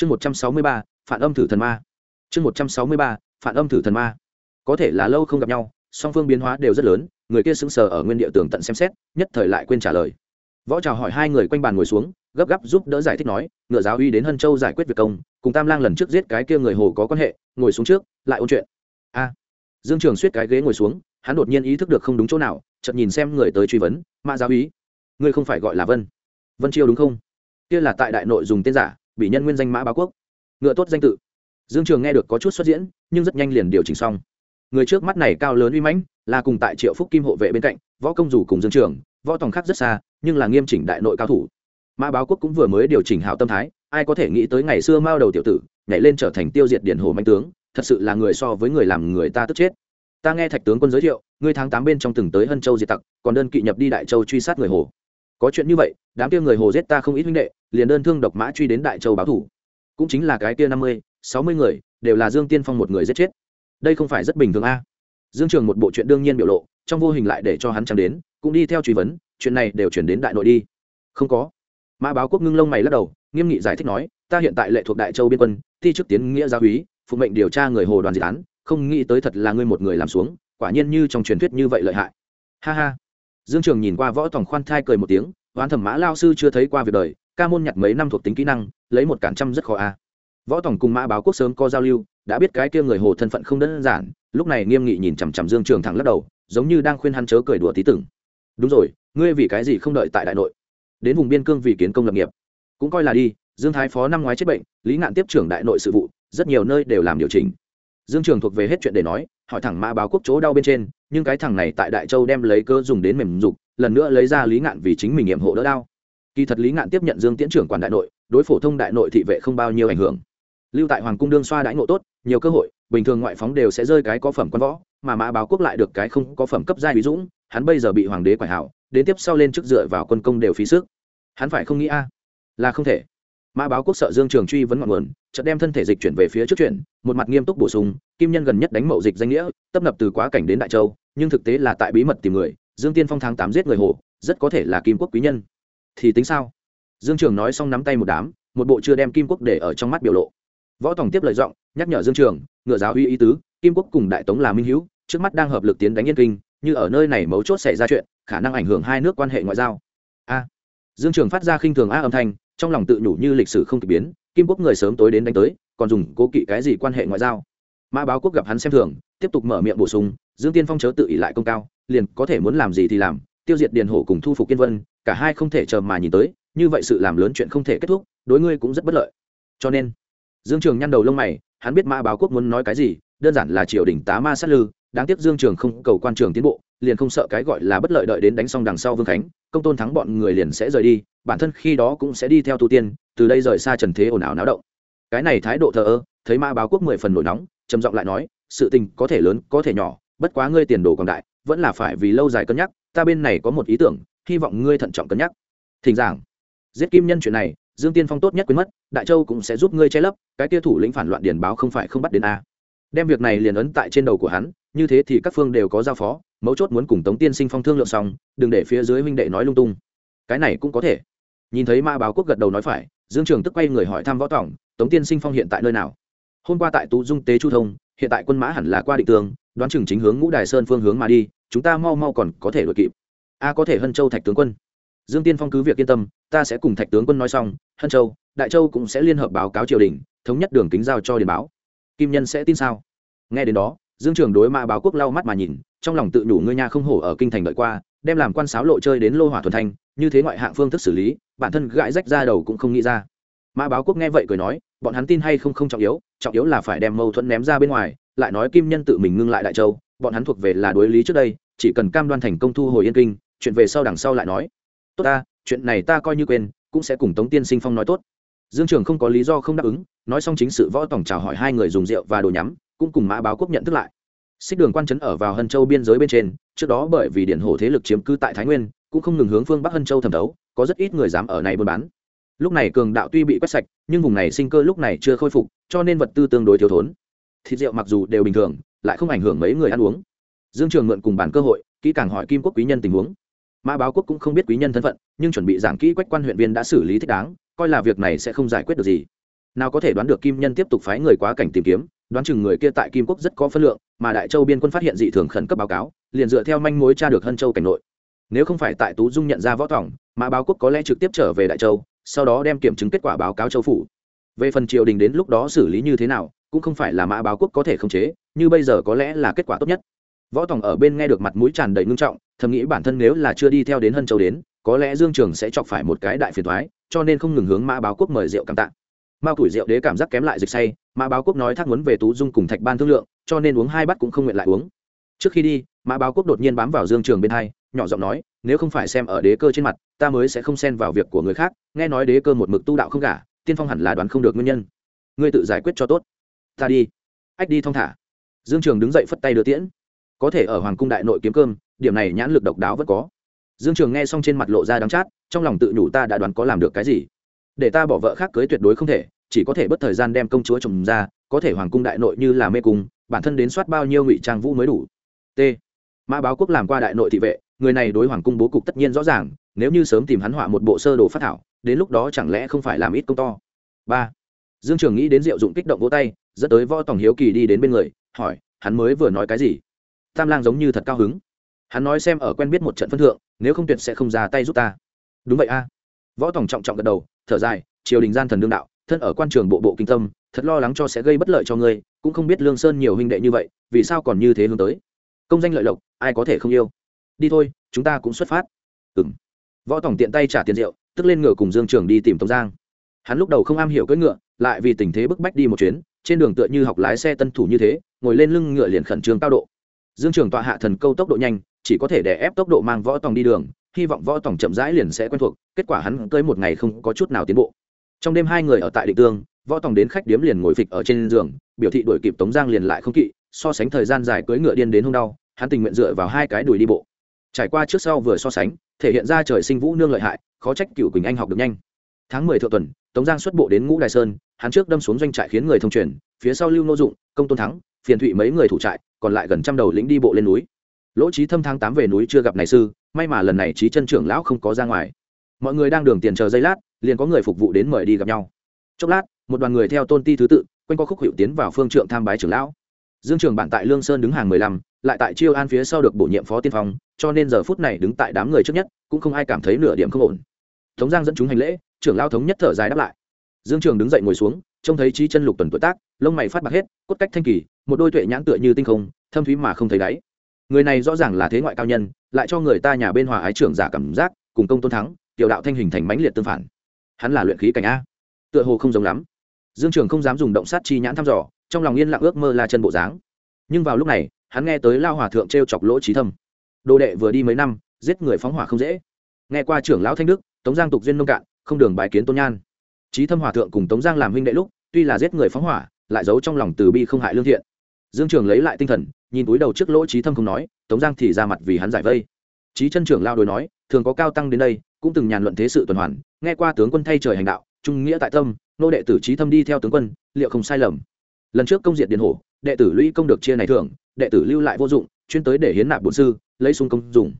chương một trăm sáu mươi ba, phản âm thử thần ma. Chương một trăm sáu mươi ba, phản âm thử thần ma. Có thể là lâu không gặp nhau, song phương biến hóa đều rất lớn, người kia sững sờ ở nguyên địa tường tận xem xét, nhất thời lại quên trả lời. Võ trào hỏi hai người quanh bàn ngồi xuống, gấp gáp giúp đỡ giải thích nói, ngựa giáo uy đến hân châu giải quyết việc công, cùng tam lang lần trước giết cái kia người hồ có quan hệ, ngồi xuống trước, lại ôn chuyện. A. Dương trường suýt cái ghế ngồi xuống, hắn đột nhiên ý thức được không đúng chỗ nào, chợt nhìn xem người tới truy vấn, mã giáo úy ngươi không phải gọi là vân. Vân chiêu đúng không? Kia là tại đại nội dùng tên giả bị nhân nguyên danh mã báo quốc. Ngựa tốt danh tự. Dương trường nghe được có chút xuất diễn, nhưng rất nhanh liền điều chỉnh xong. Người trước mắt này cao lớn uy mãnh, là cùng tại triệu phúc kim hộ vệ bên cạnh, võ công dù cùng dương trường, võ tòng khác rất xa, nhưng là nghiêm chỉnh đại nội cao thủ. Mã báo quốc cũng vừa mới điều chỉnh hảo tâm thái, ai có thể nghĩ tới ngày xưa mao đầu tiểu tử, nhảy lên trở thành tiêu diệt điển hồ manh tướng, thật sự là người so với người làm người ta tức chết. Ta nghe thạch tướng quân giới thiệu, ngươi tháng tám bên trong từng tới hân châu diệt tặc, còn đơn kỵ nhập đi đại châu truy sát người hồ có chuyện như vậy, đám kia người hồ giết ta không ít huynh đệ, liền đơn thương độc mã truy đến đại châu báo thủ. Cũng chính là cái kia năm mươi, sáu mươi người, đều là dương tiên phong một người giết chết. Đây không phải rất bình thường a. Dương trường một bộ chuyện đương nhiên biểu lộ, trong vô hình lại để cho hắn chẳng đến, cũng đi theo truy vấn, chuyện này đều chuyển đến đại nội đi. Không có. Mã báo quốc ngưng lông mày lắc đầu, nghiêm nghị giải thích nói, ta hiện tại lệ thuộc đại châu biên quân, thi chức tiến nghĩa gia úy, phụ mệnh điều tra người hồ đoàn diệt án, không nghĩ tới thật là ngươi một người làm xuống, quả nhiên như trong truyền thuyết như vậy lợi hại. Ha ha dương trường nhìn qua võ tòng khoan thai cười một tiếng, oán thẩm mã lao sư chưa thấy qua việc đời, ca môn nhặt mấy năm thuộc tính kỹ năng, lấy một cản trăm rất khó a. Võ tòng cùng mã báo quốc sớm có giao lưu, đã biết cái kia người hồ thân phận không đơn giản, lúc này nghiêm nghị nhìn chằm chằm dương trường thẳng lắc đầu, giống như đang khuyên hắn chớ cười đùa tí tưởng. Đúng rồi, ngươi vì cái gì không đợi tại đại nội? Đến vùng biên cương vì kiến công lập nghiệp. Cũng coi là đi, dương thái phó năm ngoái chết bệnh, lý ngạn tiếp trưởng đại nội sự vụ, rất nhiều nơi đều làm điều chỉnh. Dương trường thuộc về hết chuyện để nói, hỏi thẳng mã báo quốc chỗ đau bên trên nhưng cái thằng này tại đại châu đem lấy cơ dùng đến mềm dục, lần nữa lấy ra lý ngạn vì chính mình nghiệm hộ đỡ đau. Kỳ thật lý ngạn tiếp nhận dương tiễn trưởng quản đại nội, đối phổ thông đại nội thị vệ không bao nhiêu ảnh hưởng. Lưu tại hoàng cung đương xoa đãi ngộ tốt, nhiều cơ hội, bình thường ngoại phóng đều sẽ rơi cái có phẩm quan võ, mà mã báo quốc lại được cái không có phẩm cấp giai ví dũng, hắn bây giờ bị hoàng đế quải hảo, đến tiếp sau lên chức dựa vào quân công đều phí sức. Hắn phải không nghĩ a? Là không thể. Mã báo quốc sợ dương trường truy vấn ngọn nguồn, chợt đem thân thể dịch chuyển về phía trước chuyển, một mặt nghiêm túc bổ sung, kim nhân gần nhất đánh mậu dịch danh nghĩa, tấp nập từ quá cảnh đến đại châu nhưng thực tế là tại bí mật tìm người, dương tiên phong tháng tám giết người hồ, rất có thể là kim quốc quý nhân. Thì tính sao? Dương trường nói xong nắm tay một đám, một bộ chưa đem kim quốc để ở trong mắt biểu lộ. Võ tòng tiếp lời giọng, nhắc nhở dương trường, ngựa giáo uy ý tứ, kim quốc cùng đại tống là minh hữu, trước mắt đang hợp lực tiến đánh yên kinh, như ở nơi này mấu chốt xảy ra chuyện, khả năng ảnh hưởng hai nước quan hệ ngoại giao. A. Dương trường phát ra khinh thường a âm thanh, trong lòng tự nhủ như lịch sử không kịp biến, kim quốc người sớm tối đến đánh tới, còn dùng cố kỵ cái gì quan hệ ngoại giao? Mã báo quốc gặp hắn xem thường, tiếp tục mở miệng bổ sung dương tiên phong chớ tự ý lại công cao, liền có thể muốn làm gì thì làm, tiêu diệt điền hổ cùng thu phục kiên vân, cả hai không thể chờ mà nhìn tới, như vậy sự làm lớn chuyện không thể kết thúc, đối ngươi cũng rất bất lợi. Cho nên, dương trường nhăn đầu lông mày, hắn biết mã báo quốc muốn nói cái gì, đơn giản là triều đình tá ma sát lư, đáng tiếc dương trường không cầu quan trường tiến bộ, liền không sợ cái gọi là bất lợi đợi đến đánh xong đằng sau vương khánh, công tôn thắng bọn người liền sẽ rời đi, bản thân khi đó cũng sẽ đi theo tu tiên, từ đây rời xa trần thế ồn ào náo động. Cái này thái độ thờ ơ, thấy mã báo quốc mười phần nổi nóng, trầm giọng lại nói, sự tình có thể lớn, có thể nhỏ bất quá ngươi tiền đồ còn đại, vẫn là phải vì lâu dài cân nhắc, ta bên này có một ý tưởng, hy vọng ngươi thận trọng cân nhắc. Thỉnh giảng. Giết kim nhân chuyện này, dương tiên phong tốt nhất quên mất, đại châu cũng sẽ giúp ngươi che lấp, cái kia thủ lĩnh phản loạn điền báo không phải không bắt đến a. Đem việc này liền ấn tại trên đầu của hắn, như thế thì các phương đều có giao phó, mấu chốt muốn cùng tống tiên sinh phong thương lượng xong, đừng để phía dưới huynh đệ nói lung tung. Cái này cũng có thể. Nhìn thấy ma báo quốc gật đầu nói phải, dương trường tức quay người hỏi thăm võ tổng, tống tiên sinh phong hiện tại nơi nào? Hôm qua tại tú dung tế chu thông hiện tại quân mã hẳn là qua định tường đoán chừng chính hướng ngũ đài sơn phương hướng mà đi, chúng ta mau mau còn có thể đuổi kịp. A, có thể hân châu thạch tướng quân. Dương tiên phong cứ việc yên tâm, ta sẽ cùng thạch tướng quân nói xong, hân châu, đại châu cũng sẽ liên hợp báo cáo triều đình, thống nhất đường kính giao cho điền báo. Kim nhân sẽ tin sao? Nghe đến đó, dương trường đối mã báo quốc lau mắt mà nhìn, trong lòng tự đủ ngươi nha không hổ ở kinh thành đợi qua, đem làm quan sáo lộ chơi đến lô hỏa thuần thanh, như thế ngoại hạng phương thức xử lý, bản thân gãi rách ra đầu cũng không nghĩ ra. Mã báo quốc nghe vậy cười nói bọn hắn tin hay không không trọng yếu trọng yếu là phải đem mâu thuẫn ném ra bên ngoài, lại nói kim nhân tự mình ngưng lại đại châu, bọn hắn thuộc về là đối lý trước đây, chỉ cần cam đoan thành công thu hồi yên kinh, chuyện về sau đằng sau lại nói. Tốt ta, chuyện này ta coi như quên, cũng sẽ cùng tống tiên sinh phong nói tốt. Dương trường không có lý do không đáp ứng, nói xong chính sự võ tổng chào hỏi hai người dùng rượu và đồ nhắm, cũng cùng mã báo quốc nhận thức lại. Xích đường quan trấn ở vào hân châu biên giới bên trên, trước đó bởi vì điện hồ thế lực chiếm cư tại thái nguyên, cũng không ngừng hướng phương bắc hân châu thẩm thấu, có rất ít người dám ở này buôn bán lúc này cường đạo tuy bị quét sạch, nhưng vùng này sinh cơ lúc này chưa khôi phục, cho nên vật tư tương đối thiếu thốn. Thịt rượu mặc dù đều bình thường, lại không ảnh hưởng mấy người ăn uống. Dương trường mượn cùng bản cơ hội, kỹ càng hỏi kim quốc quý nhân tình huống. Mã báo quốc cũng không biết quý nhân thân phận, nhưng chuẩn bị giảng kỹ quách quan huyện viên đã xử lý thích đáng, coi là việc này sẽ không giải quyết được gì. Nào có thể đoán được kim nhân tiếp tục phái người quá cảnh tìm kiếm, đoán chừng người kia tại kim quốc rất có phân lượng, mà đại châu biên quân phát hiện dị thường khẩn cấp báo cáo, liền dựa theo manh mối tra được hân châu cảnh nội. Nếu không phải tại tú dung nhận ra võ tòng mã báo quốc có lẽ trực tiếp trở về đại châu sau đó đem kiểm chứng kết quả báo cáo châu phủ. Về phần triều đình đến lúc đó xử lý như thế nào, cũng không phải là mã báo quốc có thể khống chế, như bây giờ có lẽ là kết quả tốt nhất. Võ tòng ở bên nghe được mặt mũi tràn đầy ngưng trọng, thầm nghĩ bản thân nếu là chưa đi theo đến hân châu đến, có lẽ dương trường sẽ chọc phải một cái đại phiền thoái cho nên không ngừng hướng mã báo quốc mời rượu cảm tạ. Mao tuổi rượu đế cảm giác kém lại dịch say, mã báo quốc nói thác muốn về tú dung cùng thạch ban thương lượng, cho nên uống hai bát cũng không nguyện lại uống. Trước khi đi, mã báo quốc đột nhiên bám vào dương trường bên hai nhỏ giọng nói, nếu không phải xem ở đế cơ trên mặt, ta mới sẽ không xen vào việc của người khác. Nghe nói đế cơ một mực tu đạo không cả tiên phong hẳn là đoán không được nguyên nhân. Ngươi tự giải quyết cho tốt. Ta đi. Ách đi thong thả. Dương trường đứng dậy phất tay đưa tiễn. Có thể ở hoàng cung đại nội kiếm cơm, điểm này nhãn lực độc đáo vẫn có. Dương trường nghe xong trên mặt lộ ra đắng chát, trong lòng tự nhủ ta đã đoán có làm được cái gì. Để ta bỏ vợ khác cưới tuyệt đối không thể, chỉ có thể bất thời gian đem công chúa chồng ra, có thể hoàng cung đại nội như là mê cung, bản thân đến soát bao nhiêu ngụy trang vũ mới đủ. T. Mã báo quốc làm qua đại nội thị vệ người này đối hoàng cung bố cục tất nhiên rõ ràng, nếu như sớm tìm hắn họa một bộ sơ đồ phát thảo, đến lúc đó chẳng lẽ không phải làm ít công to? Ba. Dương trường nghĩ đến diệu dụng kích động vỗ tay, dẫn tới võ tòng hiếu kỳ đi đến bên người, hỏi, hắn mới vừa nói cái gì? Tam lang giống như thật cao hứng. Hắn nói xem ở quen biết một trận phân thượng, nếu không tuyệt sẽ không ra tay giúp ta. Đúng vậy a. Võ tòng trọng trọng gật đầu, thở dài, triều đình gian thần đương đạo, thân ở quan trường bộ bộ kinh tâm, thật lo lắng cho sẽ gây bất lợi cho ngươi, cũng không biết lương sơn nhiều huynh đệ như vậy, vì sao còn như thế hướng tới? Công danh lợi lộc, ai có thể không yêu? Đi thôi, chúng ta cũng xuất phát. Ừng võ tổng tiện tay trả tiền rượu, tức lên ngựa cùng dương trường đi tìm tống giang. Hắn lúc đầu không am hiểu cưỡi ngựa, lại vì tình thế bức bách đi một chuyến, trên đường tựa như học lái xe tân thủ như thế, ngồi lên lưng ngựa liền khẩn trương cao độ. Dương trường tọa hạ thần câu tốc độ nhanh, chỉ có thể để ép tốc độ mang võ tòng đi đường, hy vọng võ tòng chậm rãi liền sẽ quen thuộc, kết quả hắn tới một ngày không có chút nào tiến bộ. Trong đêm hai người ở tại định tương, võ tòng đến khách điếm liền ngồi phịch ở trên giường, biểu thị đuổi kịp tống giang liền lại không kỵ, so sánh thời gian dài cưỡi ngựa điên đến hôm đau, hắn tình nguyện dựa vào hai cái đùi đi bộ trải qua trước sau vừa so sánh, thể hiện ra trời sinh vũ nương lợi hại, khó trách cựu quỳnh anh học được nhanh. Tháng mười thượng tuần, tống giang xuất bộ đến ngũ đài sơn, hắn trước đâm xuống doanh trại khiến người thông truyền, phía sau lưu nô dụng, công tôn thắng, phiền thụy mấy người thủ trại, còn lại gần trăm đầu lĩnh đi bộ lên núi. Lỗ trí thâm tháng tám về núi chưa gặp này sư, may mà lần này trí chân trưởng lão không có ra ngoài. Mọi người đang đường tiền chờ giây lát, liền có người phục vụ đến mời đi gặp nhau. Chốc lát, một đoàn người theo tôn ti thứ tự, quanh co khúc hiệu tiến vào phương trượng tham bái trưởng lão. Dương trường bản tại lương sơn đứng hàng mười lăm, lại tại chiêu an phía sau được bổ nhiệm phó tiên phong cho nên giờ phút này đứng tại đám người trước nhất, cũng không ai cảm thấy nửa điểm không ổn. Tống giang dẫn chúng hành lễ, trưởng lao thống nhất thở dài đáp lại. Dương trường đứng dậy ngồi xuống, trông thấy trí chân lục tuần tuổi tác, lông mày phát bạc hết, cốt cách thanh kỳ, một đôi tuệ nhãn tựa như tinh không, thâm thúy mà không thấy đáy. Người này rõ ràng là thế ngoại cao nhân, lại cho người ta nhà bên hòa ái trưởng giả cảm giác, cùng công tôn thắng, tiểu đạo thanh hình thành mãnh liệt tương phản. Hắn là luyện khí cảnh a. Tựa hồ không giống lắm. Dương trường không dám dùng động sát chi nhãn thăm dò, trong lòng yên lặng ước mơ là chân bộ dáng. Nhưng vào lúc này, hắn nghe tới lao hòa thượng t r e o chọc lỗ trí thâm đồ đệ vừa đi mấy năm giết người phóng hỏa không dễ. Nghe qua trưởng lão thanh đức tống giang tục duyên nông cạn không đường bài kiến tôn nhan. Trí thâm hòa thượng cùng tống giang làm huynh đệ lúc tuy là giết người phóng hỏa lại giấu trong lòng từ bi không hại lương thiện. Dương trường lấy lại tinh thần nhìn túi đầu trước lỗ trí thâm không nói tống giang thì ra mặt vì hắn giải vây. Trí chân trưởng lao đối nói thường có cao tăng đến đây cũng từng nhàn luận thế sự tuần hoàn nghe qua tướng quân thay trời hành đạo trung nghĩa tại tâm nô đệ tử trí thâm đi theo tướng quân liệu không sai lầm. Lần trước công diện điện hổ đệ tử lũy công được chia này thưởng, đệ tử lưu lại vô dụng chuyên tới để hiến nạp bổn sư lấy sung công dùng.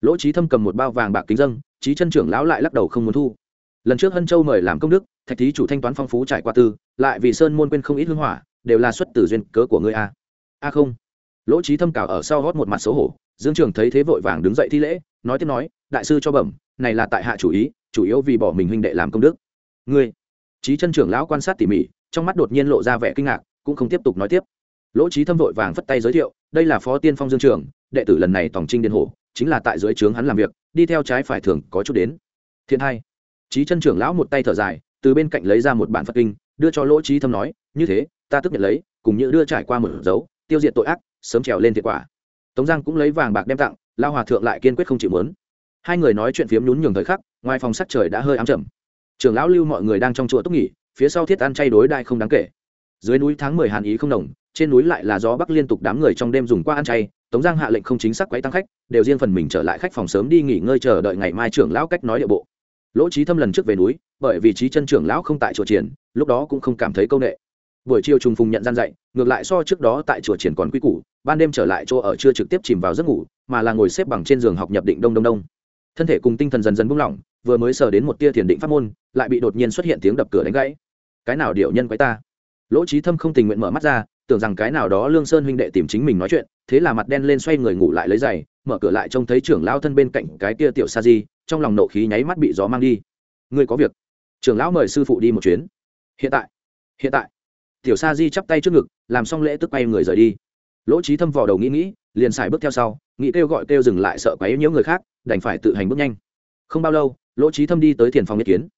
Lỗ trí thâm cầm một bao vàng bạc kính dâng trí chân trưởng lão lại lắc đầu không muốn thu. Lần trước hân châu mời làm công đức, thạch thí chủ thanh toán phong phú trải qua tư, lại vì sơn môn quên không ít hương hỏa, đều là xuất từ duyên cớ của ngươi a. A không. Lỗ trí thâm cào ở sau gót một mặt xấu hổ, dương trường thấy thế vội vàng đứng dậy thi lễ, nói tiếp nói, đại sư cho bẩm, này là tại hạ chủ ý, chủ yếu vì bỏ mình huynh đệ làm công đức. Ngươi? Trí chân trưởng lão quan sát tỉ mỉ, trong mắt đột nhiên lộ ra vẻ kinh ngạc, cũng không tiếp tục nói tiếp lỗ trí thâm vội vàng phất tay giới thiệu, đây là phó tiên phong dương trường, đệ tử lần này tổng trinh điện hổ, chính là tại dưới trướng hắn làm việc, đi theo trái phải thường có chút đến. Thiên hai trí chân trưởng lão một tay thở dài, từ bên cạnh lấy ra một bản phật kinh, đưa cho lỗ trí thâm nói, như thế, ta tức nhận lấy, cùng như đưa trải qua một dấu, tiêu diệt tội ác, sớm trèo lên thiệt quả. Tống giang cũng lấy vàng bạc đem tặng lao hòa thượng lại kiên quyết không chịu mớn hai người nói chuyện phiếm nhún nhường thời khắc, ngoài phòng sắc trời đã hơi ám trầm. Trưởng lão lưu mọi người đang trong chùa túc nghỉ, phía sau thiết ăn chay đối đại không đáng kể dưới núi tháng mười hàn ý không đồng, trên núi lại là gió bắc liên tục đám người trong đêm dùng qua ăn chay, tống giang hạ lệnh không chính xác quấy tăng khách, đều riêng phần mình trở lại khách phòng sớm đi nghỉ ngơi chờ đợi ngày mai trưởng lão cách nói địa bộ. Lỗ trí thâm lần trước về núi, bởi vì trí chân trưởng lão không tại chùa triển, lúc đó cũng không cảm thấy công nghệ buổi chiều trùng phùng nhận gian dạy, ngược lại so trước đó tại chùa triển còn quy củ, ban đêm trở lại chỗ ở chưa trực tiếp chìm vào giấc ngủ, mà là ngồi xếp bằng trên giường học nhập định đông đông đông. Thân thể cùng tinh thần dần dần buông lỏng, vừa mới sờ đến một tia thiền định pháp môn, lại bị đột nhiên xuất hiện tiếng đập cửa đánh gãy. Cái nào điệu nhân quái ta? Lỗ trí thâm không tình nguyện mở mắt ra, tưởng rằng cái nào đó lương sơn huynh đệ tìm chính mình nói chuyện, thế là mặt đen lên xoay người ngủ lại lấy giày, mở cửa lại trông thấy trưởng lão thân bên cạnh cái kia tiểu sa di, trong lòng nộ khí nháy mắt bị gió mang đi. Ngươi có việc? Trưởng lão mời sư phụ đi một chuyến. Hiện tại hiện tại. Tiểu sa di chắp tay trước ngực, làm xong lễ tức bay người rời đi. Lỗ trí thâm vò đầu nghĩ nghĩ, liền xài bước theo sau, nghĩ kêu gọi kêu dừng lại sợ quấy nhiễu người khác, đành phải tự hành bước nhanh. Không bao lâu, lỗ trí thâm đi tới thiền phòng ý kiến.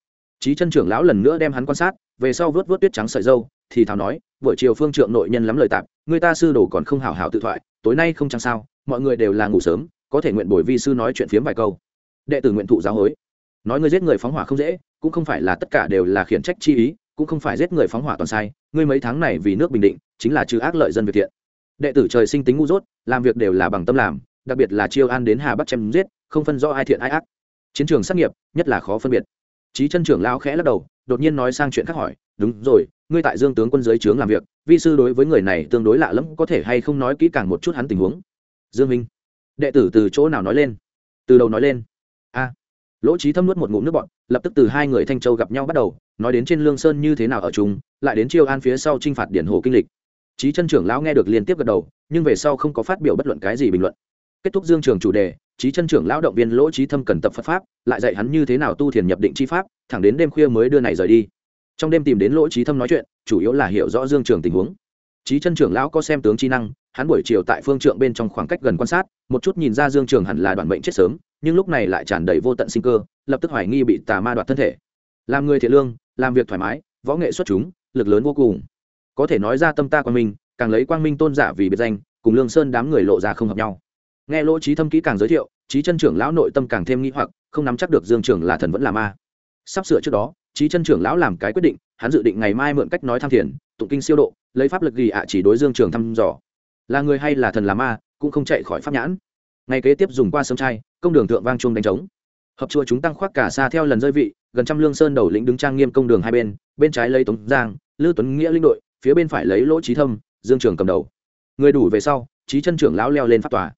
Trí chân trưởng lão lần nữa đem hắn quan sát về sau vớt vớt tuyết trắng sợi dâu, thì thảo nói, buổi chiều phương trượng nội nhân lắm lời tạp, người ta sư đồ còn không hào hào tự thoại, tối nay không chẳng sao, mọi người đều là ngủ sớm, có thể nguyện bồi vi sư nói chuyện phiếm vài câu. Đệ tử nguyện thụ giáo hối. Nói ngươi giết người phóng hỏa không dễ, cũng không phải là tất cả đều là khiển trách chi ý, cũng không phải giết người phóng hỏa toàn sai, ngươi mấy tháng này vì nước bình định, chính là trừ ác lợi dân việt thiện. Đệ tử trời sinh tính ngu dốt, làm việc đều là bằng tâm làm, đặc biệt là chiêu an đến hà bắc chém giết, không phân rõ ai thiện ai ác. Chiến trường sát nghiệp, nhất là khó phân biệt. Trí chân trưởng lao khẽ lắc đầu đột nhiên nói sang chuyện khác hỏi, đúng rồi, ngươi tại dương tướng quân dưới trướng làm việc, vi sư đối với người này tương đối lạ lẫm, có thể hay không nói kỹ càng một chút hắn tình huống? Dương minh, đệ tử từ chỗ nào nói lên? Từ đầu nói lên. A. Lỗ trí thâm nuốt một ngụm nước bọn lập tức từ hai người thanh châu gặp nhau bắt đầu, nói đến trên lương sơn như thế nào ở chung, lại đến chiêu an phía sau t r i n h phạt điển hồ kinh lịch. Trí chân trưởng lão nghe được liên tiếp gật đầu, nhưng về sau không có phát biểu bất luận cái gì bình luận. Kết thúc dương trường chủ đề trí chân trưởng lão động viên lỗ trí thâm cần tập phật pháp, lại dạy hắn như thế nào tu thiền nhập định chi pháp, thẳng đến đêm khuya mới đưa này rời đi. Trong đêm tìm đến lỗ trí thâm nói chuyện, chủ yếu là hiểu rõ dương trường tình huống. Trí chân trưởng lão có xem tướng chi năng, hắn buổi chiều tại phương trượng bên trong khoảng cách gần quan sát, một chút nhìn ra dương trường hẳn là đoạn bệnh chết sớm, nhưng lúc này lại tràn đầy vô tận sinh cơ, lập tức hoài nghi bị tà ma đoạt thân thể. Làm người thiện lương, làm việc thoải mái, võ nghệ xuất chúng, lực lớn vô cùng. Có thể nói ra tâm ta quang minh, càng lấy quang minh tôn giả vì biệt danh, cùng lương sơn đám người lộ ra không hợp nhau nghe lỗ trí thâm kỹ càng giới thiệu trí chân trưởng lão nội tâm càng thêm nghĩ hoặc, không nắm chắc được dương trưởng là thần vẫn là ma. Sắp sửa trước đó trí chân trưởng lão làm cái quyết định, hắn dự định ngày mai mượn cách nói tham thiền, tụng kinh siêu độ, lấy pháp lực ghi ạ chỉ đối dương trường thăm dò. Là người hay là thần là ma, cũng không chạy khỏi pháp nhãn. Ngày kế tiếp dùng qua sông trai công đường thượng vang chuông đánh trống. Hợp chùa chúng tăng khoác cả xa theo lần rơi vị, gần trăm lương sơn đầu lĩnh đứng trang nghiêm công đường hai bên bên trái lấy tống giang, lư tuấn nghĩa linh đội, phía bên phải lấy lỗ trí thâm, dương trường cầm đầu. Người đủ về sau trí chân trưởng lão leo lên pháp tòa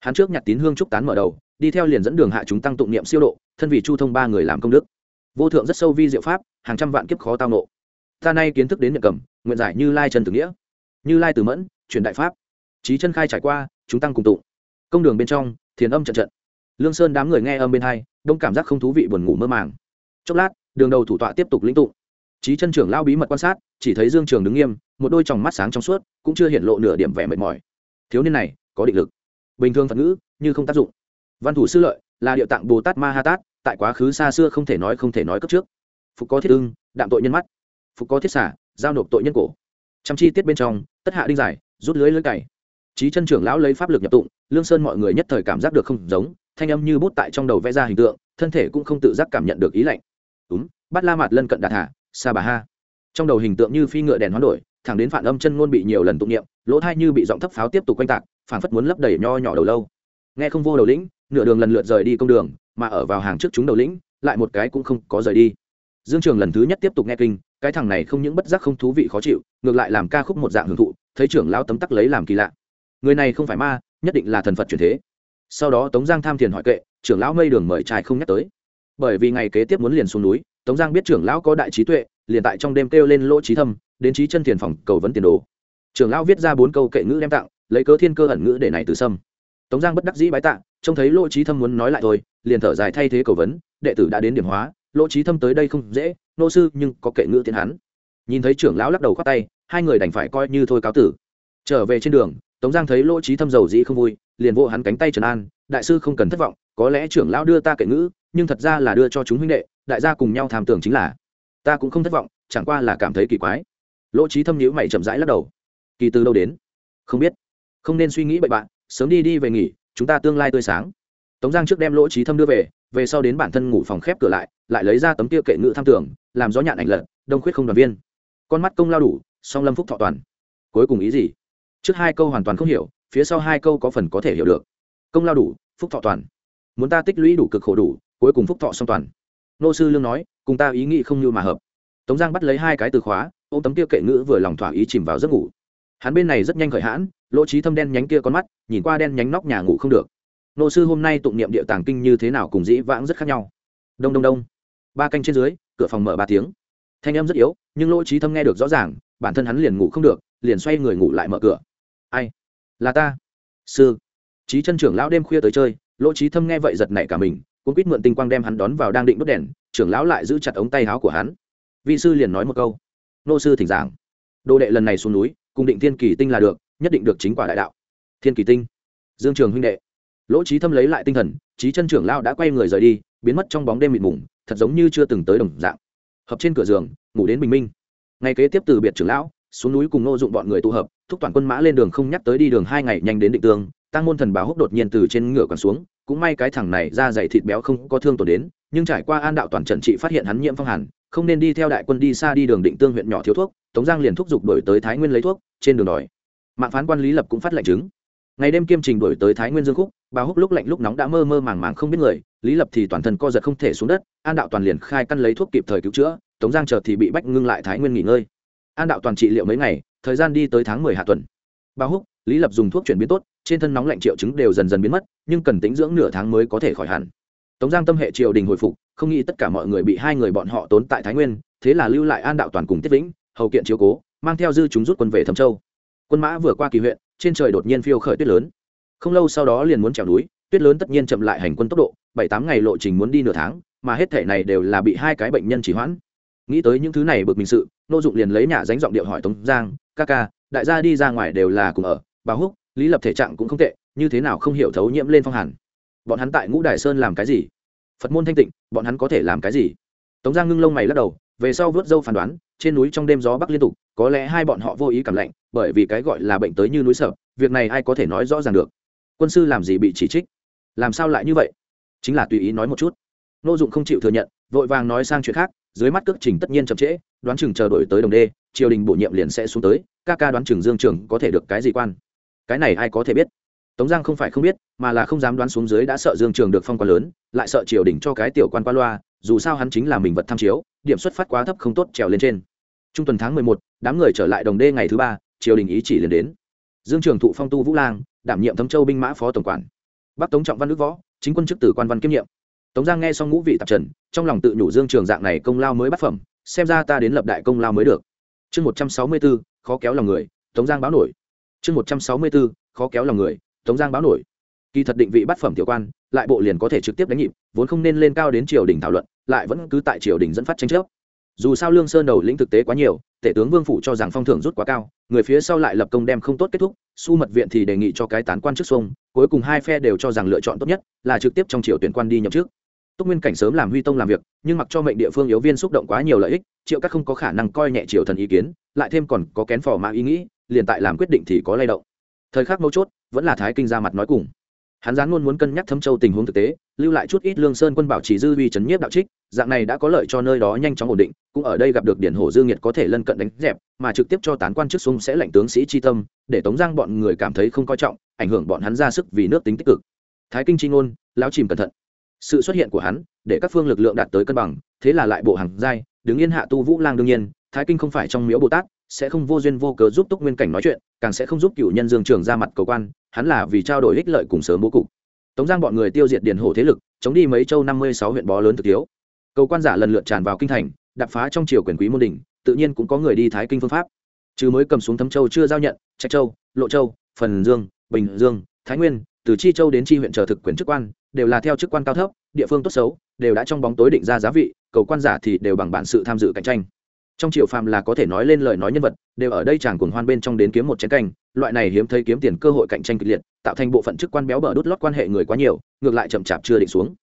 hắn trước nhặt tín hương trúc tán mở đầu, đi theo liền dẫn đường hạ chúng tăng tụng niệm siêu độ, thân vị chu thông ba người làm công đức. Vô thượng rất sâu vi diệu pháp, hàng trăm vạn kiếp khó tao nộ ta nay kiến thức đến nhận cầm, nguyện giải như lai trần tử nghĩa. Như lai từ mẫn, truyền đại pháp. Trí chân khai trải qua, chúng tăng cùng tụng. Công đường bên trong, thiền âm trận trận. Lương sơn đám người nghe âm bên hai, đông cảm giác không thú vị buồn ngủ mơ màng. Chốc lát, đường đầu thủ tọa tiếp tục lĩnh tụng. Trí chân trưởng lao bí mật quan sát, chỉ thấy dương trường đứng nghiêm, một đôi tròng mắt sáng trong suốt, cũng chưa hiện lộ nửa điểm vẻ mệt mỏi. Thiếu niên này, có định lực bình thường phật ngữ, như không tác dụng. Văn thủ sư lợi, là điệu tạng bồ tát ma ha tát tại quá khứ xa xưa không thể nói không thể nói cấp trước. Phục có thiết ưng, đạm tội nhân mắt. Phục có thiết xả, giao nộp tội nhân cổ. Chăm chi tiết bên trong, tất hạ đinh giải, rút lưới lưới cày. Trí chân trưởng lão lấy pháp lực nhập tụng, lương sơn mọi người nhất thời cảm giác được không giống, thanh âm như bút tại trong đầu vẽ ra hình tượng, thân thể cũng không tự giác cảm nhận được ý lạnh. Đúng bắt la mạt lân cận đạt hạ, sa bà ha. Trong đầu hình tượng như phi ngựa đèn hoán đổi, thẳng đến phản âm chân ngôn bị nhiều lần tụng niệm, lỗ thai như bị giọng thấp pháo tiếp tục quanh tạc phản phất muốn lấp đầy nho nhỏ đầu lâu. Nghe không vô đầu lĩnh, nửa đường lần lượt rời đi công đường, mà ở vào hàng trước chúng đầu lĩnh, lại một cái cũng không có rời đi. Dương trường lần thứ nhất tiếp tục nghe kinh, cái thằng này không những bất giác không thú vị khó chịu, ngược lại làm ca khúc một dạng hưởng thụ, thấy trưởng lão tấm tắc lấy làm kỳ lạ. Người này không phải ma, nhất định là thần phật truyền thế. Sau đó tống giang tham thiền hỏi kệ, trưởng lão mây đường mời trai không nhắc tới. Bởi vì ngày kế tiếp muốn liền xuống núi, tống giang biết trưởng lão có đại trí tuệ, liền tại trong đêm kêu lên lỗ trí thâm, đến trí chân tiền phòng cầu vấn tiền đồ. Trưởng lão viết ra bốn câu kệ ngữ đem tặng lấy cớ thiên cơ ẩn ngữ để này từ sâm. Tống giang bất đắc dĩ bái tạ, trông thấy lỗ trí thâm muốn nói lại thôi, liền thở dài thay thế cầu vấn, đệ tử đã đến điểm hóa, lỗ trí thâm tới đây không dễ, nô sư nhưng có kệ ngữ tiến hắn. Nhìn thấy trưởng lão lắc đầu khoát tay, hai người đành phải coi như thôi cáo tử. Trở về trên đường, tống giang thấy lỗ trí thâm dầu dĩ không vui, liền vô hắn cánh tay trần an, đại sư không cần thất vọng, có lẽ trưởng lão đưa ta kệ ngữ, nhưng thật ra là đưa cho chúng huynh đệ, đại gia cùng nhau tham tưởng chính là, ta cũng không thất vọng, chẳng qua là cảm thấy kỳ quái. Lỗ trí thâm nhữ mày chậm rãi lắc đầu. Kỳ từ đâu đến? Không biết không nên suy nghĩ bậy bạn, sớm đi đi về nghỉ, chúng ta tương lai tươi sáng. Tống giang trước đem lỗ trí thâm đưa về về sau đến bản thân ngủ phòng khép cửa lại lại lấy ra tấm kia kệ ngữ tham tưởng, làm gió nhạn ảnh lận đông khuyết không đoàn viên. Con mắt công lao đủ, song lâm phúc thọ toàn. Cuối cùng ý gì? Trước hai câu hoàn toàn không hiểu, phía sau hai câu có phần có thể hiểu được. Công lao đủ, phúc thọ toàn. Muốn ta tích lũy đủ cực khổ đủ, cuối cùng phúc thọ song toàn. Nô sư lương nói, cùng ta ý nghĩ không như mà hợp. Tống giang bắt lấy hai cái từ khóa ô tấm kia kệ ngữ vừa lòng thỏa ý chìm vào giấc ngủ. Hắn bên này rất nhanh khởi hãn lỗ trí thâm đen nhánh kia con mắt, nhìn qua đen nhánh nóc nhà ngủ không được. Nô sư hôm nay tụng niệm địa tàng kinh như thế nào cùng dĩ vãng rất khác nhau. Đông đông đông. Ba canh trên dưới, cửa phòng mở ba tiếng. Thanh âm rất yếu, nhưng lỗ trí thâm nghe được rõ ràng, bản thân hắn liền ngủ không được, liền xoay người ngủ lại mở cửa. Ai? Là ta. Sư. Trí chân trưởng lão đêm khuya tới chơi, lỗ trí thâm nghe vậy giật nảy cả mình cũng quýt mượn tinh quang đem hắn đón vào đang định đốt đèn, trưởng lão lại giữ chặt ống tay áo của hắn. Vị sư liền nói một câu. Nô sư thỉnh giảng. Đồ đệ lần này xuống núi, cùng định thiên kỳ tinh là được nhất định được chính quả đại đạo. Thiên kỳ tinh, dương trường huynh đệ. Lỗ trí thâm lấy lại tinh thần trí chân trưởng lão đã quay người rời đi, biến mất trong bóng đêm mịt mùng, thật giống như chưa từng tới đồng dạng. Hợp trên cửa giường, ngủ đến bình minh. Ngày kế tiếp từ biệt trưởng lão, xuống núi cùng nô dụng bọn người tụ hợp, thúc toàn quân mã lên đường không nhắc tới đi đường hai ngày nhanh đến định tương, tăng môn thần báo húc đột nhiên từ trên ngựa còn xuống, cũng may cái thằng này ra dày thịt béo không có thương tổn đến, nhưng trải qua an đạo toàn trận trị phát hiện hắn nhiễm phong hàn, không nên đi theo đại quân đi xa đi đường định tương huyện nhỏ thiếu thuốc, tống giang liền thúc giục đổi tới thái nguyên lấy thuốc, trên đường đòi mạng phán quan lý lập cũng phát lệnh chứng. Ngày đêm kiêm trình đổi tới thái nguyên dương khúc, bà húc lúc lạnh lúc nóng đã mơ mơ màng màng không biết người, lý lập thì toàn thân co giật không thể xuống đất, an đạo toàn liền khai căn lấy thuốc kịp thời cứu chữa, tống giang chờ thì bị bách ngưng lại thái nguyên nghỉ ngơi. An đạo toàn trị liệu mấy ngày, thời gian đi tới tháng mười hạ tuần. Bà húc, lý lập dùng thuốc chuyển biến tốt, trên thân nóng lạnh triệu chứng đều dần dần biến mất, nhưng cần tính dưỡng nửa tháng mới có thể khỏi hẳn. Tống giang tâm hệ triều đình hồi phục, không nghĩ tất cả mọi người bị hai người bọn họ tốn tại thái nguyên, thế là lưu lại an đạo toàn cùng tiết vĩnh, hầu kiện chiếu cố, mang theo dư chúng rút quân về thâm châu quân mã vừa qua kỳ huyện, trên trời đột nhiên phiêu khởi tuyết lớn. Không lâu sau đó liền muốn trèo núi, tuyết lớn tất nhiên chậm lại hành quân tốc độ, bảy tám ngày lộ trình muốn đi nửa tháng, mà hết thể này đều là bị hai cái bệnh nhân chỉ hoãn. Nghĩ tới những thứ này bực mình sự, nô dụng liền lấy nhà dánh giọng điệu hỏi tống giang, ca ca, đại gia đi ra ngoài đều là cùng ở, bà húc, lý lập thể trạng cũng không tệ, như thế nào không hiểu thấu nhiễm lên phong hàn? Bọn hắn tại ngũ đài sơn làm cái gì? Phật môn thanh tịnh, bọn hắn có thể làm cái gì? Tống giang ngưng lông mày lắc đầu về sau vớt dâu phán đoán, trên núi trong đêm gió bắc liên tục, có lẽ hai bọn họ vô ý cảm lạnh, bởi vì cái gọi là bệnh tới như núi sợ, việc này ai có thể nói rõ ràng được. Quân sư làm gì bị chỉ trích? Làm sao lại như vậy? Chính là tùy ý nói một chút. Nô dụng không chịu thừa nhận, vội vàng nói sang chuyện khác, dưới mắt cước trình tất nhiên chậm trễ, đoán chừng chờ đổi tới đồng đê, triều đình bổ nhiệm liền sẽ xuống tới, ca ca đoán chừng dương trường có thể được cái gì quan? Cái này ai có thể biết? Tống giang không phải không biết, mà là không dám đoán xuống dưới đã sợ dương trường được phong quan lớn, lại sợ triều đình cho cái tiểu quan qua loa, dù sao hắn chính là mình vật tham chiếu, điểm xuất phát quá thấp không tốt trèo lên trên. Trung tuần tháng mười một, đám người trở lại đồng đê ngày thứ ba, triều đình ý chỉ liền đến. Dương trường thụ phong tu vũ lang, đảm nhiệm thấm châu binh mã phó tổng quản. Bắc tống trọng văn đức võ, chính quân chức tử quan văn kiêm nhiệm. Tống giang nghe xong ngũ vị tạp trần, trong lòng tự nhủ dương trường dạng này công lao mới bắt phẩm, xem ra ta đến lập đại công lao mới được. Chương một trăm sáu mươi b ố khó kéo lòng người, tống giang báo nổi. Chương một trăm sáu mươi b ố khó kéo lòng người tống giang báo nổi. Kỳ thật định vị bắt phẩm tiểu quan, lại bộ liền có thể trực tiếp đánh nhịp, vốn không nên lên cao đến triều đình thảo luận, lại vẫn cứ tại triều đình dẫn phát tranh chấp. Dù sao lương sơn đầu lĩnh thực tế quá nhiều, tể tướng vương phủ cho rằng phong thưởng rút quá cao, người phía sau lại lập công đem không tốt kết thúc, su mật viện thì đề nghị cho cái tán quan trước xuông, cuối cùng hai phe đều cho rằng lựa chọn tốt nhất là trực tiếp trong triều tuyển quan đi nhậm chức. Túc nguyên cảnh sớm làm huy tông làm việc, nhưng mặc cho mệnh địa phương yếu viên xúc động quá nhiều lợi ích, triệu các không có khả năng coi nhẹ triều thần ý kiến, lại thêm còn có kén phò mã ý nghĩ, liền tại làm quyết định thì có lay động. Thời khắc mấu chốt vẫn là thái kinh ra mặt nói cùng. Hắn gián luôn muốn cân nhắc thâm châu tình huống thực tế, lưu lại chút ít lương sơn quân bảo trì dư vi chấn nhiếp đạo trích, dạng này đã có lợi cho nơi đó nhanh chóng ổn định, cũng ở đây gặp được điển hổ dương nhiệt có thể lân cận đánh dẹp, mà trực tiếp cho tán quan chức sung sẽ lệnh tướng sĩ chi tâm, để tống giang bọn người cảm thấy không coi trọng, ảnh hưởng bọn hắn ra sức vì nước tính tích cực. Thái kinh chi ngôn, lão chìm cẩn thận. Sự xuất hiện của hắn, để các phương lực lượng đạt tới cân bằng, thế là lại bộ hàng giai, đứng yên hạ tu vũ lang đương nhiên, thái kinh không phải trong miếu bồ tát, sẽ không vô duyên vô cớ giúp túc nguyên cảnh nói chuyện, càng sẽ không giúp cựu nhân dương trường ra mặt cầu quan hắn là vì trao đổi ích lợi cùng sớm bố cục. Tống giang bọn người tiêu diệt điền hổ thế lực, chống đi mấy châu năm mươi sáu huyện bó lớn thực thiếu. Cầu quan giả lần lượt tràn vào kinh thành đập phá trong triều quyền quý môn đình, tự nhiên cũng có người đi thái kinh phương pháp. Chứ mới cầm xuống thấm châu chưa giao nhận, trạch châu, lộ châu, phần dương, bình dương, thái nguyên, từ chi châu đến chi huyện chờ thực quyền chức quan, đều là theo chức quan cao thấp, địa phương tốt xấu, đều đã trong bóng tối định ra giá vị, cầu quan giả thì đều bằng bản sự tham dự cạnh tranh trong triệu phàm là có thể nói lên lời nói nhân vật, đều ở đây chàng cuồng hoan bên trong đến kiếm một chén canh, loại này hiếm thấy kiếm tiền cơ hội cạnh tranh kịch liệt, tạo thành bộ phận chức quan béo bở đốt lót quan hệ người quá nhiều, ngược lại chậm chạp chưa định xuống.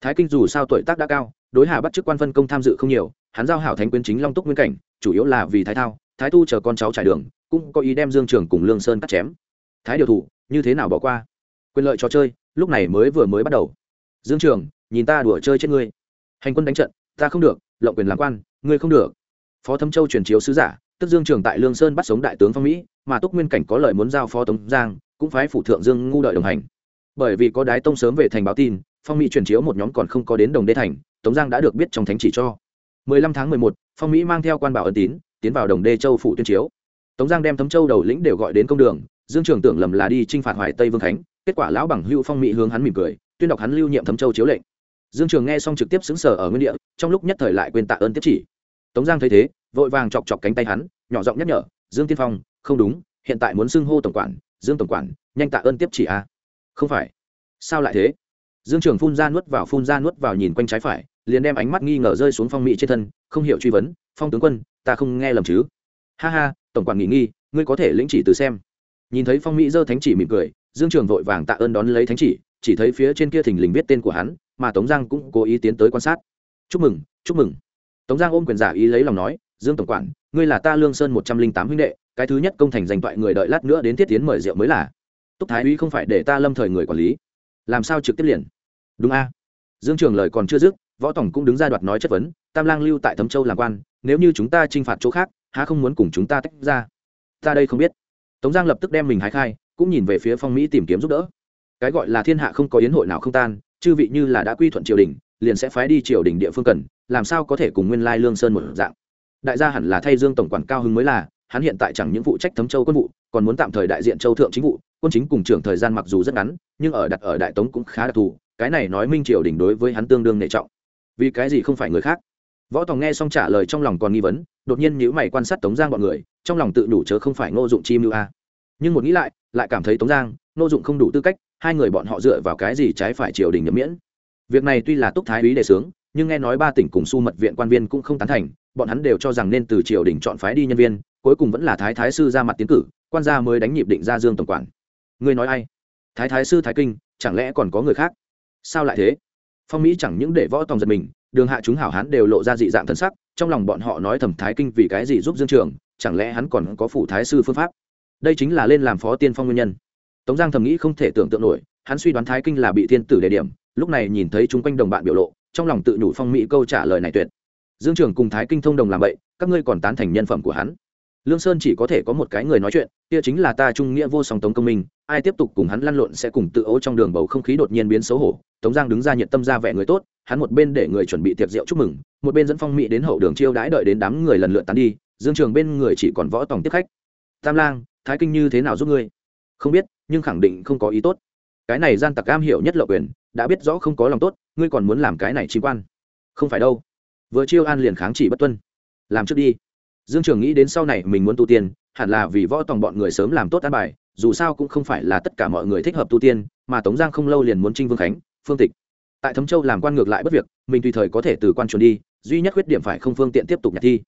Thái kinh dù sao tuổi tác đã cao, đối hà bắt chức quan phân công tham dự không nhiều, hắn giao hảo thánh quyến chính long túc nguyên cảnh, chủ yếu là vì thái thao, thái tu chờ con cháu trải đường, cũng có ý đem dương trường cùng lương sơn cắt chém. Thái điều thủ, như thế nào bỏ qua? Quyền lợi trò chơi, lúc này mới vừa mới bắt đầu. Dương trường, nhìn ta đùa chơi chết ngươi. Hành quân đánh trận, ta không được, lộng quyền làm quan, ngươi không được phó thâm châu truyền chiếu sứ giả tức dương trường tại lương sơn bắt sống đại tướng phong mỹ mà túc nguyên cảnh có lời muốn giao phó tống giang cũng phái phủ thượng dương ngu đợi đồng hành. Bởi vì có đái tông sớm về thành báo tin phong mỹ truyền chiếu một nhóm còn không có đến đồng đê thành tống giang đã được biết trong thánh chỉ cho. 15 tháng 11, phong mỹ mang theo quan bảo ân tín tiến vào đồng đê châu phủ tuyên chiếu. Tống giang đem thấm châu đầu lĩnh đều gọi đến công đường dương trường tưởng lầm là đi chinh phạt hoài tây vương khánh kết quả lão bằng hưu phong mỹ hướng hắn mỉm cười tuyên đọc hắn lưu nhiệm thấm châu chiếu lệnh. Dương trường nghe xong trực tiếp xứng sở ở nguyên địa trong lúc nhất thời lại quên tạ ơn tiếp chỉ tống giang thấy thế, vội vàng chọc chọc cánh tay hắn, nhỏ giọng nhắc nhở, dương tiên phong, không đúng, hiện tại muốn xưng hô tổng quản, dương tổng quản, nhanh tạ ơn tiếp chỉ a. Không phải. Sao lại thế? Dương trường phun ra nuốt vào, phun ra nuốt vào nhìn quanh trái phải, liền đem ánh mắt nghi ngờ rơi xuống phong mỹ trên thân, không hiểu truy vấn, phong tướng quân, ta không nghe lầm chứ? Ha ha, tổng quản nghỉ nghi, ngươi có thể lĩnh chỉ từ xem. Nhìn thấy phong mỹ giơ thánh chỉ mỉm cười, dương trường vội vàng tạ ơn đón lấy thánh chỉ chỉ thấy phía trên kia thình lình viết tên của hắn, mà tống giang cũng cố ý tiến tới quan sát. Chúc mừng chúc mừng tống giang ôm quyền giả ý lấy lòng nói, dương tổng quản, ngươi là ta lương sơn một trăm linh tám huynh đệ, cái thứ nhất công thành danh toại người đợi lát nữa đến thiết tiến mời rượu mới là. Túc thái uy không phải để ta lâm thời người quản lý. Làm sao trực tiếp liền? Đúng a. Dương trường lời còn chưa dứt, võ tổng cũng đứng ra đoạt nói chất vấn, tam lang lưu tại thấm châu làm quan, nếu như chúng ta t r i n h phạt chỗ khác, há không muốn cùng chúng ta tách ra? Ta đây không biết. Tống giang lập tức đem mình hái khai, cũng nhìn về phía phong mỹ tìm kiếm giúp đỡ. Cái gọi là thiên hạ không có yến hội nào không tan, chư vị như là đã quy thuận triều đình liền sẽ phái đi triều đình địa phương cần, làm sao có thể cùng nguyên lai lương sơn một dạng? Đại gia hẳn là thay dương tổng quản cao hưng mới là, hắn hiện tại chẳng những phụ trách thấm châu quân vụ, còn muốn tạm thời đại diện châu thượng chính vụ, quân chính cùng trưởng thời gian mặc dù rất ngắn, nhưng ở đặt ở đại tống cũng khá đặc thù, cái này nói minh triều đình đối với hắn tương đương nệ trọng. Vì cái gì không phải người khác? Võ tòng nghe xong trả lời trong lòng còn nghi vấn, đột nhiên nhữ mày quan sát tống giang bọn người, trong lòng tự đủ chớ không phải ngô dụng chi mưu a. Nhưng một nghĩ lại lại cảm thấy tống giang, ngô dụng không đủ tư cách, hai người bọn họ dựa vào cái gì trái phải triều đình nhậm miễn? Việc này tuy là túc thái úy đề xướng, nhưng nghe nói ba tỉnh cùng su mật viện quan viên cũng không tán thành, bọn hắn đều cho rằng nên từ triều đình chọn phái đi nhân viên, cuối cùng vẫn là thái thái sư ra mặt tiến cử, quan gia mới đánh nhịp định ra dương tổng quản. Ngươi nói ai? Thái thái sư thái kinh, chẳng lẽ còn có người khác? Sao lại thế? Phong mỹ chẳng những để võ tòng giật mình, đường hạ chúng hảo hán đều lộ ra dị dạng thân sắc, trong lòng bọn họ nói thầm thái kinh vì cái gì giúp dương trường, chẳng lẽ hắn còn có phủ thái sư phương pháp? Đây chính là lên làm phó tiên phong nguyên nhân. Tống giang thầm nghĩ không thể tưởng tượng nổi hắn suy đoán thái kinh là bị thiên tử đề điểm, lúc này nhìn thấy chung quanh đồng bạn biểu lộ, trong lòng tự nhủ phong mỹ câu trả lời này tuyệt. Dương trường cùng thái kinh thông đồng làm vậy, các ngươi còn tán thành nhân phẩm của hắn. Lương sơn chỉ có thể có một cái người nói chuyện, kia chính là ta trung nghĩa vô song tống công minh, ai tiếp tục cùng hắn lăn lộn sẽ cùng tự ố trong đường bầu không khí đột nhiên biến xấu hổ. Tống giang đứng ra nhiệt tâm ra vẻ người tốt, hắn một bên để người chuẩn bị tiệc rượu chúc mừng, một bên dẫn phong mỹ đến hậu đường chiêu đãi đợi đến đám người lần lượt tán đi, dương trường bên người chỉ còn võ tòng tiếp khách. Tam lang, thái kinh như thế nào giúp ngươi? Không biết, nhưng khẳng định không có ý tốt cái này gian tặc am hiểu nhất lộ quyền, đã biết rõ không có lòng tốt, ngươi còn muốn làm cái này chi quan. Không phải đâu. Vừa chiêu an liền kháng chỉ bất tuân. Làm trước đi. Dương trường nghĩ đến sau này mình muốn tu tiên, hẳn là vì võ tòng bọn người sớm làm tốt an bài, dù sao cũng không phải là tất cả mọi người thích hợp tu tiên, mà tống giang không lâu liền muốn trinh vương khánh, phương tịch. Tại thấm châu làm quan ngược lại bất việc, mình tùy thời có thể từ quan chuẩn đi, duy nhất khuyết điểm phải không phương tiện tiếp tục nhạc thi.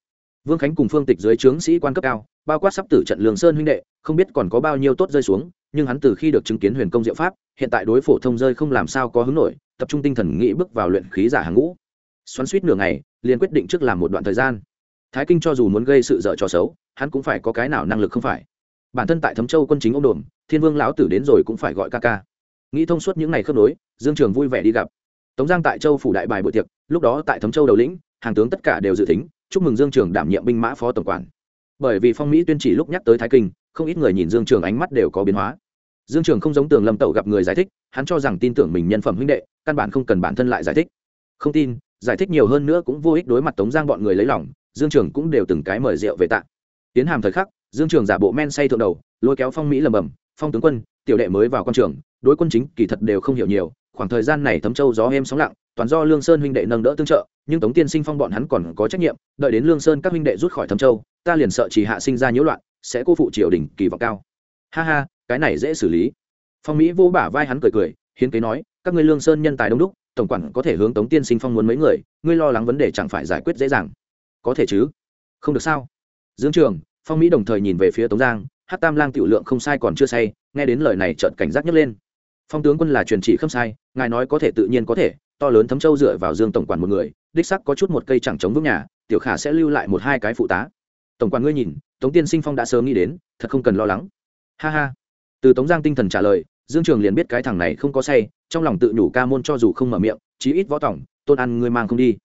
Vương khánh cùng phương tịch dưới trướng sĩ quan cấp cao, bao quát sắp tử trận lường sơn huynh đệ, không biết còn có bao nhiêu tốt rơi xuống nhưng hắn từ khi được chứng kiến huyền công diệu pháp, hiện tại đối phổ thông rơi không làm sao có hứng nổi, tập trung tinh thần nghĩ bước vào luyện khí giả hàng ngũ. Xoắn suýt nửa ngày, liền quyết định trước làm một đoạn thời gian. Thái kinh cho dù muốn gây sự dở trò xấu, hắn cũng phải có cái nào năng lực không phải. Bản thân tại thấm châu quân chính ông đồn thiên vương lão tử đến rồi cũng phải gọi ca ca. Nghĩ thông suốt những ngày khớp nối, dương trường vui vẻ đi gặp. Tống giang tại châu phủ đại bài buổi tiệc, lúc đó tại thấm châu đầu lĩnh, hàng tướng tất cả đều dự tính, chúc mừng dương trường đảm nhiệm binh mã phó tổng quản bởi vì phong mỹ tuyên chỉ lúc nhắc tới thái kinh, không ít người nhìn dương trường ánh mắt đều có biến hóa. Dương trường không giống tường lâm tẩu gặp người giải thích, hắn cho rằng tin tưởng mình nhân phẩm huynh đệ, căn bản không cần bản thân lại giải thích. Không tin, giải thích nhiều hơn nữa cũng vô ích đối mặt tống giang bọn người lấy lòng, dương trường cũng đều từng cái mời rượu về tạ. Tiến hàm thời khắc, dương trường giả bộ men say thượng đầu, lôi kéo phong mỹ lầm bầm, phong tướng quân, tiểu đệ mới vào con trường, đối quân chính kỳ thật đều không hiểu nhiều, khoảng thời gian này thấm châu gió êm sóng lặng, toàn do lương sơn huynh đệ nâng đỡ tương trợ, nhưng tống tiên sinh phong bọn hắn còn có trách nhiệm, đợi đến lương sơn các huynh đệ rút khỏi thấm châu ta liền sợ chỉ hạ sinh ra nhiễu loạn, sẽ cô phụ triều đình kỳ vọng cao. Ha ha, cái này dễ xử lý. Phong mỹ vô bả vai hắn cười cười, hiến kế nói, các ngươi lương sơn nhân tài đông đúc, tổng quản có thể hướng tống tiên sinh phong muốn mấy người, ngươi lo lắng vấn đề chẳng phải giải quyết dễ dàng. Có thể chứ? Không được sao? Dương trường, phong mỹ đồng thời nhìn về phía tống giang, hát tam lang tiểu lượng không sai còn chưa say, nghe đến lời này trợn cảnh giác nhấc lên. Phong tướng quân là truyền chỉ không sai, ngài nói có thể tự nhiên có thể, to lớn thấm châu dựa vào dương tổng quản một người, đích sắc có chút một cây chẳng chống vững nhà, tiểu khả sẽ lưu lại một hai cái phụ tá tổng quản ngươi nhìn, tống tiên sinh phong đã sớm nghĩ đến, thật không cần lo lắng. Ha ha. Từ tống giang tinh thần trả lời, dương trường liền biết cái thằng này không có say, trong lòng tự nhủ ca môn cho dù không mở miệng, chí ít võ tổng, tôn ăn ngươi mang không đi.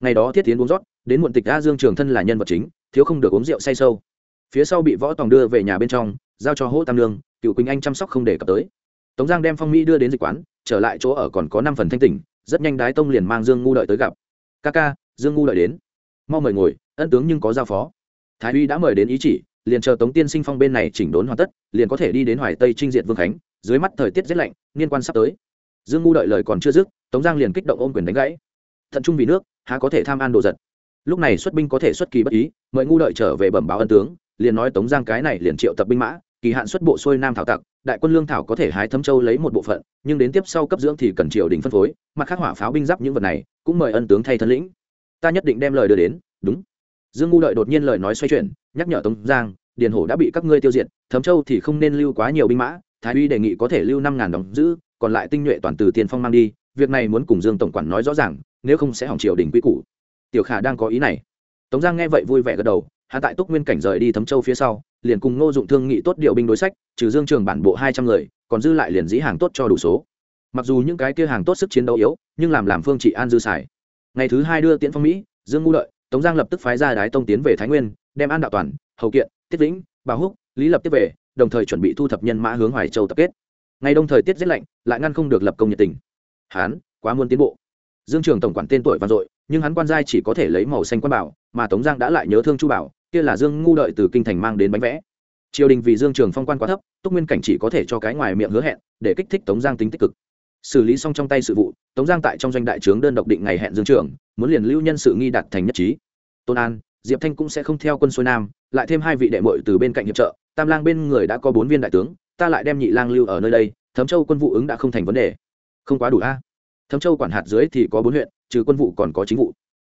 Ngày đó thiết tiến uống rót, đến muộn tịch a dương trường thân là nhân vật chính, thiếu không được uống rượu say sâu. Phía sau bị võ tòng đưa về nhà bên trong, giao cho hỗ tam lương cựu quỳnh anh chăm sóc không để cập tới. Tống giang đem phong mỹ đưa đến dịch quán, trở lại chỗ ở còn có năm phần thanh tỉnh, rất nhanh đái tông liền mang dương ngu đợi tới gặp. Ca ca, dương ngu đợi đến. Mau mời ngồi, ân tướng nhưng có giao phó thái uy đã mời đến ý chỉ, liền chờ tống tiên sinh phong bên này chỉnh đốn hoàn tất, liền có thể đi đến hoài tây trinh diện vương khánh, dưới mắt thời tiết rét lạnh, niên quan sắp tới. Dương ngu đợi lời còn chưa dứt, tống giang liền kích động ôm quyền đánh gãy. Thận trung vì nước, há có thể tham an đồ giật. Lúc này xuất binh có thể xuất kỳ bất ý, mời ngu đợi trở về bẩm báo ân tướng, liền nói tống giang cái này liền triệu tập binh mã, kỳ hạn xuất bộ xuôi nam thảo tặc, đại quân lương thảo có thể hái thấm châu lấy một bộ phận, nhưng đến tiếp sau cấp dưỡng thì cần triều đình phân phối, mặt khác hỏa pháo binh giáp những vật này, cũng mời ân tướng thay thân lĩnh. Ta nhất định đem lời đưa đến, đúng dương ngu đợi đột nhiên lời nói xoay chuyển, nhắc nhở tống giang, điền hổ đã bị các ngươi tiêu diệt, thấm châu thì không nên lưu quá nhiều binh mã, thái uy đề nghị có thể lưu năm ngàn đồng giữ, còn lại tinh nhuệ toàn từ tiền phong mang đi, việc này muốn cùng dương tổng quản nói rõ ràng, nếu không sẽ hỏng triều đình quy củ. Tiểu khả đang có ý này. Tống giang nghe vậy vui vẻ gật đầu hạ tại túc nguyên cảnh rời đi thấm châu phía sau, liền cùng ngô dụng thương nghị tốt điều binh đối sách, trừ dương trường bản bộ hai trăm người, còn dư lại liền dĩ hàng tốt cho đủ số. Mặc dù những cái kia hàng tốt sức chiến đấu yếu, nhưng làm làm phương trị an dư xài. Ngày thứ hai đưa tiễn phong mỹ, dương ngu lợi tống giang lập tức phái ra đái tông tiến về thái nguyên, đem an đạo toàn, hầu kiện, tiết vĩnh bà húc, lý lập tiếp về, đồng thời chuẩn bị thu thập nhân mã hướng hoài châu tập kết. Ngày đông thời tiết rét lạnh, lại ngăn không được lập công nhiệt tình. Hán, quá muôn tiến bộ. Dương trường tổng quản tên tuổi vang dội, nhưng hắn quan giai chỉ có thể lấy màu xanh quan bảo, mà tống giang đã lại nhớ thương chu bảo, kia là dương ngu đợi từ kinh thành mang đến bánh vẽ. Triều đình vì dương trường phong quan quá thấp, túc nguyên cảnh chỉ có thể cho cái ngoài miệng hứa hẹn, để kích thích tống giang tính tích cực xử lý xong trong tay sự vụ tống giang tại trong doanh đại trướng đơn độc định ngày hẹn dương trưởng, muốn liền lưu nhân sự nghi đạt thành nhất trí. Tôn an diệp thanh cũng sẽ không theo quân xuôi nam lại thêm hai vị đệ mội từ bên cạnh hiệp trợ tam lang bên người đã có bốn viên đại tướng ta lại đem nhị lang lưu ở nơi đây thấm châu quân vụ ứng đã không thành vấn đề. Không quá đủ a. Thấm châu quản hạt dưới thì có bốn huyện trừ quân vụ còn có chính vụ.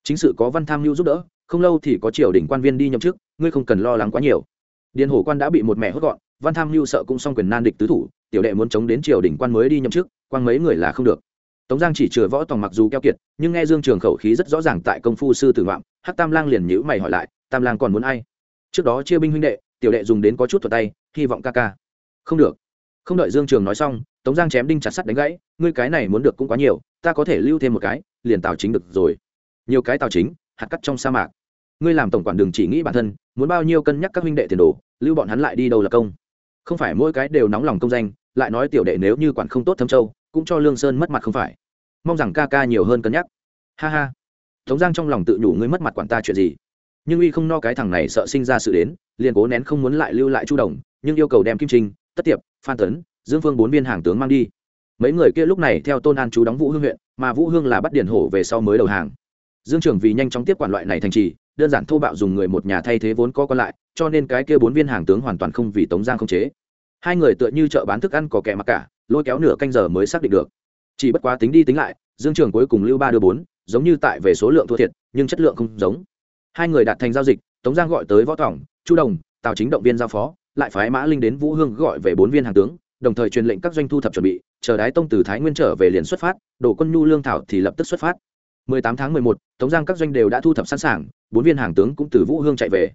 Chính sự có văn tham mưu giúp đỡ không lâu thì có triều đình quan viên đi nhậm chức ngươi không cần lo lắng quá nhiều. Điền hổ quan đã bị một mẹ hốt gọn văn tham mưu sợ cũng xong quyền nan địch tứ thủ tiểu đệ muốn chống đến triều đình quan mới đi nhậm chức quang mấy người là không được. Tống giang chỉ chừa võ tòng mặc dù keo kiệt, nhưng nghe dương trường khẩu khí rất rõ ràng tại công phu sư tử ngoạm hát tam lang liền nhữ mày hỏi lại, tam lang còn muốn ai? Trước đó chia binh huynh đệ, tiểu đệ dùng đến có chút thuật tay, hy vọng ca ca. Không được. Không đợi dương trường nói xong, tống giang chém đinh chặt sắt đánh gãy, ngươi cái này muốn được cũng quá nhiều, ta có thể lưu thêm một cái, liền tào chính được rồi. Nhiều cái tào chính, hạt cắt trong sa mạc. Ngươi làm tổng quản đường chỉ nghĩ bản thân, muốn bao nhiêu cân nhắc các huynh đệ tiền đồ, lưu bọn hắn lại đi đâu là công? Không phải mỗi cái đều nóng lòng công danh, lại nói tiểu đệ nếu như quản không tốt thâm châu cũng cho lương sơn mất mặt không phải. Mong rằng ca ca nhiều hơn cân nhắc. Ha ha. Tống giang trong lòng tự nhủ ngươi mất mặt quản ta chuyện gì. Nhưng uy không no cái thằng này sợ sinh ra sự đến, liền cố nén không muốn lại lưu lại chu đồng, nhưng yêu cầu đem kim trinh, tất tiệp, phan tấn, dương phương bốn viên hàng tướng mang đi. Mấy người kia lúc này theo tôn an chú đóng vũ hương huyện, mà vũ hương là bắt điển hổ về sau mới đầu hàng. Dương trưởng vì nhanh chóng tiếp quản loại này thành trì, đơn giản thô bạo dùng người một nhà thay thế vốn có còn lại, cho nên cái kia bốn viên hàng tướng hoàn toàn không vì tống giang không chế. Hai người tựa như chợ bán thức ăn có kẻ mặc cả lôi kéo nửa canh giờ mới xác định được. Chỉ bất quá tính đi tính lại dương trường cuối cùng lưu ba đưa bốn giống như tại về số lượng thua thiệt nhưng chất lượng không giống. Hai người đạt thành giao dịch tống giang gọi tới võ tỏng chu đồng tào chính động viên giao phó lại phái mã linh đến vũ hương gọi về bốn viên hàng tướng đồng thời truyền lệnh các doanh thu thập chuẩn bị chờ đái tông từ thái nguyên trở về liền xuất phát đổ quân nhu lương thảo thì lập tức xuất phát. 18 tháng 11, tống giang các doanh đều đã thu thập sẵn sàng bốn viên hàng tướng cũng từ vũ hương chạy về.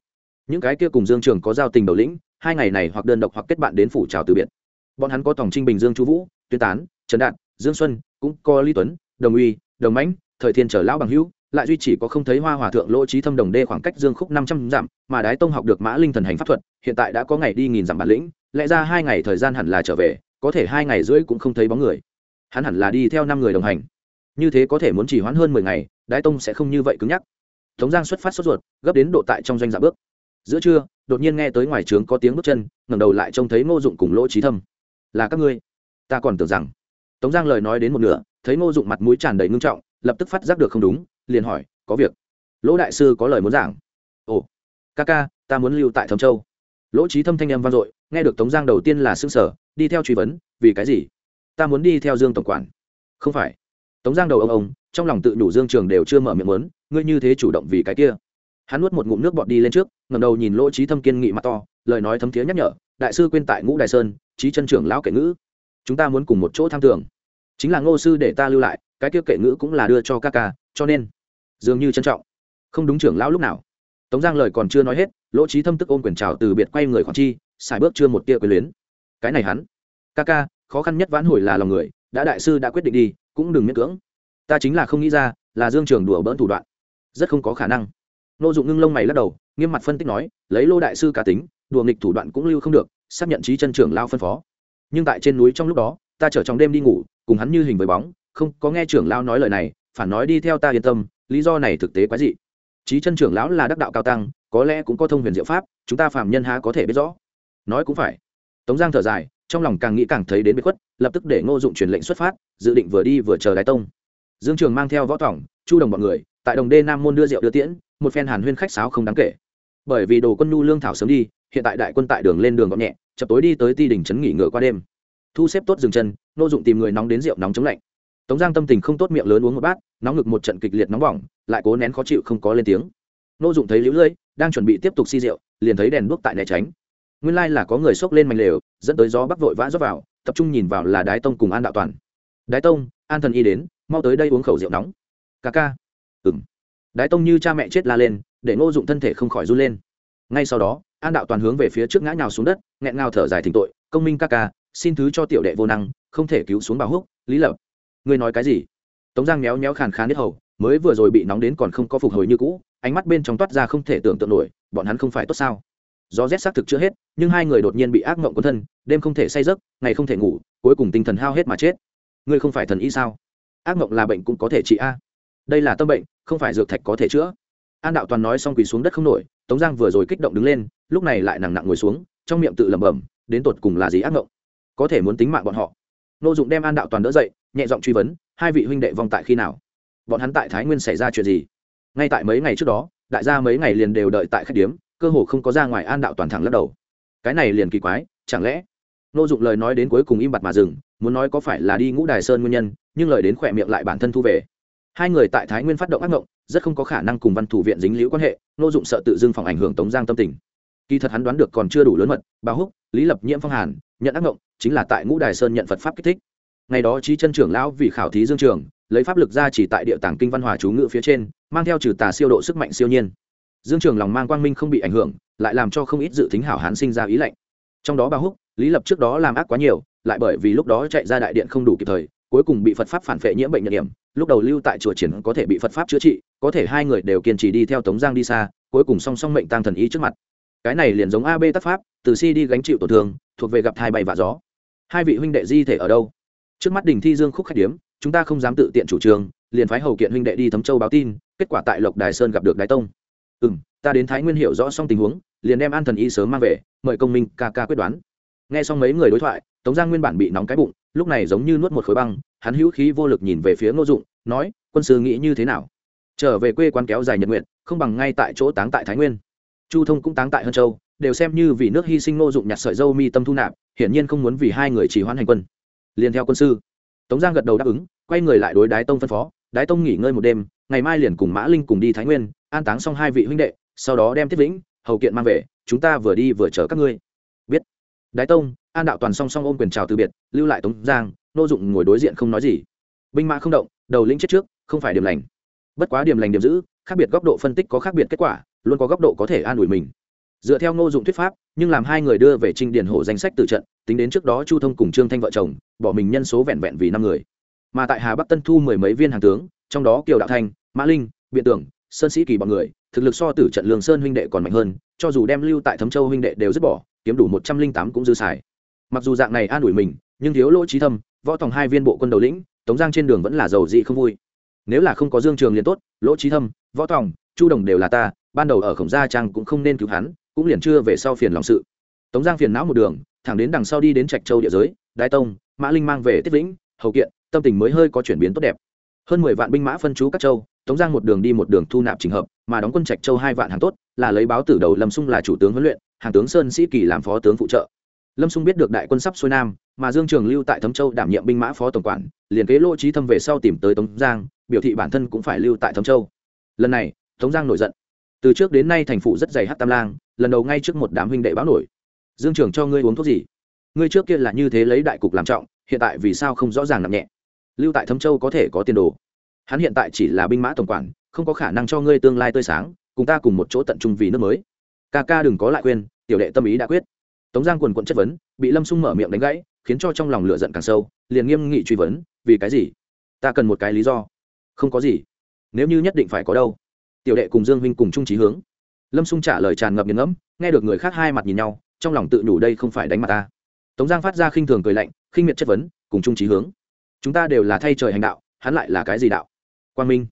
Những cái kia cùng dương trường có giao tình đầu lĩnh hai ngày này hoặc đơn độc hoặc kết bạn đến phủ chào từ biệt bọn hắn có tổng trinh bình, dương chu vũ, tuyên tán, trần đạt, dương xuân, cũng có lý tuấn, đồng uy, đồng mãnh, thời thiên trở lão bằng hữu, lại duy chỉ có không thấy hoa hòa thượng lỗ trí thâm đồng đê khoảng cách dương khúc năm trăm dặm, mà đái tông học được mã linh thần hành pháp thuật, hiện tại đã có ngày đi nghìn dặm bản lĩnh, lẽ ra hai ngày thời gian hẳn là trở về, có thể hai ngày rưỡi cũng không thấy bóng người. Hắn hẳn là đi theo năm người đồng hành. Như thế có thể muốn chỉ hoãn hơn mười ngày, đái tông sẽ không như vậy cứng nhắc. Tống giang xuất phát sốt ruột, gấp đến độ tại trong doanh dạ bước. Giữa trưa, đột nhiên nghe tới ngoài trướng có tiếng bước chân, ngẩng đầu lại trông thấy ngô dụng cùng lỗ trí thâm là các ngươi. Ta còn tưởng rằng. Tống giang lời nói đến một nửa, thấy ngô dụng mặt mũi tràn đầy ngưng trọng, lập tức phát giác được không đúng, liền hỏi, có việc? Lỗ đại sư có lời muốn giảng. Ồ, ca ca, ta muốn lưu tại thâm châu. Lỗ trí thâm thanh em vang dội, nghe được tống giang đầu tiên là xương sở đi theo truy vấn, vì cái gì? Ta muốn đi theo dương tổng quản. Không phải. Tống giang đầu ông ông, trong lòng tự đủ dương trường đều chưa mở miệng muốn, ngươi như thế chủ động vì cái kia. Hắn nuốt một ngụm nước bọt đi lên trước ngầm đầu nhìn lỗ trí thâm kiên nghị mặt to, lời nói thấm thiế nhắc nhở đại sư quên tại ngũ đại sơn, trí chân trưởng lão kệ ngữ. Chúng ta muốn cùng một chỗ tham tưởng. Chính là ngô sư để ta lưu lại, cái kia kệ ngữ cũng là đưa cho ca ca, cho nên dường như trân trọng. Không đúng trưởng lão lúc nào. Tống giang lời còn chưa nói hết, lỗ trí thâm tức ôm quyền trào từ biệt quay người khoảng chi, xài bước chưa một tia quyền luyến. Cái này hắn. Ca ca, khó khăn nhất vãn hồi là lòng người, đã đại sư đã quyết định đi, cũng đừng miễn cưỡng. Ta chính là không nghĩ ra, là dương trường đùa bỡn thủ đoạn. Rất không có khả năng. Nô dụng ngưng lông mày lắc đầu, nghiêm mặt phân tích nói, lấy lô đại sư cá tính đùa nghịch thủ đoạn cũng lưu không được, xác nhận trí chân trưởng lao phân phó. Nhưng tại trên núi trong lúc đó, ta chở trong đêm đi ngủ, cùng hắn như hình với bóng, không có nghe trưởng lao nói lời này, phản nói đi theo ta yên tâm, lý do này thực tế quá dị. Trí chân trưởng lão là đắc đạo cao tăng, có lẽ cũng có thông huyền diệu pháp, chúng ta phàm nhân há có thể biết rõ. Nói cũng phải. Tống giang thở dài, trong lòng càng nghĩ càng thấy đến bế khuất, lập tức để ngô dụng truyền lệnh xuất phát, dự định vừa đi vừa chờ đái tông. Dương trường mang theo võ thỏng chu đồng bọn người, tại đồng đê nam môn đưa rượu đưa tiễn, một phen hàn huyên khách sáo không đáng kể. Bởi vì đồ quân nhu lương thảo sớm đi hiện tại đại quân tại đường lên đường gọn nhẹ, chập tối đi tới ti đình trấn nghỉ ngựa qua đêm. Thu xếp tốt dừng chân nô dụng tìm người nóng đến rượu nóng chống lạnh. Tống giang tâm tình không tốt miệng lớn uống một bát, nóng ngực một trận kịch liệt nóng bỏng, lại cố nén khó chịu không có lên tiếng. Nô dụng thấy lũ lưỡi đang chuẩn bị tiếp tục si rượu, liền thấy đèn đuốc tại né tránh. Nguyên lai là có người xốc lên mảnh lều, dẫn tới gió bắc vội vã rót vào, tập trung nhìn vào là đái tông cùng an đạo toàn. Đái tông, an thần y đến, mau tới đây uống khẩu rượu nóng. Ca ca. Ừng đái tông như cha mẹ chết la lên, để ngô dụng thân thể không khỏi run lên. Ngay sau đó an đạo toàn hướng về phía trước ngã nhào xuống đất, nghẹn ngào thở dài thỉnh tội, công minh ca ca, xin thứ cho tiểu đệ vô năng, không thể cứu xuống bảo húc, lý lập. Ngươi nói cái gì? Tống giang méo méo khàn khàn nhất hầu, mới vừa rồi bị nóng đến còn không có phục hồi như cũ, ánh mắt bên trong toát ra không thể tưởng tượng nổi, bọn hắn không phải tốt sao? Gió rét xác thực chưa hết, nhưng hai người đột nhiên bị ác mộng quân thân, đêm không thể say giấc, ngày không thể ngủ, cuối cùng tinh thần hao hết mà chết. Ngươi không phải thần y sao? Ác mộng là bệnh cũng có thể trị a. Đây là tâm bệnh, không phải dược thạch có thể chữa. An đạo toàn nói xong quỳ xuống đất không nổi tống giang vừa rồi kích động đứng lên, lúc này lại nặng nặng ngồi xuống, trong miệng tự lẩm bẩm, đến tột cùng là gì ác mộng có thể muốn tính mạng bọn họ. Nô dụng đem an đạo toàn đỡ dậy, nhẹ giọng truy vấn, hai vị huynh đệ vong tại khi nào? Bọn hắn tại thái nguyên xảy ra chuyện gì? Ngay tại mấy ngày trước đó, đại gia mấy ngày liền đều đợi tại khách điếm, cơ hồ không có ra ngoài an đạo toàn thẳng lắc đầu. Cái này liền kỳ quái, chẳng lẽ? Nô dụng lời nói đến cuối cùng im bặt mà dừng, muốn nói có phải là đi ngũ đài sơn nguyên nhân, nhưng lời đến khỏe miệng lại bản thân thu về hai người tại thái nguyên phát động ác mộng rất không có khả năng cùng văn thủ viện dính liễu quan hệ nô dụng sợ tự dưng phòng ảnh hưởng tống giang tâm tình. Kỳ thật hắn đoán được còn chưa đủ lớn mật bà húc, lý lập nhiễm phong hàn, nhận ác mộng chính là tại ngũ đài sơn nhận phật pháp kích thích. Ngày đó trí chân trưởng lão vì khảo thí dương trường, lấy pháp lực ra chỉ tại địa tàng kinh văn hòa chú ngự phía trên, mang theo trừ tà siêu độ sức mạnh siêu nhiên. Dương trường lòng mang quang minh không bị ảnh hưởng, lại làm cho không ít dự tính hảo hán sinh ra ý lạnh. Trong đó bà húc, lý lập trước đó làm ác quá nhiều, lại bởi vì lúc đó chạy ra đại điện không đủ kịp thời cuối cùng bị phật pháp phản vệ nhiễm bệnh nhược điểm, lúc đầu lưu tại chùa triển có thể bị phật pháp chữa trị, có thể hai người đều kiên trì đi theo tống giang đi xa, cuối cùng song song mệnh tăng thần ý trước mặt. Cái này liền giống ab tác pháp, từ si đi gánh chịu tổn thương, thuộc về gặp thai bay và gió. Hai vị huynh đệ di thể ở đâu? Trước mắt đình thi dương khúc khách điếm, chúng ta không dám tự tiện chủ trương, liền phái hầu kiện huynh đệ đi thấm châu báo tin, kết quả tại lộc đài sơn gặp được đái tông. Ừ m ta đến thái nguyên hiểu rõ xong tình huống, liền đem an thần y sớm mang về, mời công minh ca ca quyết đoán. Nghe xong mấy người đối thoại, tống giang nguyên bản bị nóng cái bụng lúc này giống như nuốt một khối băng, hắn hữu khí vô lực nhìn về phía ngô dụng, nói, quân sư nghĩ như thế nào? Trở về quê quán kéo dài nhật nguyện không bằng ngay tại chỗ táng tại thái nguyên. Chu thông cũng táng tại hân châu, đều xem như vì nước hy sinh ngô dụng nhặt sợi dâu mi tâm thu nạp, hiển nhiên không muốn vì hai người chỉ hoãn hành quân. Liền theo quân sư, tống giang gật đầu đáp ứng, quay người lại đối đái tông phân phó, đái tông nghỉ ngơi một đêm, ngày mai liền cùng mã linh cùng đi thái nguyên, an táng xong hai vị huynh đệ, sau đó đem tiết vĩnh, hầu kiện mang về, chúng ta vừa đi vừa chở các ngươi. Biết. Đái tông an đạo toàn song song ôm quyền chào từ biệt, lưu lại tống giang, nô dụng ngồi đối diện không nói gì. Binh mã không động, đầu lĩnh chết trước, không phải điểm lành. Bất quá điểm lành điểm giữ, khác biệt góc độ phân tích có khác biệt kết quả, luôn có góc độ có thể an ủi mình. Dựa theo ngô dụng thuyết pháp, nhưng làm hai người đưa về trinh điển hộ danh sách từ trận, tính đến trước đó chu thông cùng trương thanh vợ chồng, bỏ mình nhân số vẹn vẹn vì năm người. Mà tại hà bắc tân thu mười mấy viên hàng tướng, trong đó kiều đạo thanh, mã linh, biện tưởng, sơn sĩ kỳ bọn người, thực lực so tử trận lương sơn huynh đệ còn mạnh hơn, cho dù đem lưu tại thấm châu huynh đệ đều dứt bỏ, kiếm đủ một trăm linh tám cũng dư xài mặc dù dạng này an ủi mình, nhưng thiếu lỗ trí thâm, võ tòng hai viên bộ quân đầu lĩnh, tống giang trên đường vẫn là giàu dị không vui. Nếu là không có dương trường liền tốt, lỗ trí thâm, võ tòng, chu đồng đều là ta, ban đầu ở khổng gia trang cũng không nên cứu hắn, cũng liền chưa về sau phiền lòng sự. Tống giang phiền não một đường, thẳng đến đằng sau đi đến trạch châu địa giới đại tông, mã linh mang về tiết vĩnh, hầu kiện, tâm tình mới hơi có chuyển biến tốt đẹp. Hơn mười vạn binh mã phân chú các châu, tống giang một đường đi một đường thu nạp trình hợp, mà đóng quân trạch châu hai vạn hàng tốt, là lấy báo tử đầu lâm sung là chủ tướng huấn luyện, hàng tướng sơn sĩ kỳ làm phó tướng phụ trợ lâm sung biết được đại quân sắp xuôi nam, mà dương trường lưu tại thấm châu đảm nhiệm binh mã phó tổng quản, liền kế lỗ trí thâm về sau tìm tới tống giang, biểu thị bản thân cũng phải lưu tại thấm châu. Lần này, tống giang nổi giận. Từ trước đến nay thành phủ rất dày hát tam lang, lần đầu ngay trước một đám huynh đệ báo nổi. Dương trường cho ngươi uống thuốc gì? Ngươi trước kia là như thế lấy đại cục làm trọng, hiện tại vì sao không rõ ràng nặng nhẹ? Lưu tại thâm châu có thể có tiền đồ. Hắn hiện tại chỉ là binh mã tổng quản, không có khả năng cho ngươi tương lai tươi sáng, cùng ta cùng một chỗ tận trung vì nước mới. Ca ca đừng có lại quên tiểu đệ tâm ý đã quyết tống giang quần quận chất vấn, bị lâm sung mở miệng đánh gãy, khiến cho trong lòng lửa giận càng sâu, liền nghiêm nghị truy vấn, vì cái gì? Ta cần một cái lý do. Không có gì. Nếu như nhất định phải có đâu. Tiểu đệ cùng dương huynh cùng chung trí hướng. Lâm sung trả lời tràn ngập nghiền ngẫm, nghe được người khác hai mặt nhìn nhau, trong lòng tự nhủ đây không phải đánh mặt ta. Tống giang phát ra khinh thường cười lạnh, khinh miệt chất vấn, cùng chung trí hướng. Chúng ta đều là thay trời hành đạo, hắn lại là cái gì đạo? Quang minh.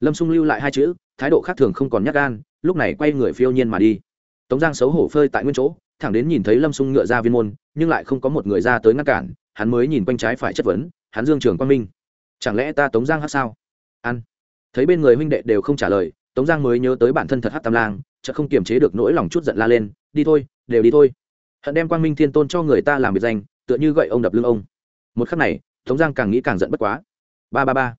Lâm sung lưu lại hai chữ, thái độ khác thường không còn nhắc gan, lúc này quay người phiêu nhiên mà đi. Tống giang xấu hổ phơi tại nguyên chỗ thẳng đến nhìn thấy lâm xung ngựa ra viên môn, nhưng lại không có một người ra tới ngăn cản, hắn mới nhìn quanh trái phải chất vấn, hắn dương trường quang minh, chẳng lẽ ta tống giang hát sao? Ăn. Thấy bên người huynh đệ đều không trả lời, tống giang mới nhớ tới bản thân thật hát tam lang chợ không kiềm chế được nỗi lòng chút giận la lên, đi thôi, đều đi thôi. Hận đem quang minh thiên tôn cho người ta làm biệt danh, tựa như gậy ông đập lưng ông. Một khắc này, tống giang càng nghĩ càng giận bất quá. Ba ba ba.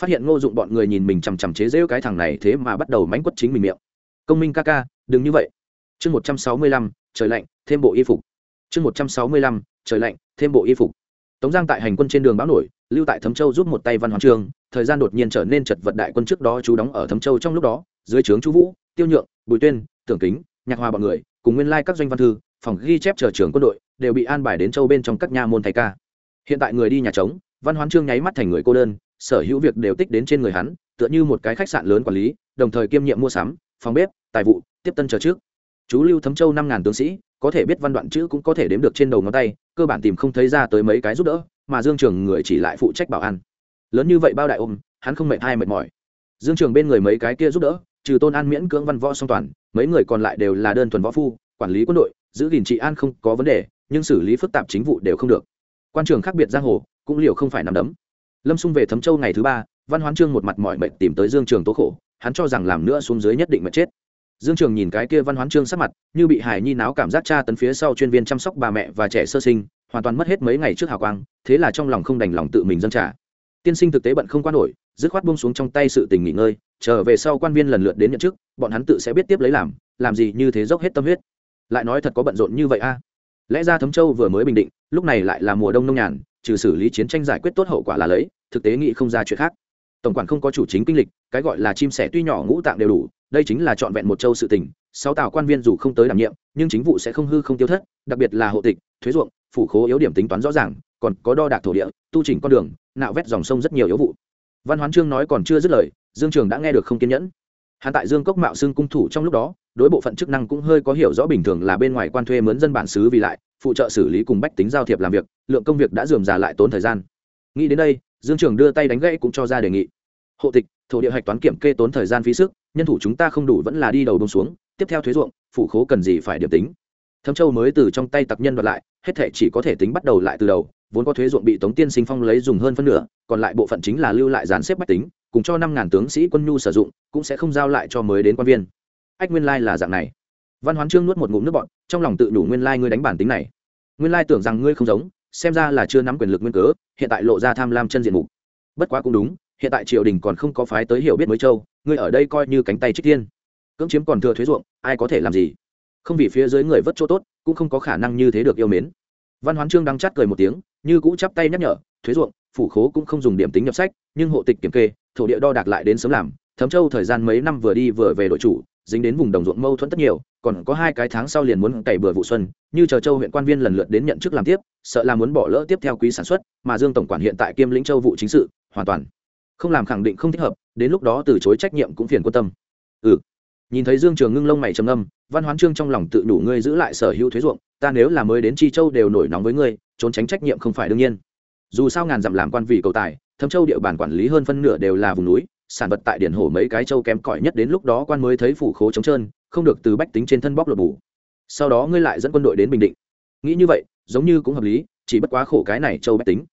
Phát hiện ngô dụng bọn người nhìn mình chằm chằm chế rêu cái thằng này thế mà bắt đầu mánh quất chính mình miệng. Công minh ca ca, đừng như vậy. Chương một trăm sáu mươi lăm trời lạnh, thêm bộ y phục. Chương một trăm sáu mươi lăm, trời lạnh, thêm bộ y phục. Tống giang tại hành quân trên đường báo nổi, lưu tại thấm châu giúp một tay văn hoàn trương thời gian đột nhiên trở nên chật vật đại quân trước đó chú đóng ở thấm châu trong lúc đó, dưới trướng chú vũ, tiêu nhượng, bùi tuyên, tưởng kính, nhạc hòa bọn người, cùng nguyên lai các doanh văn thư, phòng ghi chép chờ trưởng quân đội, đều bị an bài đến châu bên trong các nhà môn thầy ca. Hiện tại người đi nhà trống, văn hoán trương nháy mắt thành người cô đơn, sở hữu việc đều tích đến trên người hắn, tựa như một cái khách sạn lớn quản lý, đồng thời kiêm nhiệm mua sắm, phòng bếp, tài vụ, tiếp tân chờ trước chú lưu thấm châu năm ngàn tướng sĩ, có thể biết văn đoạn chữ cũng có thể đếm được trên đầu ngón tay, cơ bản tìm không thấy ra tới mấy cái giúp đỡ, mà dương trường người chỉ lại phụ trách bảo ăn lớn như vậy bao đại ôm, hắn không mệt hay mệt mỏi. Dương trường bên người mấy cái kia giúp đỡ, trừ tôn an miễn cưỡng văn võ song toàn, mấy người còn lại đều là đơn thuần võ phu, quản lý quân đội, giữ gìn trị an không có vấn đề, nhưng xử lý phức tạp chính vụ đều không được. Quan trường khác biệt giang hồ, cũng liều không phải nằm đấm. Lâm xung về thấm châu ngày thứ ba, văn hoán trương một mặt mọi mệnh tìm tới dương trường tố khổ, hắn cho rằng làm nữa xuống dưới nhất định mà chết dương trường nhìn cái kia văn hoán trương sắc mặt, như bị hải nhi náo cảm giác cha tấn phía sau chuyên viên chăm sóc bà mẹ và trẻ sơ sinh, hoàn toàn mất hết mấy ngày trước hào quang, thế là trong lòng không đành lòng tự mình dâng trả tiên sinh thực tế bận không quan nổi, dứt khoát buông xuống trong tay sự tình nghỉ ngơi trở về sau quan viên lần lượt đến nhận chức, bọn hắn tự sẽ biết tiếp lấy làm làm gì như thế dốc hết tâm huyết. Lại nói thật có bận rộn như vậy a? Lẽ ra thấm châu vừa mới bình định, lúc này lại là mùa đông nông nhàn, trừ xử lý chiến tranh giải quyết tốt hậu quả là lấy, thực tế nghĩ không ra chuyện khác tổng quản không có chủ chính kinh lịch, cái gọi là chim sẻ tuy nhỏ ngũ tạng đều đủ, đây chính là trọn vẹn một châu sự tình, sáu tào quan viên dù không tới đảm nhiệm, nhưng chính vụ sẽ không hư không tiêu thất, đặc biệt là hộ tịch, thuế ruộng, phủ khố yếu điểm tính toán rõ ràng, còn có đo đạc thổ địa, tu chỉnh con đường, nạo vét dòng sông rất nhiều yếu vụ. Văn hoán trương nói còn chưa dứt lời, dương trường đã nghe được không kiên nhẫn. Hắn tại dương cốc mạo xưng cung thủ trong lúc đó, đối bộ phận chức năng cũng hơi có hiểu rõ bình thường là bên ngoài quan thuê mướn dân bản xứ vì lại, phụ trợ xử lý cùng bách tính giao thiệp làm việc, lượng công việc đã dườm già lại tốn thời gian. Nghĩ đến đây dương trường đưa tay đánh gãy cũng cho ra đề nghị. Hộ tịch, thổ địa hạch toán kiểm kê tốn thời gian phí sức, nhân thủ chúng ta không đủ vẫn là đi đầu đông xuống, tiếp theo thuế ruộng, phủ khố cần gì phải điểm tính. Thâm châu mới từ trong tay tặc nhân đoạt lại, hết thể chỉ có thể tính bắt đầu lại từ đầu, vốn có thuế ruộng bị tống tiên sinh phong lấy dùng hơn phân nửa, còn lại bộ phận chính là lưu lại dàn xếp bách tính, cùng cho năm ngàn tướng sĩ quân nhu sử dụng, cũng sẽ không giao lại cho mới đến quan viên. Ách nguyên lai là dạng này. Văn hoán trương nuốt một ngụm nước bọn trong lòng tự đủ nguyên lai ngươi đánh bản tính này. Nguyên lai tưởng rằng ngươi không giống xem ra là chưa nắm quyền lực nguyên cớ, hiện tại lộ ra tham lam chân diện mục. Bất quá cũng đúng, hiện tại triều đình còn không có phái tới hiểu biết mới châu, ngươi ở đây coi như cánh tay trích tiên. Cưỡng chiếm còn thừa thuế ruộng, ai có thể làm gì? Không vì phía dưới người vất chỗ tốt, cũng không có khả năng như thế được yêu mến. Văn hoán trương đang chát cười một tiếng, như cũ chắp tay nhắc nhở, thuế ruộng, phủ khố cũng không dùng điểm tính nhập sách, nhưng hộ tịch kiểm kê, thổ địa đo đạc lại đến sớm làm, thấm châu thời gian mấy năm vừa đi vừa về đội chủ, dính đến vùng đồng ruộng mâu thuẫn tất nhiều còn có hai cái tháng sau liền muốn cày bừa vụ xuân, như chờ châu huyện quan viên lần lượt đến nhận chức làm tiếp, sợ là muốn bỏ lỡ tiếp theo quý sản xuất, mà dương tổng quản hiện tại kiêm lĩnh châu vụ chính sự, hoàn toàn không làm khẳng định không thích hợp, đến lúc đó từ chối trách nhiệm cũng phiền quan tâm. Ừ. Nhìn thấy dương trường ngưng lông mày trầm âm văn hoán trương trong lòng tự đủ ngươi giữ lại sở hữu thuế ruộng, ta nếu là mới đến chi châu đều nổi nóng với ngươi, trốn tránh trách nhiệm không phải đương nhiên. Dù sao ngàn dặm làm quan vị cầu tài, thâm châu địa bàn quản lý hơn phân nửa đều là vùng núi, sản vật tại điển hổ mấy cái châu kém cỏi nhất đến lúc đó quan mới thấy phủ khố trống trơn không được từ bách tính trên thân bóc lột bù. Sau đó ngươi lại dẫn quân đội đến bình định. Nghĩ như vậy, giống như cũng hợp lý, chỉ bất quá khổ cái này châu bách tính.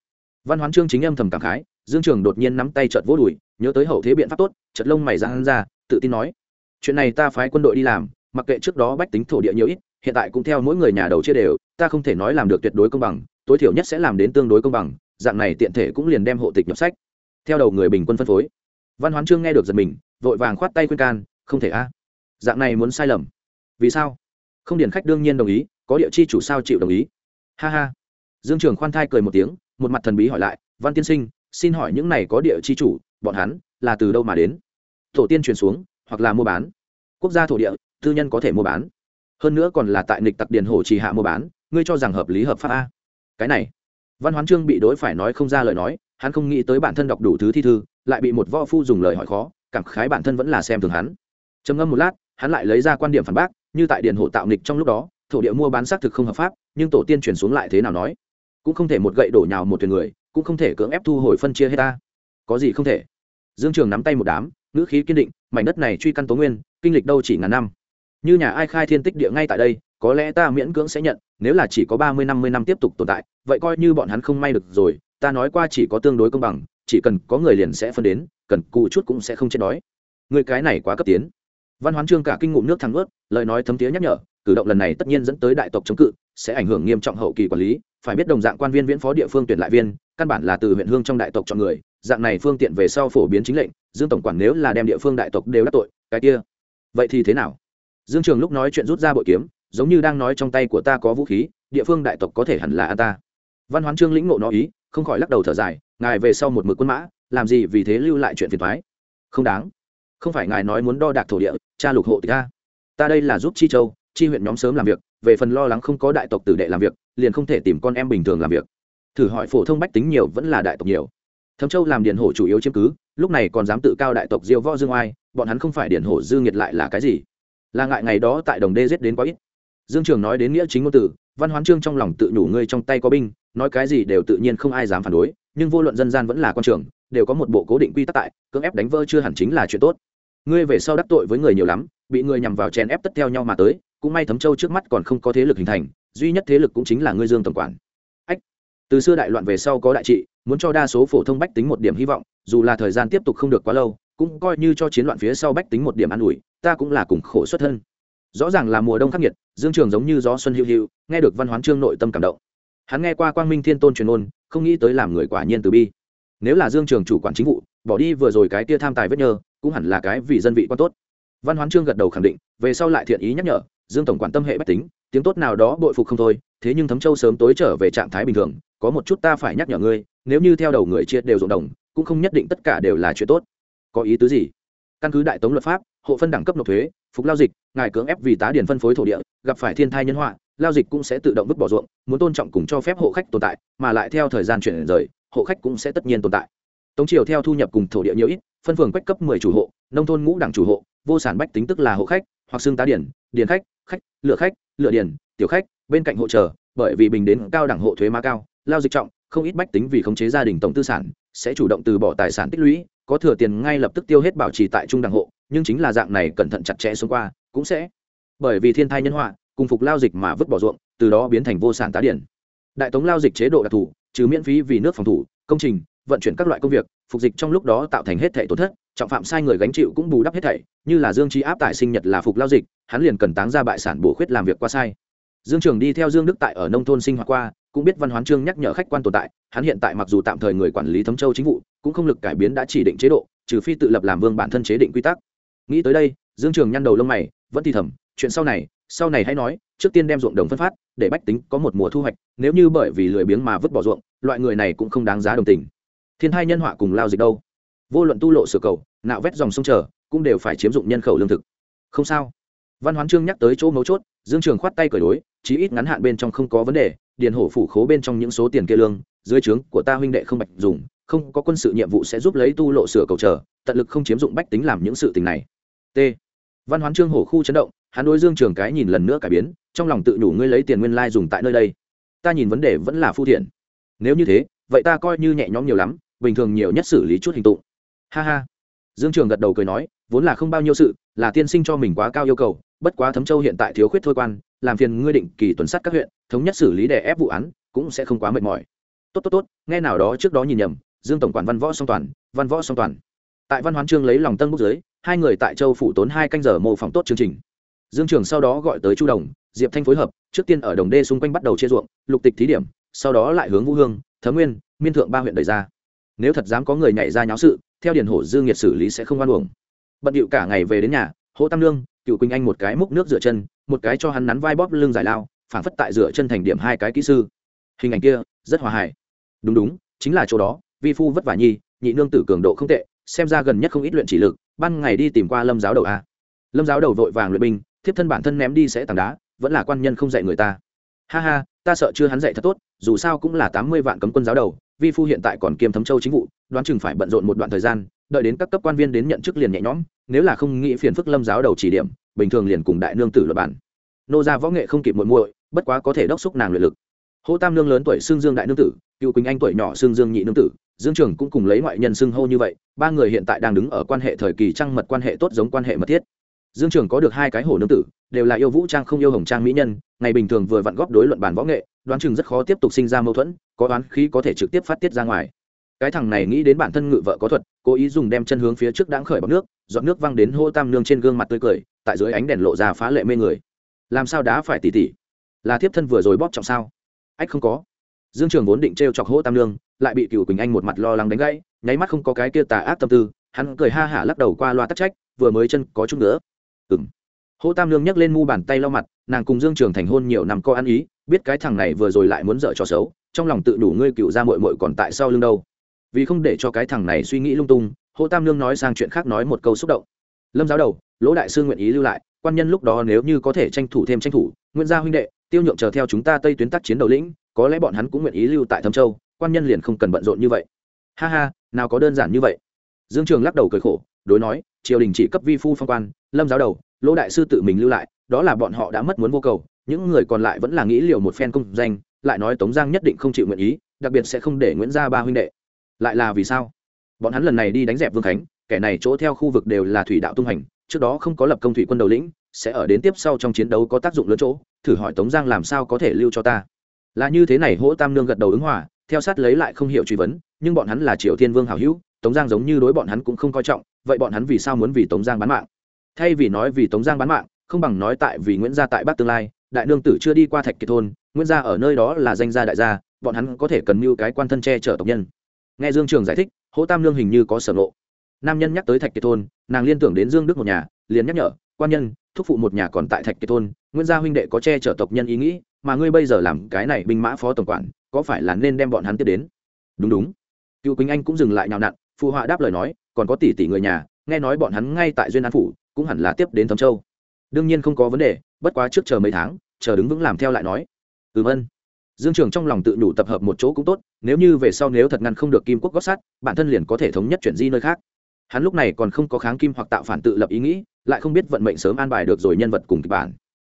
Văn hoán trương chính âm thầm cảm khái, dương trường đột nhiên nắm tay trợt vỗ đùi, nhớ tới hậu thế biện pháp tốt chật lông mày ra hắn ra, tự tin nói, chuyện này ta phái quân đội đi làm, mặc kệ trước đó bách tính thổ địa nhiều ít, hiện tại cũng theo mỗi người nhà đầu chia đều, ta không thể nói làm được tuyệt đối công bằng, tối thiểu nhất sẽ làm đến tương đối công bằng, dạng này tiện thể cũng liền đem hộ tịch nhập sách. Theo đầu người bình quân phân phối, văn hoán trương nghe được giật mình, vội vàng khoát tay khuyên can, không thể a dạng này muốn sai lầm. Vì sao? Không điển khách đương nhiên đồng ý, có địa chi chủ sao chịu đồng ý? Ha ha. Dương trường khoan thai cười một tiếng, một mặt thần bí hỏi lại, văn tiên sinh, xin hỏi những này có địa chi chủ, bọn hắn là từ đâu mà đến? Tổ tiên truyền xuống, hoặc là mua bán. Quốc gia thổ địa, tư nhân có thể mua bán. Hơn nữa còn là tại nịch tặc điền hồ trì hạ mua bán, ngươi cho rằng hợp lý hợp pháp a? Cái này, văn hoán trương bị đối phải nói không ra lời nói, hắn không nghĩ tới bản thân đọc đủ thứ thi thư, lại bị một võ phu dùng lời hỏi khó, cảm khái bản thân vẫn là xem thường hắn. Trầm ngâm một lát hắn lại lấy ra quan điểm phản bác, như tại điện hộ tạo nịch trong lúc đó, thổ địa mua bán xác thực không hợp pháp, nhưng tổ tiên chuyển xuống lại thế nào nói? Cũng không thể một gậy đổ nhào một thuyền người, cũng không thể cưỡng ép thu hồi phân chia hết ta. Có gì không thể? Dương trường nắm tay một đám, ngữ khí kiên định, mảnh đất này truy căn tố nguyên, kinh lịch đâu chỉ ngàn năm. Như nhà ai khai thiên tích địa ngay tại đây, có lẽ ta miễn cưỡng sẽ nhận, nếu là chỉ có ba mươi, năm mươi năm tiếp tục tồn tại, vậy coi như bọn hắn không may được rồi, ta nói qua chỉ có tương đối công bằng, chỉ cần có người liền sẽ phân đến, cần cụ chút cũng sẽ không chết đói. Người cái này quá cấp tiến văn hoán trương cả kinh ngụm nước thắng ướt lời nói thấm tía nhắc nhở, cử động lần này tất nhiên dẫn tới đại tộc chống cự, sẽ ảnh hưởng nghiêm trọng hậu kỳ quản lý, phải biết đồng dạng quan viên viễn phó địa phương tuyển lại viên, căn bản là từ huyện hương trong đại tộc chọn người, dạng này phương tiện về sau phổ biến chính lệnh, dương tổng quản nếu là đem địa phương đại tộc đều đắc tội, cái kia, vậy thì thế nào? Dương trường lúc nói chuyện rút ra bội kiếm, giống như đang nói trong tay của ta có vũ khí, địa phương đại tộc có thể hẳn là an ta. Văn hoán trương lĩnh ngộ nó ý, không khỏi lắc đầu thở dài, ngài về sau một mực quân mã, làm gì vì thế lưu lại chuyện phiền thoái không đáng. Không phải ngài nói muốn đo đạc thổ địa cha lục hộ ta ta đây là giúp chi châu, chi huyện nhóm sớm làm việc, về phần lo lắng không có đại tộc tử đệ làm việc, liền không thể tìm con em bình thường làm việc. Thử hỏi phổ thông bách tính nhiều vẫn là đại tộc nhiều. Thấm châu làm điện hổ chủ yếu chiếm cứ, lúc này còn dám tự cao đại tộc diêu võ dương oai, bọn hắn không phải điện hổ dư nghiệt lại là cái gì? Là ngại ngày đó tại đồng đê giết đến quá ít. Dương trường nói đến nghĩa chính ngôn từ, văn hoán trương trong lòng tự nhủ ngươi trong tay có binh, nói cái gì đều tự nhiên không ai dám phản đối, nhưng vô luận dân gian vẫn là quan trường, đều có một bộ cố định quy tắc tại, cưỡng ép đánh vỡ chưa hẳn chính là chuyện tốt ngươi về sau đắc tội với người nhiều lắm, bị người nhằm vào chèn ép tất theo nhau mà tới, cũng may thấm châu trước mắt còn không có thế lực hình thành, duy nhất thế lực cũng chính là ngươi dương tổng quản. Ách, từ xưa đại loạn về sau có đại trị, muốn cho đa số phổ thông bách tính một điểm hy vọng, dù là thời gian tiếp tục không được quá lâu, cũng coi như cho chiến loạn phía sau bách tính một điểm an ủi, ta cũng là cùng khổ xuất thân. Rõ ràng là mùa đông khắc nghiệt, dương trường giống như gió xuân hữu hữu nghe được văn hoán trương nội tâm cảm động. Hắn nghe qua quang minh thiên tôn truyền ôn không nghĩ tới làm người quả nhiên từ bi. Nếu là dương trường chủ quản chính vụ, bỏ đi vừa rồi cái tia tham tài vết nhơ cũng hẳn là cái vì dân vị quan tốt. Văn hoán trương gật đầu khẳng định, về sau lại thiện ý nhắc nhở, dương tổng quản tâm hệ bách tính, tiếng tốt nào đó bội phục không thôi, thế nhưng thấm châu sớm tối trở về trạng thái bình thường, có một chút ta phải nhắc nhở ngươi, nếu như theo đầu người chia đều ruộng đồng, cũng không nhất định tất cả đều là chuyện tốt. Có ý tứ gì? Căn cứ đại tống luật pháp, hộ phân đẳng cấp nộp thuế, phục lao dịch, ngài cưỡng ép vì tá điển phân phối thổ địa, gặp phải thiên thai nhân họa, lao dịch cũng sẽ tự động vứt bỏ ruộng, muốn tôn trọng cùng cho phép hộ khách tồn tại, mà lại theo thời gian chuyển rời, hộ khách cũng sẽ tất nhiên tồn tại. Tống triều theo thu nhập cùng thổ địa nhiều ít phân phường quách cấp mười chủ hộ nông thôn ngũ đẳng chủ hộ vô sản bách tính tức là hộ khách hoặc xương tá điển điển khách khách lựa khách lựa điển, tiểu khách bên cạnh hộ trợ bởi vì bình đến cao đẳng hộ thuế má cao lao dịch trọng không ít bách tính vì khống chế gia đình tổng tư sản sẽ chủ động từ bỏ tài sản tích lũy có thừa tiền ngay lập tức tiêu hết bảo trì tại trung đẳng hộ nhưng chính là dạng này cẩn thận chặt chẽ xuống qua cũng sẽ. Bởi vì thiên tai nhân họa cùng phục lao dịch mà vứt bỏ ruộng từ đó biến thành vô sản tá điển. Đại tống lao dịch chế độ đặc thù trừ miễn phí vì nước phòng thủ công trình vận chuyển các loại công việc phục dịch trong lúc đó tạo thành hết thảy tổn thất, trọng phạm sai người gánh chịu cũng bù đắp hết thảy, như là dương Chí áp tại sinh nhật là phục lao dịch, hắn liền cần táng ra bại sản bổ khuyết làm việc qua sai. Dương trường đi theo dương đức tại ở nông thôn sinh hoạt qua, cũng biết văn hoán trương nhắc nhở khách quan tồn tại, hắn hiện tại mặc dù tạm thời người quản lý thấm châu chính vụ, cũng không lực cải biến đã chỉ định chế độ, trừ phi tự lập làm vương bản thân chế định quy tắc. Nghĩ tới đây, dương trường nhăn đầu lông mày, vẫn thì thầm, chuyện sau này sau này hãy nói, trước tiên đem ruộng đồng phân phát, để bách tính có một mùa thu hoạch, nếu như bởi vì lười biếng mà vứt bỏ ruộng, loại người này cũng không đáng giá đồng tình thiên hai nhân họa cùng lao dịch đâu? Vô luận tu lộ sửa cầu, nạo vét dòng sông chờ, cũng đều phải chiếm dụng nhân khẩu lương thực. Không sao. Văn hoán trương nhắc tới chỗ mấu chốt, dương trường khoát tay cởi đối, chí ít ngắn hạn bên trong không có vấn đề, điền hổ phủ khố bên trong những số tiền kia lương, dưới trướng của ta huynh đệ không bạch dùng, không có quân sự nhiệm vụ sẽ giúp lấy tu lộ sửa cầu chờ, tận lực không chiếm dụng bách tính làm những sự tình này. T. Văn hoán trương hổ khu chấn động, hắn đối dương trường cái nhìn lần nữa cải biến, trong lòng tự nhủ ngươi lấy tiền nguyên lai dùng tại nơi đây. Ta nhìn vấn đề vẫn là phu thiện. Nếu như thế, vậy ta coi như nhẹ nhõm nhiều lắm bình thường nhiều nhất xử lý chút hình tụng. Ha ha. Dương trường gật đầu cười nói, vốn là không bao nhiêu sự, là tiên sinh cho mình quá cao yêu cầu, bất quá thấm châu hiện tại thiếu khuyết thôi quan, làm phiền ngươi định kỳ tuần sát các huyện, thống nhất xử lý đè ép vụ án, cũng sẽ không quá mệt mỏi. Tốt tốt tốt, nghe nào đó trước đó nhìn nhầm, dương tổng quản văn võ song toàn, văn võ song toàn. Tại văn hoán trương lấy lòng tân bút giới hai người tại châu phủ tốn hai canh giờ mô phỏng tốt chương trình. Dương trường sau đó gọi tới chu đồng, diệp thanh phối hợp, trước tiên ở đồng đê xung quanh bắt đầu chia ruộng, lục tịch thí điểm, sau đó lại hướng vũ hương, thấm nguyên, miên thượng ba huyện đẩy ra nếu thật dám có người nhảy ra nháo sự, theo điển hổ dương nghiệt xử lý sẽ không oan uổng. Bận điệu cả ngày về đến nhà, hỗ tam lương cựu quỳnh anh một cái múc nước rửa chân, một cái cho hắn nắn vai bóp lưng giải lao phản phất tại rửa chân thành điểm hai cái kỹ sư. Hình ảnh kia, rất hòa hài. Đúng đúng, chính là chỗ đó, vi phu vất vả nhi, nhị nương tử cường độ không tệ, xem ra gần nhất không ít luyện chỉ lực, ban ngày đi tìm qua lâm giáo đầu a. Lâm giáo đầu vội vàng luyện binh, thiếp thân bản thân ném đi sẽ tảng đá, vẫn là quan nhân không dạy người ta. Ha ha, ta sợ chưa hắn dạy thật tốt, dù sao cũng là tám mươi vạn cấm quân giáo đầu vi phu hiện tại còn kiêm thấm châu chính vụ, đoán chừng phải bận rộn một đoạn thời gian, đợi đến các cấp quan viên đến nhận chức liền nhẹ nhõm, nếu là không nghĩ phiền phức lâm giáo đầu chỉ điểm, bình thường liền cùng đại nương tử luật bản. Nô gia võ nghệ không kịp muội muội, bất quá có thể đốc xúc nàng luyện lực. Hô tam nương lớn tuổi xương dương đại nương tử, cựu quỳnh anh tuổi nhỏ xương dương nhị nương tử, dương trường cũng cùng lấy ngoại nhân xưng hô như vậy, ba người hiện tại đang đứng ở quan hệ thời kỳ trăng mật quan hệ tốt giống quan hệ mật thiết. Dương trường có được hai cái hồ nương tử, đều là yêu vũ trang không yêu hồng trang mỹ nhân, ngày bình thường vừa vặn góp đối luận bàn võ nghệ, đoán chừng rất khó tiếp tục sinh ra mâu thuẫn có oán khí có thể trực tiếp phát tiết ra ngoài. Cái thằng này nghĩ đến bản thân ngự vợ có thuật, cố ý dùng đem chân hướng phía trước đáng khởi bọc nước dọn nước văng đến hô tam nương trên gương mặt tươi cười, tại dưới ánh đèn lộ ra phá lệ mê người. Làm sao đã phải tỉ tỉ? Là thiếp thân vừa rồi bóp trọng sao? Ách không có. Dương trường vốn định t chọc hô tam nương, lại bị cựu quỳnh anh một mặt lo lắng đánh gãy, nháy mắt không có cái kia tà ác tâm tư, hắn cười ha hả lắc đầu qua loa tắc trách, vừa mới chân có chút nữa. Ừng hô tam nương nhấc lên mu bàn tay lau mặt, nàng cùng dương trường thành hôn nhiều năm co ăn ý biết cái thằng này vừa rồi lại muốn dở trò xấu, trong lòng tự đủ ngươi cựu ra mội mội còn tại sau lưng đâu. Vì không để cho cái thằng này suy nghĩ lung tung hô tam nương nói sang chuyện khác nói một câu xúc động. Lâm giáo đầu, lỗ đại sư nguyện ý lưu lại, quan nhân lúc đó nếu như có thể tranh thủ thêm tranh thủ nguyên gia huynh đệ, tiêu nhượng chờ theo chúng ta tây tuyến tác chiến đầu lĩnh, có lẽ bọn hắn cũng nguyện ý lưu tại thâm châu, quan nhân liền không cần bận rộn như vậy. Ha ha, nào có đơn giản như vậy. Dương trường lắc đầu cười khổ, đối nói, triều đình chỉ cấp vi phu phong quan, lâm giáo đầu, lỗ đại sư tự mình lưu lại, đó là bọn họ đã mất muốn vô cầu những người còn lại vẫn là nghĩ liệu một phen công danh, lại nói tống giang nhất định không chịu nguyện ý, đặc biệt sẽ không để nguyễn gia ba huynh đệ. Lại là vì sao? Bọn hắn lần này đi đánh dẹp vương khánh, kẻ này chỗ theo khu vực đều là thủy đạo tung hành, trước đó không có lập công thủy quân đầu lĩnh, sẽ ở đến tiếp sau trong chiến đấu có tác dụng lớn chỗ, thử hỏi tống giang làm sao có thể lưu cho ta. Là như thế này, hỗ tam nương gật đầu ứng hòa, theo sát lấy lại không hiểu truy vấn, nhưng bọn hắn là triều thiên vương hào hữu, tống giang giống như đối bọn hắn cũng không coi trọng, vậy bọn hắn vì sao muốn vì tống giang bán mạng? Thay vì nói vì tống giang bán mạng, không bằng nói tại vì nguyễn gia tại bắc tương lai đại nương tử chưa đi qua thạch kiệt thôn, nguyên gia ở nơi đó là danh gia đại gia, bọn hắn có thể cần mưu cái quan thân che chở tộc nhân. Nghe dương trường giải thích, hỗ tam nương hình như có sở nộ nam nhân nhắc tới thạch kiệt thôn, nàng liên tưởng đến dương đức một nhà, liền nhắc nhở, quan nhân, thúc phụ một nhà còn tại thạch kiệt thôn, nguyên gia huynh đệ có che chở tộc nhân ý nghĩ, mà ngươi bây giờ làm cái này binh mã phó tổng quản, có phải là nên đem bọn hắn tiếp đến? Đúng đúng. Cựu quỳnh anh cũng dừng lại nhào nặn, phụ họa đáp lời nói, còn có tỷ tỷ người nhà, nghe nói bọn hắn ngay tại duyên an phủ, cũng hẳn là tiếp đến thâm châu đương nhiên không có vấn đề, bất quá trước chờ mấy tháng, chờ đứng vững làm theo lại nói. Ừm ân. Dương trường trong lòng tự đủ tập hợp một chỗ cũng tốt, nếu như về sau nếu thật ngăn không được kim quốc gót sát bản thân liền có thể thống nhất chuyển di nơi khác. Hắn lúc này còn không có kháng kim hoặc tạo phản tự lập ý nghĩ, lại không biết vận mệnh sớm an bài được rồi nhân vật cùng kịch bản.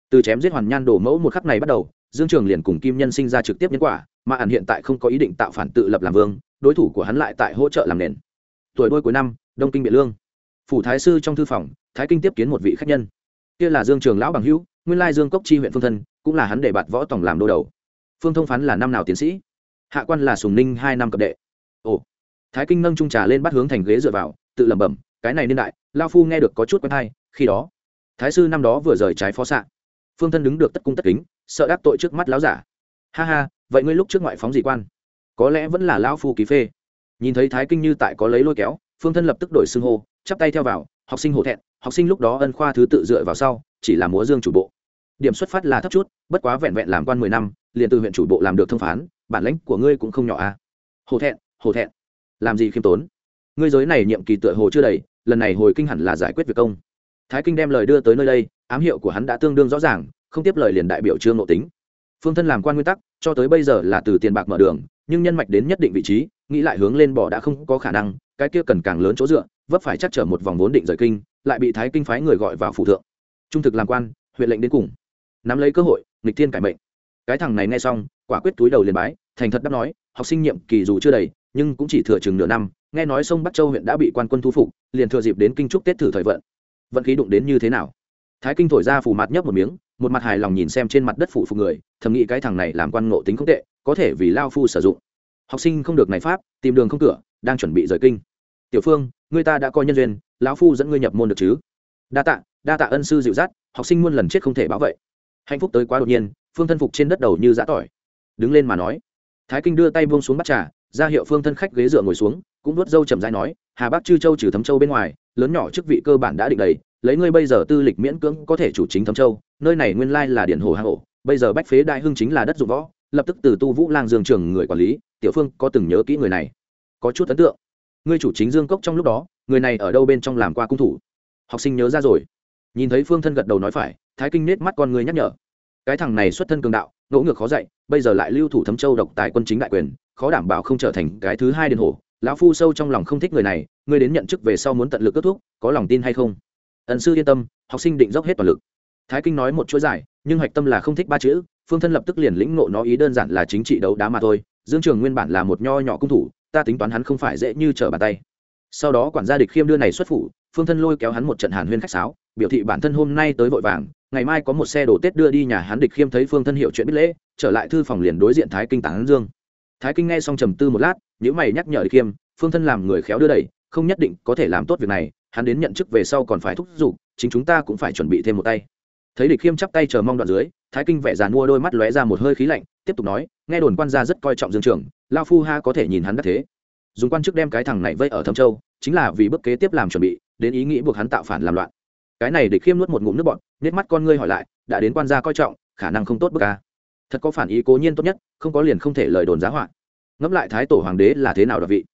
Từ chém giết hoàn nhan đổ mẫu một khắc này bắt đầu, dương trường liền cùng kim nhân sinh ra trực tiếp nhân quả, mà ẩn hiện tại không có ý định tạo phản tự lập làm vương, đối thủ của hắn lại tại hỗ trợ làm nền. Tuổi đôi cuối năm, đông kinh biện lương. Phủ thái sư trong thư phòng, thái kinh tiếp kiến một vị khách nhân kia là dương trường lão bằng hữu, nguyên lai dương cốc chi huyện phương thân, cũng là hắn để bạt võ tổng làm đô đầu. Phương thông phán là năm nào tiến sĩ? Hạ quan là sùng ninh hai năm cập đệ. Ồ. Thái kinh nâng trung trà lên bắt hướng thành ghế dựa vào, tự lẩm bẩm, cái này niên đại lao phu nghe được có chút quen hay khi đó, thái sư năm đó vừa rời trái phó xạ. Phương thân đứng được tất cung tất kính, sợ đáp tội trước mắt láo giả. Ha ha, vậy ngươi lúc trước ngoại phóng dị quan? Có lẽ vẫn là lao phu ký phê. Nhìn thấy thái kinh như tại có lấy lôi kéo, phương thân lập tức đổi xưng hô, chắp tay theo vào học sinh hổ thẹn, học sinh lúc đó ân khoa thứ tự dựa vào sau, chỉ là múa dương chủ bộ. Điểm xuất phát là thấp chút, bất quá vẹn vẹn làm quan mười năm, liền từ huyện chủ bộ làm được thông phán, bản lãnh của ngươi cũng không nhỏ à. Hổ thẹn hổ thẹn. Làm gì khiêm tốn? Ngươi giới này nhiệm kỳ tựa hồ chưa đầy, lần này hồi kinh hẳn là giải quyết việc công. Thái kinh đem lời đưa tới nơi đây, ám hiệu của hắn đã tương đương rõ ràng, không tiếp lời liền đại biểu trương nội tính. Phương thân làm quan nguyên tắc, cho tới bây giờ là từ tiền bạc mở đường, nhưng nhân mạch đến nhất định vị trí, nghĩ lại hướng lên bỏ đã không có khả năng, cái kia cần càng lớn chỗ dựa vấp phải chắc trở một vòng vốn định rời kinh, lại bị thái kinh phái người gọi vào phủ thượng. Trung thực làm quan, huyện lệnh đến cùng. Nắm lấy cơ hội, nghịch thiên cải mệnh. Cái thằng này nghe xong, quả quyết túi đầu liền bái, thành thật đáp nói, học sinh nhiệm kỳ dù chưa đầy, nhưng cũng chỉ thừa chừng nửa năm, nghe nói sông bắc châu huyện đã bị quan quân thu phục, liền thừa dịp đến kinh trúc tết thử thời vận. Vận khí đụng đến như thế nào? Thái kinh thổi ra phủ mặt nhấp một miếng, một mặt hài lòng nhìn xem trên mặt đất phụ phục người, thầm nghĩ cái thằng này làm quan ngộ tính không tệ, có thể vì lao phu sử dụng. Học sinh không được này pháp, tìm đường không cửa, đang chuẩn bị rời kinh tiểu phương người ta đã coi nhân duyên, lão phu dẫn ngươi nhập môn được chứ? Đa tạ đa tạ ân sư dịu dắt, học sinh muôn lần chết không thể báo vậy. Hạnh phúc tới quá đột nhiên, phương thân phục trên đất đầu như giã tỏi. Đứng lên mà nói. Thái kinh đưa tay buông xuống bắt trà, ra hiệu phương thân khách ghế dựa ngồi xuống, cũng nuốt dâu chậm rãi nói, hà bắc chư châu trừ thấm châu bên ngoài, lớn nhỏ chức vị cơ bản đã định đầy, lấy ngươi bây giờ tư lịch miễn cưỡng có thể chủ chính thấm châu, nơi này nguyên lai là Điện hồ hà hộ bây giờ bách phế đại hưng chính là đất dụng võ, lập tức từ tu vũ lang dương trường người quản lý, tiểu phương có từng nhớ kỹ người này. Có chút ấn tượng ngươi chủ chính dương cốc trong lúc đó, người này ở đâu bên trong làm qua cung thủ? Học sinh nhớ ra rồi. Nhìn thấy phương thân gật đầu nói phải, thái kinh nết mắt con người nhắc nhở. Cái thằng này xuất thân cường đạo, ngỗ ngược khó dạy, bây giờ lại lưu thủ thấm châu độc tài quân chính đại quyền, khó đảm bảo không trở thành cái thứ hai đền hổ. Lão phu sâu trong lòng không thích người này, ngươi đến nhận chức về sau muốn tận lực kết thúc có lòng tin hay không? Ẩn sư yên tâm, học sinh định dốc hết toàn lực. Thái kinh nói một chuỗi giải nhưng hạch tâm là không thích ba chữ, phương thân lập tức liền lĩnh ngộ nó ý đơn giản là chính trị đấu đá mà thôi. Dương trường nguyên bản là một nho nhỏ cung thủ ta tính toán hắn không phải dễ như trở bàn tay. Sau đó quản gia địch khiêm đưa này xuất phủ, phương thân lôi kéo hắn một trận hàn huyên khách sáo, biểu thị bản thân hôm nay tới vội vàng, ngày mai có một xe đổ tết đưa đi nhà hắn địch khiêm thấy phương thân hiểu chuyện biết lễ, trở lại thư phòng liền đối diện thái kinh tán dương. Thái kinh nghe xong trầm tư một lát nhữ mày nhắc nhở địch khiêm, phương thân làm người khéo đưa đẩy, không nhất định có thể làm tốt việc này, hắn đến nhận chức về sau còn phải thúc giục, chính chúng ta cũng phải chuẩn bị thêm một tay. Thấy địch khiêm chắp tay chờ mong đoạn dưới, thái kinh vẻ giàn mua đôi mắt lóe ra một hơi khí lạnh, tiếp tục nói, nghe đồn quan gia rất coi trọng dương trường lao phu ha có thể nhìn hắn đắc thế. Dùng quan chức đem cái thằng này vây ở thâm châu chính là vì bước kế tiếp làm chuẩn bị đến ý nghĩ buộc hắn tạo phản làm loạn. Cái này địch khiêm nuốt một ngụm nước bọn, nết mắt con ngươi hỏi lại đã đến quan gia coi trọng khả năng không tốt bức ca thật có phản ý cố nhiên tốt nhất không có liền không thể lời đồn giá hoạn ngẫm lại thái tổ hoàng đế là thế nào đặc vị?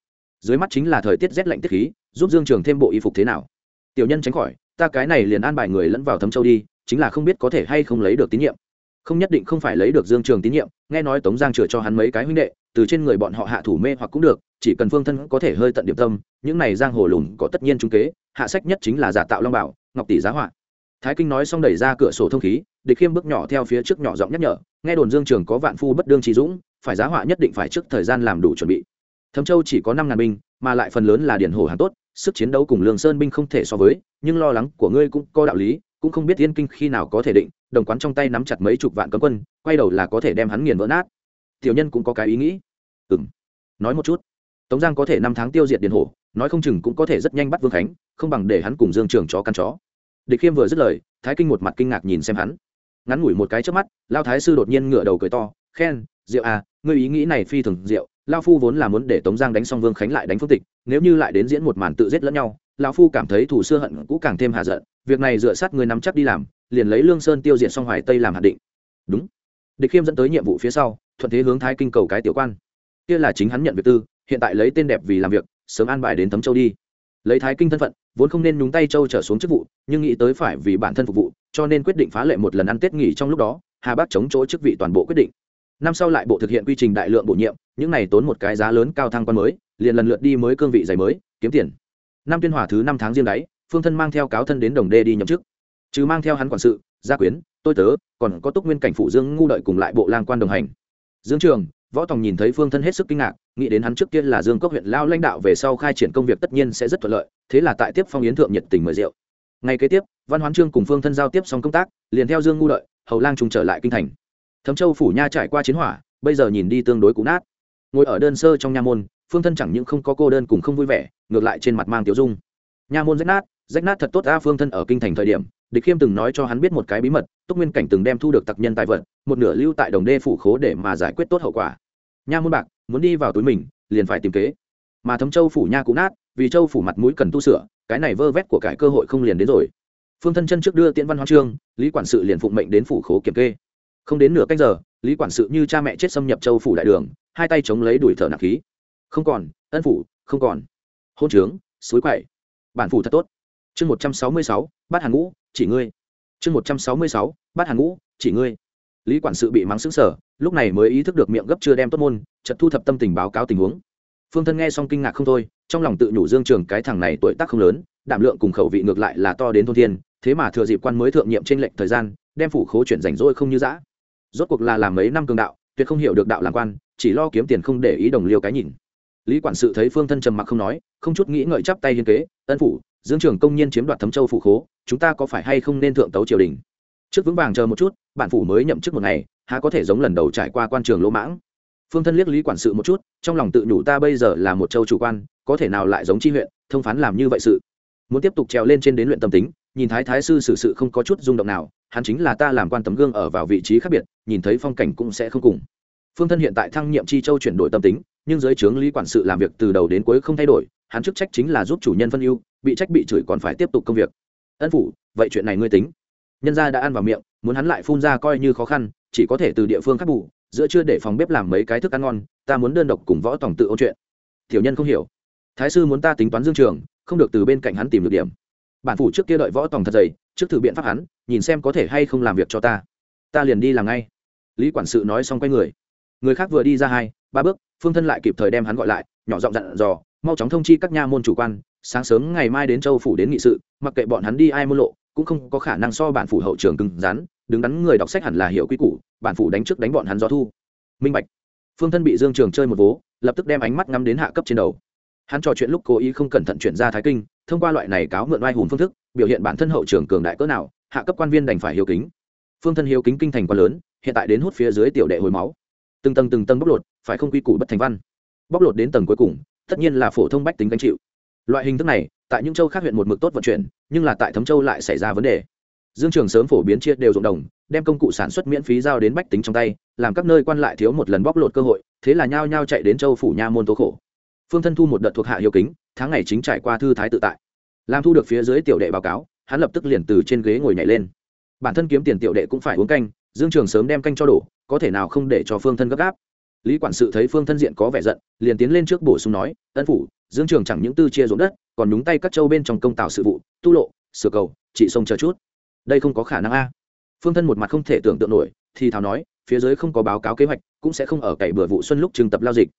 Dưới mắt chính là thời tiết rét lạnh tiết khí giúp dương trường thêm bộ y phục thế nào? Tiểu nhân tránh khỏi ta cái này liền an bài người lẫn vào thấm châu đi chính là không biết có thể hay không lấy được tín nhiệm không nhất định không phải lấy được dương trường tín nhiệm, nghe nói tống giang chừa cho hắn mấy cái huynh đệ, từ trên người bọn họ hạ thủ mê hoặc cũng được, chỉ cần phương thân có thể hơi tận điểm tâm, những này giang hồ lùn có tất nhiên trung kế, hạ sách nhất chính là giả tạo long bảo, ngọc tỷ giá họa. Thái kinh nói xong đẩy ra cửa sổ thông khí, địch khiêm bước nhỏ theo phía trước nhỏ giọng nhắc nhở, nghe đồn dương trường có vạn phu bất đương trí dũng, phải giá họa nhất định phải trước thời gian làm đủ chuẩn bị. Thấm châu chỉ có năm ngàn binh, mà lại phần lớn là điển hổ hàng tốt sức chiến đấu cùng lương sơn binh không thể so với, nhưng lo lắng của ngươi cũng có đạo lý, cũng không biết yên kinh khi nào có thể định, đồng quán trong tay nắm chặt mấy chục vạn cấm quân, quay đầu là có thể đem hắn nghiền vỡ nát. Tiểu nhân cũng có cái ý nghĩ. Ừ m nói một chút. Tống giang có thể năm tháng tiêu diệt điền hổ, nói không chừng cũng có thể rất nhanh bắt vương khánh, không bằng để hắn cùng dương trường chó căn chó. Địch khiêm vừa dứt lời, thái kinh một mặt kinh ngạc nhìn xem hắn. Ngắn ngủi một cái trước mắt, lao thái sư đột nhiên ngửa đầu cười to, khen, diệu à ngươi ý nghĩ này phi thường diệu lao phu vốn là muốn để tống giang đánh xong vương khánh lại đánh phương tịch, nếu như lại đến diễn một màn tự giết lẫn nhau, lão phu cảm thấy thủ xưa hận cũ càng thêm hạ giận, việc này dựa sát người nắm chắc đi làm, liền lấy lương sơn tiêu diệt xong hoài tây làm hạt định. Đúng. Địch khiêm dẫn tới nhiệm vụ phía sau, thuận thế hướng thái kinh cầu cái tiểu quan. Kia là chính hắn nhận việc tư, hiện tại lấy tên đẹp vì làm việc, sớm an bài đến tấm châu đi. Lấy thái kinh thân phận, vốn không nên nhúng tay châu trở xuống chức vụ, nhưng nghĩ tới phải vì bản thân phục vụ, cho nên quyết định phá lệ một lần ăn tết nghỉ trong lúc đó, hà bác chống chỗ chức vị toàn bộ quyết định. Năm sau lại bộ thực hiện quy trình đại lượng bổ nhiệm những này tốn một cái giá lớn cao thăng quan mới, liền lần lượt đi mới cương vị giày mới, kiếm tiền. Năm tuyên hòa thứ năm tháng riêng đáy phương thân mang theo cáo thân đến đồng đê đi nhậm chức. Chứ mang theo hắn quản sự, gia quyến, tôi tớ, còn có túc nguyên cảnh phụ dương ngu đợi cùng lại bộ lang quan đồng hành. Dương trường, võ tòng nhìn thấy phương thân hết sức kinh ngạc, nghĩ đến hắn trước kia là dương cốc huyện lao lãnh đạo về sau khai triển công việc tất nhiên sẽ rất thuận lợi, thế là tại tiếp phong yến thượng nhiệt tình mời rượu. Ngày kế tiếp, văn hoán trương cùng phương thân giao tiếp xong công tác, liền theo dương ngu đợi, hầu lang trùng trở lại kinh thành. Thấm châu phủ nha trải qua chiến hỏa, bây giờ nhìn đi tương đối cũ nát ngồi ở đơn sơ trong nha môn, phương thân chẳng những không có cô đơn cùng không vui vẻ, ngược lại trên mặt mang tiểu dung. Nha môn rách nát rách nát thật tốt a, phương thân ở kinh thành thời điểm, địch khiêm từng nói cho hắn biết một cái bí mật, túc nguyên cảnh từng đem thu được tặc nhân tài vật, một nửa lưu tại đồng đê phủ khố để mà giải quyết tốt hậu quả. Nha môn bạc, muốn đi vào túi mình, liền phải tìm kế. Mà thấm châu phủ nha cũng nát, vì châu phủ mặt mũi cần tu sửa, cái này vơ vét của cải cơ hội không liền đến rồi. Phương thân chân trước đưa tiễn văn hoa trương lý quản sự liền phụng mệnh đến phủ khố kiểm kê. Không đến nửa canh giờ, lý quản sự như cha mẹ chết xâm nhập châu phủ đại đường hai tay chống lấy đuổi thở nặng khí. Không còn, ân phủ, không còn. Hôn trướng, suối quậy. Bản phủ thật tốt. Chương một trăm sáu mươi sáu, bát hàng ngũ, chỉ ngươi. Chương một trăm sáu mươi sáu, bát hàng ngũ, chỉ ngươi. Lý quản sự bị mắng xứng sở lúc này mới ý thức được miệng gấp chưa đem tốt môn chật thu thập tâm tình báo cáo tình huống. Phương thân nghe xong kinh ngạc không thôi, trong lòng tự nhủ dương trường cái thằng này tuổi tác không lớn, đảm lượng cùng khẩu vị ngược lại là to đến thôn thiên, thế mà thừa dịp quan mới thượng nhiệm trên lệnh thời gian, đem phủ khố chuyển rảnh rỗi không như dã. Rốt cuộc là làm mấy năm cường đạo, tuyệt không hiểu được đạo làm quan chỉ lo kiếm tiền không để ý đồng liêu cái nhìn. Lý quản sự thấy phương thân trầm mặc không nói, không chút nghĩ ngợi chắp tay hiên kế, ân phủ, dương trường công nhiên chiếm đoạt thấm châu phủ khố, chúng ta có phải hay không nên thượng tấu triều đình? Trước vững vàng chờ một chút, bản phủ mới nhậm chức một ngày, há có thể giống lần đầu trải qua quan trường lỗ mãng. Phương thân liếc lý quản sự một chút, trong lòng tự nhủ ta bây giờ là một châu chủ quan, có thể nào lại giống chi huyện, thông phán làm như vậy sự. Muốn tiếp tục trèo lên trên đến luyện tâm tính, nhìn thái thái sư xử sự không có chút rung động nào, hắn chính là ta làm quan tấm gương ở vào vị trí khác biệt, nhìn thấy phong cảnh cũng sẽ không cùng phương thân hiện tại thăng nhiệm chi châu chuyển đổi tâm tính, nhưng dưới trướng lý quản sự làm việc từ đầu đến cuối không thay đổi, hắn chức trách chính là giúp chủ nhân phân ưu, bị trách bị chửi còn phải tiếp tục công việc. Ân phủ, vậy chuyện này ngươi tính. Nhân gia đã ăn vào miệng, muốn hắn lại phun ra coi như khó khăn, chỉ có thể từ địa phương khác bù, giữa chưa để phòng bếp làm mấy cái thức ăn ngon, ta muốn đơn độc cùng võ tổng tự ôn chuyện. Tiểu nhân không hiểu. Thái sư muốn ta tính toán dương trường, không được từ bên cạnh hắn tìm được điểm. Bản phủ trước kia đợi võ tòng thật dày, trước thử biện pháp hắn, nhìn xem có thể hay không làm việc cho ta. Ta liền đi làm ngay. Lý quản sự nói xong quay người người khác vừa đi ra hai, ba bước, phương thân lại kịp thời đem hắn gọi lại, nhỏ giọng dặn dò, mau chóng thông chi các nha môn chủ quan, sáng sớm ngày mai đến châu phủ đến nghị sự, mặc kệ bọn hắn đi ai môn lộ, cũng không có khả năng so bản phủ hậu trường cứng rắn, đứng đắn người đọc sách hẳn là hiểu quy củ, bản phủ đánh trước đánh bọn hắn gió thu. Minh bạch. Phương thân bị dương trường chơi một vố, lập tức đem ánh mắt ngắm đến hạ cấp trên đầu. Hắn trò chuyện lúc cố ý không cẩn thận chuyển ra thái kinh, thông qua loại này cáo mượn oai hùng phương thức, biểu hiện bản thân hậu trường cường đại cỡ nào, hạ cấp quan viên đành phải hiếu kính. Phương thân hiếu kính kinh thành quá lớn, hiện tại đến hút phía dưới tiểu đệ hồi máu từng tầng từng tầng bóc lột, phải không quy củ bất thành văn. Bóc lột đến tầng cuối cùng, tất nhiên là phổ thông bách tính gánh chịu. Loại hình thức này, tại những châu khác huyện một mực tốt vận chuyển, nhưng là tại thấm châu lại xảy ra vấn đề. Dương trường sớm phổ biến chia đều ruộng đồng, đem công cụ sản xuất miễn phí giao đến bách tính trong tay, làm các nơi quan lại thiếu một lần bóc lột cơ hội, thế là nhao nhao chạy đến châu phủ nha môn tố khổ. Phương thân thu một đợt thuộc hạ hiếu kính, tháng ngày chính trải qua thư thái tự tại. Làm thu được phía dưới tiểu đệ báo cáo, hắn lập tức liền từ trên ghế ngồi nhảy lên. Bản thân kiếm tiền tiểu đệ cũng phải uống canh, dương trường sớm đem canh cho đổ có thể nào không để cho phương thân gấp gáp? Lý quản sự thấy phương thân diện có vẻ giận, liền tiến lên trước bổ sung nói, ân phủ, dương trường chẳng những tư chia ruộng đất, còn nhúng tay các châu bên trong công tạo sự vụ, tu lộ, sửa cầu, trị sông chờ chút. Đây không có khả năng a. Phương thân một mặt không thể tưởng tượng nổi, thì thào nói, phía dưới không có báo cáo kế hoạch, cũng sẽ không ở cày bừa vụ xuân lúc trường tập lao dịch.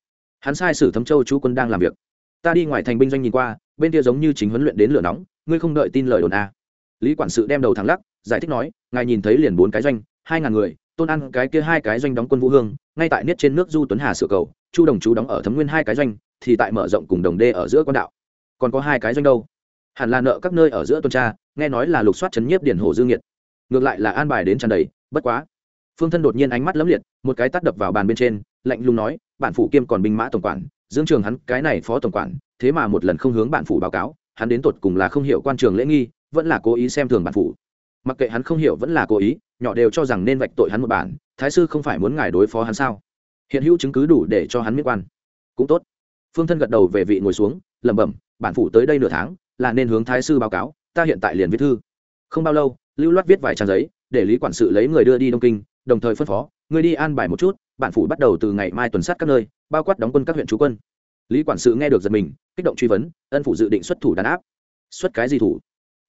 Hắn sai sử thấm châu chú quân đang làm việc. Ta đi ngoài thành binh doanh nhìn qua, bên kia giống như chính huấn luyện đến lửa nóng, ngươi không đợi tin lời đồn a. Lý quản sự đem đầu thẳng lắc, giải thích nói, ngài nhìn thấy liền bốn cái doanh, hai ngàn người tôn ăn cái kia hai cái doanh đóng quân vũ hương, ngay tại niết trên nước du tuấn hà sửa cầu, chu đồng chú đóng ở thấm nguyên hai cái doanh, thì tại mở rộng cùng đồng đê ở giữa con đạo. Còn có hai cái doanh đâu? Hẳn là nợ các nơi ở giữa tuần tra, nghe nói là lục soát chấn nhiếp điển hồ dương nhiệt ngược lại là an bài đến tràn đầy, bất quá. Phương thân đột nhiên ánh mắt lấm liệt, một cái tắt đập vào bàn bên trên, lạnh lùng nói, bản phủ kiêm còn binh mã tổng quản, dương trường hắn cái này phó tổng quản, thế mà một lần không hướng bản phủ báo cáo, hắn đến tột cùng là không hiểu quan trường lễ nghi, vẫn là cố ý xem thường bản phủ. Mặc kệ hắn không hiểu vẫn là cố ý nhỏ đều cho rằng nên vạch tội hắn một bản, thái sư không phải muốn ngài đối phó hắn sao? Hiện hữu chứng cứ đủ để cho hắn miết quan. Cũng tốt. Phương thân gật đầu về vị ngồi xuống, lẩm bẩm, bản phủ tới đây nửa tháng, là nên hướng thái sư báo cáo, ta hiện tại liền viết thư. Không bao lâu, lưu loát viết vài trang giấy, để lý quản sự lấy người đưa đi đông kinh, đồng thời phân phó người đi an bài một chút, bản phủ bắt đầu từ ngày mai tuần sát các nơi, bao quát đóng quân các huyện trú quân. Lý quản sự nghe được giật mình, kích động truy vấn, ân phủ dự định xuất thủ đàn áp. Xuất cái gì thủ?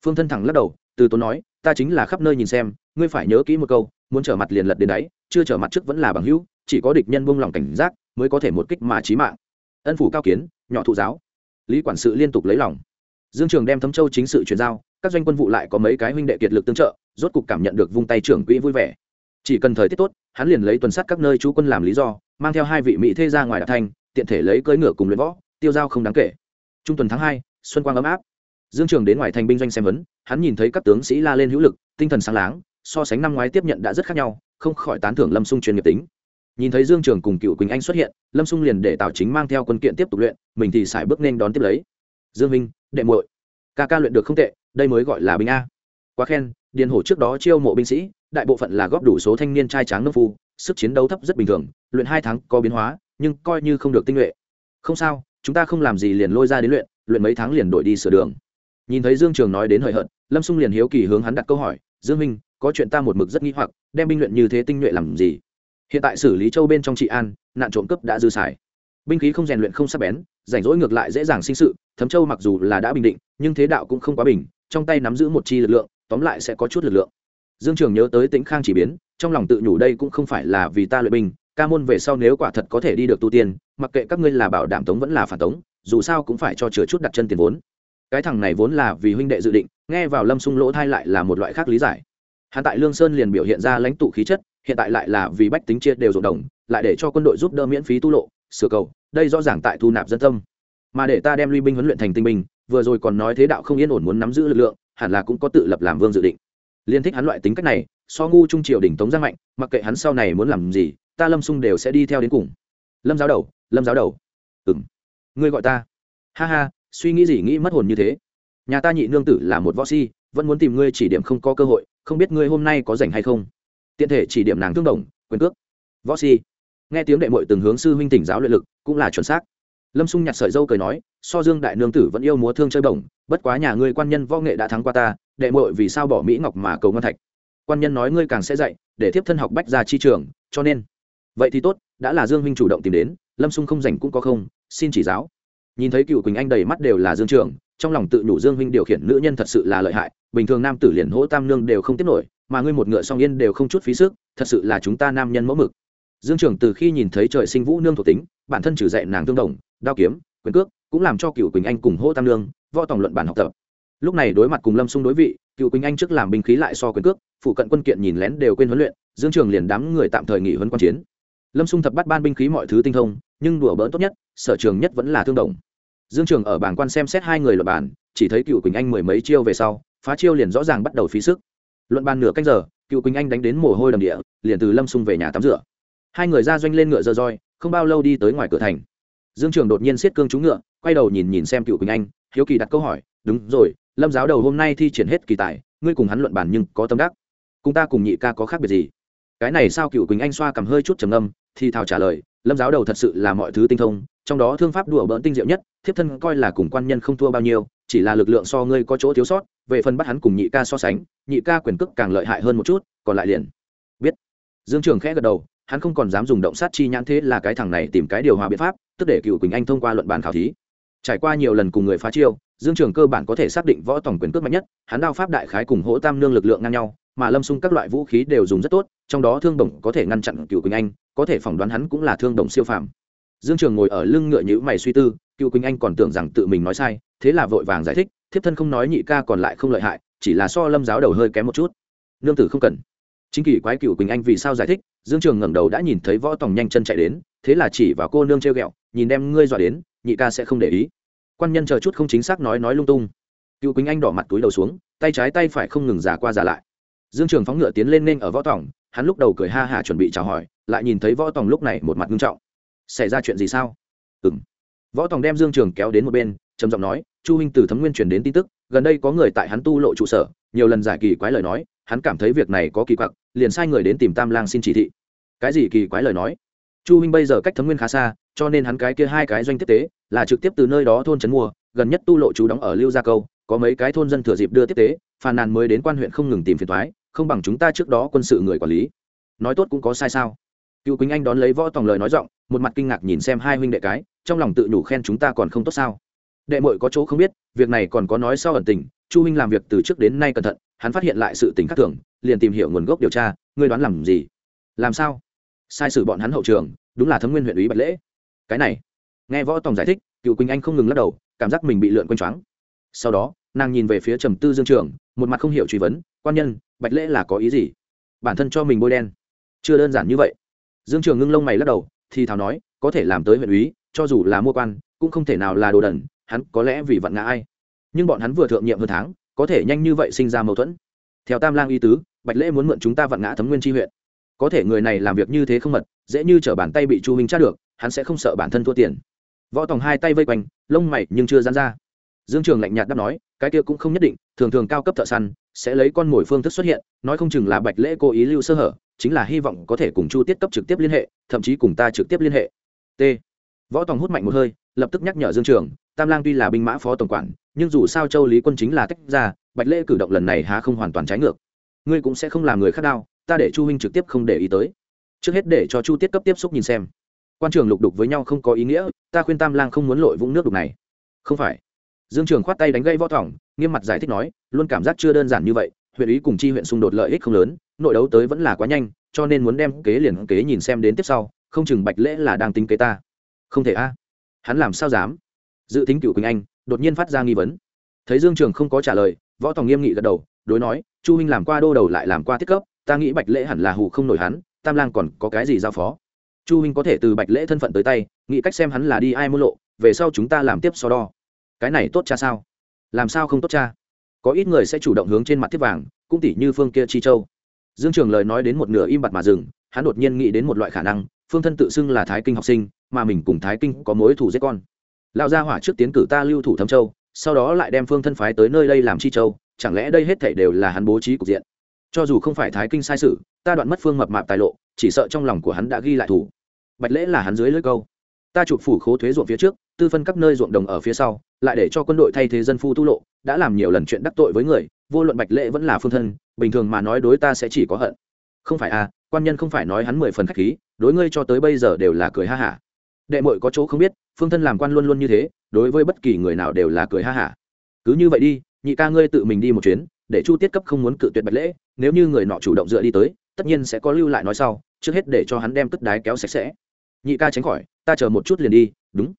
Phương thân thẳng lắc đầu, từ tốn nói ta chính là khắp nơi nhìn xem, ngươi phải nhớ kỹ một câu, muốn trở mặt liền lật đến đáy, chưa trở mặt trước vẫn là bằng hữu, chỉ có địch nhân buông lòng cảnh giác mới có thể một kích mà trí mạng. Ân phủ cao kiến, nhỏ thụ giáo. Lý quản sự liên tục lấy lòng. Dương trường đem thấm châu chính sự chuyển giao, các doanh quân vụ lại có mấy cái huynh đệ kiệt lực tương trợ, rốt cục cảm nhận được vung tay trưởng quỹ vui vẻ. Chỉ cần thời tiết tốt, hắn liền lấy tuần sát các nơi chú quân làm lý do, mang theo hai vị mỹ thê ra ngoài đạp thanh tiện thể lấy cưỡi ngựa cùng luyện võ, tiêu giao không đáng kể. Trung tuần tháng hai, xuân quang ấm áp dương trường đến ngoài thành binh doanh xem vấn hắn nhìn thấy các tướng sĩ la lên hữu lực, tinh thần sáng láng, so sánh năm ngoái tiếp nhận đã rất khác nhau, không khỏi tán thưởng lâm sung chuyên nghiệp tính. Nhìn thấy dương trường cùng cựu quỳnh anh xuất hiện, lâm sung liền để tào chính mang theo quân kiện tiếp tục luyện, mình thì xài bước nên đón tiếp lấy. Dương minh đệ muội, ca ca luyện được không tệ, đây mới gọi là binh a. Quá khen, điền hổ trước đó chiêu mộ binh sĩ, đại bộ phận là góp đủ số thanh niên trai tráng nông phu, sức chiến đấu thấp rất bình thường, luyện hai tháng có biến hóa, nhưng coi như không được tinh nhuệ. Không sao, chúng ta không làm gì liền lôi ra đến luyện luyện mấy tháng liền đổi đi sửa đường nhìn thấy dương trường nói đến hời hợt, lâm xung liền hiếu kỳ hướng hắn đặt câu hỏi, dương minh, có chuyện ta một mực rất nghi hoặc, đem binh luyện như thế tinh nhuệ làm gì? Hiện tại xử lý châu bên trong trị an, nạn trộm cướp đã dư xài. Binh khí không rèn luyện không sắc bén, rảnh rỗi ngược lại dễ dàng sinh sự, thấm châu mặc dù là đã bình định, nhưng thế đạo cũng không quá bình, trong tay nắm giữ một chi lực lượng, tóm lại sẽ có chút lực lượng. Dương trường nhớ tới tĩnh khang chỉ biến, trong lòng tự nhủ đây cũng không phải là vì ta luyện binh, ca môn về sau nếu quả thật có thể đi được tu tiên, mặc kệ các ngươi là bảo đảm tống vẫn là phản tống, dù sao cũng phải cho chừa chút đặt chân tiền vốn cái thằng này vốn là vì huynh đệ dự định, nghe vào lâm sung lỗ thai lại là một loại khác lý giải. Hắn tại lương sơn liền biểu hiện ra lãnh tụ khí chất, hiện tại lại là vì bách tính chia đều ruộng đồng, lại để cho quân đội giúp đỡ miễn phí tu lộ, sửa cầu, đây rõ ràng tại thu nạp dân tâm. Mà để ta đem luy binh huấn luyện thành tinh binh, vừa rồi còn nói thế đạo không yên ổn muốn nắm giữ lực lượng, hẳn là cũng có tự lập làm vương dự định. Liên thích hắn loại tính cách này, so ngu trung triều đỉnh tống giang mạnh, mặc kệ hắn sau này muốn làm gì, ta lâm sung đều sẽ đi theo đến cùng. Lâm giáo đầu, lâm giáo đầu. Ừng ngươi gọi ta. Ha ha suy nghĩ gì nghĩ mất hồn như thế. Nhà ta nhị nương tử là một võ si, vẫn muốn tìm ngươi chỉ điểm không có cơ hội, không biết ngươi hôm nay có rảnh hay không. Tiện thể chỉ điểm nàng tương đồng, quyền cước. Võ si. Nghe tiếng đệ mội từng hướng sư huynh tỉnh giáo luyện lực, cũng là chuẩn xác. Lâm xung nhặt sợi dâu cười nói, so dương đại nương tử vẫn yêu múa thương chơi bổng, bất quá nhà ngươi quan nhân võ nghệ đã thắng qua ta, đệ mội vì sao bỏ mỹ ngọc mà cầu ngân thạch. Quan nhân nói ngươi càng sẽ dạy, để tiếp thân học bách ra chi trường, cho nên. Vậy thì tốt, đã là dương huynh chủ động tìm đến, lâm xung không rảnh cũng có không, xin chỉ giáo nhìn thấy cựu quỳnh anh đầy mắt đều là dương trường, trong lòng tự nhủ dương huynh điều khiển nữ nhân thật sự là lợi hại, bình thường nam tử liền hỗ tam nương đều không tiếp nổi, mà ngươi một ngựa song yên đều không chút phí sức, thật sự là chúng ta nam nhân mẫu mực. Dương trường từ khi nhìn thấy trời sinh vũ nương thuộc tính, bản thân trừ dạy nàng tương đồng, đao kiếm, quyền cước, cũng làm cho cựu quỳnh anh cùng hỗ tam nương võ tổng luận bản học tập. Lúc này đối mặt cùng lâm xung đối vị, cựu quỳnh anh trước làm binh khí lại so quyền cước, phụ cận quân kiện nhìn lén đều quên huấn luyện, dương trường liền đám người tạm thời nghỉ huấn quan chiến. Lâm xung thập bắt ban binh khí mọi thứ tinh thông nhưng đùa bỡn tốt nhất, sở trường nhất vẫn là thương đồng. Dương trường ở bảng quan xem xét hai người luận bàn, chỉ thấy cựu quỳnh anh mười mấy chiêu về sau, phá chiêu liền rõ ràng bắt đầu phí sức. Luận bàn nửa canh giờ, cựu quỳnh anh đánh đến mồ hôi đầm địa, liền từ lâm xung về nhà tắm rửa. Hai người ra doanh lên ngựa dơ roi, không bao lâu đi tới ngoài cửa thành. Dương trường đột nhiên siết cương trúng ngựa, quay đầu nhìn nhìn xem cựu quỳnh anh, hiếu kỳ đặt câu hỏi, đúng rồi, lâm giáo đầu hôm nay thi triển hết kỳ tài, ngươi cùng hắn luận bàn nhưng có tâm đắc. Cùng ta cùng nhị ca có khác biệt gì? Cái này sao cựu quỳnh anh xoa cầm hơi chút trầm âm thì thào trả lời lâm giáo đầu thật sự là mọi thứ tinh thông, trong đó thương pháp đùa bỡn tinh diệu nhất, thiếp thân coi là cùng quan nhân không thua bao nhiêu, chỉ là lực lượng so ngươi có chỗ thiếu sót, về phần bắt hắn cùng nhị ca so sánh, nhị ca quyền cước càng lợi hại hơn một chút, còn lại liền biết. Dương trường khẽ gật đầu, hắn không còn dám dùng động sát chi nhãn thế là cái thằng này tìm cái điều hòa biện pháp, tức để cựu quỳnh anh thông qua luận bàn khảo thí. Trải qua nhiều lần cùng người phá chiêu, dương trường cơ bản có thể xác định võ tổng quyền cước mạnh nhất, hắn đao pháp đại khái cùng hỗ tam nương lực lượng ngang nhau, mà lâm xung các loại vũ khí đều dùng rất tốt, trong đó thương bổng có thể ngăn chặn cựu quỳnh anh có thể phỏng đoán hắn cũng là thương đồng siêu phàm. Dương trường ngồi ở lưng ngựa nhữ mày suy tư, cựu quỳnh anh còn tưởng rằng tự mình nói sai, thế là vội vàng giải thích, thiếp thân không nói nhị ca còn lại không lợi hại, chỉ là so lâm giáo đầu hơi kém một chút. Nương tử không cần. Chính kỳ quái cựu quỳnh anh vì sao giải thích, dương trường ngẩng đầu đã nhìn thấy võ tòng nhanh chân chạy đến, thế là chỉ vào cô nương treo ghẹo, nhìn đem ngươi dọa đến, nhị ca sẽ không để ý. Quan nhân chờ chút không chính xác nói nói lung tung. Cựu quỳnh anh đỏ mặt túi đầu xuống, tay trái tay phải không ngừng giả qua giả lại. Dương trường phóng ngựa tiến lên nên ở võ tòng, hắn lúc đầu cười ha hả chuẩn bị chào hỏi lại nhìn thấy võ tòng lúc này một mặt nghiêm trọng. Xảy ra chuyện gì sao? Ừng võ tòng đem dương trường kéo đến một bên, trầm giọng nói, chu huynh từ thấm nguyên truyền đến tin tức, gần đây có người tại hắn tu lộ trụ sở, nhiều lần giải kỳ quái lời nói, hắn cảm thấy việc này có kỳ quặc, liền sai người đến tìm tam lang xin chỉ thị. Cái gì kỳ quái lời nói? Chu huynh bây giờ cách thấm nguyên khá xa, cho nên hắn cái kia hai cái doanh tiếp tế, là trực tiếp từ nơi đó thôn trấn mua, gần nhất tu lộ chú đóng ở lưu gia câu, có mấy cái thôn dân thừa dịp đưa tiếp tế, phàn nàn mới đến quan huyện không ngừng tìm phiền thoái không bằng chúng ta trước đó quân sự người quản lý. Nói tốt cũng có sai sao? Cựu quýnh anh đón lấy võ tòng lời nói giọng, một mặt kinh ngạc nhìn xem hai huynh đệ cái, trong lòng tự nhủ khen chúng ta còn không tốt sao. Đệ mội có chỗ không biết, việc này còn có nói sau ẩn tình, chu huynh làm việc từ trước đến nay cẩn thận, hắn phát hiện lại sự tình khác thường, liền tìm hiểu nguồn gốc điều tra, ngươi đoán làm gì? Làm sao? Sai sự bọn hắn hậu trường, đúng là thấm nguyên huyện ủy bạch lễ. Cái này, nghe võ tòng giải thích, cựu quỳnh anh không ngừng lắc đầu, cảm giác mình bị lượn quanh choáng. Sau đó, nàng nhìn về phía trầm tư dương trường, một mặt không hiểu truy vấn, quan nhân, bạch lễ là có ý gì? Bản thân cho mình bôi đen. Chưa đơn giản như vậy dương trường ngưng lông mày lắc đầu, thì thào nói, có thể làm tới huyện úy, cho dù là mua quan, cũng không thể nào là đồ đần, hắn có lẽ vì vận ngã ai. Nhưng bọn hắn vừa thượng nhiệm hơn tháng, có thể nhanh như vậy sinh ra mâu thuẫn. Theo tam lang y tứ, bạch lễ muốn mượn chúng ta vận ngã thấm nguyên tri huyện. Có thể người này làm việc như thế không mật, dễ như t bàn tay bị chu minh tra được, hắn sẽ không sợ bản thân thua tiền. Võ tòng hai tay vây quanh, lông mày nhưng chưa dán ra. Dương trường lạnh nhạt đáp nói, cái kia cũng không nhất định, thường thường cao cấp thợ săn sẽ lấy con mồi phương thức xuất hiện, nói không chừng là bạch lễ cố ý lưu sơ hở chính là hy vọng có thể cùng chu tiết cấp trực tiếp liên hệ, thậm chí cùng ta trực tiếp liên hệ. T. Võ tòng hút mạnh một hơi, lập tức nhắc nhở dương trường, tam lang tuy là binh mã phó tổng quản, nhưng dù sao châu lý quân chính là tách ra, bạch lễ cử động lần này há không hoàn toàn trái ngược. Ngươi cũng sẽ không làm người khác đau, ta để chu huynh trực tiếp không để ý tới. Trước hết để cho chu tiết cấp tiếp xúc nhìn xem. Quan trường lục đục với nhau không có ý nghĩa, ta khuyên tam lang không muốn lội vũng nước đục này. Không phải. Dương trường khoát tay đánh gây võ thỏng nghiêm mặt giải thích nói, luôn cảm giác chưa đơn giản như vậy, huyện ý cùng chi huyện xung đột lợi ích không lớn nội đấu tới vẫn là quá nhanh, cho nên muốn đem kế liền kế nhìn xem đến tiếp sau, không chừng bạch lễ là đang tính kế ta. Không thể a. Hắn làm sao dám? Dự tính cựu quỳnh anh, đột nhiên phát ra nghi vấn. Thấy dương trường không có trả lời, võ tòng nghiêm nghị gật đầu, đối nói, chu huynh làm qua đô đầu lại làm qua tiết cấp, ta nghĩ bạch lễ hẳn là hù không nổi hắn, tam lang còn có cái gì giao phó? Chu huynh có thể từ bạch lễ thân phận tới tay, nghĩ cách xem hắn là đi ai mua lộ, về sau chúng ta làm tiếp so đo. Cái này tốt cha sao? Làm sao không tốt cha? Có ít người sẽ chủ động hướng trên mặt tiếp vàng, cũng tỷ như phương kia chi châu dương trường lời nói đến một nửa im bặt mà dừng, hắn đột nhiên nghĩ đến một loại khả năng, phương thân tự xưng là thái kinh học sinh, mà mình cùng thái kinh có mối thủ giết con. Lão gia hỏa trước tiến cử ta lưu thủ thâm châu, sau đó lại đem phương thân phái tới nơi đây làm chi châu, chẳng lẽ đây hết thảy đều là hắn bố trí cục diện? Cho dù không phải thái kinh sai sự, ta đoạn mất phương mập mạp tài lộ, chỉ sợ trong lòng của hắn đã ghi lại thủ. Bạch lễ là hắn dưới lưỡi câu ta chụp phủ khố thuế ruộng phía trước, tư phân các nơi ruộng đồng ở phía sau, lại để cho quân đội thay thế dân phu tu lộ, đã làm nhiều lần chuyện đắc tội với người, vô luận bạch lễ vẫn là phương thân, bình thường mà nói đối ta sẽ chỉ có hận. Không phải à quan nhân không phải nói hắn mười phần khách khí, đối ngươi cho tới bây giờ đều là cười ha hả. Đệ mội có chỗ không biết, phương thân làm quan luôn luôn như thế, đối với bất kỳ người nào đều là cười ha hả. Cứ như vậy đi, nhị ca ngươi tự mình đi một chuyến, để chu tiết cấp không muốn cự tuyệt bạch lễ nếu như người nọ chủ động dựa đi tới, tất nhiên sẽ có lưu lại nói sau, trước hết để cho hắn đem cất đái kéo sạch sẽ. Nhị ca tránh khỏi ta chờ một chút liền đi, đúng.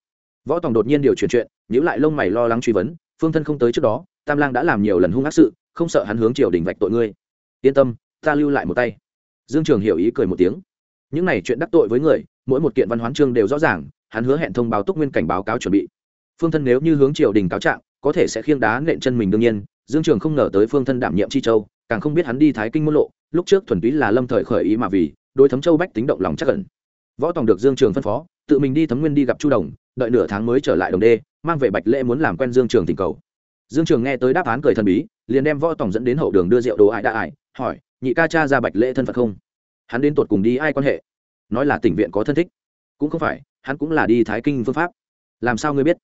Võ tòng đột nhiên điều chuyển chuyện nhữ lại lông mày lo lắng truy vấn, phương thân không tới trước đó, tam lang đã làm nhiều lần hung ác sự, không sợ hắn hướng triều đình vạch tội ngươi. Yên tâm, ta lưu lại một tay. Dương trường hiểu ý cười một tiếng. Những này chuyện đắc tội với người, mỗi một kiện văn hoán chương đều rõ ràng, hắn hứa hẹn thông báo túc nguyên cảnh báo cáo chuẩn bị. Phương thân nếu như hướng triều đình cáo trạng, có thể sẽ khiêng đá nện chân mình đương nhiên, dương trường không ngờ tới phương thân đảm nhiệm chi châu, càng không biết hắn đi thái kinh môn lộ, lúc trước thuần túy là lâm thời khởi ý mà vì đôi thấm châu bách tính động lòng chắc ẩn võ tòng được dương trường phân phó tự mình đi thấm nguyên đi gặp chu đồng, đợi nửa tháng mới trở lại đồng đê, mang về bạch lễ muốn làm quen dương trường tình cầu. Dương trường nghe tới đáp án cười thần bí, liền đem võ tổng dẫn đến hậu đường đưa rượu đồ ải đã ải hỏi, nhị ca cha ra bạch lễ thân phận không? Hắn đến tột cùng đi ai quan hệ? Nói là tỉnh viện có thân thích. Cũng không phải, hắn cũng là đi thái kinh phương pháp. Làm sao ngươi biết?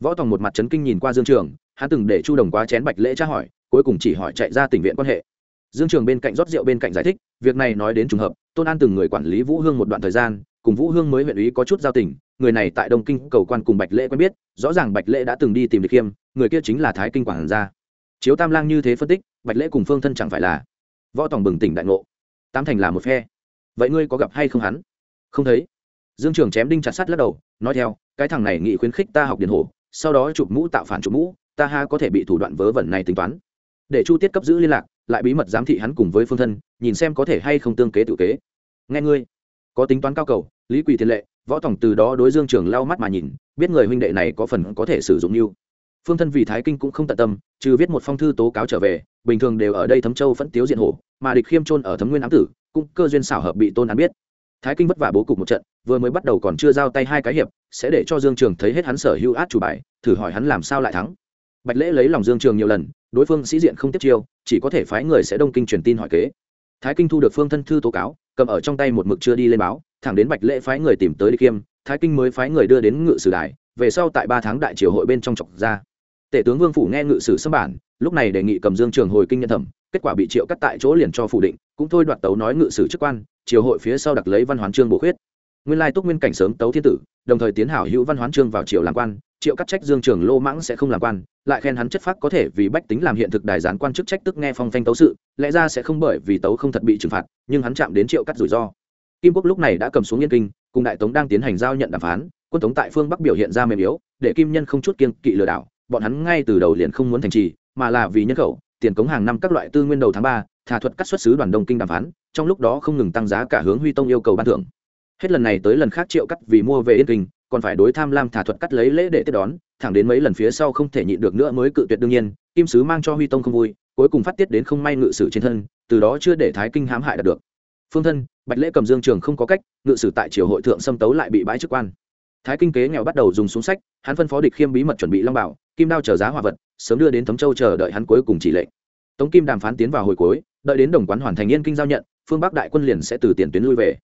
Võ tòng một mặt trấn kinh nhìn qua dương trường, hắn từng để chu đồng quá chén bạch lễ tra hỏi, cuối cùng chỉ hỏi chạy ra tỉnh viện quan hệ. Dương trường bên cạnh rót rượu bên cạnh giải thích, việc này nói đến trùng hợp, tôn an từng người quản lý vũ hương một đoạn thời gian cùng vũ hương mới huyện ý có chút giao tình, người này tại đông kinh cầu quan cùng bạch lễ quen biết, rõ ràng bạch lễ đã từng đi tìm địch khiêm, người kia chính là thái kinh quản gia. Chiếu tam lang như thế phân tích, bạch lễ cùng phương thân chẳng phải là võ tòng bừng tỉnh đại ngộ. Tam thành là một phe. Vậy ngươi có gặp hay không hắn? Không thấy. Dương trường chém đinh chặt sắt lắc đầu, nói theo, cái thằng này nghị khuyến khích ta học điện hổ, sau đó chụp mũ tạo phản chụp mũ, ta ha có thể bị thủ đoạn vớ vẩn này tính toán. Để chu tiết cấp giữ liên lạc, lại bí mật giám thị hắn cùng với phương thân, nhìn xem có thể hay không tương kế tự kế. Nghe ngươi có tính toán cao cầu, lý quỳ tiền lệ, võ tổng từ đó đối dương trường lau mắt mà nhìn, biết người huynh đệ này có phần có thể sử dụng như phương thân vì thái kinh cũng không tận tâm, trừ viết một phong thư tố cáo trở về, bình thường đều ở đây thấm châu phẫn tiếu diện hổ, mà địch khiêm trôn ở thấm nguyên ám tử, cũng cơ duyên xảo hợp bị tôn án biết. Thái kinh vất vả bố cục một trận, vừa mới bắt đầu còn chưa giao tay hai cái hiệp, sẽ để cho dương trường thấy hết hắn sở hữu át chủ bài, thử hỏi hắn làm sao lại thắng. Bạch lễ lấy lòng dương trường nhiều lần, đối phương sĩ diện không tiếp chiêu, chỉ có thể phái người sẽ đông kinh truyền tin hỏi kế thái kinh thu được phương thân thư tố cáo, cầm ở trong tay một mực chưa đi lên báo, thẳng đến bạch lễ phái người tìm tới đi kiêm thái kinh mới phái người đưa đến ngự sử đài, về sau tại ba tháng đại triều hội bên trong chọc ra. Tể tướng vương phủ nghe ngự sử xâm bản, lúc này đề nghị cầm dương trường hồi kinh nhân thẩm, kết quả bị triệu cắt tại chỗ liền cho phủ định, cũng thôi đoạt tấu nói ngự sử chức quan, triều hội phía sau đặc lấy văn hoán trương bổ khuyết. Nguyên lai túc nguyên cảnh sớm tấu thiên tử, đồng thời tiến hảo hữu văn hoán trương vào triều làm quan triệu cắt trách dương trường lô mãng sẽ không làm quan, lại khen hắn chất phác có thể vì bách tính làm hiện thực đài gián quan chức trách tức nghe phong thanh tấu sự, lẽ ra sẽ không bởi vì tấu không thật bị trừng phạt, nhưng hắn chạm đến triệu cắt rủi ro. Kim quốc lúc này đã cầm xuống yên kinh, cùng đại tống đang tiến hành giao nhận đàm phán, quân tống tại phương bắc biểu hiện ra mềm yếu, để kim nhân không chút kiên kỵ lừa đảo, bọn hắn ngay từ đầu liền không muốn thành trì, mà là vì nhân khẩu, tiền cống hàng năm các loại tư nguyên đầu tháng ba thả thuật cắt xuất xứ đoàn đông kinh đàm phán, trong lúc đó không ngừng tăng giá cả hướng huy tông yêu cầu ban thưởng. Hết lần này tới lần khác triệu cắt vì mua về yên kinh còn phải đối tham lam thả thuật cắt lấy lễ để tiếp đón, thẳng đến mấy lần phía sau không thể nhịn được nữa mới cự tuyệt đương nhiên, kim sứ mang cho huy tông không vui, cuối cùng phát tiết đến không may ngự sử trên thân, từ đó chưa để thái kinh hãm hại đạt được. Phương thân, bạch lễ cầm dương trường không có cách, ngự sử tại triều hội thượng xâm tấu lại bị bãi chức quan. Thái kinh kế nghèo bắt đầu dùng xuống sách, hắn phân phó địch khiêm bí mật chuẩn bị long bảo, kim đao chờ giá hòa vật, sớm đưa đến thấm châu chờ đợi hắn cuối cùng chỉ lệnh. Tống kim đàm phán tiến vào hồi cuối, đợi đến đồng quán hoàn thành yên kinh giao nhận, phương bắc đại quân liền sẽ từ tiền tuyến lui về.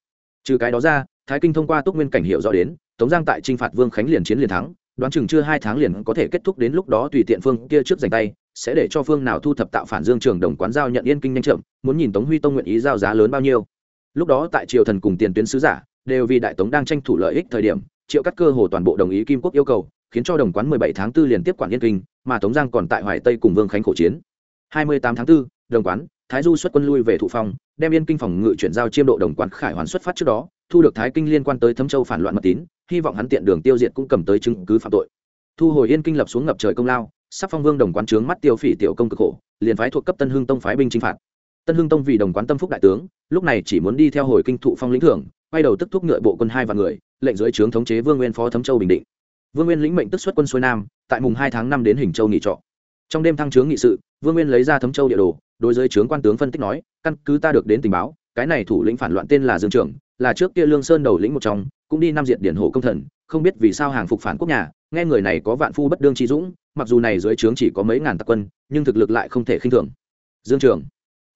Trừ cái đó ra, thái kinh thông qua túc nguyên cảnh hiệu rõ đến tống giang tại t r i n h phạt vương khánh liền chiến liền thắng đoán chừng chưa hai tháng liền có thể kết thúc đến lúc đó tùy tiện phương kia trước giành tay sẽ để cho phương nào thu thập tạo phản dương trường đồng quán giao nhận yên kinh nhanh chậm muốn nhìn tống huy tông nguyện ý giao giá lớn bao nhiêu. Lúc đó tại triều thần cùng tiền tuyến sứ giả đều vì đại tống đang tranh thủ lợi ích thời điểm triệu cắt cơ hồ toàn bộ đồng ý kim quốc yêu cầu khiến cho đồng quán 17 tháng 4 liền tiếp quản yên kinh mà tống giang còn tại hoài tây cùng vương khánh khổ chiến. 28 tháng 4, đồng quán thái du xuất quân lui về thụ phong, đem yên kinh phòng ngự chuyển giao chiêm độ đồng quán khải hoàn xuất phát trước đó, thu được thái kinh liên quan tới thấm châu phản loạn mật tín, hy vọng hắn tiện đường tiêu diệt cũng cầm tới chứng cứ phạm tội. Thu hồi yên kinh lập xuống ngập trời công lao sắc phong vương đồng quán trướng mắt tiêu phỉ tiểu công cực khổ, liền phái thuộc cấp tân hưng tông phái binh chinh phạt. Tân hưng tông vì đồng quán tâm phúc đại tướng, lúc này chỉ muốn đi theo hồi kinh thụ phong lĩnh thưởng, quay đầu tức thúc ngựa bộ quân hai và người, lệnh dưới trướng thống chế vương nguyên phó thấm châu bình định. Vương nguyên lĩnh mệnh tức xuất quân xuôi nam, tại mùng hai tháng năm đến hình châu nghỉ trọ. Trong đêm thăng trướng nghị sự, vương nguyên lấy ra thấm châu địa đồ đối với trướng quan tướng phân tích nói, căn cứ ta được đến tình báo, cái này thủ lĩnh phản loạn tên là dương trưởng, là trước kia lương sơn đầu lĩnh một trong, cũng đi Nam diện điển hộ công thần, không biết vì sao hàng phục phản quốc nhà, nghe người này có vạn phu bất đương trí dũng, mặc dù này dưới trướng chỉ có mấy ngàn tặc quân, nhưng thực lực lại không thể khinh thường. Dương trưởng,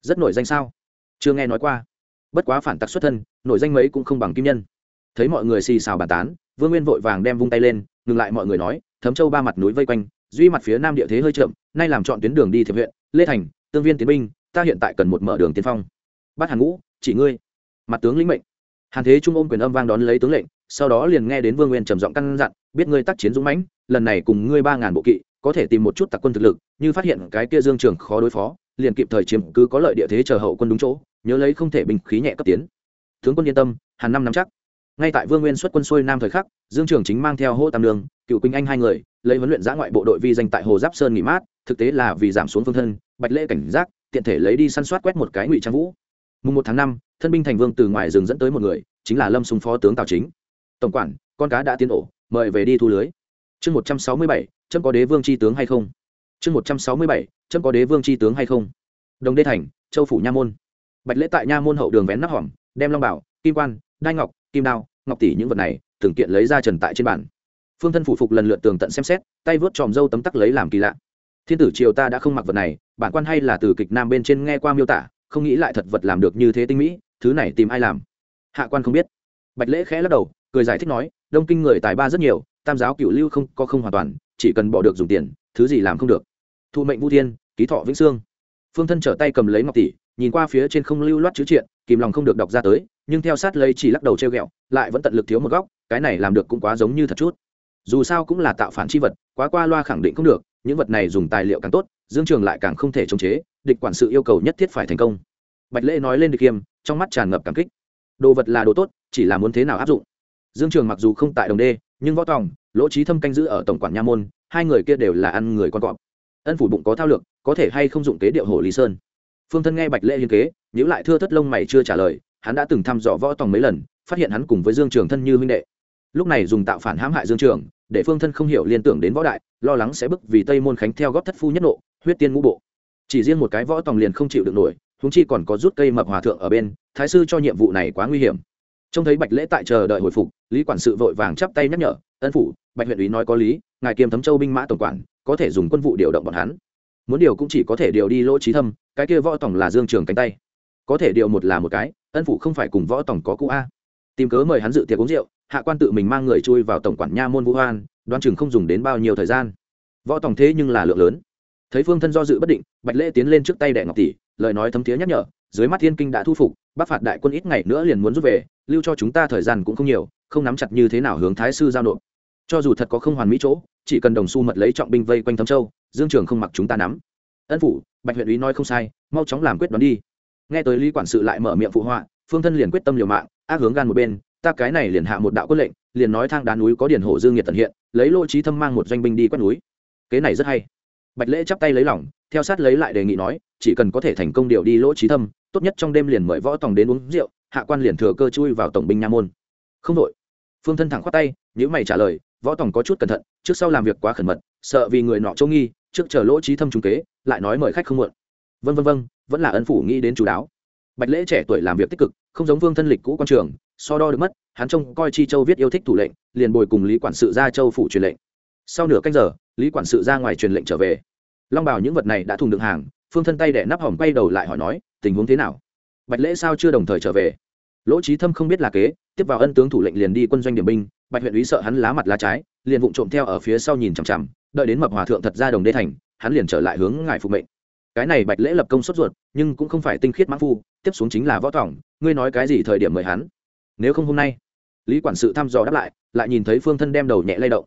rất nổi danh sao? Chưa nghe nói qua. Bất quá phản tặc xuất thân, nổi danh mấy cũng không bằng kim nhân. Thấy mọi người xì xào bàn tán, vương nguyên vội vàng đem vung tay lên, ngừng lại mọi người nói, thấm châu ba mặt núi vây quanh, duy mặt phía nam địa thế hơi chậm, nay làm chọn tuyến đường đi thiệp huyện, lê thành tương viên tiến binh, ta hiện tại cần một mở đường tiên phong. Bắt hàn ngũ, chỉ ngươi. Mặt tướng lĩnh mệnh. Hàn thế trung ôm quyền âm vang đón lấy tướng lệnh, sau đó liền nghe đến vương nguyên trầm giọng căn dặn, biết ngươi tác chiến dũng mãnh, lần này cùng ngươi ba ngàn bộ kỵ, có thể tìm một chút tặc quân thực lực, như phát hiện cái kia dương trường khó đối phó, liền kịp thời chiếm cứ có lợi địa thế chờ hậu quân đúng chỗ, nhớ lấy không thể bình khí nhẹ cấp tiến. Tướng quân yên tâm, hàn năm nắm chắc. Ngay tại vương nguyên xuất quân xuôi nam thời khắc, dương trường chính mang theo hô tam lương cựu quỳnh anh hai người, lấy huấn luyện giã ngoại bộ đội vi danh tại hồ giáp sơn nghỉ mát, thực tế là vì giảm xuống phương thân bạch lễ cảnh giác, tiện thể lấy đi săn soát quét một cái ngụy trang vũ. Mùng một tháng năm, thân binh thành vương từ ngoài rừng dẫn tới một người, chính là lâm súng phó tướng tào chính. Tổng quản, con cá đã tiến ổ, mời về đi thu lưới. Chương một trăm sáu mươi bảy, chấm có đế vương c tướng hay không? Chương một trăm sáu mươi bảy, chấm có đế vương c tướng hay không? Đồng đê thành, châu phủ nha môn. Bạch lễ tại nha môn hậu đường vén nắp hỏng đem long bảo, kim quan, đai ngọc, kim đao, ngọc tỷ những vật này, từng kiện lấy ra trần tại trên bàn. Phương thân phủ phục lần lượt tường tận xem xét, tay vớt tròm dâu tấm tắc lấy làm kỳ lạ thiên tử triều ta đã không mặc vật này, bản quan hay là từ kịch nam bên trên nghe qua miêu tả, không nghĩ lại thật vật làm được như thế tinh mỹ, thứ này tìm ai làm? Hạ quan không biết. Bạch lễ khẽ lắc đầu, cười giải thích nói, đông kinh người tài ba rất nhiều, tam giáo cựu lưu không có không hoàn toàn, chỉ cần bỏ được dùng tiền, thứ gì làm không được. Thụ mệnh vu thiên, ký thọ vĩnh sương. Phương thân trở tay cầm lấy ngọc tỷ, nhìn qua phía trên không lưu loát chữ triện, kìm lòng không được đọc ra tới, nhưng theo sát lấy chỉ lắc đầu treo ghẹo, lại vẫn tận lực thiếu một góc, cái này làm được cũng quá giống như thật chút. Dù sao cũng là tạo phản chi vật, quá qua loa khẳng định không được những vật này dùng tài liệu càng tốt, dương trường lại càng không thể chống chế, địch quản sự yêu cầu nhất thiết phải thành công. Bạch lễ nói lên địch kiêm, trong mắt tràn ngập cảm kích. Đồ vật là đồ tốt, chỉ là muốn thế nào áp dụng. Dương trường mặc dù không tại đồng đê, nhưng võ tòng, lỗ trí thâm canh giữ ở tổng quản nha môn, hai người kia đều là ăn người con cọp. Ân phủ bụng có thao lược, có thể hay không dụng kế điệu hồ lý sơn. Phương thân nghe bạch lễ hiên kế nhữ lại thưa thất lông mày chưa trả lời, hắn đã từng thăm dò võ tòng mấy lần, phát hiện hắn cùng với dương trường thân như huynh đệ. Lúc này dùng tạo phản hãm hại dương trường để phương thân không hiểu liên tưởng đến võ đại, lo lắng sẽ bức vì tây môn khánh theo góp thất phu nhất nộ, huyết tiên ngũ bộ. Chỉ riêng một cái võ tòng liền không chịu được nổi húng chi còn có rút cây mập hòa thượng ở bên, thái sư cho nhiệm vụ này quá nguy hiểm. Trông thấy bạch lễ tại chờ đợi hồi phục, lý quản sự vội vàng chắp tay nhắc nhở, ân phủ, bạch huyện ý nói có lý, ngài kiêm thấm châu binh mã tổng quản, có thể dùng quân vụ điều động bọn hắn. Muốn điều cũng chỉ có thể điều đi lỗ trí thâm, cái kia võ tổng là dương trường cánh tay. Có thể điều một là một cái, ân phủ không phải cùng võ tổng có cũ a tìm cớ mời hắn dự tiệc uống rượu, hạ quan tự mình mang người chui vào tổng quản nha môn vũ hoan đoan chừng không dùng đến bao nhiêu thời gian. Võ tổng thế nhưng là lượng lớn. Thấy phương thân do dự bất định, bạch lễ tiến lên trước tay đệ ngọc tỷ, lời nói thấm thiế nhắc nhở, dưới mắt thiên kinh đã thu phục, bắc phạt đại quân ít ngày nữa liền muốn rút về, lưu cho chúng ta thời gian cũng không nhiều, không nắm chặt như thế nào hướng thái sư giao nộp. Cho dù thật có không hoàn mỹ chỗ, chỉ cần đồng xu mật lấy trọng binh vây quanh thâm châu, dương trường không mặc chúng ta nắm. Ân phủ, bạch huyện ý nói không sai, mau chóng làm quyết đoán đi. Nghe tới lý quản sự lại mở miệng phụ họa phương thân liền quyết tâm liều mạng, ác hướng gan một bên, ta cái này liền hạ một đạo quân lệnh, liền nói thang đá núi có điển hổ dương nhiệt tận hiện, lấy lô trí thâm mang một doanh binh đi quét núi. Kế này rất hay. Bạch lễ chắp tay lấy lỏng theo sát lấy lại đề nghị nói, chỉ cần có thể thành công điều đi lỗ trí thâm, tốt nhất trong đêm liền mời võ tòng đến uống rượu, hạ quan liền thừa cơ chui vào tổng binh nha môn. Không đội phương thân thẳng khoát tay nếu mày trả lời, võ tòng có chút cẩn thận, trước sau làm việc quá khẩn mật, sợ vì người nọ châu nghi, trước chờ lỗ trí thâm trung kế, lại nói mời khách không muộn. Vân vân vân vẫn là ân phủ nghĩ đến chú đáo bạch lễ trẻ tuổi làm việc tích cực, không giống vương thân lịch cũ quan trường, so đo được mất, hắn trông coi chi châu viết yêu thích thủ lệnh, liền bồi cùng lý quản sự ra châu phủ truyền lệnh. Sau nửa canh giờ, lý quản sự ra ngoài truyền lệnh trở về. Long bảo những vật này đã thùng đựng hàng, phương thân tay đẻ nắp hỏng quay đầu lại hỏi nói, tình huống thế nào? Bạch lễ sao chưa đồng thời trở về? Lỗ trí thâm không biết là kế, tiếp vào ân tướng thủ lệnh liền đi quân doanh điểm binh, bạch huyện úy sợ hắn lá mặt lá trái, liền vụng trộm theo ở phía sau nhìn chằm chằm, đợi đến mập hòa thượng thật ra đồng đê thành, hắn liền trở lại hướng ngài phục mệnh cái này bạch lễ lập công sốt ruột, nhưng cũng không phải tinh khiết mãn phu, tiếp xuống chính là võ thỏng ngươi nói cái gì thời điểm mời hắn? Nếu không hôm nay, lý quản sự thăm dò đáp lại lại nhìn thấy phương thân đem đầu nhẹ lay động.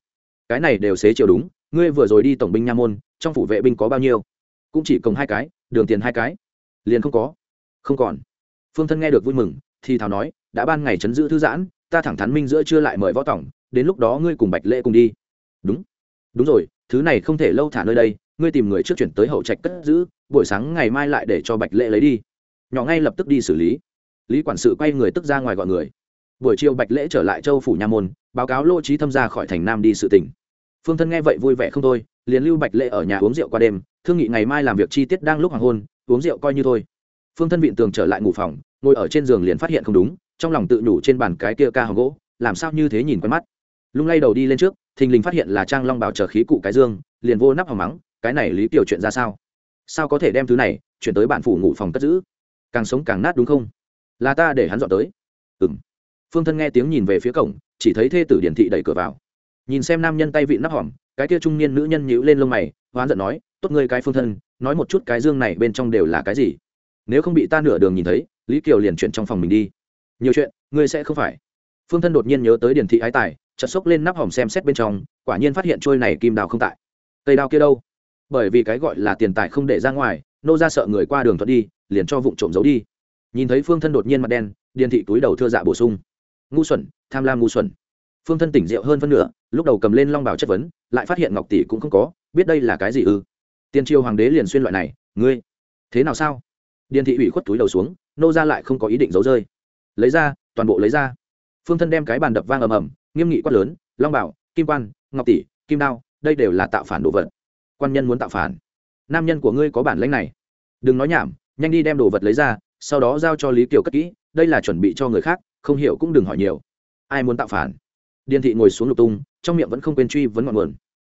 Cái này đều xế chiều đúng, ngươi vừa rồi đi tổng binh nha môn, trong phủ vệ binh có bao nhiêu? Cũng chỉ cộng hai cái, đường tiền hai cái. Liền không có. Không còn. Phương thân nghe được vui mừng, thì thảo nói, đã ban ngày chấn giữ thư giãn, ta thẳng thắn minh giữa chưa lại mời võ tổng đến lúc đó ngươi cùng bạch lễ cùng đi. Đúng. Đúng rồi, thứ này không thể lâu thả nơi đây ngươi tìm người trước chuyển tới hậu trạch cất giữ, buổi sáng ngày mai lại để cho bạch lễ lấy đi. Nhỏ ngay lập tức đi xử lý. Lý quản sự quay người tức ra ngoài gọi người. Buổi chiều bạch lễ trở lại châu phủ nha môn, báo cáo lô trí thâm ra khỏi thành nam đi sự tỉnh phương thân nghe vậy vui vẻ không thôi, liền lưu bạch lễ ở nhà uống rượu qua đêm, thương nghị ngày mai làm việc chi tiết đang lúc hoàng hôn, uống rượu coi như thôi. Phương thân vịn tường trở lại ngủ phòng, ngồi ở trên giường liền phát hiện không đúng, trong lòng tự nhủ trên bàn cái kia ca hồng gỗ, làm sao như thế nhìn quen mắt. Lung lay đầu đi lên trước, thình lình phát hiện là trang long bảo chờ khí cụ cái dương, liền vô nắp hòm mắng cái này lý tiểu chuyện ra sao? Sao có thể đem thứ này chuyển tới bản phủ ngủ phòng cất giữ? Càng sống càng nát đúng không? Là ta để hắn dọn tới. Ừng phương thân nghe tiếng nhìn về phía cổng, chỉ thấy thê tử điển thị đẩy cửa vào. Nhìn xem nam nhân tay vị nắp hòm, cái kia trung niên nữ nhân nhíu lên lông mày, hoán giận nói, tốt ngươi cái phương thân, nói một chút cái dương này bên trong đều là cái gì? Nếu không bị ta nửa đường nhìn thấy, lý kiều liền chuyển trong phòng mình đi. Nhiều chuyện, ngươi sẽ không phải. Phương thân đột nhiên nhớ tới điển thị ái tài, chợt xốc lên nắp hòm xem xét bên trong, quả nhiên phát hiện trôi này kim đào không tại. Cây đao kia đâu? Bởi vì cái gọi là tiền tài không để ra ngoài, nô ra sợ người qua đường thuận đi, liền cho vụ trộm giấu đi. Nhìn thấy phương thân đột nhiên mặt đen, điền thị túi đầu thưa dạ bổ sung. Ngu xuẩn, tham lam ngu xuẩn. Phương thân tỉnh rượu hơn phân nửa, lúc đầu cầm lên long bảo chất vấn, lại phát hiện ngọc tỷ cũng không có, biết đây là cái gì ư? Tiên triều hoàng đế liền xuyên loại này, ngươi, thế nào sao? Điền thị ủy khuất túi đầu xuống, nô ra lại không có ý định giấu rơi. Lấy ra, toàn bộ lấy ra. Phương thân đem cái bàn đập vang ầm ầm, nghiêm nghị quát lớn, long bảo kim quan, ngọc tỷ, kim đao, đây đều là tạo phản đồ vật quan nhân muốn tạo phản. Nam nhân của ngươi có bản lãnh này. Đừng nói nhảm, nhanh đi đem đồ vật lấy ra, sau đó giao cho lý kiều cất kỹ, đây là chuẩn bị cho người khác, không hiểu cũng đừng hỏi nhiều. Ai muốn tạo phản? Điền thị ngồi xuống lục tung, trong miệng vẫn không quên truy vấn ngọn nguồn.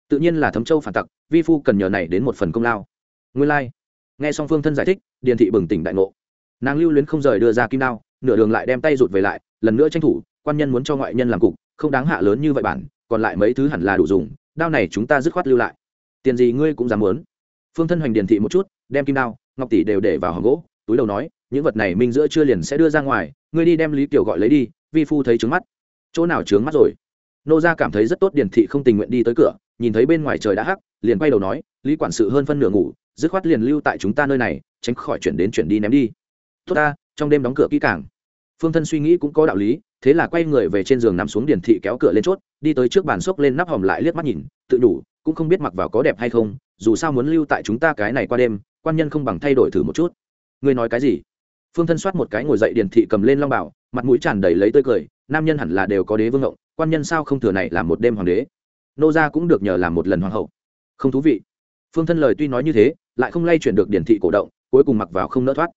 Tự nhiên là thấm châu phản tặc, vi phu cần nhờ này đến một phần công lao. Nguyên lai、like. nghe xong phương thân giải thích, điền thị bừng tỉnh đại ngộ. Nàng lưu luyến không rời đưa ra kim đao, nửa đường lại đem tay rụt về lại, lần nữa tranh thủ, quan nhân muốn cho ngoại nhân làm cục, không đáng hạ lớn như vậy bản, còn lại mấy thứ hẳn là đủ dùng, đao này chúng ta dứt khoát lưu lại tiền gì ngươi cũng dám muốn. Phương thân hoành điền thị một chút, đem kim đao, ngọc tỷ đều để vào hòm gỗ, túi đầu nói, những vật này minh giữa chưa liền sẽ đưa ra ngoài, ngươi đi đem lý kiều gọi lấy đi, vi phu thấy trướng mắt. Chỗ nào trướng mắt rồi? Nô gia cảm thấy rất tốt điền thị không tình nguyện đi tới cửa, nhìn thấy bên ngoài trời đã hắc, liền quay đầu nói, lý quản sự hơn phân nửa ngủ, dứt khoát liền lưu tại chúng ta nơi này, tránh khỏi chuyển đến chuyển đi ném đi. Tốt ta, trong đêm đóng cửa kỹ càng. Phương thân suy nghĩ cũng có đạo lý, thế là quay người về trên giường nằm xuống điền thị kéo cửa lên chốt, đi tới trước bàn xốc lên nắp hòm lại liếc mắt nhìn, tự đủ cũng không biết mặc vào có đẹp hay không, dù sao muốn lưu tại chúng ta cái này qua đêm, quan nhân không bằng thay đổi thử một chút. Ngươi nói cái gì? Phương thân soát một cái ngồi dậy điền thị cầm lên long bảo, mặt mũi tràn đầy lấy tươi cười, nam nhân hẳn là đều có đế vương ngộng, quan nhân sao không thừa này làm một đêm hoàng đế. Nô gia cũng được nhờ làm một lần hoàng hậu. Không thú vị. Phương thân lời tuy nói như thế, lại không lay chuyển được điển thị cổ động, cuối cùng mặc vào không nỡ thoát.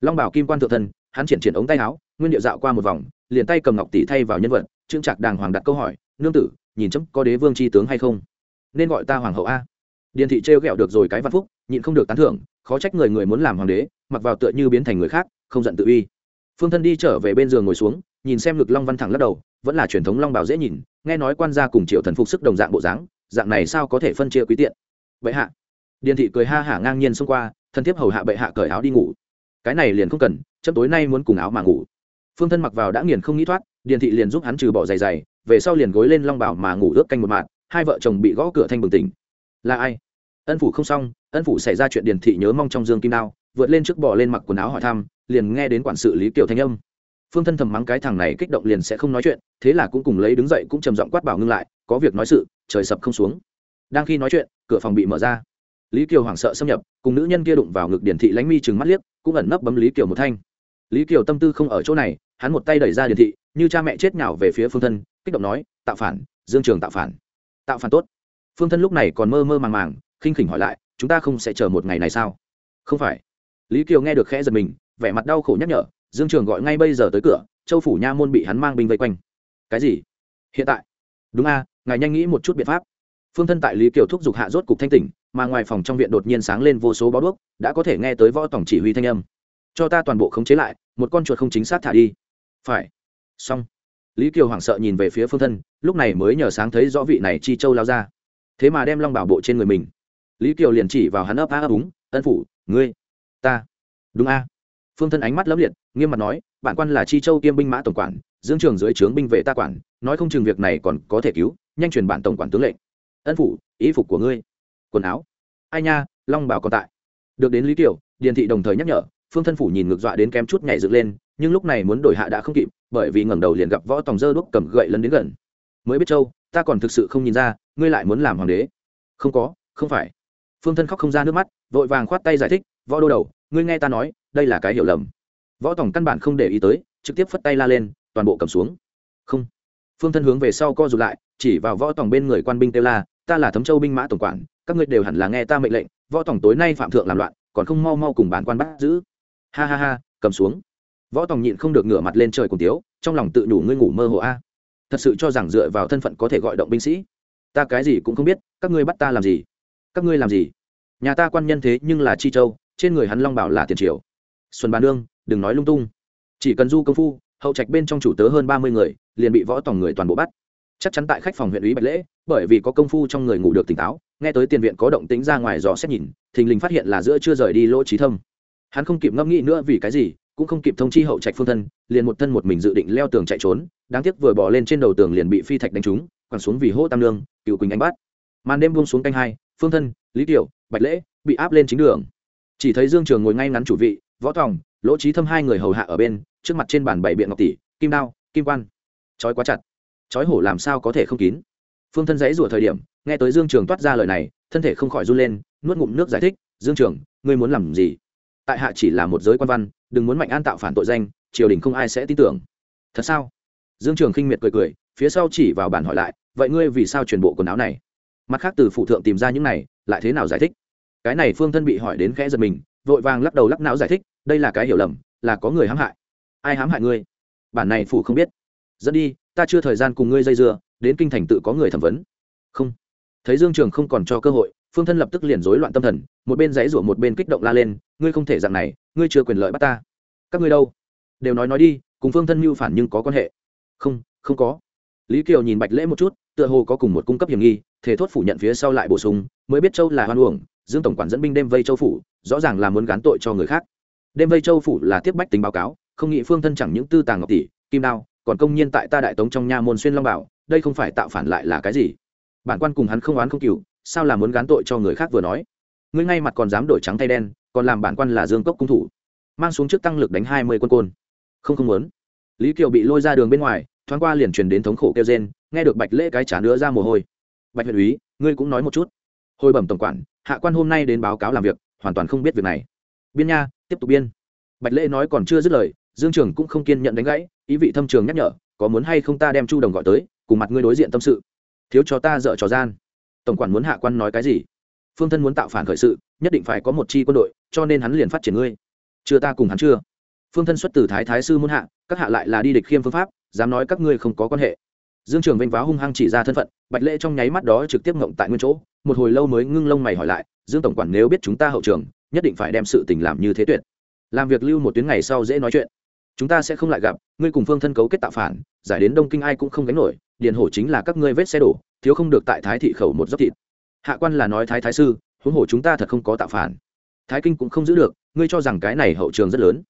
Long bảo kim quan thượng thân, hắn triển triển ống tay áo, nguyên điệu dạo qua một vòng, liền tay cầm ngọc tỷ thay vào nhân vật trương trạc đàng hoàng đặt câu hỏi, nương tử, nhìn chấm có đế vương tri tướng hay không? Nên gọi ta hoàng hậu a. Điền thị trêu ghẹo được rồi cái văn phúc, nhịn không được tán thưởng, khó trách người người muốn làm hoàng đế, mặc vào tựa như biến thành người khác, không giận tự uy. Phương thân đi trở về bên giường ngồi xuống, nhìn xem ngực long văn thẳng lắc đầu, vẫn là truyền thống long bào dễ nhìn, nghe nói quan gia cùng triệu thần phục sức đồng dạng bộ dáng, dạng này sao có thể phân chia quý tiện? Bệ hạ. Điền thị cười ha hả ngang nhiên xông qua, thân thiếp hầu hạ bệ hạ cởi áo đi ngủ. Cái này liền không cần, chấm tối nay muốn cùng áo mà ngủ. Phương thân mặc vào đã nghiền không nghĩ thoát, điền thị liền giúp hắn trừ bỏ giày giày, về sau liền gối lên long bảo mà ngủ ướp canh một mạng hai vợ chồng bị gõ cửa thanh bừng tỉnh. Là ai? Ân phủ không xong, ân phủ xảy ra chuyện điền thị nhớ mong trong dương kim đao, vượt lên trước bỏ lên mặc quần áo hỏi thăm, liền nghe đến quản sự lý kiều thanh âm. Phương thân thầm mắng cái thằng này kích động liền sẽ không nói chuyện, thế là cũng cùng lấy đứng dậy cũng trầm giọng quát bảo ngưng lại, có việc nói sự, trời sập không xuống. Đang khi nói chuyện, cửa phòng bị mở ra. Lý kiều hoảng sợ xâm nhập, cùng nữ nhân kia đụng vào ngực điển thị lánh mi chừng mắt liếc, cũng ẩn nấp bấm lý kiều một thanh. Lý kiều tâm tư không ở chỗ này, hắn một tay đẩy ra điển thị, như cha mẹ chết nhào về phía phương thân, kích động nói, tạo phản, dương trường tạo phản tạo phản tốt. Phương thân lúc này còn mơ mơ màng màng, khinh khỉnh hỏi lại, chúng ta không sẽ chờ một ngày này sao? Không phải. Lý kiều nghe được khẽ giật mình, vẻ mặt đau khổ nhắc nhở, dương trường gọi ngay bây giờ tới cửa, châu phủ nha môn bị hắn mang binh vây quanh. Cái gì? Hiện tại. Đúng a, ngài nhanh nghĩ một chút biện pháp. Phương thân tại lý kiều thúc giục hạ rốt cục thanh tỉnh, mà ngoài phòng trong viện đột nhiên sáng lên vô số bó đuốc, đã có thể nghe tới võ tổng chỉ huy thanh âm. Cho ta toàn bộ khống chế lại, một con chuột không chính xác thả đi. Phải. Xong lý kiều hoảng sợ nhìn về phía phương thân, lúc này mới nhờ sáng thấy rõ vị này chi châu lao ra. Thế mà đem long bảo bộ trên người mình. Lý kiều liền chỉ vào hắn ấp á ấp úng, ân phủ, ngươi, ta. Đúng a. Phương thân ánh mắt lấp liệt, nghiêm mặt nói, bản quan là chi châu kiêm binh mã tổng quản, dương trường dưới trướng binh vệ ta quản, nói không chừng việc này còn có thể cứu, nhanh truyền bản tổng quản tướng lệnh. Ân phủ, ý phục của ngươi. Quần áo. Ai nha, long bảo còn tại. Được đến lý kiều, điền thị đồng thời nhắc nhở phương thân phủ nhìn ngược dọa đến kém chút nhảy dựng lên, nhưng lúc này muốn đổi hạ đã không kịp, bởi vì ngẩng đầu liền gặp võ tòng dơ đuốc cầm gậy lấn đến gần. Mới biết châu, ta còn thực sự không nhìn ra, ngươi lại muốn làm hoàng đế. Không có, không phải. Phương thân khóc không ra nước mắt, vội vàng khoát tay giải thích, võ đô đầu, ngươi nghe ta nói, đây là cái hiểu lầm. Võ tòng căn bản không để ý tới, trực tiếp phất tay la lên, toàn bộ cầm xuống. Không. Phương thân hướng về sau co rụt lại, chỉ vào võ tòng bên người quan binh kêu la, ta là thấm châu binh mã tổng quản, các ngươi đều hẳn là nghe ta mệnh lệnh, võ tòng tối nay phạm thượng làm loạn, còn không mau mau cùng bản quan bắt giữ ha ha ha, cầm xuống. Võ tòng nhịn không được ngửa mặt lên trời cùng tiếu, trong lòng tự đủ ngươi ngủ mơ hồ a. Thật sự cho rằng dựa vào thân phận có thể gọi động binh sĩ. Ta cái gì cũng không biết, các ngươi bắt ta làm gì? Các ngươi làm gì? Nhà ta quan nhân thế nhưng là chi châu, trên người hắn long bảo là tiền triều. Xuân bàn nương, đừng nói lung tung. Chỉ cần du công phu, hậu trạch bên trong chủ tớ hơn ba mươi người, liền bị võ tòng người toàn bộ bắt. Chắc chắn tại khách phòng huyện ủy bạch lễ, bởi vì có công phu trong người ngủ được tỉnh táo, nghe tới tiền viện có động tính ra ngoài dò xét nhìn, thình lình phát hiện là giữa chưa rời đi lỗ trí thâm hắn không kịp ngẫm nghĩ nữa vì cái gì, cũng không kịp thông chi hậu trạch phương thân, liền một thân một mình dự định leo tường chạy trốn, đáng tiếc vừa bỏ lên trên đầu tường liền bị phi thạch đánh trúng, quẳng xuống vì hô tam lương, cựu quỳnh anh bắt màn đêm buông xuống canh hai, phương thân, lý tiểu, bạch lễ bị áp lên chính đường. Chỉ thấy dương trường ngồi ngay ngắn chủ vị, võ tòng, lỗ trí thâm hai người hầu hạ ở bên, trước mặt trên bàn bảy biện ngọc tỷ, kim đao, kim quan. Trói quá chặt. Trói hổ làm sao có thể không kín? Phương thân giấy rủa thời điểm, nghe tới dương trường toát ra lời này, thân thể không khỏi run lên, nuốt ngụm nước giải thích, dương trường, ngươi muốn làm gì? Tại hạ chỉ là một giới quan văn, đừng muốn mạnh an tạo phản tội danh, triều đình không ai sẽ tin tưởng. Thật sao? Dương trường khinh miệt cười cười, phía sau chỉ vào bản hỏi lại, vậy ngươi vì sao truyền bộ quần áo này? Mặt khác từ phụ thượng tìm ra những này, lại thế nào giải thích? Cái này phương thân bị hỏi đến khẽ giật mình, vội vàng lắc đầu lắc não giải thích, đây là cái hiểu lầm, là có người hãm hại. Ai hãm hại ngươi? Bản này phủ không biết. Dẫn đi, ta chưa thời gian cùng ngươi dây dưa, đến kinh thành tự có người thẩm vấn. Không thấy dương trường không còn cho cơ hội, phương thân lập tức liền rối loạn tâm thần, một bên dãy rủa một bên kích động la lên, ngươi không thể dạng này, ngươi chưa quyền lợi bắt ta. Các ngươi đâu? Đều nói nói đi, cùng phương thân mưu phản nhưng có quan hệ. Không không có. Lý kiều nhìn bạch lễ một chút, tựa hồ có cùng một cung cấp hiểm nghi thể thốt phủ nhận phía sau lại bổ sung, mới biết châu là hoan uổng, dương tổng quản dẫn binh đêm vây châu phủ, rõ ràng là muốn gán tội cho người khác. Đêm vây châu phủ là tiếp bách tính báo cáo, không nghĩ phương thân chẳng những tư tàng ngọc tỷ, kim đao, còn công nhiên tại ta đại tống trong nha môn xuyên long bảo, đây không phải tạo phản lại là cái gì? Bản quan cùng hắn không oán không cừu sao là muốn gán tội cho người khác vừa nói? Ngươi ngay mặt còn dám đổi trắng thay đen, còn làm bản quan là dương cốc cung thủ, mang xuống trước tăng lực đánh hai mươi quân côn. Không không muốn. Lý kiều bị lôi ra đường bên ngoài, thoáng qua liền truyền đến thống khổ kêu rên, nghe được bạch lễ cái trả nữa ra mồ hôi. Bạch huyện úy, ngươi cũng nói một chút. Hồi bẩm tổng quản, hạ quan hôm nay đến báo cáo làm việc, hoàn toàn không biết việc này. Biên nha, tiếp tục biên. Bạch lễ nói còn chưa dứt lời, dương trường cũng không kiên nhận đánh gãy, ý vị thâm trường nhắc nhở, có muốn hay không ta đem chu đồng gọi tới, cùng mặt ngươi đối diện tâm sự thiếu cho ta dợ trò gian. Tổng quản muốn hạ quan nói cái gì? Phương thân muốn tạo phản khởi sự, nhất định phải có một chi quân đội, cho nên hắn liền phát triển ngươi. Chưa ta cùng hắn chưa? Phương thân xuất từ thái thái sư muốn hạ, các hạ lại là đi địch khiêm phương pháp, dám nói các ngươi không có quan hệ. Dương trường vênh váo hung hăng chỉ ra thân phận, bạch lễ trong nháy mắt đó trực tiếp ngộng tại nguyên chỗ, một hồi lâu mới ngưng lông mày hỏi lại, dương tổng quản nếu biết chúng ta hậu trường, nhất định phải đem sự tình làm như thế tuyệt. Làm việc lưu một tuyến ngày sau dễ nói chuyện chúng ta sẽ không lại gặp, ngươi cùng phương thân cấu kết tạo phản, giải đến đông kinh ai cũng không gánh nổi, điền hổ chính là các ngươi vết xe đổ, thiếu không được tại thái thị khẩu một dốc thịt. Hạ quan là nói thái thái sư, huống hồ chúng ta thật không có tạo phản. Thái kinh cũng không giữ được, ngươi cho rằng cái này hậu trường rất lớn.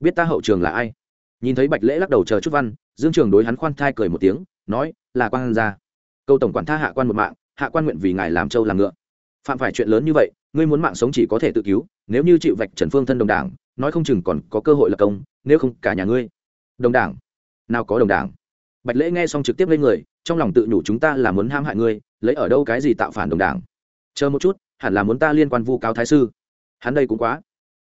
Biết ta hậu trường là ai? Nhìn thấy bạch lễ lắc đầu chờ chút văn, dương trường đối hắn khoan thai cười một tiếng, nói, là quan gia. Câu tổng quản tha hạ quan một mạng, hạ quan nguyện vì ngài làm trâu làm ngựa. Phạm phải chuyện lớn như vậy, ngươi muốn mạng sống chỉ có thể tự cứu, nếu như chịu vạch trần phương thân đồng đảng nói không chừng còn có cơ hội lập công, nếu không cả nhà ngươi. Đồng đảng. Nào có đồng đảng. Bạch lễ nghe xong trực tiếp lên người, trong lòng tự nhủ chúng ta là muốn ham hại ngươi, lấy ở đâu cái gì tạo phản đồng đảng. Chờ một chút, hẳn là muốn ta liên quan vu cáo thái sư. Hắn đây cũng quá.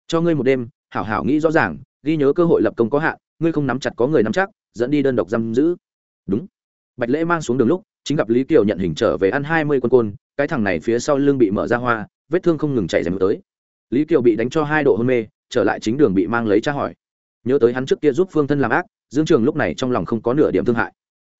Cho ngươi một đêm, hảo hảo nghĩ rõ ràng, ghi nhớ cơ hội lập công có hạn, ngươi không nắm chặt có người nắm chắc, dẫn đi đơn độc giam giữ. Đúng. Bạch lễ mang xuống đường lúc, chính gặp lý kiều nhận hình trở về ăn hai mươi con côn, cái thằng này phía sau lưng bị mở ra hoa, vết thương không ngừng chảy dành tới. Lý kiều bị đánh cho hai độ hôn mê trở lại chính đường bị mang lấy tra hỏi. Nhớ tới hắn trước kia giúp phương thân làm ác, dương trường lúc này trong lòng không có nửa điểm thương hại.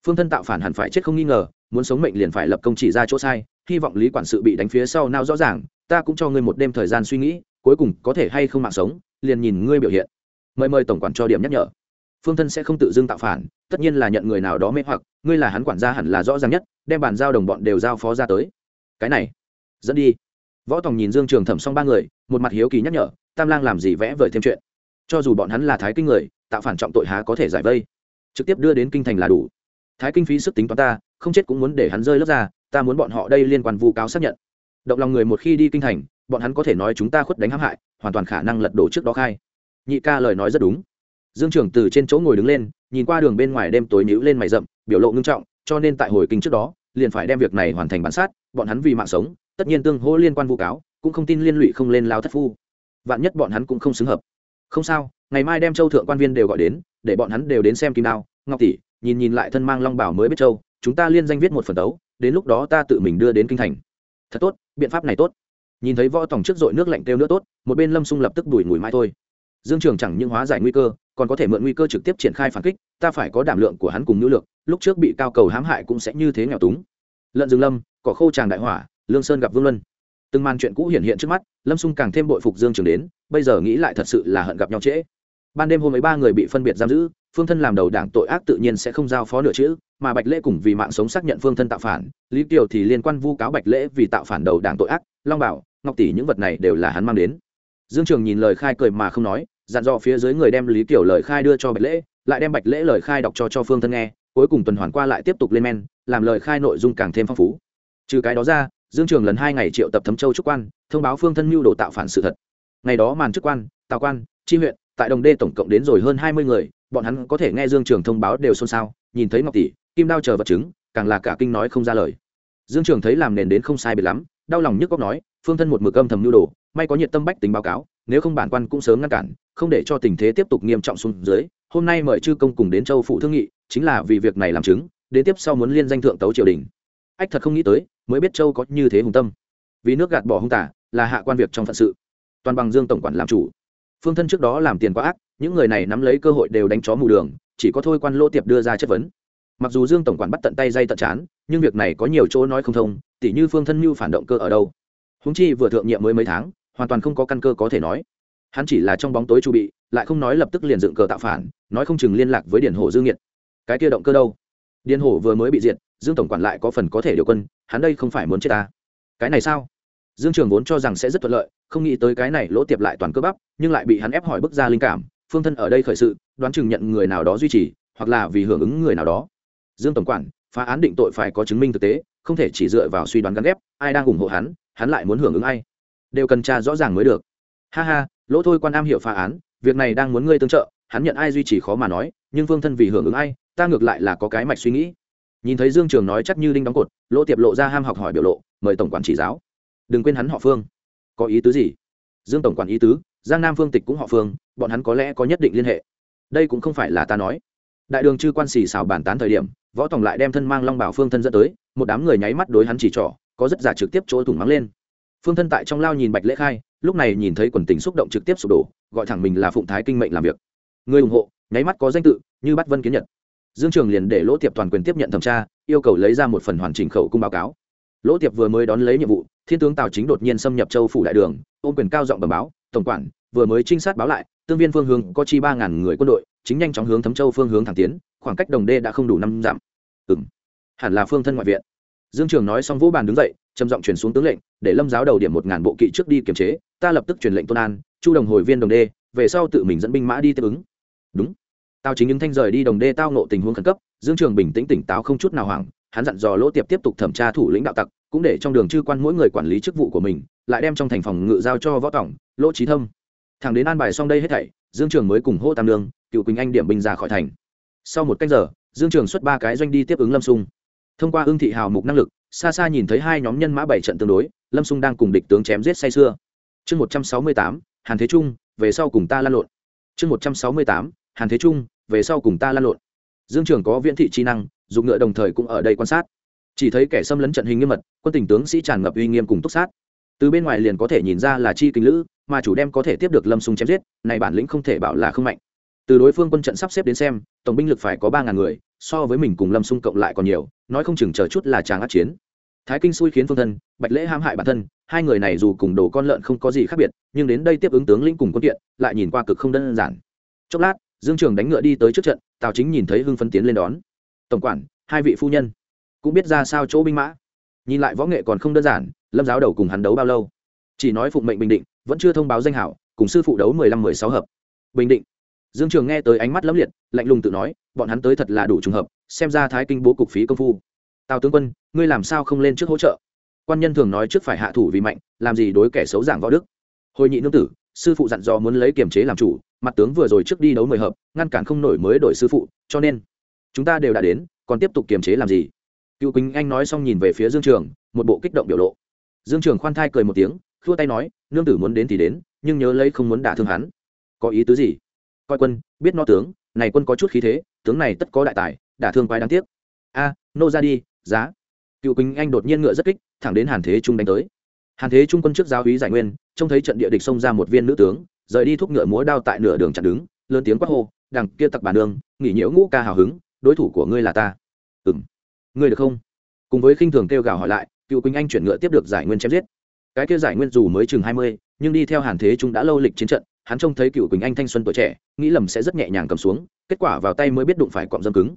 Phương thân tạo phản hẳn phải chết không nghi ngờ, muốn sống mệnh liền phải lập công chỉ ra chỗ sai, hy vọng lý quản sự bị đánh phía sau nào rõ ràng, ta cũng cho ngươi một đêm thời gian suy nghĩ, cuối cùng có thể hay không mạng sống, liền nhìn ngươi biểu hiện. Mời mời tổng quản cho điểm nhắc nhở. Phương thân sẽ không tự dưng tạo phản, tất nhiên là nhận người nào đó mê hoặc, ngươi là hắn quản gia hẳn là rõ ràng nhất, đem bàn giao đồng bọn đều giao phó ra tới. Cái này, dẫn đi. Võ tòng nhìn dương trường thẩm xong ba người, một mặt hiếu kỳ nhắc nhở tam lang làm gì vẽ vời thêm chuyện? Cho dù bọn hắn là thái kinh người, tạo phản trọng tội há có thể giải vây? Trực tiếp đưa đến kinh thành là đủ. Thái kinh phí sức tính toán ta, không chết cũng muốn để hắn rơi lớp ra, ta muốn bọn họ đây liên quan vu cáo xác nhận. Động lòng người một khi đi kinh thành, bọn hắn có thể nói chúng ta khuất đánh hãm hại, hoàn toàn khả năng lật đổ trước đó khai. Nhị ca lời nói rất đúng. Dương trưởng từ trên chỗ ngồi đứng lên, nhìn qua đường bên ngoài đêm tối nhữ lên mày rậm, biểu lộ ngưng trọng, cho nên tại hồi kinh trước đó, liền phải đem việc này hoàn thành bản sát, bọn hắn vì mạng sống, tất nhiên tương hô liên quan vu cáo, cũng không tin liên lụy không lên lao thất phu vạn nhất bọn hắn cũng không xứng hợp. Không sao, ngày mai đem châu thượng quan viên đều gọi đến, để bọn hắn đều đến xem kim đao. Ngọc tỷ, nhìn nhìn lại thân mang long bảo mới biết châu, chúng ta liên danh viết một phần tấu đến lúc đó ta tự mình đưa đến kinh thành. Thật tốt, biện pháp này tốt. Nhìn thấy võ tòng trước dội nước lạnh kêu nữa tốt, một bên lâm xung lập tức đuổi mùi mai thôi. Dương trường chẳng những hóa giải nguy cơ, còn có thể mượn nguy cơ trực tiếp triển khai phản kích, ta phải có đảm lượng của hắn cùng nữ lượng lúc trước bị cao cầu hãm hại cũng sẽ như thế nghèo túng. Lợn rừng lâm, cỏ khô tràng đại hỏa, lương sơn gặp vương luân từng màn chuyện cũ hiện hiện trước mắt, lâm xung càng thêm bội phục dương trường đến, bây giờ nghĩ lại thật sự là hận gặp nhau trễ. Ban đêm hôm ấy ba người bị phân biệt giam giữ, phương thân làm đầu đảng tội ác tự nhiên sẽ không giao phó nửa chữ, mà bạch lễ cùng vì mạng sống xác nhận phương thân tạo phản, lý kiều thì liên quan vu cáo bạch lễ vì tạo phản đầu đảng tội ác, long bảo, ngọc tỷ những vật này đều là hắn mang đến. Dương trường nhìn lời khai cười mà không nói, dặn dò phía dưới người đem lý kiều lời khai đưa cho bạch lễ, lại đem bạch lễ lời khai đọc cho cho phương thân nghe, cuối cùng tuần hoàn qua lại tiếp tục lên men, làm lời khai nội dung càng thêm phong phú. Trừ cái đó ra dương trường lần hai ngày triệu tập thấm châu trúc quan, thông báo phương thân mưu đồ tạo phản sự thật. Ngày đó màn chức quan, tào quan, chi huyện, tại đồng đê tổng cộng đến rồi hơn hai mươi người, bọn hắn có thể nghe dương trường thông báo đều xôn xao, nhìn thấy ngọc tỷ, kim đao chờ vật chứng, càng là cả kinh nói không ra lời. Dương trường thấy làm nền đến không sai biệt lắm, đau lòng nhức góc nói, phương thân một mực âm thầm nhu đồ, may có nhiệt tâm bách tính báo cáo, nếu không bản quan cũng sớm ngăn cản, không để cho tình thế tiếp tục nghiêm trọng xuống dưới, hôm nay mời chư công cùng đến châu phụ thương nghị, chính là vì việc này làm chứng, đến tiếp sau muốn liên danh thượng tấu triều đình. Ách thật không nghĩ tới mới biết châu có như thế hùng tâm. Vì nước gạt bỏ hung tả là hạ quan việc trong phận sự. Toàn bằng dương tổng quản làm chủ. Phương thân trước đó làm tiền quá ác, những người này nắm lấy cơ hội đều đánh chó mù đường, chỉ có thôi quan lỗ tiệp đưa ra chất vấn. Mặc dù dương tổng quản bắt tận tay dây tận chán, nhưng việc này có nhiều chỗ nói không thông, tỉ như phương thân mưu phản động cơ ở đâu. Húng chi vừa thượng nhiệm mới mấy tháng, hoàn toàn không có căn cơ có thể nói. Hắn chỉ là trong bóng tối chu bị, lại không nói lập tức liền dựng cờ tạo phản, nói không chừng liên lạc với điển hồ dương nhiệt cái kia động cơ đâu? Điển hổ vừa mới bị diệt dương tổng quản lại có phần có thể điều quân, hắn đây không phải muốn chết ta. Cái này sao? Dương trường vốn cho rằng sẽ rất thuận lợi, không nghĩ tới cái này lỗ tiệp lại toàn cơ bắp, nhưng lại bị hắn ép hỏi bức ra linh cảm, phương thân ở đây khởi sự, đoán chừng nhận người nào đó duy trì, hoặc là vì hưởng ứng người nào đó. Dương tổng quản, phá án định tội phải có chứng minh thực tế, không thể chỉ dựa vào suy đoán gắn ghép, ai đang ủng hộ hắn hắn lại muốn hưởng ứng ai? Đều cần tra rõ ràng mới được. Ha ha, lỗ thôi quan am hiểu phá án, việc này đang muốn ngươi tương trợ, hắn nhận ai duy trì khó mà nói, nhưng phương thân vì hưởng ứng ai, ta ngược lại là có cái mạch suy nghĩ nhìn thấy dương trường nói chắc như đinh đóng cột, lỗ tiệp lộ ra ham học hỏi biểu lộ, mời tổng quản chỉ giáo. Đừng quên hắn họ phương. Có ý tứ gì? Dương tổng quản ý tứ, giang nam phương tịch cũng họ phương, bọn hắn có lẽ có nhất định liên hệ. Đây cũng không phải là ta nói. Đại đường chư quan xì xào bàn tán thời điểm, võ tổng lại đem thân mang long bảo phương thân dẫn tới, một đám người nháy mắt đối hắn chỉ trỏ, có rất giả trực tiếp chỗ thủng mắng lên. Phương thân tại trong lao nhìn bạch lễ khai, lúc này nhìn thấy quần tình xúc động trực tiếp sụp đổ, gọi thẳng mình là phụng thái kinh mệnh làm việc. Người ủng hộ, nháy mắt có danh tự, như bắt vân kiến nhật dương trường liền để lỗ tiệp toàn quyền tiếp nhận thẩm tra, yêu cầu lấy ra một phần hoàn chỉnh khẩu cung báo cáo. Lỗ tiệp vừa mới đón lấy nhiệm vụ, thiên tướng tào chính đột nhiên xâm nhập châu phủ đại đường, ôm quyền cao giọng bẩm báo, tổng quản, vừa mới trinh sát báo lại, tương viên phương hướng có chi ba ngàn người quân đội, chính nhanh chóng hướng thấm châu phương hướng thẳng tiến, khoảng cách đồng đê đã không đủ năm dặm. Ừng hẳn là phương thân ngoại viện. Dương trường nói xong vũ bàn đứng dậy, trầm giọng truyền xuống tướng lệnh, để lâm giáo đầu điểm một ngàn bộ kỵ trước đi kiềm chế, ta lập tức truyền lệnh tôn an, chu đồng hồi viên đồng đê, về sau tự mình dẫn binh mã đi tiếp ứng. Đúng tao chính những thanh rời đi đồng đê tao nộ tình huống khẩn cấp, dương trường bình tĩnh tỉnh táo không chút nào hoảng, hắn dặn dò lỗ tiệp tiếp tục thẩm tra thủ lĩnh đạo tặc, cũng để trong đường chư quan mỗi người quản lý chức vụ của mình, lại đem trong thành phòng ngự giao cho võ tổng lỗ trí thâm. Thằng đến an bài xong đây hết thảy, dương trường mới cùng hô tam lương cựu quỳnh anh điểm binh ra khỏi thành. Sau một cách giờ, dương trường xuất ba cái doanh đi tiếp ứng lâm sung. Thông qua ương thị hào mục năng lực, xa xa nhìn thấy hai nhóm nhân mã bảy trận tương đối, lâm sung đang cùng địch tướng chém giết say xưa chương một trăm sáu mươi tám, hàn thế trung, về sau cùng ta lan lộn. Chương một trăm sáu mươi tám, hàn thế trung về sau cùng ta lan lộn. Dương trường có viễn thị chi năng dùng ngựa đồng thời cũng ở đây quan sát. Chỉ thấy kẻ xâm lấn trận hình nghiêm mật, quân tình tướng sĩ tràn ngập uy nghiêm cùng túc sát. Từ bên ngoài liền có thể nhìn ra là chi kinh lữ, mà chủ đem có thể tiếp được lâm sung chém giết, này bản lĩnh không thể bảo là không mạnh. Từ đối phương quân trận sắp xếp đến xem, tổng binh lực phải có ba ngàn người, so với mình cùng lâm sung cộng lại còn nhiều, nói không chừng chờ chút là chàng át chiến. Thái kinh xui khiến phương thân, bạch lễ hãm hại bản thân, hai người này dù cùng đồ con lợn không có gì khác biệt, nhưng đến đây tiếp ứng tướng lĩnh cùng quân tiện, lại nhìn qua cực không đơn giản. Chốc lát dương trường đánh ngựa đi tới trước trận, tào chính nhìn thấy hưng phân tiến lên đón. Tổng quản, hai vị phu nhân, cũng biết ra sao chỗ binh mã. Nhìn lại võ nghệ còn không đơn giản, lâm giáo đầu cùng hắn đấu bao lâu? Chỉ nói phụng mệnh bình định, vẫn chưa thông báo danh hảo, cùng sư phụ đấu mười lăm mười sáu hợp. Bình định. Dương trường nghe tới ánh mắt lẫm liệt, lạnh lùng tự nói, bọn hắn tới thật là đủ trùng hợp, xem ra thái kinh bố cục phí công phu. Tào tướng quân, ngươi làm sao không lên trước hỗ trợ? Quan nhân thường nói trước phải hạ thủ vì mạnh, làm gì đối kẻ xấu giảng võ đức. Hồi nhị nương tử, sư phụ dặn dò muốn lấy kiềm chế làm chủ mặt tướng vừa rồi trước đi đấu mười hợp, ngăn cản không nổi mới đổi sư phụ, cho nên chúng ta đều đã đến, còn tiếp tục kiềm chế làm gì? Cựu quỳnh anh nói xong nhìn về phía dương trường, một bộ kích động biểu lộ. Dương trường khoan thai cười một tiếng, khua tay nói, nương tử muốn đến thì đến, nhưng nhớ lấy không muốn đả thương hắn. Có ý tứ gì? Coi quân, biết no tướng, này quân có chút khí thế, tướng này tất có đại tài, đả thương quái đáng tiếc. A, nô ra đi, giá. Cựu quỳnh anh đột nhiên ngựa rất kích, thẳng đến hàn thế trung đánh tới. Hàn thế trung quân trước giáo hí giải nguyên, trông thấy trận địa địch xông ra một viên nữ tướng rời đi thúc ngựa múa đao tại nửa đường chặn đứng, lớn tiếng quát hô, đằng kia tặc bản đường nghỉ nhiễu ngũ ca hào hứng, đối thủ của ngươi là ta. Ừng ngươi được không? Cùng với khinh thường kêu gào hỏi lại, cựu quỳnh anh chuyển ngựa tiếp được giải nguyên chém giết. Cái kia giải nguyên dù mới chừng hai mươi, nhưng đi theo hàn thế trung đã lâu lịch chiến trận, hắn trông thấy cựu quỳnh anh thanh xuân tuổi trẻ, nghĩ lầm sẽ rất nhẹ nhàng cầm xuống, kết quả vào tay mới biết đụng phải cọm dâm cứng.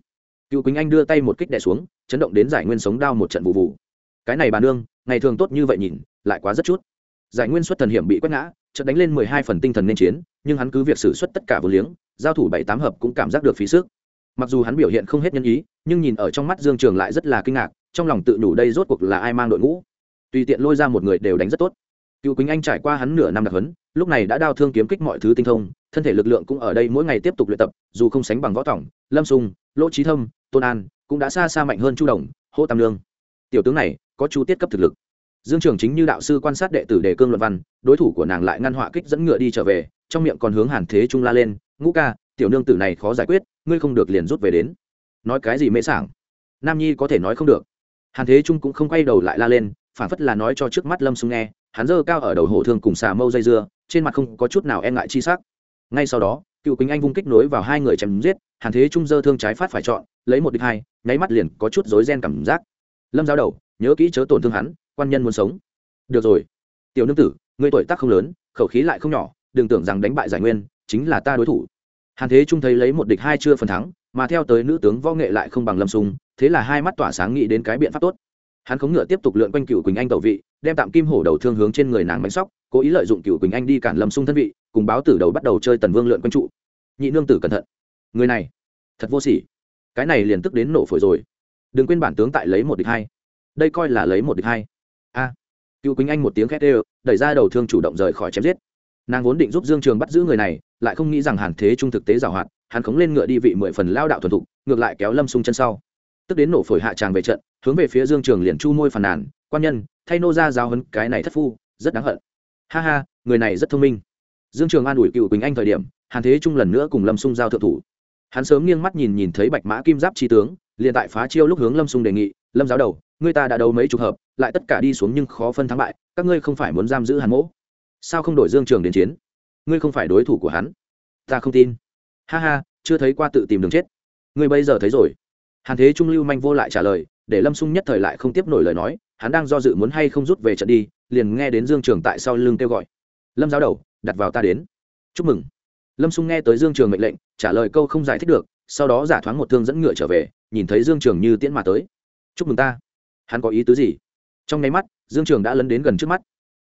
Cựu quỳnh anh đưa tay một kích đẻ xuống, chấn động đến giải nguyên sống đao một trận vụ vụ. Cái này bà nương, ngày thường tốt như vậy nhìn, lại quá rất chút. Giải nguyên xuất thần hiểm bị quét ngã chợt đánh lên mười hai phần tinh thần nên chiến, nhưng hắn cứ việc xử suất tất cả vô liếng, giao thủ bảy tám hợp cũng cảm giác được phí sức. Mặc dù hắn biểu hiện không hết nhân ý, nhưng nhìn ở trong mắt dương trường lại rất là kinh ngạc, trong lòng tự đủ đây rốt cuộc là ai mang đội ngũ. Tùy tiện lôi ra một người đều đánh rất tốt. Cựu quýnh anh trải qua hắn nửa năm đặc huấn, lúc này đã đao thương kiếm kích mọi thứ tinh thông, thân thể lực lượng cũng ở đây mỗi ngày tiếp tục luyện tập, dù không sánh bằng võ tổng, lâm sung lỗ trí thâm, tôn an cũng đã xa xa mạnh hơn chu đồng hô tam lương. Tiểu tướng này có chu tiết cấp thực lực dương trường chính như đạo sư quan sát đệ tử đề cương luận văn, đối thủ của nàng lại ngăn họa kích dẫn ngựa đi trở về, trong miệng còn hướng hàn thế trung la lên, ngũ ca, tiểu nương tử này khó giải quyết, ngươi không được liền rút về đến. Nói cái gì mễ sảng? Nam nhi có thể nói không được. Hàn thế trung cũng không quay đầu lại la lên, phản phất là nói cho trước mắt lâm sung nghe, hắn dơ cao ở đầu hổ thương cùng xà mâu dây dưa, trên mặt không có chút nào e ngại chi sắc. Ngay sau đó, cựu quỳnh anh vung kích nối vào hai người chém giết, hàn thế trung dơ thương trái phát phải chọn, lấy một địch hai, nháy mắt liền có chút rối ren cảm giác. Lâm giáo đầu, nhớ kỹ chớ tổn thương hắn quan nhân muốn sống. Được rồi. Tiểu nương tử, ngươi tuổi tác không lớn, khẩu khí lại không nhỏ, đừng tưởng rằng đánh bại giải nguyên, chính là ta đối thủ. Hàn thế trung thấy lấy một địch hai chưa phần thắng, mà theo tới nữ tướng võ nghệ lại không bằng lâm sung thế là hai mắt tỏa sáng nghĩ đến cái biện pháp tốt. Hắn khống ngựa tiếp tục lượn quanh cựu quỳnh anh tẩu vị, đem tạm kim hổ đầu thương hướng trên người nàng bánh sóc, cố ý lợi dụng cựu quỳnh anh đi cản lâm sung thân vị, cùng báo tử đầu bắt đầu chơi tần vương lượn quanh trụ. Nhị nương tử cẩn thận. Người này, thật vô sỉ. Cái này liền tức đến nổ phổi rồi. Đừng quên bản tướng tại lấy một địch hai. Đây coi là lấy một địch hai cựu quỳnh anh một tiếng khét ê đẩy ra đầu thương chủ động rời khỏi chém giết. Nàng vốn định giúp dương trường bắt giữ người này, lại không nghĩ rằng hàn thế trung thực tế giảo hoạt, hắn khống lên ngựa đi vị mười phần lao đạo thuần thục, ngược lại kéo lâm sung chân sau. Tức đến nổ phổi hạ tràng về trận, hướng về phía dương trường liền chu môi phàn nàn, quan nhân, thay nô ra giao hấn cái này thất phu, rất đáng hận. Ha ha, người này rất thông minh. Dương trường an ủi cựu quỳnh anh thời điểm, hàn thế trung lần nữa cùng lâm sung giao thượng thủ. Hắn sớm nghiêng mắt nhìn nhìn thấy bạch mã kim giáp tri tướng, liền tại phá chiêu lúc hướng lâm sung đề nghị lâm giáo đầu người ta đã đấu mấy chục hợp, lại tất cả đi xuống nhưng khó phân thắng bại, các ngươi không phải muốn giam giữ hàn mỗ. Sao không đổi dương trường đến chiến? Ngươi không phải đối thủ của hắn. Ta không tin. Ha ha, chưa thấy qua tự tìm đường chết. Ngươi bây giờ thấy rồi. Hàn thế trung lưu manh vô lại trả lời, để lâm sung nhất thời lại không tiếp nổi lời nói, hắn đang do dự muốn hay không rút về trận đi, liền nghe đến dương trường tại sau lưng kêu gọi. Lâm giáo đầu, đặt vào ta đến. Chúc mừng. Lâm sung nghe tới dương trường mệnh lệnh, trả lời câu không giải thích được, sau đó giả thoáng một thương dẫn ngựa trở về, nhìn thấy dương trường như tiễn mà tới chúc mừng ta. Hắn có ý tứ gì? Trong nháy mắt, dương trường đã lấn đến gần trước mắt.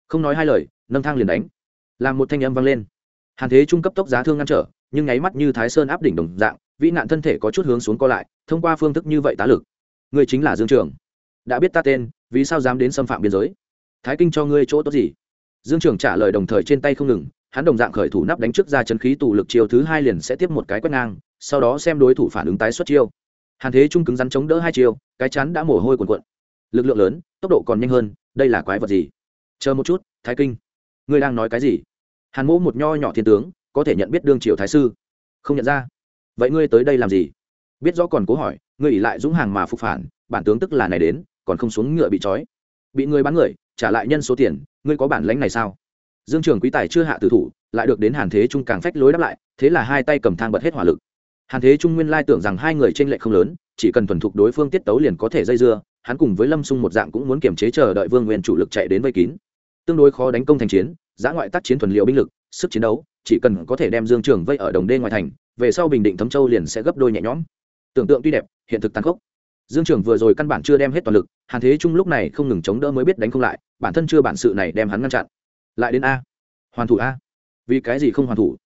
Không nói hai lời, nâng thang liền đánh. Làm một thanh âm vang lên. Hàn thế trung cấp tốc giá thương ngăn trở, nhưng nháy mắt như thái sơn áp đỉnh đồng dạng, vĩ nạn thân thể có chút hướng xuống co lại, thông qua phương thức như vậy tá lực. Ngươi chính là dương trường. Đã biết ta tên, vì sao dám đến xâm phạm biên giới? Thái kinh cho ngươi chỗ tốt gì? Dương trường trả lời đồng thời trên tay không ngừng, hắn đồng dạng khởi thủ nắp đánh trước ra chân khí tụ lực chiêu thứ hai liền sẽ tiếp một cái quét ngang, sau đó xem đối thủ phản ứng tái xuất chiêu hàn thế trung cứng rắn chống đỡ hai chiều cái chắn đã mồ hôi cuồn cuộn. Lực lượng lớn, tốc độ còn nhanh hơn, đây là quái vật gì? Chờ một chút, thái kinh. Ngươi đang nói cái gì? Hàn mỗ một nho nhỏ thiên tướng, có thể nhận biết đương triều thái sư. Không nhận ra. Vậy ngươi tới đây làm gì? Biết rõ còn cố hỏi, ngươi ỉ lại dũng hàng mà phục phản, bản tướng tức là này đến, còn không xuống ngựa bị trói. Bị ngươi bán người, trả lại nhân số tiền, ngươi có bản lãnh này sao? Dương trường quý tài chưa hạ tử thủ, lại được đến hàn thế trung càng phách lối đáp lại, thế là hai tay cầm thang bật hết hỏa lực hàn thế trung nguyên lai tưởng rằng hai người tranh lệch không lớn, chỉ cần thuần thục đối phương tiết tấu liền có thể dây dưa, hắn cùng với lâm sung một dạng cũng muốn kiềm chế chờ đợi vương nguyên chủ lực chạy đến vây kín. Tương đối khó đánh công thành chiến, giã ngoại tác chiến thuần liệu binh lực, sức chiến đấu, chỉ cần có thể đem dương trường vây ở đồng đê ngoài thành, về sau bình định thấm châu liền sẽ gấp đôi nhẹ nhõm. Tưởng tượng tuy đẹp, hiện thực tàn khốc. Dương trường vừa rồi căn bản chưa đem hết toàn lực, hàn thế trung lúc này không ngừng chống đỡ mới biết đánh không lại, bản thân chưa bản sự này đem hắn ngăn chặn. Lại đến a. Hoàn thủ a. Vì cái gì không hoàn thủ?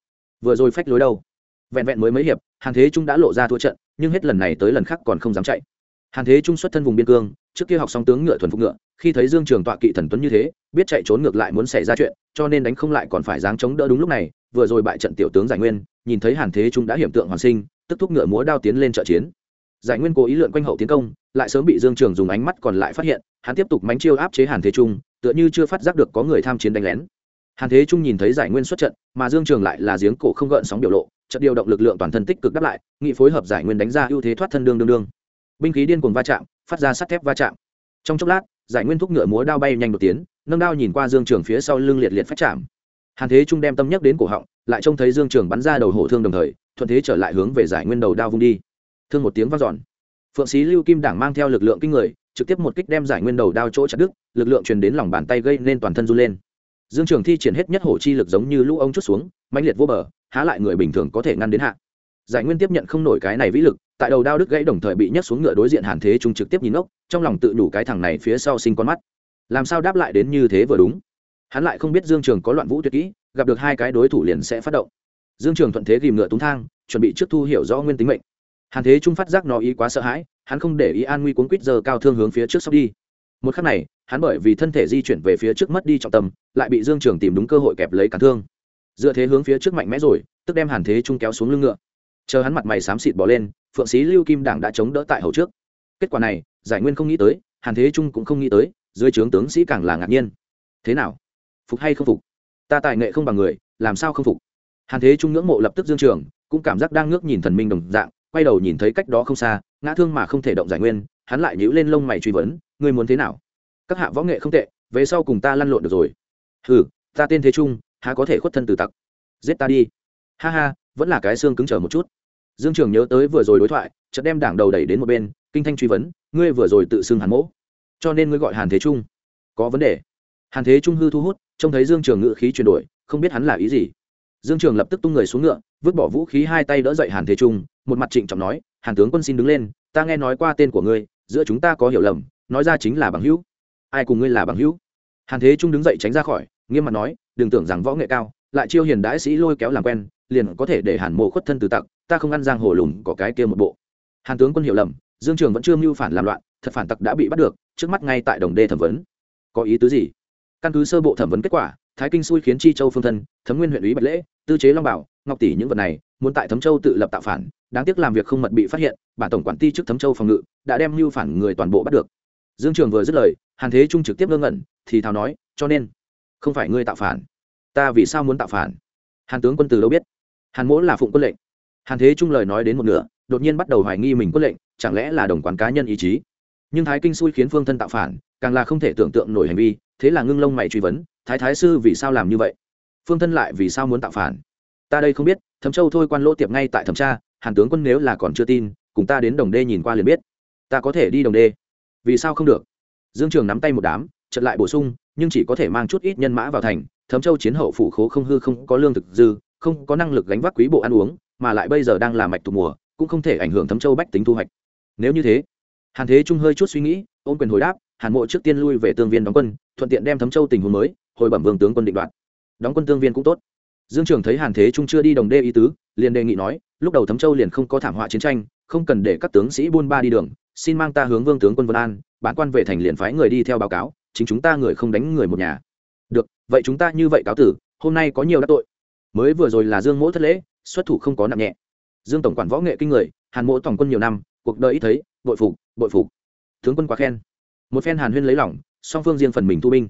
Vừa rồi phách lối đâu? Vẹn vẹn mới mấy hiệp, hàn thế trung đã lộ ra thua trận, nhưng hết lần này tới lần khác còn không dám chạy. Hàn thế trung xuất thân vùng biên cương, trước kia học song tướng ngựa thuần phục ngựa, khi thấy dương trường tọa kỵ thần tuấn như thế, biết chạy trốn ngược lại muốn xảy ra chuyện, cho nên đánh không lại còn phải dáng chống đỡ đúng lúc này, vừa rồi bại trận tiểu tướng giải nguyên, nhìn thấy hàn thế trung đã hiểm tượng hoàn sinh, tức thúc ngựa múa đao tiến lên trợ chiến. Giải nguyên cố ý lượn quanh hậu tiến công, lại sớm bị dương trường dùng ánh mắt còn lại phát hiện, hắn tiếp tục mánh chiêu áp chế hàn thế trung, tựa như chưa phát giác được có người tham chiến đánh lén. Hàn thế trung nhìn thấy giải nguyên xuất trận, mà dương trường lại là giếng cổ không gợn sóng biểu lộ chợt điều động lực lượng toàn thân tích cực đáp lại, nghị phối hợp giải nguyên đánh ra ưu thế thoát thân đương đương đương. Binh khí điên cuồng va chạm, phát ra sắt thép va chạm. Trong chốc lát, giải nguyên thúc ngựa múa đao bay nhanh một tiếng nâng đao nhìn qua dương trường phía sau lưng liệt liệt phát chạm. Hàn thế trung đem tâm nhắc đến cổ họng, lại trông thấy dương trường bắn ra đầu hổ thương đồng thời, thuận thế trở lại hướng về giải nguyên đầu đao vung đi. Thương một tiếng vang dọn. Phượng sĩ lưu kim đảng mang theo lực lượng kinh người, trực tiếp một kích đem giải nguyên đầu đao chỗ chặt đứt, lực lượng truyền đến lòng bàn tay gây nên toàn thân run lên. Dương trường thi triển hết nhất hổ chi lực giống như lũ ông chút xuống, mãnh liệt vô bờ há lại người bình thường có thể ngăn đến hạ. Giải nguyên tiếp nhận không nổi cái này vĩ lực, tại đầu đao đứt gãy đồng thời bị nhấc xuống ngựa đối diện hàn thế trung trực tiếp nhìn ngốc, trong lòng tự đủ cái thằng này phía sau sinh con mắt. Làm sao đáp lại đến như thế vừa đúng? Hắn lại không biết dương trường có loạn vũ tuyệt kỹ, gặp được hai cái đối thủ liền sẽ phát động. Dương trường thuận thế ghìm ngựa túng thang, chuẩn bị trước thu hiểu rõ nguyên tính mệnh. Hàn thế trung phát giác nó ý quá sợ hãi, hắn không để ý an nguy cuốn quýt giờ cao thương hướng phía trước sắp đi. Một khắc này, hắn bởi vì thân thể di chuyển về phía trước mất đi trọng tâm, lại bị dương trường tìm đúng cơ hội kẹp lấy cản thương dựa thế hướng phía trước mạnh mẽ rồi, tức đem hàn thế trung kéo xuống lưng ngựa. Chờ hắn mặt mày xám xịt bỏ lên, phượng sĩ lưu kim đảng đã chống đỡ tại hậu trước. Kết quả này, giải nguyên không nghĩ tới, hàn thế trung cũng không nghĩ tới, dưới trướng tướng sĩ càng là ngạc nhiên. Thế nào? Phục hay không phục? Ta tài nghệ không bằng người, làm sao không phục? Hàn thế trung ngưỡng mộ lập tức dương trường, cũng cảm giác đang ngước nhìn thần minh đồng dạng, quay đầu nhìn thấy cách đó không xa, ngã thương mà không thể động giải nguyên, hắn lại nhíu lên lông mày truy vấn, ngươi muốn thế nào? Các hạ võ nghệ không tệ, về sau cùng ta lăn lộn được rồi. Hừ, ta tên thế trung há có thể khuất thân từ tặc. Giết ta đi. Ha ha, vẫn là cái xương cứng trở một chút. Dương trường nhớ tới vừa rồi đối thoại, chợt đem đảng đầu đẩy đến một bên, kinh thanh truy vấn, ngươi vừa rồi tự xưng hắn mỗ, cho nên ngươi gọi hàn thế trung. Có vấn đề. Hàn thế trung hư thu hút, trông thấy dương trường ngự khí chuyển đổi, không biết hắn là ý gì. Dương trường lập tức tung người xuống ngựa, vứt bỏ vũ khí hai tay đỡ dậy hàn thế trung, một mặt trịnh trọng nói, hàn tướng quân xin đứng lên, ta nghe nói qua tên của ngươi, giữa chúng ta có hiểu lầm, nói ra chính là bằng hữu. Ai cùng ngươi là bằng hữu? Hàn thế trung đứng dậy tránh ra khỏi, nghiêm mặt nói, đừng tưởng rằng võ nghệ cao, lại chiêu hiền đãi sĩ lôi kéo làm quen, liền có thể để hàn mộ khuất thân từ tặc, ta không ăn giang hồ lùn có cái kia một bộ. Hàn tướng quân hiểu lầm, dương trường vẫn chưa mưu phản làm loạn, thật phản tặc đã bị bắt được, trước mắt ngay tại đồng đê thẩm vấn. Có ý tứ gì? Căn cứ sơ bộ thẩm vấn kết quả, thái kinh xui khiến chi châu phương thân, thấm nguyên huyện ủy bạch lễ, tư chế long bảo, ngọc tỷ những vật này, muốn tại thấm châu tự lập tạo phản, đáng tiếc làm việc không mật bị phát hiện, bản tổng quản ty trước thấm châu phòng ngự, đã đem mưu phản người toàn bộ bắt được. Dương trường vừa dứt lời hàn thế trung trực tiếp ngơ ngẩn, thì thào nói, cho nên, không phải ngươi tạo phản. Ta vì sao muốn tạo phản? Hàn tướng quân từ đâu biết? Hàn mỗ là phụng quân lệnh. Hàn thế trung lời nói đến một nửa, đột nhiên bắt đầu hoài nghi mình quân lệnh, chẳng lẽ là đồng quán cá nhân ý chí? Nhưng thái kinh xui khiến phương thân tạo phản, càng là không thể tưởng tượng nổi hành vi, thế là ngưng lông mày truy vấn, thái thái sư vì sao làm như vậy? Phương thân lại vì sao muốn tạo phản? Ta đây không biết thấm châu thôi quan lỗ tiệp ngay tại thẩm tra, hàn tướng quân nếu là còn chưa tin, cùng ta đến đồng đê nhìn qua liền biết. Ta có thể đi đồng đê. Vì sao không được? Dương trường nắm tay một đám, chợt lại bổ sung, nhưng chỉ có thể mang chút ít nhân mã vào thành, thấm châu chiến hậu phủ khố không hư không có lương thực dư, không có năng lực gánh vác quý bộ ăn uống, mà lại bây giờ đang là mạch tục mùa, cũng không thể ảnh hưởng thấm châu bách tính thu hoạch. Nếu như thế, hàn thế trung hơi chút suy nghĩ ôm quyền hồi đáp, hàn mộ trước tiên lui về tương viên đóng quân, thuận tiện đem thấm châu tình huống mới, hồi bẩm vương tướng quân định đoạt. Đóng quân tương viên cũng tốt. Dương trường thấy hàn thế trung chưa đi đồng đê ý tứ, liền đề nghị nói, lúc đầu thấm châu liền không có thảm họa chiến tranh không cần để các tướng sĩ buôn ba đi đường, xin mang ta hướng vương tướng quân vân an, bản quan về thành liền phái người đi theo báo cáo, chính chúng ta người không đánh người một nhà. Được, vậy chúng ta như vậy cáo tử, hôm nay có nhiều đắc tội. Mới vừa rồi là dương mỗ thất lễ, xuất thủ không có nặng nhẹ. Dương tổng quản võ nghệ kinh người, hàn mỗ tổng quân nhiều năm, cuộc đời ít thấy, bội phục bội phục. Tướng quân quá khen. Một phen hàn huyên lấy lỏng song phương riêng phần mình thu binh.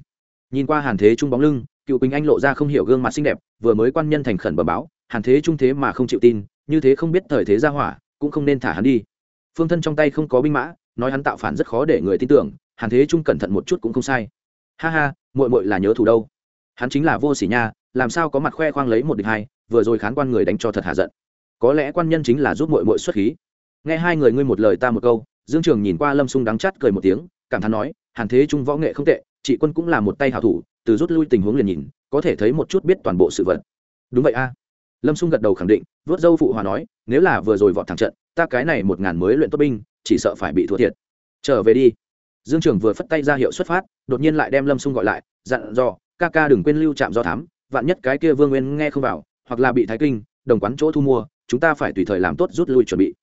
Nhìn qua hàn thế trung bóng lưng, cựu quỳnh anh lộ ra không hiểu gương mặt xinh đẹp, vừa mới quan nhân thành khẩn bờ báo, hàn thế trung thế mà không chịu tin, như thế không biết thời thế ra hỏa cũng không nên thả hắn đi. Phương thân trong tay không có binh mã, nói hắn tạo phản rất khó để người tin tưởng, hàn thế trung cẩn thận một chút cũng không sai. Ha ha, muội muội là nhớ thủ đâu. Hắn chính là vô sỉ nha, làm sao có mặt khoe khoang lấy một địch hai, vừa rồi khán quan người đánh cho thật hạ giận. Có lẽ quan nhân chính là giúp muội muội xuất khí. Nghe hai người ngươi một lời ta một câu, dương trường nhìn qua lâm sung đắng chắt cười một tiếng, cảm thán nói, hàn thế trung võ nghệ không tệ chị quân cũng là một tay hảo thủ, từ rút lui tình huống liền nhìn, có thể thấy một chút biết toàn bộ sự vật. Đúng vậy a lâm xung gật đầu khẳng định, vớt dâu phụ hòa nói, nếu là vừa rồi vọt thẳng trận, ta cái này một ngàn mới luyện tốt binh, chỉ sợ phải bị thua thiệt. Trở về đi. Dương trường vừa phất tay ra hiệu xuất phát, đột nhiên lại đem lâm xung gọi lại, dặn dò, ca ca đừng quên lưu trạm do thám, vạn nhất cái kia vương nguyên nghe không vào, hoặc là bị thái kinh, đồng quán chỗ thu mua, chúng ta phải tùy thời làm tốt rút lui chuẩn bị.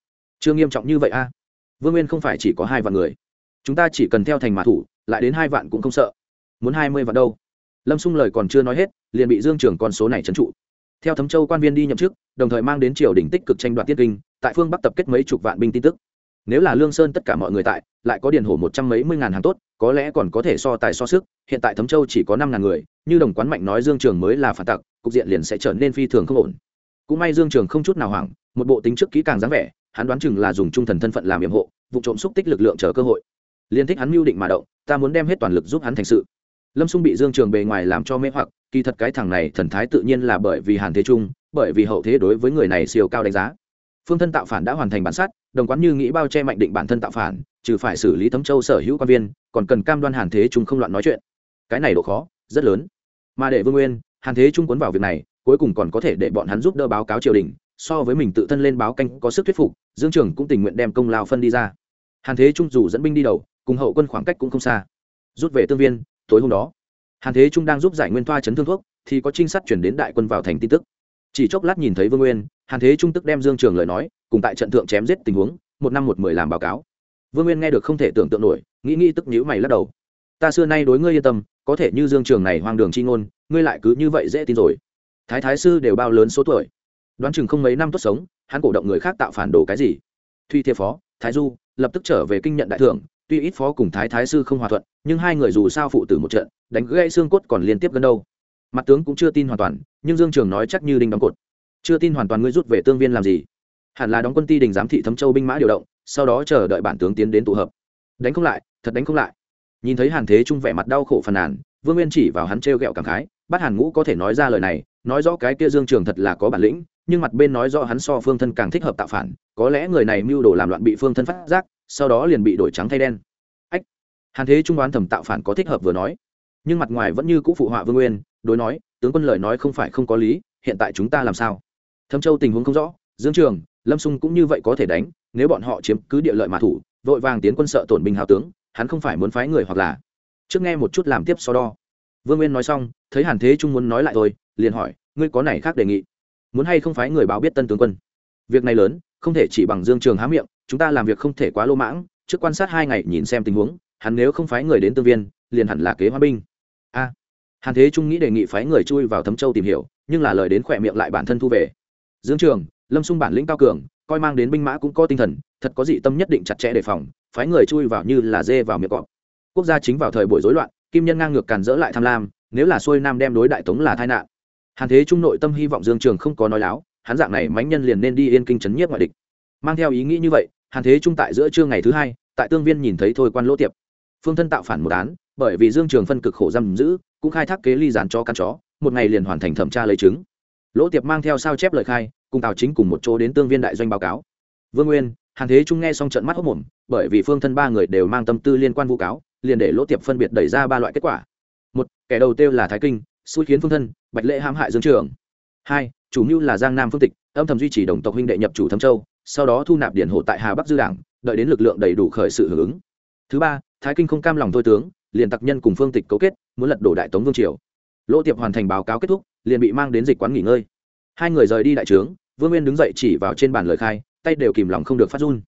Chưa nghiêm trọng như vậy a. Vương nguyên không phải chỉ có hai vạn người, chúng ta chỉ cần theo thành mã thủ, lại đến hai vạn cũng không sợ. Muốn hai mươi vạn đâu. Lâm xung lời còn chưa nói hết, liền bị dương trường con số này trấn trụ theo thấm châu quan viên đi nhậm chức, đồng thời mang đến triều đình tích cực tranh đoạt tiết kinh, tại phương bắc tập kết mấy chục vạn binh tin tức. Nếu là lương sơn tất cả mọi người tại, lại có điền hổ một trăm mấy mươi ngàn hàng tốt, có lẽ còn có thể so tài so sức, hiện tại thấm châu chỉ có năm ngàn người, như đồng quán mạnh nói dương trường mới là phản tặc, cục diện liền sẽ trở nên phi thường không ổn. Cũng may dương trường không chút nào hoảng, một bộ tính trước kỹ càng dáng vẻ, hắn đoán chừng là dùng trung thần thân phận làm nhiệm hộ, vụ trộm xúc tích lực lượng chờ cơ hội. Liên thích hắn mưu định mà động, ta muốn đem hết toàn lực giúp hắn thành sự lâm xung bị dương trường bề ngoài làm cho mê hoặc, kỳ thật cái thằng này thần thái tự nhiên là bởi vì hàn thế trung, bởi vì hậu thế đối với người này siêu cao đánh giá. Phương thân tạo phản đã hoàn thành bản sát, đồng quán như nghĩ bao che mạnh định bản thân tạo phản, trừ phải xử lý thấm châu sở hữu quan viên, còn cần cam đoan hàn thế trung không loạn nói chuyện. Cái này độ khó, rất lớn. Mà để vương nguyên, hàn thế trung cuốn vào việc này, cuối cùng còn có thể để bọn hắn giúp đỡ báo cáo triều đình, so với mình tự thân lên báo canh có sức thuyết phục, dương trường cũng tình nguyện đem công lao phân đi ra. Hàn thế trung dù dẫn binh đi đầu, cùng hậu quân khoảng cách cũng không xa. Rút về tương viên tối hôm đó. Hàn thế trung đang giúp giải nguyên thoa chấn thương thuốc, thì có trinh sát chuyển đến đại quân vào thành tin tức. Chỉ chốc lát nhìn thấy vương nguyên, hàn thế trung tức đem dương trường lời nói, cùng tại trận thượng chém giết tình huống, một năm một mười làm báo cáo. Vương nguyên nghe được không thể tưởng tượng nổi, nghĩ nghĩ tức nhữ mày lắc đầu. Ta xưa nay đối ngươi yên tâm, có thể như dương trường này hoang đường chi ngôn, ngươi lại cứ như vậy dễ tin rồi. Thái thái sư đều bao lớn số tuổi. Đoán chừng không mấy năm tốt sống, hắn cổ động người khác tạo phản đồ cái gì. Thuy thiệp phó, thái du, lập tức trở về kinh nhận đại thưởng tuy ít phó cùng thái thái sư không hòa thuận, nhưng hai người dù sao phụ tử một trận, đánh gãy xương cốt còn liên tiếp gần đâu. Mặt tướng cũng chưa tin hoàn toàn, nhưng dương trường nói chắc như đinh đóng cột. Chưa tin hoàn toàn ngươi rút về tương viên làm gì? Hẳn là đóng quân ti đình giám thị thấm châu binh mã điều động, sau đó chờ đợi bản tướng tiến đến tụ hợp. Đánh không lại, thật đánh không lại. Nhìn thấy hàn thế trung vẻ mặt đau khổ phàn nàn, vương nguyên chỉ vào hắn trêu ghẹo cảm khái, bắt hàn ngũ có thể nói ra lời này, nói rõ cái kia dương trường thật là có bản lĩnh, nhưng mặt bên nói rõ hắn so phương thân càng thích hợp tạo phản, có lẽ người này mưu đồ làm loạn bị phương thân phát giác sau đó liền bị đổi trắng thay đen. Ách, hàn thế trung đoán thẩm tạo phản có thích hợp vừa nói, nhưng mặt ngoài vẫn như cũ phụ họa vương nguyên, đối nói, tướng quân lời nói không phải không có lý, hiện tại chúng ta làm sao? Thâm châu tình huống không rõ, dương trường, lâm sung cũng như vậy có thể đánh, nếu bọn họ chiếm cứ địa lợi mà thủ, vội vàng tiến quân sợ tổn binh hào tướng, hắn không phải muốn phái người hoặc là trước nghe một chút làm tiếp so đo. Vương nguyên nói xong, thấy hàn thế trung muốn nói lại thôi liền hỏi, ngươi có này khác đề nghị? Muốn hay không phái người báo biết tân tướng quân? Việc này lớn, không thể chỉ bằng dương trường há miệng chúng ta làm việc không thể quá lô mãng, trước quan sát hai ngày nhìn xem tình huống, hắn nếu không phái người đến tương viên, liền hẳn là kế hoa binh. A. Hàn thế trung nghĩ đề nghị phái người chui vào thấm châu tìm hiểu, nhưng là lời đến khỏe miệng lại bản thân thu về. Dương trường, lâm xung bản lĩnh cao cường, coi mang đến binh mã cũng có tinh thần, thật có dị tâm nhất định chặt chẽ đề phòng, phái người chui vào như là dê vào miệng cọp. Quốc gia chính vào thời buổi rối loạn, kim nhân ngang ngược càn dỡ lại tham lam, nếu là xuôi nam đem đối đại tống là tai nạn. Hàn thế trung nội tâm hy vọng dương trường không có nói láo, hắn dạng này mánh nhân liền nên đi yên kinh trấn nhiếp ngoại địch. Mang theo ý nghĩ như vậy hàn thế trung tại giữa trưa ngày thứ hai, tại tương viên nhìn thấy thôi quan lỗ tiệp. Phương thân tạo phản một án, bởi vì dương trường phân cực khổ giam giữ, cũng khai thác kế ly dán cho căn chó, một ngày liền hoàn thành thẩm tra lấy chứng. Lỗ tiệp mang theo sao chép lời khai, cùng tào chính cùng một chỗ đến tương viên đại doanh báo cáo. Vương nguyên, hàn thế trung nghe xong trận mắt hốc mồm, bởi vì phương thân ba người đều mang tâm tư liên quan vu cáo, liền để lỗ tiệp phân biệt đẩy ra ba loại kết quả. Một, kẻ đầu tiêu là thái kinh, xui khiến phương thân, bạch lễ hãm hại dương trường. Hai, chủ mưu là giang nam phương tịch, âm thầm duy trì đồng tộc huynh đệ nhập chủ thâm châu sau đó thu nạp điển hộ tại hà bắc dư đảng, đợi đến lực lượng đầy đủ khởi sự hưởng ứng. Thứ ba, thái kinh không cam lòng thôi tướng, liền tặc nhân cùng phương tịch cấu kết, muốn lật đổ đại tống vương triều. Lỗ tiệp hoàn thành báo cáo kết thúc, liền bị mang đến dịch quán nghỉ ngơi. Hai người rời đi đại trướng, vương nguyên đứng dậy chỉ vào trên bàn lời khai, tay đều kìm lòng không được phát run.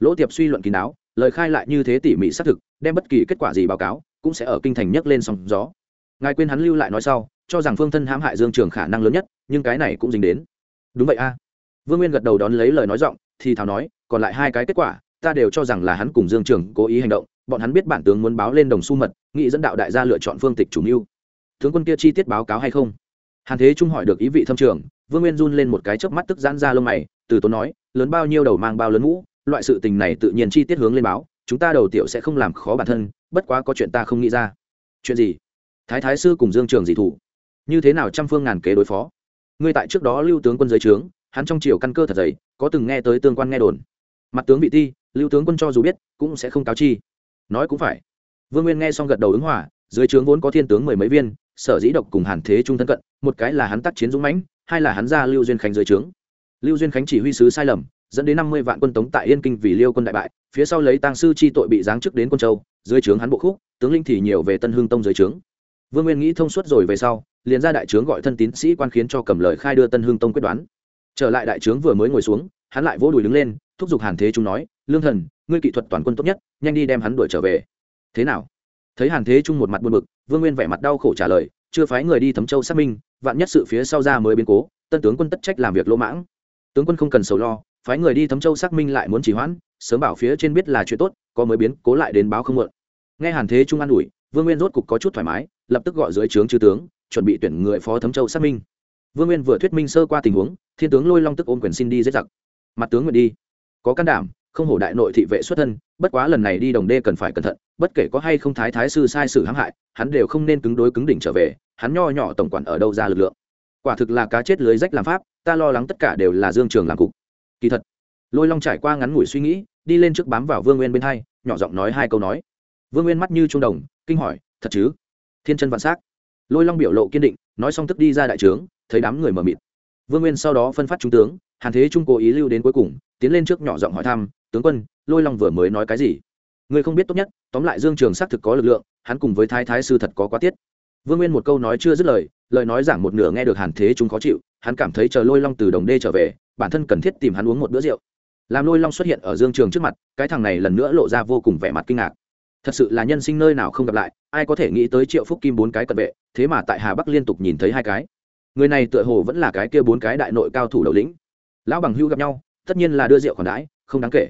Lỗ tiệp suy luận kín đáo, lời khai lại như thế tỉ mỉ xác thực, đem bất kỳ kết quả gì báo cáo, cũng sẽ ở kinh thành nhấc lên sóng gió. Ngài quên hắn lưu lại nói sau, cho rằng phương thân hãm hại dương trường khả năng lớn nhất, nhưng cái này cũng dính đến. Đúng vậy a. Vương nguyên gật đầu đón lấy lời nói giọng thì thảo nói, còn lại hai cái kết quả, ta đều cho rằng là hắn cùng dương trường cố ý hành động, bọn hắn biết bản tướng muốn báo lên đồng xu mật nghị dẫn đạo đại gia lựa chọn phương tịch chủ mưu. Tướng quân kia chi tiết báo cáo hay không? Hàn thế trung hỏi được ý vị thâm trường, vương nguyên run lên một cái chớp mắt tức giãn ra lông mày, từ tốn nói, lớn bao nhiêu đầu mang bao lớn mũ loại sự tình này tự nhiên chi tiết hướng lên báo, chúng ta đầu tiểu sẽ không làm khó bản thân, bất quá có chuyện ta không nghĩ ra. Chuyện gì? Thái thái sư cùng dương trường dị thủ. Như thế nào trăm phương ngàn kế đối phó? Ngươi tại trước đó lưu tướng quân giới trướng, hắn trong triều căn cơ thật dày có từng nghe tới tương quan nghe đồn. Mặt tướng vị ti, lưu tướng quân cho dù biết, cũng sẽ không cáo chi. Nói cũng phải. Vương nguyên nghe xong gật đầu ứng hỏa dưới trướng vốn có thiên tướng mười mấy viên, sở dĩ độc cùng hàn thế trung thân cận, một cái là hắn tác chiến dũng mãnh, hai là hắn ra lưu duyên khánh dưới trướng. Lưu duyên khánh chỉ huy sứ sai lầm, dẫn đến năm mươi vạn quân tống tại yên kinh vì liêu quân đại bại, phía sau lấy tăng sư chi tội bị giáng chức đến quân châu, dưới trướng hắn bộ khúc, tướng linh thì nhiều về tân hương tông dưới trướng. Vương nguyên nghĩ thông suốt rồi về sau, liền ra đại trướng gọi thân tín sĩ quan khiến cho cầm lời khai đưa tân hương tông quyết đoán trở lại đại trướng vừa mới ngồi xuống, hắn lại vỗ đùi đứng lên, thúc giục hàn thế trung nói, lương thần, ngươi kỹ thuật toàn quân tốt nhất, nhanh đi đem hắn đuổi trở về. Thế nào? Thấy hàn thế trung một mặt buồn bực, vương nguyên vẻ mặt đau khổ trả lời, chưa phái người đi thấm châu xác minh, vạn nhất sự phía sau ra mới biến cố, tân tướng quân tất trách làm việc lỗ mãng. Tướng quân không cần sầu lo, phái người đi thấm châu xác minh lại muốn chỉ hoãn, sớm bảo phía trên biết là chuyện tốt, có mới biến cố lại đến báo không mượn nghe hàn thế trung an ủi, vương nguyên rốt cục có chút thoải mái, lập tức gọi dưới trướng chư tướng, chuẩn bị tuyển người phó thấm châu xác minh. Vương nguyên vừa thuyết minh sơ qua tình huống thiên tướng lôi long tức ôm quyền xin đi giết giặc. Mặt tướng nguyện đi. Có can đảm, không hổ đại nội thị vệ xuất thân, bất quá lần này đi đồng đê cần phải cẩn thận, bất kể có hay không thái thái sư sai sử hãm hại, hắn đều không nên cứng đối cứng đỉnh trở về, hắn nho nhỏ tổng quản ở đâu ra lực lượng. Quả thực là cá chết lưới rách làm pháp, ta lo lắng tất cả đều là dương trường làm cục. Kỳ thật, lôi long trải qua ngắn ngủi suy nghĩ, đi lên trước bám vào vương nguyên bên hai, nhỏ giọng nói hai câu nói. Vương nguyên mắt như trung đồng, kinh hỏi, thật chứ? Thiên chân vạn s á c lôi long biểu lộ kiên định, nói xong tức đi ra đại trướng, thấy đám người mờ mịt vương nguyên sau đó phân phát trung tướng, hàn thế trung cố ý lưu đến cuối cùng, tiến lên trước nhỏ giọng hỏi thăm, tướng quân, lôi long vừa mới nói cái gì? Người không biết tốt nhất, tóm lại dương trường xác thực có lực lượng, hắn cùng với thái thái sư thật có quá tiết. Vương nguyên một câu nói chưa dứt lời lời nói giảng một nửa nghe được hàn thế trung khó chịu, hắn cảm thấy chờ lôi long từ đồng đê trở về, bản thân cần thiết tìm hắn uống một bữa rượu. Làm lôi long xuất hiện ở dương trường trước mặt, cái thằng này lần nữa lộ ra vô cùng vẻ mặt kinh ngạc. Thật sự là nhân sinh nơi nào không gặp lại, ai có thể nghĩ tới triệu phúc kim bốn cái cận vệ, thế mà tại hà bắc liên tục nhìn thấy hai cái người này tựa hồ vẫn là cái kia bốn cái đại nội cao thủ đầu lĩnh. Lão bằng hưu gặp nhau, tất nhiên là đưa rượu khoản đãi, không đáng kể.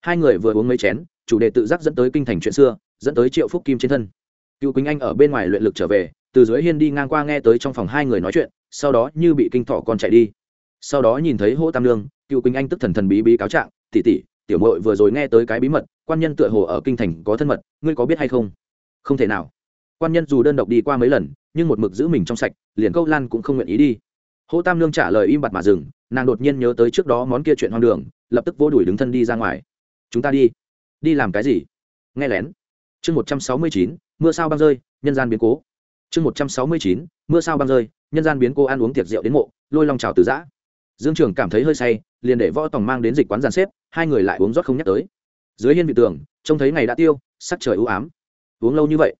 Hai người vừa uống mấy chén, chủ đề tự giác dẫn tới kinh thành chuyện xưa, dẫn tới triệu phúc kim trên thân. Cựu quỳnh anh ở bên ngoài luyện lực trở về, từ dưới hiên đi ngang qua nghe tới trong phòng hai người nói chuyện, sau đó như bị kinh thọ còn chạy đi. Sau đó nhìn thấy hỗ tam lương cựu quỳnh anh tức thần thần bí bí cáo trạng tỉ tỉ tiểu mội vừa rồi nghe tới cái bí mật, quan nhân tựa hồ ở kinh thành có thân mật, ngươi có biết hay không? Không thể nào. Quan nhân dù đơn độc đi qua mấy lần nhưng một mực giữ mình trong sạch, liền câu lan cũng không nguyện ý đi. Hỗ tam lương trả lời im bặt mà dừng, nàng đột nhiên nhớ tới trước đó món kia chuyện hoang đường, lập tức vô đuổi đứng thân đi ra ngoài. Chúng ta đi. Đi làm cái gì? Nghe lén. Chương một trăm sáu mươi chín, mưa sao băng rơi, nhân gian biến cố. Chương một trăm sáu mươi chín, mưa sao băng rơi, nhân gian biến cố ăn uống tiệc rượu đến mộ, lôi long trào từ giã. Dương trường cảm thấy hơi say, liền để võ tòng mang đến dịch quán giàn xếp, hai người lại uống rót không nhắc tới. Dưới hiên vị tường, trông thấy ngày đã tiêu, sắc trời ưu ám. Uống lâu như vậy?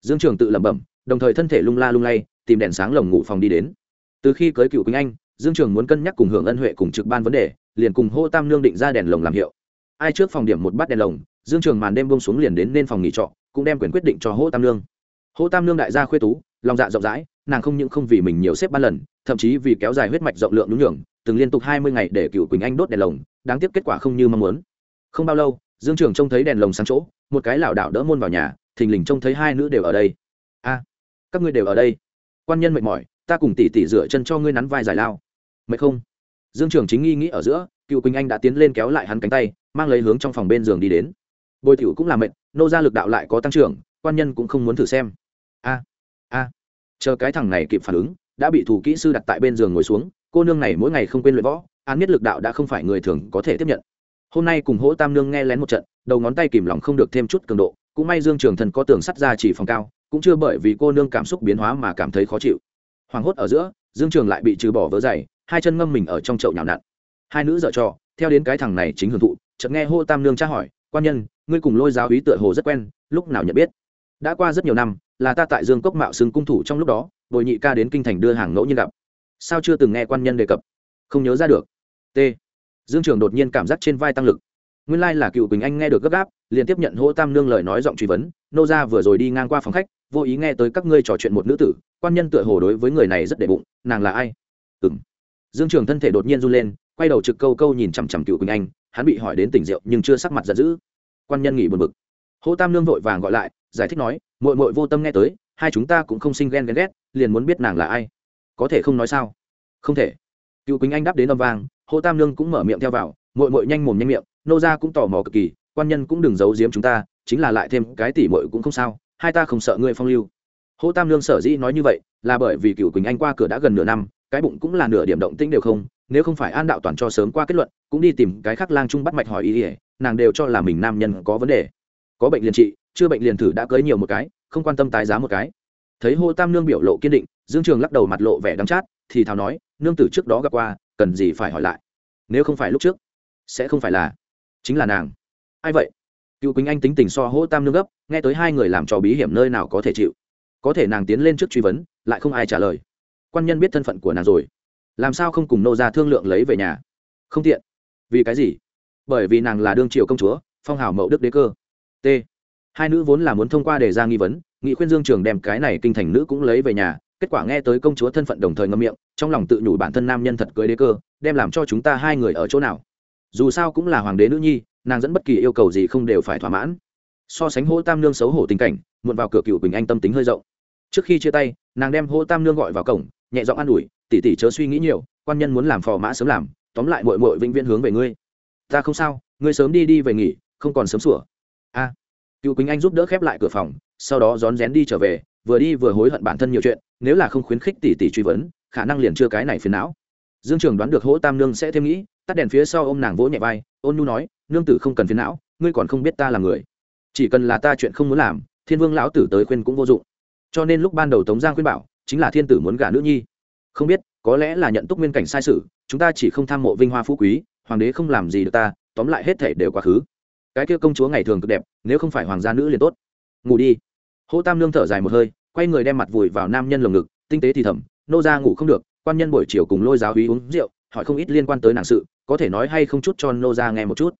Dương trường tự lẩm bẩm đồng thời thân thể lung la lung lay, tìm đèn sáng lồng ngủ phòng đi đến. Từ khi cưới cựu quỳnh anh, dương trường muốn cân nhắc cùng hưởng ân huệ cùng trực ban vấn đề, liền cùng hô tam nương định ra đèn lồng làm hiệu. Ai trước phòng điểm một bát đèn lồng, dương trường màn đêm bông xuống liền đến nên phòng nghỉ trọ, cũng đem quyền quyết định cho hô tam nương. Hô tam nương đại gia khuê tú, lòng dạ rộng rãi, nàng không những không vì mình nhiều xếp ba lần, thậm chí vì kéo dài huyết mạch rộng lượng đúng nhường, từng liên tục hai mươi ngày để cựu quỳnh anh đốt đèn lồng, đáng tiếc kết quả không như mong muốn. Không bao lâu, dương trường trông thấy đèn lồng sáng chỗ, một cái lảo đảo đỡ môn vào nhà, thình lình trông thấy hai nữ đều ở đây các ngươi đều ở đây. Quan nhân mệt mỏi, ta cùng tỷ tỷ rửa chân cho ngươi nắn vai giải lao. Mệt không? Dương trường chính nghi nghĩ ở giữa, cựu quỳnh anh đã tiến lên kéo lại hắn cánh tay, mang lấy hướng trong phòng bên giường đi đến. Bồi tiểu cũng là mệt, nô ra lực đạo lại có tăng trưởng, quan nhân cũng không muốn thử xem. A a, chờ cái thằng này kịp phản ứng, đã bị thủ kỹ sư đặt tại bên giường ngồi xuống, cô nương này mỗi ngày không quên luyện võ, án biết lực đạo đã không phải người thường có thể tiếp nhận. Hôm nay cùng hỗ tam nương nghe lén một trận, đầu ngón tay kìm lòng không được thêm chút cường độ, cũng may dương trường thần có tường sắt ra chỉ phòng cao cũng chưa bởi vì cô nương cảm xúc biến hóa mà cảm thấy khó chịu. Hoảng hốt ở giữa, dương trường lại bị trừ bỏ vỡ dày, hai chân ngâm mình ở trong chậu nhào nặn. Hai nữ dợ trò, theo đến cái thằng này chính hưởng thụ, chợt nghe hô tam nương tra hỏi, quan nhân, ngươi cùng lôi giáo ý tựa hồ rất quen, lúc nào nhận biết? Đã qua rất nhiều năm, là ta tại dương cốc mạo xưng cung thủ trong lúc đó, bồi nhị ca đến kinh thành đưa hàng ngẫu nhiên gặp. Sao chưa từng nghe quan nhân đề cập? Không nhớ ra được. T. Dương trường đột nhiên cảm giác trên vai tăng lực. Nguyên lai là cựu quỳnh anh nghe được gấp gáp, liền tiếp nhận hỗ tam nương lời nói giọng truy vấn, nô ra vừa rồi đi ngang qua phòng khách vô ý nghe tới các ngươi trò chuyện một nữ tử, quan nhân tựa hồ đối với người này rất đệ bụng, nàng là ai? Ừng dương trường thân thể đột nhiên run lên, quay đầu trực câu câu nhìn chằm chằm cựu quỳnh anh, hắn bị hỏi đến tỉnh rượu nhưng chưa sắc mặt giận dữ. Quan nhân nghỉ buồn bực. Hô tam nương vội vàng gọi lại, giải thích nói mội mội vô tâm nghe tới, hai chúng ta cũng không sinh ghen ghen ghét, liền muốn biết nàng là ai. Có thể không nói sao? Không thể. Cựu quỳnh anh đáp đến âm vang, hô tam nương cũng mở miệng theo vào mội mội nhanh mồm nhanh miệng, nô ra cũng tò mò cực kỳ, quan nhân cũng đừng giấu giếm chúng ta, chính là lại thêm cái tỉ mội cũng không sao hai ta không sợ ngươi phong lưu. Hỗ tam nương sở dĩ nói như vậy, là bởi vì cựu quỳnh anh qua cửa đã gần nửa năm, cái bụng cũng là nửa điểm động tĩnh đều không, nếu không phải an đạo toàn cho sớm qua kết luận, cũng đi tìm cái khác lang trung bắt mạch hỏi ý ỉa nàng đều cho là mình nam nhân có vấn đề. Có bệnh liền trị, chưa bệnh liền thử đã cưới nhiều một cái, không quan tâm tái giá một cái. Thấy hô tam nương biểu lộ kiên định, dương trường lắc đầu mặt lộ vẻ đắng chát, thì thào nói, nương tử trước đó gặp qua, cần gì phải hỏi lại? Nếu không phải lúc trước, sẽ không phải là, chính là nàng. Ai vậy? Cựu quỳnh anh tính tình so hỗ tam nương gấp, nghe tới hai người làm trò bí hiểm nơi nào có thể chịu. Có thể nàng tiến lên trước truy vấn, lại không ai trả lời. Quan nhân biết thân phận của nàng rồi. Làm sao không cùng nô ra thương lượng lấy về nhà? Không tiện. Vì cái gì? Bởi vì nàng là đương triều công chúa, phong hào mậu đức đế cơ. T. Hai nữ vốn là muốn thông qua đề ra nghi vấn, nghị khuyên dương trường đem cái này kinh thành nữ cũng lấy về nhà, kết quả nghe tới công chúa thân phận đồng thời ngâm miệng, trong lòng tự nhủ bản thân nam nhân thật cưới đế cơ, đem làm cho chúng ta hai người ở chỗ nào. Dù sao cũng là hoàng đế nữ nhi nàng dẫn bất kỳ yêu cầu gì không đều phải thỏa mãn. So sánh hô tam nương xấu hổ tình cảnh, muộn vào cửa cựu quỳnh anh tâm tính hơi rộng. Trước khi chia tay, nàng đem hô tam nương gọi vào cổng, nhẹ giọng an ủi tỉ tỉ chớ suy nghĩ nhiều, quan nhân muốn làm phò mã sớm làm, tóm lại mội mội vĩnh viễn hướng về ngươi. Ta không sao, ngươi sớm đi đi về nghỉ, không còn sớm sủa. A. Cựu quỳnh anh giúp đỡ khép lại cửa phòng, sau đó rón rén đi trở về, vừa đi vừa hối hận bản thân nhiều chuyện, nếu là không khuyến khích tỉ tỉ truy vấn, khả năng liền chưa cái này phiền não. Dương trường đoán được hỗ tam nương sẽ thêm nghĩ, tắt đèn phía sau ô m nàng vỗ nhẹ vai ôn nhu nói, nương tử không cần phiền não, ngươi còn không biết ta là người. Chỉ cần là ta chuyện không muốn làm, thiên vương lão tử tới khuyên cũng vô dụng. Cho nên lúc ban đầu tống giang khuyên bảo, chính là thiên tử muốn gả nữ nhi. Không biết, có lẽ là nhận túc nguyên cảnh sai sự, chúng ta chỉ không tham mộ vinh hoa phú quý, hoàng đế không làm gì được ta, tóm lại hết thể đều quá khứ. Cái kia công chúa ngày thường cực đẹp, nếu không phải hoàng gia nữ liền tốt. Ngủ đi. Hô tam nương thở dài một hơi, quay người đem mặt vùi vào nam nhân lồng ngực, tinh tế thì thầm, nô ra ngủ không được, quan nhân buổi chiều cùng lôi giáo hí uống rượu, hỏi không ít liên quan tới nàng sự có thể nói hay không chút cho nô ra nghe một chút.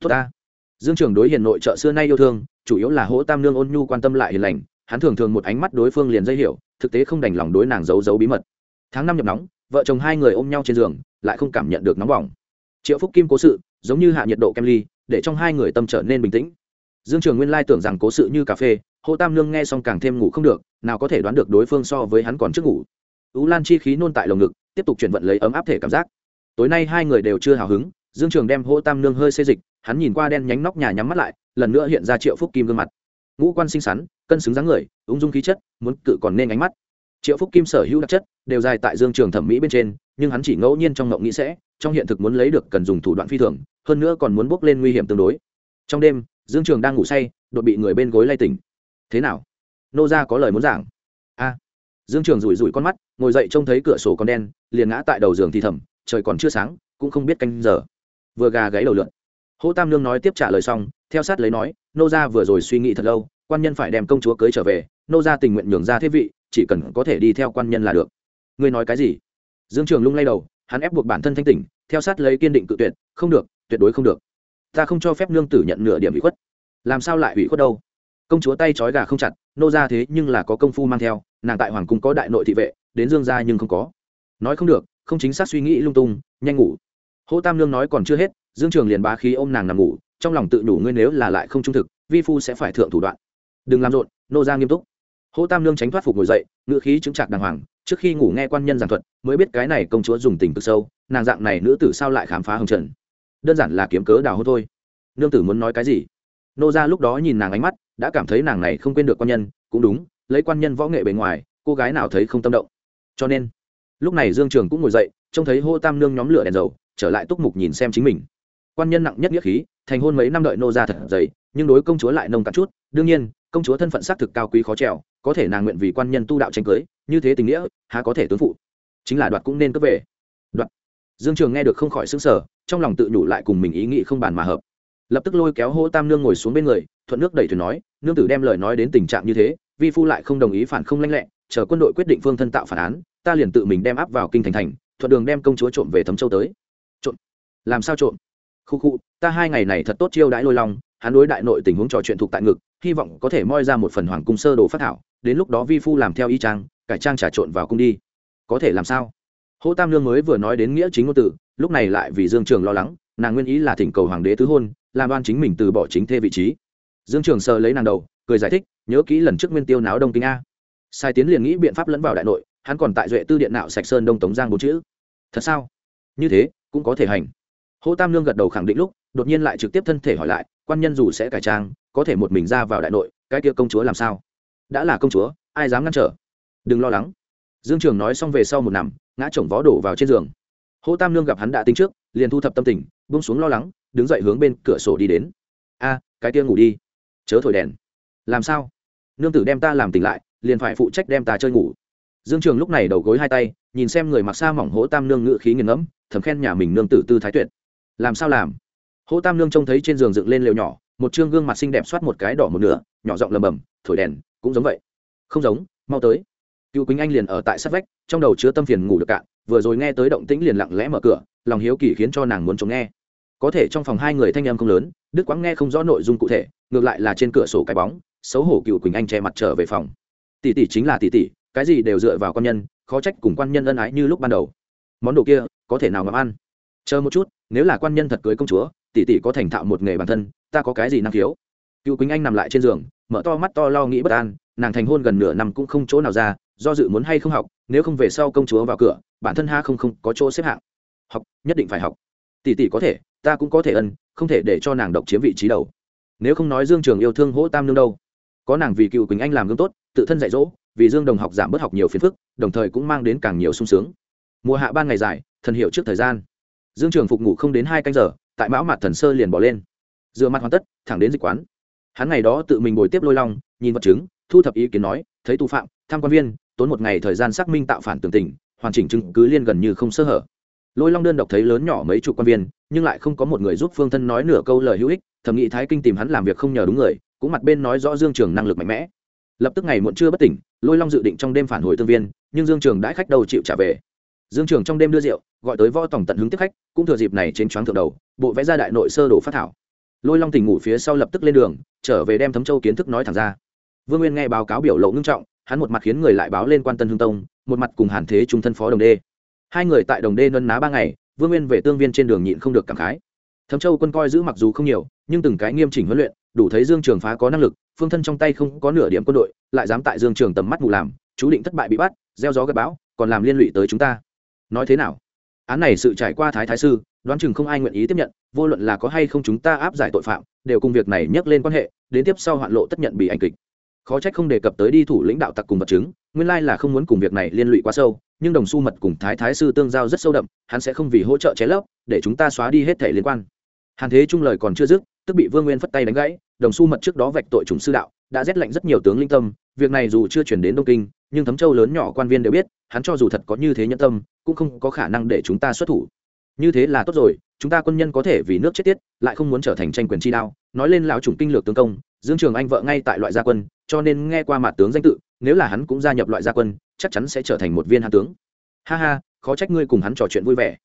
Tốt ta. Dương trường đối hiền nội trợ xưa nay yêu thương, chủ yếu là hỗ tam nương ôn nhu quan tâm lại hiền lành, hắn thường thường một ánh mắt đối phương liền dây hiểu, thực tế không đành lòng đối nàng giấu giấu bí mật. Tháng năm nhập nóng, vợ chồng hai người ôm nhau trên giường, lại không cảm nhận được nóng bỏng. Triệu phúc kim cố sự, giống như hạ nhiệt độ kem ly, để trong hai người tâm trở nên bình tĩnh. Dương trường nguyên lai tưởng rằng cố sự như cà phê hô tam nương nghe xong càng thêm ngủ không được, nào có thể đoán được đối phương so với hắn còn trước ngủ. Ú lan chi khí nôn tại lồng ngực, tiếp tục chuyển vận lấy ấm áp thể cảm giác tối nay hai người đều chưa hào hứng, dương trường đem hô tam nương hơi xê dịch, hắn nhìn qua đen nhánh nóc nhà nhắm mắt lại, lần nữa hiện ra triệu phúc kim gương mặt. Ngũ quan xinh xắn, cân xứng dáng người, ung dung khí chất, muốn cự còn nên ánh mắt. Triệu phúc kim sở hữu đặc chất, đều dài tại dương trường thẩm mỹ bên trên, nhưng hắn chỉ ngẫu nhiên trong ngộng nghĩ sẽ, trong hiện thực muốn lấy được cần dùng thủ đoạn phi thường, hơn nữa còn muốn bốc lên nguy hiểm tương đối. Trong đêm, dương trường đang ngủ say, đột bị người bên gối lay tỉnh. Thế nào? Nô ra có lời muốn giảng. A. Dương trường rủi rủi con mắt, ngồi dậy trông thấy cửa sổ còn đen, liền ngã tại đầu giường thì thầm trời còn chưa sáng, cũng không biết canh giờ. Vừa gà gáy đầu lượn. Hỗ tam nương nói tiếp trả lời xong, theo sát lấy nói, nô ra vừa rồi suy nghĩ thật lâu, quan nhân phải đem công chúa cưới trở về, nô ra tình nguyện nhường ra thế vị, chỉ cần có thể đi theo quan nhân là được. Ngươi nói cái gì? Dương trường lung lay đầu, hắn ép buộc bản thân thanh tỉnh, theo sát lấy kiên định cự tuyệt, không được, tuyệt đối không được. Ta không cho phép nương tử nhận nửa điểm bị khuất. Làm sao lại bị khuất đâu? Công chúa tay trói gà không chặt, nô ra thế nhưng là có công phu mang theo, nàng tại hoàng cung có đại nội thị vệ, đến dương gia nhưng không có. Nói không được không chính xác suy nghĩ lung tung, nhanh ngủ. Hỗ tam lương nói còn chưa hết, dương trường liền bá khí ôm nàng nằm ngủ, trong lòng tự đủ ngươi nếu là lại không trung thực, vi phu sẽ phải thượng thủ đoạn. Đừng làm rộn, nô ra nghiêm túc. Hỗ tam lương tránh thoát phục ngồi dậy ngự khí chứng trạc đàng hoàng, trước khi ngủ nghe quan nhân giảng thuật, mới biết cái này công chúa dùng tình cực sâu, nàng dạng này nữ tử sao lại khám phá hồng trần. Đơn giản là kiếm cớ đào hô thôi. Nương tử muốn nói cái gì? Nô ra lúc đó nhìn nàng ánh mắt, đã cảm thấy nàng này không quên được quan nhân, cũng đúng, lấy quan nhân võ nghệ bề ngoài, cô gái nào thấy không tâm động. Cho nên lúc này dương trường cũng ngồi dậy, trông thấy hô tam nương nhóm lửa đèn dầu, trở lại túc mục nhìn xem chính mình. Quan nhân nặng nhất nghĩa khí, thành hôn mấy năm đợi nô ra thật dày, nhưng đối công chúa lại nông cạn chút. Đương nhiên, công chúa thân phận xác thực cao quý khó trèo, có thể nàng nguyện vì quan nhân tu đạo tranh cưới, như thế tình nghĩa, há có thể tướng phụ. Chính là đoạt cũng nên cướp về. Đoạt. Dương trường nghe được không khỏi xứng sở trong lòng tự nhủ lại cùng mình ý nghĩ không bàn mà hợp. Lập tức lôi kéo hô tam nương ngồi xuống bên người, thuận nước đẩy thuyền nói, nương tử đem lời nói đến tình trạng như thế, vi phu lại không đồng ý phản không lanh lẹ, chờ quân đội quyết định phương thân tạo phản án ta liền tự mình đem áp vào kinh thành thành, thuận đường đem công chúa trộm về thấm châu tới. Trộm? Làm sao trộm? Khu khu, ta hai ngày này thật tốt chiêu đãi lôi long, hắn đối đại nội tình huống trò chuyện thuộc tại ngực, hy vọng có thể moi ra một phần hoàng cung sơ đồ phát thảo, đến lúc đó vi phu làm theo y trang cải trang trà trộn vào cung đi. Có thể làm sao? Hỗ tam lương mới vừa nói đến nghĩa chính ngôn tử lúc này lại vì dương trường lo lắng, nàng nguyên ý là thỉnh cầu hoàng đế tứ hôn, làm đoan chính mình từ bỏ chính thê vị trí. Dương trường sờ lấy nàng đầu, cười giải thích, nhớ kỹ lần trước nguyên tiêu náo đông kinh a. Sai tiến liền nghĩ biện pháp lẫn vào đại nội hắn còn tại duệ tư điện nạo sạch sơn đông tống giang bốn chữ. Thật sao? Như thế, cũng có thể hành. Hỗ tam lương gật đầu khẳng định lúc, đột nhiên lại trực tiếp thân thể hỏi lại, quan nhân dù sẽ cải trang, có thể một mình ra vào đại nội, cái kia công chúa làm sao? Đã là công chúa, ai dám ngăn trở? Đừng lo lắng. Dương trường nói xong về sau một nằm, ngã chồng vó đổ vào trên giường. Hỗ tam lương gặp hắn đã tính trước, liền thu thập tâm tình bung xuống lo lắng, đứng dậy hướng bên cửa sổ đi đến. A, cái kia ngủ đi. Chớ thổi đèn. Làm sao? Nương tử đem ta làm tỉnh lại, liền phải phụ trách đem ta chơi ngủ dương trường lúc này đầu gối hai tay, nhìn xem người mặc xa mỏng hỗ tam nương ngự khí nghiền ngẫm, thầm khen nhà mình nương tử tư thái tuyệt. Làm sao làm? Hỗ tam nương trông thấy trên giường dựng lên lều nhỏ, một chương gương mặt xinh đẹp soát một cái đỏ một nửa, nhỏ giọng lầm bầm thổi đèn, cũng giống vậy. Không giống, mau tới. Cựu quýnh anh liền ở tại sát vách, trong đầu chứa tâm phiền ngủ được cạn, vừa rồi nghe tới động tĩnh liền lặng lẽ mở cửa, lòng hiếu kỳ khiến cho nàng muốn chống nghe. Có thể trong phòng hai người thanh em không lớn, đức quãng nghe không rõ nội dung cụ thể, ngược lại là trên cửa sổ cái bóng, xấu hổ cựu quỳnh anh che mặt trở về phòng. Tỷ tỷ chính là tỷ tỷ cái gì đều dựa vào quan nhân, khó trách cùng quan nhân ân ái như lúc ban đầu. Món đồ kia, có thể nào ngắm ăn? Chờ một chút, nếu là quan nhân thật cưới công chúa, tỷ tỷ có thành thạo một nghề bản thân, ta có cái gì năng khiếu? Cựu quỳnh anh nằm lại trên giường, mở to mắt to lo nghĩ bất an, nàng thành hôn gần nửa năm cũng không chỗ nào ra, do dự muốn hay không học, nếu không về sau công chúa vào cửa, bản thân ha không không có chỗ xếp hạng. Học, nhất định phải học. Tỷ tỷ có thể, ta cũng có thể ân, không thể để cho nàng độc chiếm vị trí đầu. Nếu không nói dương trường yêu thương hỗ tam nương đâu. Có nàng vì cựu quỳnh anh làm gương tốt, tự thân dạy dỗ vì dương đồng học giảm bớt học nhiều phiền phức, đồng thời cũng mang đến càng nhiều sung sướng. Mùa hạ ban ngày dài, thần hiệu trước thời gian. Dương trường phục ngủ không đến hai canh giờ, tại mão mặt thần sơ liền bỏ lên. Dựa mặt hoàn tất, thẳng đến dịch quán. Hắn ngày đó tự mình bồi tiếp lôi long, nhìn vật chứng, thu thập ý kiến nói, thấy tù phạm, tham quan viên, tốn một ngày thời gian xác minh tạo phản tường tình, hoàn chỉnh chứng cứ liên gần như không sơ hở. Lôi long đơn độc thấy lớn nhỏ mấy chục quan viên, nhưng lại không có một người giúp phương thân nói nửa câu lời hữu ích, thầm nghĩ thái kinh tìm hắn làm việc không nhờ đúng người, cũng mặt bên nói rõ dương trường năng lực mạnh mẽ lập tức ngày muộn chưa bất tỉnh, lôi long dự định trong đêm phản hồi tương viên, nhưng dương trường đãi khách đầu chịu trả về. Dương trường trong đêm đưa rượu, gọi tới võ tổng tận hứng tiếp khách, cũng thừa dịp này trên choáng thượng đầu, bộ vẽ ra đại nội sơ đồ phát thảo. Lôi long tỉnh ngủ phía sau lập tức lên đường, trở về đem thấm châu kiến thức nói thẳng ra. Vương nguyên nghe báo cáo biểu lộ ngưng trọng, hắn một mặt khiến người lại báo lên quan tân hương tông, một mặt cùng hàn thế trung thân phó đồng đê. Hai người tại đồng đê nân ná ba ngày, vương nguyên về tương viên trên đường nhịn không được cảm khái. Thấm châu quân coi giữ mặc dù không nhiều, nhưng từng cái nghiêm chỉnh huấn luyện, đủ thấy dương trường phá có năng lực phương thân trong tay không có nửa điểm quân đội, lại dám tại dương trường tầm mắt mù làm, chú định thất bại bị bắt, gieo gió gặp bão, còn làm liên lụy tới chúng ta. Nói thế nào? Án này sự trải qua thái thái sư, đoán chừng không ai nguyện ý tiếp nhận, vô luận là có hay không chúng ta áp giải tội phạm, đều cùng việc này nhắc lên quan hệ, đến tiếp sau hoạn lộ tất nhận bị ảnh kịch. Khó trách không đề cập tới đi thủ lãnh đạo tặc cùng vật chứng, nguyên lai là không muốn cùng việc này liên lụy quá sâu, nhưng đồng xu mật cùng thái thái sư tương giao rất sâu đậm, hắn sẽ không vì hỗ trợ chế lấp, để chúng ta xóa đi hết thể liên quan. Hàn thế trung lời còn chưa dứt, tức bị vương nguyên phất tay đánh gãy đồng xu mật trước đó vạch tội chủng sư đạo, đã rét lạnh rất nhiều tướng linh tâm, việc này dù chưa chuyển đến đông kinh, nhưng thấm châu lớn nhỏ quan viên đều biết, hắn cho dù thật có như thế nhân tâm, cũng không có khả năng để chúng ta xuất thủ. Như thế là tốt rồi, chúng ta quân nhân có thể vì nước chết tiết, lại không muốn trở thành tranh quyền chi đao, nói lên lão chủng kinh lược tướng công, dương trường anh vợ ngay tại loại gia quân, cho nên nghe qua mặt tướng danh tự, nếu là hắn cũng gia nhập loại gia quân, chắc chắn sẽ trở thành một viên hạ tướng. Ha ha, khó trách ngươi cùng hắn trò chuyện vui vẻ.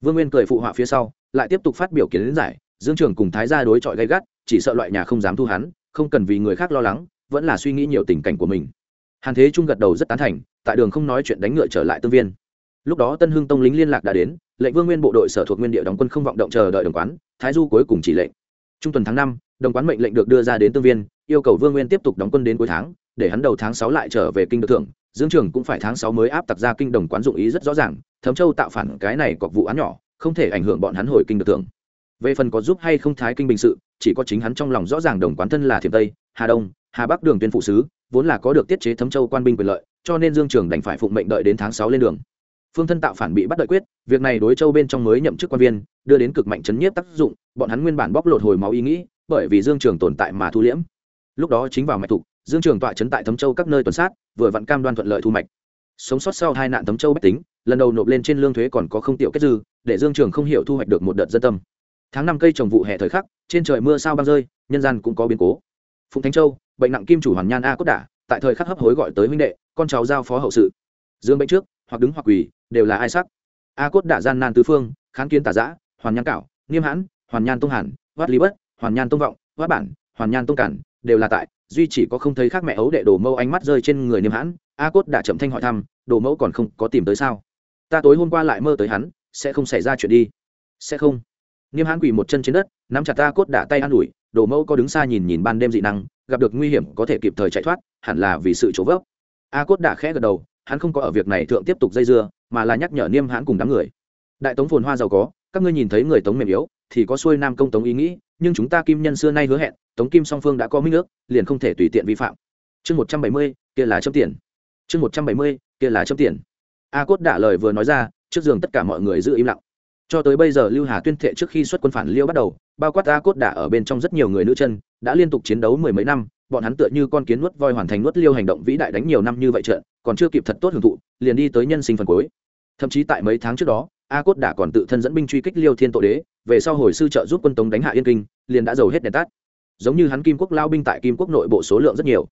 Vương nguyên cười phụ họa phía sau, lại tiếp tục phát biểu kiến giải, dương trường cùng thái gia đối chọi gay gắt chỉ sợ loại nhà không dám thu hắn, không cần vì người khác lo lắng, vẫn là suy nghĩ nhiều tình cảnh của mình. Hàn thế trung gật đầu rất tán thành, tại đường không nói chuyện đánh ngựa trở lại tương viên. Lúc đó tân hưng tông lính liên lạc đã đến, lệnh vương nguyên bộ đội sở thuộc nguyên địa đóng quân không vọng động chờ đợi đồng quán, thái du cuối cùng chỉ lệnh. Trung tuần tháng năm, đồng quán mệnh lệnh được đưa ra đến tương viên, yêu cầu vương nguyên tiếp tục đóng quân đến cuối tháng, để hắn đầu tháng sáu lại trở về kinh được thưởng dương trường cũng phải tháng sáu mới áp tặc ra kinh đồng quán dụng ý rất rõ ràng, thấm châu tạo phản cái này cọc vụ án nhỏ, không thể ảnh hưởng bọn hắn hồi kinh được thưởng về phần có giúp hay không thái kinh bình sự chỉ có chính hắn trong lòng rõ ràng đồng quán thân là thiểm tây, hà đông, hà bắc đường tuyên phụ sứ, vốn là có được tiết chế thấm châu quan binh quyền lợi, cho nên dương trường đành phải phụng mệnh đợi đến tháng sáu lên đường. Phương thân tạo phản bị bắt đợi quyết, việc này đối châu bên trong mới nhậm chức quan viên, đưa đến cực mạnh chấn nhiếp tác dụng, bọn hắn nguyên bản bóc lột hồi máu ý nghĩ, bởi vì dương trường tồn tại mà thu liễm. Lúc đó chính vào mạch thục, dương trường tọa chấn tại thấm châu các nơi tuần sát, vừa vặn cam đoan thuận lợi thu mạch. Sống sót sau hai nạn thấm châu bách tính, lần đầu nộp lên trên lương thuế còn có không tiểu kết dư, để dương trường không hiểu thu hoạch được một đợt dân tâm tháng năm cây trồng vụ hè thời khắc, trên trời mưa sao băng rơi, nhân gian cũng có biến cố. Phùng thánh châu, bệnh nặng kim chủ hoàn nhan a cốt đả, tại thời khắc hấp hối gọi tới huynh đệ, con cháu giao phó hậu sự. Dương bệnh trước, hoặc đứng hoặc quỳ, đều là ai sắc. A cốt đả gian nan tứ phương, kháng kiến tà giã hoàn nhan cảo, nghiêm hãn, hoàn nhan tông hàn, vát lý bất, hoàn nhan tông vọng, vát bản, hoàn nhan tông cản, đều là tại, duy chỉ có không thấy khác mẹ ấu đệ đổ mâu ánh mắt rơi trên người niêm hãn. A cốt đã chậm thanh hỏi thăm, đồ mẫu còn không có tìm tới sao? Ta tối hôm qua lại mơ tới hắn, sẽ không xảy ra chuyện đi. Sẽ không niêm hãn quỳ một chân trên đất, nắm chặt ta cốt đả tay an ủi, đồ mẫu có đứng xa nhìn nhìn ban đêm dị năng, gặp được nguy hiểm có thể kịp thời chạy thoát, hẳn là vì sự chỗ vấp a cốt đả khẽ gật đầu, hắn không có ở việc này thượng tiếp tục dây dưa, mà là nhắc nhở niêm hãn cùng đám người. Đại tống phồn hoa giàu có, các ngươi nhìn thấy người tống mềm yếu, thì có xuôi nam công tống ý nghĩ, nhưng chúng ta kim nhân xưa nay hứa hẹn, tống kim song phương đã có minh ước, liền không thể tùy tiện vi phạm. Chương một trăm bảy mươi, kia là chấm tiền. Chương một trăm bảy mươi, kia là chấm tiền. A cốt đả lời vừa nói ra, trước giường tất cả mọi người giữ im lặng cho tới bây giờ lưu hà tuyên thệ trước khi xuất quân phản liêu bắt đầu, bao quát a cốt đả ở bên trong rất nhiều người nữ chân, đã liên tục chiến đấu mười mấy năm, bọn hắn tựa như con kiến nuốt voi hoàn thành nuốt liêu hành động vĩ đại đánh nhiều năm như vậy trận, còn chưa kịp thật tốt hưởng thụ, liền đi tới nhân sinh phần cuối. Thậm chí tại mấy tháng trước đó, a cốt Đả còn tự thân dẫn binh truy kích liêu thiên tội đế, về sau hồi sư trợ giúp quân tống đánh hạ yên kinh, liền đã giàu hết đèn tắt. Giống như hắn kim quốc lao binh tại kim quốc nội bộ số lượng rất nhiều.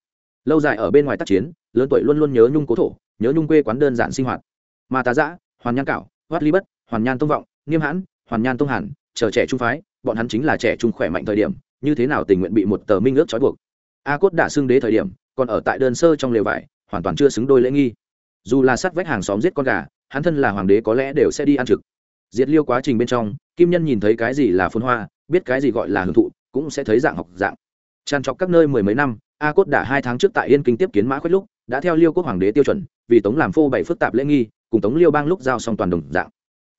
Lâu dài ở bên ngoài tác chiến, lớn tuổi luôn luôn nhớ nhung cố thổ, nhớ nhung quê quán đơn giản sinh hoạt. Mà tá giã, hoàn nhan cảo, hoát ly bất, hoàn nhan tông vọng nghiêm hãn, hoàn nhan tông hàn, chờ trẻ trung phái, bọn hắn chính là trẻ trung khỏe mạnh thời điểm, như thế nào tình nguyện bị một tờ minh ước trói buộc? A cốt đã xưng đế thời điểm, còn ở tại đơn sơ trong lều vải, hoàn toàn chưa xứng đôi lễ nghi. Dù là sát vách hàng xóm giết con gà, hắn thân là hoàng đế có lẽ đều sẽ đi ăn trực. Diệt liêu quá trình bên trong, kim nhân nhìn thấy cái gì là phun hoa, biết cái gì gọi là hưởng thụ, cũng sẽ thấy dạng học dạng. Tràn trọc các nơi mười mấy năm, a cốt đã hai tháng trước tại yên kinh tiếp kiến mã khuyết lúc, đã theo liêu quốc hoàng đế tiêu chuẩn, vì tống làm phô bày phức tạp lễ nghi, cùng tống liêu bang lúc giao xong toàn đồng dạng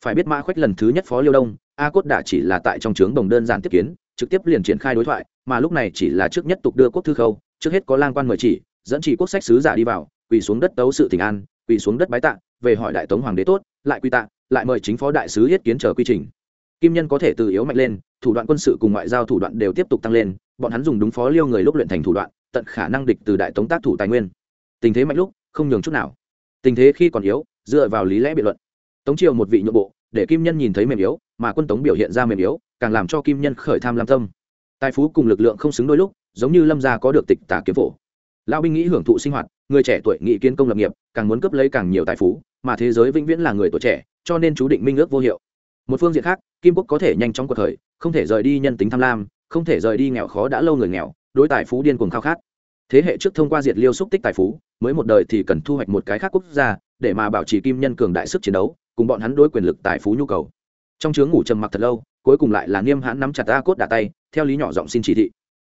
phải biết mã khoách lần thứ nhất phó liêu đông, a cốt đã chỉ là tại trong trướng đồng đơn giản tiếp kiến, trực tiếp liền triển khai đối thoại, mà lúc này chỉ là trước nhất tục đưa quốc thư khâu, trước hết có lang quan mời chỉ, dẫn chỉ quốc sách sứ giả đi vào, quỳ xuống đất tấu sự tỉnh an, quỳ xuống đất bái tạ, về hỏi đại tống hoàng đế tốt, lại quy tạ, lại mời chính phó đại sứ yết kiến chờ quy trình. Kim nhân có thể từ yếu mạnh lên, thủ đoạn quân sự cùng ngoại giao thủ đoạn đều tiếp tục tăng lên, bọn hắn dùng đúng phó liêu người lúc luyện thành thủ đoạn, tận khả năng địch từ đại tống tác thủ tài nguyên. Tình thế mạnh lúc, không nhường chút nào. Tình thế khi còn yếu, dựa vào lý lẽ biện luận tống triều một vị nhượng bộ, để kim nhân nhìn thấy mềm yếu, mà quân tống biểu hiện ra mềm yếu, càng làm cho kim nhân khởi tham lam tâm. Tài phú cùng lực lượng không xứng đôi lúc, giống như lâm gia có được tịch tả kiếm phổ. Lão binh nghĩ hưởng thụ sinh hoạt, người trẻ tuổi nghĩ kiến công lập nghiệp, càng muốn cấp lấy càng nhiều tài phú, mà thế giới vĩnh viễn là người tuổi trẻ, cho nên chú định minh ước vô hiệu. Một phương diện khác, kim quốc có thể nhanh chóng cuộc thời không thể rời đi nhân tính tham lam, không thể rời đi nghèo khó đã lâu người nghèo, đối tài phú điên cuồng khao khát. Thế hệ trước thông qua diệt liêu xúc tích tài phú, mới một đời thì cần thu hoạch một cái khác quốc gia, để mà bảo trì kim nhân cường đại sức chiến đấu cùng bọn hắn đối quyền lực tài phú nhu cầu. Trong chướng ngủ trầm mặc thật lâu, cuối cùng lại là niêm hãn nắm chặt a cốt đả tay, theo lý nhỏ giọng xin chỉ thị.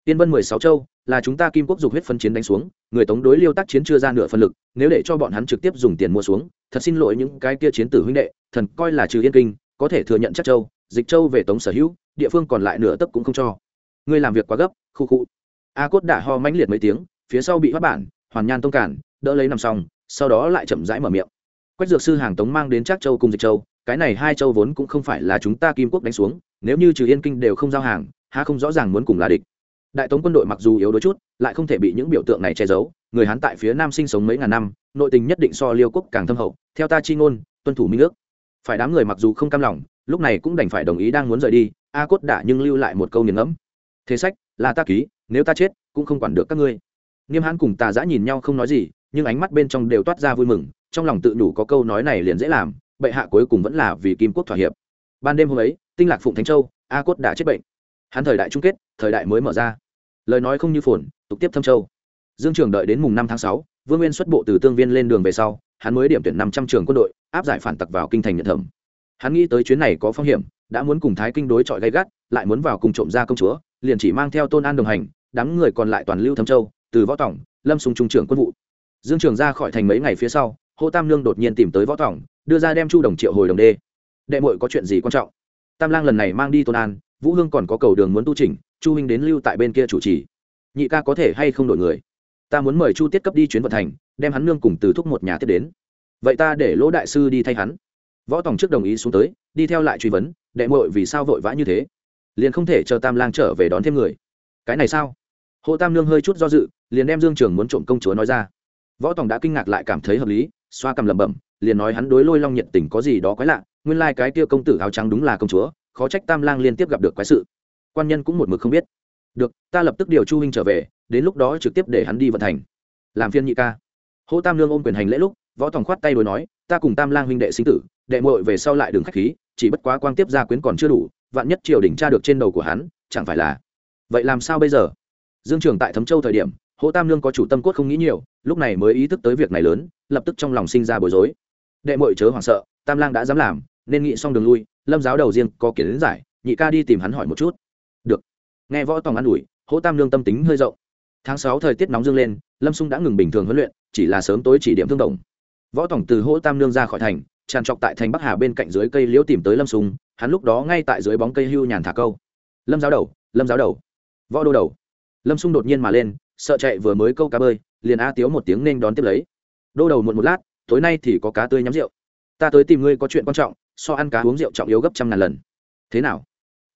Tiên vân mười sáu châu, là chúng ta kim quốc dục huyết phân chiến đánh xuống, người tống đối liêu tác chiến chưa ra nửa phân lực, nếu để cho bọn hắn trực tiếp dùng tiền mua xuống, thật xin lỗi những cái kia chiến tử huynh đệ, thần coi là trừ yên kinh, có thể thừa nhận chắc châu, dịch châu về tống sở hữu, địa phương còn lại nửa tấc cũng không cho. Ngươi làm việc quá gấp, khu khu. A cốt đà ho mãnh liệt mấy tiếng, phía sau bị phát bản, hoàn nhan tông cản, đỡ lấy nằm xong, sau đó lại chậm rãi mở miệng quách dược sư hàng tống mang đến Trác châu cùng dịch châu, cái này hai châu vốn cũng không phải là chúng ta kim quốc đánh xuống, nếu như trừ yên kinh đều không giao hàng ha không rõ ràng muốn cùng là địch. Đại tống quân đội mặc dù yếu đôi chút, lại không thể bị những biểu tượng này che giấu, người hán tại phía nam sinh sống mấy ngàn năm, nội tình nhất định so liêu quốc càng thâm hậu, theo ta chi ngôn, tuân thủ minh ước. Phải đám người mặc dù không cam lòng, lúc này cũng đành phải đồng ý đang muốn rời đi, a cốt đã nhưng lưu lại một câu nghiền ngẫm. Thế sách, là ta ký, nếu ta chết, cũng không quản được các ngươi. Nghiêm Hán cùng tà giã nhìn nhau không nói gì, nhưng ánh mắt bên trong đều toát ra vui mừng trong lòng tự đủ có câu nói này liền dễ làm, bệ hạ cuối cùng vẫn là vì kim quốc thỏa hiệp. Ban đêm hôm ấy, tinh lạc phụng thánh châu, a cốt đã chết bệnh. Hắn thời đại chung kết, thời đại mới mở ra. Lời nói không như phồn, tục tiếp thâm châu. Dương trường đợi đến mùng năm tháng sáu, vương nguyên xuất bộ từ tương viên lên đường về sau, hắn mới điểm tuyển năm trăm trường quân đội, áp giải phản tặc vào kinh thành nhận thẩm. Hắn nghĩ tới chuyến này có phong hiểm, đã muốn cùng thái kinh đối chọi gay gắt, lại muốn vào cùng trộm ra công chúa, liền chỉ mang theo tôn an đồng hành, đám người còn lại toàn lưu thâm châu, từ võ tổng lâm sùng trung trưởng quân vụ. Dương trường ra khỏi thành mấy ngày phía sau hô tam lương đột nhiên tìm tới võ tổng đưa ra đem chu đồng triệu hồi đồng đê. Đệ mội có chuyện gì quan trọng? Tam lang lần này mang đi tôn an, vũ hương còn có cầu đường muốn tu trình chu huynh đến lưu tại bên kia chủ trì. Nhị ca có thể hay không đổi người? Ta muốn mời chu tiết cấp đi chuyến vận thành, đem hắn nương cùng từ thúc một nhà tiếp đến. Vậy ta để lỗ đại sư đi thay hắn. Võ tòng trước đồng ý xuống tới, đi theo lại truy vấn, đệ muội vì sao vội vã như thế? Liền không thể chờ tam lang trở về đón thêm người. Cái này sao? Hộ tam nương hơi chút do dự, liền đem dương trường muốn trộm công chúa nói ra. Võ tòng đã kinh ngạc lại cảm thấy hợp lý xoa cầm lẩm bẩm, liền nói hắn đối lôi long nhiệt tình có gì đó quái lạ, nguyên lai cái kia công tử áo trắng đúng là công chúa, khó trách tam lang liên tiếp gặp được quái sự. Quan nhân cũng một mực không biết. Được, ta lập tức điều chu huynh trở về, đến lúc đó trực tiếp để hắn đi vận thành. Làm phiên nhị ca. Hô tam lương ôm quyền hành lễ lúc, võ tòng khoát tay đối nói, ta cùng tam lang huynh đệ sinh tử, đệ muội về sau lại đường khách khí, chỉ bất quá quang tiếp gia quyến còn chưa đủ, vạn nhất triều đình tra được trên đầu của hắn, chẳng phải là. Vậy làm sao bây giờ? Dương trường tại thấm châu thời điểm hỗ tam lương có chủ tâm cốt không nghĩ nhiều, lúc này mới ý thức tới việc này lớn, lập tức trong lòng sinh ra bối rối. Đệ muội chớ hoảng sợ, tam lang đã dám làm, nên nghĩ xong đường lui, lâm giáo đầu riêng có kiến giải, nhị ca đi tìm hắn hỏi một chút. Được. Nghe võ tòng ăn ủi, hỗ tam lương tâm tính hơi rộng. Tháng sáu thời tiết nóng dương lên, lâm Sung đã ngừng bình thường huấn luyện, chỉ là sớm tối chỉ điểm thương động. võ tổng từ hỗ tam lương ra khỏi thành, tràn trọc tại thành bắc hà bên cạnh dưới cây liễu tìm tới lâm sung, hắn lúc đó ngay tại dưới bóng cây hưu nhàn thả câu. Lâm giáo đầu, lâm giáo đầu. Võ đô đầu. Lâm sung đột nhiên mà lên sợ chạy vừa mới câu cá bơi, liền a tiếu một tiếng nên đón tiếp lấy. Đô đầu muộn một lát, tối nay thì có cá tươi nhắm rượu. Ta tới tìm ngươi có chuyện quan trọng, so ăn cá uống rượu trọng yếu gấp trăm ngàn lần. Thế nào?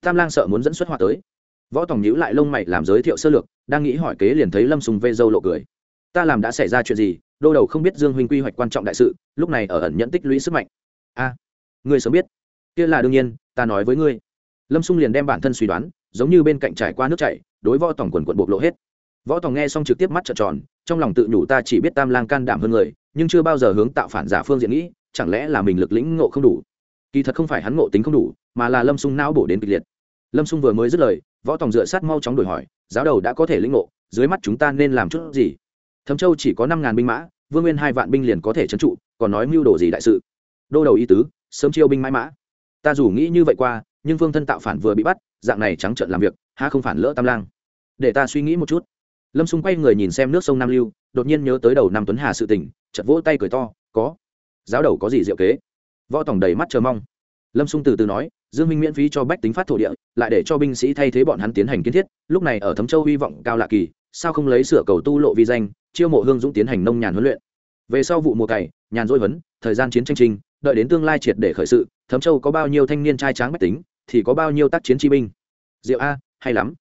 Tam lang sợ muốn dẫn xuất họa tới. Võ Tòng nhíu lại lông mày làm giới thiệu sơ lược, đang nghĩ hỏi kế liền thấy lâm sùng vê dâu lộ cười. Ta làm đã xảy ra chuyện gì, đô đầu không biết dương huynh quy hoạch quan trọng đại sự, lúc này ở ẩn nhận tích lũy sức mạnh. A, ngươi sớm biết. Kia là đương nhiên, ta nói với ngươi. Lâm xung liền đem bản thân suy đoán, giống như bên cạnh trải qua nước chảy, đối võ tổng quần quận bộc lộ hết võ Tòng nghe xong trực tiếp mắt trợn tròn, trong lòng tự nhủ ta chỉ biết tam lang can đảm hơn người, nhưng chưa bao giờ hướng tạo phản giả phương diện nghĩ, chẳng lẽ là mình lực lĩnh ngộ không đủ? Kỳ thật không phải hắn ngộ tính không đủ, mà là lâm xung não bổ đến kịch liệt. Lâm xung vừa mới dứt lời, võ tòng dựa sát mau chóng đổi hỏi, giáo đầu đã có thể lĩnh ngộ, dưới mắt chúng ta nên làm chút gì? Thấm châu chỉ có năm ngàn binh mã, vương nguyên hai vạn binh liền có thể trấn trụ, còn nói mưu đồ gì đại sự? Đô đầu ý tứ, sớm chiêu binh mãi mã. Ta dù nghĩ như vậy qua, nhưng vương thân tạo phản vừa bị bắt, dạng này trắng trợn làm việc ha không phản lỡ tam lang. Để ta suy nghĩ một chút lâm xung quay người nhìn xem nước sông nam lưu, đột nhiên nhớ tới đầu năm tuấn hà sự tỉnh chật vỗ tay cười to, có. Giáo đầu có gì diệu kế? Võ tổng đầy mắt chờ mong. Lâm xung từ từ nói, dương minh miễn phí cho bách tính phát thổ địa, lại để cho binh sĩ thay thế bọn hắn tiến hành kiến thiết, lúc này ở thấm châu hy vọng cao lạ kỳ, sao không lấy sửa cầu tu lộ vi danh, chiêu mộ hương dũng tiến hành nông nhàn huấn luyện? Về sau vụ mùa cày, nhàn dối vấn thời gian chiến tranh trình, đợi đến tương lai triệt để khởi sự, thấm châu có bao nhiêu thanh niên trai tráng bách tính, thì có bao nhiêu tác chiến chi binh? Diệu a, hay lắm.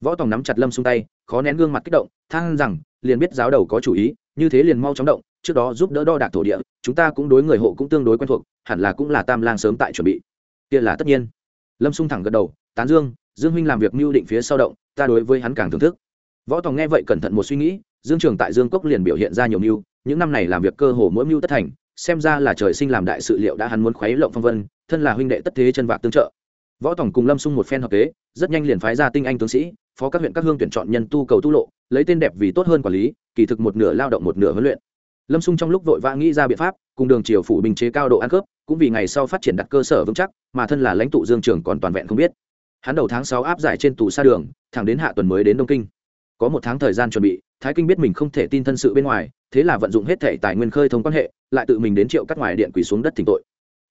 Võ tòng nắm chặt lâm xung tay khó nén gương mặt kích động, than rằng, liền biết giáo đầu có chủ ý, như thế liền mau chóng động, trước đó giúp đỡ đo đạc thổ địa, chúng ta cũng đối người hộ cũng tương đối quen thuộc, hẳn là cũng là tam lang sớm tại chuẩn bị. Kia là tất nhiên. Lâm xung thẳng gật đầu, tán dương dương huynh làm việc mưu định phía sau động, ta đối với hắn càng thưởng thức. Võ tòng nghe vậy cẩn thận một suy nghĩ, dương trường tại dương cốc liền biểu hiện ra nhiều mưu, những năm này làm việc cơ hồ mỗi mưu tất thành, xem ra là trời sinh làm đại sự liệu đã hắn muốn khuấy lộng phong vân, thân là huynh đệ tất thế chân vạc tương trợ. Võ tổng cùng lâm xung một phen hợp kế, rất nhanh liền phái ra tinh anh tướng sĩ phó các huyện các hương tuyển chọn nhân tu cầu tu lộ, lấy tên đẹp vì tốt hơn quản lý, kỳ thực một nửa lao động một nửa huấn luyện. Lâm xung trong lúc vội vã nghĩ ra biện pháp, cùng đường triều phủ bình chế cao độ ăn cướp, cũng vì ngày sau phát triển đặt cơ sở vững chắc, mà thân là lãnh tụ dương trường còn toàn vẹn không biết. Hắn đầu tháng sáu áp giải trên tù xa đường, thẳng đến hạ tuần mới đến đông kinh. Có một tháng thời gian chuẩn bị, thái kinh biết mình không thể tin thân sự bên ngoài, thế là vận dụng hết thể tài nguyên khơi thông quan hệ, lại tự mình đến triệu các ngoài điện quỳ xuống đất thỉnh tội.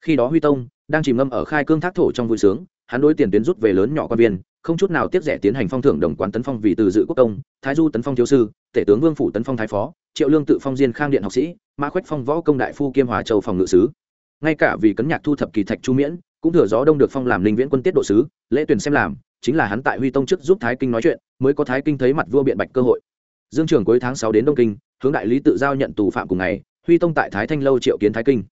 Khi đó huy tông đang chìm ngâm ở khai cương thác thổ trong vui sướng hắn đối tiền tuyến rút về lớn nhỏ quan viên, không chút nào tiếp rẻ tiến hành phong thưởng đồng quán tấn phong vì từ dự quốc công, thái du tấn phong thiếu sư, tể tướng vương phủ tấn phong thái phó, triệu lương tự phong diên khang điện học sĩ, mã khuếch phong võ công đại phu kiêm hòa châu phòng ngự sứ. Ngay cả vì cấn nhạc thu thập kỳ thạch chu miễn, cũng thừa gió đông được phong làm linh viễn quân tiết độ sứ, lễ tuyển xem làm, chính là hắn tại huy tông chức giúp thái kinh nói chuyện, mới có thái kinh thấy mặt vua biện bạch cơ hội. Dương trường cuối tháng sáu đến đông kinh, hướng đại lý tự giao nhận tù phạm cùng ngày, huy tông tại thái thanh lâu triệu kiến thái kinh.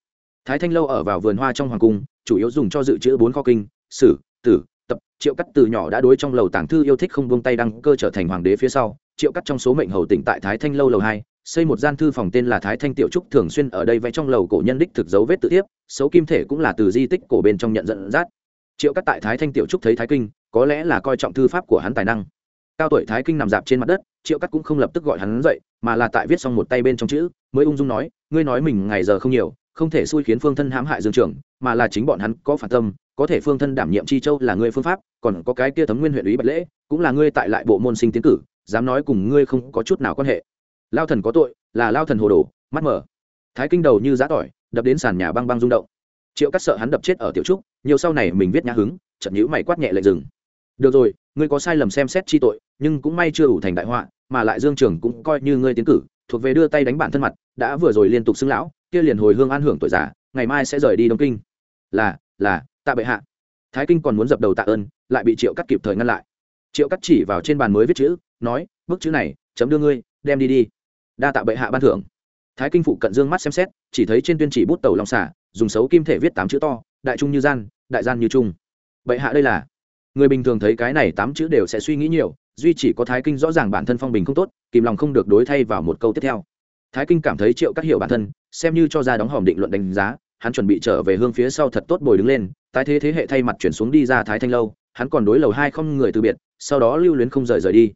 Thái thanh lâu ở vào vườn hoa trong hoàng cung, chủ yếu dùng cho dự trữ bốn kho kinh, sử tử, tập, triệu cắt từ nhỏ đã đối trong lầu tàng thư yêu thích không buông tay đăng cơ trở thành hoàng đế phía sau, triệu cắt trong số mệnh hầu tỉnh tại thái thanh lâu lầu hai, xây một gian thư phòng tên là thái thanh tiểu trúc thường xuyên ở đây vẽ trong lầu cổ nhân đích thực dấu vết tự tiếp xấu kim thể cũng là từ di tích cổ bên trong nhận dẫn dắt. Triệu cắt tại thái thanh tiểu trúc thấy thái kinh, có lẽ là coi trọng thư pháp của hắn tài năng. Cao tuổi thái kinh nằm dạp trên mặt đất, triệu cắt cũng không lập tức gọi hắn dậy, mà là tại viết xong một tay bên trong chữ, mới ung dung nói, ngươi nói mình ngày giờ không nhiều không thể xui khiến phương thân hãm hại dương trưởng mà là chính bọn hắn có phản tâm, có thể phương thân đảm nhiệm chi châu là ngươi phương pháp, còn có cái kia thấm nguyên huyện ủy bạch lễ, cũng là ngươi tại lại bộ môn sinh tiến cử, dám nói cùng ngươi không có chút nào quan hệ. Lao thần có tội, là lao thần hồ đồ, mắt mở. Thái kinh đầu như giã tỏi, đập đến sàn nhà băng băng rung động. Triệu cắt sợ hắn đập chết ở tiểu trúc, nhiều sau này mình viết nhã hứng chậm nhữ mày quát nhẹ lệnh dừng. Được rồi, ngươi có sai lầm xem xét chi tội, nhưng cũng may chưa ủ thành đại họa, mà lại dương trường cũng coi như ngươi tiến cử, thuộc về đưa tay đánh bản thân mặt, đã vừa rồi liên tục xưng lão kia liền hồi hương an hưởng tuổi già, ngày mai sẽ rời đi đông kinh. Là là, tạ bệ hạ. Thái kinh còn muốn dập đầu tạ ơn, lại bị triệu cắt kịp thời ngăn lại. Triệu cắt chỉ vào trên bàn mới viết chữ, nói, bức chữ này, chấm đưa ngươi, đem đi đi. Đa tạ bệ hạ ban thưởng. Thái kinh phụ cận dương mắt xem xét, chỉ thấy trên tuyên chỉ bút tàu lòng xả dùng xấu kim thể viết tám chữ to, đại trung như gian, đại gian như trung. Bệ hạ đây là. Người bình thường thấy cái này tám chữ đều sẽ suy nghĩ nhiều, duy chỉ có thái kinh rõ ràng bản thân phong bình không tốt, kìm lòng không được đối thay vào một câu tiếp theo thái kinh cảm thấy triệu các hiểu bản thân, xem như cho ra đóng hòm định luận đánh giá, hắn chuẩn bị trở về hương phía sau thật tốt bồi đứng lên, tái thế thế hệ thay mặt chuyển xuống đi ra thái thanh lâu, hắn còn đối lầu hai không người từ biệt, sau đó lưu luyến không rời rời đi.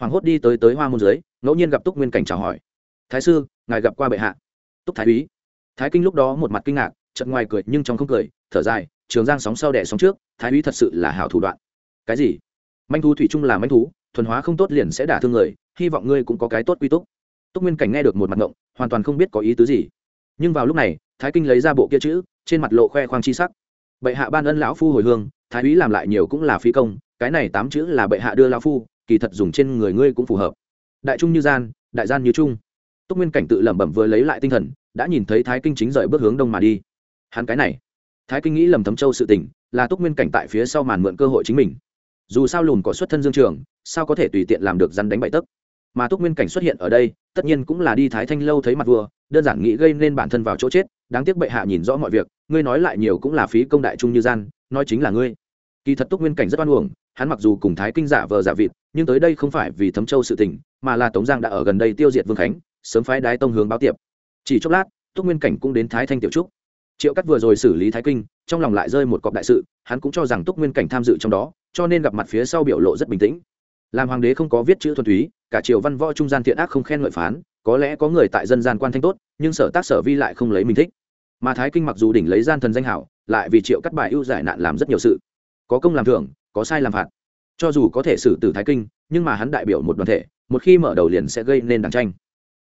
Hoàng hốt đi tới tới hoa môn dưới, ngẫu nhiên gặp túc nguyên cảnh chào hỏi. Thái sư, ngài gặp qua bệ hạ? Túc thái úy. Thái kinh lúc đó một mặt kinh ngạc chật ngoài cười nhưng trong không cười, thở dài, trường giang sóng sau đẻ sóng trước, thái úy thật sự là hảo thủ đoạn. Cái gì? Manh thú thủy chung là manh thú, thuần hóa không tốt liền sẽ đả thương người, hy vọng ngươi cũng có cái tốt quy túc túc nguyên cảnh nghe được một mặt ngộng, hoàn toàn không biết có ý tứ gì. Nhưng vào lúc này, thái kinh lấy ra bộ kia chữ, trên mặt lộ khoe khoang chi sắc. Bệ hạ ban ân lão phu hồi hương, thái úy làm lại nhiều cũng là phi công, cái này tám chữ là bệ hạ đưa lão phu, kỳ thật dùng trên người ngươi cũng phù hợp. Đại trung như gian, đại gian như trung. Túc nguyên cảnh tự lẩm bẩm vừa lấy lại tinh thần, đã nhìn thấy thái kinh chính rời bước hướng đông mà đi. Hắn cái này, thái kinh nghĩ lầm thấm châu sự tình, là túc nguyên cảnh tại phía sau màn mượn cơ hội chính mình. Dù sao lùn có xuất thân dương trường, sao có thể tùy tiện làm được rắn đánh bậy tấc? Mà túc nguyên cảnh xuất hiện ở đây, tất nhiên cũng là đi thái thanh lâu thấy mặt vua, đơn giản nghĩ gây nên bản thân vào chỗ chết, đáng tiếc bệ hạ nhìn rõ mọi việc, ngươi nói lại nhiều cũng là phí công đại trung như gian, nói chính là ngươi. Kỳ thật túc nguyên cảnh rất oan uổng, hắn mặc dù cùng thái kinh giả vờ giả vịt, nhưng tới đây không phải vì thấm châu sự tình, mà là tống giang đã ở gần đây tiêu diệt vương khánh, sớm phái đái tông hướng báo tiệp. Chỉ chốc lát, túc nguyên cảnh cũng đến thái thanh tiểu trúc. Triệu cắt vừa rồi xử lý thái kinh, trong lòng lại rơi một cọc đại sự, hắn cũng cho rằng túc nguyên cảnh tham dự trong đó, cho nên gặp mặt phía sau biểu lộ rất bình tĩnh làm hoàng đế không có viết chữ thuần túy, cả triều văn võ trung gian thiện ác không khen ngợi phán, có lẽ có người tại dân gian quan thanh tốt, nhưng sở tác sở vi lại không lấy mình thích. Mà thái kinh mặc dù đỉnh lấy gian thần danh hảo, lại vì triệu cắt bài ưu giải nạn làm rất nhiều sự. Có công làm thưởng, có sai làm phạt. Cho dù có thể xử tử thái kinh, nhưng mà hắn đại biểu một đoàn thể, một khi mở đầu liền sẽ gây nên đảng tranh.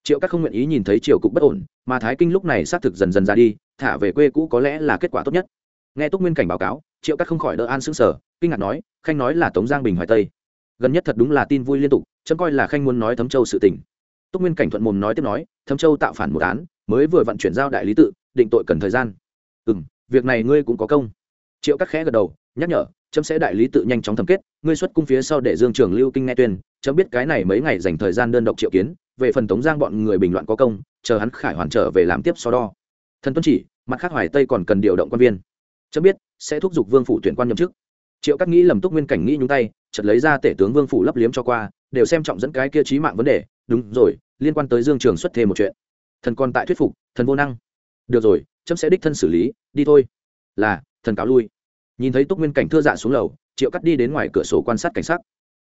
Triệu cắt không nguyện ý nhìn thấy triều cục bất ổn, mà thái kinh lúc này xác thực dần dần ra đi, thả về quê cũ có lẽ là kết quả tốt nhất. Nghe túc nguyên cảnh báo cáo, triệu cắt không khỏi đỡ an xứng sở kinh ngạc nói, khanh nói là tống giang bình hoài tây gần nhất thật đúng là tin vui liên tục, chấm coi là khanh muốn nói thấm châu sự tình. Túc nguyên cảnh thuận mồm nói tiếp nói, thấm châu tạo phản một án, mới vừa vận chuyển giao đại lý tự, định tội cần thời gian. Ừ m việc này ngươi cũng có công. Triệu cắt khẽ gật đầu, nhắc nhở, chấm sẽ đại lý tự nhanh chóng thẩm kết, ngươi xuất cung phía sau để dương trường lưu kinh nghe tuyên, chấm biết cái này mấy ngày dành thời gian đơn độc triệu kiến, về phần tống giang bọn người bình luận có công, chờ hắn khải hoàn trở về làm tiếp so đo. Thần tuân chỉ, mặt khác hoài tây còn cần điều động quan viên. Chấm biết, sẽ thúc giục vương phủ tuyển quan nhậm chức. Triệu cắt nghĩ lầm túc nguyên cảnh nghĩ nhúng tay chợt lấy ra tể tướng vương phủ lấp liếm cho qua, đều xem trọng dẫn cái kia trí mạng vấn đề. Đúng rồi, liên quan tới dương trường xuất thêm một chuyện. Thần còn tại thuyết phục, thần vô năng. Được rồi, chấm sẽ đích thân xử lý, đi thôi. Là, thần cáo lui. Nhìn thấy túc nguyên cảnh thưa dạ xuống lầu, triệu cắt đi đến ngoài cửa sổ quan sát cảnh sát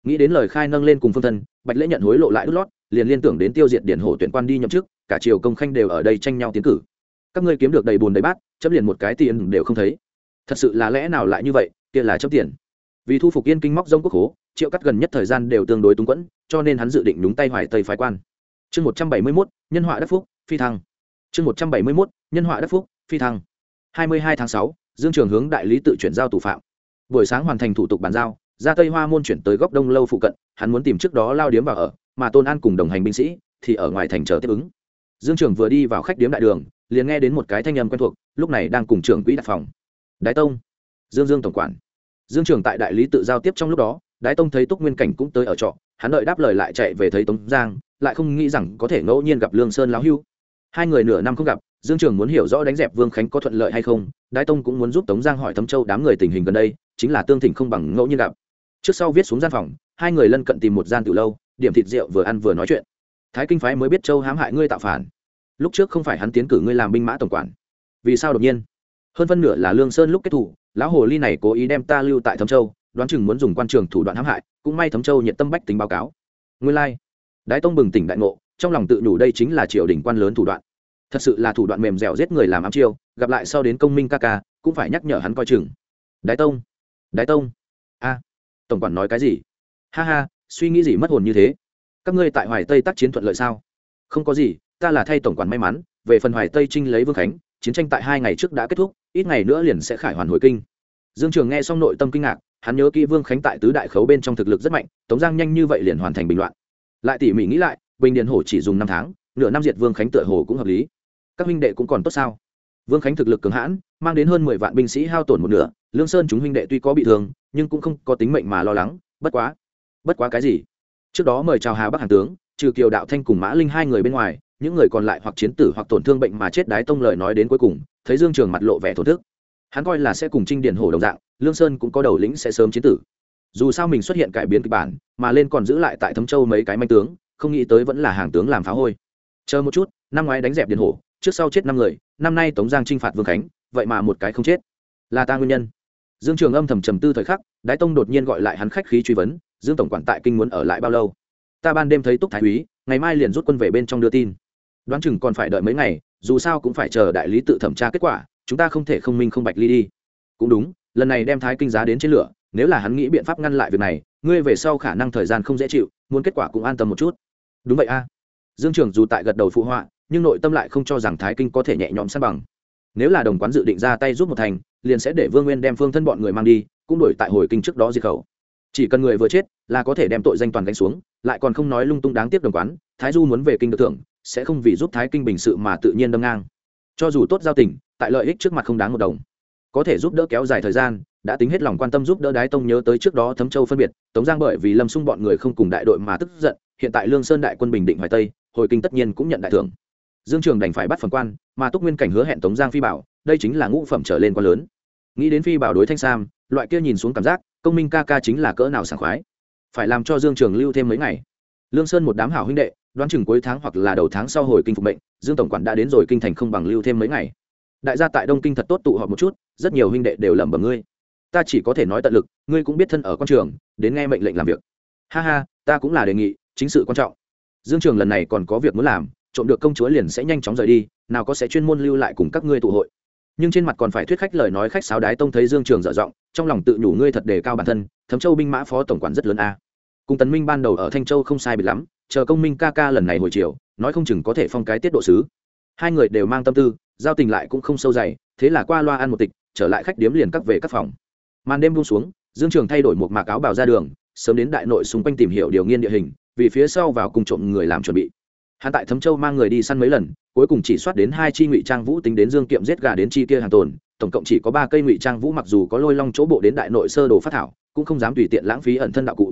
nghĩ đến lời khai nâng lên cùng phương thân, bạch lễ nhận hối lộ lại đút lót, liền liên tưởng đến tiêu diệt điển hổ tuyển quan đi nhậm chức, cả triều công khanh đều ở đây tranh nhau tiến cử. Các ngươi kiếm được đầy bùn đầy bát chấp liền một cái tiền đều không thấy. Thật sự là lẽ nào lại như vậy, kia là chấp tiền vì thu phục yên kinh móc rông quốc hố triệu cắt gần nhất thời gian đều tương đối túng quẫn, cho nên hắn dự định đúng tay hoài tây phái quan. Chương một trăm bảy mươi mốt, nhân họa đất phúc, phi thăng. Chương một trăm bảy mươi mốt, nhân họa đất phúc, phi thăng. Hai mươi hai tháng sáu, dương trường hướng đại lý tự chuyển giao tù phạm. Buổi sáng hoàn thành thủ tục bàn giao, ra tây hoa môn chuyển tới góc đông lâu phụ cận, hắn muốn tìm trước đó lao điếm vào ở, mà tôn an cùng đồng hành binh sĩ thì ở ngoài thành chờ tiếp ứng. Dương trường vừa đi vào khách điếm đại đường, liền nghe đến một cái thanh âm quen thuộc, lúc này đang cùng trưởng quỹ đặt phòng. Đái tông, dương dương tổng quản dương trường tại đại lý tự giao tiếp trong lúc đó, đái tông thấy túc nguyên cảnh cũng tới ở trọ, hắn đợi đáp lời lại chạy về thấy tống giang, lại không nghĩ rằng có thể ngẫu nhiên gặp lương sơn lão hưu. Hai người nửa năm không gặp, dương trường muốn hiểu rõ đánh dẹp vương khánh có thuận lợi hay không, Đái tông cũng muốn giúp tống giang hỏi thấm châu đám người tình hình gần đây, chính là tương thỉnh không bằng ngẫu nhiên gặp. Trước sau viết xuống gian phòng, hai người lân cận tìm một gian từ lâu, điểm thịt rượu vừa ăn vừa nói chuyện. Thái kinh phái mới biết châu hãm hại ngươi tạo phản. Lúc trước không phải hắn tiến cử ngươi làm binh mã tổng quản. Vì sao đột nhiên? Hơn phân nửa là lương sơn lúc kết thủ lão hồ ly này cố ý đem ta lưu tại thấm châu, đoán chừng muốn dùng quan trường thủ đoạn hãm hại, cũng may thấm châu nhận tâm bách tính báo cáo. Nguyên lai、like. đái tông bừng tỉnh đại ngộ, trong lòng tự nhủ đây chính là triều đình quan lớn thủ đoạn. Thật sự là thủ đoạn mềm dẻo giết người làm ám chiêu, gặp lại sau đến công minh ca ca, cũng phải nhắc nhở hắn coi chừng. Đái tông đái tông. A, tổng quản nói cái gì? Ha ha, suy nghĩ gì mất hồn như thế? Các ngươi tại hoài tây tác chiến thuận lợi sao? Không có gì, ta là thay tổng quản may mắn, về phần hoài tây trinh lấy vương khánh, chiến tranh tại hai ngày trước đã kết thúc ít ngày nữa liền sẽ khải hoàn hồi kinh. Dương trường nghe xong nội tâm kinh ngạc, hắn nhớ kỹ vương khánh tại tứ đại khấu bên trong thực lực rất mạnh, tống giang nhanh như vậy liền hoàn thành bình loạn lại tỉ mỉ nghĩ lại, bình điền hổ chỉ dùng năm tháng, nửa năm diệt vương khánh tựa hồ cũng hợp lý. Các huynh đệ cũng còn tốt sao? Vương khánh thực lực cường hãn, mang đến hơn mười vạn binh sĩ hao tổn một nửa, lương sơn chúng huynh đệ tuy có bị thương, nhưng cũng không có tính mệnh mà lo lắng, bất quá bất quá cái gì? Trước đó mời chào hà bắc hàng tướng, trừ kiều đạo thanh cùng mã linh hai người bên ngoài những người còn lại hoặc chiến tử hoặc tổn thương bệnh mà chết đái tông lời nói đến cuối cùng, thấy dương trường mặt lộ vẻ thổn thức. Hắn coi là sẽ cùng trinh Điền hổ đồng dạng, lương sơn cũng có đầu lĩnh sẽ sớm chiến tử. Dù sao mình xuất hiện cải biến kịch bản, mà lên còn giữ lại tại thấm châu mấy cái manh tướng, không nghĩ tới vẫn là hàng tướng làm phá hôi. Chờ một chút, năm ngoái đánh dẹp Điền hổ, trước sau chết năm người, năm nay tống giang t r i n h phạt vương khánh, vậy mà một cái không chết. Là ta nguyên nhân. Dương trường âm thầm trầm tư thời khắc, đái tông đột nhiên gọi lại hắn khách khí truy vấn, dương tổng quản tại kinh muốn ở lại bao lâu? Ta ban đêm thấy túc thái úy, ngày mai liền rút quân về bên trong đưa tin đoán chừng còn phải đợi mấy ngày, dù sao cũng phải chờ đại lý tự thẩm tra kết quả, chúng ta không thể không minh không bạch ly đi. Cũng đúng, lần này đem thái kinh giá đến trên lửa, nếu là hắn nghĩ biện pháp ngăn lại việc này, ngươi về sau khả năng thời gian không dễ chịu, muốn kết quả cũng an tâm một chút. Đúng vậy a. Dương trường dù tại gật đầu phụ họa, nhưng nội tâm lại không cho rằng thái kinh có thể nhẹ nhõm san bằng. Nếu là đồng quán dự định ra tay giúp một thành, liền sẽ để vương nguyên đem phương thân bọn người mang đi, cũng đổi tại hồi kinh trước đó diệt khẩu. Chỉ cần người vừa chết, là có thể đem tội danh toàn gánh xuống, lại còn không nói lung tung đáng tiếc đồng quán, thái du muốn về kinh được thưởng sẽ không vì giúp thái kinh bình sự mà tự nhiên đâm ngang. Cho dù tốt giao tình, tại lợi ích trước mặt không đáng một đồng. Có thể giúp đỡ kéo dài thời gian, đã tính hết lòng quan tâm giúp đỡ đái tông nhớ tới trước đó thấm châu phân biệt, tống giang bởi vì lâm xung bọn người không cùng đại đội mà tức giận, hiện tại lương sơn đại quân bình định hoài tây, hồi kinh tất nhiên cũng nhận đại thưởng. Dương trường đành phải bắt phần quan, mà túc nguyên cảnh hứa hẹn tống giang phi bảo, đây chính là ngũ phẩm trở lên quan lớn. Nghĩ đến phi bảo đối thanh sam, loại kia nhìn xuống cảm giác, công minh ca ca chính là cỡ nào sảng khoái. Phải làm cho dương trường lưu thêm mấy ngày. Lương sơn một đám hảo huynh đệ đoán chừng cuối tháng hoặc là đầu tháng sau hồi kinh phục bệnh dương tổng quản đã đến rồi kinh thành không bằng lưu thêm mấy ngày. Đại gia tại đông kinh thật tốt tụ họp một chút, rất nhiều huynh đệ đều lẩm bẩm ngươi. Ta chỉ có thể nói tận lực, ngươi cũng biết thân ở quan trường, đến nghe mệnh lệnh làm việc. Ha ha, ta cũng là đề nghị, chính sự quan trọng. Dương trường lần này còn có việc muốn làm, trộm được công chúa liền sẽ nhanh chóng rời đi, nào có sẽ chuyên môn lưu lại cùng các ngươi tụ hội. Nhưng trên mặt còn phải thuyết khách lời nói khách sáo đái tông thấy dương trường dở giọng, trong lòng tự nhủ ngươi thật đề cao bản thân, thấm châu binh mã phó tổng quản rất lớn a. Cùng tấn minh ban đầu ở thanh châu không sai biệt lắm chờ công minh ca ca lần này hồi chiều, nói không chừng có thể phong cái tiết độ sứ. Hai người đều mang tâm tư, giao tình lại cũng không sâu dày, thế là qua loa ăn một tịch, trở lại khách điếm liền cắt về các phòng. Màn đêm buông xuống, dương trường thay đổi một mạc áo bào ra đường, sớm đến đại nội xung quanh tìm hiểu điều nghiên địa hình, vì phía sau vào cùng trộm người làm chuẩn bị. Hắn tại thấm châu mang người đi săn mấy lần, cuối cùng chỉ soát đến hai chi ngụy trang vũ tính đến dương kiệm giết gà đến chi kia hàng tồn, tổng cộng chỉ có ba cây ngụy trang vũ mặc dù có lôi long chỗ bộ đến đại nội sơ đồ phát thảo, cũng không dám tùy tiện lãng phí ẩn thân đạo cụ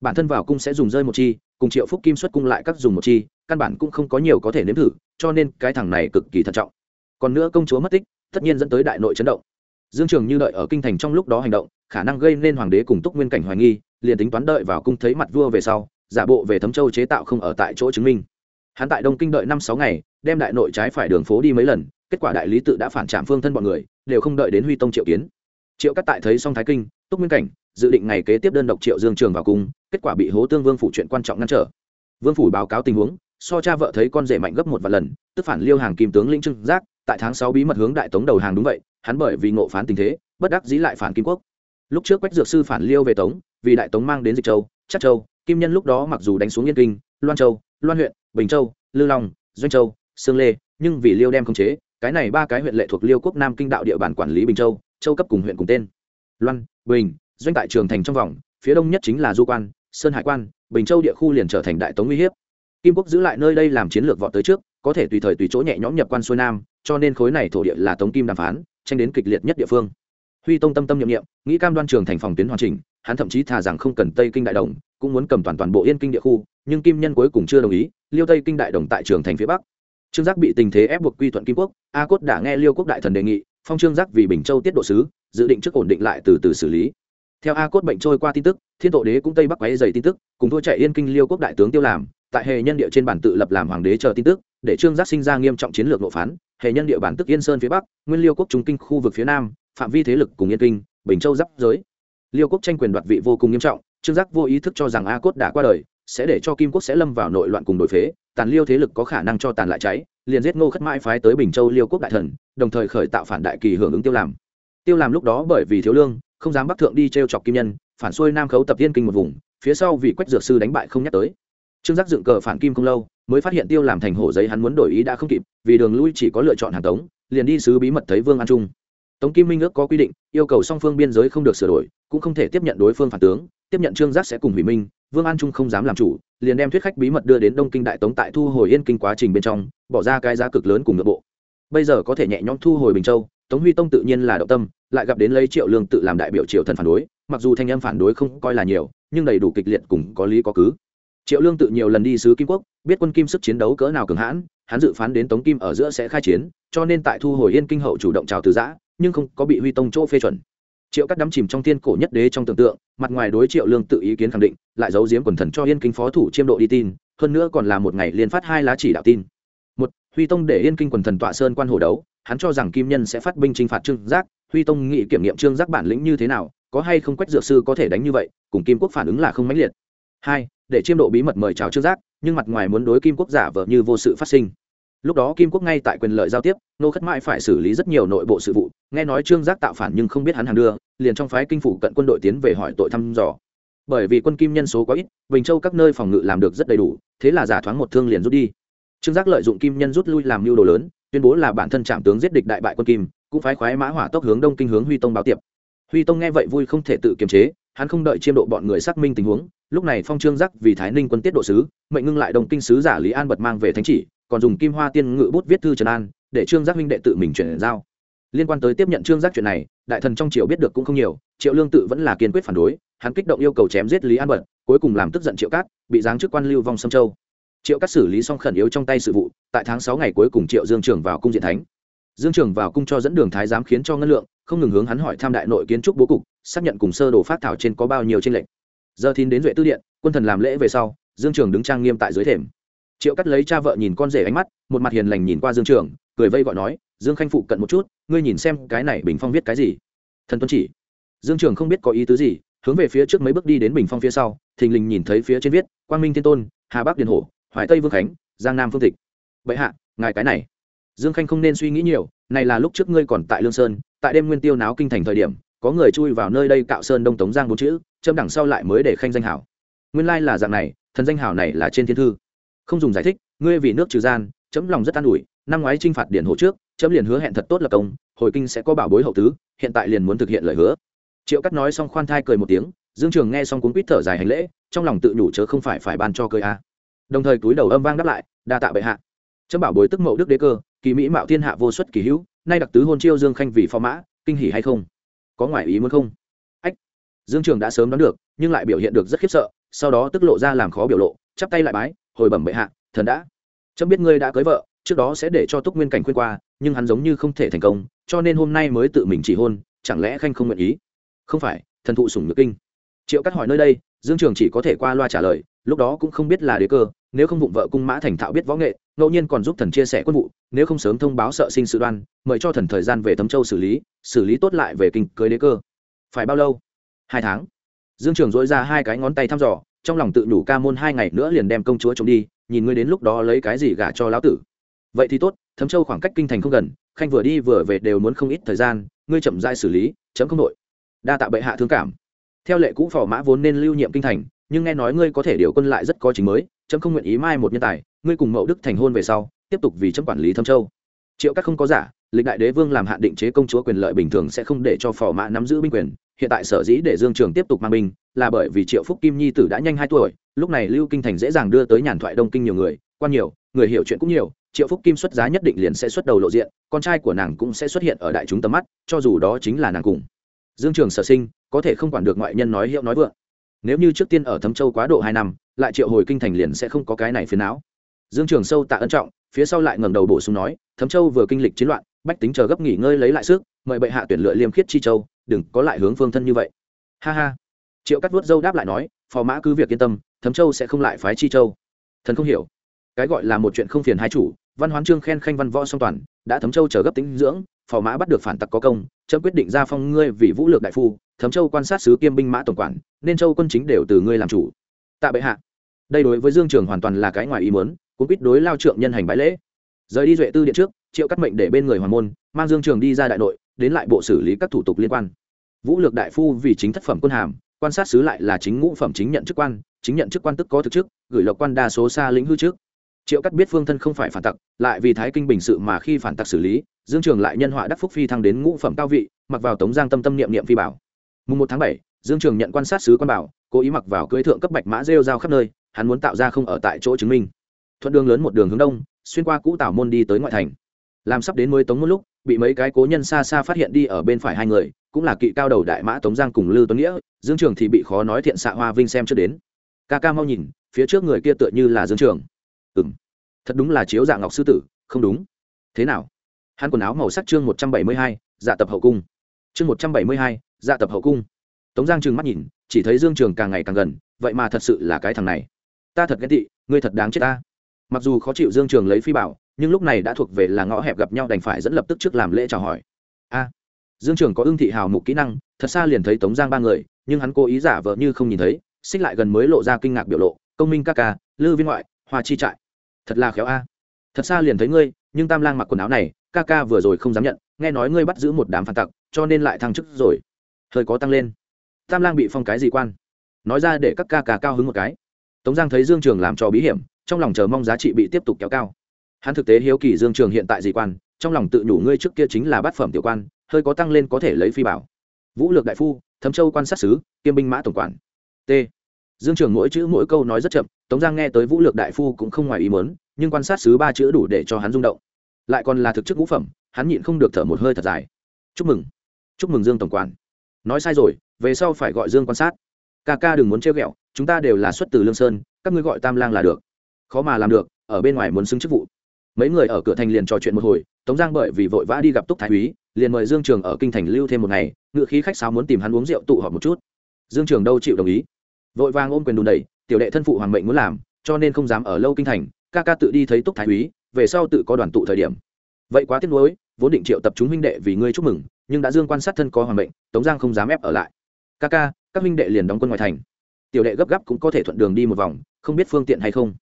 bản thân vào cung sẽ dùng rơi một chi, cùng triệu phúc kim xuất cung lại các dùng một chi, căn bản cũng không có nhiều có thể nếm thử, cho nên cái thằng này cực kỳ thận trọng. Còn nữa công chúa mất tích, tất nhiên dẫn tới đại nội chấn động. Dương trường như đợi ở kinh thành trong lúc đó hành động, khả năng gây nên hoàng đế cùng túc nguyên cảnh hoài nghi, liền tính toán đợi vào cung thấy mặt vua về sau, giả bộ về thấm châu chế tạo không ở tại chỗ chứng minh. Hắn tại đông kinh đợi năm sáu ngày, đem đại nội trái phải đường phố đi mấy lần, kết quả đại lý tự đã phản trạm phương thân bọn người, đều không đợi đến huy tông triệu kiến. Triệu cắt tại thấy xong thái kinh, túc nguyên cảnh dự định ngày kế tiếp đơn độc triệu dương trường vào cung, kết quả bị hố tương vương phủ chuyện quan trọng ngăn trở. Vương phủ báo cáo tình huống, so cha vợ thấy con rể mạnh gấp một vài lần, tức phản liêu hàng kim tướng linh trưng giác, tại tháng sáu bí mật hướng đại tống đầu hàng đúng vậy, hắn bởi vì ngộ phán tình thế, bất đắc dĩ lại phản kim quốc. Lúc trước quách dược sư phản liêu về tống, vì đại tống mang đến dịch châu, chắc châu, kim nhân lúc đó mặc dù đánh xuống yên kinh, loan châu, loan huyện, bình châu, lư long, doanh châu, sương lê, nhưng vì liêu đem không chế, cái này ba cái huyện lệ thuộc liêu quốc nam kinh đạo địa bàn quản lý bình châu châu cấp cùng huyện cùng tên. Loan, bình doanh tại trường thành trong vòng, phía đông nhất chính là du quan, sơn hải quan, bình châu địa khu liền trở thành đại tống uy hiếp. Kim quốc giữ lại nơi đây làm chiến lược vọt tới trước, có thể tùy thời tùy chỗ nhẹ nhõm nhập quan xuôi nam, cho nên khối này thổ địa là tống kim đàm phán, tranh đến kịch liệt nhất địa phương. Huy tông tâm tâm nhiệm nghiệm nghĩ cam đoan trường thành phòng tuyến hoàn chỉnh, hắn thậm chí thà rằng không cần tây kinh đại đồng, cũng muốn cầm toàn toàn bộ yên kinh địa khu, nhưng kim nhân cuối cùng chưa đồng ý, liêu tây kinh đại đồng tại trường thành phía bắc. Trương giác bị tình thế ép buộc quy thuận kim quốc, a cốt đã nghe liêu quốc đại thần đề nghị, phong trương giác vì bình châu tiết độ sứ, dự định trước ổn định lại từ từ xử lý theo a cốt bệnh trôi qua tin tức, thiên tổ đế cũng tây bắc quáy dày tin tức, cùng thua chạy yên kinh liêu quốc đại tướng tiêu làm, tại hệ nhân địa trên bản tự lập làm hoàng đế chờ tin tức, để trương giác sinh ra nghiêm trọng chiến lược nộp phán. Hệ nhân địa bản tức yên sơn phía bắc, nguyên liêu quốc trung kinh khu vực phía nam, phạm vi thế lực cùng yên kinh, bình châu giáp giới. Liêu quốc tranh quyền đoạt vị vô cùng nghiêm trọng, trương giác vô ý thức cho rằng a cốt đã qua đời, sẽ để cho kim quốc sẽ lâm vào nội loạn cùng đổi phế, tàn liêu thế lực có khả năng cho tàn lại cháy, liền giết ngô khất mãi phái tới bình châu liêu quốc đại thần, đồng thời khởi tạo phản đại kỳ hưởng ứng tiêu làm. Tiêu làm lúc đó bởi vì thiếu lương không dám bắc thượng đi t r e o chọc kim nhân, phản xuôi nam khấu tập tiên kinh một vùng, phía sau vì quách dược sư đánh bại không nhắc tới. Trương giác dựng cờ phản kim không lâu, mới phát hiện tiêu làm thành hổ giấy hắn muốn đổi ý đã không kịp, vì đường lui chỉ có lựa chọn hàng tống, liền đi sứ bí mật thấy vương an trung. Tống kim minh ước có quy định, yêu cầu song phương biên giới không được sửa đổi, cũng không thể tiếp nhận đối phương phản tướng, tiếp nhận trương giác sẽ cùng hủy minh, vương an trung không dám làm chủ, liền đem thuyết khách bí mật đưa đến đông kinh đại tống tại thu hồi yên kinh quá trình bên trong, bỏ ra cái giá cực lớn cùng nội bộ. Bây giờ có thể nhẹ nhõm thu hồi bình châu, tống huy tông tự nhiên là động tâm lại gặp đến lấy triệu lương tự làm đại biểu triệu thần phản đối, mặc dù thanh em phản đối không coi là nhiều, nhưng đầy đủ kịch liệt cùng có lý có cứ. Triệu lương tự nhiều lần đi sứ kim quốc, biết quân kim sức chiến đấu cỡ nào cường hãn, hắn dự phán đến tống kim ở giữa sẽ khai chiến, cho nên tại thu hồi yên kinh hậu chủ động trào từ giã, nhưng không có bị huy tông chỗ phê chuẩn. Triệu cắt đắm chìm trong tiên cổ nhất đế trong tưởng tượng, mặt ngoài đối triệu lương tự ý kiến khẳng định, lại giấu giếm quần thần cho yên kinh phó thủ chiêm độ đi tin, hơn nữa còn là một ngày liên phát hai lá chỉ đạo tin. Một, huy tông để yên kinh quần thần tọa sơn quan hồ đấu, hắn cho rằng kim nhân sẽ phát binh chinh phạt trương giác huy tông nghị kiểm nghiệm trương giác bản lĩnh như thế nào, có hay không quách dược sư có thể đánh như vậy, cùng kim quốc phản ứng là không mãnh liệt. Hai, để chiêm độ bí mật mời chào trương giác, nhưng mặt ngoài muốn đối kim quốc giả vờ như vô sự phát sinh. Lúc đó kim quốc ngay tại quyền lợi giao tiếp, nô khất mãi phải xử lý rất nhiều nội bộ sự vụ, nghe nói trương giác tạo phản nhưng không biết hắn hàng đưa, liền trong phái kinh phủ cận quân đội tiến về hỏi tội thăm dò. Bởi vì quân kim nhân số quá ít, bình châu các nơi phòng ngự làm được rất đầy đủ, thế là giả thoáng một thương liền rút đi. Trương giác lợi dụng kim nhân rút lui làm mưu đồ lớn, tuyên bố là bản thân trạm tướng giết địch đại bại quân kim cũng phái khoái mã hỏa tốc hướng đông kinh hướng huy tông báo tiệp. Huy tông nghe vậy vui không thể tự kiềm chế, hắn không đợi chiêm độ bọn người xác minh tình huống, lúc này phong trương giác vì thái ninh quân tiết độ sứ, mệnh ngưng lại đồng kinh sứ giả lý an bật mang về thánh chỉ, còn dùng kim hoa tiên ngự bút viết thư trần an, để trương giác huynh đệ tự mình chuyển giao. Liên quan tới tiếp nhận trương giác chuyện này, đại thần trong triều biết được cũng không nhiều, triệu lương tự vẫn là kiên quyết phản đối, hắn kích động yêu cầu chém giết lý an bật, cuối cùng làm tức giận triệu cát, bị giáng chức quan lưu vong sông châu. Triệu cát xử lý xong khẩn yếu trong tay sự vụ, tại tháng sáu ngày cuối cùng triệu dương trưởng vào cung diện thánh dương trường vào cung cho dẫn đường thái giám khiến cho ngân lượng, không ngừng hướng hắn hỏi tham đại nội kiến trúc bố cục, xác nhận cùng sơ đồ phát thảo trên có bao nhiêu tranh lệch. Giờ thìn đến duệ tư điện, quân thần làm lễ về sau, dương trường đứng trang nghiêm tại dưới thềm. Triệu cắt lấy cha vợ nhìn con rể ánh mắt, một mặt hiền lành nhìn qua dương trường, cười vây gọi nói, dương khanh phụ cận một chút, ngươi nhìn xem cái này bình phong viết cái gì? Thần tuân chỉ. Dương trường không biết có ý tứ gì, hướng về phía trước mấy bước đi đến bình phong phía sau, thình lình nhìn thấy phía trên viết, quang minh thiên tôn, hà bắc điền hổ, hoài tây vương khánh, giang nam phương tịch. Vậy hạ, ngài cái này dương khanh không nên suy nghĩ nhiều, này là lúc trước ngươi còn tại lương sơn, tại đêm nguyên tiêu náo kinh thành thời điểm, có người chui vào nơi đây cạo sơn đông tống giang bốn chữ châm đằng sau lại mới để khanh danh hảo. Nguyên lai là dạng này, thần danh hảo này là trên thiên thư. Không dùng giải thích, ngươi vì nước trừ gian, chấm lòng rất an ủi, năm ngoái t r i n h phạt điển hộ trước, chấm liền hứa hẹn thật tốt lập công, hồi kinh sẽ có bảo bối hậu tứ, hiện tại liền muốn thực hiện lời hứa. Triệu cắt nói xong khoan thai cười một tiếng, dương trường nghe xong cuốn quýt thở dài hành lễ, trong lòng tự nhủ chớ không phải phải ban cho cười a. Đồng thời túi đầu âm vang đáp lại, đa tạ bệ hạ. Chấm bảo bối tức mậu đức đế cơ kỳ mỹ mạo thiên hạ vô xuất kỳ hữu, nay đặc tứ hôn chiêu dương khanh vì phò mã, kinh hỉ hay không? Có ngoại ý muốn không? Ách, dương trường đã sớm đoán được, nhưng lại biểu hiện được rất khiếp sợ, sau đó tức lộ ra làm khó biểu lộ, chắp tay lại bái, hồi bẩm bệ hạ, thần đã. Chấm biết ngươi đã cưới vợ, trước đó sẽ để cho túc nguyên cảnh khuyên qua, nhưng hắn giống như không thể thành công, cho nên hôm nay mới tự mình chỉ hôn, chẳng lẽ khanh không nguyện ý? Không phải, thần thụ sủng nhược kinh. Triệu cắt hỏi nơi đây, dương trường chỉ có thể qua loa trả lời, lúc đó cũng không biết là đế cơ nếu không vụng vợ cung mã thành thạo biết võ nghệ, ngẫu nhiên còn giúp thần chia sẻ quân vụ, nếu không sớm thông báo sợ sinh sự đoan, mời cho thần thời gian về thấm châu xử lý xử lý tốt lại về kinh cưới đế cơ. Phải bao lâu? Hai tháng. Dương trường dỗi ra hai cái ngón tay thăm dò, trong lòng tự nhủ ca môn hai ngày nữa liền đem công chúa trộm đi, nhìn ngươi đến lúc đó lấy cái gì gả cho lão tử. Vậy thì tốt thấm châu khoảng cách kinh thành không gần, khanh vừa đi vừa về đều muốn không ít thời gian, ngươi chậm dai xử lý, chấm không đội đa tạ bệ hạ thương cảm. Theo lệ cũ phò mã vốn nên lưu nhiệm kinh thành nhưng nghe nói ngươi có thể điều quân lại rất có chính mới trẫm không nguyện ý mai một nhân tài, ngươi cùng mậu đức thành hôn về sau, tiếp tục vì trẫm quản lý thâm châu. Triệu các không có giả, lịch đại đế vương làm hạn định chế công chúa quyền lợi bình thường sẽ không để cho phò mã nắm giữ binh quyền, hiện tại sở dĩ để dương trường tiếp tục mang binh, là bởi vì triệu phúc kim nhi tử đã nhanh hai tuổi, lúc này lưu kinh thành dễ dàng đưa tới nhàn thoại đông kinh nhiều người, quan nhiều, người hiểu chuyện cũng nhiều, triệu phúc kim xuất giá nhất định liền sẽ xuất đầu lộ diện, con trai của nàng cũng sẽ xuất hiện ở đại chúng tầm mắt, cho dù đó chính là nàng cùng. Dương trường sở sinh, có thể không quản được ngoại nhân nói hiệu nói vượng nếu như trước tiên ở thấm châu quá độ hai năm, lại triệu hồi kinh thành liền sẽ không có cái này phiền não. Dương trường sâu tạ ân trọng, phía sau lại ngẩng đầu bổ sung nói, thấm châu vừa kinh lịch chiến loạn, bách tính chờ gấp nghỉ ngơi lấy lại sức, mời bệ hạ tuyển lựa liêm khiết chi châu, đừng có lại hướng phương thân như vậy. Ha ha. Triệu cắt vuốt dâu đáp lại nói, phò mã cứ việc yên tâm, thấm châu sẽ không lại phái chi châu. Thần không hiểu. Cái gọi là một chuyện không phiền hai chủ, văn hoán trương khen khanh văn võ song toàn, đã thấm châu chờ gấp tính dưỡng phò mã bắt được phản tặc có công, chấm quyết định ra phong ngươi vì vũ lược đại phu, thấm châu quan sát sứ kiêm binh mã tổng quản, nên châu quân chính đều từ ngươi làm chủ. Tạ bệ hạ. Đây đối với dương trường hoàn toàn là cái ngoài ý muốn cũng biết đối lao trượng nhân hành bãi lễ. Rời đi duệ tư điện trước, triệu cắt mệnh để bên người hoàng môn, mang dương trường đi ra đại nội, đến lại bộ xử lý các thủ tục liên quan. Vũ lược đại phu vì chính thất phẩm quân hàm, quan sát sứ lại là chính ngũ phẩm chính nhận chức quan, chính nhận chức quan tức có thực chức, gửi lộc quan đa số xa lĩnh hư trước. Triệu cắt biết phương thân không phải phản tặc, lại vì thái kinh bình sự mà khi phản tặc xử lý dương trường lại nhân họa đắc phúc phi thăng đến ngũ phẩm cao vị, mặc vào tống giang tâm tâm niệm niệm phi bảo. Mùng một tháng bảy, dương trường nhận quan sát sứ quan bảo, cố ý mặc vào cưới thượng cấp bạch mã rêu rao khắp nơi, hắn muốn tạo ra không ở tại chỗ chứng minh. Thuận đường lớn một đường hướng đông, xuyên qua cũ tảo môn đi tới ngoại thành. Làm sắp đến mới tống một lúc, bị mấy cái cố nhân xa xa phát hiện đi ở bên phải hai người, cũng là kỵ cao đầu đại mã tống giang cùng lư tuấn nghĩa, dương trường thì bị khó nói thiện xạ hoa vinh xem trước đến. Ca ca mau nhìn, phía trước người kia tựa như là dương trường. Ừ m thật đúng là chiếu dạng ngọc sư tử, không đúng. Thế nào? Hắn quần áo màu sắc chương một trăm bảy mươi hai dạ tập hậu cung. Chương một trăm bảy mươi hai dạ tập hậu cung. Tống giang trừng mắt nhìn, chỉ thấy dương trường càng ngày càng gần, vậy mà thật sự là cái thằng này. Ta thật ghét tị, ngươi thật đáng chết ta. Mặc dù khó chịu dương trường lấy phi bảo, nhưng lúc này đã thuộc về là ngõ hẹp gặp nhau đành phải dẫn lập tức trước làm lễ chào hỏi. A, dương trường có ưng thị hào mục kỹ năng, thật xa liền thấy tống giang ba người, nhưng hắn cố ý giả vờ như không nhìn thấy, xích lại gần mới lộ ra kinh ngạc biểu lộ. Công minh ca ca, lư viên ngoại, hoa chi trại. Thật là khéo a. Thật xa liền thấy ngươi nhưng tam lang mặc quần áo này, ca ca vừa rồi không dám nhận, nghe nói ngươi bắt giữ một đám phản tặc, cho nên lại thăng chức rồi. Hơi có tăng lên. Tam lang bị phong cái gì quan? Nói ra để các ca ca cao hứng một cái. Tống giang thấy dương trường làm cho bí hiểm, trong lòng chờ mong giá trị bị tiếp tục kéo cao. Hắn thực tế hiếu kỳ dương trường hiện tại gì quan, trong lòng tự nhủ ngươi trước kia chính là bát phẩm tiểu quan, hơi có tăng lên có thể lấy phi bảo. Vũ lược đại phu, thấm châu quan sát sứ, kiêm binh mã tổng quản. T. Dương trường mỗi chữ mỗi câu nói rất chậm, tống giang nghe tới vũ lược đại phu cũng không ngoài ý mớn nhưng quan sát sứ ba chữ đủ để cho hắn rung động. Lại còn là thực chức ngũ phẩm, hắn nhịn không được thở một hơi thật dài. Chúc mừng chúc mừng dương tổng quản. Nói sai rồi, về sau phải gọi dương quan sát. Ca ca đừng muốn trêu ghẹo, chúng ta đều là xuất từ lương sơn, các ngươi gọi tam lang là được. Khó mà làm được, ở bên ngoài muốn xứng chức vụ. Mấy người ở cửa thành liền trò chuyện một hồi, tống giang bởi vì vội vã đi gặp túc thái úy, liền mời dương trường ở kinh thành lưu thêm một ngày, ngựa khí khách sáo muốn tìm hắn uống rượu tụ họp một chút. Dương trường đâu chịu đồng ý. Vội vàng ôm quyền đùn đẩy, tiểu đệ thân phụ hoàng mệnh muốn làm, cho nên không dám ở lâu kinh thành ca ca tự đi thấy túc thái úy về sau tự có đoàn tụ thời điểm. Vậy quá tiếc nuối vốn định triệu tập chúng huynh đệ vì ngươi chúc mừng nhưng đã dương quan sát thân có hoàng bệnh, tống giang không dám ép ở lại. Ca ca các huynh đệ liền đóng quân ngoài thành. Tiểu đệ gấp gáp cũng có thể thuận đường đi một vòng không biết phương tiện hay không.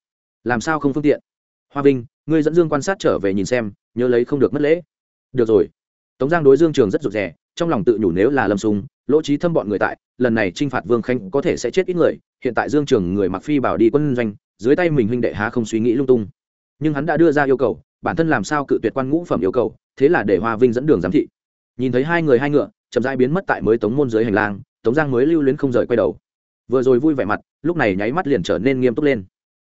Làm sao không phương tiện? Hoa vinh ngươi dẫn dương quan sát trở về nhìn xem nhớ lấy không được mất lễ. Được rồi. Tống giang đối dương trường rất rụt rè trong lòng tự nhủ nếu là lâm sùng lỗ trí thâm bọn người tại lần này t r i n h phạt vương khanh có thể sẽ chết ít người hiện tại dương trường người mặc phi bảo đi quân doanh dưới tay mình huynh đệ há không suy nghĩ lung tung. Nhưng hắn đã đưa ra yêu cầu, bản thân làm sao cự tuyệt quan ngũ phẩm yêu cầu, thế là để hoa vinh dẫn đường giám thị. Nhìn thấy hai người hai ngựa, chậm rãi biến mất tại mới tống môn dưới hành lang, tống giang mới lưu luyến không rời quay đầu. Vừa rồi vui vẻ mặt, lúc này nháy mắt liền trở nên nghiêm túc lên.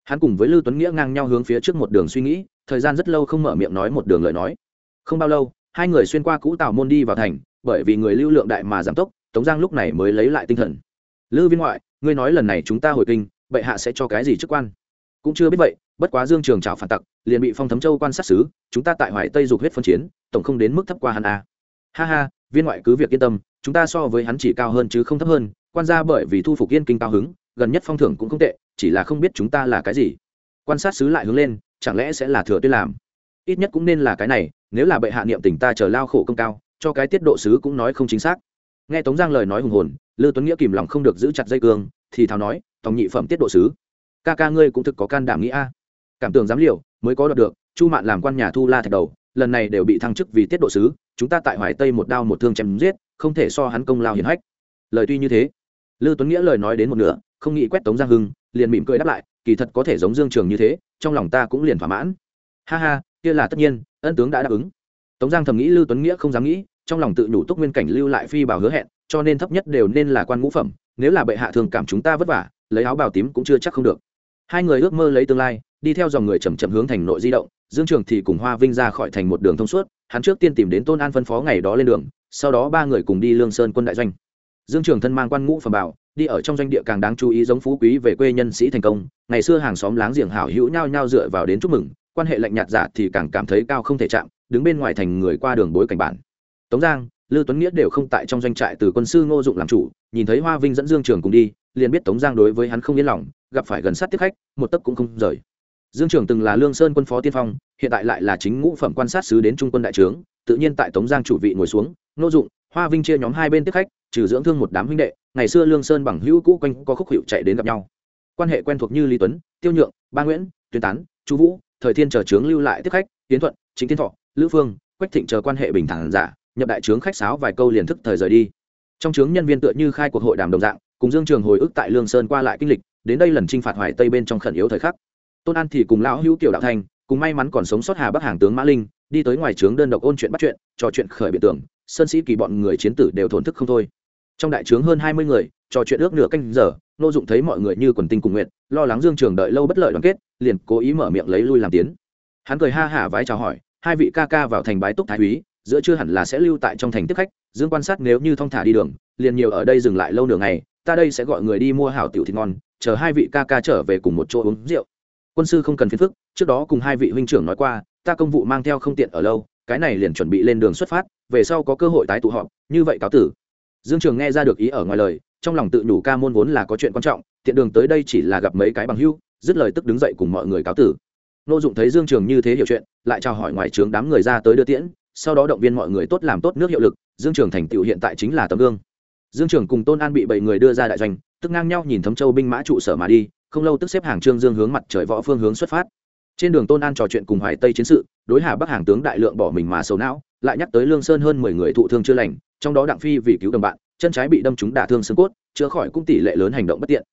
Hắn cùng với lưu tuấn nghĩa ngang nhau hướng phía trước một đường suy nghĩ, thời gian rất lâu không mở miệng nói một đường lời nói. Không bao lâu, hai người xuyên qua cũ tào môn đi vào thành, bởi vì người lưu lượng đại mà giảm tốc, tống giang lúc này mới lấy lại tinh thần. Lư viên ngoại, ngươi nói lần này chúng ta hồi kinh bệ hạ sẽ cho cái gì chức quan? Cũng chưa biết vậy, bất quá dương trường trào phản tặc, liền bị phong thấm châu quan sát xứ, chúng ta tại hoài tây dục huyết phân chiến, tổng không đến mức thấp qua hắn a ha ha, viên ngoại cứ việc yên tâm, chúng ta so với hắn chỉ cao hơn chứ không thấp hơn, quan gia bởi vì thu phục yên kinh cao hứng, gần nhất phong thưởng cũng không tệ, chỉ là không biết chúng ta là cái gì. Quan sát sứ lại hướng lên, chẳng lẽ sẽ là thừa tuyên làm? Ít nhất cũng nên là cái này, nếu là bệ hạ niệm tình ta chờ lao khổ công cao, cho cái tiết độ sứ cũng nói không chính xác. Nghe tống giang lời nói hùng hồn, lư tuấn nghĩa kìm lòng không được giữ chặt dây cương, thì thào nói tòng nhị phẩm tiết độ sứ. Ca ca ngươi cũng thực có can đảm nghĩ a. Cảm tưởng dám liều, mới có đoạt được, chu mạn làm quan nhà thu la thạch đầu, lần này đều bị thăng chức vì tiết độ sứ, chúng ta tại hoài tây một đao một thương chém giết, không thể so hắn công lao hiển hách. Lời tuy như thế lư tuấn nghĩa lời nói đến một nửa, không nghĩ quét tống giang hưng, liền mỉm cười đáp lại, kỳ thật có thể giống dương trường như thế, trong lòng ta cũng liền thỏa mãn. Ha ha, kia là tất nhiên, ân tướng đã đáp ứng. Tống giang thầm nghĩ lưu tuấn nghĩa không dám nghĩ, trong lòng tự nhủ túc nguyên cảnh lưu lại phi bảo hứa hẹn, cho nên thấp nhất đều nên là quan ngũ phẩm, nếu là bệ hạ thường cảm chúng ta vất vả lấy áo bào tím cũng chưa chắc không được. Hai người ước mơ lấy tương lai đi theo dòng người chầm chậm hướng thành nội di động dương trường thì cùng hoa vinh ra khỏi thành một đường thông suốt hắn trước tiên tìm đến tôn an phân phó ngày đó lên đường sau đó ba người cùng đi lương sơn quân đại doanh. Dương trường thân mang quan ngũ phẩm bảo đi ở trong doanh địa càng đáng chú ý giống phú quý về quê nhân sĩ thành công ngày xưa hàng xóm láng giềng hảo hữu nhau nhau dựa vào đến chúc mừng quan hệ lạnh nhạt giả thì càng cảm thấy cao không thể chạm đứng bên ngoài thành người qua đường bối cảnh bản. Tống giang Lưu Tuấn Nghĩa đều không tại trong doanh trại từ quân sư Ngô Dụng làm chủ, nhìn thấy Hoa Vinh dẫn Dương Trường cùng đi, liền biết Tống Giang đối với hắn không yên lòng, gặp phải gần sát tiếp khách, một tấc cũng không rời. Dương Trường từng là Lương Sơn quân phó tiên phong, hiện tại lại là chính ngũ phẩm quan sát sứ đến trung quân đại trướng, tự nhiên tại Tống Giang chủ vị ngồi xuống, nô Dụng, Hoa Vinh chia nhóm hai bên tiếp khách, trừ dưỡng thương một đám huynh đệ, ngày xưa Lương Sơn bằng hữu cũ quanh có khúc hiệu chạy đến gặp nhau. Quan hệ quen thuộc như Lý Tuấn, Tiêu Nhượng, Ba Nguyễn, Tuyên Tán, Chu Vũ, Thời Thiên chờ trướng lưu lại tiếp khách, Tiến Thuận, Chính Thiên Thọ, Lữ Phương, Quách Thịnh chờ quan hệ bình thản giả, nhập đại trướng khách sáo vài câu liền thức thời rời đi trong trướng nhân viên tựa như khai cuộc hội đàm đồng dạng cùng dương trường hồi ức tại lương sơn qua lại kinh lịch, đến đây lần t r i n h phạt hoài tây bên trong khẩn yếu thời khắc. Tôn an thì cùng lão hữu tiểu đạo thanh cùng may mắn còn sống sót hà bắc hàng tướng mã linh, đi tới ngoài trướng đơn độc ôn chuyện bắt chuyện, trò chuyện khởi biện tưởng sơn sĩ kỳ bọn người chiến tử đều thổn thức không thôi. Trong đại trướng hơn hai mươi người, trò chuyện ước nửa canh giờ, nô dụng thấy mọi người như quần tinh cùng nguyện, lo lắng dương trường đợi lâu bất lợi đoàn kết, liền cố ý mở miệng lấy lui làm tiến. Hắn cười ha hả vái chào hỏi, hai vị ca ca vào thành bái túc thái úy, giữa chưa hẳn là sẽ lưu tại trong thành tiếp khách, dương quan sát nếu như thong thả đi đường, liền nhiều ở đây dừng lại lâu nửa ngày ta đây sẽ gọi người đi mua hảo tiểu thịt ngon, chờ hai vị ca ca trở về cùng một chỗ uống rượu. Quân sư không cần phiền phức, trước đó cùng hai vị huynh trưởng nói qua, ta công vụ mang theo không tiện ở lâu, cái này liền chuẩn bị lên đường xuất phát, về sau có cơ hội tái tụ họp, như vậy cáo tử. Dương trường nghe ra được ý ở ngoài lời, trong lòng tự nhủ ca môn vốn là có chuyện quan trọng, tiện đường tới đây chỉ là gặp mấy cái bằng hưu dứt lời tức đứng dậy cùng mọi người cáo tử. Nô dụng thấy dương trường như thế hiểu chuyện, lại chào hỏi ngoài trướng đám người ra tới đưa tiễn, sau đó động viên mọi người tốt làm tốt nước hiệu lực, dương trường thành tựu hiện tại chính là tấm gương dương trường cùng tôn an bị bảy người đưa ra đại doanh, tức ngang nhau nhìn thấm châu binh mã trụ sở mà đi, không lâu tức xếp hàng trương dương hướng mặt trời võ phương hướng xuất phát. Trên đường tôn an trò chuyện cùng hoài tây chiến sự, đối hà bắc hàng tướng đại lượng bỏ mình mà sầu não, lại nhắc tới lương sơn hơn mười người thụ thương chưa lành, trong đó đặng phi vì cứu đồng bạn, chân trái bị đâm trúng đả thương xương cốt, chữa khỏi cũng tỷ lệ lớn hành động bất tiện.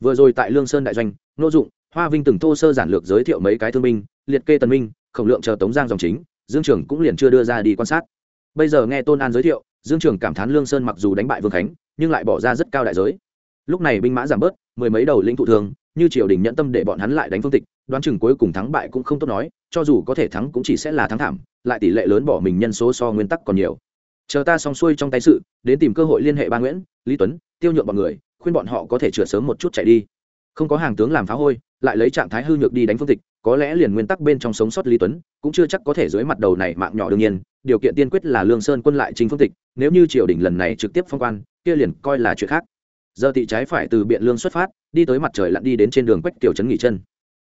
Vừa rồi tại lương sơn đại doanh, nô dụng, hoa vinh từng thô sơ giản lược giới thiệu mấy cái thương binh, liệt kê tần minh, khổng lượng chờ tống giang dòng chính, dương trường cũng liền chưa đưa ra đi quan sát. Bây giờ nghe tôn an giới thiệu dương trường cảm thán lương sơn mặc dù đánh bại vương khánh, nhưng lại bỏ ra rất cao đại giới. Lúc này binh mã giảm bớt, mười mấy đầu lĩnh thụ thường như triều đình nhẫn tâm để bọn hắn lại đánh phương tịch, đoán chừng cuối cùng thắng bại cũng không tốt nói, cho dù có thể thắng cũng chỉ sẽ là thắng thảm, lại tỷ lệ lớn bỏ mình nhân số so nguyên tắc còn nhiều. Chờ ta xong xuôi trong tay sự, đến tìm cơ hội liên hệ ba nguyễn, lý tuấn, tiêu nhượng bọn người, khuyên bọn họ có thể chữa sớm một chút chạy đi. Không có hàng tướng làm phá hôi, lại lấy trạng thái hư nhược đi đánh phương tịch, có lẽ liền nguyên tắc bên trong sống sót lý tuấn, cũng chưa chắc có thể dưới mặt đầu này mạng nhỏ đương nhiên điều kiện tiên quyết là lương sơn quân lại chính phương tịch, nếu như triều đình lần này trực tiếp phong quan, kia liền coi là chuyện khác. Giờ thị trái phải từ biện lương xuất phát, đi tới mặt trời lặn đi đến trên đường quách tiểu trấn nghỉ chân.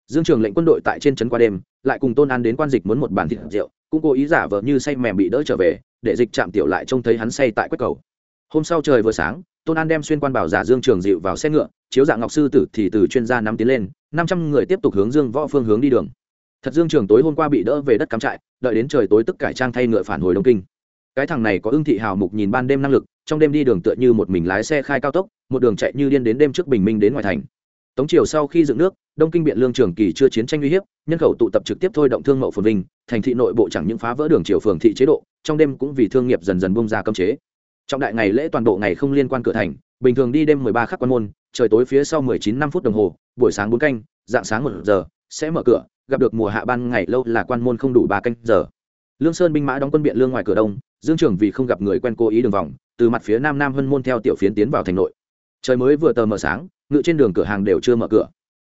Dương trường lệnh quân đội tại trên trấn qua đêm, lại cùng tôn an đến quan dịch muốn một bàn thịt rượu, cũng cố ý giả vờ như say mèm bị đỡ trở về, để dịch chạm tiểu lại trông thấy hắn say tại quách cầu. Hôm sau trời vừa sáng, tôn an đem xuyên quan bảo giả dương trường dịu vào xe ngựa, chiếu dạng ngọc sư tử thì từ chuyên gia năm tiến lên, năm trăm người tiếp tục hướng dương võ phương hướng đi đường thật dương trường tối hôm qua bị đỡ về đất cắm trại, đợi đến trời tối tức cải trang thay ngựa phản hồi đông kinh. Cái thằng này có ưng thị hào mục nhìn ban đêm năng lực, trong đêm đi đường tựa như một mình lái xe khai cao tốc, một đường chạy như điên đến đêm trước bình minh đến ngoài thành. Tống triều sau khi dựng nước, đông kinh biện lương trường kỳ chưa chiến tranh uy hiếp, nhân khẩu tụ tập trực tiếp thôi động thương mậu phồn vinh, thành thị nội bộ chẳng những phá vỡ đường triều phường thị chế độ, trong đêm cũng vì thương nghiệp dần dần bung ra cấm chế. Trong đại ngày lễ toàn bộ ngày không liên quan cửa thành, bình thường đi đêm mười ba khắc quan môn, trời tối phía sau mười chín năm phút đồng hồ, buổi sáng bốn canh, dạng sáng một giờ, sẽ mở cửa gặp được mùa hạ ban ngày lâu là quan môn không đủ ba canh giờ. Lương sơn binh mã đóng quân biện lương ngoài cửa đông, dương trường vì không gặp người quen cố ý đường vòng, từ mặt phía nam nam hân môn theo tiểu phiến tiến vào thành nội. Trời mới vừa tờ mờ sáng, ngự trên đường cửa hàng đều chưa mở cửa.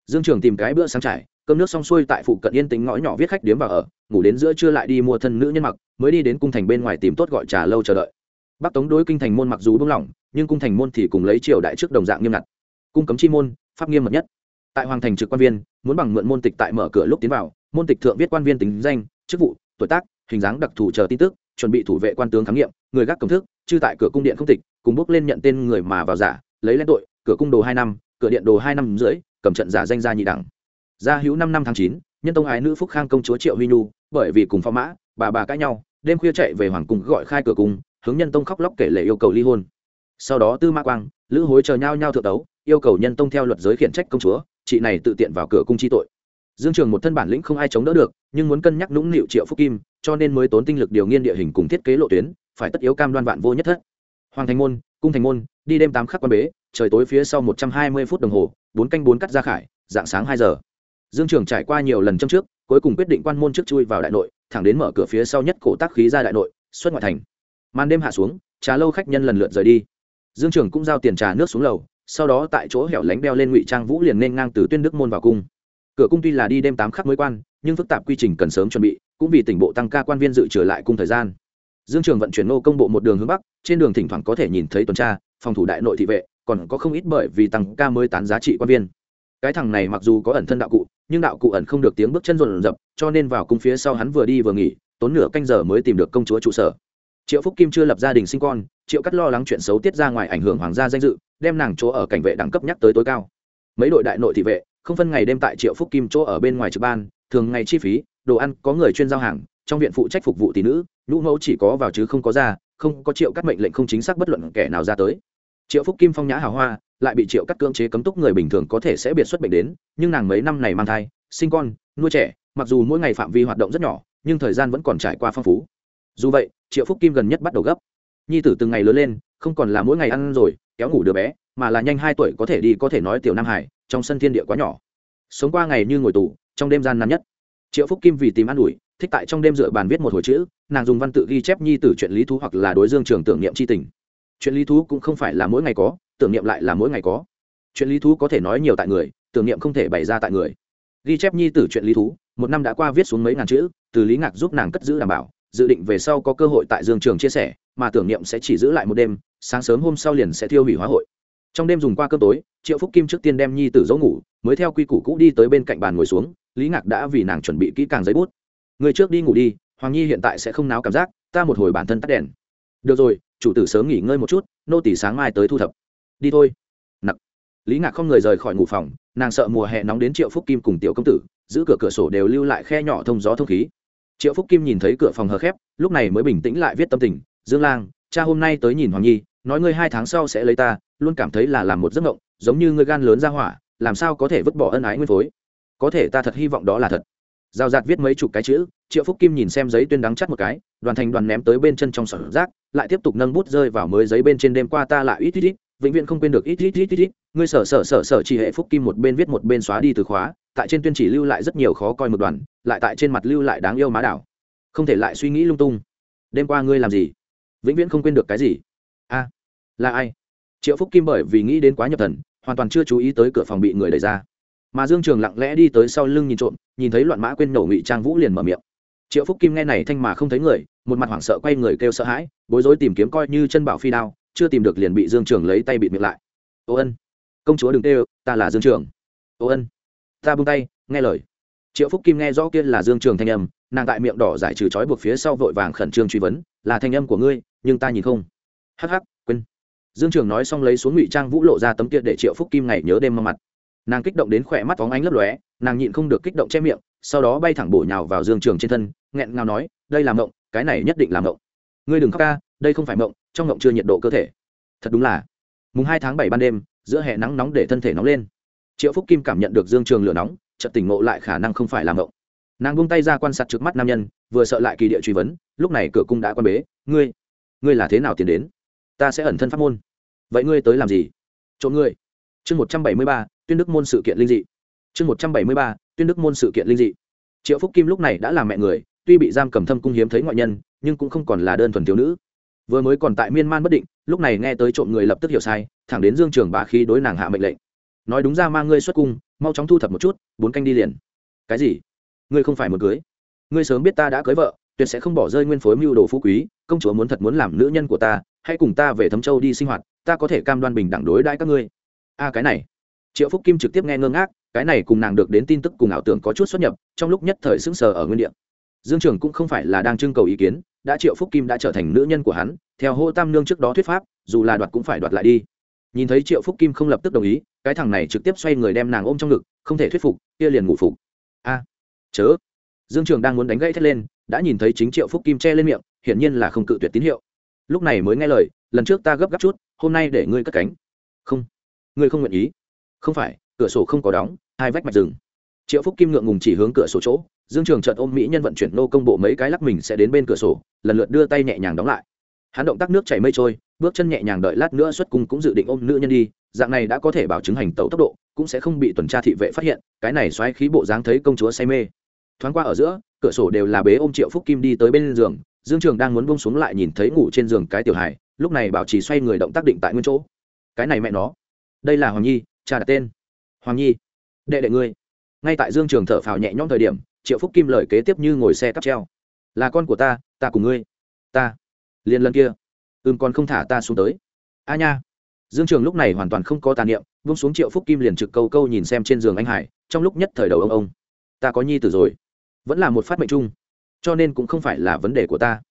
Dương trường tìm cái bữa sáng trải, cơm nước xong xuôi tại phụ cận yên tính ngõ nhỏ viết khách điếm vào ở, ngủ đến giữa trưa lại đi mua thân nữ nhân mặc, mới đi đến cung thành bên ngoài tìm tốt gọi trà lâu chờ đợi. Bắc tống đối kinh thành môn mặc dù buông lỏng, nhưng cung thành môn thì cùng lấy triều đại trước đồng dạng nghiêm ngặt. Cung cấm chi môn, pháp nghiêm mật nhất. Tại hoàng thành trực quan viên muốn bằng mượn môn tịch tại mở cửa lúc tiến vào, môn tịch thượng viết quan viên tính danh, chức vụ, tuổi tác, hình dáng đặc thù chờ tin tức, chuẩn bị thủ vệ quan tướng khám nghiệm, người gác cổng thức, chư tại cửa cung điện không tịch, cùng bước lên nhận tên người mà vào giả, lấy lên tội, cửa cung đồ hai năm, cửa điện đồ hai năm rưỡi, cầm trận giả danh gia nhị đẳng. Gia hữu năm năm tháng chín, nhân tông ái nữ phúc khang công chúa triệu huy nhu, bởi vì cùng phó mã, bà bà cãi nhau, đêm khuya chạy về hoàng cung gọi khai cửa cung, hướng nhân tông khóc lóc kể lệ yêu cầu ly hôn. Sau đó tư mã quang, lữ hối chờ nhau nhau thượng tấu, yêu cầu nhân tông theo luật giới khiển trách công chúa chị này tự tiện vào cửa cung chi tội. Dương trường một thân bản lĩnh không ai chống đỡ được, nhưng muốn cân nhắc nũng nịu triệu phúc kim, cho nên mới tốn tinh lực điều nghiên địa hình cùng thiết kế lộ tuyến, phải tất yếu cam đoan vạn vô nhất thất. Hoàng thành môn, cung thành môn, đi đêm tám khắc quan bế, trời tối phía sau một trăm hai mươi phút đồng hồ, bốn canh bốn cắt ra khải, dạng sáng hai giờ. Dương trường trải qua nhiều lần trong trước, cuối cùng quyết định quan môn trước chui vào đại nội, thẳng đến mở cửa phía sau nhất cổ tác khí ra đại nội, xuất ngoại thành. Màn đêm hạ xuống, trà lâu khách nhân lần lượt rời đi. Dương trường cũng giao tiền trà nước xuống lầu sau đó tại chỗ hẻo lánh đeo lên ngụy trang vũ liền nên ngang từ tuyên đức môn vào cung. Cửa cung tuy là đi đêm tám khắc mới quan, nhưng phức tạp quy trình cần sớm chuẩn bị, cũng vì tỉnh bộ tăng ca quan viên dự trở lại cung thời gian. Dương trường vận chuyển nô công bộ một đường hướng bắc, trên đường thỉnh thoảng có thể nhìn thấy tuần tra, phòng thủ đại nội thị vệ, còn có không ít bởi vì tăng ca mới tán giá trị quan viên. Cái thằng này mặc dù có ẩn thân đạo cụ, nhưng đạo cụ ẩn không được tiếng bước chân rộn rập, cho nên vào cung phía sau hắn vừa đi vừa nghỉ, tốn nửa canh giờ mới tìm được công chúa trụ sở. Triệu phúc kim chưa lập gia đình sinh con, triệu cắt lo lắng chuyện xấu tiết ra ngoài ảnh hưởng hoàng gia danh dự đem nàng chỗ ở cảnh vệ đẳng cấp nhắc tới tối cao. Mấy đội đại nội thị vệ, không phân ngày đêm tại triệu phúc kim chỗ ở bên ngoài trực ban, thường ngày chi phí, đồ ăn, có người chuyên giao hàng, trong viện phụ trách phục vụ tỷ nữ, nhũ mẫu chỉ có vào chứ không có ra, không có triệu cắt mệnh lệnh không chính xác bất luận kẻ nào ra tới. Triệu phúc kim phong nhã hào hoa, lại bị triệu cắt cưỡng chế cấm túc người bình thường có thể sẽ biệt xuất bệnh đến, nhưng nàng mấy năm này mang thai, sinh con, nuôi trẻ, mặc dù mỗi ngày phạm vi hoạt động rất nhỏ, nhưng thời gian vẫn còn trải qua phong phú. Dù vậy, triệu phúc kim gần nhất bắt đầu gấp. Nhi tử từng ngày lớn lên, không còn là mỗi ngày ăn rồi kéo ngủ đứa bé, mà là nhanh hai tuổi có thể đi có thể nói tiểu nam hải, trong sân thiên địa quá nhỏ. Sống qua ngày như ngồi tù, trong đêm gian nan nhất. Triệu phúc kim vì tìm ăn ủi, thích tại trong đêm dựa bàn viết một hồi chữ, nàng dùng văn tự ghi chép nhi tử chuyện lý thú hoặc là đối dương trường tưởng niệm c h i tình. Chuyện lý thú cũng không phải là mỗi ngày có, tưởng niệm lại là mỗi ngày có. Chuyện lý thú có thể nói nhiều tại người, tưởng niệm không thể bày ra tại người. Ghi chép nhi tử chuyện lý thú, một năm đã qua viết xuống mấy ngàn chữ, từ lý ngạc giúp nàng cất giữ đảm bảo, dự định về sau có cơ hội tại dương trường chia sẻ mà tưởng niệm sẽ chỉ giữ lại một đêm, sáng sớm hôm sau liền sẽ thiêu hủy hóa hội. Trong đêm dùng qua cơm tối, triệu phúc kim trước tiên đem nhi tử dỗ ngủ, mới theo quy củ cũ đi tới bên cạnh bàn ngồi xuống, lý ngạc đã vì nàng chuẩn bị kỹ càng giấy bút. Người trước đi ngủ đi, hoàng nhi hiện tại sẽ không náo cảm giác, ta một hồi bản thân tắt đèn. Được rồi, chủ tử sớm nghỉ ngơi một chút, nô tỷ sáng mai tới thu thập. Đi thôi. Nặc. Lý ngạc không người rời khỏi ngủ phòng, nàng sợ mùa hè nóng đến triệu phúc kim cùng tiểu công tử, giữ cửa cửa sổ đều lưu lại khe nhỏ thông gió thông khí. Triệu phúc kim nhìn thấy cửa phòng hờ khép, lúc này mới bình tĩnh lại viết tâm tình dương lang, cha hôm nay tới nhìn hoàng nhi, nói ngươi hai tháng sau sẽ lấy ta, luôn cảm thấy là làm một giấc ngộng giống như ngươi gan lớn ra hỏa, làm sao có thể vứt bỏ ân ái nguyên phối? Có thể ta thật hy vọng đó là thật. Giao giạt viết mấy chục cái chữ, triệu phúc kim nhìn xem giấy tuyên đắng chắt một cái, đoàn thành đoàn ném tới bên chân trong sở rác, lại tiếp tục nâng bút rơi vào mới giấy bên trên đêm qua ta lại ít ít ít, vĩnh viễn không quên được ít ít ít ít ít. Ngươi sở sở sở sở chỉ hệ phúc kim một bên viết một bên xóa đi từ khóa, tại trên tuyên chỉ lưu lại rất nhiều khó coi một đoàn, lại tại trên mặt lưu lại đáng yêu má đảo. Không thể lại suy nghĩ lung tung. Đêm qua ngươi làm gì? Vĩnh viễn không quên được cái gì. A là ai? Triệu phúc kim bởi vì nghĩ đến quá nhập thần hoàn toàn chưa chú ý tới cửa phòng bị người đẩy ra. Mà dương trường lặng lẽ đi tới sau lưng nhìn trộm nhìn thấy loạn mã quên nổ ngụy trang vũ liền mở miệng. Triệu phúc kim nghe này thanh mà không thấy người một mặt hoảng sợ quay người kêu sợ hãi bối rối tìm kiếm coi như chân bảo phi đao chưa tìm được liền bị dương trường lấy tay bịt miệng lại. Ô ân công chúa đừng kêu, ta là dương trường. Ô ân ta buông tay nghe lời. Triệu phúc kim nghe rõ kia là dương trường thanh âm nàng tại miệng đỏ giải trừ trói buộc phía sau vội vàng khẩn trương truy vấn là thanh âm của ngươi nhưng ta nhìn không. Hắc hắc, quên. Dương trường nói xong lấy xuống ngụy trang vũ lộ ra tấm kia để triệu phúc kim ngày nhớ đêm mơ mặt. Nàng kích động đến khỏe mắt phóng ánh lấp lóe, nàng nhịn không được kích động che miệng, sau đó bay thẳng bổ nhào vào dương trường trên thân, nghẹn ngào nói, đây là mộng, cái này nhất định là mộng. Ngươi đừng khóc ca, đây không phải mộng, trong mộng chưa nhiệt độ cơ thể. Thật đúng là. Mùng hai tháng bảy ban đêm, giữa hè nắng nóng để thân thể nóng lên. Triệu phúc kim cảm nhận được dương trường lửa nóng, chợt tỉnh ngộ lại khả năng không phải là mộng. Nàng buông tay ra quan sát trước mắt nam nhân, vừa sợ lại kỳ địa truy vấn, lúc này cửa cung đã quan bế, ngươi ngươi là thế nào tiến đến? Ta sẽ ẩn thân pháp môn. Vậy ngươi tới làm gì? Trộm ngươi. Chương một trăm bảy mươi ba, tuyên đức môn sự kiện linh dị. Chương một trăm bảy mươi ba, tuyên đức môn sự kiện linh dị. Triệu phúc kim lúc này đã là mẹ người, tuy bị giam cầm thâm cung hiếm thấy ngoại nhân, nhưng cũng không còn là đơn thuần thiếu nữ. Vừa mới còn tại miên man bất định, lúc này nghe tới trộm người lập tức hiểu sai, thẳng đến dương trường bá khí đối nàng hạ mệnh lệnh. Nói đúng ra mang ngươi xuất cung, mau chóng thu thập một chút, bốn canh đi liền. Cái gì? Ngươi không phải một cưới? Ngươi sớm biết ta đã cưới vợ tuyệt sẽ không bỏ rơi nguyên phối mưu đồ phú quý, công chúa muốn thật muốn làm nữ nhân của ta, hãy cùng ta về thấm châu đi sinh hoạt, ta có thể cam đoan bình đẳng đối đãi các ngươi. A cái này. Triệu phúc kim trực tiếp nghe ngơ ngác, cái này cùng nàng được đến tin tức cùng ảo tưởng có chút xuất nhập, trong lúc nhất thời sững sờ ở nguyên địa. Dương trường cũng không phải là đang trưng cầu ý kiến, đã triệu phúc kim đã trở thành nữ nhân của hắn, theo hô tam nương trước đó thuyết pháp, dù là đoạt cũng phải đoạt lại đi. Nhìn thấy triệu phúc kim không lập tức đồng ý, cái thằng này trực tiếp xoay người đem nàng ôm trong ngực, không thể thuyết phục, kia liền ngủ phục. A chớ. Dương trường đang muốn đánh gãy thét lên đã nhìn thấy chính triệu phúc kim che lên miệng, hiển nhiên là không cự tuyệt tín hiệu. Lúc này mới nghe lời, lần trước ta gấp gáp chút, hôm nay để ngươi cất cánh. Không, ngươi không nguyện ý. Không phải, cửa sổ không có đóng, hai vách mạch rừng. Triệu phúc kim ngượng ngùng chỉ hướng cửa sổ chỗ, dương trường trợt ôm mỹ nhân vận chuyển nô công bộ mấy cái lắc mình sẽ đến bên cửa sổ, lần lượt đưa tay nhẹ nhàng đóng lại. Hắn động tác nước chảy mây trôi, bước chân nhẹ nhàng đợi lát nữa xuất cung cũng dự định ôm nữ nhân đi, dạng này đã có thể bảo chứng hành tẩu tốc độ, cũng sẽ không bị tuần tra thị vệ phát hiện, cái này xoáy khí bộ dáng thấy công chúa say mê thoáng qua ở giữa, cửa sổ đều là bế ôm triệu phúc kim đi tới bên giường, dương trường đang muốn bông xuống lại nhìn thấy ngủ trên giường cái tiểu hài, lúc này bảo trì xoay người động tác định tại nguyên chỗ. Cái này mẹ nó. Đây là hoàng nhi, cha đặt tên. Hoàng nhi, đệ đệ ngươi. Ngay tại dương trường thở phào nhẹ nhõm thời điểm, triệu phúc kim lời kế tiếp như ngồi xe cắp treo. Là con của ta ta cùng ngươi. Ta. Liền lần kia. Ừm còn không thả ta xuống tới. A nha. Dương trường lúc này hoàn toàn không có tàn niệm vung xuống triệu phúc kim liền trực câu câu nhìn xem trên giường anh hải, trong lúc nhất thời đầu ông ông. Ta có nhi tử rồi vẫn là một phát mệnh chung. Cho nên cũng không phải là vấn đề của ta.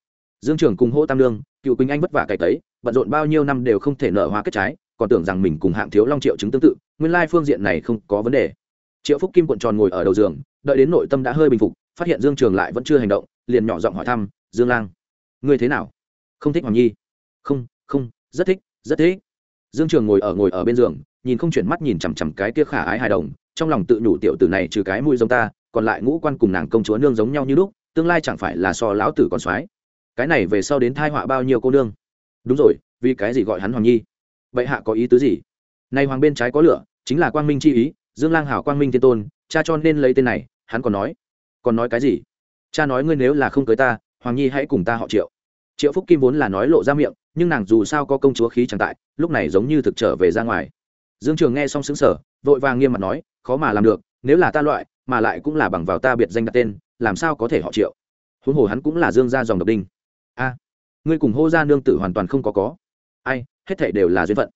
Dương trường cùng hô tam lương cựu quỳnh anh vất vả cày tấy, bận rộn bao nhiêu năm đều không thể nở hoa kết trái, còn tưởng rằng mình cùng hạng thiếu long triệu chứng tương tự, nguyên lai phương diện này không có vấn đề. Triệu phúc kim cuộn tròn ngồi ở đầu giường, đợi đến nội tâm đã hơi bình phục, phát hiện dương trường lại vẫn chưa hành động, liền nhỏ giọng hỏi thăm, dương lang, ngươi thế nào? Không thích hoàng nhi? Không không, rất thích rất thích. Dương trường ngồi ở ngồi ở bên giường, nhìn không chuyển mắt nhìn chằm chằm cái kia khả ái hài đồng, trong lòng tự nhủ tiểu tử này trừ cái mũi giống ta còn lại ngũ quan cùng nàng công chúa nương giống nhau như lúc, tương lai chẳng phải là so lão tử còn soái. Cái này về sau đến thai họa bao nhiêu cô nương? Đúng rồi, vì cái gì gọi hắn hoàng nhi? Vậy hạ có ý tứ gì? Nay hoàng bên trái có lửa, chính là quang minh chi ý, dương lang hảo quang minh thiên tôn, cha cho nên lấy tên này, hắn còn nói. Còn nói cái gì? Cha nói ngươi nếu là không cưới ta, hoàng nhi hãy cùng ta họ triệu. Triệu phúc kim vốn là nói lộ ra miệng, nhưng nàng dù sao có công chúa khí chẳng tại, lúc này giống như thực trở về ra ngoài. Dương trường nghe xong xứng sở vội vàng nghiêm mặt nói, khó mà làm được, nếu là ta loại mà lại cũng là bằng vào ta biệt danh đặt tên, làm sao có thể họ triệu? Huống hồ hắn cũng là dương gia dòng độc đinh. A, ngươi cùng hô gia nương tử hoàn toàn không có có. Ai, hết thảy đều là duyên phận.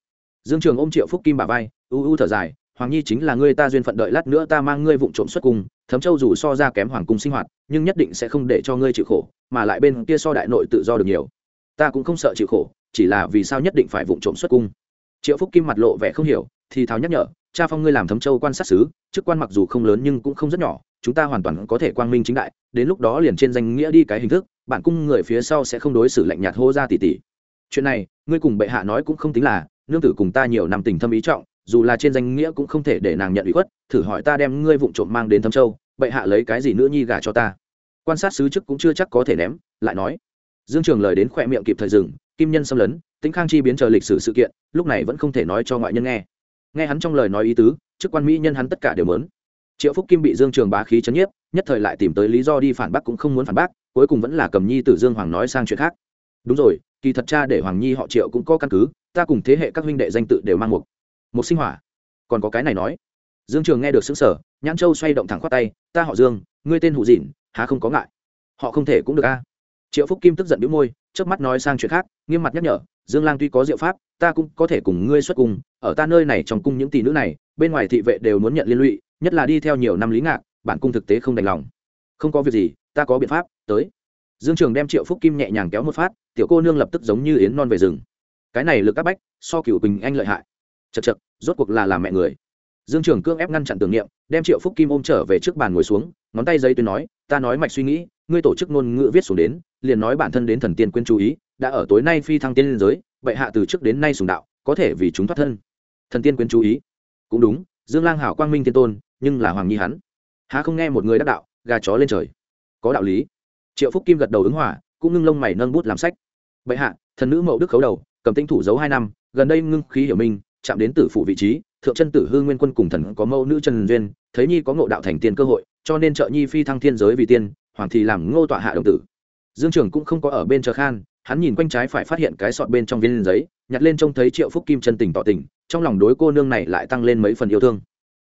Dương trường ôm triệu phúc kim bà vai, u u thở dài, hoàng nhi chính là ngươi ta duyên phận đợi lát nữa ta mang ngươi vụng trộm xuất cung, thấm châu dù so ra kém hoàng cung sinh hoạt, nhưng nhất định sẽ không để cho ngươi chịu khổ, mà lại bên kia so đại nội tự do được nhiều. Ta cũng không sợ chịu khổ, chỉ là vì sao nhất định phải vụng trộm xuất cung triệu phúc kim mặt lộ vẻ không hiểu, thì tháo nhắc nhở, cha phong ngươi làm thấm châu quan sát xứ chức quan mặc dù không lớn nhưng cũng không rất nhỏ, chúng ta hoàn toàn có thể quang minh chính đại, đến lúc đó liền trên danh nghĩa đi cái hình thức, bản cung người phía sau sẽ không đối xử lạnh nhạt hô ra tỷ tỷ. chuyện này, ngươi cùng bệ hạ nói cũng không tính là, nương tử cùng ta nhiều năm tình thâm ý trọng, dù là trên danh nghĩa cũng không thể để nàng nhận ủy khuất, thử hỏi ta đem ngươi vụng trộm mang đến thâm châu, bệ hạ lấy cái gì nữa nhi gả cho ta quan sát sứ chức cũng chưa chắc có thể ném, lại nói dương trường lời đến khỏe miệng kịp thời dừng, kim nhân xâm lấn tĩnh khang chi biến chờ lịch sử sự kiện, lúc này vẫn không thể nói cho ngoại nhân nghe. Nghe hắn trong lời nói ý tứ, chức quan mỹ nhân hắn tất cả đều mớn. Triệu phúc kim bị dương trường bá khí chấn nhiếp, nhất thời lại tìm tới lý do đi phản bác cũng không muốn phản bác, cuối cùng vẫn là cầm nhi tử dương hoàng nói sang chuyện khác. Đúng rồi, kỳ thật cha để hoàng nhi họ triệu cũng có căn cứ, ta cùng thế hệ các huynh đệ danh tự đều mang một. Một sinh hỏa. Còn có cái này nói. Dương trường nghe được xứng sở nhãn châu xoay động thẳng khoát tay, ta họ dương, ngươi tên hụ dịn, há không có ngại? Họ không thể cũng được a. Triệu phúc kim tức giận đĩu môi trước mắt nói sang chuyện khác, nghiêm mặt nhắc nhở dương lang tuy có diệu pháp, ta cũng có thể cùng ngươi xuất cung, ở ta nơi này trong cung những tỷ nữ này, bên ngoài thị vệ đều muốn nhận liên lụy, nhất là đi theo nhiều năm lý ngạc, bản cung thực tế không đành lòng. Không có việc gì, ta có biện pháp, tới. Dương trường đem triệu phúc kim nhẹ nhàng kéo một phát, tiểu cô nương lập tức giống như yến non về rừng. Cái này lực áp bách, so cựu bình anh lợi hại. Chật chật rốt cuộc là làm mẹ người. Dương trường cương ép ngăn chặn tưởng niệm, đem triệu phúc kim ôm trở về trước bàn ngồi xuống, ngón tay giấy tuyên nói, ta nói mạch suy nghĩ, ngươi tổ chức ngôn ngữ viết xuống đến, liền nói bản thân đến thần tiên quên chú ý đã ở tối nay phi thăng tiên liên giới, bệ hạ từ trước đến nay sùng đạo, có thể vì chúng thoát thân. Thần tiên quyến chú ý. Cũng đúng, dương lang hảo quang minh thiên tôn, nhưng là hoàng nhi hắn. Há không nghe một người đắc đạo, gà chó lên trời. Có đạo lý. Triệu phúc kim gật đầu ứng hỏa cũng ngưng lông mày nâng bút làm sách. Bệ hạ, thần nữ mậu đức khấu đầu, cầm tinh thủ giấu hai năm, gần đây ngưng khí hiểu minh, chạm đến tử phụ vị trí, thượng chân tử hư nguyên quân cùng thần có mẫu nữ trần duyên, thấy nhi có ngộ đạo thành tiên cơ hội, cho nên trợ nhi phi thăng thiên giới vì tiên, hoàng thì làm ngô tọa hạ đồng tử. Dương trưởng cũng không có ở bên chờ khan hắn nhìn quanh trái phải phát hiện cái sọt bên trong viên giấy, nhặt lên trông thấy triệu phúc kim chân tình tỏ tình, trong lòng đối cô nương này lại tăng lên mấy phần yêu thương.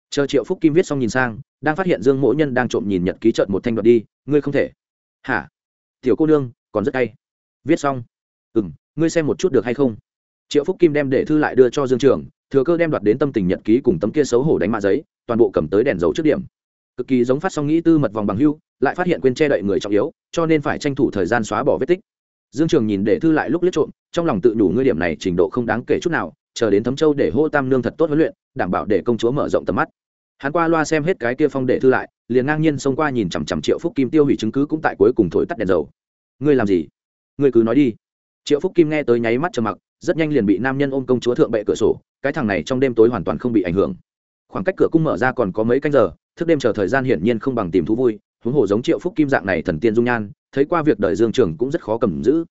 Chờ triệu phúc kim viết xong nhìn sang, đang phát hiện dương mỗ nhân đang trộm nhìn nhật ký trợn một thanh đoạt đi, ngươi không thể. Hả? Tiểu cô nương, còn rất hay. Viết xong. Ừ m ngươi xem một chút được hay không? Triệu phúc kim đem để thư lại đưa cho dương trường, thừa cơ đem đoạt đến tâm tình nhật ký cùng tấm kia xấu hổ đánh mạ giấy, toàn bộ cầm tới đèn dấu trước điểm. Cực kỳ giống phát xong nghĩ tư mật vòng bằng hưu, lại phát hiện quên che đậy người trọng yếu, cho nên phải tranh thủ thời gian xóa bỏ vết tích dương trường nhìn để thư lại lúc liếc trộm, trong lòng tự đủ ngươi điểm này trình độ không đáng kể chút nào, chờ đến thấm châu để hô tam nương thật tốt huấn luyện, đảm bảo để công chúa mở rộng tầm mắt. Hắn qua loa xem hết cái kia phong để thư lại, liền ngang nhiên xông qua nhìn chằm chằm triệu phúc kim tiêu hủy chứng cứ cũng tại cuối cùng thổi tắt đèn dầu. Ngươi làm gì? Ngươi cứ nói đi. Triệu phúc kim nghe tới nháy mắt trầm mặc, rất nhanh liền bị nam nhân ôm công chúa thượng bệ cửa sổ, cái thằng này trong đêm tối hoàn toàn không bị ảnh hưởng. Khoảng cách cửa cung mở ra còn có mấy canh giờ, thức đêm chờ thời gian hiển nhiên không bằng tìm thú vui, huống hồ giống triệu phúc kim dạng này thần tiên dung nhan thấy qua việc đời dương trường cũng rất khó cầm giữ.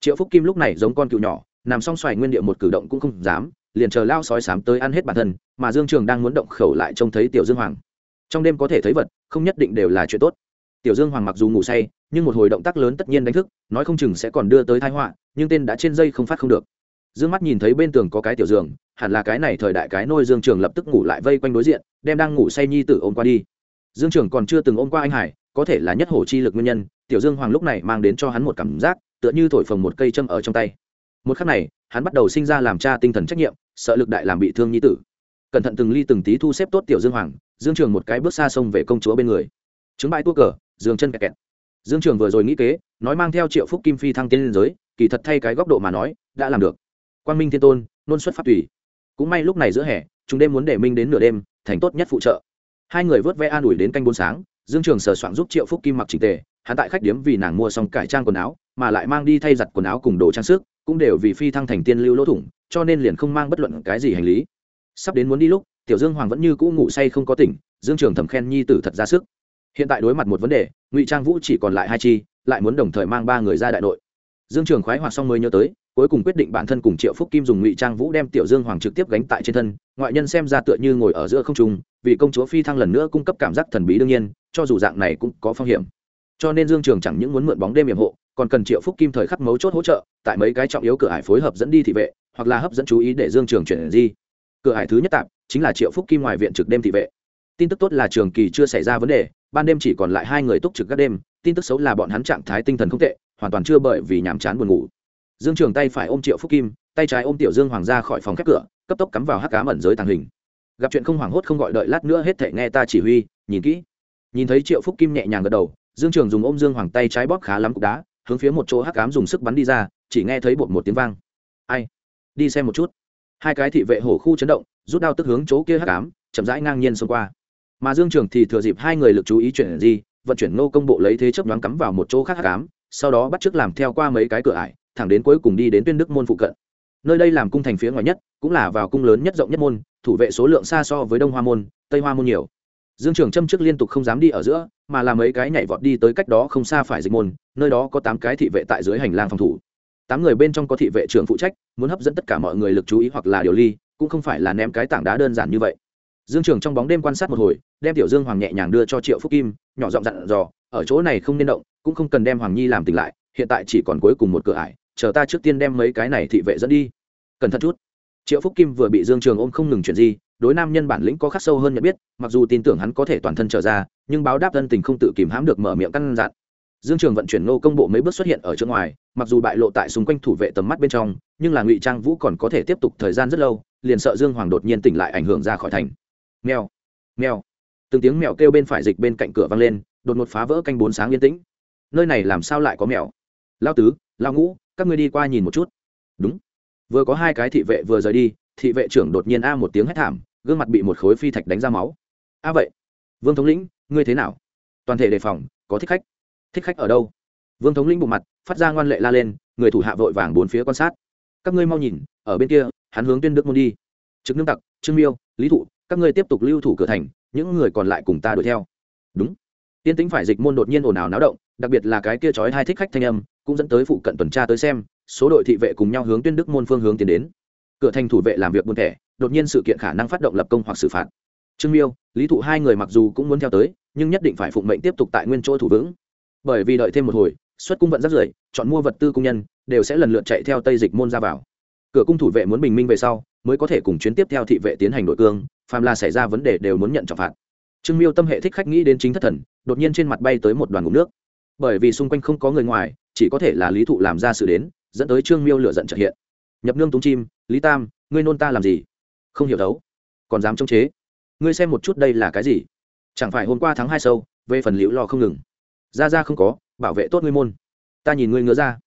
Triệu phúc kim lúc này giống con cựu nhỏ, nằm song xoài nguyên địa một cử động cũng không dám, liền chờ lao sói sám tới ăn hết bản thân, mà dương trường đang muốn động khẩu lại trông thấy tiểu dương hoàng. Trong đêm có thể thấy vật, không nhất định đều là chuyện tốt. Tiểu dương hoàng mặc dù ngủ say, nhưng một hồi động tác lớn tất nhiên đánh thức, nói không chừng sẽ còn đưa tới thái họa, nhưng tên đã trên dây không phát không được. Dương mắt nhìn thấy bên tường có cái tiểu giường hẳn là cái này thời đại cái nôi dương trường lập tức ngủ lại vây quanh đối diện, đem đang ngủ say nhi tử ôm qua đi. Dương trường còn chưa từng ôm qua anh hải, có thể là nhất hổ chi lực nguyên nhân tiểu dương hoàng lúc này mang đến cho hắn một cảm giác, tựa như thổi phồng một cây châm ở trong tay. Một khắc này, hắn bắt đầu sinh ra làm cha tinh thần trách nhiệm, sợ lực đại làm bị thương nhi tử. Cẩn thận từng ly từng tí thu xếp tốt tiểu dương hoàng, dương trường một cái bước xa sông về công chúa bên người. Chứng bãi tua cờ dương chân kẹt kẹt. Dương trường vừa rồi nghĩ kế, nói mang theo triệu phúc kim phi thăng tiên liên giới, kỳ thật thay cái góc độ mà nói, đã làm được. Quan minh thiên tôn, nôn xuất phát tùy. Cũng may lúc này giữa hè, chúng đêm muốn để minh đến nửa đêm, thành tốt nhất phụ trợ. Hai người vớt vẽ an ủi đến canh bốn sáng, dương trường sờ soạn giúp triệu phúc kim mặc trình tề hắn tại khách điếm vì nàng mua xong cải trang quần áo, mà lại mang đi thay giặt quần áo cùng đồ trang sức, cũng đều vì phi thăng thành tiên lưu lỗ thủng, cho nên liền không mang bất luận cái gì hành lý. Sắp đến muốn đi lúc, tiểu dương hoàng vẫn như cũ ngủ say không có tỉnh, dương trường thầm khen nhi tử thật ra sức. Hiện tại đối mặt một vấn đề, ngụy trang vũ chỉ còn lại hai chi, lại muốn đồng thời mang ba người ra đại nội. Dương trường khoái hoạt xong mới nhớ tới, cuối cùng quyết định bản thân cùng triệu phúc kim dùng ngụy trang vũ đem tiểu dương hoàng trực tiếp gánh tại trên thân, ngoại nhân xem ra tựa như ngồi ở giữa không trung, vì công chúa phi thăng lần nữa cung cấp cảm giác thần bí đương nhiên, cho dù dạng này cũng có phong hiểm cho nên dương trường chẳng những muốn mượn bóng đêm hiểm hộ, còn cần triệu phúc kim thời khắc mấu chốt hỗ trợ, tại mấy cái trọng yếu cửa hải phối hợp dẫn đi thị vệ, hoặc là hấp dẫn chú ý để dương trường chuyển di. Cửa hải thứ nhất tạp chính là triệu phúc kim ngoài viện trực đêm thị vệ. Tin tức tốt là trường kỳ chưa xảy ra vấn đề, ban đêm chỉ còn lại hai người túc trực các đêm, tin tức xấu là bọn hắn trạng thái tinh thần không tệ, hoàn toàn chưa bởi vì nhàm chán buồn ngủ. Dương trường tay phải ôm triệu phúc kim, tay trái ôm tiểu dương hoàng ra khỏi phòng khép cửa, cấp tốc cắm vào hắc cá mẩn giới tàng hình. Gặp chuyện không hoảng hốt không gọi đợi lát nữa hết thể nghe ta chỉ huy, nhìn kỹ. Nhìn thấy triệu phúc kim nhẹ nhàng gật đầu dương trường dùng ôm dương hoàng tay trái bóp khá lắm cục đá, hướng phía một chỗ hắc cám dùng sức bắn đi ra, chỉ nghe thấy bột một tiếng vang. Ai? Đi xem một chút. Hai cái thị vệ hổ khu chấn động, rút đao tức hướng chỗ kia hắc cám chậm rãi ngang nhiên xông qua. Mà dương trường thì thừa dịp hai người lực chú ý chuyển gì vận chuyển nô công bộ lấy thế chấp nhoáng cắm vào một chỗ khác hắc cám sau đó bắt chước làm theo qua mấy cái cửa ải, thẳng đến cuối cùng đi đến tuyên đức môn phụ cận. Nơi đây làm cung thành phía ngoài nhất, cũng là vào cung lớn nhất rộng nhất môn, thủ vệ số lượng xa so với đông hoa môn, tây hoa môn nhiều dương trường Trâm trước liên tục không dám đi ở giữa, mà làm mấy cái nhảy vọt đi tới cách đó không xa phải dịch môn, nơi đó có tám cái thị vệ tại dưới hành lang phòng thủ. Tám người bên trong có thị vệ trưởng phụ trách, muốn hấp dẫn tất cả mọi người lực chú ý hoặc là điều ly, cũng không phải là ném cái tảng đá đơn giản như vậy. Dương trường trong bóng đêm quan sát một hồi, đem tiểu dương hoàng nhẹ nhàng đưa cho triệu phúc kim, nhỏ giọng dặn dò, ở chỗ này không nên động, cũng không cần đem hoàng nhi làm tỉnh lại, hiện tại chỉ còn cuối cùng một cửa ải, chờ ta trước tiên đem mấy cái này thị vệ dẫn đi. Cẩn thận chút triệu phúc kim vừa bị dương trường ôm không ngừng chuyện gì đối nam nhân bản lĩnh có khắc sâu hơn nhận biết, mặc dù tin tưởng hắn có thể toàn thân trở ra, nhưng báo đáp thân tình không tự kìm hãm được mở miệng căn dặn. Dương trường vận chuyển nô công bộ mấy bước xuất hiện ở chỗ ngoài, mặc dù bại lộ tại xung quanh thủ vệ tầm mắt bên trong, nhưng là ngụy trang vũ còn có thể tiếp tục thời gian rất lâu, liền sợ dương hoàng đột nhiên tỉnh lại ảnh hưởng ra khỏi thành. Mèo mèo. Từng tiếng mèo kêu bên phải dịch bên cạnh cửa vang lên, đột ngột phá vỡ canh bốn sáng yên tĩnh. Nơi này làm sao lại có mèo? Lao tứ, lao ngũ, các ngươi đi qua nhìn một chút. Đúng vừa có hai cái thị vệ vừa rời đi, thị vệ trưởng đột nhiên a một tiếng hét thảm, gương mặt bị một khối phi thạch đánh ra máu. A vậy, vương thống lĩnh, ngươi thế nào? Toàn thể đề phòng, có thích khách. Thích khách ở đâu? Vương thống lĩnh bụng mặt, phát ra ngoan lệ la lên, người thủ hạ vội vàng bốn phía quan sát. Các ngươi mau nhìn, ở bên kia, hắn hướng tuyên đức môn đi. Trực nương tặc, trương miêu, lý thụ, các ngươi tiếp tục lưu thủ cửa thành, những người còn lại cùng ta đuổi theo. Đúng. Tiên tính phải dịch môn đột nhiên ồn ào náo động, đặc biệt là cái kia trói hai thích khách thanh âm cũng dẫn tới phụ cận tuần tra tới xem, số đội thị vệ cùng nhau hướng tuyên đức môn phương hướng tiến đến. Cửa thành thủ vệ làm việc buôn thẻ, đột nhiên sự kiện khả năng phát động lập công hoặc xử phạt. Trương miêu, lý thụ hai người mặc dù cũng muốn theo tới, nhưng nhất định phải phụng mệnh tiếp tục tại nguyên chỗ thủ vững. Bởi vì đợi thêm một hồi, xuất cung vận rất rưởi, chọn mua vật tư công nhân, đều sẽ lần lượt chạy theo tây dịch môn ra vào. Cửa cung thủ vệ muốn bình minh về sau, mới có thể cùng chuyến tiếp theo thị vệ tiến hành đội cương, phàm là xảy ra vấn đề đều muốn nhận trọng phạt. Trương miêu tâm hệ thích khách nghĩ đến chính thất thần, đột nhiên trên mặt bay tới một đoàn ngụm nước. Bởi vì xung quanh không có người ngoài chỉ có thể là lý thụ làm ra sự đến, dẫn tới trương miêu lựa giận trợ hiện. Nhập nương túng chim, lý tam, ngươi nôn ta làm gì? Không hiểu đấu. Còn dám chống chế? Ngươi xem một chút đây là cái gì? Chẳng phải hôm qua tháng hai sâu, về phần liễu lo không ngừng. Ra ra không có, bảo vệ tốt ngươi môn. Ta nhìn ngươi ngứa ra.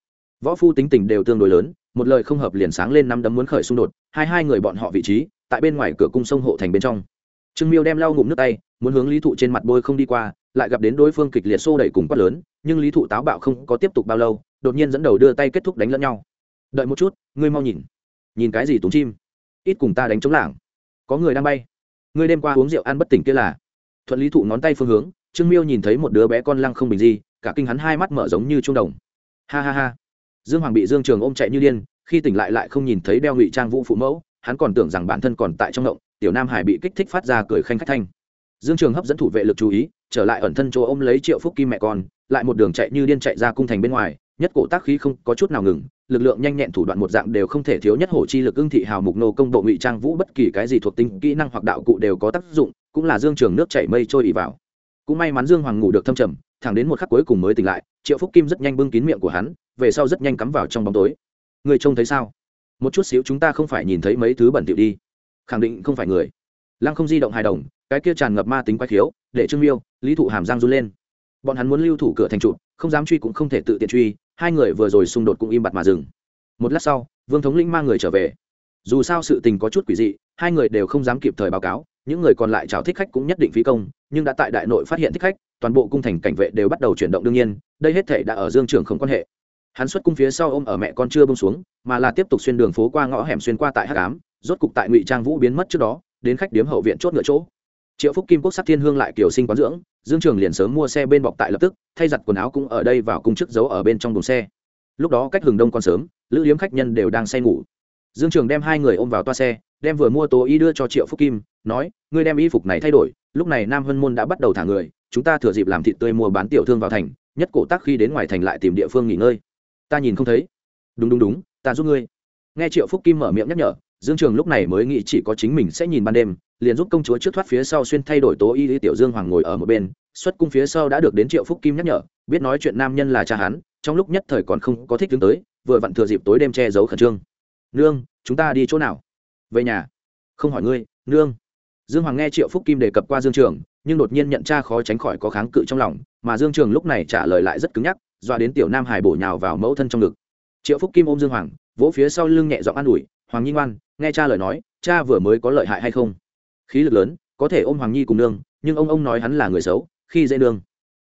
Võ phu tính tình đều tương đối lớn, một lời không hợp liền sáng lên năm đấm muốn khởi xung đột, hai hai người bọn họ vị trí, tại bên ngoài cửa cung sông hộ thành bên trong. Trương miêu đem lau ngụm nước tay, muốn hướng lý thụ trên mặt bôi không đi qua, lại gặp đến đối phương kịch liệt xô đẩy cùng quát lớn nhưng lý thụ táo bạo không có tiếp tục bao lâu, đột nhiên dẫn đầu đưa tay kết thúc đánh lẫn nhau. Đợi một chút, ngươi mau nhìn. Nhìn cái gì túng chim? Ít cùng ta đánh chống lảng. Có người đang bay. Ngươi đêm qua uống rượu ăn bất tỉnh kia là. Thuận lý thụ ngón tay phương hướng, trương miêu nhìn thấy một đứa bé con lăng không bình di, cả kinh hắn hai mắt mở giống như trung đồng. Ha ha ha. Dương hoàng bị dương trường ôm chạy như điên, khi tỉnh lại lại không nhìn thấy đeo ngụy trang vũ phụ mẫu, hắn còn tưởng rằng bản thân còn tại trong động, tiểu nam hải bị kích thích phát ra cười khanh khách thanh. Dương trường hấp dẫn thủ vệ lực chú ý trở lại ẩn thân chỗ ôm lấy triệu phúc kim mẹ con, lại một đường chạy như điên chạy ra cung thành bên ngoài, nhất cổ tác khí không có chút nào ngừng, lực lượng nhanh nhẹn thủ đoạn một dạng đều không thể thiếu nhất hổ chi lực ưng thị hào mục nô công bộ ngụy trang vũ bất kỳ cái gì thuộc tính, kỹ năng hoặc đạo cụ đều có tác dụng, cũng là dương trường nước chảy mây trôi ỉ vào. Cũng may mắn dương hoàng ngủ được thâm trầm, thẳng đến một khắc cuối cùng mới tỉnh lại, triệu phúc kim rất nhanh bưng kín miệng của hắn, về sau rất nhanh cắm vào trong bóng tối. Người trông thấy sao? Một chút xíu chúng ta không phải nhìn thấy mấy thứ bẩn thỉu đi. Khẳng định không phải người. Lăng không di động hài đồng, cái kia tràn ngập ma tính quái khiếu, để trương miêu lý thụ hàm giang run lên. Bọn hắn muốn lưu thủ cửa thành trụ, không dám truy cũng không thể tự tiện truy, hai người vừa rồi xung đột cũng im bặt mà dừng. Một lát sau, vương thống lĩnh mang người trở về. Dù sao sự tình có chút quỷ dị, hai người đều không dám kịp thời báo cáo, những người còn lại chào thích khách cũng nhất định phí công, nhưng đã tại đại nội phát hiện thích khách, toàn bộ cung thành cảnh vệ đều bắt đầu chuyển động đương nhiên, đây hết thể đã ở dương trường không quan hệ. Hắn xuất cung phía sau ôm ở mẹ con chưa bông xuống, mà là tiếp tục xuyên đường phố qua ngõ hẻm xuyên qua tại hắc ám, rốt cục tại ngụy trang vũ biến mất trước đó, đến khách điếm hậu viện chốt ngựa chỗ triệu phúc kim quốc sắc thiên hương lại kiểu sinh quán dưỡng, dương trường liền sớm mua xe bên bọc tại lập tức, thay giặt quần áo cũng ở đây vào cung chức giấu ở bên trong đồn xe. Lúc đó cách hừng đông còn sớm, lữ liếm khách nhân đều đang say ngủ. Dương trường đem hai người ôm vào toa xe, đem vừa mua tố y đưa cho triệu phúc kim, nói, ngươi đem y phục này thay đổi, lúc này nam hân môn đã bắt đầu thả người, chúng ta thừa dịp làm thịt tươi mua bán tiểu thương vào thành, nhất cổ tác khi đến ngoài thành lại tìm địa phương nghỉ ngơi. Ta nhìn không thấy. Đúng đúng đúng, ta giúp ngươi. Nghe triệu phúc kim mở miệng nhắc nhở dương trường lúc này mới nghĩ chỉ có chính mình sẽ nhìn ban đêm, liền giúp công chúa trước thoát phía sau xuyên thay đổi tố y tiểu dương hoàng ngồi ở một bên, xuất cung phía sau đã được đến triệu phúc kim nhắc nhở, biết nói chuyện nam nhân là cha hắn, trong lúc nhất thời còn không có thích đứng tới, vừa vặn thừa dịp tối đêm che giấu khẩn trương. Nương, chúng ta đi chỗ nào? Về nhà. Không hỏi ngươi, nương. Dương hoàng nghe triệu phúc kim đề cập qua dương trường, nhưng đột nhiên nhận cha khó tránh khỏi có kháng cự trong lòng, mà dương trường lúc này trả lời lại rất cứng nhắc doa đến tiểu nam hải bổ nhào vào mẫu thân trong ngực. Triệu phúc kim ôm dương hoàng, vỗ phía sau lưng nhẹ giọng an ủi, hoàng nhi ngoan nghe cha lời nói, cha vừa mới có lợi hại hay không? Khí lực lớn, có thể ôm hoàng nhi cùng nương, nhưng ông ông nói hắn là người xấu, khi dễ nương.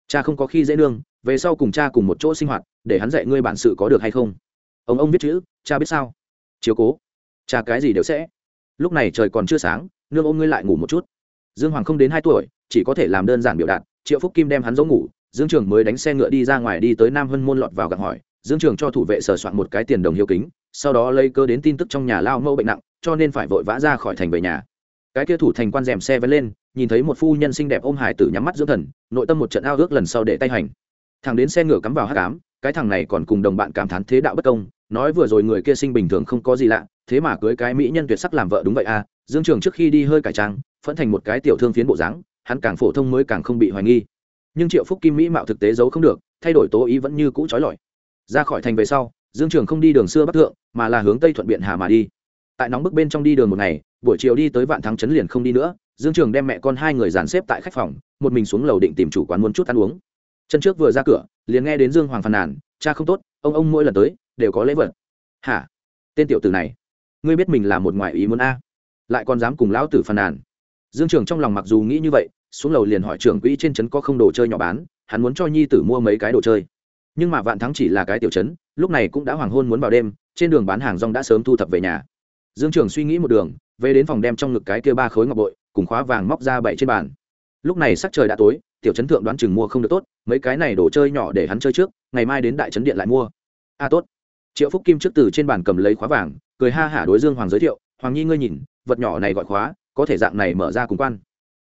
Cha không có khi dễ nương, về sau cùng cha cùng một chỗ sinh hoạt, để hắn dạy ngươi bản sự có được hay không? Ông ông viết chữ, cha biết sao? Chiếu cố. Cha cái gì đều sẽ. Lúc này trời còn chưa sáng, nương ôm ngươi lại ngủ một chút. Dương hoàng không đến hai tuổi, chỉ có thể làm đơn giản biểu đạt, triệu phúc kim đem hắn giấu ngủ, dương trường mới đánh xe ngựa đi ra ngoài đi tới nam hân môn lọt vào gặng hỏi, dương trường cho thủ vệ sờ soạn một cái tiền đồng hiếu kính, sau đó lấy cơ đến tin tức trong nhà lao mẫu bệnh nặng cho nên phải vội vã ra khỏi thành về nhà. Cái kia thủ thành quan rèm xe vẫn lên, nhìn thấy một phu nhân xinh đẹp ôm hải tử nhắm mắt dưỡng thần, nội tâm một trận ao ước lần sau để tay hành. Thằng đến xe ngựa cắm vào hát cám cái thằng này còn cùng đồng bạn cảm thán thế đạo bất công, nói vừa rồi người kia sinh bình thường không có gì lạ, thế mà cưới cái mỹ nhân tuyệt sắc làm vợ đúng vậy à dương trường trước khi đi hơi cải trang, phẫn thành một cái tiểu thương phiến bộ dáng, hắn càng phổ thông mới càng không bị hoài nghi. Nhưng triệu phúc kim mỹ mạo thực tế giấu không được, thay đổi tố ý vẫn như cũ trói lọi. Ra khỏi thành về sau, dương trường không đi đường xưa bắc thượng, mà là hướng tây thuận biện hà mà đi tại nóng bức bên trong đi đường một ngày, buổi chiều đi tới vạn thắng trấn liền không đi nữa, dương trường đem mẹ con hai người dàn xếp tại khách phòng, một mình xuống lầu định tìm chủ quán muốn chút ăn uống. Chân trước vừa ra cửa, liền nghe đến dương hoàng phàn nàn, cha không tốt, ông ông mỗi lần tới đều có lễ vật. Hả? Tên tiểu tử này, ngươi biết mình là một ngoại ý muốn a? Lại còn dám cùng lão tử phàn nàn. Dương trường trong lòng mặc dù nghĩ như vậy, xuống lầu liền hỏi trưởng quỹ trên trấn có không đồ chơi nhỏ bán, hắn muốn cho nhi tử mua mấy cái đồ chơi. Nhưng mà vạn thắng chỉ là cái tiểu trấn, lúc này cũng đã hoàng hôn muốn vào đêm, trên đường bán hàng rong đã sớm thu thập về nhà dương trường suy nghĩ một đường về đến phòng đem trong ngực cái kia ba khối ngọc bội cùng khóa vàng móc ra bảy trên bàn. Lúc này sắc trời đã tối tiểu trấn thượng đoán chừng mua không được tốt mấy cái này đồ chơi nhỏ để hắn chơi trước ngày mai đến đại trấn điện lại mua. A à, tốt. Triệu phúc kim trước từ trên bàn cầm lấy khóa vàng cười ha hả đối dương hoàng giới thiệu hoàng nhi ngươi nhìn vật nhỏ này gọi khóa có thể dạng này mở ra cùng quan.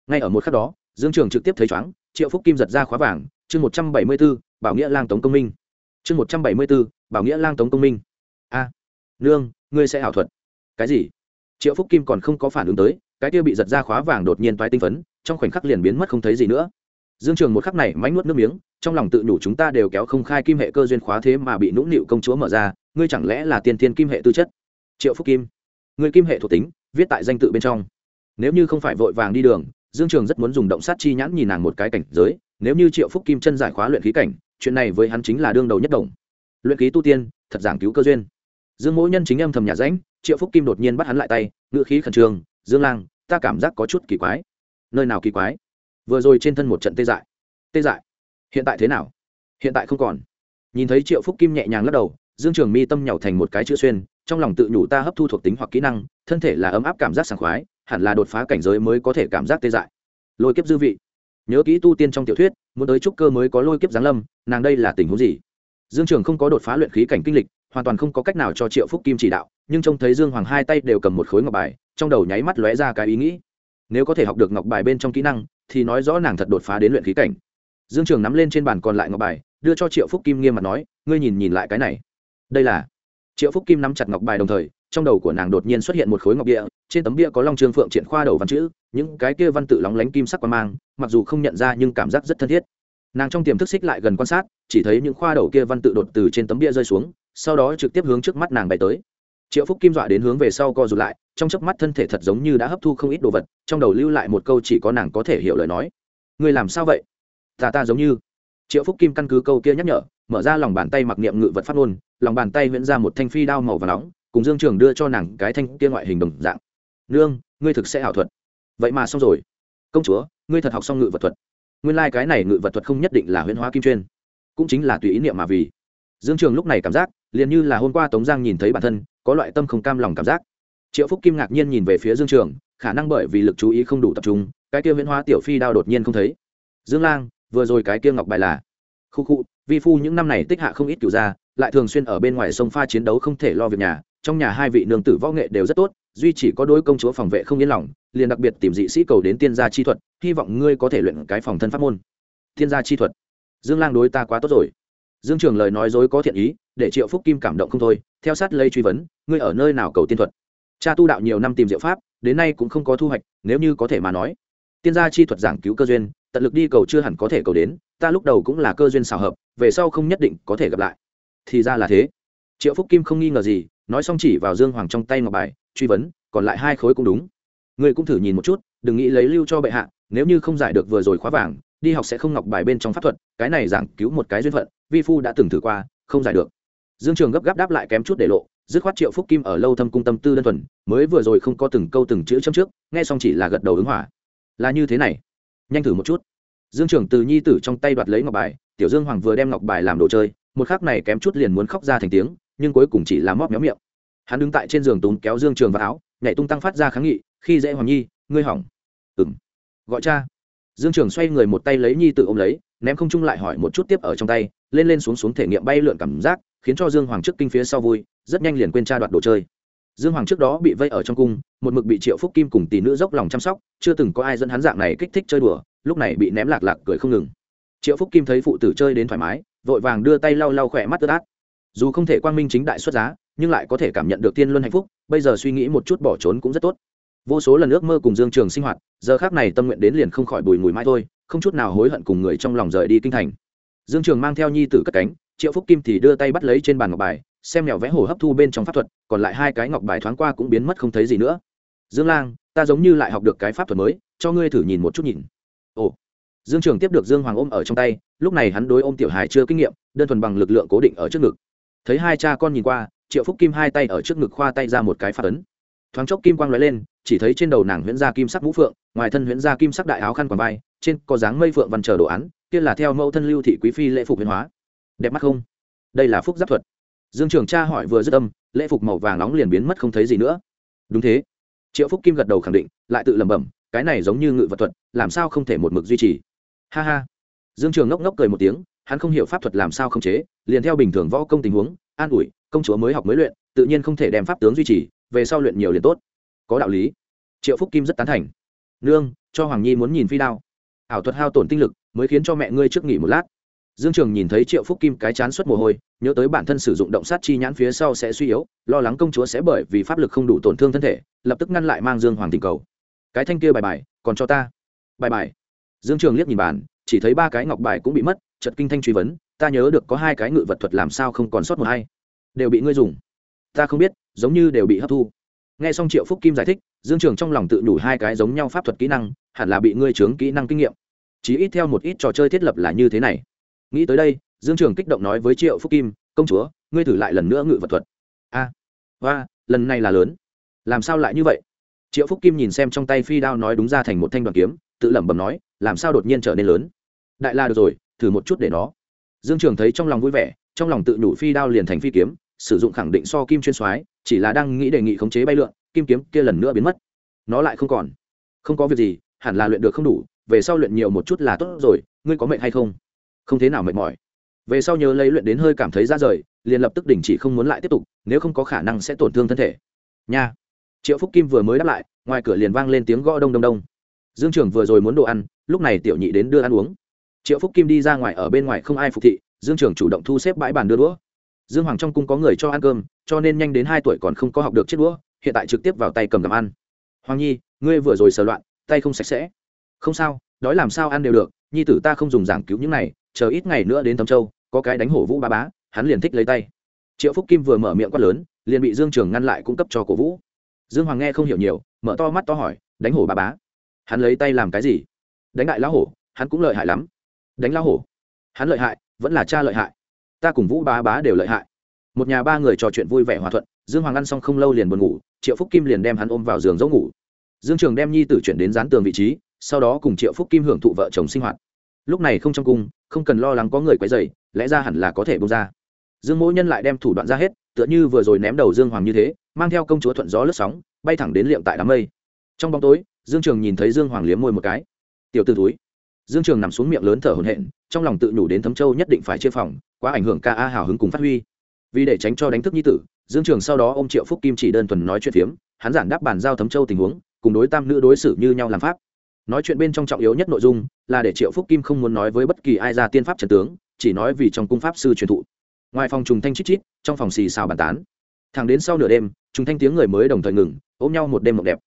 Ngay ở một khắc đó dương trường trực tiếp thấy chóng triệu phúc kim giật ra khóa vàng chương một trăm bảy mươi b ố bảo nghĩa lang tống công minh. Chương một trăm bảy mươi b ố bảo nghĩa lang tống công minh. A nương ngươi sẽ ảo thuật cái gì? Triệu phúc kim còn không có phản ứng tới, cái kia bị giật ra khóa vàng đột nhiên toái tinh phấn, trong khoảnh khắc liền biến mất không thấy gì nữa. Dương trường một khắc này mánh nuốt nước miếng, trong lòng tự nhủ chúng ta đều kéo không khai kim hệ cơ duyên khóa thế mà bị nũng nịu công chúa mở ra, ngươi chẳng lẽ là tiên thiên kim hệ tư chất? Triệu phúc kim người kim hệ thuộc tính, viết tại danh tự bên trong. Nếu như không phải vội vàng đi đường, dương trường rất muốn dùng động sát chi nhãn nhìn nàng một cái cảnh giới, nếu như triệu phúc kim chân giải khóa luyện khí cảnh, chuyện này với hắn chính là đương đầu nhất đồng luyện khí tu tiên, thật giảng cứu cơ duyên. Dương mỗi nhân chính âm thầm nhà rãnh triệu phúc kim đột nhiên bắt hắn lại tay ngự khí khẩn trương, dương lang, ta cảm giác có chút kỳ quái. Nơi nào kỳ quái? Vừa rồi trên thân một trận tê dại. Tê dại? Hiện tại thế nào? Hiện tại không còn. Nhìn thấy triệu phúc kim nhẹ nhàng lắc đầu, dương trường mi tâm nhàu thành một cái chữ xuyên, trong lòng tự nhủ ta hấp thu thuộc tính hoặc kỹ năng, thân thể là ấm áp cảm giác sảng khoái, hẳn là đột phá cảnh giới mới có thể cảm giác tê dại. Lôi kiếp dư vị. Nhớ kỹ tu tiên trong tiểu thuyết, muốn tới trúc cơ mới có lôi kiếp giáng lâm, nàng đây là tình huống gì? Dương trường không có đột phá luyện khí cảnh kinh lịch, hoàn toàn không có cách nào cho triệu phúc kim chỉ đạo nhưng trông thấy dương hoàng hai tay đều cầm một khối ngọc bài, trong đầu nháy mắt lóe ra cái ý nghĩ. Nếu có thể học được ngọc bài bên trong kỹ năng, thì nói rõ nàng thật đột phá đến luyện khí cảnh. Dương trường nắm lên trên bàn còn lại ngọc bài, đưa cho triệu phúc kim nghiêm mặt nói, ngươi nhìn nhìn lại cái này. Đây là triệu phúc kim nắm chặt ngọc bài đồng thời, trong đầu của nàng đột nhiên xuất hiện một khối ngọc địa trên tấm bia có long trương phượng triển khoa đầu văn chữ, những cái kia văn tự lóng lánh kim sắc qua mang, mặc dù không nhận ra nhưng cảm giác rất thân thiết. Nàng trong tiềm thức xích lại gần quan sát, chỉ thấy những khoa đầu kia văn tự đột từ trên tấm bia rơi xuống, sau đó trực tiếp hướng trước mắt nàng bay tới triệu phúc kim dọa đến hướng về sau co rụt lại, trong chớp mắt thân thể thật giống như đã hấp thu không ít đồ vật, trong đầu lưu lại một câu chỉ có nàng có thể hiểu lời nói. Người làm sao vậy? Ta ta giống như. Triệu phúc kim căn cứ câu kia nhắc nhở, mở ra lòng bàn tay mặc niệm ngự vật phát ngôn, lòng bàn tay nguyễn ra một thanh phi đao màu và nóng, cùng dương trường đưa cho nàng cái thanh kia ngoại hình đồng dạng. Nương, ngươi thực sẽ ảo thuật. Vậy mà xong rồi. Công chúa, ngươi thật học xong ngự vật thuật. Nguyên lai、like、cái này ngự vật thuật không nhất định là huyễn hóa kim chuyên, cũng chính là tùy ý niệm mà vì. Dương trường lúc này cảm giác, liền như là hôm qua tống giang nhìn thấy bản thân có loại tâm không cam lòng cảm giác. Triệu phúc kim ngạc nhiên nhìn về phía dương trường, khả năng bởi vì lực chú ý không đủ tập trung, cái kia viễn hóa tiểu phi đao đột nhiên không thấy. Dương lang, vừa rồi cái kia ngọc bài là? Khu khu, vi phu những năm này tích hạ không ít cửu gia, lại thường xuyên ở bên ngoài sông pha chiến đấu không thể lo việc nhà, trong nhà hai vị nương tử võ nghệ đều rất tốt, duy chỉ có đôi công chúa phòng vệ không yên lòng, liền đặc biệt tìm dị sĩ cầu đến tiên gia chi thuật, hy vọng ngươi có thể luyện cái phòng thân pháp môn. Tiên gia chi thuật. Dương lang đối ta quá tốt rồi dương trường lời nói dối có thiện ý, để triệu phúc kim cảm động không thôi, theo sát lây truy vấn, ngươi ở nơi nào cầu tiên thuật? Cha tu đạo nhiều năm tìm diệu pháp, đến nay cũng không có thu hoạch, nếu như có thể mà nói. Tiên gia chi thuật giảng cứu cơ duyên, tận lực đi cầu chưa hẳn có thể cầu đến, ta lúc đầu cũng là cơ duyên xào hợp, về sau không nhất định có thể gặp lại. Thì ra là thế. Triệu phúc kim không nghi ngờ gì, nói xong chỉ vào dương hoàng trong tay ngọc bài, truy vấn, còn lại hai khối cũng đúng. Ngươi cũng thử nhìn một chút, đừng nghĩ lấy lưu cho bệ hạ, nếu như không giải được vừa rồi khóa vàng, đi học sẽ không ngọc bài bên trong pháp thuật, cái này giảng cứu một cái duyên phận vi phu đã từng thử qua, không giải được. Dương trường gấp gáp đáp lại kém chút để lộ, dứt khoát triệu phúc kim ở lâu thâm cung tâm tư đơn thuần, mới vừa rồi không có từng câu từng chữ châm trước, nghe xong chỉ là gật đầu ứng hỏa là như thế này, nhanh thử một chút. Dương trường từ nhi tử trong tay đoạt lấy ngọc bài, tiểu dương hoàng vừa đem ngọc bài làm đồ chơi, một khắc này kém chút liền muốn khóc ra thành tiếng, nhưng cuối cùng chỉ là móp méo miệng. Hắn đứng tại trên giường túm kéo dương trường vào áo, nhảy tung tăng phát ra kháng nghị, khi dễ hoàng nhi, ngươi hỏng. Ừng gọi cha. Dương trường xoay người một tay lấy nhi tự ôm lấy ném không trung lại hỏi một chút tiếp ở trong tay, lên lên xuống xuống thể nghiệm bay lượn cảm giác, khiến cho dương hoàng trước kinh phía sau vui, rất nhanh liền quên tra đoạt đồ chơi. Dương hoàng trước đó bị vây ở trong cung, một mực bị triệu phúc kim cùng tỷ nữ dốc lòng chăm sóc, chưa từng có ai dẫn hắn dạng này kích thích chơi đùa, lúc này bị ném lạc lạc cười không ngừng. Triệu phúc kim thấy phụ tử chơi đến thoải mái, vội vàng đưa tay lau lau khỏe mắt tơ át dù không thể quang minh chính đại xuất giá, nhưng lại có thể cảm nhận được tiên luân hạnh phúc, bây giờ suy nghĩ một chút bỏ trốn cũng rất tốt. Vô số lần ước mơ cùng dương trường sinh hoạt, giờ khác này tâm nguyện đến liền không khỏi bùi mùi mãi thôi không chút nào hối hận cùng người trong lòng rời đi kinh thành. Dương trường mang theo nhi tử cất cánh, triệu phúc kim thì đưa tay bắt lấy trên bàn ngọc bài, xem mèo vẽ hồ hấp thu bên trong pháp thuật, còn lại hai cái ngọc bài thoáng qua cũng biến mất không thấy gì nữa. Dương lang, ta giống như lại học được cái pháp thuật mới, cho ngươi thử nhìn một chút nhìn. Ồ. Dương trường tiếp được dương hoàng ôm ở trong tay, lúc này hắn đối ôm tiểu hài chưa kinh nghiệm, đơn thuần bằng lực lượng cố định ở trước ngực. Thấy hai cha con nhìn qua, triệu phúc kim hai tay ở trước ngực khoa tay ra một cái phát ấn thoáng chốc kim quang lóe lên, chỉ thấy trên đầu nàng huyễn gia kim sắc mũ phượng, ngoài thân huyễn gia kim sắc đại áo khăn quàng vai, trên có dáng mây phượng văn chờ đồ án, kia là theo mẫu thân lưu thị quý phi lễ phục huyền hóa. Đẹp mắt không? Đây là phúc giáp thuật. Dương trường cha hỏi vừa dứt âm, lễ phục màu vàng nóng liền biến mất không thấy gì nữa. Đúng thế. Triệu phúc kim gật đầu khẳng định, lại tự lẩm bẩm, cái này giống như ngự vật thuật, làm sao không thể một mực duy trì? Ha ha. Dương trường ngốc ngốc cười một tiếng, hắn không hiểu pháp thuật làm sao không chế, liền theo bình thường võ công tình huống, an ủi, công chúa mới học mới luyện, tự nhiên không thể đem pháp tướng duy trì về sau luyện nhiều liền tốt. Có đạo lý. Triệu phúc kim rất tán thành. Nương, cho hoàng nhi muốn nhìn phi đao. Ảo thuật hao tổn tinh lực mới khiến cho mẹ ngươi trước nghỉ một lát. Dương trường nhìn thấy triệu phúc kim cái chán suất mồ hôi, nhớ tới bản thân sử dụng động sát chi nhãn phía sau sẽ suy yếu, lo lắng công chúa sẽ bởi vì pháp lực không đủ tổn thương thân thể, lập tức ngăn lại mang dương hoàng tình cầu. Cái thanh kia bài bài, còn cho ta. Bài bài. Dương trường liếc nhìn bàn, chỉ thấy ba cái ngọc bài cũng bị mất chật kinh thanh truy vấn, ta nhớ được có hai cái ngự vật thuật làm sao không còn sót một hay đều bị ngươi dùng ta không biết giống như đều bị hấp thu. Nghe xong triệu phúc kim giải thích dương trường trong lòng tự đủ hai cái giống nhau pháp thuật kỹ năng hẳn là bị ngươi trướng kỹ năng kinh nghiệm. Chỉ ít theo một ít trò chơi thiết lập là như thế này. Nghĩ tới đây dương trường kích động nói với triệu phúc kim công chúa ngươi thử lại lần nữa ngự vật thuật. A à, và lần này là lớn. Làm sao lại như vậy? Triệu phúc kim nhìn xem trong tay phi đao nói đúng ra thành một thanh đoàn kiếm tự lẩm bẩm nói làm sao đột nhiên trở nên lớn? Đại la được rồi thử một chút để nó. Dương trường thấy trong lòng vui vẻ trong lòng tự nhủ phi đao liền thành phi kiếm sử dụng khẳng định so kim chuyên soái, chỉ là đang nghĩ đề nghị khống chế bay lượn, kim kiếm kia lần nữa biến mất. Nó lại không còn. Không có việc gì, hẳn là luyện được không đủ, về sau luyện nhiều một chút là tốt rồi, ngươi có mệt hay không? Không thế nào mệt mỏi. Về sau nhớ lấy luyện đến hơi cảm thấy ra rời, liền lập tức đình chỉ không muốn lại tiếp tục, nếu không có khả năng sẽ tổn thương thân thể. Nha. Triệu phúc kim vừa mới đáp lại, ngoài cửa liền vang lên tiếng gõ đông đông đông. Dương trường vừa rồi muốn đồ ăn, lúc này tiểu nhị đến đưa ăn uống. Triệu phúc kim đi ra ngoài, ở bên ngoài không ai phục thị, dương trường chủ động thu xếp bãi bàn đưa đũa dương hoàng trong cung có người cho ăn cơm, cho nên nhanh đến hai tuổi còn không có học được chiếc đũa, hiện tại trực tiếp vào tay cầm cầm ăn. Hoàng nhi, ngươi vừa rồi sờ loạn, tay không sạch sẽ. Không sao, đói làm sao ăn đều được, nhi tử ta không dùng giảng cứu những này, chờ ít ngày nữa đến thâm châu, có cái đánh hổ vũ ba bá, hắn liền thích lấy tay. Triệu phúc kim vừa mở miệng quát lớn, liền bị dương trường ngăn lại cung cấp cho cổ vũ. Dương hoàng nghe không hiểu nhiều, mở to mắt to hỏi, đánh hổ ba bá, hắn lấy tay làm cái gì? Đánh đại lão hổ, hắn cũng lợi hại lắm. Đánh lão hổ, hắn lợi hại, vẫn là cha lợi hại ta cùng vũ bá bá đều lợi hại. Một nhà ba người trò chuyện vui vẻ hòa thuận, dương hoàng ăn xong không lâu liền buồn ngủ, triệu phúc kim liền đem hắn ôm vào giường dỗ ngủ. Dương trường đem nhi tử chuyển đến dán tường vị trí, sau đó cùng triệu phúc kim hưởng thụ vợ chồng sinh hoạt. Lúc này không trong cung, không cần lo lắng có người quấy dày lẽ ra hẳn là có thể bông ra. Dương mỗi nhân lại đem thủ đoạn ra hết, tựa như vừa rồi ném đầu dương hoàng như thế, mang theo công chúa thuận gió lướt sóng, bay thẳng đến liệm tại đám mây. Trong bóng tối, dương trường nhìn thấy dương hoàng liếm môi một cái. Tiểu t ử túi dương trường nằm xuống miệng lớn thở hồn hện trong lòng tự nhủ đến thấm châu nhất định phải chia phòng quá ảnh hưởng ca a hào hứng cùng phát huy. Vì để tránh cho đánh thức nhi tử, dương trường sau đó ô m triệu phúc kim chỉ đơn thuần nói chuyện phiếm, hắn giản đáp bàn giao thấm châu tình huống, cùng đối tam nữ đối xử như nhau làm pháp. Nói chuyện bên trong trọng yếu nhất nội dung là để triệu phúc kim không muốn nói với bất kỳ ai ra tiên pháp trần tướng, chỉ nói vì trong cung pháp sư truyền thụ. Ngoài phòng trùng thanh chít chít, trong phòng xì xào bàn tán. Thẳng đến sau nửa đêm, trùng thanh tiếng người mới đồng thời ngừng, ôm nhau một đêm mộng đẹp.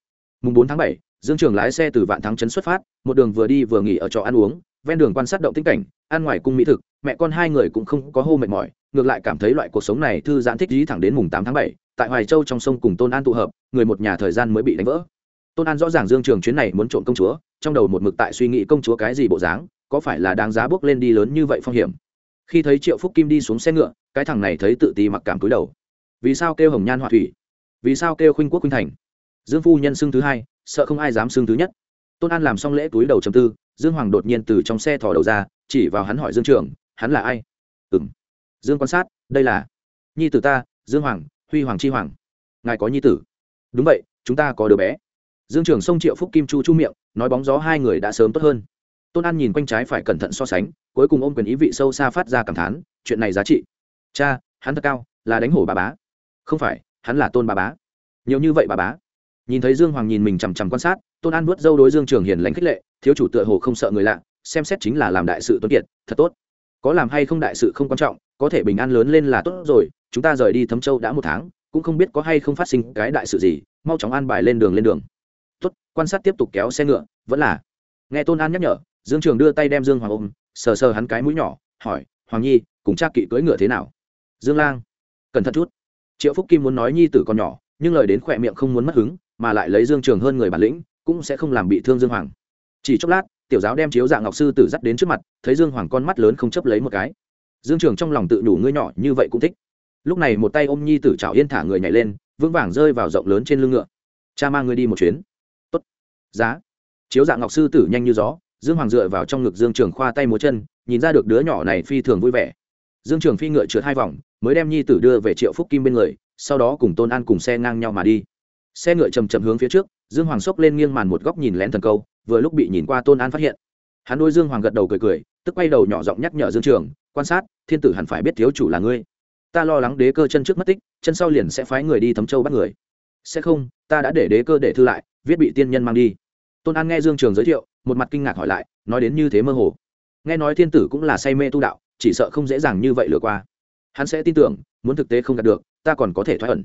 Mùng bốn tháng bảy dương trường lái xe từ vạn thắng trấn xuất phát, một đường vừa đi vừa nghỉ ở trọ ăn uống, ven đường quan sát động tĩnh cảnh, ăn ngoài cung mỹ thực, mẹ con hai người cũng không có hô mệt mỏi, ngược lại cảm thấy loại cuộc sống này thư giãn thích dí thẳng đến mùng tám tháng bảy, tại hoài châu trong sông cùng tôn an tụ hợp, người một nhà thời gian mới bị đánh vỡ. Tôn an rõ ràng dương trường chuyến này muốn trộm công chúa, trong đầu một mực tại suy nghĩ công chúa cái gì bộ dáng, có phải là đáng giá bước lên đi lớn như vậy phong hiểm. Khi thấy triệu phúc kim đi xuống xe ngựa, cái thằng này thấy tự ti mặc cảm cúi đầu. Vì sao kêu hồng nhan họa thủy? Vì sao kêu khuynh quốc khuynh thành? Dương phu nhân xưng thứ hai sợ không ai dám xưng thứ nhất. Tôn an làm xong lễ túi đầu chầm tư dương hoàng đột nhiên từ trong xe thò đầu ra chỉ vào hắn hỏi dương trưởng, hắn là ai? Ừ m dương quan sát đây là nhi tử ta dương hoàng huy hoàng chi hoàng. Ngài có nhi tử? Đúng vậy chúng ta có đứa bé. Dương trưởng xông triệu phúc kim chu chu miệng nói bóng gió hai người đã sớm tốt hơn. Tôn an nhìn quanh trái phải cẩn thận so sánh cuối cùng ôm quyền ý vị sâu xa phát ra cảm thán chuyện này giá trị. Cha hắn thật cao là đánh hổ bà bá. Không phải hắn là tôn bà bá. Nhiều như vậy bà bá? Nhìn thấy dương hoàng nhìn mình chằm chằm quan sát, tôn an vớt dâu đối dương trường hiền lành khích lệ, thiếu chủ tựa hồ không sợ người lạ, xem xét chính là làm đại sự tuấn kiệt, thật tốt. Có làm hay không đại sự không quan trọng, có thể bình an lớn lên là tốt rồi, chúng ta rời đi thấm châu đã một tháng, cũng không biết có hay không phát sinh cái đại sự gì, mau chóng an bài lên đường lên đường. Tốt, quan sát tiếp tục kéo xe ngựa, vẫn là. Nghe tôn an nhắc nhở, dương trường đưa tay đem dương hoàng ôm, sờ sờ hắn cái mũi nhỏ, hỏi, hoàng nhi, cùng cha kỵ cưỡi ngựa thế nào? Dương lang, cẩn thận chút. Triệu phúc kim muốn nói nhi tử còn nhỏ, nhưng lời đến khỏe miệng không muốn mất hứng mà lại lấy dương trường hơn người bản lĩnh, cũng sẽ không làm bị thương dương hoàng. Chỉ chốc lát, tiểu giáo đem chiếu dạng ngọc sư tử dắt đến trước mặt, thấy dương hoàng con mắt lớn không chấp lấy một cái. Dương trường trong lòng tự đủ ngươi nhỏ như vậy cũng thích. Lúc này một tay ôm nhi tử trào yên thả người nhảy lên, vững vàng rơi vào rộng lớn trên lưng ngựa. Cha mang ngươi đi một chuyến. Tốt. Giá. Chiếu dạng ngọc sư tử nhanh như gió, dương hoàng dựa vào trong ngực dương trường khoa tay múa chân, nhìn ra được đứa nhỏ này phi thường vui vẻ. Dương trường phi ngựa trượt hai vòng, mới đem nhi tử đưa về triệu phúc kim bên người, sau đó cùng tôn an cùng xe ngang nhau mà đi xe ngựa chầm chậm hướng phía trước, dương hoàng xốc lên nghiêng màn một góc nhìn lén thần câu, vừa lúc bị nhìn qua tôn an phát hiện. Hắn đôi dương hoàng gật đầu cười cười, tức quay đầu nhỏ giọng nhắc nhở dương trường, quan sát, thiên tử hẳn phải biết thiếu chủ là ngươi. Ta lo lắng đế cơ chân trước mất tích, chân sau liền sẽ phái người đi thấm châu bắt người. Sẽ không, ta đã để đế cơ để thư lại, viết bị tiên nhân mang đi. Tôn an nghe dương trường giới thiệu, một mặt kinh ngạc hỏi lại, nói đến như thế mơ hồ. Nghe nói thiên tử cũng là say mê tu đạo, chỉ sợ không dễ dàng như vậy lừa qua. Hắn sẽ tin tưởng, muốn thực tế không đạt được, ta còn có thể thoát ẩn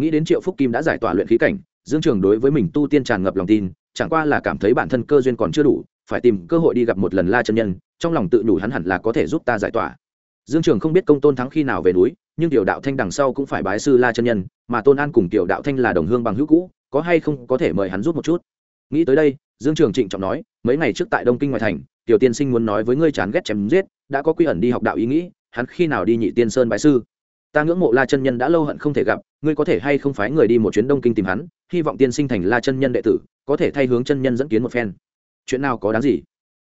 nghĩ đến triệu phúc kim đã giải tỏa luyện khí cảnh, dương trường đối với mình tu tiên tràn ngập lòng tin, chẳng qua là cảm thấy bản thân cơ duyên còn chưa đủ, phải tìm cơ hội đi gặp một lần la chân nhân, trong lòng tự nhủ hắn hẳn là có thể giúp ta giải tỏa. Dương trường không biết công tôn thắng khi nào về núi, nhưng tiểu đạo thanh đằng sau cũng phải bái sư la chân nhân, mà tôn an cùng tiểu đạo thanh là đồng hương bằng hữu cũ, có hay không có thể mời hắn giúp một chút. Nghĩ tới đây, dương trường trịnh trọng nói, mấy ngày trước tại đông kinh ngoại thành, tiểu tiên sinh muốn nói với ngươi chán ghét chém giết, đã có quy ẩn đi học đạo ý nghĩ, hắn khi nào đi nhị tiên sơn bái sư? Ta ngưỡng mộ la chân nhân đã lâu hận không thể gặp, ngươi có thể hay không phái người đi một chuyến đông kinh tìm hắn, hy vọng tiên sinh thành la chân nhân đệ tử, có thể thay hướng chân nhân dẫn kiến một phen. Chuyện nào có đáng gì?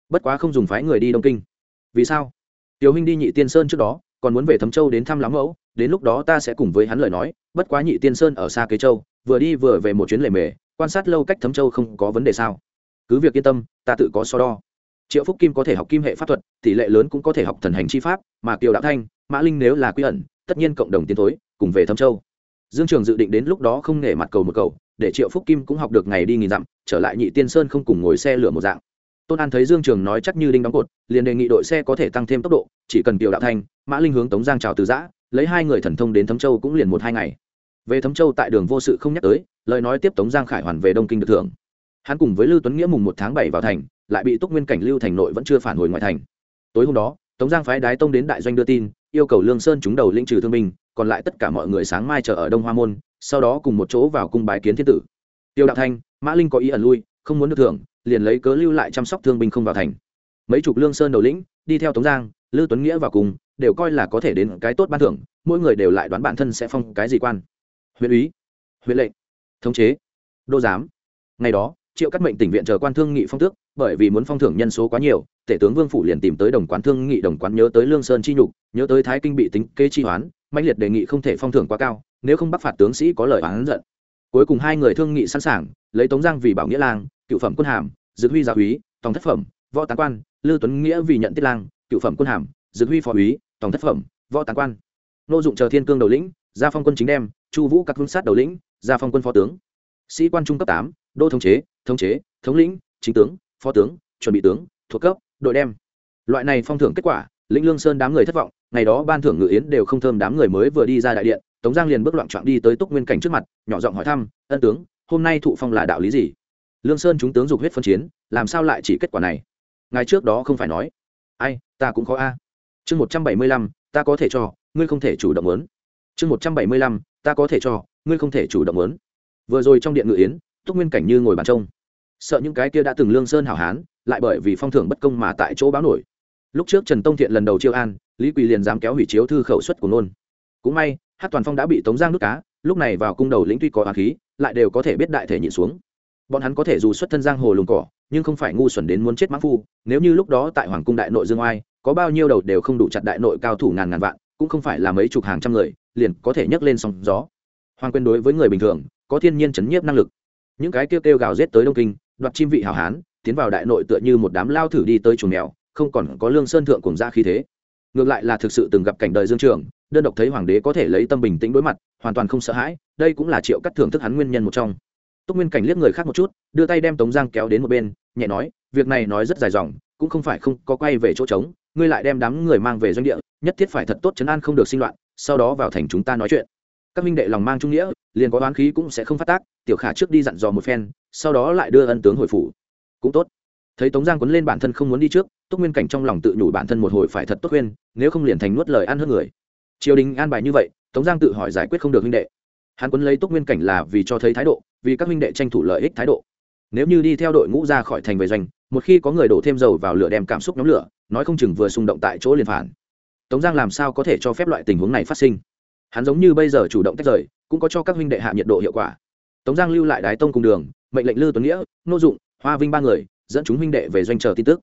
Bất quá không dùng phái người đi đông kinh. Vì sao? Tiểu huynh đi nhị tiên sơn trước đó, còn muốn về thấm châu đến thăm lắm mẫu, đến lúc đó ta sẽ cùng với hắn lời nói, bất quá nhị tiên sơn ở xa kế châu, vừa đi vừa về một chuyến lề mề, quan sát lâu cách thấm châu không có vấn đề sao? Cứ việc yên tâm, ta tự có so đo. Triệu phúc kim có thể học kim hệ pháp thuật, tỷ lệ lớn cũng có thể học thần hành chi pháp, mà kiều đạo thanh, mã linh nếu là quy ẩn tất nhiên cộng đồng tiến thối, cùng về thâm châu. Dương trường dự định đến lúc đó không nể mặt cầu một cầu, để triệu phúc kim cũng học được ngày đi nghìn dặm, trở lại nhị tiên sơn không cùng ngồi xe lửa một dạng. Tôn an thấy dương trường nói chắc như đinh đóng cột, liền đề nghị đội xe có thể tăng thêm tốc độ, chỉ cần tiểu đạo thanh, mã linh hướng tống giang trào từ giã, lấy hai người thần thông đến thấm châu cũng liền một hai ngày. Về thấm châu tại đường vô sự không nhắc tới, lời nói tiếp tống giang khải hoàn về đông kinh được thưởng. Hắn cùng với lưu tuấn nghĩa mùng một tháng bảy vào thành, lại bị túc nguyên cảnh lưu thành nội vẫn chưa phản hồi ngoại thành. Tối hôm đó, tống giang phái đái tông đến đại doanh đưa tin yêu cầu lương sơn chúng đầu lĩnh trừ thương binh, còn lại tất cả mọi người sáng mai chờ ở đông hoa môn, sau đó cùng một chỗ vào cung bái kiến thiên tử. Tiêu đạo thanh, mã linh có ý ẩn lui, không muốn được thưởng, liền lấy cớ lưu lại chăm sóc thương binh không vào thành. Mấy chục lương sơn đầu lĩnh, đi theo tống giang lưu tuấn nghĩa vào cùng, đều coi là có thể đến cái tốt ban thưởng, mỗi người đều lại đoán bản thân sẽ phong cái gì quan. Huyện úy huyện lệnh, thống chế, đô giám. Ngày đó, triệu cắt mệnh tỉnh viện chờ quan thương nghị phong tước bởi vì muốn phong thưởng nhân số quá nhiều, tể tướng vương phủ liền tìm tới đồng quán thương nghị, đồng quán nhớ tới lương sơn chi nhục, nhớ tới thái kinh bị tính kê chi hoán mạnh liệt đề nghị không thể phong thưởng quá cao, nếu không bắt phạt tướng sĩ có lời oán giận. Cuối cùng hai người thương nghị sẵn sàng, lấy tống giang vì bảo nghĩa lang, cựu phẩm quân hàm dự huy gia úy, tòng thất phẩm, võ tán quan lưu tuấn nghĩa vì nhận tiết lang, cựu phẩm quân hàm dự huy phó úy, tòng thất phẩm, võ tán quan. Nô dụng chờ thiên cương đầu lĩnh, gia phong quân chính đem, chu vũ các vương sát đầu lĩnh, gia phong quân phó tướng. Sĩ quan trung cấp tám, đô thống chế thống chế, thống lĩnh, chính tướng phó tướng, chuẩn bị tướng, thuộc cấp, đội đem. Loại này phong thưởng kết quả, lĩnh lương sơn đám người thất vọng, ngày đó ban thưởng ngự yến đều không thơm đám người mới vừa đi ra đại điện, tống giang liền bước loạn trọn đi tới túc nguyên cảnh trước mặt, nhỏ giọng hỏi thăm, ân tướng, hôm nay thụ phong là đạo lý gì? Lương sơn chúng tướng dục huyết phân chiến, làm sao lại chỉ kết quả này? Ngày trước đó không phải nói. Ai, ta cũng có a. Chương một trăm bảy mươi lăm, ta có thể cho, ngươi không thể chủ động lớn chương một trăm bảy mươi lăm, ta có thể cho, ngươi không thể chủ động lớn vừa rồi trong điện ngự yến, túc nguyên cảnh như ngồi bàn trông sợ những cái kia đã từng lương sơn hảo hán, lại bởi vì phong thưởng bất công mà tại chỗ báo nổi. Lúc trước trần tông thiện lần đầu chiêu an, lý quỳ liền dám kéo hủy chiếu thư khẩu suất của nôn. Cũng may hát toàn phong đã bị tống giang nước cá, lúc này vào cung đầu lĩnh tuy có hà khí, lại đều có thể biết đại thể nhịn xuống. Bọn hắn có thể dù xuất thân giang hồ lùng cỏ, nhưng không phải ngu xuẩn đến muốn chết mãn phu, nếu như lúc đó tại hoàng cung đại nội dương oai, có bao nhiêu đầu đều không đủ chặt đại nội cao thủ ngàn ngàn vạn, cũng không phải là mấy chục hàng trăm người, liền có thể nhấc lên sóng gió. Hoàng quyền đối với người bình thường, có thiên nhiên chấn nhiếp năng lực. Những cái kêu kêu gào rết tới đông kinh đoạt chim vị hảo hán, tiến vào đại nội tựa như một đám lao thử đi tới chuồng mèo, không còn có lương sơn thượng cùng ra khí thế. Ngược lại là thực sự từng gặp cảnh đời dương trường, đơn độc thấy hoàng đế có thể lấy tâm bình tĩnh đối mặt, hoàn toàn không sợ hãi, đây cũng là triệu cắt thưởng thức hắn nguyên nhân một trong. Túc nguyên cảnh liếc người khác một chút, đưa tay đem tống giang kéo đến một bên, nhẹ nói, việc này nói rất dài dòng, cũng không phải không có quay về chỗ trống, ngươi lại đem đám người mang về doanh địa, nhất thiết phải thật tốt chấn an không được sinh loạn, sau đó vào thành chúng ta nói chuyện. Các minh đệ lòng mang trung nghĩa, liền có oán khí cũng sẽ không phát tác, tiểu khả trước đi dặn dò một phen sau đó lại đưa ân tướng hồi phủ. Cũng tốt. Thấy tống giang quấn lên bản thân không muốn đi trước, túc nguyên cảnh trong lòng tự nhủ bản thân một hồi phải thật tốt khuyên, nếu không liền thành nuốt lời ăn hơn người. Triều đình an bài như vậy, tống giang tự hỏi giải quyết không được huynh đệ. Hắn quấn lấy túc nguyên cảnh là vì cho thấy thái độ, vì các huynh đệ tranh thủ lợi ích thái độ. Nếu như đi theo đội ngũ ra khỏi thành về doanh, một khi có người đổ thêm dầu vào lửa đem cảm xúc nhóm lửa, nói không chừng vừa xung động tại chỗ liền phản. Tống giang làm sao có thể cho phép loại tình huống này phát sinh? Hắn giống như bây giờ chủ động tách rời, cũng có cho các huynh đệ hạ nhiệt độ hiệu quả. Tống giang lưu lại đái tông cùng đường mệnh lệnh lư tuấn nghĩa, nô dụng, hoa vinh ba người, dẫn chúng huynh đệ về doanh chờ tin tức.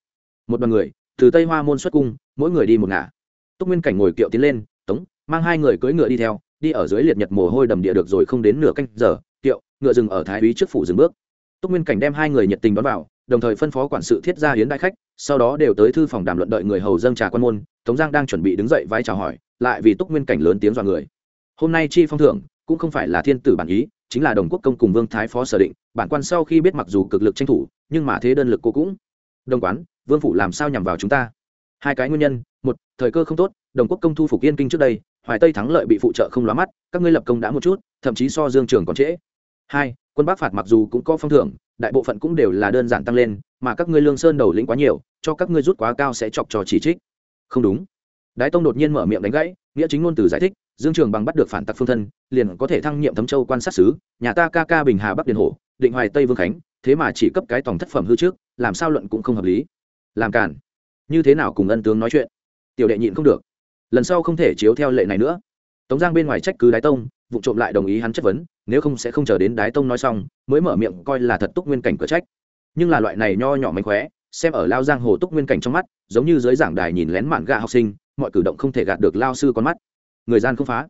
Một đoàn người, từ tây hoa môn xuất cung, mỗi người đi một ngả. Túc nguyên cảnh ngồi kiệu tiến lên, tống, mang hai người cưỡi ngựa đi theo, đi ở dưới liệt nhật mồ hôi đầm địa được rồi không đến nửa canh giờ, kiệu, ngựa dừng ở thái úy trước phủ dừng bước. Túc nguyên cảnh đem hai người nhiệt tình đón vào, đồng thời phân phó quản sự thiết gia hiến đại khách, sau đó đều tới thư phòng đàm luận đợi người hầu dâng trà quan môn, tống giang đang chuẩn bị đứng dậy vái chào hỏi, lại vì túc nguyên cảnh lớn tiếng dọa người. Hôm nay chi phong thưởng, cũng không phải là thiên tử bản ý chính là đồng quốc công cùng vương thái phó sở định, bản quan sau khi biết mặc dù cực lực tranh thủ, nhưng mà thế đơn lực cô cũng. Đồng quán, vương phủ làm sao nhằm vào chúng ta? Hai cái nguyên nhân, một, thời cơ không tốt, đồng quốc công thu phục yên kinh trước đây, hoài tây thắng lợi bị phụ trợ không lóa mắt, các ngươi lập công đã một chút, thậm chí so dương trường còn trễ. Hai, quân bắc phạt mặc dù cũng có phong thưởng, đại bộ phận cũng đều là đơn giản tăng lên, mà các ngươi lương sơn đầu lĩnh quá nhiều, cho các ngươi rút quá cao sẽ chọc trò chỉ trích. Không đúng. Đái tông đột nhiên mở miệng đánh gãy, nghĩa chính ngôn từ giải thích dương trường bằng bắt được phản tặc phương thân, liền có thể thăng nhiệm thấm châu quan sát sứ, nhà ta ca ca bình hà bắc điền hổ, định hoài tây vương khánh, thế mà chỉ cấp cái tổng thất phẩm hư trước, làm sao luận cũng không hợp lý. Làm cản như thế nào cùng ân tướng nói chuyện? Tiểu đệ nhịn không được. Lần sau không thể chiếu theo lệ này nữa. Tống giang bên ngoài trách cứ đái tông, vụ trộm lại đồng ý hắn chất vấn, nếu không sẽ không chờ đến đái tông nói xong, mới mở miệng coi là thật túc nguyên cảnh cửa trách. Nhưng là loại này nho nhỏ mánh khóe, xem ở lao giang hồ túc nguyên cảnh trong mắt, giống như dưới giảng đài nhìn lén mạn gà học sinh, mọi cử động không thể gạt được lao sư con mắt người gian không phá.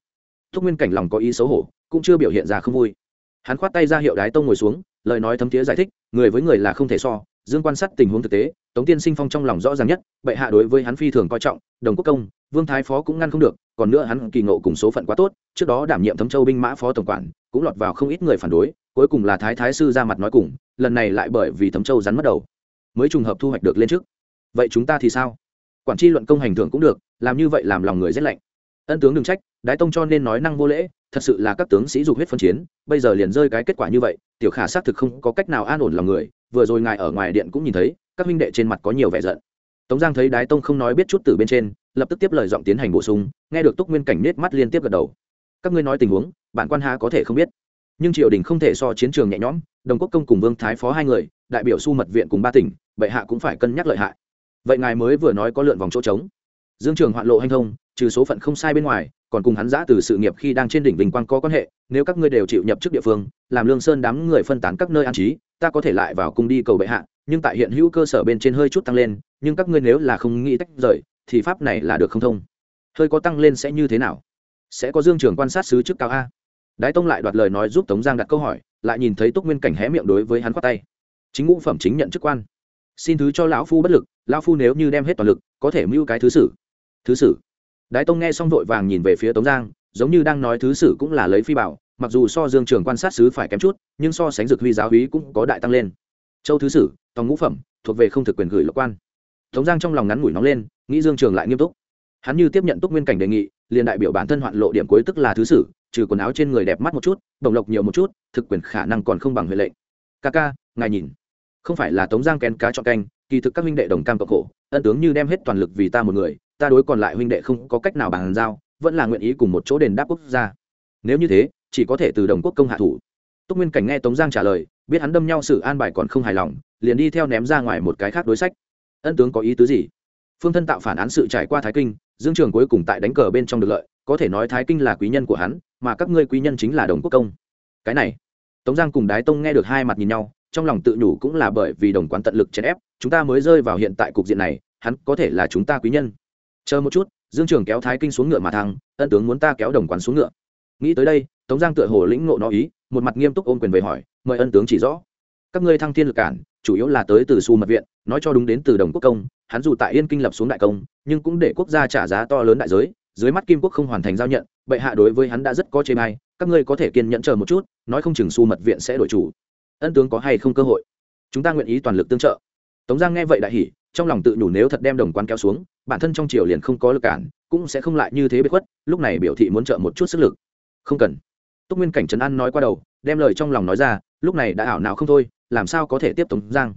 Thúc nguyên cảnh lòng có ý xấu hổ, cũng chưa biểu hiện ra không vui. Hắn khoát tay ra hiệu đái tông ngồi xuống, lời nói thấm thiế giải thích, người với người là không thể so, dương quan sát tình huống thực tế, tống tiên sinh phong trong lòng rõ ràng nhất, bệ hạ đối với hắn phi thường coi trọng, đồng quốc công, vương thái phó cũng ngăn không được, còn nữa hắn kỳ ngộ cùng số phận quá tốt, trước đó đảm nhiệm thấm châu binh mã phó tổng quản, cũng lọt vào không ít người phản đối, cuối cùng là thái thái sư ra mặt nói cùng, lần này lại bởi vì thấm châu rắn mất đầu, mới trùng hợp thu hoạch được lên trước. Vậy chúng ta thì sao? Quản tri luận công hành thưởng cũng được, làm như vậy làm lòng người rét lạnh ân tướng đừng trách, đái tông cho nên nói năng vô lễ, thật sự là các tướng sĩ dục huyết phân chiến, bây giờ liền rơi cái kết quả như vậy, tiểu khả xác thực không có cách nào an ổn lòng người, vừa rồi ngài ở ngoài điện cũng nhìn thấy, các huynh đệ trên mặt có nhiều vẻ giận. Tống giang thấy đái tông không nói biết chút từ bên trên, lập tức tiếp lời giọng tiến hành bổ sung, nghe được túc nguyên cảnh nết mắt liên tiếp gật đầu. Các ngươi nói tình huống, bản quan há có thể không biết. Nhưng triều đình không thể so chiến trường nhẹ nhõm, đồng quốc công cùng vương thái phó hai người, đại biểu su mật viện cùng ba tỉnh, bệ hạ cũng phải cân nhắc lợi hại. Vậy ngài mới vừa nói có lượn vòng chỗ trống. Dương trường hoạn lộ hanh thông trừ số phận không sai bên ngoài, còn cùng hắn giã từ sự nghiệp khi đang trên đỉnh vinh quang có quan hệ, nếu các ngươi đều chịu nhập chức địa phương, làm lương sơn đám người phân tán các nơi an trí, ta có thể lại vào cung đi cầu bệ hạ, nhưng tại hiện hữu cơ sở bên trên hơi chút tăng lên, nhưng các ngươi nếu là không nghĩ tách rời, thì pháp này là được không thông. Hơi có tăng lên sẽ như thế nào? Sẽ có dương trường quan sát sứ chức cao a. Đái tông lại đoạt lời nói giúp tống giang đặt câu hỏi, lại nhìn thấy túc nguyên cảnh hé miệng đối với hắn khoát tay. Chính ngũ phẩm chính nhận chức quan. Xin thứ cho lão phu bất lực, lão phu nếu như đem hết toàn lực, có thể mưu cái thứ sử. Thứ sử đái tông nghe xong vội vàng nhìn về phía tống giang, giống như đang nói thứ sử cũng là lấy phi bảo, mặc dù so dương trường quan sát sứ phải kém chút, nhưng so sánh dược huy giáo úy cũng có đại tăng lên. Châu thứ sử, tòng ngũ phẩm, thuộc về không thực quyền gửi lộc quan. Tống giang trong lòng ngắn ngủi nóng lên, nghĩ dương trường lại nghiêm túc. Hắn như tiếp nhận túc nguyên cảnh đề nghị, liền đại biểu bản thân hoạn lộ điểm cuối tức là thứ sử, trừ quần áo trên người đẹp mắt một chút bồng lộc nhiều một chút, thực quyền khả năng còn không bằng huệ lệnh. Ca ca, ngài nhìn. Không phải là tống giang kén cá chọn canh, kỳ thực các huynh đệ đồng cam cộng khổ, ân tướng như đem hết toàn lực vì ta một người ta đối còn lại huynh đệ không có cách nào bàn giao, vẫn là nguyện ý cùng một chỗ đền đáp quốc gia. Nếu như thế, chỉ có thể từ đồng quốc công hạ thủ. Túc nguyên cảnh nghe tống giang trả lời, biết hắn đâm nhau sự an bài còn không hài lòng, liền đi theo ném ra ngoài một cái khác đối sách. Ân tướng có ý tứ gì? Phương thân tạo phản án sự trải qua thái kinh, dương trường cuối cùng tại đánh cờ bên trong được lợi, có thể nói thái kinh là quý nhân của hắn, mà các ngươi quý nhân chính là đồng quốc công. Cái này, tống giang cùng đái tông nghe được hai mặt nhìn nhau, trong lòng tự nhủ cũng là bởi vì đồng quán tận lực chèn ép, chúng ta mới rơi vào hiện tại cục diện này, hắn có thể là chúng ta quý nhân chờ một chút, dương trường kéo thái kinh xuống ngựa mà thăng, ân tướng muốn ta kéo đồng quán xuống ngựa. Nghĩ tới đây, tống giang tựa hồ lĩnh ngộ nó ý, một mặt nghiêm túc ôm quyền về hỏi, mời ân tướng chỉ rõ. Các ngươi thăng thiên lực cản, chủ yếu là tới từ su mật viện, nói cho đúng đến từ đồng quốc công, hắn dù tại yên kinh lập xuống đại công, nhưng cũng để quốc gia trả giá to lớn đại giới, dưới mắt kim quốc không hoàn thành giao nhận, bệ hạ đối với hắn đã rất có chê bai các ngươi có thể kiên nhẫn chờ một chút, nói không chừng su mật viện sẽ đổi chủ. Ân tướng có hay không cơ hội? Chúng ta nguyện ý toàn lực tương trợ. Tống giang nghe vậy đại hỉ trong lòng tự nhủ nếu thật đem đồng quan kéo xuống, bản thân trong triều liền không có lực cản, cũng sẽ không lại như thế bị khuất, lúc này biểu thị muốn trợ một chút sức lực. Không cần. Túc nguyên cảnh trấn an nói qua đầu, đem lời trong lòng nói ra, lúc này đã ảo nào không thôi, làm sao có thể tiếp tống giang?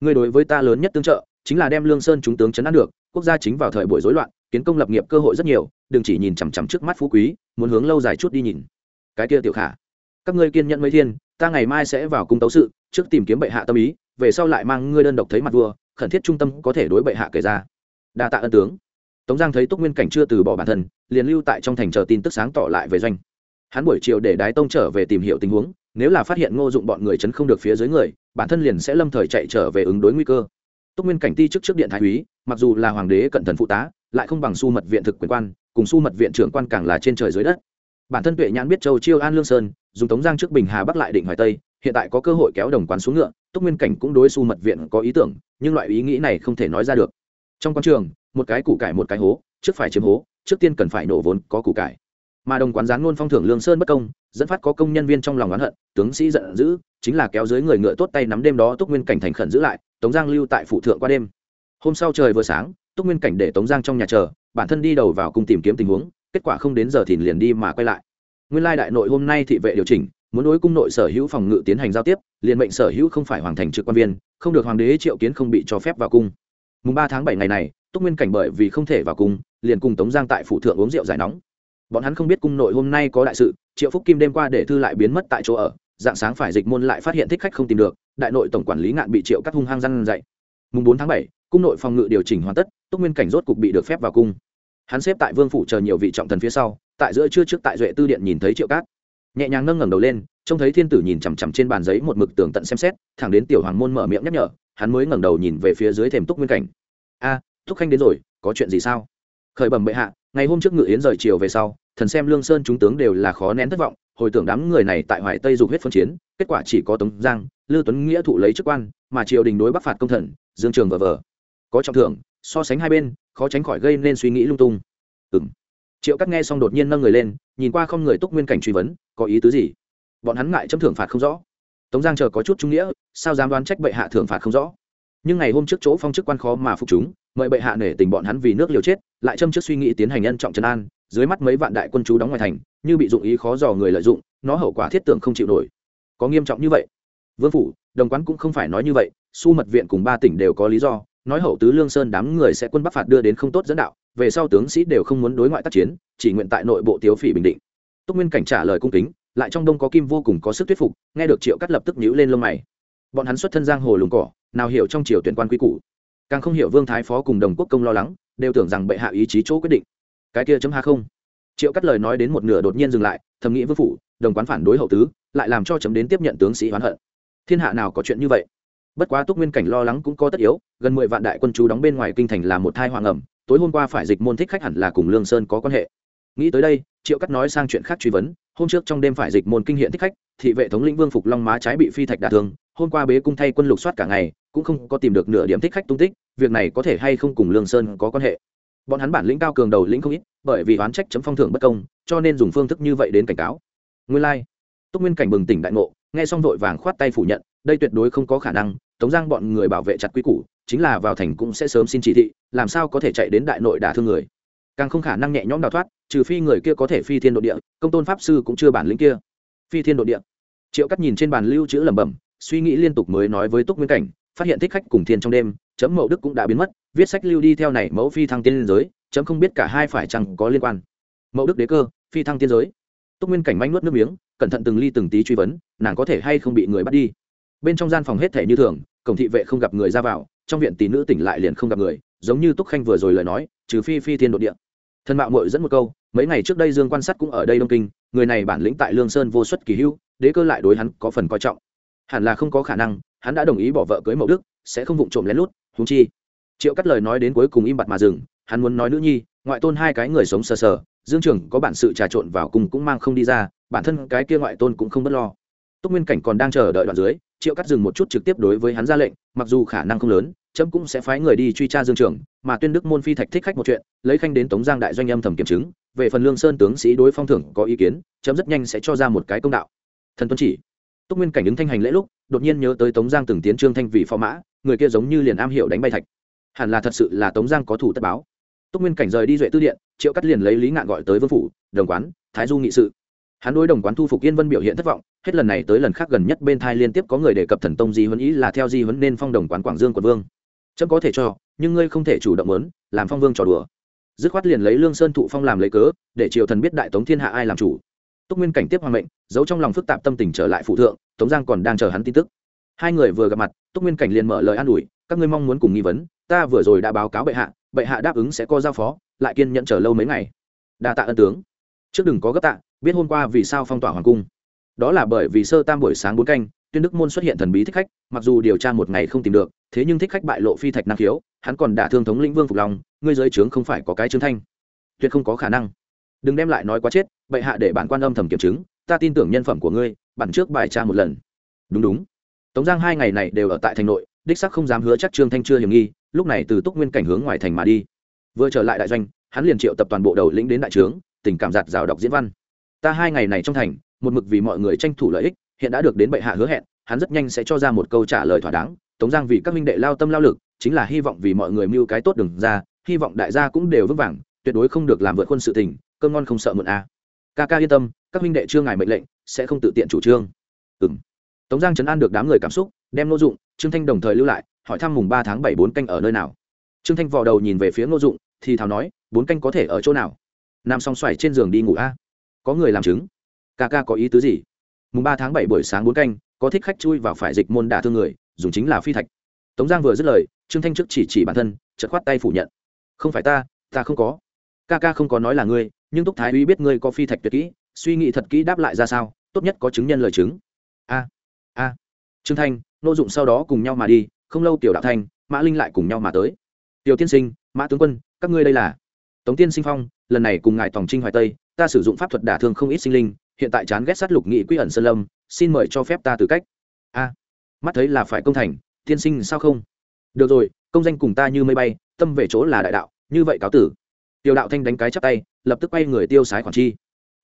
Người đối với ta lớn nhất tương trợ, chính là đem lương sơn chúng tướng chấn an được, quốc gia chính vào thời buổi rối loạn, kiến công lập nghiệp cơ hội rất nhiều, đừng chỉ nhìn chằm chằm trước mắt phú quý, muốn hướng lâu dài chút đi nhìn. Cái kia tiểu khả, các ngươi kiên nhẫn mấy thiên, ta ngày mai sẽ vào cung tấu sự, trước tìm kiếm bệ hạ tâm ý, về sau lại mang ngươi đơn độc thấy mặt vua khẩn thiết trung tâm có thể đối bệ hạ kể ra. Đa tạ ân tướng. Tống giang thấy túc nguyên cảnh chưa từ bỏ bản thân, liền lưu tại trong thành chờ tin tức sáng tỏ lại về doanh. Hắn buổi chiều để đái tông trở về tìm hiểu tình huống, nếu là phát hiện ngô dụng bọn người chấn không được phía dưới người, bản thân liền sẽ lâm thời chạy trở về ứng đối nguy cơ. Túc nguyên cảnh ti trước trước điện thái úy, mặc dù là hoàng đế cận thần phụ tá, lại không bằng su mật viện thực quyền quan, cùng su mật viện trưởng quan càng là trên trời dưới đất. Bản thân tuệ nhãn biết châu chiêu an lương sơn, dùng tống giang trước bình hà bắc lại định hoài tây, hiện tại có cơ hội kéo đồng quán xuống ngựa túc nguyên cảnh cũng đối su mật viện có ý tưởng, nhưng loại ý nghĩ này không thể nói ra được. Trong quan trường, một cái củ cải một cái hố, trước phải chiếm hố, trước tiên cần phải nổ vốn có củ cải. Mà đồng quán gián ngôn phong thưởng lương sơn bất công, dẫn phát có công nhân viên trong lòng oán hận, tướng sĩ giận dữ, chính là kéo dưới người ngựa tốt tay nắm đêm đó túc nguyên cảnh thành khẩn giữ lại, tống giang lưu tại phụ thượng qua đêm. Hôm sau trời vừa sáng, túc nguyên cảnh để tống giang trong nhà chờ, bản thân đi đầu vào cùng tìm kiếm tình huống, kết quả không đến giờ thì liền đi mà quay lại. Nguyên lai đại nội hôm nay thị vệ điều chỉnh muốn đối cung nội sở hữu phòng ngự tiến hành giao tiếp, liền mệnh sở hữu không phải hoàng thành trực quan viên, không được hoàng đế triệu kiến không bị cho phép vào cung. Mùng ba tháng bảy ngày này, túc nguyên cảnh bởi vì không thể vào cung, liền cùng tống giang tại phủ thượng uống rượu giải nóng. Bọn hắn không biết cung nội hôm nay có đại sự, triệu phúc kim đêm qua để thư lại biến mất tại chỗ ở, dạng sáng phải dịch môn lại phát hiện thích khách không tìm được, đại nội tổng quản lý ngạn bị triệu cắt hung hăng răn dậy mùng bốn tháng bảy, cung nội phòng ngự điều chỉnh hoàn tất, túc nguyên cảnh rốt cục bị được phép vào cung. Hắn xếp tại vương phủ chờ nhiều vị trọng thần phía sau, tại giữa trưa trước tại duệ tư điện nhìn thấy triệu cát nhẹ nhàng nâng ngẩng đầu lên trông thấy thiên tử nhìn chằm chằm trên bàn giấy một mực tường tận xem xét thẳng đến tiểu hoàng môn mở miệng nhắc nhở hắn mới ngẩng đầu nhìn về phía dưới thềm túc nguyên cảnh. A à, túc khanh đến rồi có chuyện gì sao? Khởi bẩm bệ hạ ngày hôm trước ngự yến rời chiều về sau thần xem lương sơn chúng tướng đều là khó nén thất vọng hồi tưởng đám người này tại hoài tây dục huyết phân chiến kết quả chỉ có tống giang lưu tuấn nghĩa thụ lấy chức quan mà triều đình đối bắc phạt công thần dương trường vờ vờ. Có trọng thưởng so sánh hai bên khó tránh khỏi gây nên suy nghĩ lung tung. Ừ triệu cắt nghe xong đột nhiên nâng người lên, nhìn qua không người túc nguyên cảnh truy vấn, có ý tứ gì? Bọn hắn ngại chấm thưởng phạt không rõ. Tống giang chờ có chút trung nghĩa, sao dám đoán trách bệ hạ thưởng phạt không rõ? Nhưng ngày hôm trước chỗ phong chức quan khó mà phục chúng, mời bệ hạ nể tình bọn hắn vì nước liều chết, lại châm trước suy nghĩ tiến hành nhân trọng trấn an, dưới mắt mấy vạn đại quân chú đóng ngoài thành, như bị dụng ý khó dò người lợi dụng, nó hậu quả thiết tưởng không chịu nổi. Có nghiêm trọng như vậy? Vương phủ, đồng quán cũng không phải nói như vậy, su mật viện cùng ba tỉnh đều có lý do, nói hậu tứ lương sơn đám người sẽ quân bắc phạt đưa đến không tốt dẫn đạo về sau tướng sĩ đều không muốn đối ngoại tác chiến, chỉ nguyện tại nội bộ tiếu phỉ bình định. Túc nguyên cảnh trả lời cung kính, lại trong đông có kim vô cùng có sức thuyết phục, nghe được triệu cắt lập tức nhíu lên lông mày. Bọn hắn xuất thân giang hồ lùng cỏ, nào hiểu trong triều tuyển quan quy củ. Càng không hiểu vương thái phó cùng đồng quốc công lo lắng, đều tưởng rằng bệ hạ ý chí chỗ quyết định. Cái kia chấm ha không. Triệu cắt lời nói đến một nửa đột nhiên dừng lại, thầm nghĩ vương phủ, đồng quán phản đối hậu tứ, lại làm cho chấm đến tiếp nhận tướng sĩ oán hận. Thiên hạ nào có chuyện như vậy? Bất quá túc nguyên cảnh lo lắng cũng có tất yếu, gần mười vạn đại quân chú đóng bên ngoài kinh thành là một thai hoàng ẩm tối hôm qua phải dịch môn thích khách hẳn là cùng lương sơn có quan hệ nghĩ tới đây, triệu cắt nói sang chuyện khác truy vấn, hôm trước trong đêm phải dịch môn kinh hiện thích khách, thị vệ thống lĩnh vương phục long má trái bị phi thạch đả thương, hôm qua bế cung thay quân lục soát cả ngày, cũng không có tìm được nửa điểm thích khách tung tích, việc này có thể hay không cùng lương sơn có quan hệ bọn hắn bản lĩnh cao cường đầu lĩnh không ít, bởi vì oán trách chấm phong thưởng bất công, cho nên dùng phương thức như vậy đến cảnh cáo nguyên lai、like. túc nguyên cảnh bừng tỉnh đại ngộ, nghe xong vội vàng khoát tay phủ nhận, đây tuyệt đối không có khả năng, tống giang bọn người bảo vệ chặt quy củ chính là vào thành cũng sẽ sớm xin chỉ thị, làm sao có thể chạy đến đại nội đả thương người. Càng không khả năng nhẹ nhõm đào thoát, trừ phi người kia có thể phi thiên độ địa, công tôn pháp sư cũng chưa bản lĩnh kia. Phi thiên độ địa. Triệu cắt nhìn trên bàn lưu chữ lẩm bẩm, suy nghĩ liên tục mới nói với túc nguyên cảnh, phát hiện thích khách cùng thiên trong đêm, chấm mậu đức cũng đã biến mất, viết sách lưu đi theo này mẫu phi thăng tiên liên giới, chấm không biết cả hai phải chăng có liên quan. Mậu đức đế cơ, phi thăng tiên giới. Túc nguyên cảnh manh nuốt nước miếng, cẩn thận từng ly từng tí truy vấn, nàng có thể hay không bị người bắt đi. Bên trong gian phòng hết thể như thường, cổng thị vệ không gặp người ra vào trong viện tỷ nữ tỉnh lại liền không gặp người, giống như túc khanh vừa rồi lời nói, trừ phi phi thiên đ ộ địa. Thân mạo mội dẫn một câu, mấy ngày trước đây dương quan sát cũng ở đây đông kinh, người này bản lĩnh tại lương sơn vô xuất kỳ hưu đế cơ lại đối hắn có phần coi trọng. Hẳn là không có khả năng, hắn đã đồng ý bỏ vợ cưới mậu đức, sẽ không vụng trộm lén lút húng chi. Triệu cắt lời nói đến cuối cùng im bặt mà dừng, hắn muốn nói nữ nhi, ngoại tôn hai cái người sống sờ sờ, dương trường có bản sự trà trộn vào cùng cũng mang không đi ra, bản thân cái kia ngoại tôn cũng không b ấ t lo. Túc nguyên cảnh còn đang chờ đợi đoạn dưới triệu cắt dừng một chút trực tiếp đối với hắn ra lệnh, mặc dù khả năng không lớn trẫm cũng sẽ phái người đi truy tra dương trường, mà tuyên đức môn phi thạch thích khách một chuyện, lấy khanh đến tống giang đại doanh âm thầm kiểm chứng, về phần lương sơn tướng sĩ đối phong thưởng có ý kiến trẫm rất nhanh sẽ cho ra một cái công đạo. Thần tuân chỉ, túc nguyên cảnh ứng thanh hành lễ lúc, đột nhiên nhớ tới tống giang từng tiến trương thanh vì phó mã, người kia giống như liền am hiểu đánh bay thạch. Hẳn là thật sự là tống giang có thủ tất báo. Túc nguyên cảnh rời đi duệ tư điện, triệu cắt liền lấy lý ngạn gọi tới vương phủ, đồng quán, thái du nghị sự hắn đối đồng quán thu phục yên vân biểu hiện thất vọng, hết lần này tới lần khác gần nhất bên thai liên tiếp có người đề cập thần tông di huấn ý là theo di huấn nên phong đồng quán quảng dương của vương. Trâm có thể cho, nhưng ngươi không thể chủ động lớn làm phong vương trò đùa. Dứt khoát liền lấy lương sơn thụ phong làm lấy cớ, để triều thần biết đại tống thiên hạ ai làm chủ. Túc nguyên cảnh tiếp hoàng mệnh, giấu trong lòng phức tạp tâm tình trở lại phụ thượng, tống giang còn đang chờ hắn tin tức. Hai người vừa gặp mặt, túc nguyên cảnh liền mở lời an ủi, các ngươi mong muốn cùng nghi vấn, ta vừa rồi đã báo cáo bệ hạ bệ hạ đáp ứng sẽ có giao phó, lại kiên nhận chờ lâu mấy ngày. Đa tạ ân tướng. Trước đừng có gấp tạ biết hôm qua vì sao phong tỏa hoàng cung. Đó là bởi vì sơ tam buổi sáng bốn canh, tuyên đức môn xuất hiện thần bí thích khách, mặc dù điều tra một ngày không tìm được, thế nhưng thích khách bại lộ phi thạch năng khiếu, hắn còn đả thương thống lĩnh vương phục lòng ngươi giới trướng không phải có cái trướng thanh. Tuyệt không có khả năng. Đừng đem lại nói quá chết, bệ hạ để bản quan âm thầm kiểm chứng, ta tin tưởng nhân phẩm của ngươi, bản trước bài tra một lần. Đúng đúng. Tống giang hai ngày này đều ở tại thành nội, đích sắc không dám hứa chắc trương thanh chưa hiểm nghi, lúc này từ túc nguyên cảnh hướng ngoài thành mà đi. Vừa trở lại đại doanh, hắn liền triệu tập toàn bộ đầu lĩnh đến đại trướng, tình cảm giạt rào đọc diễn văn ta hai ngày này trong thành, một mực vì mọi người tranh thủ lợi ích, hiện đã được đến bệ hạ hứa hẹn, hắn rất nhanh sẽ cho ra một câu trả lời thỏa đáng. Tống giang vì các minh đệ lao tâm lao lực, chính là hy vọng vì mọi người mưu cái tốt đừng ra, hy vọng đại gia cũng đều vững vàng, tuyệt đối không được làm vượt quân sự tình, cơm ngon không sợ mượn a. À. ca ca yên tâm, các minh đệ chưa ngài mệnh lệnh, sẽ không tự tiện chủ trương. Ừ m tống giang chấn an được đám người cảm xúc, đem nô dụng, trương thanh đồng thời lưu lại, hỏi thăm mùng ba tháng bảy bốn canh ở nơi nào. Trương thanh vò đầu nhìn về phía nô dụng, thì thào nói, bốn canh có thể ở chỗ nào? Nằm song xoài trên giường đi ngủ a có người làm chứng. Ca ca có ý tứ gì? Mùng ba tháng bảy buổi sáng bốn canh, có thích khách chui vào phải dịch môn đả thương người, dùng chính là phi thạch. Tống giang vừa dứt lời, trương thanh trước chỉ chỉ bản thân, chợt khoát tay phủ nhận. Không phải ta ta không có. Ca ca không có nói là ngươi, nhưng túc thái Uy biết ngươi có phi thạch tuyệt kỹ, suy nghĩ thật kỹ đáp lại ra sao, tốt nhất có chứng nhân lời chứng. A a. Trương thanh, nô dụng sau đó cùng nhau mà đi, không lâu tiểu đạo thanh mã linh lại cùng nhau mà tới. Tiểu tiên sinh, mã tướng quân, các ngươi đây là. Tống tiên sinh phong, lần này cùng ngài tòng trinh hoài tây ta sử dụng pháp thuật đả thương không ít sinh linh, hiện tại chán ghét sát lục nghị quy ẩn sơn lâm, xin mời cho phép ta từ cách. A, mắt thấy là phải công thành, tiên sinh sao không? Được rồi, công danh cùng ta như mây bay, tâm về chỗ là đại đạo, như vậy cáo tử. Tiêu đạo thanh đánh cái chắp tay, lập tức quay người tiêu sái khoản chi.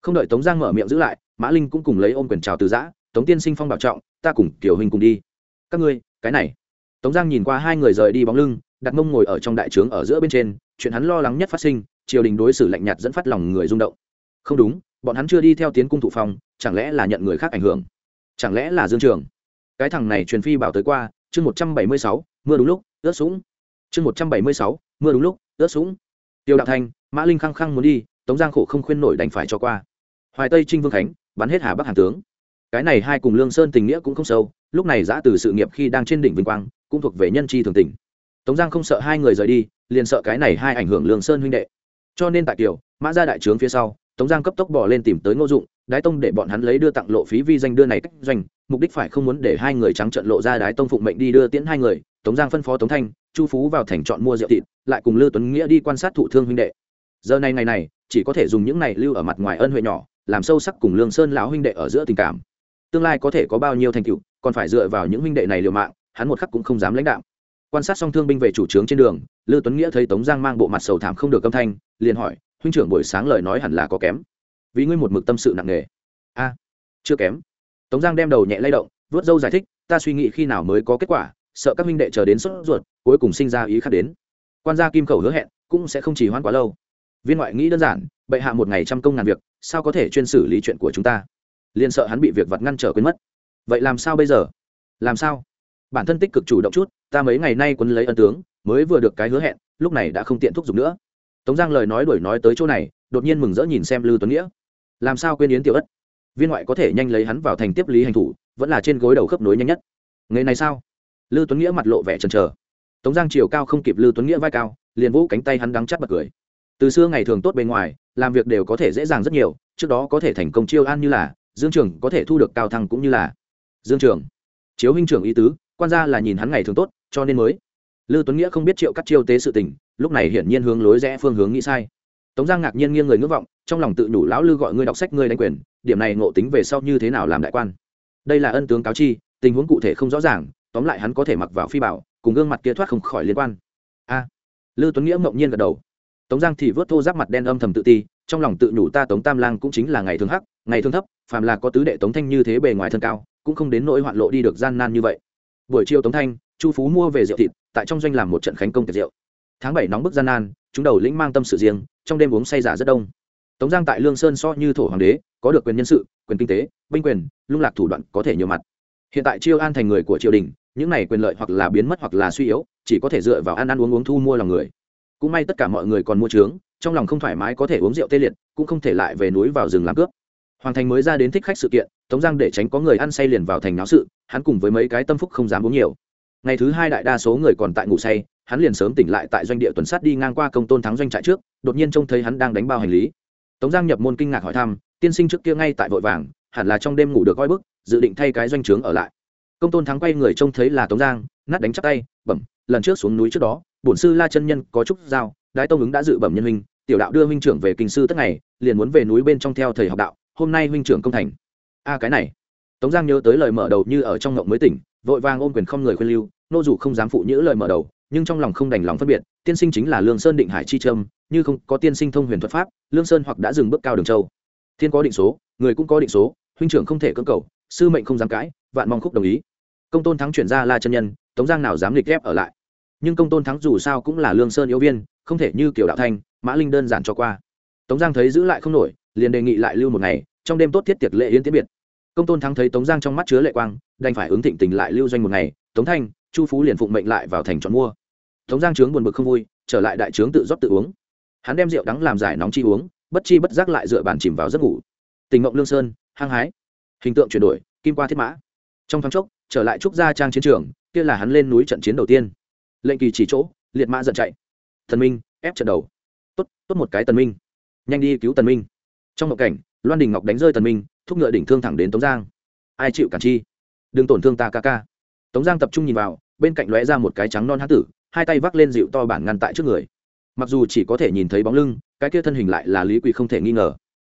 Không đợi tống giang mở miệng giữ lại, mã linh cũng cùng lấy ôm quyền trào từ giã, tống tiên sinh phong bảo trọng, ta cùng tiểu hình cùng đi. Các ngươi, cái này. Tống giang nhìn qua hai người rời đi bóng lưng, đặt mông ngồi ở trong đại trướng ở giữa bên trên, chuyện hắn lo lắng nhất phát sinh, triều đình đối xử lạnh nhạt dẫn phát lòng người rung động không đúng bọn hắn chưa đi theo tiến cung thụ phòng, chẳng lẽ là nhận người khác ảnh hưởng? Chẳng lẽ là dương trường? Cái thằng này truyền phi bảo tới qua chương một trăm bảy mươi sáu mưa đúng lúc ướt sũng. Chương một trăm bảy mươi sáu mưa đúng lúc ướt sũng. Tiêu đạo thanh mã linh khăng khăng muốn đi tống giang khổ không khuyên nổi đành phải cho qua. Hoài tây trinh vương khánh bắn hết hà bắc hàn tướng. Cái này hai cùng lương sơn tình nghĩa cũng không sâu lúc này giã từ sự nghiệp khi đang trên đỉnh vinh quang cũng thuộc về nhân chi thường tình. Tống giang không sợ hai người rời đi liền sợ cái này hai ảnh hưởng lương sơn huynh đệ. Cho nên tại kiều mã ra đại trướng phía sau tống giang cấp tốc bỏ lên tìm tới ngô dụng, đái tông để bọn hắn lấy đưa tặng lộ phí vi danh đưa này cách doanh, mục đích phải không muốn để hai người trắng trận lộ ra đái tông phụng mệnh đi đưa tiễn hai người, tống giang phân phó tống thanh, chu phú vào thành chọn mua rượu thịt, lại cùng lư tuấn nghĩa đi quan sát thụ thương huynh đệ. Giờ này ngày này, chỉ có thể dùng những này lưu ở mặt ngoài ân huệ nhỏ, làm sâu sắc cùng lương sơn lão huynh đệ ở giữa tình cảm. Tương lai có thể có bao nhiêu thành tựu, còn phải dựa vào những huynh đệ này liều mạng, hắn một khắc cũng không dám lãnh đạo quan sát xong thương binh về chủ trướng trên đường lư tuấn nghĩa thấy tống giang mang bộ mặt sầu thảm không được âm thanh, liền hỏi huynh trưởng buổi sáng lời nói hẳn là có kém. Vì ngươi một mực tâm sự nặng nề. A, chưa kém. Tống giang đem đầu nhẹ lay động, vớt dâu giải thích, ta suy nghĩ khi nào mới có kết quả, sợ các huynh đệ chờ đến sốt ruột, cuối cùng sinh ra ý khác đến. Quan gia kim khẩu hứa hẹn, cũng sẽ không chỉ hoãn quá lâu. Viên ngoại nghĩ đơn giản, bệ hạ một ngày trăm công ngàn việc, sao có thể chuyên xử lý chuyện của chúng ta? Liền sợ hắn bị việc vặt ngăn trở quên mất. Vậy làm sao bây giờ? Làm sao? Bản thân tích cực chủ động chút, ta mấy ngày nay quấn lấy ân tướng, mới vừa được cái hứa hẹn, lúc này đã không tiện thúc giục nữa tống giang lời nói đuổi nói tới chỗ này, đột nhiên mừng rỡ nhìn xem lư tuấn nghĩa. Làm sao quên yến tiểu ất? Viên ngoại có thể nhanh lấy hắn vào thành tiếp lý hành thủ, vẫn là trên gối đầu khớp nối nhanh nhất. Ngày này sao? Lư tuấn nghĩa mặt lộ vẻ chần trờ tống giang chiều cao không kịp lư tuấn nghĩa vai cao, liền vũ cánh tay hắn đắng chắt bật cười. Từ xưa ngày thường tốt bên ngoài, làm việc đều có thể dễ dàng rất nhiều, trước đó có thể thành công chiêu an như là, dương trường có thể thu được cao thăng cũng như là. Dương trường, chiếu huynh trưởng ý tứ, quan gia là nhìn hắn ngày thường tốt, cho nên mới. Lư tuấn nghĩa không biết triệu cắt chiêu tế sự tình lúc này hiển nhiên hướng lối rẽ phương hướng nghĩ sai. Tống giang ngạc nhiên nghiêng người ngưỡng vọng, trong lòng tự đủ lão lư gọi ngươi đọc sách ngươi đánh quyền, điểm này ngộ tính về sau như thế nào làm đại quan? Đây là ân tướng cáo chi, tình huống cụ thể không rõ ràng, tóm lại hắn có thể mặc vào phi bảo, cùng gương mặt kia thoát không khỏi liên quan. A. Lư tuấn nghĩa mộng nhiên gật đầu. Tống giang thì vớt thô giáp mặt đen âm thầm tự ti, trong lòng tự nhủ ta tống tam lang cũng chính là ngày thường hắc, ngày thường thấp, phàm là có tứ đệ tống thanh như thế bề ngoài thân cao, cũng không đến nỗi hoạn lộ đi được gian nan như vậy. Buổi chiều tống thanh, chu phú mua về rượu thịt, tại trong doanh làm một trận khánh công tiệc rượu tháng bảy nóng bức gian nan, chúng đầu lĩnh mang tâm sự riêng, trong đêm uống say giả rất đông. Tống giang tại lương sơn so như thổ hoàng đế, có được quyền nhân sự, quyền kinh tế, binh quyền, lung lạc thủ đoạn có thể nhiều mặt. Hiện tại chiêu an thành người của triều đình, những này quyền lợi hoặc là biến mất hoặc là suy yếu, chỉ có thể dựa vào ăn ăn uống uống thu mua lòng người. Cũng may tất cả mọi người còn mua trướng, trong lòng không thoải mái có thể uống rượu tê liệt, cũng không thể lại về núi vào rừng làm cướp. Hoàng thành mới ra đến thích khách sự kiện, tống giang để tránh có người ăn say liền vào thành náo sự, hắn cùng với mấy cái tâm phúc không dám uống nhiều. Ngày thứ hai đại đa số người còn tại ngủ say hắn liền sớm tỉnh lại tại doanh địa tuần sát đi ngang qua công tôn thắng doanh trại trước, đột nhiên trông thấy hắn đang đánh bao hành lý. Tống giang nhập môn kinh ngạc hỏi thăm, tiên sinh trước kia ngay tại vội vàng, hẳn là trong đêm ngủ được coi bức, dự định thay cái doanh trướng ở lại. Công tôn thắng quay người trông thấy là tống giang, nát đánh chắc tay, bẩm, lần trước xuống núi trước đó, bổn sư la chân nhân có trúc giao, đại tông ứng đã dự bẩm nhân huynh, tiểu đạo đưa huynh trưởng về kinh sư tất ngày, liền muốn về núi bên trong theo thầy học đạo, hôm nay huynh trưởng công thành. A, cái này. Tống giang nhớ tới lời mở đầu như ở trong ngộng mới tỉnh, vội vàng ôm quyền không người khuyên lưu, nô dù không dám phụ nhữ lời mở đầu nhưng trong lòng không đành lòng phân biệt, tiên sinh chính là lương sơn định hải chi trâm, như không có tiên sinh thông huyền thuật pháp, lương sơn hoặc đã dừng bước cao đường châu. Thiên có định số, người cũng có định số, huynh trưởng không thể cưỡng cầu, sư mệnh không dám cãi, vạn mong khúc đồng ý. Công tôn thắng chuyển ra la chân nhân, tống giang nào dám lịch ghép ở lại. Nhưng công tôn thắng dù sao cũng là lương sơn yếu viên, không thể như kiểu đạo thanh, mã linh đơn giản cho qua. Tống giang thấy giữ lại không nổi, liền đề nghị lại lưu một ngày, trong đêm tốt thiết tiệc lễ yến tiễn biệt. Công tôn thắng thấy tống giang trong mắt chứa lệ quang, đành phải ứng thịnh tình lại lưu doanh một ngày, tống thanh, chu phú liền phụng mệnh lại vào thành chọn mua tống giang trướng buồn bực không vui, trở lại đại trướng tự rót tự uống. Hắn đem rượu đắng làm giải nóng chi uống, bất chi bất giác lại dựa bàn chìm vào giấc ngủ. Tình ngộng lương sơn, hăng hái. Hình tượng chuyển đổi, kim qua thiết mã. Trong thoáng chốc, trở lại trúc gia trang chiến trường, kia là hắn lên núi trận chiến đầu tiên. Lệnh kỳ chỉ chỗ, liệt mã giận chạy. Thần minh, ép trận đầu. Tốt tốt một cái tần minh. Nhanh đi cứu tần minh. Trong một cảnh, loan đình ngọc đánh rơi tần minh, thúc ngựa đỉnh thương thẳng đến tống giang. Ai chịu cản chi? Đừng tổn thương ta ca ca. Tống giang tập trung nhìn vào, bên cạnh lóe ra một cái trắng non hán tử hai tay vác lên dịu to bản ngăn tại trước người. Mặc dù chỉ có thể nhìn thấy bóng lưng, cái kia thân hình lại là lý quỳ không thể nghi ngờ.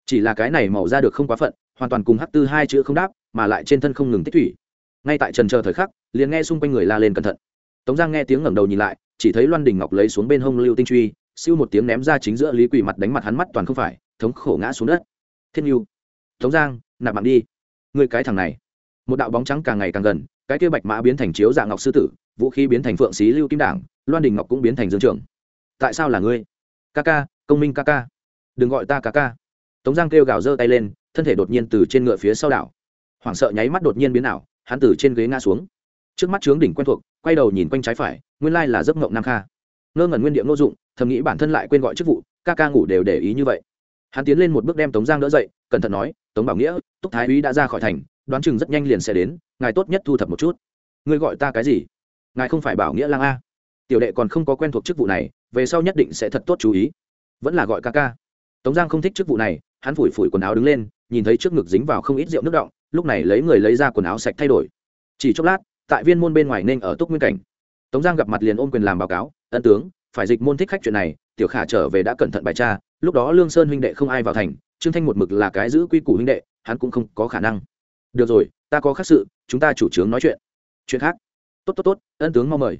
Chỉ là cái này màu ra được không quá phận, hoàn toàn cùng hắc tư hai chữ không đáp, mà lại trên thân không ngừng tích thủy. Ngay tại trần chờ thời khắc, liền nghe xung quanh người la lên cẩn thận. Tống giang nghe tiếng ngẩng đầu nhìn lại, chỉ thấy loan đình ngọc lấy xuống bên hông lưu tinh truy, siêu một tiếng ném ra chính giữa lý quỳ mặt đánh mặt hắn mắt toàn không phải, thống khổ ngã xuống đất. Thiên nhu, tống giang, nạp mạng đi. Người cái thằng này. Một đạo bóng trắng càng ngày càng gần, cái kia bạch mã biến thành chiếu dạng ngọc sư tử vũ khí biến thành phượng xí lưu kim đảng, loan đình ngọc cũng biến thành dương trường tại sao là ngươi? Ca ca, công minh ca ca. Đừng gọi ta ca ca. Tống giang kêu gào giơ tay lên, thân thể đột nhiên từ trên ngựa phía sau đảo. Hoảng sợ nháy mắt đột nhiên biến ảo, hắn từ trên ghế ngã xuống. Trước mắt trướng đỉnh quen thuộc, quay đầu nhìn quanh trái phải, nguyên lai là giấc mộng nam kha. Ngơ ngẩn nguyên điệu ngô dụng, thầm nghĩ bản thân lại quên gọi chức vụ, ca ca ngủ đều để ý như vậy. Hắn tiến lên một bước đem tống giang đỡ dậy, cẩn thận nói, tống bảo nghĩa, túc thái úy đã ra khỏi thành, đoán chừng rất nhanh liền sẽ đến, ngài tốt nhất thu thập một chút. Ngươi gọi ta cái gì? Ngài không phải bảo nghĩa lang a. Tiểu đệ còn không có quen thuộc chức vụ này, về sau nhất định sẽ thật tốt chú ý. Vẫn là gọi ca ca. Tống giang không thích chức vụ này, hắn phủi phủi quần áo đứng lên, nhìn thấy trước ngực dính vào không ít rượu nước động, lúc này lấy người lấy ra quần áo sạch thay đổi. Chỉ chốc lát, tại viên môn bên ngoài nên ở túc nguyên cảnh. Tống giang gặp mặt liền ôm quyền làm báo cáo, ân tướng, phải dịch môn thích khách chuyện này, tiểu khả trở về đã cẩn thận bài tra, lúc đó lương sơn huynh đệ không ai vào thành, trương thanh một mực là cái giữ quy củ huynh đệ, hắn cũng không có khả năng. Được rồi, ta có khác sự, chúng ta chủ trướng nói chuyện. Chuyện khác? Tốt tốt tốt, ân tướng mau mời.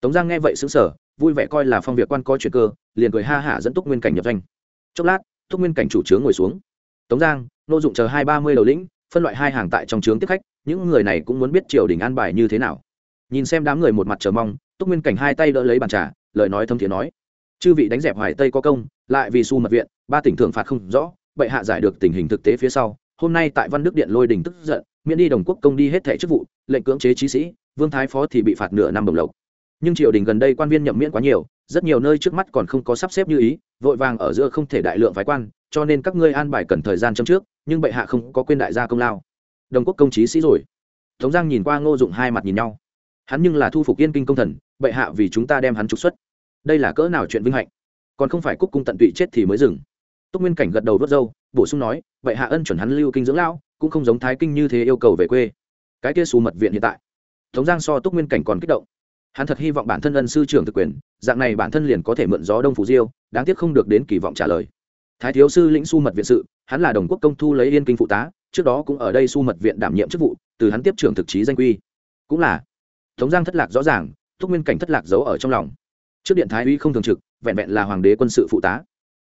Tống giang nghe vậy xứng sở vui vẻ coi là phong việc quan coi chuyện cơ, liền cười ha hả dẫn túc nguyên cảnh nhập danh chốc lát, túc nguyên cảnh chủ trướng ngồi xuống. Tống giang, nô dụng chờ hai ba mươi đầu lĩnh, phân loại hai hàng tại trong trướng tiếp khách, những người này cũng muốn biết triều đình an bài như thế nào. Nhìn xem đám người một mặt chờ mong, túc nguyên cảnh hai tay đỡ lấy bàn trà, lời nói thâm thiện nói. Chư vị đánh dẹp hoài tây có công, lại vì su mật viện, ba tỉnh thưởng phạt không rõ, bệ hạ giải được tình hình thực tế phía sau, hôm nay tại văn đức điện lôi đình tức giận, miễn đi đồng quốc công đi hết thẻ chức vụ, lệnh cưỡng chế trí sĩ vương thái phó thì bị phạt nửa năm đồng lộc. Nhưng triều đình gần đây quan viên nhậm miễn quá nhiều, rất nhiều nơi trước mắt còn không có sắp xếp như ý, vội vàng ở giữa không thể đại lượng phái quan, cho nên các ngươi an bài cần thời gian chấm trước, nhưng bệ hạ không có quên đại gia công lao. Đồng quốc công trí sĩ rồi. Tống giang nhìn qua ngô dụng hai mặt nhìn nhau. Hắn nhưng là thu phục yên kinh công thần, bệ hạ vì chúng ta đem hắn trục xuất. Đây là cỡ nào chuyện vinh hạnh. Còn không phải cúc cung tận tụy chết thì mới dừng. Túc nguyên cảnh gật đầu vớt râu, bổ sung nói, bệ hạ ân chuẩn hắn lưu kinh dưỡng lão, cũng không giống thái kinh như thế yêu cầu về quê. Cái kia xù mật viện hiện tại tống giang so túc nguyên cảnh còn kích động. Hắn thật hy vọng bản thân ân sư trưởng thực quyền, dạng này bản thân liền có thể mượn gió đông phủ diêu, đáng tiếc không được đến kỳ vọng trả lời. Thái thiếu sư lĩnh su mật viện sự, hắn là đồng quốc công thu lấy yên kinh phụ tá, trước đó cũng ở đây su mật viện đảm nhiệm chức vụ, từ hắn tiếp trưởng thực chí danh quy. Cũng là, tống giang thất lạc rõ ràng, túc nguyên cảnh thất lạc giấu ở trong lòng. Trước điện thái uy không thường trực, vẹn vẹn là hoàng đế quân sự phụ tá.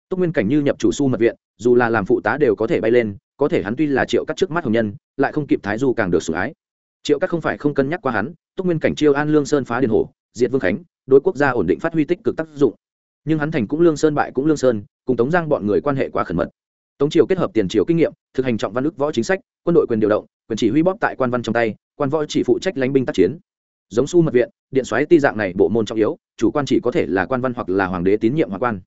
Túc nguyên cảnh như nhập chủ su mật viện, dù là làm phụ tá đều có thể bay lên, có thể hắn tuy là triệu cắt trước mắt hồng nhân, lại không kịp thái du càng được sủng ái triệu các không phải không cân nhắc qua hắn, túc nguyên cảnh chiêu an lương sơn phá điền hổ diệt vương khánh, đối quốc gia ổn định phát huy tích cực tác dụng. Nhưng hắn thành cũng lương sơn bại cũng lương sơn, cùng tống giang bọn người quan hệ quá khẩn mật. Tống triều kết hợp tiền triều kinh nghiệm, thực hành trọng văn ức võ chính sách, quân đội quyền điều động, quyền chỉ huy bóp tại quan văn trong tay, quan võ chỉ phụ trách lánh binh tác chiến. Giống su mật viện, điện xoáy ti dạng này bộ môn trọng yếu, chủ quan chỉ có thể là quan văn hoặc là hoàng đế tín nhiệm hoặc quan.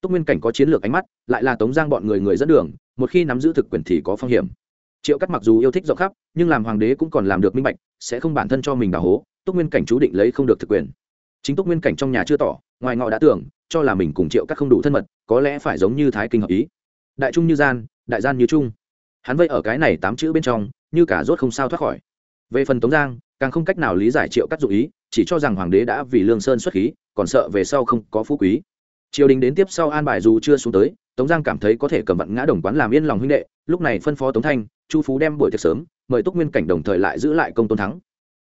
Túc nguyên cảnh có chiến lược ánh mắt, lại là tống giang bọn người người dẫn đường, một khi nắm giữ thực quyền thì có phong hiểm triệu cắt mặc dù yêu thích rộng khắp, nhưng làm hoàng đế cũng còn làm được minh bạch, sẽ không bản thân cho mình đào hố, túc nguyên cảnh chú định lấy không được thực quyền. Chính túc nguyên cảnh trong nhà chưa tỏ, ngoài ngọ đã tưởng, cho là mình cùng triệu cắt không đủ thân mật, có lẽ phải giống như thái kinh hợp ý. Đại trung như gian, đại gian như trung. Hắn vây ở cái này tám chữ bên trong, như cả rốt không sao thoát khỏi. Về phần tống giang, càng không cách nào lý giải triệu cắt dụ ý, chỉ cho rằng hoàng đế đã vì lương sơn xuất khí, còn sợ về sau không có phú quý. Triều đình đến tiếp sau an bài dù chưa xuống tới tống giang cảm thấy có thể cầm vận ngã đồng quán làm yên lòng huynh đệ, lúc này phân phó tống thanh, chu phú đem buổi tiệc sớm, mời túc nguyên cảnh đồng thời lại giữ lại công tôn thắng.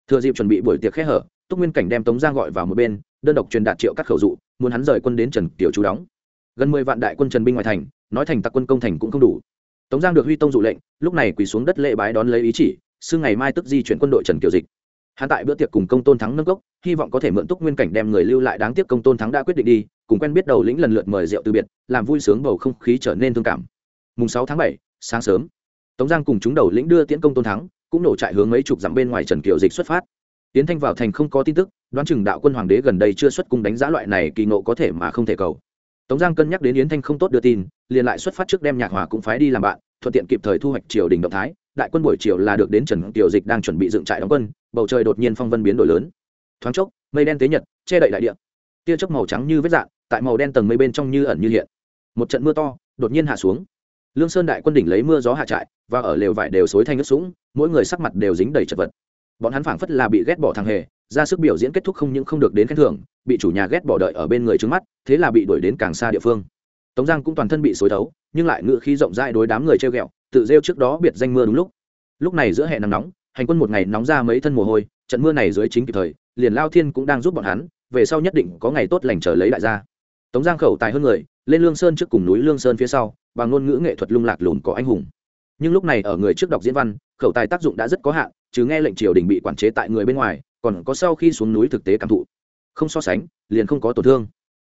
Thừa dịp chuẩn bị buổi tiệc khẽ hở, túc nguyên cảnh đem tống giang gọi vào một bên, đơn độc truyền đạt triệu các khẩu dụ, muốn hắn rời quân đến trần tiểu chú đóng. Gần mười vạn đại quân trần binh ngoài thành, nói thành tặc quân công thành cũng không đủ. Tống giang được huy tông dụ lệnh, lúc này quỳ xuống đất lễ bái đón lấy ý chỉ, xưng ngày mai tức di chuyển quân đội trần kiều dịch. Hắn tại bữa tiệc cùng công tôn thắng nâng cốc, hy vọng có thể mượn túc nguyên cảnh đem người lưu lại đáng tiếc công tôn thắng đã quyết định đi cùng quen biết đầu lĩnh lần lượt mời rượu từ biệt, làm vui sướng bầu không khí trở nên thương cảm. Mùng sáu tháng bảy, sáng sớm, tống giang cùng chúng đầu lĩnh đưa tiễn công tôn thắng, cũng nổ trại hướng mấy chục dặm bên ngoài trần kiều dịch xuất phát. Tiến thanh vào thành không có tin tức, đoán chừng đạo quân hoàng đế gần đây chưa xuất cung đánh giá loại này kỳ nộ có thể mà không thể cầu. Tống giang cân nhắc đến yến thanh không tốt đưa tin, liền lại xuất phát trước đem nhạc hòa cũng phái đi làm bạn, thuận tiện kịp thời thu hoạch triều đình động thái, đại quân buổi chiều là được đến trần kiều dịch đang chuẩn bị dựng trại đóng quân, bầu trời đột nhiên phong vân biến đổi lớn. Thoáng chốc, mây đen tế nhật, che đậy đại địa. Tia chớp màu trắng như vết dạng tại màu đen tầng mây bên trong như ẩn như hiện. Một trận mưa to, đột nhiên hạ xuống. Lương sơn đại quân đỉnh lấy mưa gió hạ trại, và ở lều vải đều xối thanh nước sũng, mỗi người sắc mặt đều dính đầy chật vật. Bọn hắn phảng phất là bị ghét bỏ thằng hề, ra sức biểu diễn kết thúc không những không được đến khen thưởng, bị chủ nhà ghét bỏ đợi ở bên người trước mắt, thế là bị đuổi đến càng xa địa phương. Tống giang cũng toàn thân bị xối thấu, nhưng lại ngự khí rộng rãi đối đám người treo ghẹo, tự rêu trước đó biệt danh mưa đúng lúc. Lúc này giữa hè nắng nóng, hành quân một ngày nóng ra mấy thân mồ hôi, trận mưa này dưới chính kịp thời, liền lao thiên cũng đang giúp bọn hắn, về sau nhất định có ngày tốt lành trở lấy đại gia tống giang khẩu tài hơn người, lên lương sơn trước cùng núi lương sơn phía sau bằng ngôn ngữ nghệ thuật lung lạc lùn có anh hùng. Nhưng lúc này ở người trước đọc diễn văn, khẩu tài tác dụng đã rất có hạn, chứ nghe lệnh triều đình bị quản chế tại người bên ngoài, còn có sau khi xuống núi thực tế cảm thụ. Không so sánh, liền không có tổn thương.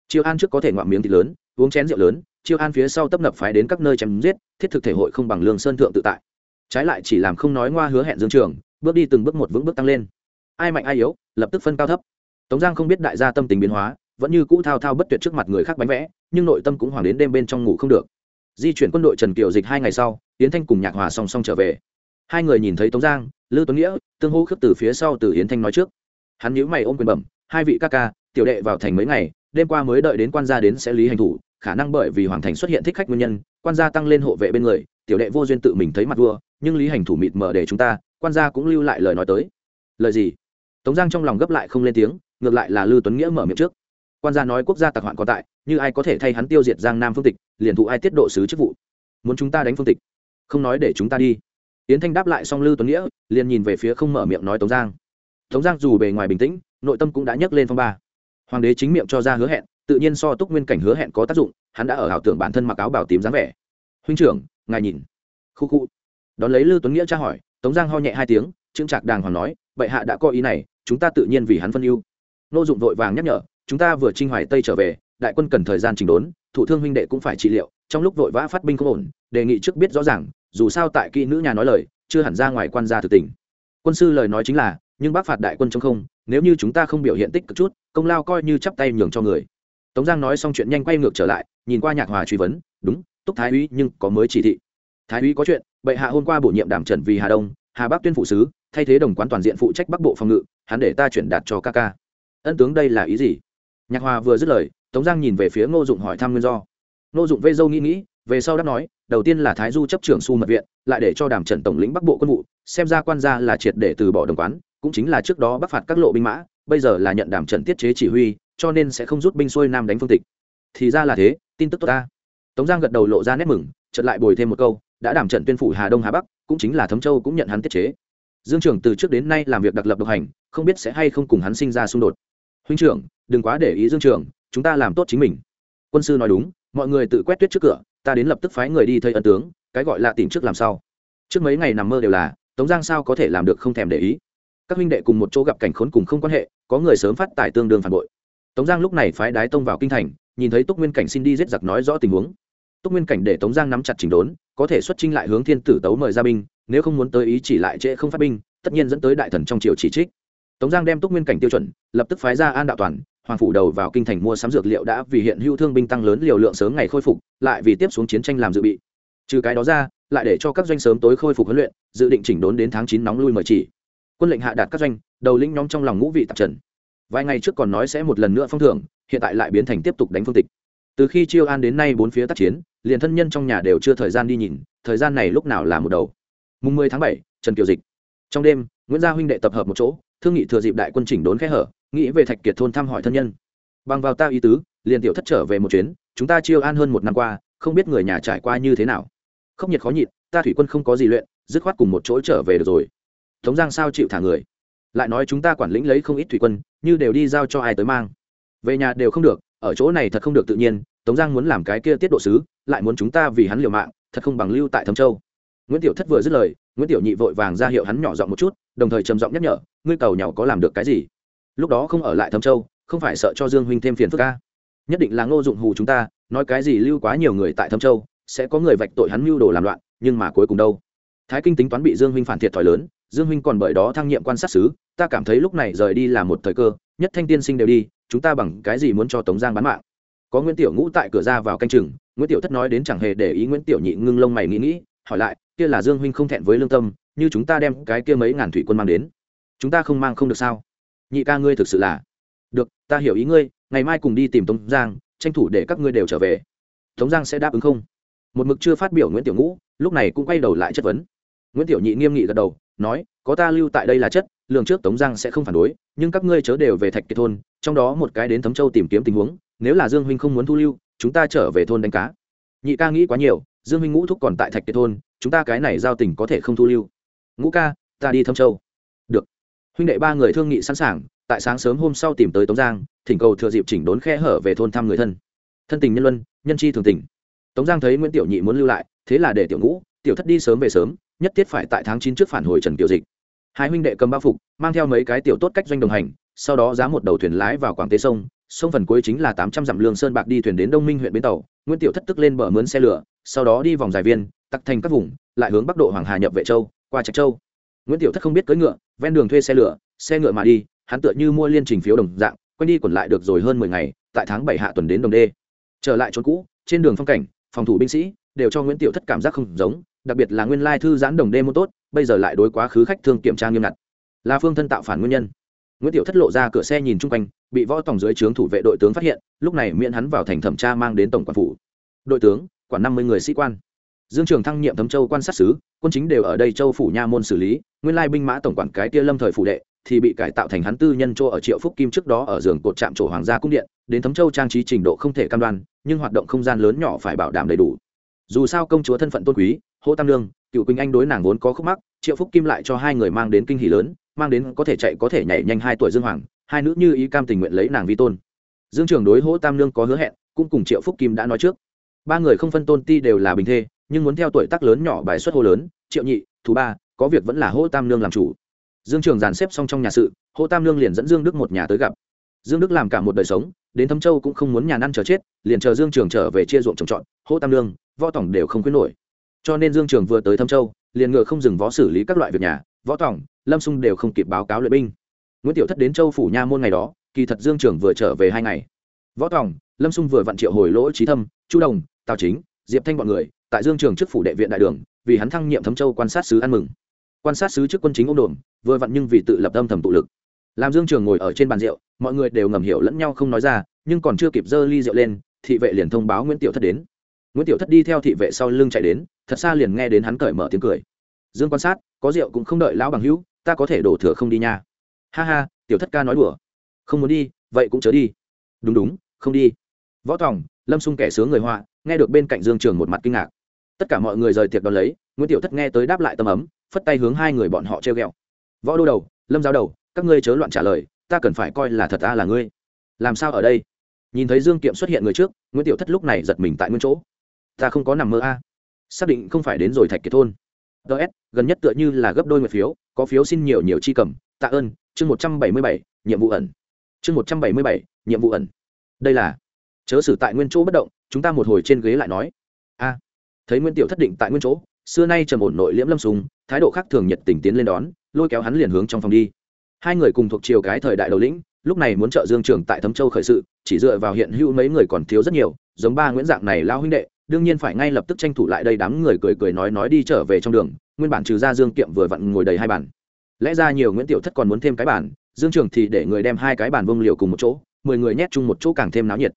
Chiêu an trước có thể ngoạm miếng thịt lớn, uống chén rượu lớn chiêu an phía sau tấp nập phái đến các nơi chém giết, thiết thực thể hội không bằng lương sơn thượng tự tại. Trái lại chỉ làm không nói ngoa hứa hẹn dương trường, bước đi từng bước một vững bước tăng lên. Ai mạnh ai yếu, lập tức phân cao thấp. Tống giang không biết đại gia tâm tình biến hóa vẫn như cũ thao thao bất tuyệt trước mặt người khác bánh vẽ, nhưng nội tâm cũng hoàng đến đêm bên trong ngủ không được. Di chuyển quân đội trần kiều dịch hai ngày sau, yến thanh cùng nhạc hòa song song trở về. Hai người nhìn thấy tống giang, lư tuấn nghĩa, tương hô khước từ phía sau từ yến thanh nói trước. Hắn nhíu mày ôm quyền bẩm, hai vị ca ca, tiểu đệ vào thành mấy ngày, đêm qua mới đợi đến quan gia đến sẽ lý hành thủ, khả năng bởi vì hoàng thành xuất hiện thích khách nguyên nhân, quan gia tăng lên hộ vệ bên người, tiểu đệ vô duyên tự mình thấy mặt vua, nhưng lý hành thủ mịt mờ để chúng ta, quan gia cũng lưu lại lời nói tới. Lời gì? Tống giang trong lòng gấp lại không lên tiếng, ngược lại là lư tuấn nghĩa mở miệng trước quan gia nói quốc gia tặc hoạn có tại, như ai có thể thay hắn tiêu diệt giang nam phương tịch, liền thụ ai tiết độ sứ chức vụ. Muốn chúng ta đánh phương tịch? Không nói để chúng ta đi. Yến thanh đáp lại xong lư tuấn nghĩa, liền nhìn về phía không mở miệng nói tống giang. Tống giang dù bề ngoài bình tĩnh, nội tâm cũng đã nhấc lên phong ba. Hoàng đế chính miệng cho ra hứa hẹn, tự nhiên so túc nguyên cảnh hứa hẹn có tác dụng, hắn đã ở ảo tưởng bản thân mặc áo bảo tím dáng vẻ. Huynh trưởng, ngài nhìn. Khu khu. Đón lấy lư tuấn nghĩa tra hỏi, tống giang ho nhẹ hai tiếng trương trạc đàng hoàng nói, bệ hạ đã có ý này, chúng ta tự nhiên vì hắn phân ưu. Nô dụng vội vàng nhắc nhở chúng ta vừa trinh hoài tây trở về, đại quân cần thời gian chỉnh đốn, thủ thương huynh đệ cũng phải trị liệu, trong lúc vội vã phát binh không ổn, đề nghị trước biết rõ ràng, dù sao tại kỹ nữ nhà nói lời, chưa hẳn ra ngoài quan gia thực tình. Quân sư lời nói chính là, nhưng bác phạt đại quân trong không, nếu như chúng ta không biểu hiện tích cực chút, công lao coi như chắp tay nhường cho người. Tống giang nói xong chuyện nhanh quay ngược trở lại, nhìn qua nhạc hòa truy vấn, đúng, túc thái úy, nhưng có mới chỉ thị. Thái úy có chuyện, bệ hạ hôm qua bổ nhiệm đảm trần vì hà đông, hà bắc tuyên phụ sứ, thay thế đồng quán toàn diện phụ trách bắc bộ phòng ngự, hắn để ta chuyển đạt cho ca ca. Ân tướng, đây là ý gì? Nhạc hòa vừa dứt lời, tống giang nhìn về phía ngô dụng hỏi thăm nguyên do. Ngô dụng vây dâu nghĩ nghĩ, về sau đáp nói, đầu tiên là thái du chấp trưởng su mật viện, lại để cho đàm trần tổng lĩnh bắc bộ quân vụ, xem ra quan gia là triệt để từ bỏ đồng quán, cũng chính là trước đó bắc phạt các lộ binh mã, bây giờ là nhận đàm trần tiết chế chỉ huy, cho nên sẽ không rút binh xuôi nam đánh phương tịch. Thì ra là thế, tin tức tốt ta. Tống giang gật đầu lộ ra nét mừng, chợt lại bồi thêm một câu, đã đảm trận tuyên phủ hà đông hà bắc, cũng chính là thấm châu cũng nhận hắn tiết chế. Dương trưởng từ trước đến nay làm việc đặc lập độc hành, không biết sẽ hay không cùng hắn sinh ra xung đột huynh trưởng, đừng quá để ý dương trưởng chúng ta làm tốt chính mình. Quân sư nói đúng, mọi người tự quét tuyết trước cửa, ta đến lập tức phái người đi thấy ân tướng, cái gọi là tìm trước làm sao trước mấy ngày nằm mơ đều là, tống giang sao có thể làm được không thèm để ý. Các huynh đệ cùng một chỗ gặp cảnh khốn cùng không quan hệ, có người sớm phát tài tương đương phản bội. Tống giang lúc này phái đái tông vào kinh thành, nhìn thấy túc nguyên cảnh xin đi giết giặc nói rõ tình huống. Túc nguyên cảnh để tống giang nắm chặt chỉnh đốn, có thể xuất trinh lại hướng thiên tử tấu mời ra binh, nếu không muốn tới ý chỉ lại trễ không phát binh, tất nhiên dẫn tới đại thần trong triều chỉ trích tống giang đem túc nguyên cảnh tiêu chuẩn, lập tức phái ra an đạo toàn, hoàng phủ đầu vào kinh thành mua sắm dược liệu đã vì hiện hữu thương binh tăng lớn liều lượng sớm ngày khôi phục, lại vì tiếp xuống chiến tranh làm dự bị. Trừ cái đó ra, lại để cho các doanh sớm tối khôi phục huấn luyện, dự định chỉnh đốn đến tháng chín nóng lui mời chỉ. Quân lệnh hạ đạt các doanh, đầu lĩnh nhóm trong lòng ngũ vị tạp trần. Vài ngày trước còn nói sẽ một lần nữa phong thưởng, hiện tại lại biến thành tiếp tục đánh phương tịch. Từ khi chiêu an đến nay bốn phía tác chiến, liền thân nhân trong nhà đều chưa thời gian đi nhìn, thời gian này lúc nào là một đầu. Mùng mười tháng bảy, trần kiều dịch. Trong đêm, nguyễn gia huynh đệ tập hợp một chỗ thương nghị thừa dịp đại quân chỉnh đốn khẽ hở, nghĩ về thạch kiệt thôn thăm hỏi thân nhân. Bằng vào ta ý tứ, liền tiểu thất trở về một chuyến, chúng ta chiêu an hơn một năm qua, không biết người nhà trải qua như thế nào. Không nhiệt khó nhịn, ta thủy quân không có gì luyện, dứt khoát cùng một chỗ trở về được rồi. Tống giang sao chịu thả người? Lại nói chúng ta quản lĩnh lấy không ít thủy quân, như đều đi giao cho ai tới mang. Về nhà đều không được, ở chỗ này thật không được tự nhiên, tống giang muốn làm cái kia tiết độ sứ, lại muốn chúng ta vì hắn liều mạng, thật không bằng lưu tại thâm châu. Nguyễn tiểu thất vừa dứt lời nguyễn tiểu nhị vội vàng ra hiệu hắn nhỏ giọng một chút, đồng thời trầm giọng nhắc nhở, ngươi cầu nhỏ có làm được cái gì? Lúc đó không ở lại thâm châu, không phải sợ cho dương huynh thêm phiền phức ca. Nhất định là ngô dụng hù chúng ta, nói cái gì lưu quá nhiều người tại thâm châu, sẽ có người vạch tội hắn mưu đồ làm loạn, nhưng mà cuối cùng đâu? Thái kinh tính toán bị dương huynh phản thiệt thòi lớn, dương huynh còn bởi đó thăng nhiệm quan sát xứ ta cảm thấy lúc này rời đi là một thời cơ, nhất thanh tiên sinh đều đi, chúng ta bằng cái gì muốn cho tống giang bán mạng? Có nguyễn tiểu ngũ tại cửa ra vào canh chừng, nguyễn tiểu thất nói đến chẳng hề để ý nguyễn tiểu nhị ngưng lông mày nghĩ nghĩ hỏi lại, kia là dương huynh không thẹn với lương tâm, như chúng ta đem cái kia mấy ngàn thủy quân mang đến, chúng ta không mang không được sao? Nhị ca ngươi thực sự là được, ta hiểu ý ngươi, ngày mai cùng đi tìm tống giang, tranh thủ để các ngươi đều trở về. Tống giang sẽ đáp ứng không? Một mực chưa phát biểu nguyễn tiểu ngũ, lúc này cũng quay đầu lại chất vấn. Nguyễn tiểu nhị nghiêm nghị gật đầu, nói, có ta lưu tại đây là chất, lường trước tống giang sẽ không phản đối, nhưng các ngươi chớ đều về thạch kiệt thôn, trong đó một cái đến thấm châu tìm kiếm tình huống, nếu là dương huynh không muốn thu lưu, chúng ta trở về thôn đánh cá. Nhị ca nghĩ quá nhiều dương Minh ngũ thúc còn tại thạch kiệt thôn, chúng ta cái này giao tình có thể không thu lưu. Ngũ ca, ta đi thâm châu. Được. Huynh đệ ba người thương nghị sẵn sàng, tại sáng sớm hôm sau tìm tới tống giang, thỉnh cầu thừa dịp chỉnh đốn khe hở về thôn thăm người thân. Thân tình nhân luân, nhân chi thường tình. Tống giang thấy nguyễn tiểu nhị muốn lưu lại, thế là để tiểu ngũ, tiểu thất đi sớm về sớm, nhất thiết phải tại tháng chín trước phản hồi trần kiều dịch. Hai huynh đệ cầm bao phục, mang theo mấy cái tiểu tốt cách doanh đồng hành, sau đó giá một đầu thuyền lái vào quảng tế sông sông phần cuối chính là tám trăm dặm lương sơn bạc đi thuyền đến đông minh huyện bến tàu. Nguyễn tiểu thất tức lên bờ mướn xe lửa sau đó đi vòng dài viên, tặc thành các vùng, lại hướng bắc độ hoàng hà nhập vệ châu, qua trạch châu. Nguyễn tiểu thất không biết cưỡi ngựa, ven đường thuê xe lửa, xe ngựa mà đi, hắn tựa như mua liên trình phiếu đồng dạng, quanh đi quẩn lại được rồi hơn mười ngày, tại tháng bảy hạ tuần đến đồng đê. Trở lại chỗ cũ, trên đường phong cảnh, phòng thủ binh sĩ đều cho nguyễn tiểu thất cảm giác không giống, đặc biệt là nguyên lai thư giãn đồng đê môn tốt, bây giờ lại đối quá khứ khách thương kiểm tra nghiêm ngặt. Là phương thân tạo phản nguyên nhân. Nguyễn tiểu thất lộ ra cửa xe nhìn chung quanh, bị võ tổng dưới trướng thủ vệ đội tướng phát hiện, lúc này miễn hắn vào thành thẩm tra mang đến tổng quản phủ. Đội tướng quản năm mươi người sĩ quan. Dương trường thăng nhiệm thấm châu quan sát sứ, quân chính đều ở đây châu phủ nha môn xử lý, nguyên lai binh mã tổng quản cái kia lâm thời phủ đệ thì bị cải tạo thành hắn tư nhân chỗ ở triệu phúc kim trước đó ở giường cột trạm chỗ hoàng gia cung điện, đến thấm châu trang trí trình độ không thể cam đoan, nhưng hoạt động không gian lớn nhỏ phải bảo đảm đầy đủ. Dù sao công chúa thân phận tôn quý, Hỗ tam lương cựu quỳnh anh đối nàng vốn có khúc mắc, triệu phúc kim lại cho hai người mang đến kinh hỷ lớn, mang đến có thể chạy có thể nhảy nhanh hai tuổi dương hoàng, hai nữ như ý cam tình nguyện lấy nàng vi tôn. Dương trường đối hỗ tam lương có hứa hẹn, cũng cùng triệu phúc kim đã nói trước ba người không phân tôn ti đều là bình thê, nhưng muốn theo tuổi tác lớn nhỏ bài xuất hô lớn, triệu nhị thứ ba, có việc vẫn là hô tam lương làm chủ. Dương trường dàn xếp xong trong nhà sự, hô tam lương liền dẫn dương đức một nhà tới gặp. Dương đức làm cả một đời sống, đến thâm châu cũng không muốn nhà năn chờ chết, liền chờ dương trường trở về chia ruộng trồng trọt, hô tam lương võ tổng đều không khuyến nổi. Cho nên dương trường vừa tới thâm châu, liền ngựa không dừng võ xử lý các loại việc nhà, võ tổng, lâm sung đều không kịp báo cáo lợi binh. Nguyễn tiểu thất đến châu phủ nha môn ngày đó, kỳ thật dương trường vừa trở về hai ngày. Võ tổng, lâm sung vừa vặn triệu hồi lỗ trí thâm, chu đồng tào chính, diệp thanh bọn người, tại dương trường trước phủ đệ viện đại đường, vì hắn thăng nhiệm thấm châu quan sát sứ ăn mừng. Quan sát sứ trước quân chính ông đồn vừa vặn nhưng vì tự lập âm thầm tụ lực. Làm dương trường ngồi ở trên bàn rượu, mọi người đều ngầm hiểu lẫn nhau không nói ra, nhưng còn chưa kịp dơ ly rượu lên, thị vệ liền thông báo nguyễn tiểu thất đến. Nguyễn tiểu thất đi theo thị vệ sau lưng chạy đến, thật xa liền nghe đến hắn cởi mở tiếng cười. Dương quan sát, có rượu cũng không đợi lão bằng hữu, ta có thể đổ thừa không đi nha. Ha ha, tiểu thất ca nói đùa. Không muốn đi, vậy cũng chớ đi. Đúng đúng, không đi. Võ tòng, lâm xung kẻ sướng người họa nghe được bên cạnh dương trường một mặt kinh ngạc. Tất cả mọi người rời tiệc đón lấy, nguyễn tiểu thất nghe tới đáp lại tâm ấm, phất tay hướng hai người bọn họ treo ghẹo. Võ đô đầu, lâm giáo đầu, các ngươi chớ loạn trả lời, ta cần phải coi là thật ta là ngươi. Làm sao ở đây? Nhìn thấy dương kiệm xuất hiện người trước, nguyễn tiểu thất lúc này giật mình tại nguyên chỗ. Ta không có nằm mơ a. Xác định không phải đến rồi thạch kiệt thôn. Ts gần nhất tựa như là gấp đôi nguyệt phiếu, có phiếu xin nhiều nhiều chi cầm, tạ ơn, chương một trăm bảy mươi bảy, nhiệm vụ ẩn. Chương một trăm bảy mươi bảy, nhiệm vụ ẩn. Đây là, chớ xử tại nguyên chỗ bất động chúng ta một hồi trên ghế lại nói. A, thấy nguyên tiểu thất định tại nguyên chỗ, xưa nay trầm ổn nội liễm lâm sùng, thái độ khác thường nhiệt tình tiến lên đón, lôi kéo hắn liền hướng trong phòng đi. Hai người cùng thuộc chiều cái thời đại đầu lĩnh, lúc này muốn trợ dương trường tại thấm châu khởi sự, chỉ dựa vào hiện hữu mấy người còn thiếu rất nhiều, giống ba nguyễn dạng này lao huynh đệ, đương nhiên phải ngay lập tức tranh thủ lại đây đám người cười cười nói nói đi trở về trong đường, nguyên bản trừ ra dương kiệm vừa vặn ngồi đầy hai bàn. Lẽ ra nhiều nguyễn tiểu thất còn muốn thêm cái bàn, dương trường thì để người đem hai cái bàn vông liều cùng một chỗ, mười người nhét chung một chỗ càng thêm náo nhiệt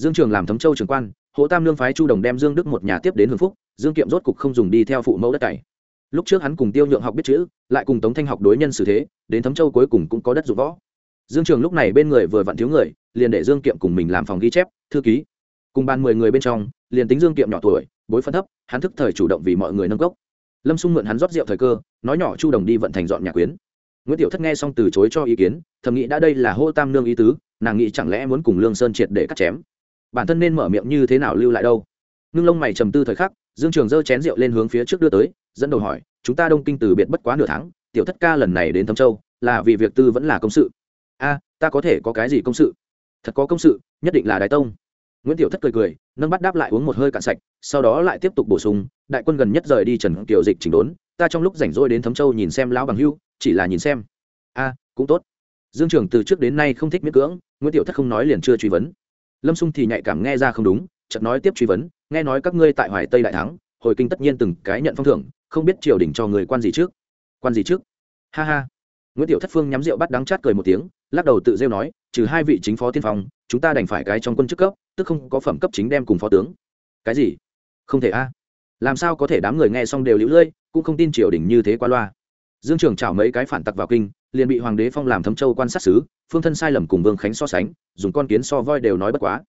dương trường làm thấm châu trường quan hộ tam lương phái chu đồng đem dương đức một nhà tiếp đến hưng phúc, dương kiệm rốt cục không dùng đi theo phụ mẫu đất cày. Lúc trước hắn cùng tiêu nhượng học biết chữ, lại cùng tống thanh học đối nhân xử thế, đến thấm châu cuối cùng cũng có đất dụng võ. Dương trường lúc này bên người vừa vặn thiếu người, liền để dương kiệm cùng mình làm phòng ghi chép, thư ký. Cùng ban mười người bên trong, liền tính dương kiệm nhỏ tuổi, bối phân thấp, hắn thức thời chủ động vì mọi người nâng cốc. Lâm xung mượn hắn rót rượu thời cơ, nói nhỏ chu đồng đi vận thành dọn nhà quyến. Nguyễn tiểu thất nghe xong từ chối cho ý kiến, thầm nghĩ đã đây là hô tam nương ý tứ, nàng nghĩ chẳng lẽ muốn cùng lương sơn triệt để cắt chém bản thân nên mở miệng như thế nào lưu lại đâu? Ngưng lông mày trầm tư thời khắc, dương trường dơ chén rượu lên hướng phía trước đưa tới, dẫn đầu hỏi, chúng ta đông kinh từ biệt bất quá nửa tháng, tiểu thất ca lần này đến thâm châu, là vì việc tư vẫn là công sự? A, ta có thể có cái gì công sự? Thật có công sự, nhất định là đại tông. Nguyễn tiểu thất cười cười, nâng bắt đáp lại uống một hơi cạn sạch, sau đó lại tiếp tục bổ sung, đại quân gần nhất rời đi trần tiểu dịch chỉnh đốn, ta trong lúc rảnh rỗi đến thấm châu nhìn xem lão bằng hưu, chỉ là nhìn xem. A, cũng tốt. Dương trường từ trước đến nay không thích miễn cưỡng, nguyễn tiểu thất không nói liền chưa truy vấn lâm xung thì nhạy cảm nghe ra không đúng, chợt nói tiếp truy vấn, nghe nói các ngươi tại hoài tây đại thắng, hồi kinh tất nhiên từng cái nhận phong thưởng, không biết triều đình cho người quan gì trước. Quan gì trước? Ha ha. Nguyễn tiểu thất phương nhắm rượu bắt đắng chát cười một tiếng, lắc đầu tự rêu nói, trừ hai vị chính phó tiên phong, chúng ta đành phải cái trong quân chức cấp, tức không có phẩm cấp chính đem cùng phó tướng. Cái gì? Không thể a. Làm sao có thể đám người nghe xong đều lũ lưỡi cũng không tin triều đình như thế qua loa. Dương trường chào mấy cái phản tặc vào kinh liền bị hoàng đế phong làm thấm châu quan sát sứ phương thân sai lầm cùng vương khánh so sánh, dùng con kiến so voi đều nói bất quá.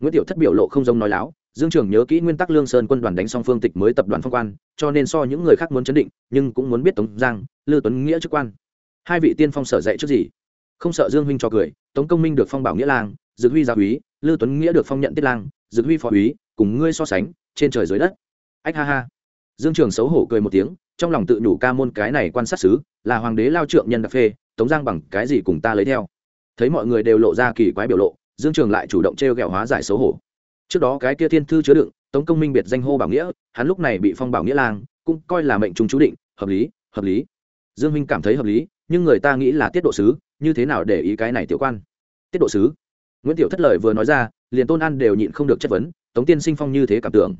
Nguyễn tiểu thất biểu lộ không giống nói láo, dương trường nhớ kỹ nguyên tắc lương sơn quân đoàn đánh xong phương tịch mới tập đoàn phong quan, cho nên so những người khác muốn chấn định, nhưng cũng muốn biết tống giang, lư tuấn nghĩa chức quan. Hai vị tiên phong sở dạy trước gì? Không sợ dương huynh cho cười, tống công minh được phong bảo nghĩa lang dược huy gia úy, lư tuấn nghĩa được phong nhận tiết lang dược huy phó úy, cùng ngươi so sánh, trên trời dưới đất. Ách ha ha. Dương trường xấu hổ cười một tiếng trong lòng tự nhủ ca môn cái này quan sát xứ, là hoàng đế lao trượng nhân đặc phê, tống giang bằng cái gì cùng ta lấy theo? Thấy mọi người đều lộ ra kỳ quái biểu lộ, dương trường lại chủ động t r e o g ẹ o hóa giải xấu hổ. Trước đó cái kia thiên thư chứa đựng, tống công minh biệt danh hô bảo nghĩa, hắn lúc này bị phong bảo nghĩa lang, cũng coi là mệnh chúng chú định, hợp lý hợp lý. Dương minh cảm thấy hợp lý, nhưng người ta nghĩ là tiết độ sứ, như thế nào để ý cái này tiểu quan? Tiết độ sứ? Nguyễn tiểu thất lời vừa nói ra, liền tôn an đều nhịn không được chất vấn, tống tiên sinh phong như thế cảm tưởng.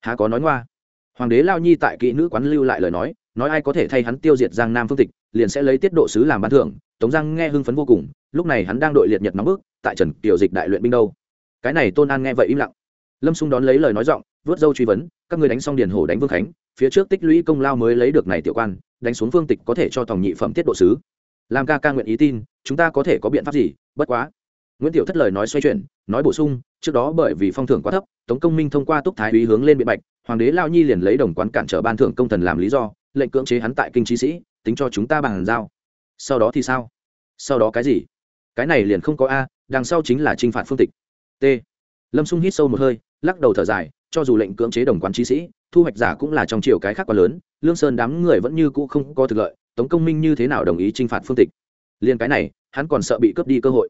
Há có nói ngoa? Hoàng đế lao nhi tại kỹ nữ quán lưu lại lời nói nói ai có thể thay hắn tiêu diệt giang nam phương tịch liền sẽ lấy tiết độ sứ làm ban thưởng. Tống giang nghe hưng phấn vô cùng lúc này hắn đang đội liệt nhật nóng bức, tại trần kiều dịch đại luyện binh đâu. Cái này tôn an nghe vậy im lặng. Lâm xung đón lấy lời nói giọng vớt dâu truy vấn các người đánh xong điền hổ đánh vương khánh phía trước tích lũy công lao mới lấy được này tiểu quan đánh xuống phương tịch có thể cho tòng nhị phẩm tiết độ sứ. Làm ca ca nguyện ý tin chúng ta có thể có biện pháp gì bất quá. Nguyễn tiểu thất lời nói xoay chuyển nói bổ sung trước đó bởi vì phong thưởng quá thấp, tống công minh thông qua túc thái úy hướng lên biện bạch, hoàng đế lao nhi liền lấy đồng quán cản trở ban thưởng công thần làm lý do, lệnh cưỡng chế hắn tại kinh trí sĩ, tính cho chúng ta bàn giao. Sau đó thì sao? Sau đó cái gì? Cái này liền không có a, đằng sau chính là t r i n h phạt phương tịch. T. Lâm xung hít sâu một hơi, lắc đầu thở dài, cho dù lệnh cưỡng chế đồng quán trí sĩ, thu hoạch giả cũng là trong chiều cái khác quá lớn, lương sơn đám người vẫn như cũ không có thực lợi, tống công minh như thế nào đồng ý t r i n h phạt phương tịch? Liền cái này, hắn còn sợ bị cướp đi cơ hội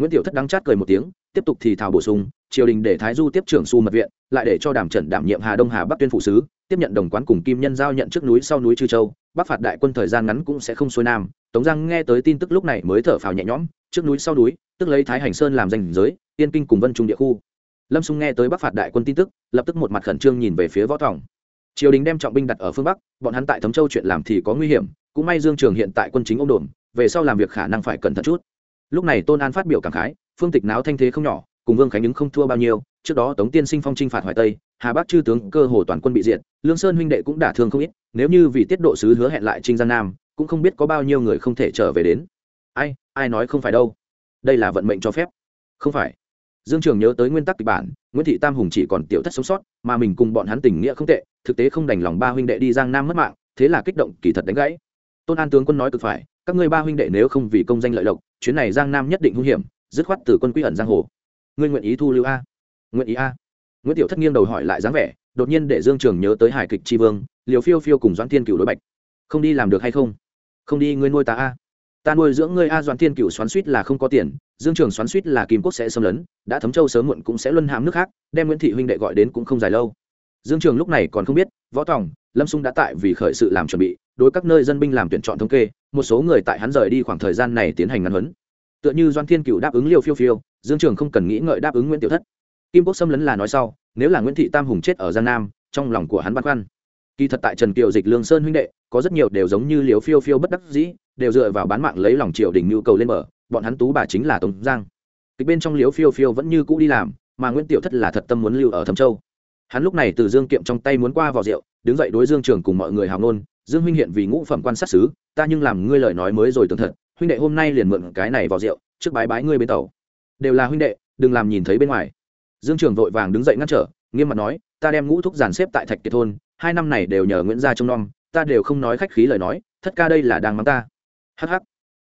nguyễn tiểu thất đắng chát cười một tiếng, tiếp tục thì thảo bổ sung, triều đình để thái du tiếp trưởng su mật viện, lại để cho đàm trần đảm nhiệm hà đông hà bắc tuyên phụ sứ, tiếp nhận đồng quán cùng kim nhân giao nhận trước núi sau núi chư châu, bắc phạt đại quân thời gian ngắn cũng sẽ không xuôi nam. Tống giang nghe tới tin tức lúc này mới thở phào nhẹ nhõm, trước núi sau núi, tức lấy thái hành sơn làm danh giới tiên kinh cùng vân trung địa khu. Lâm xung nghe tới bắc phạt đại quân tin tức, lập tức một mặt khẩn trương nhìn về phía võ thỏng triều đình đem trọng binh đặt ở phương bắc, bọn hắn tại thấm châu chuyện làm thì có nguy hiểm, cũng may dương trường hiện tại quân chính ông đồn về sau làm việc khả năng phải cẩn thận chút lúc này tôn an phát biểu cảm khái, phương tịch náo thanh thế không nhỏ, cùng vương khánh ứng không thua bao nhiêu, trước đó tống tiên sinh phong trinh phạt hoài tây, hà bắc chư tướng cơ hồ toàn quân bị diệt, lương sơn huynh đệ cũng đả thương không ít, nếu như vì tiết độ sứ hứa hẹn lại trinh giang nam, cũng không biết có bao nhiêu người không thể trở về đến. Ai ai nói không phải đâu? Đây là vận mệnh cho phép. Không phải. Dương trường nhớ tới nguyên tắc kịch bản, nguyễn thị tam hùng chỉ còn tiểu thất sống sót, mà mình cùng bọn hắn tình nghĩa không tệ, thực tế không đành lòng ba huynh đệ đi giang nam mất mạng, thế là kích động kỳ thật đánh gãy. Tôn an tướng quân nói cực phải, các ngươi ba huynh đệ nếu không vì công danh lợi lộc chuyến này giang nam nhất định hung hiểm, dứt khoát từ quân quy ẩn giang hồ. Ngươi nguyện ý thu lưu a? Nguyện ý a? Nguyễn tiểu thất nghiêng đầu hỏi lại dáng vẻ, đột nhiên để dương trường nhớ tới hải kịch tri vương, liều phiêu phiêu cùng doãn thiên cựu đối bạch. Không đi làm được hay không? Không đi, ngươi nuôi ta a. Ta nuôi dưỡng ngươi a, doãn thiên cựu xoắn suýt là không có tiền, dương trường xoắn suýt là kim quốc sẽ xâm lấn, đã thấm châu sớm muộn cũng sẽ luân hãm nước khác, đem nguyễn thị huynh đệ gọi đến cũng không dài lâu. Dương trường lúc này còn không biết, võ tòng, lâm xung đã tại vì khởi sự làm chuẩn bị, đối các nơi dân binh làm tuyển chọn thống kê một số người tại hắn rời đi khoảng thời gian này tiến hành ngăn huấn. Tựa như doan thiên cựu đáp ứng liêu phiêu phiêu, dương trường không cần nghĩ ngợi đáp ứng nguyễn tiểu thất. Kim quốc xâm lấn là nói sau, nếu là nguyễn thị tam hùng chết ở giang nam, trong lòng của hắn băn khoăn. Kỳ thật tại trần kiều dịch lương sơn huynh đệ, có rất nhiều đều giống như liều phiêu phiêu bất đắc dĩ, đều dựa vào bán mạng lấy lòng triều đình nhu cầu lên mở bọn hắn tú bà chính là tống giang. Kịch bên trong liếu phiêu phiêu vẫn như cũ đi làm, mà nguyễn tiểu thất là thật tâm muốn lưu ở thâm châu. Hắn lúc này từ dương kiệm trong tay muốn qua vào rượu, đứng dậy đối dương trường cùng mọi người hào nôn dương huynh hiện vì ngũ phẩm quan sát xứ ta nhưng làm ngươi lời nói mới rồi tưởng thật, huynh đệ hôm nay liền mượn cái này vào rượu, trước bái bái ngươi bên tàu. Đều là huynh đệ, đừng làm nhìn thấy bên ngoài. Dương trường vội vàng đứng dậy ngăn trở, nghiêm mặt nói, ta đem ngũ thúc giàn xếp tại thạch kiệt thôn, hai năm này đều nhờ nguyễn gia trông nom, ta đều không nói khách khí lời nói, thất ca đây là đang mắng ta. Hh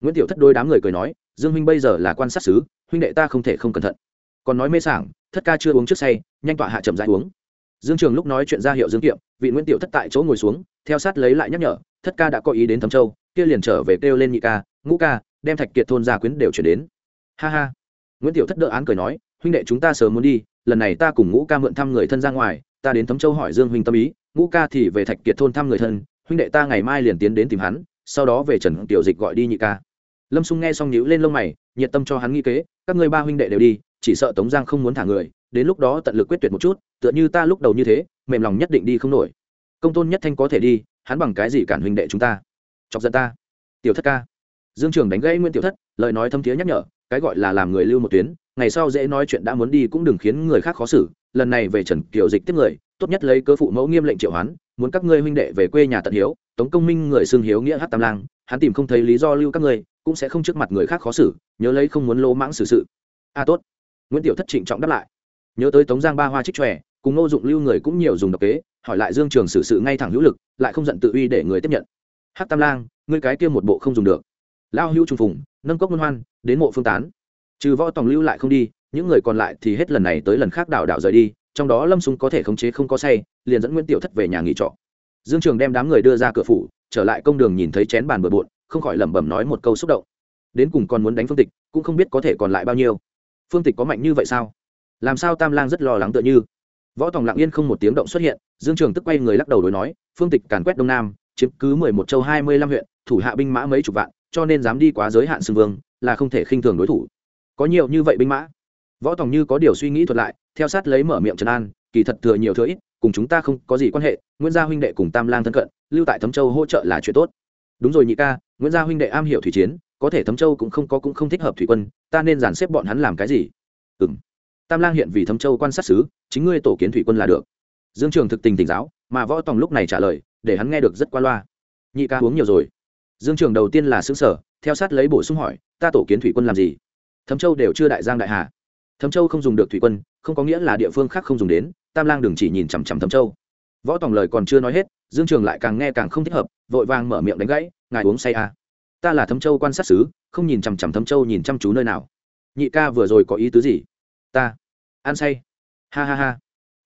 nguyễn tiểu thất đôi đám người cười nói, dương huynh bây giờ là quan sát xứ huynh đệ ta không thể không cẩn thận. Còn nói mê sảng, thất ca chưa uống trước say, nhanh tọa hạ chậm rãi uống. Dương trường lúc nói chuyện ra hiệu dương kiệm vị nguyễn tiểu thất tại chỗ ngồi xuống, theo sát lấy lại nhắc nhở, thất ca đã có ý đến thấm châu, kia liền trở về kêu lên nhị ca, ngũ ca, đem thạch kiệt thôn gia quyến đều chuyển đến. Ha ha. Nguyễn tiểu thất đỡ án cười nói, huynh đệ chúng ta sớm muốn đi, lần này ta cùng ngũ ca mượn thăm người thân ra ngoài, ta đến thấm châu hỏi dương huynh tâm ý, ngũ ca thì về thạch kiệt thôn thăm người thân, huynh đệ ta ngày mai liền tiến đến tìm hắn, sau đó về trần tiểu dịch gọi đi nhị ca. Lâm xung nghe xong nhíu lên lông mày, nhiệt tâm cho hắn nghi kế, các ngươi ba huynh đệ đều đi, chỉ sợ tống giang không muốn thả người đến lúc đó tận lực quyết tuyệt một chút, tựa như ta lúc đầu như thế, mềm lòng nhất định đi không nổi. Công tôn nhất thanh có thể đi, hắn bằng cái gì cản huynh đệ chúng ta? Chọc giận ta. Tiểu thất ca. Dương trường đánh gãy nguyên tiểu thất, lời nói thâm thiế nhắc nhở, cái gọi là làm người lưu một tuyến, ngày sau dễ nói chuyện đã muốn đi cũng đừng khiến người khác khó xử, lần này về trần kiều dịch tiếp người, tốt nhất lấy cơ phụ mẫu nghiêm lệnh triệu hoán, muốn các ngươi huynh đệ về quê nhà tận hiếu, tống công minh người xương hiếu nghĩa hát tam lang, hắn tìm không thấy lý do lưu các ngươi, cũng sẽ không trước mặt người khác khó xử, nhớ lấy không muốn lỗ mãng xử sự. A tốt. Nguyễn tiểu thất trịnh trọng đáp lại nhớ tới tống giang ba hoa trích tròe cùng ngô dụng lưu người cũng nhiều dùng độc kế, hỏi lại dương trường xử sự ngay thẳng hữu lực, lại không giận tự uy để người tiếp nhận. Hát tam lang, ngươi cái kia một bộ không dùng được. Lao hữu trùng phùng, nâng cốc mân hoan, đến mộ phương tán. Trừ võ tòng lưu lại không đi, những người còn lại thì hết lần này tới lần khác đảo đảo rời đi, trong đó lâm súng có thể khống chế không có say, liền dẫn nguyễn tiểu thất về nhà nghỉ trọ. Dương trường đem đám người đưa ra cửa phủ, trở lại công đường nhìn thấy chén bàn bừa bộn, không khỏi lẩm bẩm nói một câu xúc động. Đến cùng còn muốn đánh phương tịch, cũng không biết có thể còn lại bao nhiêu. Phương tịch có mạnh như vậy sao? Làm sao tam lang rất lo lắng tựa như? Võ tòng lặng yên không một tiếng động xuất hiện, dương trường tức quay người lắc đầu đối nói, phương tịch càn quét đông nam, chiếm cứ mười một châu hai mươi lăm huyện, thủ hạ binh mã mấy chục vạn, cho nên dám đi quá giới hạn xưng vương, là không thể khinh thường đối thủ. Có nhiều như vậy binh mã? Võ tòng như có điều suy nghĩ thuật lại, theo sát lấy mở miệng trần an, kỳ thật thừa nhiều thừa ít, cùng chúng ta không có gì quan hệ, nguyễn gia huynh đệ cùng tam lang thân cận, lưu tại thấm châu hỗ trợ là chuyện tốt. Đúng rồi nhị ca, nguyễn gia huynh đệ am hiểu thủy chiến, có thể thấm châu cũng không có cũng không thích hợp thủy quân, ta nên dàn xếp bọn hắn làm cái gì? Ừ m tam lang hiện vì thấm châu quan sát xứ, chính ngươi tổ kiến thủy quân là được. Dương trường thực tình tỉnh giáo, mà võ tòng lúc này trả lời, để hắn nghe được rất qua loa. Nhị ca uống nhiều rồi. Dương trường đầu tiên là xứ sở theo sát lấy bổ sung hỏi, ta tổ kiến thủy quân làm gì? Thấm châu đều chưa đại giang đại hà. Thấm châu không dùng được thủy quân, không có nghĩa là địa phương khác không dùng đến, tam lang đừng chỉ nhìn chằm chằm thấm châu. Võ tòng lời còn chưa nói hết, dương trường lại càng nghe càng không thích hợp, vội vàng mở miệng đánh gãy, ngài uống say à. ta là thấm châu quan sát xứ, không nhìn chằm chằm thấm châu nhìn chăm chú nơi nào. Nhị ca vừa rồi có ý tứ gì? Ta ăn say. Ha ha ha.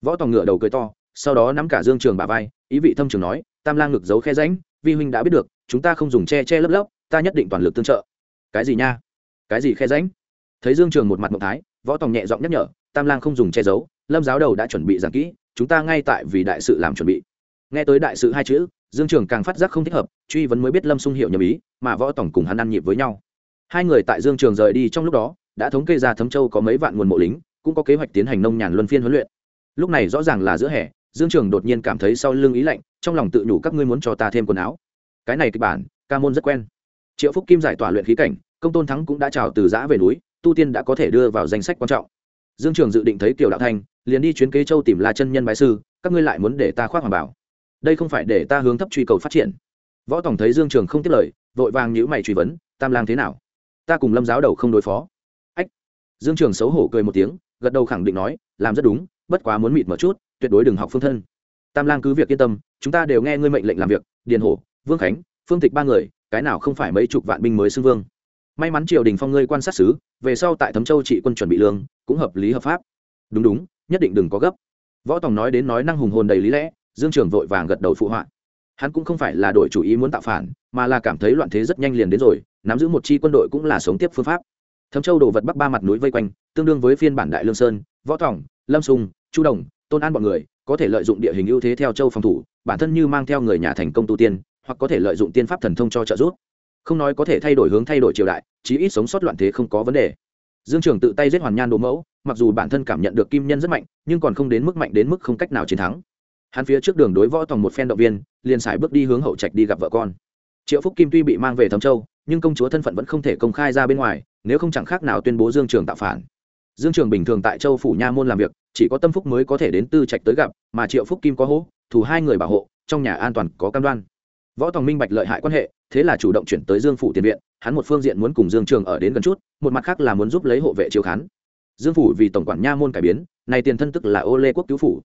Võ tòng ngựa đầu cười to, sau đó nắm cả dương trường bà vai, ý vị thâm trường nói, tam lang ngực giấu khe ránh vi huynh đã biết được, chúng ta không dùng che che lấp lấp, ta nhất định toàn lực tương trợ. Cái gì nha? Cái gì khe ránh thấy dương trường một mặt mộng thái, võ tòng nhẹ giọng nhắc nhở, tam lang không dùng che giấu, lâm giáo đầu đã chuẩn bị giảng kỹ, chúng ta ngay tại vì đại sự làm chuẩn bị. Nghe tới đại sự hai chữ, dương trường càng phát giác không thích hợp, truy vấn mới biết lâm sung hiệu nhầm ý, mà võ tổng cùng hắn ăn nhịp với nhau. Hai người tại dương trường rời đi trong lúc đó, đã thống kê ra thấm châu có mấy vạn nguồn mộ lính cũng có kế hoạch tiến hành nông nhàn luân phiên huấn luyện. Lúc này rõ ràng là giữa hè, dương trường đột nhiên cảm thấy sau lưng ý lạnh, trong lòng tự nhủ các ngươi muốn cho ta thêm quần áo. Cái này kịch bản, ca môn rất quen. Triệu phúc kim giải tỏa luyện khí cảnh, công tôn thắng cũng đã trào từ giã về núi, tu tiên đã có thể đưa vào danh sách quan trọng. Dương trường dự định thấy kiều đạo thanh liền đi chuyến kế châu tìm la chân nhân bái sư, các ngươi lại muốn để ta khoác hoàng bảo. Đây không phải để ta hướng thấp truy cầu phát triển. Võ tổng thấy dương trường không tiếp lời, vội vàng nhữ mày truy vấn, tam lang thế nào? Ta cùng lâm giáo đầu không đối phó. Ách. Dương trường xấu hổ cười một tiếng gật đầu khẳng định nói, làm rất đúng, bất quá muốn mịt một chút, tuyệt đối đừng học phương thân. Tam lang cứ việc yên tâm, chúng ta đều nghe ngươi mệnh lệnh làm việc, điền hổ, vương khánh, phương tịch ba người, cái nào không phải mấy chục vạn binh mới xưng vương. May mắn triều đình phong ngươi quan sát xứ, về sau tại thấm châu trị quân chuẩn bị lương, cũng hợp lý hợp pháp. Đúng đúng, nhất định đừng có gấp. Võ tòng nói đến nói năng hùng hồn đầy lý lẽ, dương trường vội vàng gật đầu phụ họa. Hắn cũng không phải là đổi chủ ý muốn tạo phản, mà là cảm thấy loạn thế rất nhanh liền đến rồi, nắm giữ một chi quân đội cũng là sống tiếp phương pháp thấm châu đồ vật bắc ba mặt núi vây quanh, tương đương với phiên bản đại lương sơn, võ thỏng, lâm sùng, chu đồng, tôn an b ọ n người, có thể lợi dụng địa hình ưu thế theo châu phòng thủ, bản thân như mang theo người nhà thành công tu tiên, hoặc có thể lợi dụng tiên pháp thần thông cho trợ giúp. Không nói có thể thay đổi hướng thay đổi triều đại, chí ít sống sót loạn thế không có vấn đề. Dương trường tự tay giết hoàn nhan đồ mẫu, mặc dù bản thân cảm nhận được kim nhân rất mạnh, nhưng còn không đến mức mạnh đến mức không cách nào chiến thắng. Hắn phía trước đường đối võ tòng một phen động viên, liền xài bước đi hướng hậu trạch đi gặp vợ con. Triệu phúc kim tuy bị mang về thấm châu nhưng công chúa thân phận vẫn không thể công khai ra bên ngoài, nếu không chẳng khác nào tuyên bố dương trường tạo phản. Dương trường bình thường tại châu phủ nha môn làm việc, chỉ có tâm phúc mới có thể đến tư trạch tới gặp, mà triệu phúc kim có hố thủ hai người bảo hộ, trong nhà an toàn có cam đoan. Võ tòng minh bạch lợi hại quan hệ, thế là chủ động chuyển tới dương phủ tiền viện, hắn một phương diện muốn cùng dương trường ở đến gần chút, một mặt khác là muốn giúp lấy hộ vệ chiếu khán. Dương phủ vì tổng quản nha môn cải biến này tiền thân tức là ô lê quốc cứu phủ.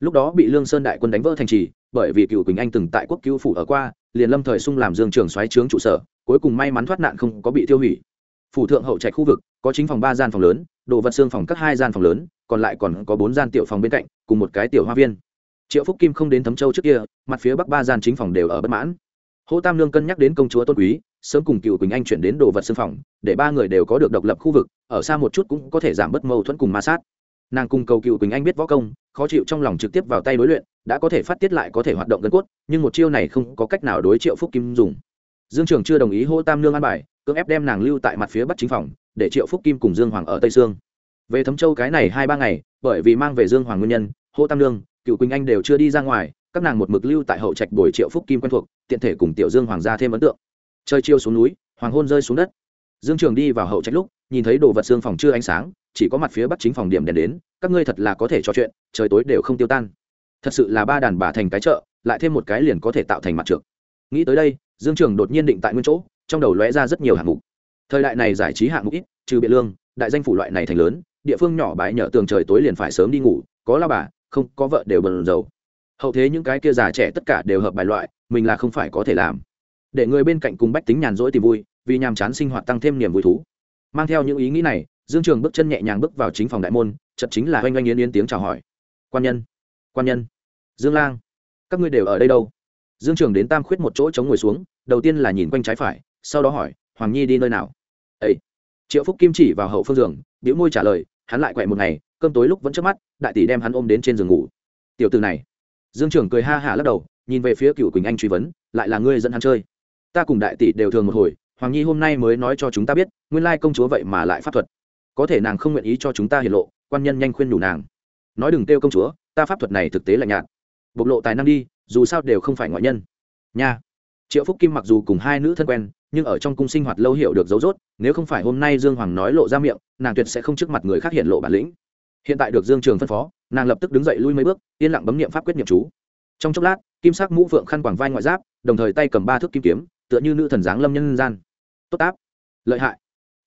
Lúc đó bị lương sơn đại quân đánh vỡ thành trì, bởi vì cựu quỳnh anh từng tại quốc cứu phủ ở qua, liền lâm thời sung làm dương trường xoáy trướng trụ sở cuối cùng may mắn thoát nạn không có bị tiêu hủy. Phủ thượng hậu trạch khu vực, có chính phòng ba gian phòng lớn, đồ vật xương phòng các hai gian phòng lớn, còn lại còn có bốn gian tiểu phòng bên cạnh, cùng một cái tiểu hoa viên. Triệu phúc kim không đến thấm châu trước kia, mặt phía bắc ba gian chính phòng đều ở bất mãn. Hô tam lương cân nhắc đến công chúa tôn quý, sớm cùng cựu quỳnh anh chuyển đến đồ vật xương phòng, để ba người đều có được độc lập khu vực, ở xa một chút cũng có thể giảm bớt mâu thuẫn cùng ma sát. Nàng cùng cầu cựu quỳnh anh biết võ công, khó chịu trong lòng trực tiếp vào tay đối luyện, đã có thể phát tiết lại có thể hoạt động gân cốt, nhưng một chiêu này không có cách nào đối triệu phúc kim dùng dương trường chưa đồng ý hô tam Nương an bài cưỡng ép đem nàng lưu tại mặt phía bắc chính phòng để triệu phúc kim cùng dương hoàng ở tây sương. Về thấm châu cái này hai ba ngày bởi vì mang về dương hoàng nguyên nhân hô tam Nương, cựu quỳnh anh đều chưa đi ra ngoài các nàng một mực lưu tại hậu trạch bồi triệu phúc kim quen thuộc tiện thể cùng tiểu dương hoàng gia thêm ấn tượng. Chơi chiêu xuống núi hoàng hôn rơi xuống đất. Dương trường đi vào hậu trạch lúc nhìn thấy đồ vật xương phòng chưa ánh sáng chỉ có mặt phía bắc chính phòng điểm đèn đến các ngươi thật là có thể trò chuyện trời tối đều không tiêu tan. Thật sự là ba đàn bà thành cái chợ lại thêm một cái liền có thể tạo thành mặt trượt nghĩ tới đây, dương trường đột nhiên định tại nguyên chỗ, trong đầu lóe ra rất nhiều hạng mục. Thời đại này giải trí hạng mục ít, trừ biện lương, đại danh phủ loại này thành lớn, địa phương nhỏ bãi nhờ tường trời tối liền phải sớm đi ngủ, có lao bà, không, có vợ đều bần dầu hậu thế những cái kia già trẻ tất cả đều hợp bài loại, mình là không phải có thể làm. Để người bên cạnh cùng bách tính nhàn rỗi tìm vui, vì nhàm chán sinh hoạt tăng thêm niềm vui thú. Mang theo những ý nghĩ này, dương trường bước chân nhẹ nhàng bước vào chính phòng đại môn chật chính là oanh oanh yến yến tiếng chào hỏi. Quan nhân quan nhân, dương lang, các ngươi đều ở đây đâu? Dương trường đến tam khuyết một chỗ chống ngồi xuống, đầu tiên là nhìn quanh trái phải, sau đó hỏi, hoàng nhi đi nơi nào? Ấy triệu phúc kim chỉ vào hậu phương giường biểu môi trả lời, hắn lại quậy một ngày, cơm tối lúc vẫn trước mắt, đại tỷ đem hắn ôm đến trên giường ngủ. Tiểu từ này. Dương Trường cười ha hả lắc đầu, nhìn về phía cựu quỳnh anh truy vấn, lại là ngươi dẫn hắn chơi? Ta cùng đại tỷ đều thường một hồi, hoàng nhi hôm nay mới nói cho chúng ta biết, nguyên lai công chúa vậy mà lại pháp thuật. Có thể nàng không nguyện ý cho chúng ta hiện lộ, quan nhân nhanh khuyên đủ nàng. Nói đừng kêu công chúa, ta pháp thuật này thực tế là nhạt bộc lộ tài năng đi, dù sao đều không phải ngoại nhân. Nha. Triệu phúc kim mặc dù cùng hai nữ thân quen, nhưng ở trong cung sinh hoạt lâu hiểu được dấu dốt nếu không phải hôm nay dương hoàng nói lộ ra miệng, nàng tuyệt sẽ không trước mặt người khác hiện lộ bản lĩnh. Hiện tại được dương trường phân phó, nàng lập tức đứng dậy lui mấy bước, yên lặng bấm nghiệm pháp quyết nghiệm chú. Trong chốc lát, kim sắc mũ phượng khăn quàng vai ngoại giáp, đồng thời tay cầm ba thước kim kiếm, tựa như nữ thần giáng lâm nhân gian. Tốt áp. Lợi hại.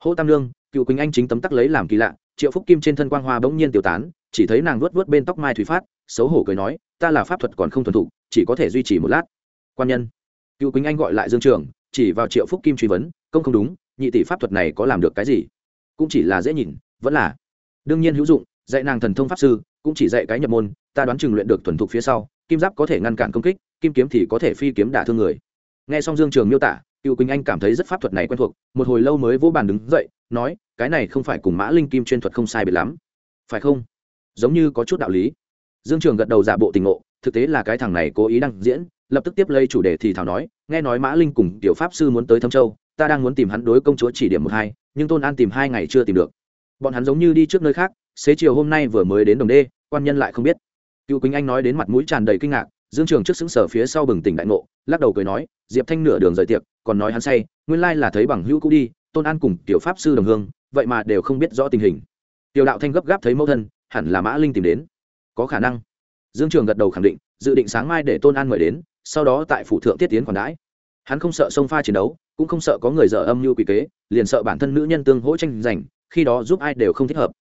Hô tam lương, cựu quỳnh anh chính tấm tắc lấy làm kỳ lạ triệu phúc kim trên thân quang hoa bỗng nhiên tiêu tán, chỉ thấy nàng vuốt vuốt bên tóc mai thủy phát, xấu hổ cười nói, ta là pháp thuật còn không thuần thục, chỉ có thể duy trì một lát. Quan nhân, cựu quỳnh anh gọi lại dương trường, chỉ vào triệu phúc kim truy vấn, công không đúng, nhị tỷ pháp thuật này có làm được cái gì? Cũng chỉ là dễ nhìn, vẫn là. Đương nhiên hữu dụng, dạy nàng thần thông pháp sư, cũng chỉ dạy cái nhập môn, ta đoán chừng luyện được thuần thục phía sau, kim giáp có thể ngăn cản công kích, kim kiếm thì có thể phi kiếm đả thương người. Nghe xong dương trường miêu tả cựu quỳnh anh cảm thấy rất pháp thuật này quen thuộc, một hồi lâu mới vỗ bàn đứng dậy, nói, cái này không phải cùng mã linh kim chuyên thuật không sai biệt lắm. Phải không? Giống như có chút đạo lý. Dương trường gật đầu giả bộ tình ngộ, thực tế là cái thằng này cố ý đăng diễn, lập tức tiếp lấy chủ đề thì thảo nói, nghe nói mã linh cùng tiểu pháp sư muốn tới thâm châu, ta đang muốn tìm hắn đối công chúa chỉ điểm một hai, nhưng tôn an tìm hai ngày chưa tìm được. Bọn hắn giống như đi trước nơi khác, xế chiều hôm nay vừa mới đến đồng đê, quan nhân lại không biết. Cựu quỳnh anh nói đến mặt mũi tràn đầy kinh ngạc, dương trường trước xứng sở phía sau bừng tỉnh đại ngộ, lắc đầu cười nói, diệp thanh nửa đường rời tiệc còn nói hắn say, nguyên lai là thấy bằng hữu cũ đi, tôn an cùng tiểu pháp sư đồng hương, vậy mà đều không biết rõ tình hình. Tiểu đạo thanh gấp gáp thấy mẫu thân, hẳn là mã linh tìm đến. Có khả năng. Dương trường gật đầu khẳng định, dự định sáng mai để tôn an mời đến, sau đó tại phủ thượng tiết tiến còn đãi. Hắn không sợ sông pha chiến đấu, cũng không sợ có người dở âm mưu quỷ kế, liền sợ bản thân nữ nhân tương hỗ tranh giành, khi đó giúp ai đều không thích hợp.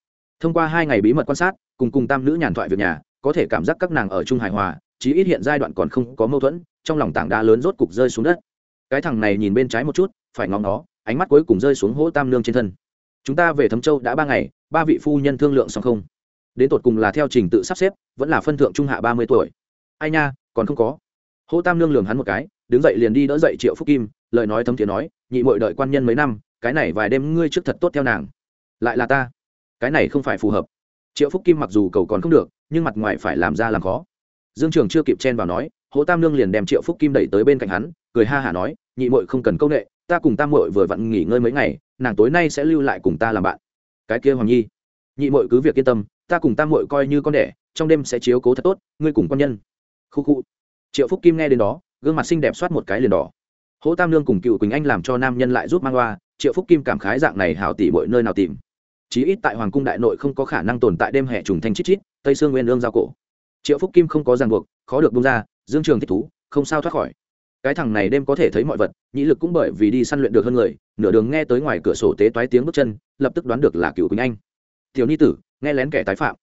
Thông qua hai ngày bí mật quan sát, cùng cùng tam nữ nhàn thoại việc nhà, có thể cảm giác các nàng ở chung hài hòa, chí ít hiện giai đoạn còn không có mâu thuẫn, trong lòng tảng đá lớn rốt cục rơi xuống đất cái thằng này nhìn bên trái một chút, phải ngóng nó, ánh mắt cuối cùng rơi xuống hỗ tam nương trên thân. Chúng ta về thấm châu đã ba ngày, ba vị phu nhân thương lượng xong không? Đến tột cùng là theo trình tự sắp xếp, vẫn là phân thượng trung hạ ba mươi tuổi. Ai nha, còn không có. Hỗ tam nương lường hắn một cái, đứng dậy liền đi đỡ dậy triệu phúc kim, lời nói thấm thiế nói, nhị mội đợi quan nhân mấy năm, cái này vài đêm ngươi trước thật tốt theo nàng. Lại là ta. Cái này không phải phù hợp. Triệu phúc kim mặc dù cầu còn không được, nhưng mặt ngoài phải làm ra làm khó. Dương trường chưa kịp chen vào nói hỗ tam nương liền đem triệu phúc kim đẩy tới bên cạnh hắn, cười ha hả nói nhị muội không cần công nệ, ta cùng tam muội vừa vặn nghỉ ngơi mấy ngày nàng tối nay sẽ lưu lại cùng ta làm bạn. Cái kia hoàng nhi nhị muội cứ việc yên tâm ta cùng tam muội coi như con đẻ trong đêm sẽ chiếu cố thật tốt ngươi cùng con nhân. Khu khu. Triệu phúc kim nghe đến đó gương mặt xinh đẹp soát một cái liền đỏ. Hỗ tam nương cùng cựu quỳnh anh làm cho nam nhân lại giúp mang hoa. triệu phúc kim cảm khái dạng này hảo tỷ muội nơi nào tìm. Chí ít tại hoàng cung đại nội không có khả năng tồn tại đêm hè trùng thanh chít chít tây sương nguyên lương giao cổ. Triệu phúc kim không có ràng buộc khó được bung ra dương trường thích thú không sao thoát khỏi cái thằng này đêm có thể thấy mọi vật, nhĩ lực cũng bởi vì đi săn luyện được hơn người, nửa đường nghe tới ngoài cửa sổ tế toái tiếng bước chân, lập tức đoán được là cựu quỳnh anh. Tiểu ni tử, nghe lén kẻ tái phạm.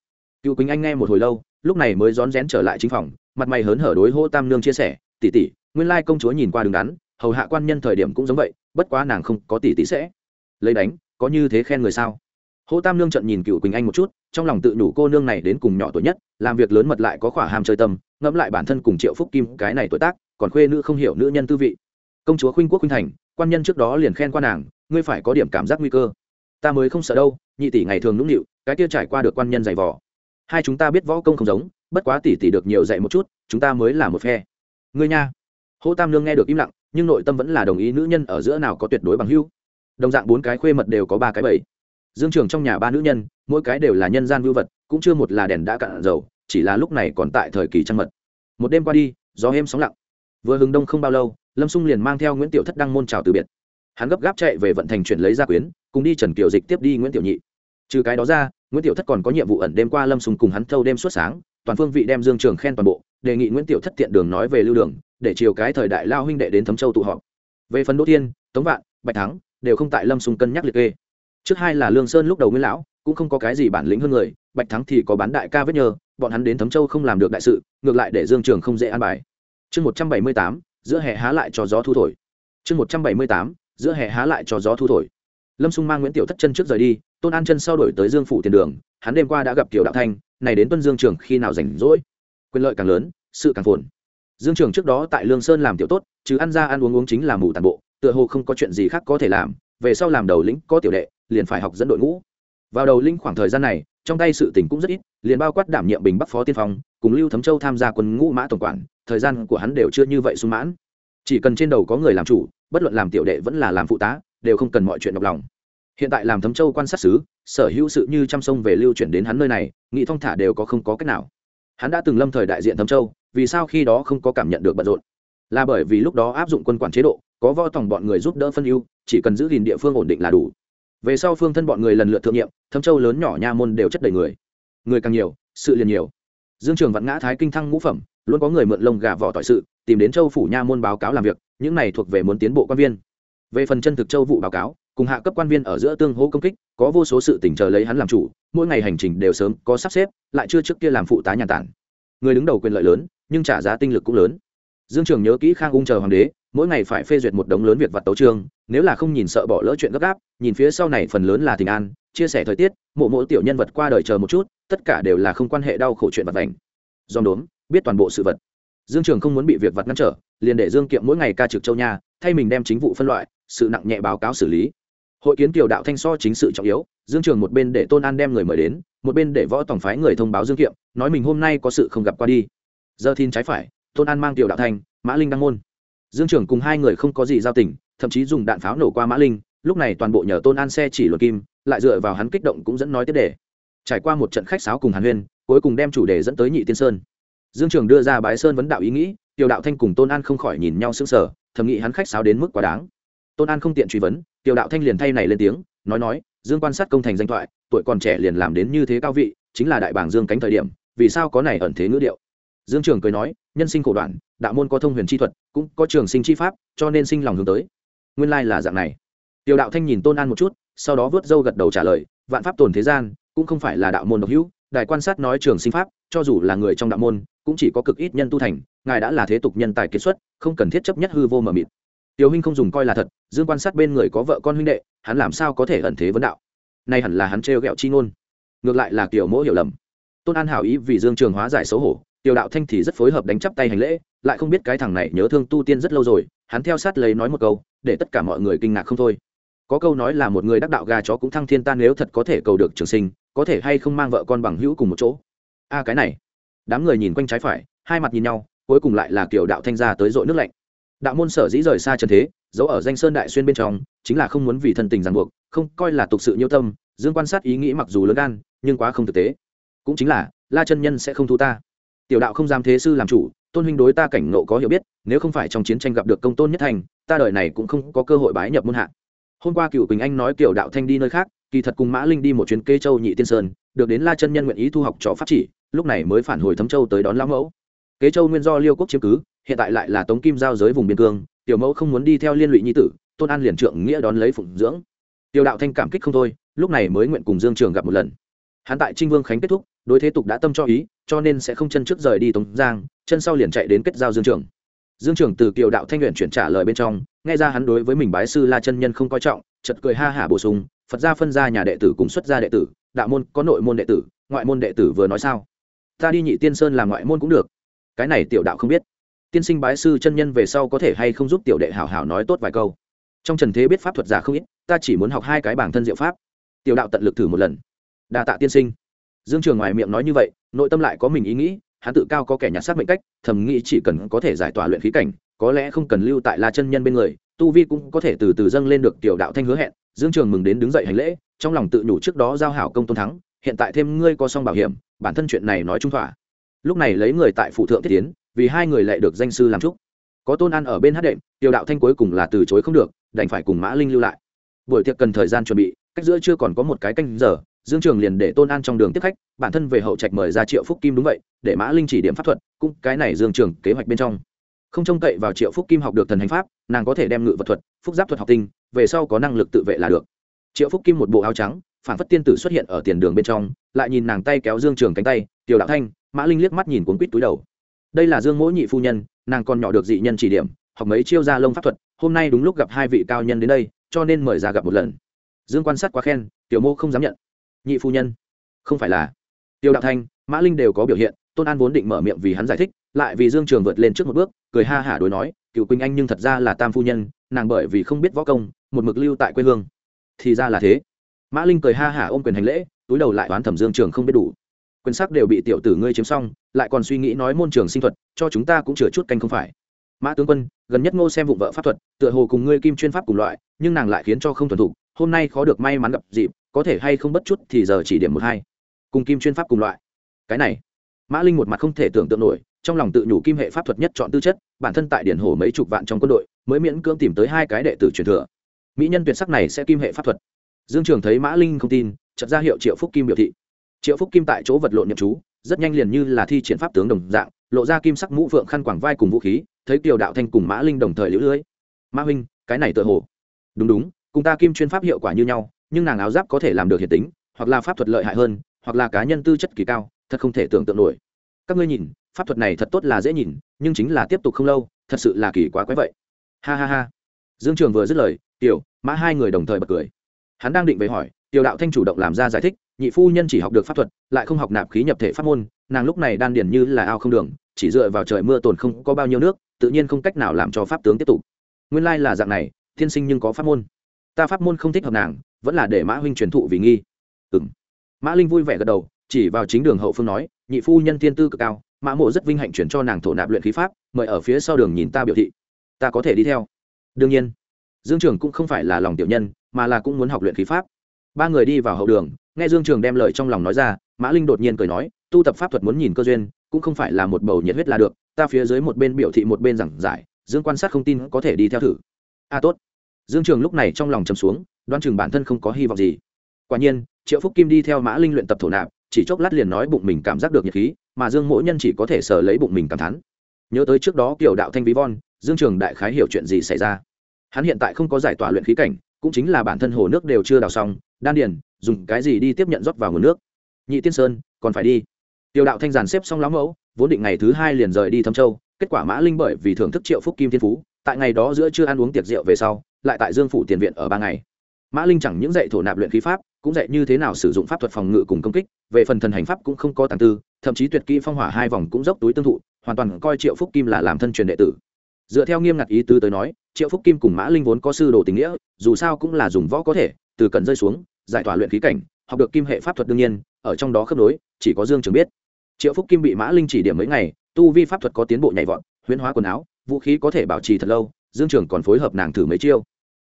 Cựu quỳnh anh nghe một hồi lâu, lúc này mới rón rén trở lại chính phòng, mặt mày hớn hở đối hô tam nương chia sẻ, tỷ tỷ, nguyên lai công chúa nhìn qua đứng đắn, hầu hạ quan nhân thời điểm cũng giống vậy, bất quá nàng không có tỷ tỷ sẽ lấy đánh, có như thế khen người sao? Hô tam nương trận nhìn cựu quỳnh anh một chút, trong lòng tự nhủ cô nương này đến cùng nhỏ tuổi nhất, làm việc lớn mật lại có khỏa ham chơi tâm, ngẫm lại bản thân cùng triệu phúc kim cái này tuổi tác còn khuê nữ không hiểu nữ nhân tư vị. Công chúa khuynh quốc khuynh thành, quan nhân trước đó liền khen quan nàng, ngươi phải có điểm cảm giác nguy cơ. Ta mới không sợ đâu, nhị tỷ ngày thường nũng nịu, cái kia trải qua được quan nhân dày vỏ hai chúng ta biết võ công không giống, bất quá tỷ tỷ được nhiều dạy một chút, chúng ta mới là một phe. Ngươi nha. Hô tam lương nghe được im lặng, nhưng nội tâm vẫn là đồng ý nữ nhân ở giữa nào có tuyệt đối bằng hưu đồng dạng bốn cái khuê mật đều có ba cái bảy dương trường trong nhà ba nữ nhân, mỗi cái đều là nhân gian vưu vật, cũng chưa một là đèn đã cạn dầu, chỉ là lúc này còn tại thời kỳ trăng mật. Một đêm qua đi, gió êm sóng lặng vừa hừng đông không bao lâu lâm xung liền mang theo nguyễn tiểu thất đăng môn chào từ biệt. Hắn gấp gáp chạy về vận thành chuyển lấy gia quyến cùng đi trần kiều dịch tiếp đi nguyễn tiểu nhị. Trừ cái đó ra nguyễn tiểu thất còn có nhiệm vụ ẩn đêm qua lâm sùng cùng hắn thâu đêm suốt sáng toàn phương vị đem dương trường khen toàn bộ đề nghị nguyễn tiểu thất tiện đường nói về lưu đường để chiều cái thời đại lao huynh đệ đến thấm châu tụ họp. Về phần đỗ thiên tống vạn bạch thắng đều không tại lâm sùng cân nhắc liệt kê. Trước hai là lương sơn lúc đầu nguyễn lão cũng không có cái gì bản lĩnh hơn người bạch thắng thì có bán đại ca vết nhờ, bọn hắn đến thấm châu không làm được đại sự ngược lại để dương trường không dễ an bài chương một trăm bảy mươi tám, giữa hè há lại cho gió thu thổi. Chương một trăm bảy mươi tám, giữa hè há lại cho gió thu thổi. Lâm xung mang nguyễn tiểu thất chân trước rời đi, tôn an chân sau đổi tới dương phủ tiền đường, hắn đêm qua đã gặp kiều đạo thanh, này đến tuân dương trường khi nào rảnh rỗi? Quyền lợi càng lớn, sự càng phồn. Dương trường trước đó tại lương sơn làm tiểu tốt chứ ăn ra ăn uống uống chính là mù tàn bộ, tựa hồ không có chuyện gì khác có thể làm, về sau làm đầu lĩnh có tiểu đệ, liền phải học dẫn đội ngũ. Vào đầu linh khoảng thời gian này, trong tay sự tình cũng rất ít, liền bao quát đảm nhiệm bình bắc phó tiên phong, cùng lưu thấm châu tham gia quân ngũ mã tổng quản thời gian của hắn đều chưa như vậy sung mãn. Chỉ cần trên đầu có người làm chủ, bất luận làm tiểu đệ vẫn là làm phụ tá, đều không cần mọi chuyện độc lòng. Hiện tại làm thấm châu quan sát xứ sở hữu sự như chăm sông về lưu chuyển đến hắn nơi này, nghị thong thả đều có không có cách nào. Hắn đã từng lâm thời đại diện thấm châu, vì sao khi đó không có cảm nhận được bận rộn? Là bởi vì lúc đó áp dụng quân quản chế độ, có vo tòng bọn người giúp đỡ phân ưu, chỉ cần giữ gìn địa phương ổn định là đủ. Về sau phương thân bọn người lần lượt thượng nhiệm, thấm châu lớn nhỏ nha môn đều chất đầy người. Người càng nhiều, sự liền nhiều. Dương trường vạn ngã thái kinh thăng ngũ phẩm luôn có người mượn lông gà vỏ tỏi sự, tìm đến châu phủ nha môn báo cáo làm việc, những này thuộc về muốn tiến bộ quan viên. Về phần chân thực châu vụ báo cáo, cùng hạ cấp quan viên ở giữa tương hỗ công kích, có vô số sự tỉnh chờ lấy hắn làm chủ, mỗi ngày hành trình đều sớm có sắp xếp, lại chưa trước kia làm phụ tá nhà tản. Người đứng đầu quyền lợi lớn, nhưng trả giá tinh lực cũng lớn. Dương trường nhớ kỹ khang ung chờ hoàng đế, mỗi ngày phải phê duyệt một đống lớn việc vặt tấu trương nếu là không nhìn sợ bỏ lỡ chuyện gấp gáp, nhìn phía sau này phần lớn là tình an, chia sẻ thời tiết, mộ mỗi tiểu nhân vật qua đời chờ một chút, tất cả đều là không quan hệ đau khổ chuyện vật vảnh. Dòm đốm biết toàn bộ sự vật. Dương trường không muốn bị việc vật ngăn trở, liền để dương kiệm mỗi ngày ca trực châu nha, thay mình đem chính vụ phân loại, sự nặng nhẹ báo cáo xử lý. Hội kiến kiều đạo thanh so chính sự trọng yếu, dương trường một bên để tôn an đem người mời đến, một bên để võ tổng phái người thông báo dương kiệm, nói mình hôm nay có sự không gặp qua đi. Giờ thiên trái phải, tôn an mang kiều đạo thanh, mã linh đăng môn. Dương trường cùng hai người không có gì giao tình, thậm chí dùng đạn pháo nổ qua mã linh, lúc này toàn bộ nhờ tôn an xe chỉ luật kim, lại dựa vào hắn kích động cũng dẫn nói tiếp đề. Trải qua một trận khách sáo cùng hàn huyên, cuối cùng đem chủ đề dẫn tới nhị tiên sơn dương trường đưa ra bái sơn vấn đạo ý nghĩ, tiểu đạo thanh cùng tôn an không khỏi nhìn nhau sững sờ, thầm nghĩ hắn khách sáo đến mức quá đáng. Tôn an không tiện truy vấn, tiểu đạo thanh liền thay này lên tiếng, nói nói, dương quan sát công thành danh thoại, tuổi còn trẻ liền làm đến như thế cao vị, chính là đại bảng dương cánh thời điểm, vì sao có này ẩn thế ngữ điệu? Dương trường cười nói, nhân sinh khổ đoạn, đạo môn có thông huyền chi thuật, cũng có trường sinh chi pháp, cho nên sinh lòng hướng tới. Nguyên lai là dạng này. Tiểu đạo thanh nhìn tôn an một chút, sau đó vớt dâu gật đầu trả lời, vạn pháp tồn thế gian, cũng không phải là đạo môn độc hữu, đại quan sát nói trường sinh pháp, cho dù là người trong đạo môn cũng chỉ có cực ít nhân tu thành, ngài đã là thế tục nhân tài kiệt xuất, không cần thiết chấp nhất hư vô mờ mịt. Tiểu huynh không dùng coi là thật, dương quan sát bên người có vợ con huynh đệ, hắn làm sao có thể ẩn thế vấn đạo? Nay hẳn là hắn trêu ghẹo chi ngôn. Ngược lại là kiểu mỗ hiểu lầm. Tôn an hảo ý vì dương trường hóa giải xấu hổ, tiểu đạo thanh thì rất phối hợp đánh chắp tay hành lễ, lại không biết cái thằng này nhớ thương tu tiên rất lâu rồi, hắn theo sát lấy nói một câu, để tất cả mọi người kinh ngạc không thôi. Có câu nói là một người đắc đạo gà chó cũng thăng thiên tan nếu thật có thể cầu được trường sinh, có thể hay không mang vợ con bằng hữu cùng một chỗ. A, cái này đám người nhìn quanh trái phải, hai mặt nhìn nhau, cuối cùng lại là kiểu đạo thanh gia tới dội nước lạnh. Đạo môn sở dĩ rời xa trần thế, giấu ở danh sơn đại xuyên bên trong, chính là không muốn vì thân tình ràng buộc, không coi là tục sự nhiêu tâm, dương quan sát ý nghĩ mặc dù lớn gan, nhưng quá không thực tế. Cũng chính là, la chân nhân sẽ không thu ta. Tiểu đạo không dám thế sư làm chủ, tôn huynh đối ta cảnh nộ có hiểu biết, nếu không phải trong chiến tranh gặp được công tôn nhất thành, ta đời này cũng không có cơ hội bái nhập môn hạ. Hôm qua cựu quỳnh anh nói kiểu đạo thanh đi nơi khác, kỳ thật cùng mã linh đi một chuyến kê châu nhị tiên sơn được đến la chân nhân nguyện ý thu học trò pháp chỉ, lúc này mới phản hồi thấm châu tới đón lão mẫu. Kế châu nguyên do liêu quốc chiếm cứ, hiện tại lại là tống kim giao giới vùng biên cương, tiểu mẫu không muốn đi theo liên lụy nhi tử, tôn an liền trượng nghĩa đón lấy phụng dưỡng. Tiểu đạo thanh cảm kích không thôi, lúc này mới nguyện cùng dương trường gặp một lần. Hắn tại trinh vương khánh kết thúc, đối thế tục đã tâm cho ý, cho nên sẽ không chân trước rời đi tống giang, chân sau liền chạy đến kết giao dương trường. Dương trường từ kiều đạo thanh nguyện chuyển trả lời bên trong, nghe ra hắn đối với mình bái sư la chân nhân không coi trọng chật cười ha hả bổ sung, phật gia phân ra nhà đệ tử cùng xuất gia đệ tử đạo môn có nội môn đệ tử, ngoại môn đệ tử vừa nói sao? Ta đi nhị tiên sơn làm ngoại môn cũng được. Cái này tiểu đạo không biết. Tiên sinh bái sư chân nhân về sau có thể hay không giúp tiểu đệ hảo hảo nói tốt vài câu? Trong trần thế biết pháp thuật giả không ít, ta chỉ muốn học hai cái bản thân diệu pháp. Tiểu đạo tận lực thử một lần. Đa tạ tiên sinh. Dương trường ngoài miệng nói như vậy, nội tâm lại có mình ý nghĩ, hắn tự cao có kẻ nhặt sát mệnh cách, thầm nghĩ chỉ cần có thể giải tỏa luyện khí cảnh, có lẽ không cần lưu tại la chân nhân bên người tu vi cũng có thể từ từ dâng lên được tiểu đạo thanh hứa hẹn, dương trường mừng đến đứng dậy hành lễ, trong lòng tự nhủ trước đó giao hảo công tôn thắng, hiện tại thêm ngươi có xong bảo hiểm, bản thân chuyện này nói trung thỏa. Lúc này lấy người tại phụ thượng thiết tiến, vì hai người lại được danh sư làm trúc. Có tôn an ở bên hát đệm, tiểu đạo thanh cuối cùng là từ chối không được, đành phải cùng mã linh lưu lại. Buổi tiệc cần thời gian chuẩn bị, cách giữa chưa còn có một cái canh giờ, dương trường liền để tôn an trong đường tiếp khách, bản thân về hậu trạch mời ra triệu phúc kim đúng vậy, để mã linh chỉ điểm pháp thuật, cũng cái này dương trường kế hoạch bên trong không trông cậy vào triệu phúc kim học được thần hành pháp, nàng có thể đem ngự vật thuật, phúc giáp thuật học tinh, về sau có năng lực tự vệ là được. Triệu phúc kim một bộ áo trắng, phản phất tiên tử xuất hiện ở tiền đường bên trong, lại nhìn nàng tay kéo dương trường cánh tay, tiểu đạo thanh. Mã linh liếc mắt nhìn cuốn quýt túi đầu. Đây là dương mỗi nhị phu nhân, nàng còn nhỏ được dị nhân chỉ điểm, học mấy chiêu gia lông pháp thuật, hôm nay đúng lúc gặp hai vị cao nhân đến đây, cho nên mời ra gặp một lần. Dương quan sát quá khen, tiểu mô không dám nhận. Nhị phu nhân, không phải là. Tiêu đạo thanh, mã linh đều có biểu hiện tôn an vốn định mở miệng vì hắn giải thích, lại vì dương trường vượt lên trước một bước, cười ha hả đối nói, cựu quỳnh anh nhưng thật ra là tam phu nhân, nàng bởi vì không biết võ công, một mực lưu tại quê hương. Thì ra là thế. Mã linh cười ha hả ôm quyền hành lễ, túi đầu lại đoán thẩm dương trường không biết đủ. Quyền sắc đều bị tiểu tử ngươi chiếm xong, lại còn suy nghĩ nói môn trường sinh thuật, cho chúng ta cũng chừa chút canh không phải. Mã tướng quân, gần nhất ngô xem vụng vợ pháp thuật, tựa hồ cùng ngươi kim chuyên pháp cùng loại, nhưng nàng lại khiến cho không thuần thục, hôm nay khó được may mắn gặp dịp, có thể hay không bất chút thì giờ chỉ điểm một hai. Cùng kim chuyên pháp cùng loại. Cái này mã linh một mặt không thể tưởng tượng nổi, trong lòng tự nhủ kim hệ pháp thuật nhất chọn tư chất, bản thân tại điển hồ mấy chục vạn trong quân đội, mới miễn cưỡng tìm tới hai cái đệ tử truyền thừa. Mỹ nhân tuyệt sắc này sẽ kim hệ pháp thuật. Dương trường thấy mã linh không tin, chợt ra hiệu triệu phúc kim biểu thị. Triệu phúc kim tại chỗ vật lộn nhậm chú, rất nhanh liền như là thi triển pháp tướng đồng dạng, lộ ra kim sắc mũ vượng khăn quảng vai cùng vũ khí, thấy kiều đạo thanh cùng mã linh đồng thời lưỡi lưới. Mã huynh, cái này tựa hồ. Đúng đúng, cùng ta kim chuyên pháp hiệu quả như nhau, nhưng nàng áo giáp có thể làm được hiện tính, hoặc là pháp thuật lợi hại hơn, hoặc là cá nhân tư chất kỳ cao thật không thể tưởng tượng nổi. Các ngươi nhìn, pháp thuật này thật tốt là dễ nhìn, nhưng chính là tiếp tục không lâu, thật sự là kỳ quá quái vậy. Ha ha ha. Dương trường vừa dứt lời, tiểu, mã hai người đồng thời bật cười. Hắn đang định về hỏi, tiểu đạo thanh chủ động làm ra giải thích, nhị phu nhân chỉ học được pháp thuật, lại không học nạp khí nhập thể pháp môn, nàng lúc này đan điển như là ao không đường, chỉ dựa vào trời mưa tồn không có bao nhiêu nước, tự nhiên không cách nào làm cho pháp tướng tiếp tục. Nguyên lai là dạng này thiên sinh nhưng có pháp môn. Ta pháp môn không thích hợp nàng, vẫn là để mã huynh truyền thụ vì nghi. Ừng mã linh vui vẻ gật đầu chỉ vào chính đường hậu phương nói, nhị phu nhân thiên tư cực cao, mã mộ rất vinh hạnh chuyển cho nàng thổ nạp luyện khí pháp, mời ở phía sau đường nhìn ta biểu thị. Ta có thể đi theo. Đương nhiên. Dương trường cũng không phải là lòng tiểu nhân, mà là cũng muốn học luyện khí pháp. Ba người đi vào hậu đường, nghe dương trường đem lời trong lòng nói ra, mã linh đột nhiên cười nói, tu tập pháp thuật muốn nhìn cơ duyên, cũng không phải là một bầu nhiệt huyết là được, ta phía dưới một bên biểu thị một bên giảng giải, dương quan sát không tin có thể đi theo thử. A, tốt. Dương trường lúc này trong lòng chầm xuống đoan chừng bản thân không có hy vọng gì. Quả nhiên, triệu phúc kim đi theo mã linh luyện tập thổ nạp chỉ chốc lát liền nói bụng mình cảm giác được nhiệt khí, mà dương mỗi nhân chỉ có thể sờ lấy bụng mình cảm thán. Nhớ tới trước đó kiểu đạo thanh ví von, dương trường đại khái hiểu chuyện gì xảy ra. Hắn hiện tại không có giải tỏa luyện khí cảnh, cũng chính là bản thân hồ nước đều chưa đào xong, đan điền, dùng cái gì đi tiếp nhận rót vào nguồn nước. Nhị tiên sơn, còn phải đi. Tiểu đạo thanh giàn xếp xong lắm mẫu, vốn định ngày thứ hai liền rời đi thâm châu, kết quả mã linh bởi vì thưởng thức triệu phúc kim thiên phú, tại ngày đó giữa chưa ăn uống tiệc rượu về sau, lại tại dương phủ tiền viện ở ba ngày mã linh chẳng những dạy thổ nạp luyện khí pháp, cũng dạy như thế nào sử dụng pháp thuật phòng ngự cùng công kích, về phần thần hành pháp cũng không có tàng tư, thậm chí tuyệt kỹ phong hỏa hai vòng cũng dốc túi tương thụ, hoàn toàn coi triệu phúc kim là làm thân truyền đệ tử. Dựa theo nghiêm ngặt ý tứ tới nói, triệu phúc kim cùng mã linh vốn có sư đồ tình nghĩa, dù sao cũng là dùng võ có thể, từ cần rơi xuống, giải tỏa luyện khí cảnh, học được kim hệ pháp thuật đương nhiên, ở trong đó khớp nối, chỉ có dương trường biết. Triệu phúc kim bị mã linh chỉ điểm mấy ngày, tu vi pháp thuật có tiến bộ nhảy vọt, huyễn hóa quần áo, vũ khí có thể bảo trì thật lâu, dương trường còn phối hợp nàng thử mấy chiêu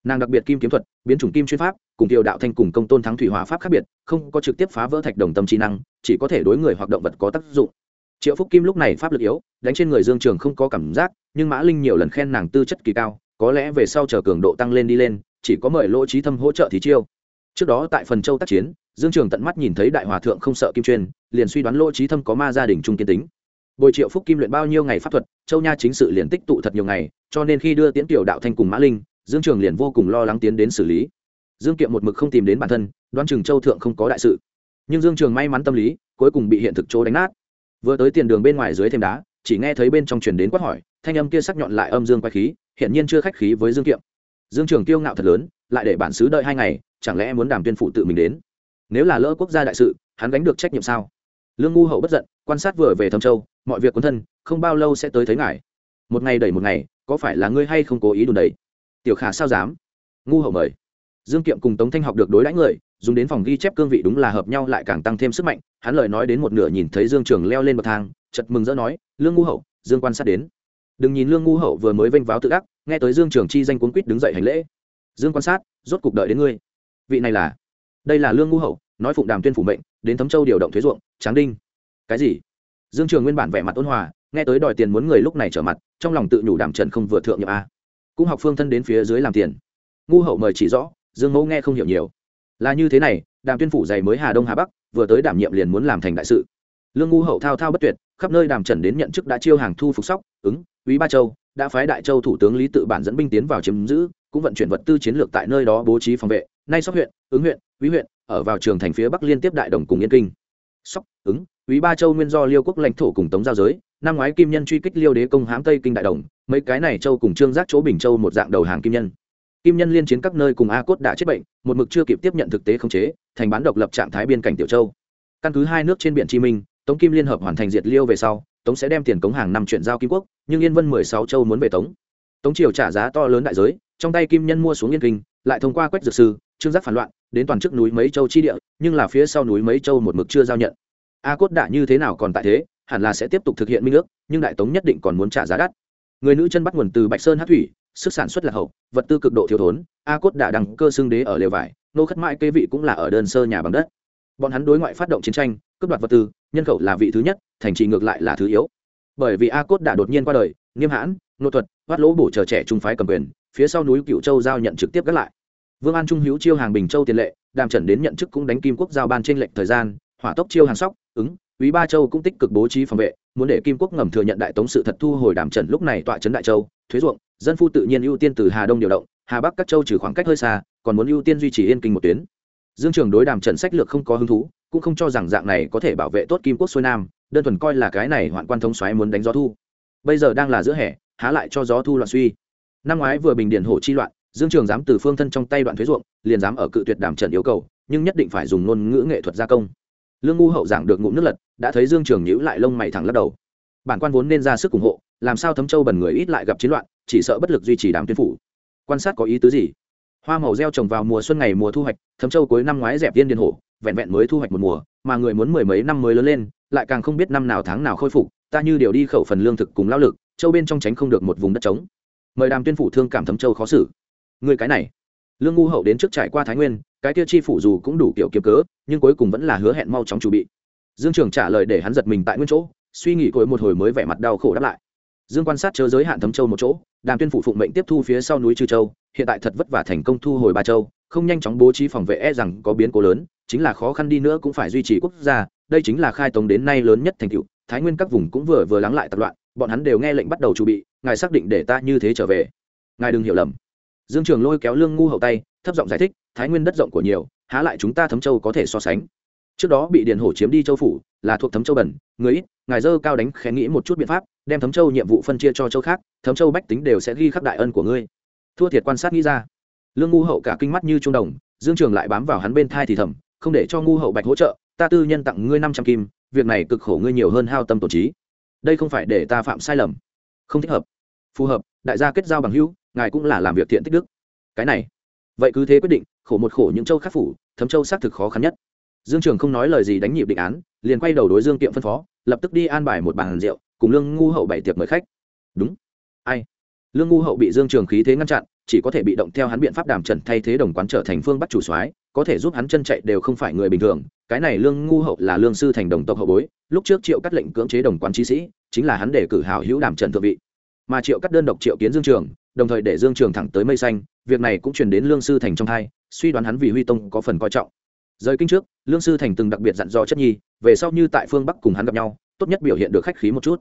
nàng đặc biệt kim kiếm thuật, biến chủng kim chuyên pháp, cùng tiêu đạo thanh cùng công tôn thắng thủy hòa pháp khác biệt, không có trực tiếp phá vỡ thạch đồng tâm trí năng, chỉ có thể đối người hoặc động vật có tác dụng. Triệu phúc kim lúc này pháp lực yếu, đánh trên người dương trường không có cảm giác, nhưng mã linh nhiều lần khen nàng tư chất kỳ cao, có lẽ về sau chờ cường độ tăng lên đi lên, chỉ có mời lỗ trí thâm hỗ trợ thì chiêu. Trước đó tại phần châu tác chiến, dương trường tận mắt nhìn thấy đại hòa thượng không sợ kim chuyên, liền suy đoán lỗ trí thâm có ma gia đình trung kiên tính. Bồi triệu phúc kim luyện bao nhiêu ngày pháp thuật, châu nha chính sự liền tích tụ thật nhiều ngày, cho nên khi đưa tiễn tiểu đạo thanh cùng mã linh dương trường liền vô cùng lo lắng tiến đến xử lý. Dương kiệm một mực không tìm đến bản thân Đoan chừng châu thượng không có đại sự. Nhưng dương trường may mắn tâm lý, cuối cùng bị hiện thực chỗ đánh nát. Vừa tới tiền đường bên ngoài dưới thêm đá, chỉ nghe thấy bên trong truyền đến quát hỏi, thanh âm kia sắc nhọn lại âm dương quay khí hiện nhiên chưa khách khí với dương kiệm. Dương trường kiêu ngạo thật lớn, lại để bản xứ đợi hai ngày, chẳng lẽ muốn đàm tuyên phụ tự mình đến? Nếu là lỡ quốc gia đại sự, hắn gánh được trách nhiệm sao? Lương ngu hậu bất giận, quan sát vừa về thâm châu, mọi việc quân thân, không bao lâu sẽ tới thấy ngài. Một ngày đẩy một ngày, có phải là ngươi hay không cố ý đùn đẩy? Tiểu khả sao dám? Ngu hậu mời. Dương kiệm cùng tống thanh học được đối đãi người, dùng đến phòng ghi chép cương vị đúng là hợp nhau lại càng tăng thêm sức mạnh, hắn lời nói đến một nửa nhìn thấy dương trường leo lên bậc thang chật mừng rỡ nói, lương ngu hậu, dương quan sát đến. Đừng nhìn lương ngu hậu vừa mới vênh váo tự ác nghe tới dương trường chi danh cuốn quýt đứng dậy hành lễ. Dương quan sát, rốt cục đợi đến ngươi. Vị này là? Đây là lương ngu hậu, nói phụng đàm tuyên phủ mệnh, đến thấm châu điều động thuế ruộng, tráng đinh. Cái gì? Dương trường nguyên bản vẻ mặt ôn hòa, nghe tới đòi tiền muốn người lúc này trở mặt, trong lòng tự nhủ đàm trần không vừa thượng nhiệm a cũng học phương thân đến phía dưới làm tiền. Ngu hậu mời chỉ rõ, dương mẫu nghe không hiểu nhiều. Là như thế này, đàm tuyên phủ dày mới hà đông hà bắc, vừa tới đảm nhiệm liền muốn làm thành đại sự. Lương ngu hậu thao thao bất tuyệt, khắp nơi đàm trần đến nhận chức đã chiêu hàng thu phục sóc, ứng quý ba châu, đã phái đại châu thủ tướng lý tự bản dẫn binh tiến vào chiếm giữ, cũng vận chuyển vật tư chiến lược tại nơi đó bố trí phòng vệ, nay sóc huyện, ứng huyện quý huyện, ở vào trường thành phía bắc liên tiếp đại đồng cùng yên kinh. Sóc, ứng quý ba châu nguyên do liêu quốc lãnh thổ cùng tống giao giới năm ngoái kim nhân truy kích liêu đế công hãm tây kinh đại đồng, mấy cái này châu cùng trương giác chỗ bình châu một dạng đầu hàng kim nhân. Kim nhân liên chiến các nơi cùng a cốt đã chết bệnh, một mực chưa kịp tiếp nhận thực tế khống chế, thành bán độc lập trạng thái biên cảnh tiểu châu. Căn cứ hai nước trên biển chi minh, tống kim liên hợp hoàn thành diệt liêu về sau, tống sẽ đem tiền cống hàng năm chuyển giao kim quốc, nhưng yên vân mười sáu châu muốn về tống. Tống triều trả giá to lớn đại giới, trong tay kim nhân mua xuống yên kinh, lại thông qua quách dược sư, trương giác phản loạn, đến toàn chức núi mấy châu chi địa, nhưng là phía sau núi mấy châu một mực chưa giao nhận. A cốt đạ như thế nào còn tại thế? Hẳn là sẽ tiếp tục thực hiện minh ước, nhưng đại tống nhất định còn muốn trả giá đắt. Người nữ chân bắt nguồn từ bạch sơn hát thủy, sức sản xuất là hậu, vật tư cực độ thiếu thốn, a cốt đạ đằng cơ xương đế ở lều vải, nô khất mãi kế vị cũng là ở đơn sơ nhà bằng đất. Bọn hắn đối ngoại phát động chiến tranh, cướp đoạt vật tư, nhân khẩu là vị thứ nhất, thành trì ngược lại là thứ yếu. Bởi vì a cốt đã đột nhiên qua đời, nghiêm hãn, nô thuật hoát lỗ bổ chờ trẻ trung phái cầm quyền, phía sau núi cựu châu giao nhận trực tiếp gác lại. Vương an trung hữu chiêu hàng bình châu tiền lệ, đàm trần đến nhận chức cũng đánh kim quốc giao ban trên lệnh thời gian, hỏa tốc chiêu hàng sóc, ứng Úy Ba Châu cũng tích cực bố trí phòng vệ, muốn để Kim Quốc ngầm thừa nhận đại tống sự thật thu hồi đàm trần lúc này tọa trấn đại châu, thuế ruộng, dân phu tự nhiên ưu tiên từ Hà Đông điều động, Hà Bắc các châu trừ khoảng cách hơi xa, còn muốn ưu tiên duy trì yên kinh một tuyến. Dương Trường đối đàm trần sách lược không có hứng thú, cũng không cho rằng dạng này có thể bảo vệ tốt Kim Quốc xuôi nam, đơn thuần coi là cái này hoạn quan thống xoáy muốn đánh gió thu. Bây giờ đang là giữa hè, há lại cho gió thu loạn suy. Năm ngoái vừa bình điển hổ chi loạn, Dương Trường dám từ phương thân trong tay đoạn thuế ruộng, liền dám ở cự tuyệt đàm trần yêu cầu, nhưng nhất định phải dùng ngôn ngữ nghệ thuật gia công lương ngu hậu giảng được ngụm nước lật, đã thấy dương trường nhữ lại lông mày thẳng lắc đầu. Bản quan vốn nên ra sức ủng hộ, làm sao thấm châu bẩn người ít lại gặp chiến loạn, chỉ sợ bất lực duy trì đám tuyên phủ. Quan sát có ý tứ gì? Hoa màu gieo trồng vào mùa xuân ngày mùa thu hoạch, thấm châu cuối năm ngoái dẹp viên điền hổ, vẹn vẹn mới thu hoạch một mùa, mà người muốn mười mấy năm mới lớn lên, lại càng không biết năm nào tháng nào khôi phục, ta như điều đi khẩu phần lương thực cùng lao lực, châu bên trong tránh không được một vùng đất trống. Mời đàm tuyên phủ thương cảm thấm châu khó xử. Người cái này. Lương ngu hậu đến trước trải qua thái nguyên cái tiêu chi phủ dù cũng đủ kiểu kiếm cớ, nhưng cuối cùng vẫn là hứa hẹn mau chóng chuẩn bị. Dương trường trả lời để hắn giật mình tại nguyên chỗ, suy nghĩ cuối một hồi mới vẻ mặt đau khổ đáp lại. Dương quan sát chớ giới hạn thấm châu một chỗ, đàm tuyên phụ phụng mệnh tiếp thu phía sau núi chư châu, hiện tại thật vất vả thành công thu hồi ba châu, không nhanh chóng bố trí phòng vệ e rằng có biến cố lớn, chính là khó khăn đi nữa cũng phải duy trì quốc gia, đây chính là khai tống đến nay lớn nhất thành tựu, thái nguyên các vùng cũng vừa vừa lắng lại tập loạn, bọn hắn đều nghe lệnh bắt đầu chuẩn bị, ngài xác định để ta như thế trở về. Ngài đừng hiểu lầm. Dương trường lôi kéo lương ngu hậu tay, thấp giọng giải thích thái nguyên đất rộng của nhiều, há lại chúng ta thấm châu có thể so sánh. Trước đó bị điện hổ chiếm đi châu phủ, là thuộc thấm châu bẩn, người ít, ngài dơ cao đánh khẽ nghĩ một chút biện pháp, đem thấm châu nhiệm vụ phân chia cho châu khác, thấm châu bách tính đều sẽ ghi khắc đại ân của ngươi. Thua thiệt quan sát nghĩ ra. Lương ngu hậu cả kinh mắt như trung đồng, dương trường lại bám vào hắn bên thai thì thầm, không để cho ngu hậu bạch hỗ trợ, ta tư nhân tặng ngươi năm trăm kim, việc này cực khổ ngươi nhiều hơn hao tâm tổ trí. Đây không phải để ta phạm sai lầm. Không thích hợp. Phù hợp, đại gia kết giao bằng hữu, ngài cũng là làm việc thiện tích đức. Cái này. Vậy cứ thế quyết định khổ một khổ những châu khắc phủ, thấm châu xác thực khó khăn nhất. Dương trường không nói lời gì đánh nhịp định án, liền quay đầu đối dương kiệm phân phó, lập tức đi an bài một bàn rượu, cùng lương ngu hậu bảy tiệc mời khách. Đúng. Ai? Lương ngu hậu bị dương trường khí thế ngăn chặn, chỉ có thể bị động theo hắn biện pháp đàm trần thay thế đồng quán trở thành phương bắt chủ soái, có thể giúp hắn chân chạy đều không phải người bình thường. Cái này lương ngu hậu là lương sư thành đồng tộc hậu bối, lúc trước triệu cắt lệnh cưỡng chế đồng quán trí sĩ, chính là hắn để cử hào hữu đàm trần thượng vị. Mà triệu cắt đơn độc triệu kiến dương trường đồng thời để dương trường thẳng tới mây xanh, việc này cũng truyền đến lương sư thành trong hai, suy đoán hắn vì huy tông có phần coi trọng. Rời kinh trước, lương sư thành từng đặc biệt dặn dò chất nhi, về sau như tại phương bắc cùng hắn gặp nhau, tốt nhất biểu hiện được khách khí một chút.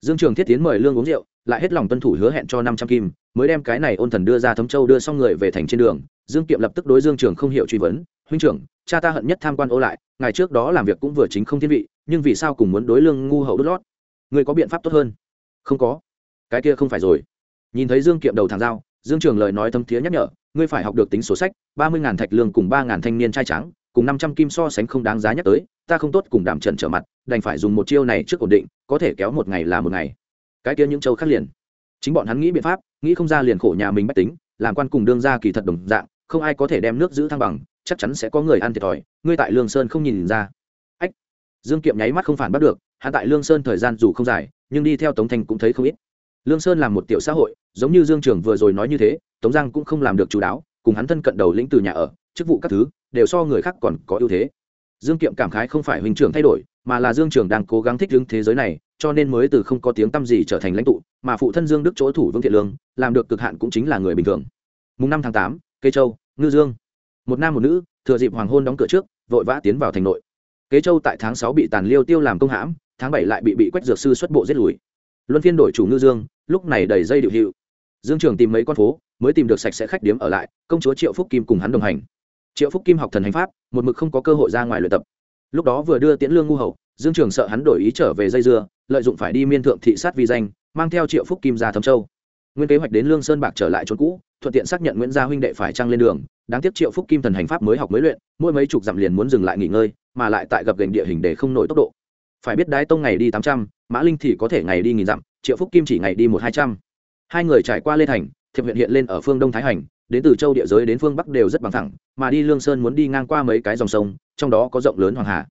Dương trường thiết tiến mời lương uống rượu, lại hết lòng tuân thủ hứa hẹn cho năm trăm kim, mới đem cái này ôn thần đưa ra thấm châu đưa xong người về thành trên đường. Dương kiệm lập tức đối dương trường không hiểu truy vấn, huynh trưởng, cha ta hận nhất tham quan ô lại, ngày trước đó làm việc cũng vừa chính không thiên vị, nhưng vì sao cùng muốn đối lương ngu hậu đốt lót? Người có biện pháp tốt hơn. Không có. Cái kia không phải rồi nhìn thấy dương kiệm đầu thằng dao, dương trường lời nói thâm thiế nhắc nhở, ngươi phải học được tính số sách, ba mươi ngàn thạch lương cùng ba ngàn thanh niên trai trắng cùng năm trăm kim so sánh không đáng giá nhắc tới, ta không tốt cùng đảm trần trở mặt, đành phải dùng một chiêu này trước ổn định, có thể kéo một ngày là một ngày. Cái kia những châu khác liền. Chính bọn hắn nghĩ biện pháp, nghĩ không ra liền khổ nhà mình bách tính, làm quan cùng đương ra kỳ thật đồng dạng, không ai có thể đem nước giữ thăng bằng, chắc chắn sẽ có người ăn thiệt thòi, ngươi tại lương sơn không nhìn ra. Ách. Dương kiệm nháy mắt không phản bắt được, hắn tại lương sơn thời gian dù không dài, nhưng đi theo tống thanh cũng thấy không ít lương sơn là một tiểu xã hội, giống như dương trường vừa rồi nói như thế, tống giang cũng không làm được chú đáo, cùng hắn thân cận đầu lĩnh từ nhà ở, chức vụ các thứ, đều so người khác còn có ưu thế. Dương kiệm cảm khái không phải huynh trưởng thay đổi, mà là dương trường đang cố gắng thích ứng thế giới này, cho nên mới từ không có tiếng tăm gì trở thành lãnh tụ, mà phụ thân dương đức chỗ thủ vương thiện lương, làm được cực hạn cũng chính là người bình thường. Mùng năm tháng tám, kế châu, ngư dương. Một nam một nữ, thừa dịp hoàng hôn đóng cửa trước, vội vã tiến vào thành nội. Kế châu tại tháng sáu bị tàn liêu tiêu làm công hãm, tháng bảy lại bị bị quách dược sư xuất bộ giết lùi luân phiên đổi chủ ngư dương, lúc này đầy dây điệu hiệu. Dương trường tìm mấy con phố, mới tìm được sạch sẽ khách điếm ở lại, công chúa triệu phúc kim cùng hắn đồng hành. Triệu phúc kim học thần hành pháp, một mực không có cơ hội ra ngoài luyện tập. Lúc đó vừa đưa tiễn lương ngu hậu, dương trường sợ hắn đổi ý trở về dây dưa, lợi dụng phải đi miên thượng thị sát vi danh, mang theo triệu phúc kim ra thâm châu. Nguyên kế hoạch đến lương sơn bạc trở lại chỗ cũ, thuận tiện xác nhận nguyễn gia huynh đệ phải trăng lên đường, đáng tiếc triệu phúc kim thần hành pháp mới học mới luyện, mỗi mấy chục dặm liền muốn dừng lại nghỉ ngơi, mà lại tại gặp gành địa hình để không nổi tốc độ phải biết đái tông ngày đi tám trăm, mã linh thì có thể ngày đi nghìn dặm, triệu phúc kim chỉ ngày đi một hai trăm. Hai người trải qua lê thành, thiệp huyện hiện lên ở phương đông thái hành, đến từ châu địa giới đến phương bắc đều rất bằng thẳng, mà đi lương sơn muốn đi ngang qua mấy cái dòng sông, trong đó có rộng lớn hoàng hà.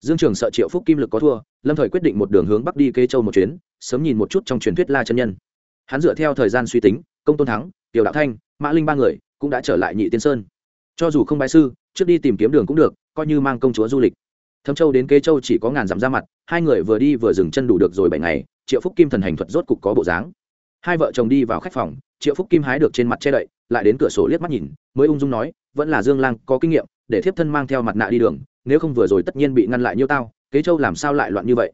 Dương trường sợ triệu phúc kim lực có thua, lâm thời quyết định một đường hướng bắc đi kê châu một chuyến, sớm nhìn một chút trong truyền thuyết la chân nhân. Hắn dựa theo thời gian suy tính, công tôn thắng, tiểu đạo thanh, mã linh ba người cũng đã trở lại nhị tiên sơn. Cho dù không bái sư, trước đi tìm kiếm đường cũng được, coi như mang công chúa du lịch. Thâm châu đến kế châu chỉ có ngàn dặm ra mặt hai người vừa đi vừa dừng chân đủ được rồi bảy ngày, triệu phúc kim thần hành thuật rốt cục có bộ dáng. Hai vợ chồng đi vào khách phòng, triệu phúc kim hái được trên mặt che đậy, lại đến cửa sổ liếc mắt nhìn, mới ung dung nói, vẫn là dương lang, có kinh nghiệm, để thiếp thân mang theo mặt nạ đi đường, nếu không vừa rồi tất nhiên bị ngăn lại nhiêu tao, kế châu làm sao lại loạn như vậy?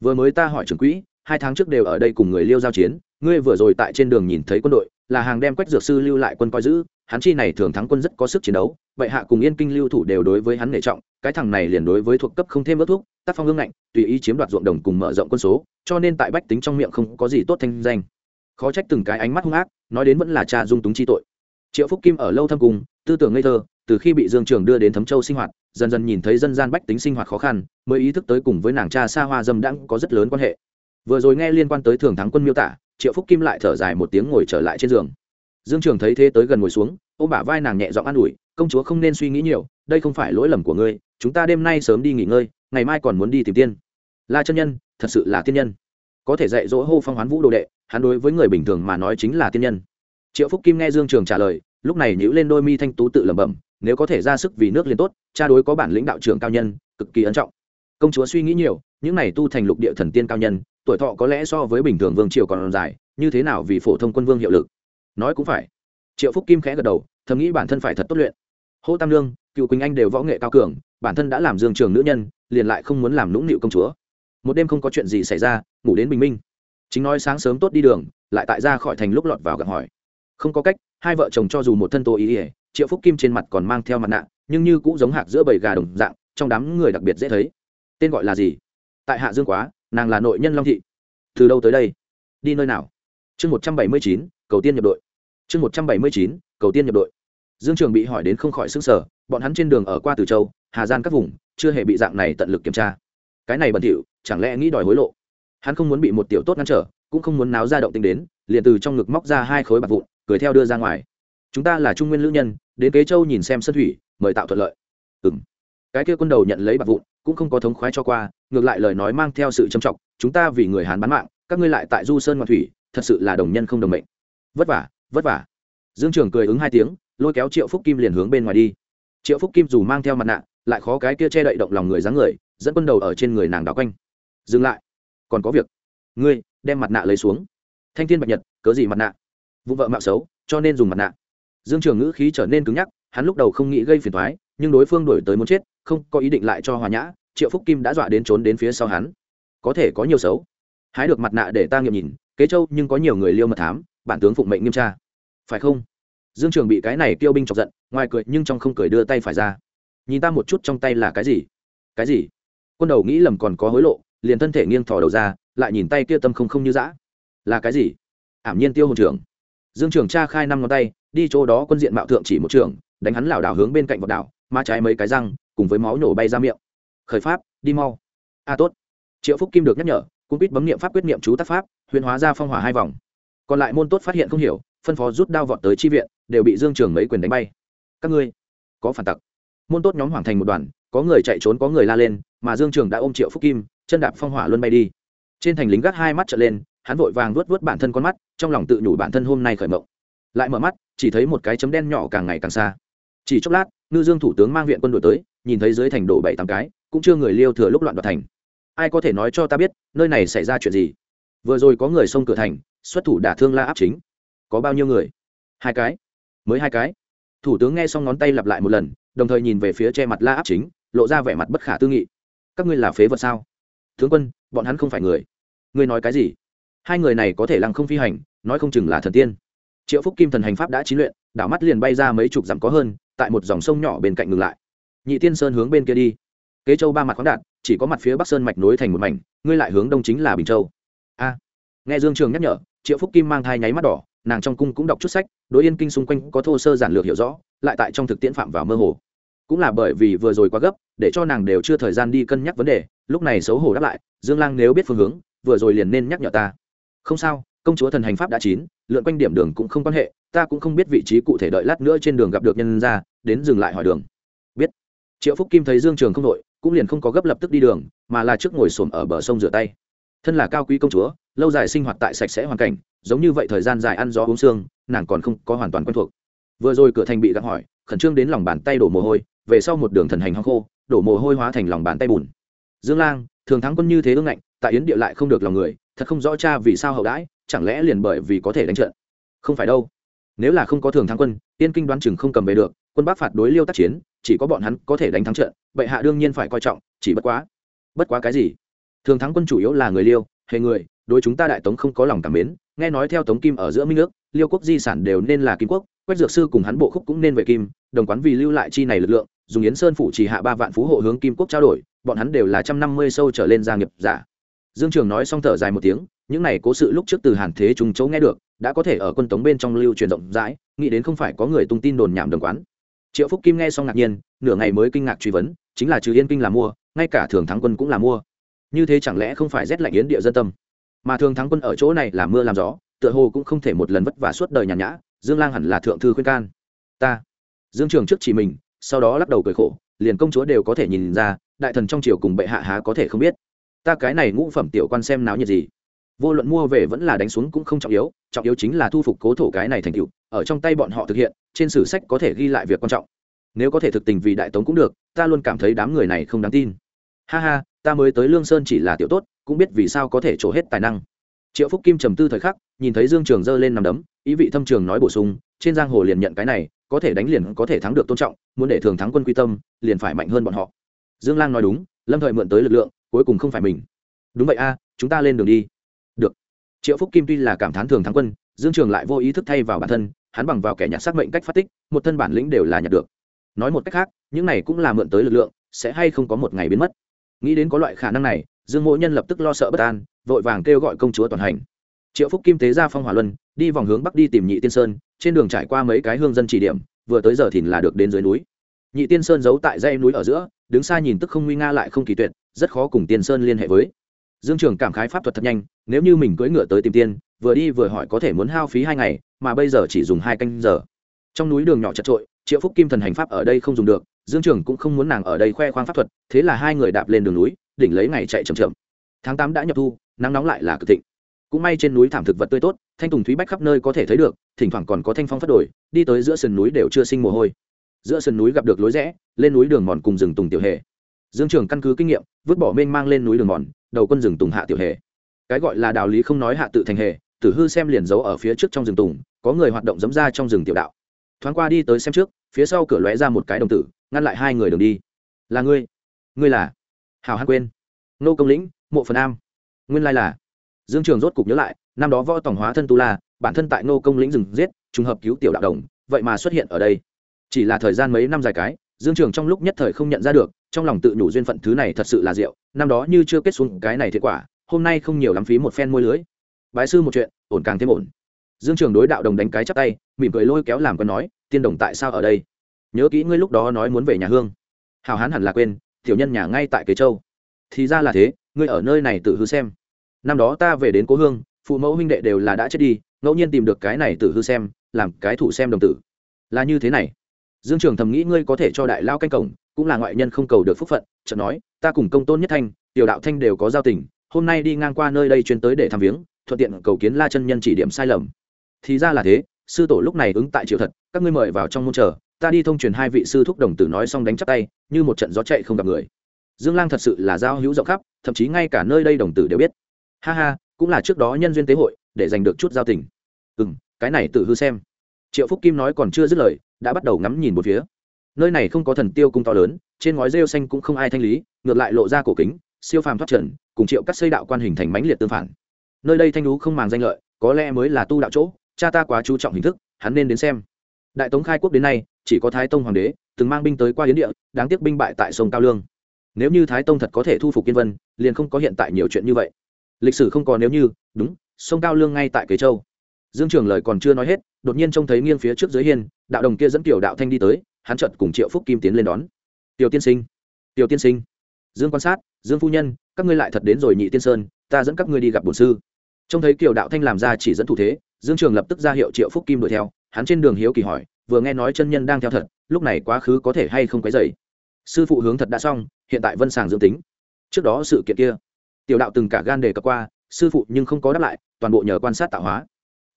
Vừa mới ta hỏi trưởng quỹ, hai tháng trước đều ở đây cùng người liêu giao chiến, ngươi vừa rồi tại trên đường nhìn thấy quân đội là hàng đem quách dược sư lưu lại quân coi giữ hắn chi này thường thắng quân rất có sức chiến đấu vậy hạ cùng yên kinh lưu thủ đều đối với hắn nể trọng cái thằng này liền đối với thuộc cấp không thêm ớt thuốc tác phong hương ngạnh tùy ý chiếm đoạt ruộng đồng cùng mở rộng quân số cho nên tại bách tính trong miệng không có gì tốt thanh danh. Khó trách từng cái ánh mắt hung ác nói đến vẫn là cha dung túng chi tội. Triệu phúc kim ở lâu thâm cùng, tư tưởng ngây thơ từ khi bị dương trường đưa đến thấm châu sinh hoạt dần dần nhìn thấy dân gian bách tính sinh hoạt khó khăn mới ý thức tới cùng với nàng cha xa hoa dâm đãng có rất lớn quan hệ. Vừa rồi nghe liên quan tới thường thắng quân miêu tả triệu phúc kim lại thở dài một tiếng ngồi trở lại trên giường. Dương trường thấy thế tới gần ngồi xuống, ôm bả vai nàng nhẹ giọng an ủi, công chúa không nên suy nghĩ nhiều, đây không phải lỗi lầm của ngươi, chúng ta đêm nay sớm đi nghỉ ngơi, ngày mai còn muốn đi tìm tiên. La chân nhân, thật sự là tiên nhân. Có thể dạy dỗ hô phong hoán vũ đồ đệ, hắn đối với người bình thường mà nói chính là tiên nhân. Triệu phúc kim nghe dương trường trả lời, lúc này nhữ lên đôi mi thanh tú tự lẩm bẩm, nếu có thể ra sức vì nước liền tốt, cha đối có bản lĩnh đạo trưởng cao nhân, cực kỳ ấn trọng. Công chúa suy nghĩ nhiều, những này tu thành lục địa thần tiên cao nhân tuổi thọ có lẽ so với bình thường vương triều còn dài, như thế nào vì phổ thông quân vương hiệu lực? Nói cũng phải. Triệu phúc kim khẽ gật đầu, thầm nghĩ bản thân phải thật tốt luyện. Hô tam lương cựu quỳnh anh đều võ nghệ cao cường, bản thân đã làm dương trường nữ nhân, liền lại không muốn làm nũng nịu công chúa. Một đêm không có chuyện gì xảy ra, ngủ đến bình minh. Chính nói sáng sớm tốt đi đường, lại tại ra khỏi thành lúc lọt vào gặp hỏi. Không có cách, hai vợ chồng cho dù một thân tô ý ỉa triệu phúc kim trên mặt còn mang theo mặt nạ, nhưng như cũng giống hạc giữa bầy gà đồng dạng, trong đám người đặc biệt dễ thấy. Tên gọi là gì? Tại hạ dương quá nàng là nội nhân long thị. Từ đâu tới đây? Đi nơi nào? Chương một trăm bảy mươi chín, cầu tiên nhập đội. Chương một trăm bảy mươi chín, cầu tiên nhập đội. Dương trường bị hỏi đến không khỏi xứng sở bọn hắn trên đường ở qua từ châu, hà giang các vùng, chưa hề bị dạng này tận lực kiểm tra. Cái này bẩn thỉu, chẳng lẽ nghĩ đòi hối lộ? Hắn không muốn bị một tiểu tốt ngăn trở, cũng không muốn náo ra động tính đến, liền từ trong ngực móc ra hai khối bạc vụn, cười theo đưa ra ngoài. Chúng ta là trung nguyên lữ nhân, đến kế châu nhìn xem sân thủy, mời tạo thuận lợi. Ừ cái kia quân đầu nhận lấy bạc vụn, cũng không có thống khoái cho qua, ngược lại lời nói mang theo sự trầm trọng, chúng ta vì người hán bán mạng, các ngươi lại tại du sơn ngoan thủy, thật sự là đồng nhân không đồng mệnh. Vất vả vất vả. Dương trường cười ứng hai tiếng, lôi kéo triệu phúc kim liền hướng bên ngoài đi. Triệu phúc kim dù mang theo mặt nạ, lại khó cái kia che đậy động lòng người dáng người, dẫn quân đầu ở trên người nàng đảo quanh. Dừng lại, còn có việc. Ngươi, đem mặt nạ lấy xuống. Thanh thiên bạch nhật, cớ gì mặt nạ? Vụ vợ mạo xấu, cho nên dùng mặt nạ. Dương trường ngữ khí trở nên cứng nhắc, hắn lúc đầu không nghĩ gây phiền thoái nhưng đối phương đổi tới muốn chết, không có ý định lại cho hòa nhã, triệu phúc kim đã dọa đến trốn đến phía sau hắn. Có thể có nhiều xấu. Hái được mặt nạ để ta nghiệm nhìn, kế châu nhưng có nhiều người liêu mật thám, bản tướng phụng mệnh nghiêm tra. Phải không? Dương trường bị cái này tiêu binh chọc giận, ngoài cười nhưng trong không cười đưa tay phải ra. Nhìn ta một chút trong tay là cái gì? Cái gì? Quân đầu nghĩ lầm còn có hối lộ, liền thân thể nghiêng thò đầu ra, lại nhìn tay kia tâm không không như dã. Là cái gì? Ảm nhiên tiêu hồn trưởng. Dương trường tra khai năm ngón tay, đi chỗ đó quân diện mạo thượng chỉ một trường, đánh hắn lảo đảo hướng bên cạnh vọt đảo má trái mấy cái răng, cùng với máu nổ bay ra miệng. Khởi pháp, đi mau. A tốt. Triệu phúc kim được nhắc nhở cũng biết bấm niệm pháp quyết niệm chú tác pháp, huyền hóa ra phong hỏa hai vòng. Còn lại môn tốt phát hiện không hiểu, phân phó rút đao vọt tới chi viện, đều bị dương trường mấy quyền đánh bay. Các ngươi, có phản tặc. Môn tốt nhóm hoàng thành một đoàn, có người chạy trốn, có người la lên, mà dương trường đã ôm triệu phúc kim, chân đạp phong hỏa luân bay đi. Trên thành lính gác hai mắt trở lên, hắn vội vàng vuốt vuốt bản thân con mắt, trong lòng tự nhủ bản thân hôm nay khởi mộng. Lại mở mắt, chỉ thấy một cái chấm đen nhỏ càng ngày càng xa. Chỉ chốc lát ngư dương thủ tướng mang viện quân đội tới, nhìn thấy dưới thành đổ bảy tám cái, cũng chưa người liêu thừa lúc loạn đoạt thành. Ai có thể nói cho ta biết, nơi này xảy ra chuyện gì? Vừa rồi có người xông cửa thành, xuất thủ đả thương la áp chính. Có bao nhiêu người? Hai cái. Mới hai cái. Thủ tướng nghe xong ngón tay lặp lại một lần, đồng thời nhìn về phía che mặt la áp chính, lộ ra vẻ mặt bất khả tư nghị. Các ngươi là phế vật sao? Tướng quân, bọn hắn không phải người. Ngươi nói cái gì? Hai người này có thể lăng không phi hành, nói không chừng là thần tiên. Triệu phúc kim thần hành pháp đã chín luyện, đảo mắt liền bay ra mấy chục dặm có hơn tại một dòng sông nhỏ bên cạnh ngừng lại. Nhị tiên sơn hướng bên kia đi. Kế châu ba mặt khoáng đạt, chỉ có mặt phía bắc sơn mạch nối thành một mảnh, ngươi lại hướng đông chính là bình châu. A. Nghe dương trường nhắc nhở, triệu phúc kim mang thai nháy mắt đỏ, nàng trong cung cũng đọc chút sách, đối yên kinh xung quanh có thô sơ giản lược hiểu rõ, lại tại trong thực tiễn phạm vào mơ hồ. Cũng là bởi vì vừa rồi quá gấp, để cho nàng đều chưa thời gian đi cân nhắc vấn đề, lúc này xấu hổ đáp lại, dương lang nếu biết phương hướng, vừa rồi liền nên nhắc nhở ta. Không sao công chúa thần hành pháp đã chín, lượn quanh điểm đường cũng không quan hệ, ta cũng không biết vị trí cụ thể đợi lát nữa trên đường gặp được nhân ra đến dừng lại hỏi đường. Biết. Triệu phúc kim thấy dương trường không đội, cũng liền không có gấp lập tức đi đường, mà là trước ngồi xổm ở bờ sông rửa tay. Thân là cao quý công chúa, lâu dài sinh hoạt tại sạch sẽ hoàn cảnh, giống như vậy thời gian dài ăn gió uống xương nàng còn không có hoàn toàn quen thuộc. Vừa rồi cửa thành bị gặng hỏi, khẩn trương đến lòng bàn tay đổ mồ hôi, về sau một đường thần hành hoang khô, đổ mồ hôi hóa thành lòng bàn tay bùn. Dương lang, thường thắng quân như thế ương ngạnh, tại yến địa lại không được lòng người, thật không rõ cha vì sao hậu đãi chẳng lẽ liền bởi vì có thể đánh trận? Không phải đâu. Nếu là không có thường thắng quân, tiên kinh đoán chừng không cầm về được, quân bắc phạt đối liêu tác chiến, chỉ có bọn hắn có thể đánh thắng trận bệ hạ đương nhiên phải coi trọng, chỉ bất quá. Bất quá cái gì? Thường thắng quân chủ yếu là người liêu, hề người, đối chúng ta đại tống không có lòng cảm mến, nghe nói theo tống kim ở giữa minh nước liêu quốc di sản đều nên là kim quốc, quách dược sư cùng hắn bộ khúc cũng nên về kim, đồng quán vì lưu lại chi này lực lượng, dùng yến sơn phủ chỉ hạ ba vạn phú hộ hướng kim quốc trao đổi, bọn hắn đều là trăm năm mươi sâu trở lên gia nghiệp giả. Dương trường nói xong thở dài một tiếng những này cố sự lúc trước từ hàn thế trung châu nghe được, đã có thể ở quân tống bên trong lưu truyền rộng rãi, nghĩ đến không phải có người tung tin đồn nhảm đồng quán. Triệu phúc kim nghe xong ngạc nhiên, nửa ngày mới kinh ngạc truy vấn, chính là trừ yên kinh là mua, ngay cả thường thắng quân cũng là mua. Như thế chẳng lẽ không phải rét lạnh yến địa dân tâm? Mà thường thắng quân ở chỗ này là mưa làm gió, tựa hồ cũng không thể một lần vất vả suốt đời nhàn nhã, dương lang hẳn là thượng thư khuyên can. Ta. Dương trường trước chỉ mình, sau đó lắc đầu cười khổ, liền công chúa đều có thể nhìn ra, đại thần trong triều cùng bệ hạ há có thể không biết. Ta cái này ngũ phẩm tiểu quan xem náo nhiệt gì vô luận mua về vẫn là đánh xuống cũng không trọng yếu trọng yếu chính là thu phục cố thổ cái này thành tựu, ở trong tay bọn họ thực hiện, trên sử sách có thể ghi lại việc quan trọng. Nếu có thể thực tình vì đại tống cũng được, ta luôn cảm thấy đám người này không đáng tin. Ha ha, ta mới tới lương sơn chỉ là tiểu tốt, cũng biết vì sao có thể trổ hết tài năng. Triệu phúc kim trầm tư thời khắc, nhìn thấy dương trường giơ lên nằm đấm, ý vị thâm trường nói bổ sung, trên giang hồ liền nhận cái này, có thể đánh liền có thể thắng được tôn trọng, muốn để thường thắng quân quy tâm, liền phải mạnh hơn bọn họ. Dương lang nói đúng, lâm thời mượn tới lực lượng, cuối cùng không phải mình. Đúng vậy a, chúng ta lên đường đi triệu phúc kim tuy là cảm thán thường thắng quân dương trường lại vô ý thức thay vào bản thân hắn bằng vào kẻ nhặt xác mệnh cách phát tích một thân bản lĩnh đều là nhặt được nói một cách khác những này cũng là mượn tới lực lượng sẽ hay không có một ngày biến mất nghĩ đến có loại khả năng này dương Mỗ nhân lập tức lo sợ bất an vội vàng kêu gọi công chúa toàn hành triệu phúc kim tế ra phong hỏa luân đi vòng hướng bắc đi tìm nhị tiên sơn trên đường trải qua mấy cái hương dân chỉ điểm vừa tới giờ thì là được đến dưới núi nhị tiên sơn giấu tại dãy núi ở giữa đứng xa nhìn tức không nguy nga lại không kỳ tuyệt rất khó cùng tiên sơn liên hệ với dương trường cảm khái pháp thuật thật nhanh, nếu như mình cưỡi ngựa tới tìm tiên, vừa đi vừa hỏi có thể muốn hao phí hai ngày, mà bây giờ chỉ dùng hai canh giờ. Trong núi đường nhỏ chật trội, triệu phúc kim thần hành pháp ở đây không dùng được, dương trường cũng không muốn nàng ở đây khoe khoang pháp thuật, thế là hai người đạp lên đường núi, đỉnh lấy ngày chạy chậm chậm. Tháng tám đã nhập thu, nắng nóng lại là cực thịnh. Cũng may trên núi thảm thực vật tươi tốt, thanh tùng thúy bách khắp nơi có thể thấy được, thỉnh thoảng còn có thanh phong phát đổi, đi tới giữa sườn núi đều chưa sinh mồ hôi. Giữa sườn núi gặp được lối rẽ, lên núi đường mòn cùng rừng tùng tiểu hề. Dương trường căn cứ kinh nghiệm, vứt bỏ mênh mang lên núi đường mòn đầu quân rừng tùng hạ tiểu hề. Cái gọi là đạo lý không nói hạ tự thành hề, tử hư xem liền giấu ở phía trước trong rừng tùng, có người hoạt động dẫm ra trong rừng tiểu đạo. Thoáng qua đi tới xem trước, phía sau cửa lóe ra một cái đồng tử, ngăn lại hai người đường đi. Là ngươi. Ngươi là? Hào hát quên nô công lĩnh, mộ phần am. Nguyên lai là. Dương trường rốt cục nhớ lại, năm đó võ tổng hóa thân tu la, bản thân tại nô công lĩnh rừng giết, trùng hợp cứu tiểu đạo đồng, vậy mà xuất hiện ở đây. Chỉ là thời gian mấy năm dài cái, dương trường trong lúc nhất thời không nhận ra được trong lòng tự nhủ duyên phận thứ này thật sự là rượu năm đó như chưa kết xuống cái này thiệt quả, hôm nay không nhiều lắm phí một phen môi lưới. Bái sư một chuyện, ổn càng thêm ổn. Dương trường đối đạo đồng đánh cái chắp tay, mỉm cười lôi kéo làm con nói, tiên đồng tại sao ở đây? Nhớ kỹ ngươi lúc đó nói muốn về nhà hương. Hào hán hẳn là quên, tiểu nhân nhà ngay tại kế châu. Thì ra là thế, ngươi ở nơi này tự hư xem. Năm đó ta về đến cố hương, phụ mẫu huynh đệ đều là đã chết đi, ngẫu nhiên tìm được cái này tự hư xem, làm cái thủ xem đồng tử. Là như thế này. Dương trường thầm nghĩ, ngươi có thể cho đại lao canh cổng cũng là ngoại nhân không cầu được phúc phận, chợt nói, ta cùng công tôn nhất thanh, tiểu đạo thanh đều có giao tình, hôm nay đi ngang qua nơi đây chuyên tới để thăm viếng, thuận tiện cầu kiến la chân nhân chỉ điểm sai lầm. Thì ra là thế, sư tổ lúc này ứng tại triệu thật, các ngươi mời vào trong môn chờ, ta đi thông truyền hai vị sư thúc đồng tử nói xong đánh chắp tay, như một trận gió chạy không gặp người. Dương lang thật sự là giao hữu rộng khắp, thậm chí ngay cả nơi đây đồng tử đều biết. Ha ha, cũng là trước đó nhân duyên tế hội, để giành được chút giao tình. Ừ m cái này tự hư xem. Triệu phúc kim nói còn chưa dứt lời, đã bắt đầu ngắm nhìn một phía nơi này không có thần tiêu cung to lớn, trên ngói rêu xanh cũng không ai thanh lý, ngược lại lộ ra cổ kính, siêu phàm thoát trần, cùng triệu các xây đạo quan hình thành mãnh liệt tương phản. Nơi đây thanh lú không màng danh lợi, có lẽ mới là tu đạo chỗ, cha ta quá chú trọng hình thức, hắn nên đến xem. Đại tống khai quốc đến nay, chỉ có thái tông hoàng đế, từng mang binh tới qua hiến địa, đáng tiếc binh bại tại sông cao lương. Nếu như thái tông thật có thể thu phục kiên vân, liền không có hiện tại nhiều chuyện như vậy. Lịch sử không còn nếu như, đúng, sông cao lương ngay tại kế châu. Dương trường lời còn chưa nói hết, đột nhiên trông thấy nghiêng phía trước dưới hiên, đạo đồng kia dẫn tiểu đạo thanh đi tới hắn chợt cùng triệu phúc kim tiến lên đón. Tiểu tiên sinh, tiểu tiên sinh, dương quan sát, dương phu nhân, các ngươi lại thật đến rồi nhị tiên sơn, ta dẫn các ngươi đi gặp bổn sư. Trông thấy kiều đạo thanh làm ra chỉ dẫn thủ thế, dương trường lập tức ra hiệu triệu phúc kim đuổi theo, hắn trên đường hiếu kỳ hỏi, vừa nghe nói chân nhân đang theo thật, lúc này quá khứ có thể hay không quấy dày sư phụ hướng thật đã xong, hiện tại vân sàng dương tính. Trước đó sự kiện kia, tiểu đạo từng cả gan đề cập qua, sư phụ nhưng không có đáp lại, toàn bộ nhờ quan sát tạo hóa.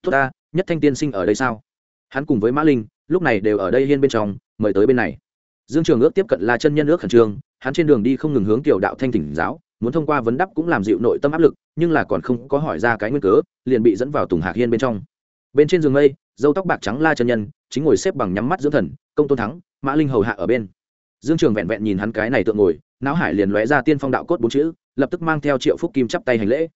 Tốt ta, nhất thanh tiên sinh ở đây sao? Hắn cùng với mã linh, lúc này đều ở đây hiên bên trong mời tới bên này. Dương trường ước tiếp cận la chân nhân ước khẩn trương, hắn trên đường đi không ngừng hướng tiểu đạo thanh thỉnh giáo, muốn thông qua vấn đáp cũng làm dịu nội tâm áp lực, nhưng là còn không có hỏi ra cái nguyên cớ, liền bị dẫn vào tùng hạc hiên bên trong. Bên trên giường mây, dâu tóc bạc trắng la chân nhân, chính ngồi xếp bằng nhắm mắt dưỡng thần, công tôn thắng, mã linh hầu hạ ở bên. Dương trường vẹn vẹn nhìn hắn cái này tượng ngồi, não hải liền lóe ra tiên phong đạo cốt bốn chữ, lập tức mang theo triệu phúc kim chắp tay hành lễ.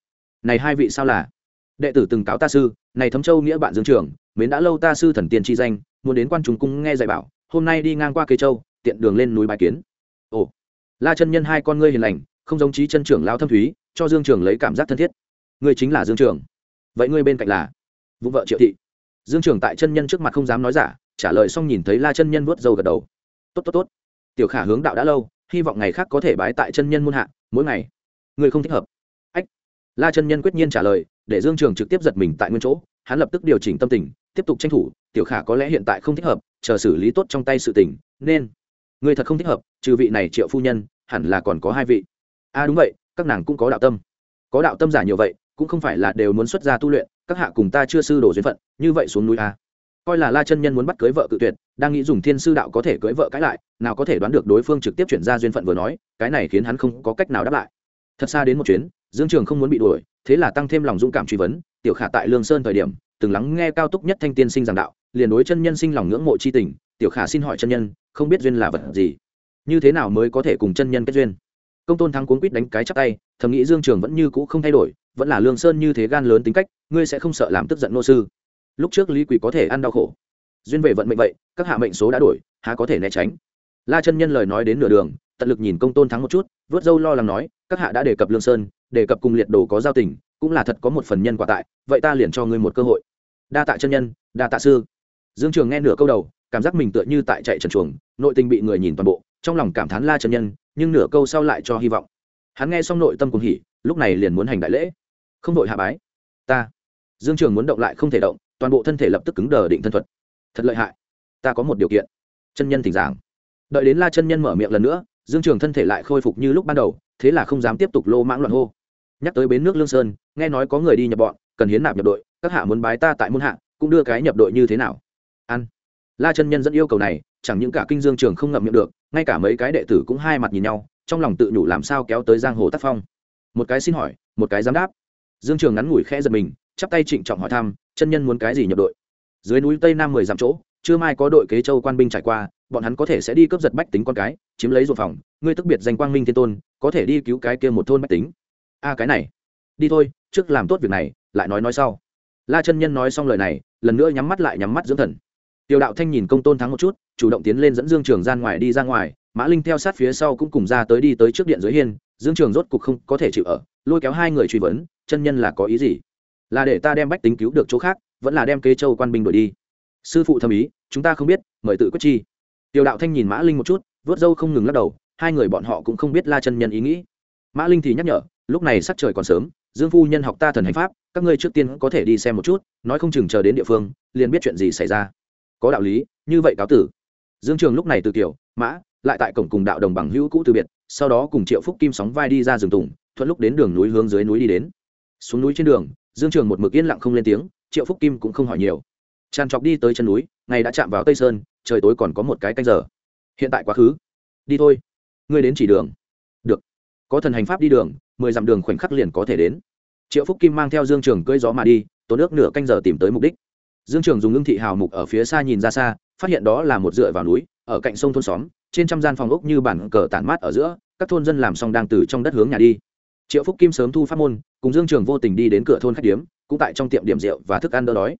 Này hai vị sao là? Đệ tử từng cáo ta sư, này thấm châu nghĩa bạn dương trường, mến đã lâu ta sư thần tiên chi danh, muốn đến quan trung cung nghe dạy bảo hôm nay đi ngang qua cây châu, tiện đường lên núi bài kiến. Ồ, la chân nhân hai con ngươi hiền lành, không giống trí chân trưởng lao thâm thúy, cho dương trường lấy cảm giác thân thiết. Ngươi chính là dương trường. Vậy ngươi bên cạnh là vụ vợ triệu thị. Dương trường tại chân nhân trước mặt không dám nói giả, trả lời xong nhìn thấy la chân nhân vuốt dâu gật đầu. Tốt tốt tốt. Tiểu khả hướng đạo đã lâu, hy vọng ngày khác có thể bái tại chân nhân muôn hạ, mỗi ngày. Ngươi không thích hợp. Ách. La chân nhân quyết nhiên trả lời, để dương trường trực tiếp giật mình tại nguyên chỗ, hắn lập tức điều chỉnh tâm tình, tiếp tục tranh thủ tiểu khả có lẽ hiện tại không thích hợp, chờ xử lý tốt trong tay sự tình, nên ngươi thật không thích hợp, trừ vị này triệu phu nhân, hẳn là còn có hai vị. A à đúng vậy, các nàng cũng có đạo tâm. Có đạo tâm giả nhiều vậy, cũng không phải là đều muốn xuất gia tu luyện, các hạ cùng ta chưa sư đồ duyên phận, như vậy xuống núi a coi là la chân nhân muốn bắt cưới vợ cự tuyệt, đang nghĩ dùng thiên sư đạo có thể cưới vợ cãi lại, nào có thể đoán được đối phương trực tiếp chuyển ra duyên phận vừa nói, cái này khiến hắn không có cách nào đáp lại. Thật xa đến một chuyến, dương trường không muốn bị đuổi, thế là tăng thêm lòng dũng cảm truy vấn, tiểu khả tại lương sơn thời điểm từng lắng nghe cao túc nhất thanh tiên sinh giảng đạo, liền đối chân nhân sinh lòng ngưỡng mộ c h i tình, tiểu khả xin hỏi chân nhân, không biết duyên là vật gì? Như thế nào mới có thể cùng chân nhân kết duyên? Công tôn thắng cuốn quýt đánh cái chắp tay, thầm nghĩ dương trường vẫn như cũ không thay đổi, vẫn là lương sơn như thế gan lớn tính cách, ngươi sẽ không sợ làm tức giận nô sư. Lúc trước lý quỷ có thể ăn đau khổ. Duyên về vận mệnh vậy, các hạ mệnh số đã đổi, há có thể né tránh? La chân nhân lời nói đến nửa đường, tận lực nhìn công tôn thắng một chút, vớt dâu lo lắng nói, các hạ đã đề cập lương sơn, đề cập cùng liệt đồ có giao tình, cũng là thật có một phần nhân quả tại, vậy ta liền cho ngươi một cơ hội đa tạ chân nhân, đa tạ sư. Dương trường nghe nửa câu đầu, cảm giác mình tựa như tại chạy trần chuồng, nội tình bị người nhìn toàn bộ, trong lòng cảm thán la chân nhân, nhưng nửa câu sau lại cho hy vọng. Hắn nghe xong nội tâm cùng hỉ, lúc này liền muốn hành đại lễ. Không đội hạ bái. Ta. Dương trường muốn động lại không thể động, toàn bộ thân thể lập tức cứng đờ định thân thuật. Thật lợi hại. Ta có một điều kiện. Chân nhân thỉnh giảng. Đợi đến la chân nhân mở miệng lần nữa, dương trường thân thể lại khôi phục như lúc ban đầu, thế là không dám tiếp tục lô mãng loạn hô. Nhắc tới bến nước lương sơn, nghe nói có người đi nhập bọn, cần hiến nạp nhập đội các hạ muốn bái ta tại môn hạ, cũng đưa cái nhập đội như thế nào? Ăn la chân nhân dẫn yêu cầu này, chẳng những cả kinh dương trường không ngậm miệng được, ngay cả mấy cái đệ tử cũng hai mặt nhìn nhau, trong lòng tự nhủ làm sao kéo tới giang hồ tác phong. Một cái xin hỏi, một cái dám đáp. Dương trường ngắn ngủi khẽ giật mình, chắp tay trịnh trọng hỏi thăm, chân nhân muốn cái gì nhập đội? Dưới núi tây nam mười dặm chỗ, chưa mai có đội kế châu quan binh trải qua, bọn hắn có thể sẽ đi cướp giật bách tính con cái, chiếm lấy ruộng phòng, ngươi tức biệt danh quang minh thiên tôn, có thể đi cứu cái kia một thôn bách tính. A, cái này. Đi thôi, trước làm tốt việc này, lại nói nói sau la chân nhân nói xong lời này, lần nữa nhắm mắt lại nhắm mắt dưỡng thần. Tiểu đạo thanh nhìn công tôn thắng một chút, chủ động tiến lên dẫn dương trường gian ngoài đi ra ngoài, mã linh theo sát phía sau cũng cùng ra tới đi tới trước điện dưới hiên, dương trường rốt cục không có thể chịu ở, lôi kéo hai người truy vấn, chân nhân là có ý gì? Là để ta đem bách tính cứu được chỗ khác, vẫn là đem kế châu quan binh đuổi đi? Sư phụ thầm ý, chúng ta không biết, mời tự quyết chi. Tiểu đạo thanh nhìn mã linh một chút, vớt dâu không ngừng lắc đầu, hai người bọn họ cũng không biết la chân nhân ý nghĩ. Mã linh thì nhắc nhở, lúc này sắc trời còn sớm dương phu nhân học ta thần hành pháp, các ngươi trước tiên có thể đi xem một chút, nói không chừng chờ đến địa phương, liền biết chuyện gì xảy ra. Có đạo lý, như vậy cáo tử. Dương trường lúc này từ kiểu mã, lại tại cổng cùng đạo đồng bằng hữu cũ từ biệt, sau đó cùng triệu phúc kim sóng vai đi ra rừng tùng, thuận lúc đến đường núi hướng dưới núi đi đến. Xuống núi trên đường, dương trường một mực yên lặng không lên tiếng, triệu phúc kim cũng không hỏi nhiều. Tràn trọc đi tới chân núi, ngày đã chạm vào tây sơn, trời tối còn có một cái canh giờ. Hiện tại quá khứ. Đi thôi. Ngươi đến chỉ đường. Được. Có thần hành pháp đi đường mười dặm đường khoảnh khắc liền có thể đến. Triệu phúc kim mang theo dương trường cưỡi gió mà đi, tốn nước nửa canh giờ tìm tới mục đích. Dương trường dùng ngưng thị hào mục ở phía xa nhìn ra xa, phát hiện đó là một dựa vào núi, ở cạnh sông thôn xóm, trên trăm gian phòng ốc như bản cờ tản mát ở giữa, các thôn dân làm xong đang từ trong đất hướng nhà đi. Triệu phúc kim sớm thu phát môn, cùng dương trường vô tình đi đến cửa thôn khách điếm, cũng tại trong tiệm điểm rượu và thức ăn đỡ đói.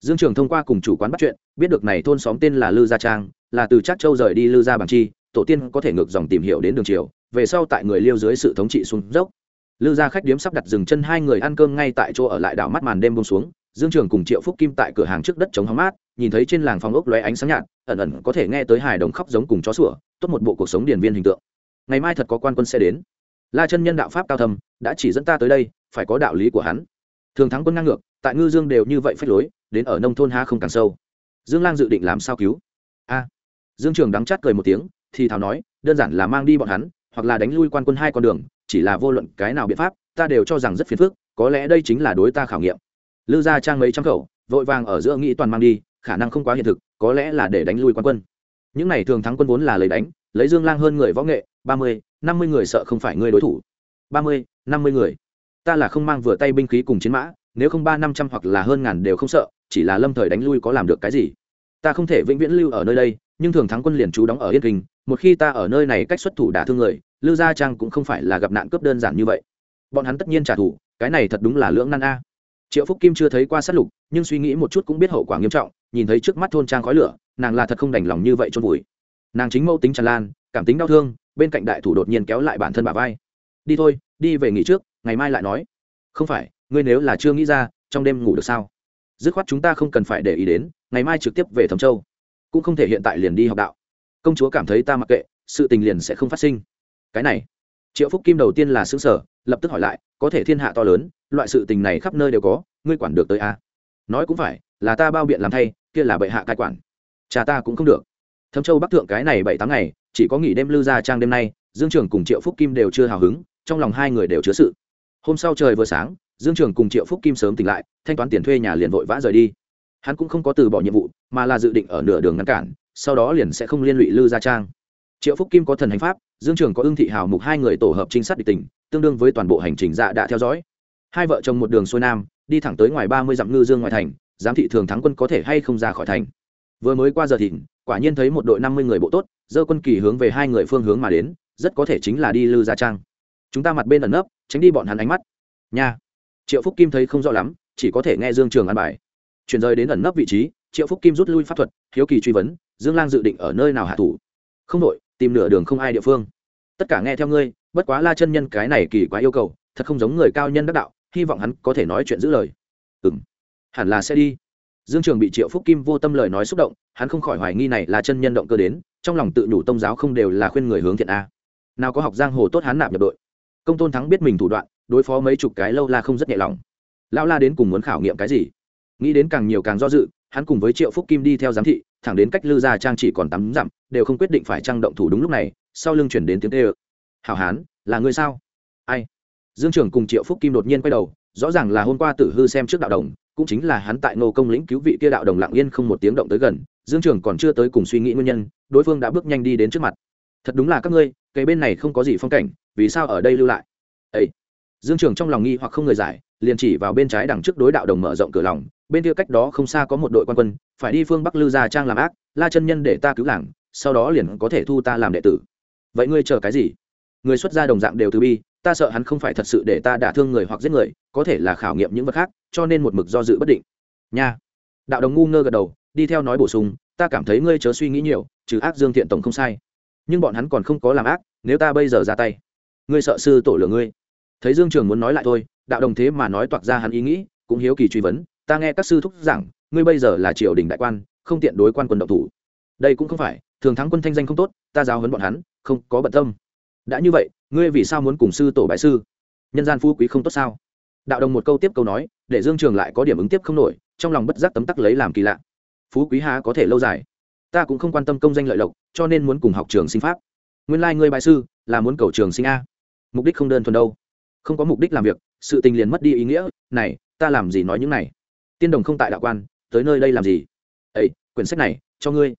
Dương trường thông qua cùng chủ quán bắt chuyện, biết được này thôn xóm tên là lư gia trang, là từ trác châu rời đi lư gia bằng chi, tổ tiên có thể ngược dòng tìm hiểu đến đường triều về sau tại người liêu dưới sự thống trị xuống dốc lư gia khách điếm sắp đặt dừng chân hai người ăn cơm ngay tại chỗ ở lại đảo mắt màn đêm bông xuống, dương trường cùng triệu phúc kim tại cửa hàng trước đất chống hóng mát, nhìn thấy trên làng phòng ốc lóe ánh sáng nhạt, ẩn ẩn có thể nghe tới hài đồng khóc giống cùng chó sủa, tốt một bộ cuộc sống điển viên hình tượng. Ngày mai thật có quan quân sẽ đến. La chân nhân đạo pháp cao thầm đã chỉ dẫn ta tới đây, phải có đạo lý của hắn. Thường thắng quân ngang ngược, tại ngư dương đều như vậy phách lối, đến ở nông thôn ha không càng sâu. Dương lang dự định làm sao cứu? A. Dương trường đắng chát cười một tiếng, thì thảo nói, đơn giản là mang đi bọn hắn, hoặc là đánh lui quan quân hai con đường chỉ là vô luận cái nào biện pháp, ta đều cho rằng rất phiền phức, có lẽ đây chính là đối ta khảo nghiệm. Lư gia trang mấy trăm khẩu, vội vàng ở giữa nghĩ toàn mang đi, khả năng không quá hiện thực, có lẽ là để đánh lui quan quân. Những này thường thắng quân vốn là lấy đánh, lấy dương lang hơn người võ nghệ, ba mươi, năm mươi người sợ không phải người đối thủ. Ba mươi, năm mươi người. Ta là không mang vừa tay binh khí cùng chiến mã, nếu không ba năm trăm hoặc là hơn ngàn đều không sợ, chỉ là lâm thời đánh lui có làm được cái gì? Ta không thể vĩnh viễn lưu ở nơi đây, nhưng thường thắng quân liền trú đóng ở yên kinh, một khi ta ở nơi này cách xuất thủ đả thương người lư gia trang cũng không phải là gặp nạn cướp đơn giản như vậy. Bọn hắn tất nhiên trả thù, cái này thật đúng là lưỡng nan a. Triệu phúc kim chưa thấy qua sát lục, nhưng suy nghĩ một chút cũng biết hậu quả nghiêm trọng, nhìn thấy trước mắt thôn trang khói lửa, nàng là thật không đành lòng như vậy chôn vùi. Nàng chính mâu tính tràn lan, cảm tính đau thương, bên cạnh đại thủ đột nhiên kéo lại bản thân bà vai. Đi thôi, đi về nghỉ trước, ngày mai lại nói. Không phải, ngươi nếu là chưa nghĩ ra, trong đêm ngủ được sao? Dứt khoát chúng ta không cần phải để ý đến, ngày mai trực tiếp về thẩm châu, cũng không thể hiện tại liền đi học đạo. Công chúa cảm thấy ta mặc kệ, sự tình liền sẽ không phát sinh cái này. Triệu phúc kim đầu tiên là xứng sở lập tức hỏi lại, có thể thiên hạ to lớn, loại sự tình này khắp nơi đều có, ngươi quản được tới a à? nói cũng phải, là ta bao biện làm thay, kia là bệ hạ cai quản. Cha ta cũng không được. Thâm châu bắc thượng cái này bảy tám ngày, chỉ có nghỉ đêm lư gia trang đêm nay, dương trường cùng triệu phúc kim đều chưa hào hứng, trong lòng hai người đều chứa sự. Hôm sau trời vừa sáng, dương trường cùng triệu phúc kim sớm tỉnh lại, thanh toán tiền thuê nhà liền vội vã rời đi. Hắn cũng không có từ bỏ nhiệm vụ, mà là dự định ở nửa đường ngăn cản, sau đó liền sẽ không liên lụy lư gia trang. Triệu phúc kim có thần hành pháp dương trường có ưng thị hào mục hai người tổ hợp trinh sát địch tình, tương đương với toàn bộ hành trình dạ đã theo dõi. Hai vợ chồng một đường xuôi nam, đi thẳng tới ngoài ba mươi dặm ngư dương ngoài thành, giám thị thường thắng quân có thể hay không ra khỏi thành. Vừa mới qua giờ thìn quả nhiên thấy một đội năm mươi người bộ tốt, dơ quân kỳ hướng về hai người phương hướng mà đến, rất có thể chính là đi lư gia trang. Chúng ta mặt bên ẩn nấp, tránh đi bọn hắn ánh mắt. Nha. Triệu phúc kim thấy không rõ lắm, chỉ có thể nghe dương trường ăn bài. Chuyển rời đến ẩn nấp vị trí, triệu phúc kim rút lui pháp thuật, hiếu kỳ truy vấn, dương lang dự định ở nơi nào hạ thủ? Không đội tìm nửa đường không ai địa phương. Tất cả nghe theo ngươi, bất quá la chân nhân cái này kỳ quá yêu cầu, thật không giống người cao nhân đắc đạo, hy vọng hắn có thể nói chuyện giữ lời. Ừ m hẳn là sẽ đi. Dương trường bị triệu phúc kim vô tâm lời nói xúc động, hắn không khỏi hoài nghi này là chân nhân động cơ đến, trong lòng tự nhủ tông giáo không đều là khuyên người hướng thiện a. Nào có học giang hồ tốt hắn nạp nhập đội. Công tôn thắng biết mình thủ đoạn, đối phó mấy chục cái lâu la không rất nhẹ lòng. Lão la đến cùng muốn khảo nghiệm cái gì? Nghĩ đến càng nhiều càng do dự hắn cùng với triệu phúc kim đi theo giám thị, thẳng đến cách lư gia trang chỉ còn tắm dặm, đều không quyết định phải trang động thủ đúng lúc này, sau lưng chuyển đến tiếng tê ơ hảo hán, là người sao? Ai? Dương trưởng cùng triệu phúc kim đột nhiên quay đầu, rõ ràng là hôm qua tử hư xem trước đạo đồng, cũng chính là hắn tại ngô công lĩnh cứu vị kia đạo đồng lặng yên không một tiếng động tới gần, dương trưởng còn chưa tới cùng suy nghĩ nguyên nhân, đối phương đã bước nhanh đi đến trước mặt. Thật đúng là các ngươi cây bên này không có gì phong cảnh, vì sao ở đây lưu lại? Ấy dương Trường trong lòng nghi hoặc không người giải, liền chỉ vào bên trái đằng trước đối đạo đồng mở rộng cửa lòng, bên kia cách đó không xa có một đội quan quân, phải đi phương bắc lư gia trang làm ác, la chân nhân để ta cứu làng, sau đó liền có thể thu ta làm đệ tử. Vậy ngươi chờ cái gì? Người xuất gia đồng dạng đều từ bi, ta sợ hắn không phải thật sự để ta đả thương người hoặc giết người, có thể là khảo nghiệm những vật khác, cho nên một mực do dự bất định. Nha. Đạo đồng ngu ngơ gật đầu, đi theo nói bổ sung, ta cảm thấy ngươi chớ suy nghĩ nhiều, trừ ác dương thiện tổng không sai. Nhưng bọn hắn còn không có làm ác, nếu ta bây giờ ra tay, ngươi sợ sư tổ lửa ngươi thấy dương trường muốn nói lại thôi, đạo đồng thế mà nói toạc ra hắn ý nghĩ, cũng hiếu kỳ truy vấn, ta nghe các sư thúc giảng, ngươi bây giờ là triều đình đại quan, không tiện đối quan quân độc thủ. Đây cũng không phải, thường thắng quân thanh danh không tốt, ta giáo huấn bọn hắn, không có bận tâm. Đã như vậy, ngươi vì sao muốn cùng sư tổ bại sư? Nhân gian phú quý không tốt sao? Đạo đồng một câu tiếp câu nói, để dương trường lại có điểm ứng tiếp không nổi, trong lòng bất giác tấm tắc lấy làm kỳ lạ. Phú quý há có thể lâu dài? Ta cũng không quan tâm công danh lợi lộc, cho nên muốn cùng học trường sinh pháp. Nguyên lai、like、ngươi bại sư, là muốn cầu trường sinh a. Mục đích không đơn thuần đâu không có mục đích làm việc, sự tình liền mất đi ý nghĩa, này, ta làm gì nói những này? Tiên đồng không tại đạo quan, tới nơi đây làm gì? Ấy, quyển sách này, cho ngươi.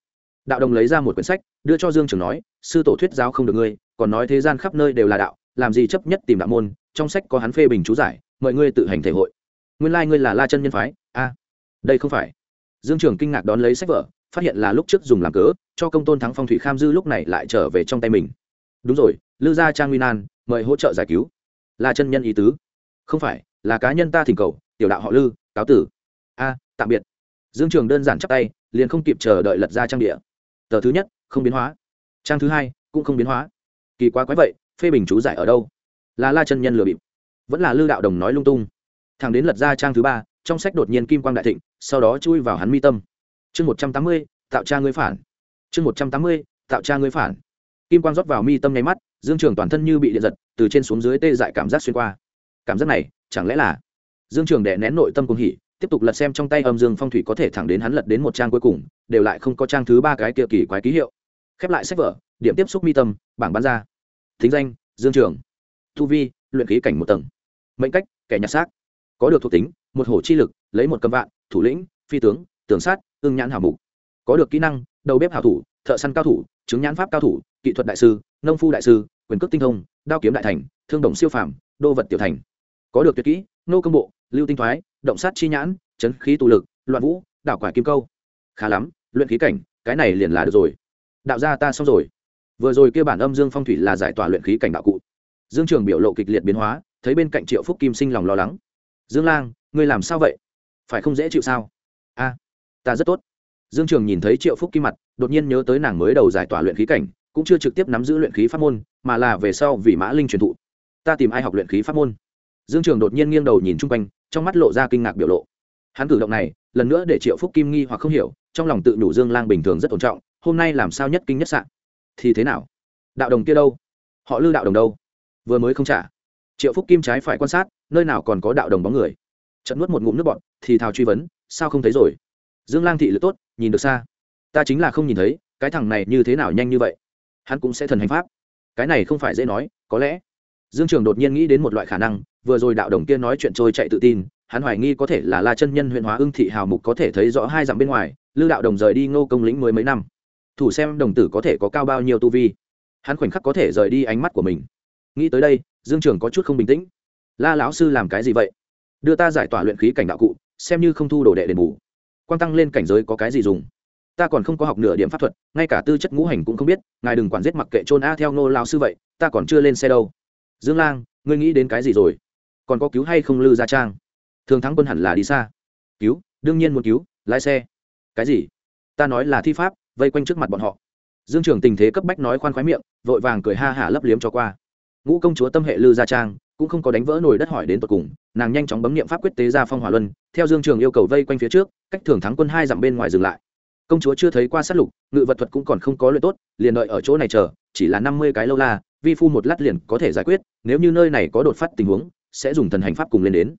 Đạo đồng lấy ra một quyển sách, đưa cho dương trường nói, sư tổ thuyết giáo không được ngươi, còn nói thế gian khắp nơi đều là đạo, làm gì chấp nhất tìm đạo môn, trong sách có hắn phê bình chú giải, mời ngươi tự hành thể hội. Nguyên lai、like、ngươi là la chân nhân phái, a. Đây không phải. Dương trường kinh ngạc đón lấy sách vở, phát hiện là lúc trước dùng làm cớ, cho công tôn thắng phong thủy kham dư lúc này lại trở về trong tay mình. Đúng rồi, lư gia trang nguyên an mời hỗ trợ giải cứu là chân nhân ý tứ. Không phải, là cá nhân ta thỉnh cầu, tiểu đạo họ lư, cáo tử. A, tạm biệt. Dương trường đơn giản chắp tay, liền không kịp chờ đợi lật ra trang địa tờ thứ nhất, không biến hóa. Trang thứ hai, cũng không biến hóa. Kỳ quá quái vậy, phê bình chú giải ở đâu? Là la chân nhân lừa bịp. Vẫn là lư đạo đồng nói lung tung. Thằng đến lật ra trang thứ ba, trong sách đột nhiên kim quang đại thịnh, sau đó chui vào hắn mi tâm. Chương một trăm tám mươi, tạo tra ngươi phản. Chương một trăm tám mươi, tạo tra ngươi phản kim quang rót vào mi tâm nháy mắt, dương trường toàn thân như bị điện giật, từ trên xuống dưới tê dại cảm giác xuyên qua. Cảm giác này, chẳng lẽ là dương trường đè nén nội tâm cùng hỉ, tiếp tục lật xem trong tay âm dương phong thủy có thể thẳng đến hắn lật đến một trang cuối cùng, đều lại không có trang thứ ba cái kia kỳ quái ký hiệu. Khép lại sách vở, điểm tiếp xúc mi tâm, bảng bán ra. Thính danh, dương trường. Thu vi, luyện khí cảnh một tầng. Mệnh cách, kẻ nhặt xác. Có được thuộc tính, một hổ chi lực, lấy một cầm vạn, thủ lĩnh, phi tướng, tường sát, ưng nhãn hảo mục. Có được kỹ năng, đầu bếp hảo thủ thợ săn cao thủ, chứng nhãn pháp cao thủ, kỹ thuật đại sư, nông phu đại sư, quyền cước tinh thông, đao kiếm đại thành, thương đồng siêu phàm, đô vật tiểu thành. Có được tuyệt kỹ, nô công bộ, lưu tinh thoái, động sát chi nhãn, chấn khí tụ lực, loạn vũ, đảo quả kim câu. Khá lắm, luyện khí cảnh, cái này liền là được rồi. Đạo gia ta xong rồi. Vừa rồi kia bản âm dương phong thủy là giải tỏa luyện khí cảnh đạo cụ. Dương trường biểu lộ kịch liệt biến hóa, thấy bên cạnh triệu phúc kim sinh lòng lo lắng. Dương lang, ngươi làm sao vậy? Phải không dễ chịu sao? A, ta rất tốt dương trường nhìn thấy triệu phúc kim mặt, đột nhiên nhớ tới nàng mới đầu giải tỏa luyện khí cảnh, cũng chưa trực tiếp nắm giữ luyện khí pháp môn, mà là về sau vì mã linh truyền thụ. Ta tìm ai học luyện khí pháp môn? Dương trường đột nhiên nghiêng đầu nhìn chung quanh, trong mắt lộ ra kinh ngạc biểu lộ. Hắn cử động này, lần nữa để triệu phúc kim nghi hoặc không hiểu, trong lòng tự nhủ dương lang bình thường rất ổn trọng, hôm nay làm sao nhất kinh nhất sạn thì thế nào? Đạo đồng kia đâu? Họ lư đạo đồng đâu? Vừa mới không trả. Triệu phúc kim trái phải quan sát, nơi nào còn có đạo đồng bóng người. Trận nuốt một ngụm nước bọn thì thào truy vấn, sao không thấy rồi? Dương lang thị lực tốt nhìn được xa. Ta chính là không nhìn thấy, cái thằng này như thế nào nhanh như vậy? Hắn cũng sẽ thần hành pháp. Cái này không phải dễ nói, có lẽ. Dương trường đột nhiên nghĩ đến một loại khả năng, vừa rồi đạo đồng kia nói chuyện trôi chạy tự tin, hắn hoài nghi có thể là la chân nhân huyện hóa ưng thị hào mục có thể thấy rõ hai dặm bên ngoài, lư đạo đồng rời đi ngô công lĩnh mười mấy năm. Thủ xem đồng tử có thể có cao bao nhiêu tu vi. Hắn khoảnh khắc có thể rời đi ánh mắt của mình. Nghĩ tới đây, dương trường có chút không bình tĩnh. La lão sư làm cái gì vậy? Đưa ta giải tỏa luyện khí cảnh đạo cụ, xem như không thu đồ đệ đền bù quan tăng lên cảnh giới có cái gì dùng? Ta còn không có học nửa điểm pháp thuật, ngay cả tư chất ngũ hành cũng không biết, ngài đừng quản giết mặc kệ trôn a theo nô lao sư vậy, ta còn chưa lên xe đâu. Dương lang, ngươi nghĩ đến cái gì rồi? Còn có cứu hay không lư gia trang? Thường thắng quân hẳn là đi xa. Cứu, đương nhiên muốn cứu, lái xe. Cái gì? Ta nói là thi pháp, vây quanh trước mặt bọn họ. Dương trường tình thế cấp bách nói khoan khoái miệng, vội vàng cười ha hả lấp liếm cho qua. Ngũ công chúa tâm hệ lư gia trang cũng không có đánh vỡ nồi đất hỏi đến tột cùng, nàng nhanh chóng bấm nghiệm pháp quyết tế ra phong hỏa luân, theo dương trường yêu cầu vây quanh phía trước, cách thường thắng quân hai dặm bên ngoài dừng lại. Công chúa chưa thấy qua sát lục, ngự vật thuật cũng còn không có luyện tốt, liền đợi ở chỗ này chờ, chỉ là năm mươi cái lâu la, vi phu một lát liền có thể giải quyết, nếu như nơi này có đột phát tình huống, sẽ dùng thần hành pháp cùng lên đến.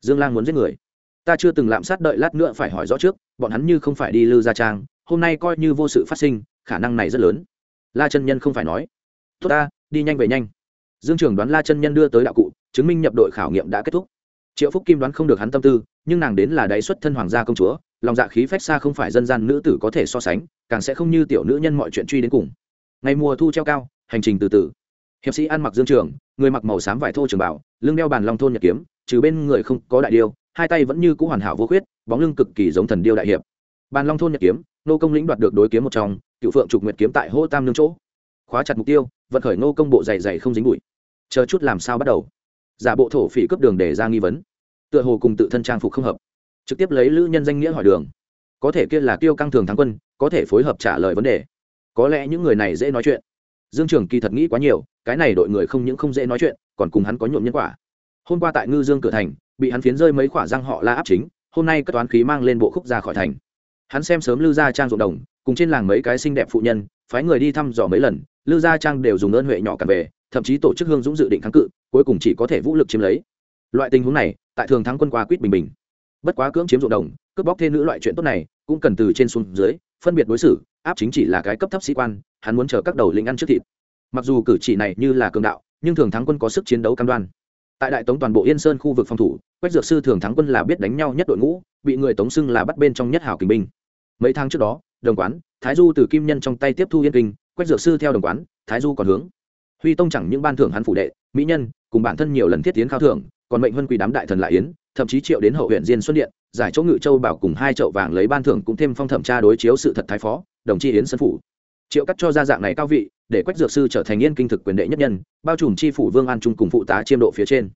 Dương lang muốn giết người. Ta chưa từng lạm sát đợi lát nữa phải hỏi rõ trước, bọn hắn như không phải đi lư gia trang, hôm nay coi như vô sự phát sinh, khả năng này rất lớn. La chân nhân không phải nói. Tốt ta, đi nhanh về nhanh dương trường đoán la chân nhân đưa tới đạo cụ, chứng minh nhập đội khảo nghiệm đã kết thúc. Triệu phúc kim đoán không được hắn tâm tư, nhưng nàng đến là đáy xuất thân hoàng gia công chúa, lòng dạ khí phách xa không phải dân gian nữ tử có thể so sánh, càng sẽ không như tiểu nữ nhân mọi chuyện truy đến cùng. Ngày mùa thu treo cao, hành trình từ từ. Hiệp sĩ ăn mặc dương trường, người mặc màu xám vải thô trường bảo, lưng đeo bàn long thôn nhật kiếm, trừ bên người không có đại điêu, hai tay vẫn như cũ hoàn hảo vô khuyết, bóng lưng cực kỳ giống thần điêu đại hiệp. Bàn long thôn nhật kiếm nô công lĩnh đoạt được đối kiếm một trong, cựu phượng trục nguyệt kiếm tại hô tam nương chỗ. Khóa chặt mục tiêu, vận khởi nô công bộ dày dày không dính bụi chờ chút làm sao bắt đầu. Giả bộ thổ phỉ cấp đường để ra nghi vấn. Tựa hồ cùng tự thân trang phục không hợp. Trực tiếp lấy lữ nhân danh nghĩa hỏi đường. Có thể kia là tiêu căng thường thắng quân, có thể phối hợp trả lời vấn đề. Có lẽ những người này dễ nói chuyện. Dương trường kỳ thật nghĩ quá nhiều, cái này đội người không những không dễ nói chuyện, còn cùng hắn có nhuộm nhân quả. Hôm qua tại ngư dương cửa thành, bị hắn phiến rơi mấy khoả răng họ la áp chính, hôm nay cất toán khí mang lên bộ khúc ra khỏi thành. Hắn xem sớm lư gia trang ruộng đồng, cùng trên làng mấy cái xinh đẹp phụ nhân, phái người đi thăm dò mấy lần, lư gia trang đều dùng ơn huệ nhỏ cả về thậm chí tổ chức hương dũng dự định kháng cự, cuối cùng chỉ có thể vũ lực chiếm lấy. Loại tình huống này, tại thường thắng quân qua quýt bình bình. Bất quá cưỡng chiếm ruộng đồng, cướp bóc thê nữ loại chuyện tốt này, cũng cần từ trên xuống dưới, phân biệt đối xử, áp chính chỉ là cái cấp thấp sĩ quan, hắn muốn chờ các đầu lĩnh ăn trước thịt. Mặc dù cử chỉ này như là cường đạo, nhưng thường thắng quân có sức chiến đấu cam đoan. Tại đại tống toàn bộ yên sơn khu vực phòng thủ, quách dược sư thường thắng quân là biết đánh nhau nhất đội ngũ, bị người tống xưng là bắt bên trong nhất hảo kình binh. Mấy tháng trước đó, đồng quán thái du từ kim nhân trong tay tiếp thu yên kinh, quách dược sư theo đồng quán thái du còn hướng huy tông chẳng những ban thưởng hắn phủ đệ, mỹ nhân, cùng bản thân nhiều lần thiết tiến khao thưởng, còn mệnh vân quỳ đám đại thần lại yến, thậm chí triệu đến hậu huyện diên xuân điện, giải chỗ ngự châu bảo cùng hai chậu vàng lấy ban thưởng cũng thêm phong thẩm tra đối chiếu sự thật thái phó, đồng chi yến sân phủ. Triệu cắt cho ra dạng này cao vị, để quách dược sư trở thành yên kinh thực quyền đệ nhất nhân, bao trùm chi phủ vương an trung cùng phụ tá chiêm độ phía trên.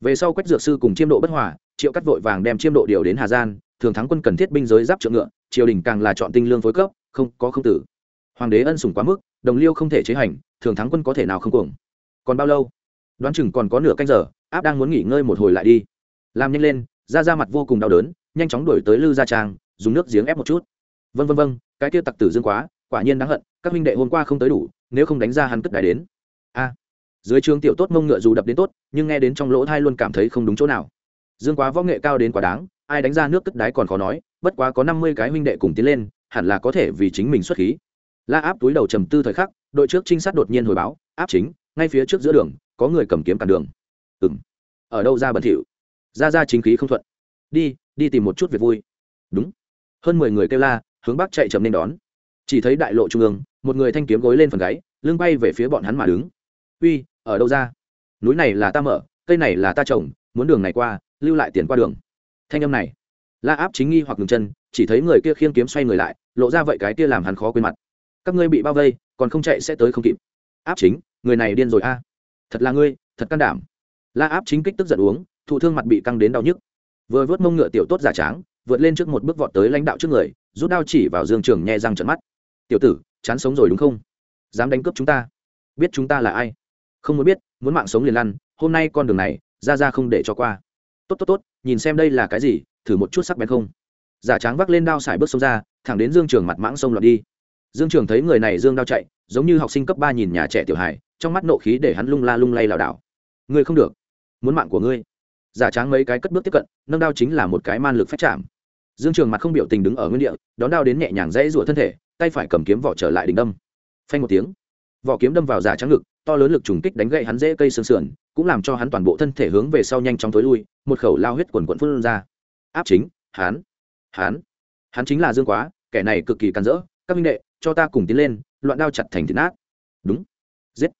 Về sau quách dược sư cùng chiêm độ bất hòa, triệu cắt vội vàng đem chiêm độ điều đến hà giang, thường thắng quân cần thiết binh giới giáp trượng ngựa, triều đình càng là chọn tinh lương phối cấp, không có không tử. Hoàng đế ân sủng quá mức, đồng liêu không thể chế hành thường thắng quân có thể nào không cuồng? Còn bao lâu? Đoán chừng còn có nửa canh giờ, áp đang muốn nghỉ ngơi một hồi lại đi. Làm nhanh lên, ra ra mặt vô cùng đau đớn, nhanh chóng đuổi tới lư gia trang, dùng nước giếng ép một chút. Vân vân vân cái kia tặc tử dương quá, quả nhiên đáng hận, các huynh đệ hôm qua không tới đủ, nếu không đánh ra hắn cất đài đến. A. Dưới trường tiểu tốt mông ngựa dù đập đến tốt, nhưng nghe đến trong lỗ thai luôn cảm thấy không đúng chỗ nào. Dương quá võ nghệ cao đến quá đáng, ai đánh ra nước cất đái còn khó nói, bất quá có năm mươi cái huynh đệ cùng tiến lên, hẳn là có thể vì chính mình xuất khí. La áp túi đầu trầm tư thời khắc đội trước trinh sát đột nhiên hồi báo, áp chính, ngay phía trước giữa đường, có người cầm kiếm cản đường. Ừng ở đâu ra bẩn thỉu? Ra ra chính khí không thuận. Đi đi tìm một chút việc vui. Đúng. Hơn mười người kêu la, hướng bắc chạy chậm nên đón. Chỉ thấy đại lộ trung ương, một người thanh kiếm gối lên phần gáy, lưng bay về phía bọn hắn mà đứng. Uy, ở đâu ra? Núi này là ta mở, cây này là ta trồng, muốn đường này qua, lưu lại tiền qua đường. Thanh âm này, la áp chính nghi hoặc ngừng chân, chỉ thấy người kia khiêng kiếm xoay người lại, lộ ra vậy cái kia làm hắn khó quên mặt các ngươi bị bao vây, còn không chạy sẽ tới không kịp. Áp chính, người này điên rồi a. Thật là ngươi, thật can đảm. La áp chính kích tức giận uống, thụ thương mặt bị căng đến đau nhức. Vừa vớt mông ngựa tiểu tốt giả tráng, vượt lên trước một bước vọt tới lãnh đạo trước người, rút đao chỉ vào dương trường nhẹ răng trận mắt. Tiểu tử, chán sống rồi đúng không? Dám đánh cướp chúng ta? Biết chúng ta là ai? Không muốn biết, muốn mạng sống liền lăn, hôm nay con đường này, ra ra không để cho qua. Tốt tốt tốt, nhìn xem đây là cái gì, thử một chút sắc bén không? Giả tráng vác lên đao xài bước sông ra, thẳng đến dương trường mặt mãng sông lọt đi dương trường thấy người này dương đao chạy, giống như học sinh cấp ba nhìn nhà trẻ tiểu hài, trong mắt nộ khí để hắn lung la lung lay lảo đảo. Ngươi không được. Muốn mạng của ngươi. Giả tráng mấy cái cất bước tiếp cận, nâng đao chính là một cái man lực phách chạm. Dương trường mặt không biểu tình đứng ở nguyên địa, đón đao đến nhẹ nhàng dãy rủa thân thể, tay phải cầm kiếm vỏ trở lại đỉnh đâm. Phanh một tiếng. Vỏ kiếm đâm vào giả trắng ngực, to lớn lực trùng kích đánh gậy hắn dễ cây xương sườn, cũng làm cho hắn toàn bộ thân thể hướng về sau nhanh chóng tối lui, một khẩu lao huyết quần quận phun ra. Áp chính, hắn. Hắn. Hắn chính là dương quá, kẻ này cực kỳ càn rỡ, các minh đệ cho ta cùng tiến lên, loạn đao chặt thành thịt nát. Đúng. Giết.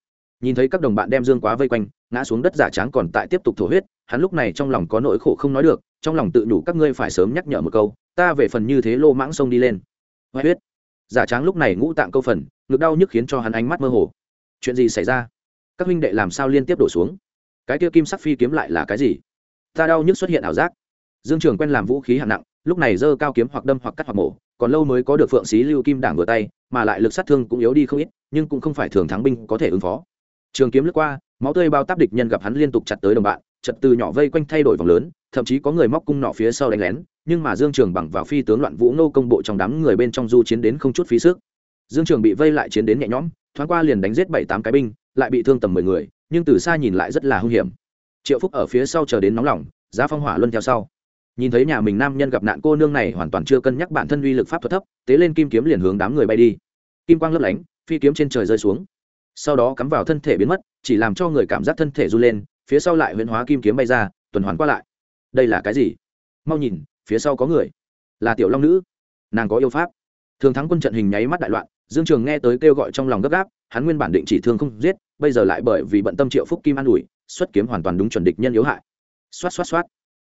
Nhìn thấy các đồng bạn đem dương quá vây quanh, ngã xuống đất giả tráng còn tại tiếp tục thổ huyết, hắn lúc này trong lòng có nỗi khổ không nói được, trong lòng tự nhủ các ngươi phải sớm nhắc nhở một câu, ta về phần như thế lô mãng sông đi lên. Hoa huyết. Giả tráng lúc này ngũ tạng câu phần, ngực đau nhức khiến cho hắn ánh mắt mơ hồ. Chuyện gì xảy ra? Các huynh đệ làm sao liên tiếp đổ xuống? Cái kia kim sắc phi kiếm lại là cái gì? Ta đau nhức xuất hiện ảo giác. Dương trường quen làm vũ khí hạng nặng lúc này giơ cao kiếm hoặc đâm hoặc cắt hoặc mổ, còn lâu mới có được phượng xí lưu kim đảng vừa tay, mà lại lực sát thương cũng yếu đi không ít, nhưng cũng không phải thường thắng binh có thể ứng phó. Trường kiếm lướt qua, máu tươi bao táp địch nhân gặp hắn liên tục chặt tới đồng bạn, chật từ nhỏ vây quanh thay đổi vòng lớn, thậm chí có người móc cung nọ phía sau đánh lén, nhưng mà dương trường bằng vào phi tướng loạn vũ nô công bộ trong đám người bên trong du chiến đến không chút phí sức. Dương trường bị vây lại chiến đến nhẹ nhõm, thoáng qua liền đánh giết bảy tám cái binh, lại bị thương tầm mười người, nhưng từ xa nhìn lại rất là hung hiểm. Triệu phúc ở phía sau chờ đến nóng lòng, giá phong hỏa luân theo sau nhìn thấy nhà mình nam nhân gặp nạn cô nương này hoàn toàn chưa cân nhắc bản thân uy lực pháp thuật thấp, tế lên kim kiếm liền hướng đám người bay đi. Kim quang lấp lánh, phi kiếm trên trời rơi xuống. Sau đó cắm vào thân thể biến mất, chỉ làm cho người cảm giác thân thể run lên, phía sau lại huyễn hóa kim kiếm bay ra, tuần hoàn qua lại. Đây là cái gì? Mau nhìn, phía sau có người. Là tiểu long nữ. Nàng có yêu pháp. Thường thắng quân trận hình nháy mắt đại loạn, dương trường nghe tới kêu gọi trong lòng gấp gáp, hắn nguyên bản định chỉ thương không giết, bây giờ lại bởi vì bận tâm triệu phúc kim an ủi, xuất kiếm hoàn toàn đúng chuẩn địch nhân yếu hại. Xoát xoát xoát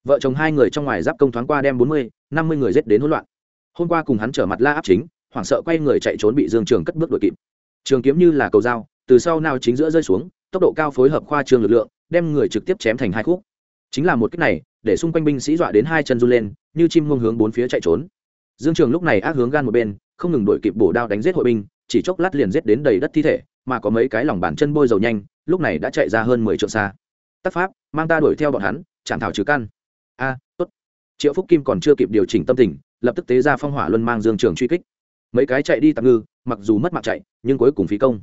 vợ chồng hai người trong ngoài giáp công thoáng qua đem bốn mươi, năm mươi người giết đến hỗn loạn. Hôm qua cùng hắn trở mặt la áp chính, hoảng sợ quay người chạy trốn bị dương trường cất bước đuổi kịp. Trường kiếm như là cầu dao, từ sau nào chính giữa rơi xuống, tốc độ cao phối hợp khoa trương lực lượng, đem người trực tiếp chém thành hai khúc. Chính là một cách này, để xung quanh binh sĩ dọa đến hai chân run lên, như chim ngông hướng bốn phía chạy trốn. Dương trường lúc này ác hướng gan một bên, không ngừng đuổi kịp bổ đao đánh giết hội binh, chỉ chốc lát liền giết đến đầy đất thi thể, mà có mấy cái lòng bàn chân bôi dầu nhanh, lúc này đã chạy ra hơn mười trượng xa. Tác pháp, mang ta đuổi theo bọn hắn, chạm thảo trừ căn a, tốt. Triệu phúc kim còn chưa kịp điều chỉnh tâm tình, lập tức tế ra phong hỏa luân mang dương trường truy kích. Mấy cái chạy đi tạm ngư, mặc dù mất mạng chạy, nhưng cuối cùng phí công.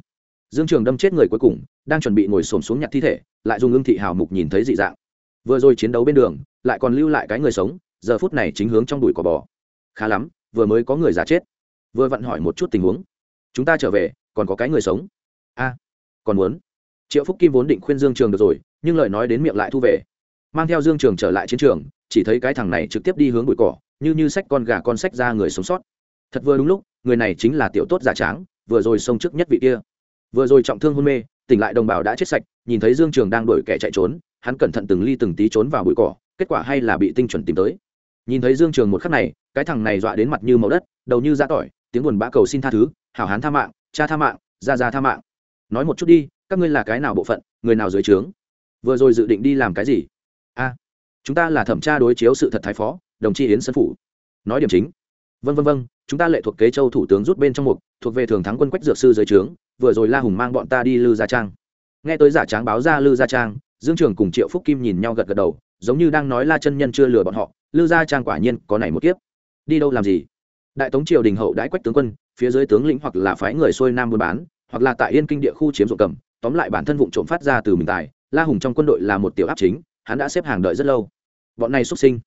Dương trường đâm chết người cuối cùng, đang chuẩn bị ngồi xổm xuống nhặt thi thể, lại dùng ưng thị hào mục nhìn thấy dị dạng. Vừa rồi chiến đấu bên đường, lại còn lưu lại cái người sống, giờ phút này chính hướng trong đùi cỏ bò. Khá lắm, vừa mới có người già chết. Vừa vặn hỏi một chút tình huống. Chúng ta trở về, còn có cái người sống. A, còn muốn. Triệu phúc kim vốn định khuyên dương trường được rồi, nhưng lời nói đến miệng lại thu về mang theo dương trường trở lại chiến trường, chỉ thấy cái thằng này trực tiếp đi hướng bụi cỏ, như như sách con gà con sách ra người sống sót. Thật vừa đúng lúc, người này chính là tiểu tốt giả tráng, vừa rồi xông trước nhất vị kia. Vừa rồi trọng thương hôn mê, tỉnh lại đồng bào đã chết sạch, nhìn thấy dương trường đang đuổi kẻ chạy trốn, hắn cẩn thận từng ly từng tí trốn vào bụi cỏ, kết quả hay là bị tinh chuẩn tìm tới. Nhìn thấy dương trường một khắc này, cái thằng này dọa đến mặt như màu đất, đầu như da tỏi, tiếng buồn bã cầu xin tha thứ, hảo hán tha mạng, cha tha mạng ra ra tha mạng. Nói một chút đi, các ngươi là cái nào bộ phận, người nào dưới trướng? Vừa rồi dự định đi làm cái gì? A, chúng ta là thẩm tra đối chiếu sự thật thái phó, đồng chí yến sân phủ. Nói điểm chính. Vân vân vân chúng ta lệ thuộc kế châu thủ tướng rút bên trong mục, thuộc về thường thắng quân quách dược sư dưới trướng, vừa rồi la hùng mang bọn ta đi lư gia trang. Nghe tới giả tráng báo ra lư gia trang, dương trường cùng triệu phúc kim nhìn nhau gật gật đầu, giống như đang nói la chân nhân chưa lừa bọn họ, lư gia trang quả nhiên có này một kiếp. Đi đâu làm gì? Đại tống triều đình hậu đãi quách tướng quân, phía dưới tướng lĩnh hoặc là phái người xuôi nam buôn bán, hoặc là tại yên kinh địa khu chiếm dụng cầm, tóm lại bản thân vụ trộm phát ra từ mình tài, la hùng trong quân đội là một tiểu áp chính hắn đã xếp hàng đợi rất lâu. Bọn này xuất sinh.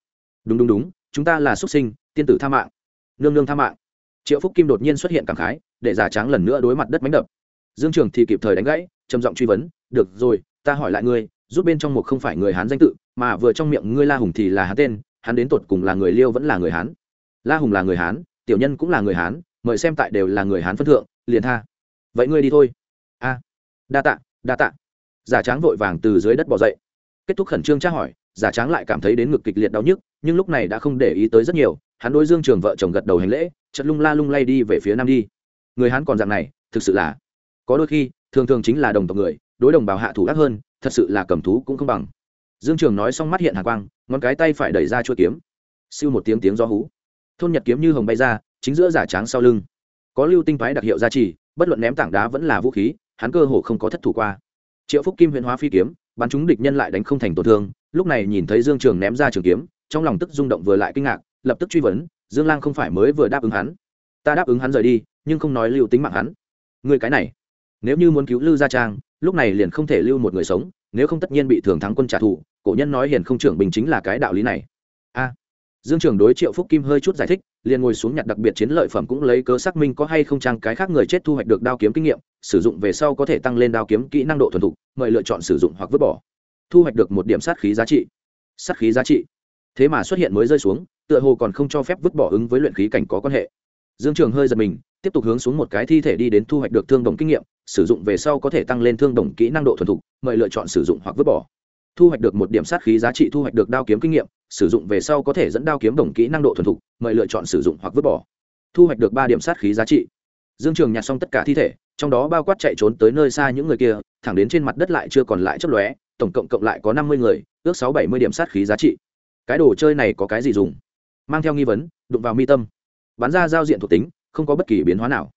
Đúng đúng đúng, chúng ta là xuất sinh, tiên tử tha mạng. Nương nương tha mạng. Triệu phúc kim đột nhiên xuất hiện cảm khái, để giả tráng lần nữa đối mặt đất mánh đập. Dương trường thì kịp thời đánh gãy, trầm giọng truy vấn, được rồi, ta hỏi lại ngươi, rút bên trong một không phải người hán danh tự, mà vừa trong miệng ngươi la hùng thì là hán tên hắn đến tột cùng là người liêu vẫn là người hán? La hùng là người hán, tiểu nhân cũng là người hán, mời xem tại đều là người hán phân thượng, liền tha. Vậy ngươi đi thôi. A, đa tạ đa tạ. Giả tráng vội vàng từ dưới đất bỏ dậy kết thúc khẩn trương tra hỏi, giả tráng lại cảm thấy đến ngực kịch liệt đau nhức, nhưng lúc này đã không để ý tới rất nhiều, hắn đối dương trường vợ chồng gật đầu hành lễ chật lung la lung lay đi về phía nam đi. Người hắn còn dạng này, thực sự là có đôi khi, thường thường chính là đồng tộc người, đối đồng bào hạ thủ ác hơn, thật sự là cầm thú cũng không bằng. Dương trường nói xong mắt hiện hạ quang, ngón cái tay phải đẩy ra chuôi kiếm. Siêu một tiếng tiếng gió hú. Thôn nhật kiếm như hồng bay ra, chính giữa giả tráng sau lưng. Có lưu tinh phái đặc hiệu gia trì, bất luận ném tảng đá vẫn là vũ khí, hắn cơ hồ không có thất thủ qua. Triệu phúc kim huyền hóa phi kiếm bắn chúng địch nhân lại đánh không thành tổn thương. Lúc này nhìn thấy dương trường ném ra trường kiếm, trong lòng tức rung động vừa lại kinh ngạc, lập tức truy vấn, dương lang không phải mới vừa đáp ứng hắn? Ta đáp ứng hắn rời đi, nhưng không nói lưu tính mạng hắn. Người cái này, nếu như muốn cứu lưu gia trang, lúc này liền không thể lưu một người sống, nếu không tất nhiên bị thường thắng quân trả thù. Cổ nhân nói hiền không trưởng bình chính là cái đạo lý này. A dương trường đối triệu phúc kim hơi chút giải thích, liền ngồi xuống nhặt đặc biệt chiến lợi phẩm cũng lấy cớ xác minh có hay không trang cái khác người chết thu hoạch được đao kiếm kinh nghiệm, sử dụng về sau có thể tăng lên đao kiếm kỹ năng độ thuần thục, mời lựa chọn sử dụng hoặc vứt bỏ. Thu hoạch được một điểm sát khí giá trị. Sát khí giá trị. Thế mà xuất hiện mới rơi xuống, tựa hồ còn không cho phép vứt bỏ ứng với luyện khí cảnh có quan hệ. Dương trường hơi giật mình, tiếp tục hướng xuống một cái thi thể đi đến thu hoạch được thương đồng kinh nghiệm, sử dụng về sau có thể tăng lên thương đồng kỹ năng độ thuần thục, mời lựa chọn sử dụng hoặc vứt bỏ. Thu hoạch được một điểm sát khí giá trị thu hoạch được đao kiếm kinh nghiệm sử dụng về sau có thể dẫn đao kiếm đồng kỹ năng độ thuần thục, mời lựa chọn sử dụng hoặc vứt bỏ. Thu hoạch được ba điểm sát khí giá trị. Dương trường nhặt xong tất cả thi thể, trong đó bao quát chạy trốn tới nơi xa những người kia, thẳng đến trên mặt đất lại chưa còn lại chấp lóe, tổng cộng cộng lại có năm mươi người, ước sáu bảy mươi điểm sát khí giá trị. Cái đồ chơi này có cái gì dùng? Mang theo nghi vấn, đụng vào mi tâm. Bắn ra giao diện thuộc tính, không có bất kỳ biến hóa nào.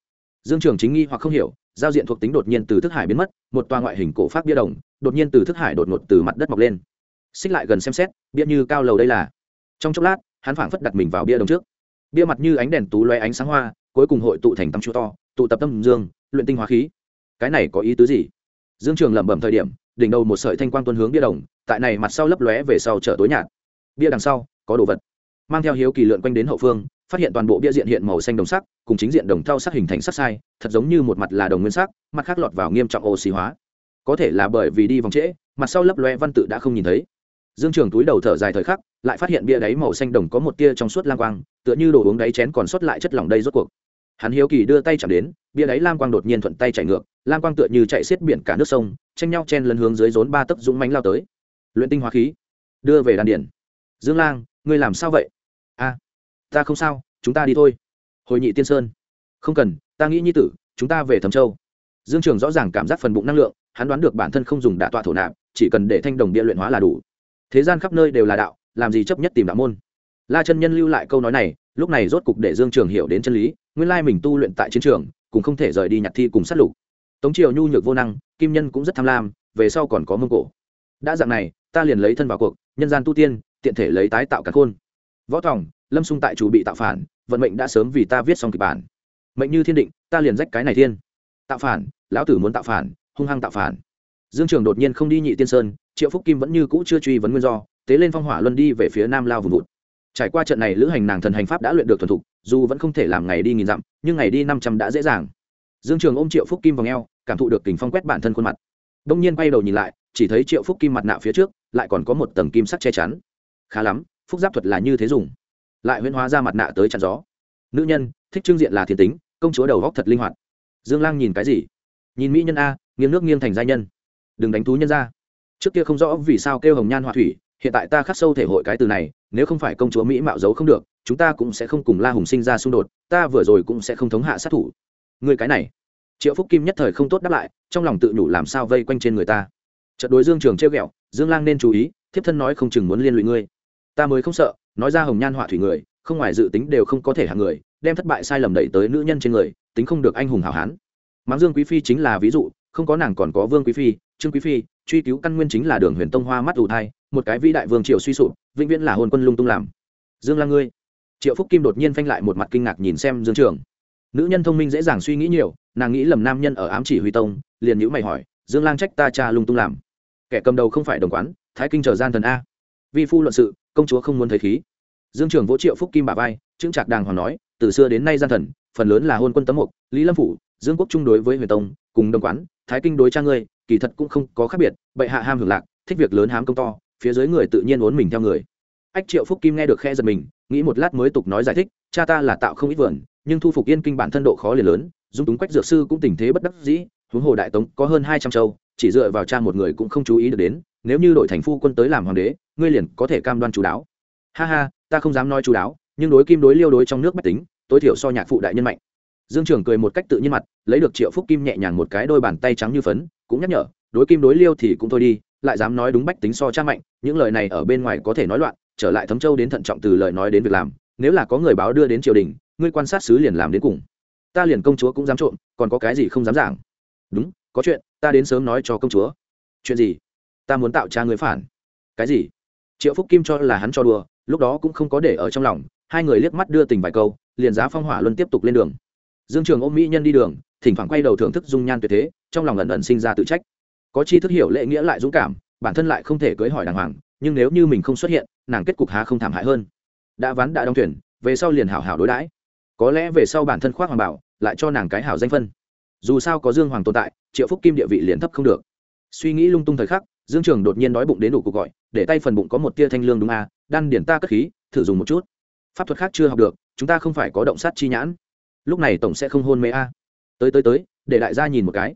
Dương trường chính nghi hoặc không hiểu, giao diện thuộc tính đột nhiên từ thức hải biến mất, một toa ngoại hình cổ phát bia đồng, đột nhiên từ thức hải đột ngột từ mặt đất mọc lên xích lại gần xem xét, bia như cao lầu đây là. Trong chốc lát, hắn phảng phất đặt mình vào bia đồng trước. Bia mặt như ánh đèn tú loe ánh sáng hoa, cuối cùng hội tụ thành tâm chú to, tụ tập tâm dương, luyện tinh hóa khí. Cái này có ý tứ gì? Dương trường lẩm bẩm thời điểm, đỉnh đầu một sợi thanh quang tuân hướng bia đồng, tại này mặt sau lấp lóe về sau chợ tối nhạt. Bia đằng sau, có đồ vật. Mang theo hiếu kỳ lượn quanh đến hậu phương, phát hiện toàn bộ bia diện hiện màu xanh đồng sắc, cùng chính diện đồng thau sắc hình thành sắc sai, thật giống như một mặt là đồng nguyên sắc, mặt khác lọt vào nghiêm trọng oxy hóa. Có thể là bởi vì đi vòng trễ, mặt sau lấp lóe văn tự đã không nhìn thấy dương trường túi đầu thở dài thời khắc, lại phát hiện bia đáy màu xanh đồng có một tia trong suốt lang quang, tựa như đồ uống đáy chén còn sót lại chất lỏng đây rốt cuộc. Hắn hiếu kỳ đưa tay chạm đến, bia đáy lam quang đột nhiên thuận tay chạy ngược lam quang tựa như chạy xiết biển cả nước sông, tranh nhau chen lần hướng dưới rốn ba tấc dũng mánh lao tới. Luyện tinh hóa khí, đưa về đan điển dương lang, ngươi làm sao vậy? A, ta không sao, chúng ta đi thôi. Hồi nhị tiên sơn. Không cần, ta nghĩ nhi tử, chúng ta về thẩm châu. Dương trường rõ ràng cảm giác phần bụng năng lượng, hắn đoán được bản thân không dùng đạ tọa thổ nạp, chỉ cần để thanh đồng bia luyện hóa là đủ thế gian khắp nơi đều là đạo, làm gì chấp nhất tìm đạo môn? La chân nhân lưu lại câu nói này, lúc này rốt cục để dương trường hiểu đến chân lý, nguyên lai mình tu luyện tại chiến trường, cũng không thể rời đi nhặt thi cùng sát lục. Tống triều nhu nhược vô năng, kim nhân cũng rất tham lam, về sau còn có mông cổ. Đã dạng này, ta liền lấy thân vào cuộc, nhân gian tu tiên, tiện thể lấy tái tạo cả khôn. Võ tòng, lâm xung tại chủ bị tạo phản, vận mệnh đã sớm vì ta viết xong kịch bản. Mệnh như thiên định, ta liền rách cái này thiên. Tạo phản, lão tử muốn tạo phản, hung hăng tạo phản. Dương trường đột nhiên không đi nhị tiên sơn triệu phúc kim vẫn như cũ chưa truy vấn nguyên do, tế lên phong hỏa luân đi về phía nam lao vùng vụt. Trải qua trận này lữ hành nàng thần hành pháp đã luyện được thuần thục, dù vẫn không thể làm ngày đi nghìn dặm, nhưng ngày đi năm trăm đã dễ dàng. Dương trường ôm triệu phúc kim vào ngheo cảm thụ được kình phong quét bản thân khuôn mặt. Đông nhiên quay đầu nhìn lại, chỉ thấy triệu phúc kim mặt nạ phía trước, lại còn có một tầng kim sắc che chắn. Khá lắm, phúc giáp thuật là như thế dùng. Lại huyễn hóa ra mặt nạ tới chặn gió. Nữ nhân, thích trưng diện là thiên tính, công chúa đầu góc thật linh hoạt. Dương lang nhìn cái gì? Nhìn mỹ nhân a, nghiêng nước nghiêng thành gia nhân. Đừng đánh thú nhân ra trước kia không rõ vì sao kêu hồng nhan họa thủy, hiện tại ta khắc sâu thể hội cái từ này, nếu không phải công chúa mỹ mạo giấu không được, chúng ta cũng sẽ không cùng la hùng sinh ra xung đột, ta vừa rồi cũng sẽ không thống hạ sát thủ. Người cái này. Triệu phúc kim nhất thời không tốt đáp lại, trong lòng tự nhủ làm sao vây quanh trên người ta. Trận đối dương trường treo ghẹo, dương lang nên chú ý, thiếp thân nói không chừng muốn liên lụy ngươi. Ta mới không sợ, nói ra hồng nhan họa thủy người, không ngoài dự tính đều không có thể hạ người, đem thất bại sai lầm đẩy tới nữ nhân trên người, tính không được anh hùng hảo hán. Mắng dương quý phi chính là ví dụ không có nàng còn có vương quý phi, trương quý phi, truy cứu căn nguyên chính là đường huyền tông hoa mắt ủ thai, một cái vĩ đại vương triều suy sụp, vĩnh viễn là hôn quân lung tung làm. Dương là ngươi. Triệu phúc kim đột nhiên phanh lại một mặt kinh ngạc nhìn xem dương trường. Nữ nhân thông minh dễ dàng suy nghĩ nhiều, nàng nghĩ lầm nam nhân ở ám chỉ huy tông, liền nhữ mày hỏi, dương lang trách ta cha lung tung làm? Kẻ cầm đầu không phải đồng quán, thái kinh trở gian thần a. Vi phu luận sự, công chúa không muốn thấy khí. Dương trường vỗ triệu phúc kim bà vai chứng chạc đàng hoàng nói, từ xưa đến nay gian thần, phần lớn là hôn quân tấm mục, lý lâm phủ dương quốc trung đối với huyền tông, cùng đồng quán, thái kinh đối cha ngươi, kỳ thật cũng không có khác biệt, bệ hạ ham hưởng lạc, thích việc lớn hám công to, phía dưới người tự nhiên uốn mình theo người. Ách triệu phúc kim nghe được khe giật mình, nghĩ một lát mới tục nói giải thích, cha ta là tạo không ít vườn, nhưng thu phục yên kinh bản thân độ khó liền lớn, dung túng quách dược sư cũng tình thế bất đắc dĩ, huống hồ đại tống có hơn hai trăm châu, chỉ dựa vào cha một người cũng không chú ý được đến, nếu như đội thành phu quân tới làm hoàng đế, ngươi liền có thể cam đoan chú đáo. Ha ha, ta không dám nói chú đáo, nhưng đối kim đối liêu đối trong nước bách tính, tối thiểu so nhạc phụ đại nhân mạnh dương trường cười một cách tự nhiên mặt, lấy được triệu phúc kim nhẹ nhàng một cái đôi bàn tay trắng như phấn, cũng nhắc nhở, đối kim đối liêu thì cũng thôi đi, lại dám nói đúng bách tính so cha mạnh, những lời này ở bên ngoài có thể nói loạn, trở lại thấm châu đến thận trọng từ lời nói đến việc làm, nếu là có người báo đưa đến triều đình, ngươi quan sát sứ liền làm đến cùng. Ta liền công chúa cũng dám trộm, còn có cái gì không dám giảng? Đúng, có chuyện, ta đến sớm nói cho công chúa. Chuyện gì? Ta muốn tạo cha người phản. Cái gì? Triệu phúc kim cho là hắn cho đùa, lúc đó cũng không có để ở trong lòng, hai người liếc mắt đưa tình vài câu, liền giá phong hỏa luân tiếp tục lên đường dương trường ôm mỹ nhân đi đường, thỉnh thoảng quay đầu thưởng thức dung nhan tuyệt thế, trong lòng ẩn ẩn sinh ra tự trách. Có chi thức hiểu lễ nghĩa lại dũng cảm, bản thân lại không thể cưới hỏi đàng hoàng, nhưng nếu như mình không xuất hiện, nàng kết cục há không thảm hại hơn. Đã ván đã đóng thuyền, về sau liền hảo hảo đối đãi. Có lẽ về sau bản thân khoác hoàng bảo, lại cho nàng cái hảo danh phân. Dù sao có dương hoàng tồn tại, triệu phúc kim địa vị liền thấp không được. Suy nghĩ lung tung thời khắc, dương trường đột nhiên đói bụng đến đủ cuộc gọi, để tay phần bụng có một tia thanh lương đúng à đan điển ta cất khí, thử dùng một chút. Pháp thuật khác chưa học được, chúng ta không phải có động sát chi nhãn lúc này tổng sẽ không hôn mê a. À. Tới tới tới, để đại gia nhìn một cái.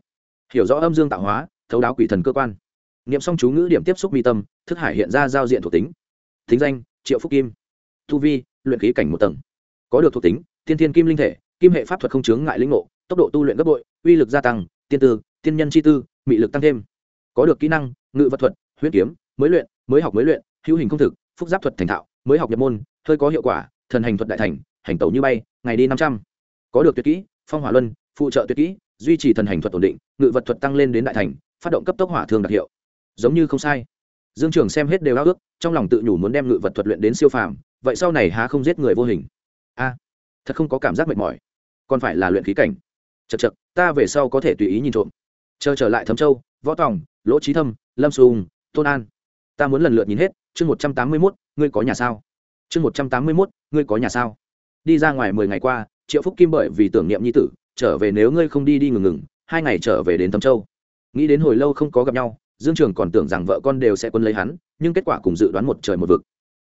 Hiểu rõ âm dương tạo hóa, thấu đáo quỷ thần cơ quan. Nghiệm xong chú ngữ điểm tiếp xúc mi tâm, thức hải hiện ra giao diện thuộc tính. Thính danh, triệu phúc kim. Thu vi, luyện khí cảnh một tầng. Có được thuộc tính, thiên thiên kim linh thể, kim hệ pháp thuật không chướng ngại lĩnh ngộ, tốc độ tu luyện gấp bội, uy lực gia tăng, tiên tư, tiên nhân chi tư, mị lực tăng thêm. Có được kỹ năng, ngự vật thuật, huyết kiếm, mới luyện, mới học mới luyện, hữu hình công thực, phúc giáp thuật thành thạo, mới học nhập môn, hơi có hiệu quả, thần hành thuật đại thành, hành tẩu như bay, ngày đi năm trăm có được tuyệt kỹ, phong hỏa luân, phụ trợ tuyệt kỹ, duy trì thần hành thuật ổn định, ngự vật thuật tăng lên đến đại thành, phát động cấp tốc hỏa thương đặc hiệu. Giống như không sai. Dương trường xem hết đều ao ước, trong lòng tự nhủ muốn đem ngự vật thuật luyện đến siêu phàm, vậy sau này há không giết người vô hình? A, thật không có cảm giác mệt mỏi. Còn phải là luyện khí cảnh. Chật chật ta về sau có thể tùy ý nhìn trộm. Chờ trở lại thấm châu, võ tòng, lỗ trí thâm, lâm sùng, tôn an. Ta muốn lần lượt nhìn hết, chương một trăm tám mươi mốt, ngươi có nhà sao? Chương một trăm tám mươi mốt, ngươi có nhà sao? Đi ra ngoài mười ngày qua triệu phúc kim bởi vì tưởng niệm nhi tử, trở về nếu ngươi không đi đi ngừng ngừng, hai ngày trở về đến thâm châu. Nghĩ đến hồi lâu không có gặp nhau, dương trường còn tưởng rằng vợ con đều sẽ quân lấy hắn, nhưng kết quả cùng dự đoán một trời một vực.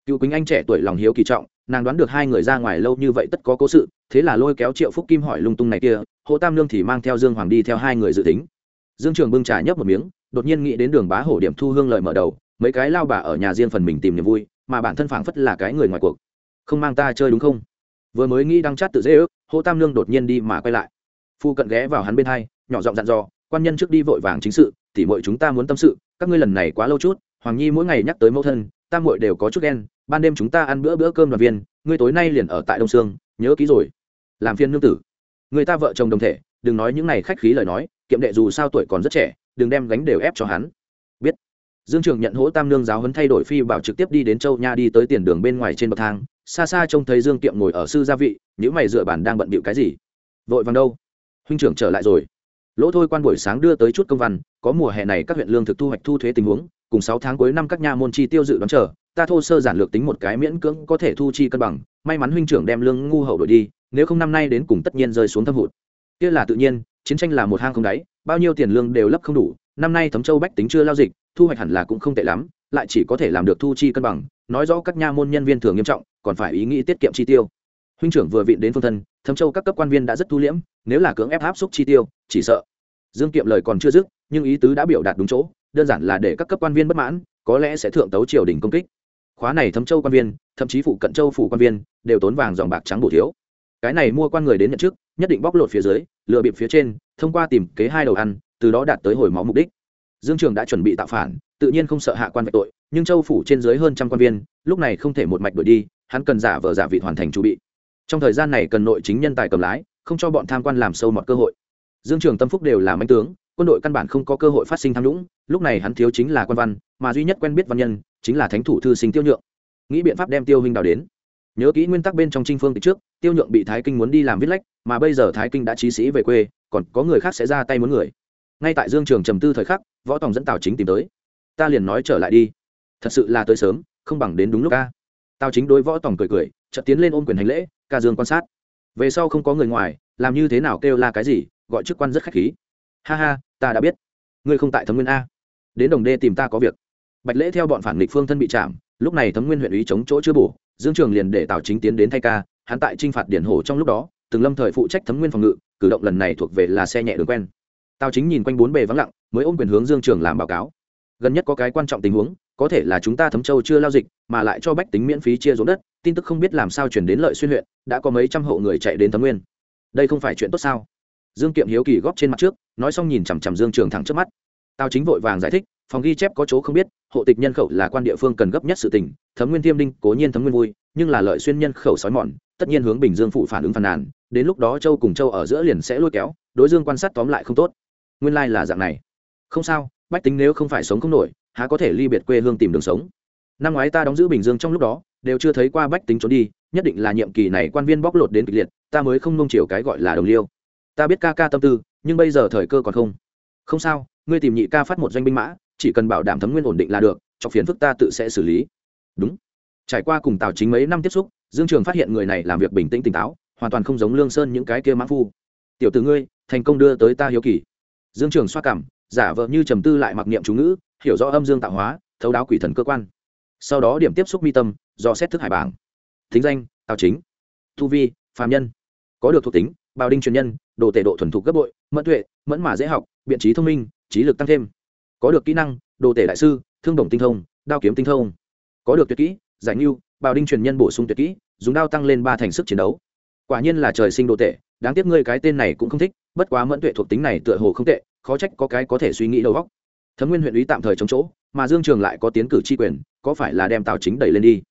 Cựu quýnh anh trẻ tuổi lòng hiếu kỳ trọng, nàng đoán được hai người ra ngoài lâu như vậy tất có cố sự, thế là lôi kéo triệu phúc kim hỏi lung tung này kia, hồ tam lương thì mang theo dương hoàng đi theo hai người dự tính. Dương trường bưng trà nhấp một miếng, đột nhiên nghĩ đến đường bá hổ điểm thu hương lợi mở đầu, mấy cái lao bà ở nhà riêng phần mình tìm niềm vui, mà bản thân phảng phất là cái người ngoài cuộc. Không mang ta chơi đúng không? Vừa mới nghĩ đăng chát tự dễ ước hô tam lương đột nhiên đi mà quay lại. Phu cận ghé vào hắn bên hai, nhỏ giọng dặn dò, quan nhân trước đi vội vàng chính sự, tỉ mọi chúng ta muốn tâm sự, các ngươi lần này quá lâu chút, hoàng nhi mỗi ngày nhắc tới mẫu thân tam muội đều có chút ghen, ban đêm chúng ta ăn bữa bữa cơm đoàn viên, ngươi tối nay liền ở tại đông sương, nhớ kỹ rồi. Làm phiên nương tử. Người ta vợ chồng đồng thể, đừng nói những này khách khí lời nói, kiệm đệ dù sao tuổi còn rất trẻ, đừng đem gánh đều ép cho hắn. Biết. Dương trường nhận hỗ tam nương giáo hấn thay đổi phi bảo trực tiếp đi đến châu nha đi tới tiền đường bên ngoài trên bậc thang xa xa trông thấy dương kiệm ngồi ở sư gia vị những mày dựa bản đang bận bịu cái gì? Vội vàng đâu? Huynh trưởng trở lại rồi. Lỗ thôi quan buổi sáng đưa tới chút công văn, có mùa hè này các huyện lương thực thu hoạch thu thuế tình huống, cùng sáu tháng cuối năm các nhà môn chi tiêu dự đoán chờ, ta thô sơ giản lược tính một cái miễn cưỡng có thể thu chi cân bằng, may mắn huynh trưởng đem lương ngu hậu đổi đi, nếu không năm nay đến cùng tất nhiên rơi xuống thâm hụt. Kia là tự nhiên, chiến tranh là một hang không đáy, bao nhiêu tiền lương đều lấp không đủ, năm nay thấm châu bách tính chưa lao dịch, thu hoạch hẳn là cũng không tệ lắm, lại chỉ có thể làm được thu chi cân bằng, nói rõ các nha môn nhân viên thường nghiêm trọng còn phải ý nghĩ tiết kiệm chi tiêu. Huynh trưởng vừa vịn đến phương thân thấm châu các cấp quan viên đã rất thu liễm, nếu là cưỡng ép áp xúc chi tiêu, chỉ sợ. Dương kiệm lời còn chưa dứt, nhưng ý tứ đã biểu đạt đúng chỗ, đơn giản là để các cấp quan viên bất mãn, có lẽ sẽ thượng tấu triều đình công kích. Khóa này thấm châu quan viên, thậm chí phụ cận châu phủ quan viên, đều tốn vàng dòng bạc trắng bổ thiếu. Cái này mua quan người đến nhận chức, nhất định bóc lột phía dưới lựa bịp phía trên, thông qua tìm kế hai đầu ăn, từ đó đạt tới hồi máu mục đích. Dương trường đã chuẩn bị tạo phản, tự nhiên không sợ hạ quan vạch tội, nhưng châu phủ trên dưới hơn trăm quan viên, lúc này không thể một mạch đổi đi hắn cần giả vờ giả vị hoàn thành chuẩn bị. Trong thời gian này cần nội chính nhân tài cầm lái, không cho bọn tham quan làm sâu mọt cơ hội. Dương trường tâm phúc đều là manh tướng, quân đội căn bản không có cơ hội phát sinh tham nhũng, lúc này hắn thiếu chính là quan văn, mà duy nhất quen biết văn nhân chính là thánh thủ thư sinh tiêu nhượng. Nghĩ biện pháp đem tiêu huynh đào đến. Nhớ kỹ nguyên tắc bên trong trinh phương từ trước, tiêu nhượng bị thái kinh muốn đi làm viết lách, mà bây giờ thái kinh đã trí sĩ về quê, còn có người khác sẽ ra tay muốn người. Ngay tại dương trường trầm tư thời khắc, võ tòng dẫn tào chính tìm tới. Ta liền nói trở lại đi. Thật sự là tới sớm, không bằng đến đúng lúc ca tào chính đối võ tòng cười cười, chợt tiến lên ôm quyền hành lễ, ca dương quan sát. Về sau không có người ngoài, làm như thế nào kêu la cái gì, gọi chức quan rất khách khí. Ha ha, ta đã biết. Ngươi không tại thấm nguyên a. Đến đồng đê tìm ta có việc. Bạch lễ theo bọn phản nghịch phương thân bị chạm, lúc này thấm nguyên huyện ý chống chỗ chưa bổ, dương trường liền để tào chính tiến đến thay ca, hắn tại t r i n h phạt điển hồ trong lúc đó, từng lâm thời phụ trách thấm nguyên phòng ngự, cử động lần này thuộc về là xe nhẹ đường quen. Tào chính nhìn quanh bốn bề vắng lặng, mới ôm quyền hướng dương trường làm báo cáo. Gần nhất có cái quan trọng tình huống có thể là chúng ta thấm châu chưa lao dịch, mà lại cho bách tính miễn phí chia ruộng đất, tin tức không biết làm sao chuyển đến lợi xuyên huyện, đã có mấy trăm hộ người chạy đến thấm nguyên. Đây không phải chuyện tốt sao? Dương kiệm hiếu kỳ góp trên mặt trước, nói xong nhìn chằm chằm dương trường thẳng trước mắt. Tao chính vội vàng giải thích, phòng ghi chép có chỗ không biết, hộ tịch nhân khẩu là quan địa phương cần gấp nhất sự tình, thấm nguyên thiêm đinh, cố nhiên thấm nguyên vui, nhưng là lợi xuyên nhân khẩu sói mòn, tất nhiên hướng bình dương phụ phản ứng phàn nàn, đến lúc đó châu cùng châu ở giữa liền sẽ lôi kéo, đối dương quan sát tóm lại không tốt. Nguyên lai là dạng này. Không sao, bách tính nếu không phải sống không nổi há có thể ly biệt quê hương tìm đường sống. Năm ngoái ta đóng giữ bình dương trong lúc đó, đều chưa thấy qua bách tính trốn đi, nhất định là nhiệm kỳ này quan viên bóc lột đến kịch liệt, ta mới không nông chiều cái gọi là đồng liêu. Ta biết ca ca tâm tư, nhưng bây giờ thời cơ còn không. Không sao, ngươi tìm nhị ca phát một doanh binh mã, chỉ cần bảo đảm thấm nguyên ổn định là được, cho phiền phức ta tự sẽ xử lý. Đúng. Trải qua cùng tào chính mấy năm tiếp xúc, dương trường phát hiện người này làm việc bình tĩnh tỉnh táo, hoàn toàn không giống lương sơn những cái kia mã phu. Tiểu từ ngươi, thành công đưa tới ta hiếu kỳ. Dương trường xoa cảm, giả vờ như trầm tư lại mặc niệm chú ngữ hiểu rõ âm dương tạo hóa, thấu đáo quỷ thần cơ quan. Sau đó điểm tiếp xúc mi tâm, do xét thức hải bảng. Thính danh, tào chính. Thu vi, phàm nhân. Có được thuộc tính, bào đinh truyền nhân, đồ tể độ thuần thục gấp bội, mẫn tuệ, mẫn mà dễ học, biện trí thông minh, trí lực tăng thêm. Có được kỹ năng, đồ tể đại sư, thương đồng tinh thông, đao kiếm tinh thông. Có được tuyệt kỹ, giải ngưu, bào đinh truyền nhân bổ sung tuyệt kỹ, dùng đao tăng lên ba thành sức chiến đấu. Quả nhiên là trời sinh đồ tể, đáng tiếc ngươi cái tên này cũng không thích, bất quá mẫn tuệ thuộc tính này tựa hồ không tệ, khó trách có cái có thể suy nghĩ đầu góc thấm nguyên huyện ủy tạm thời chống chỗ, mà dương trường lại có tiến cử tri quyền, có phải là đem tào chính đẩy lên đi?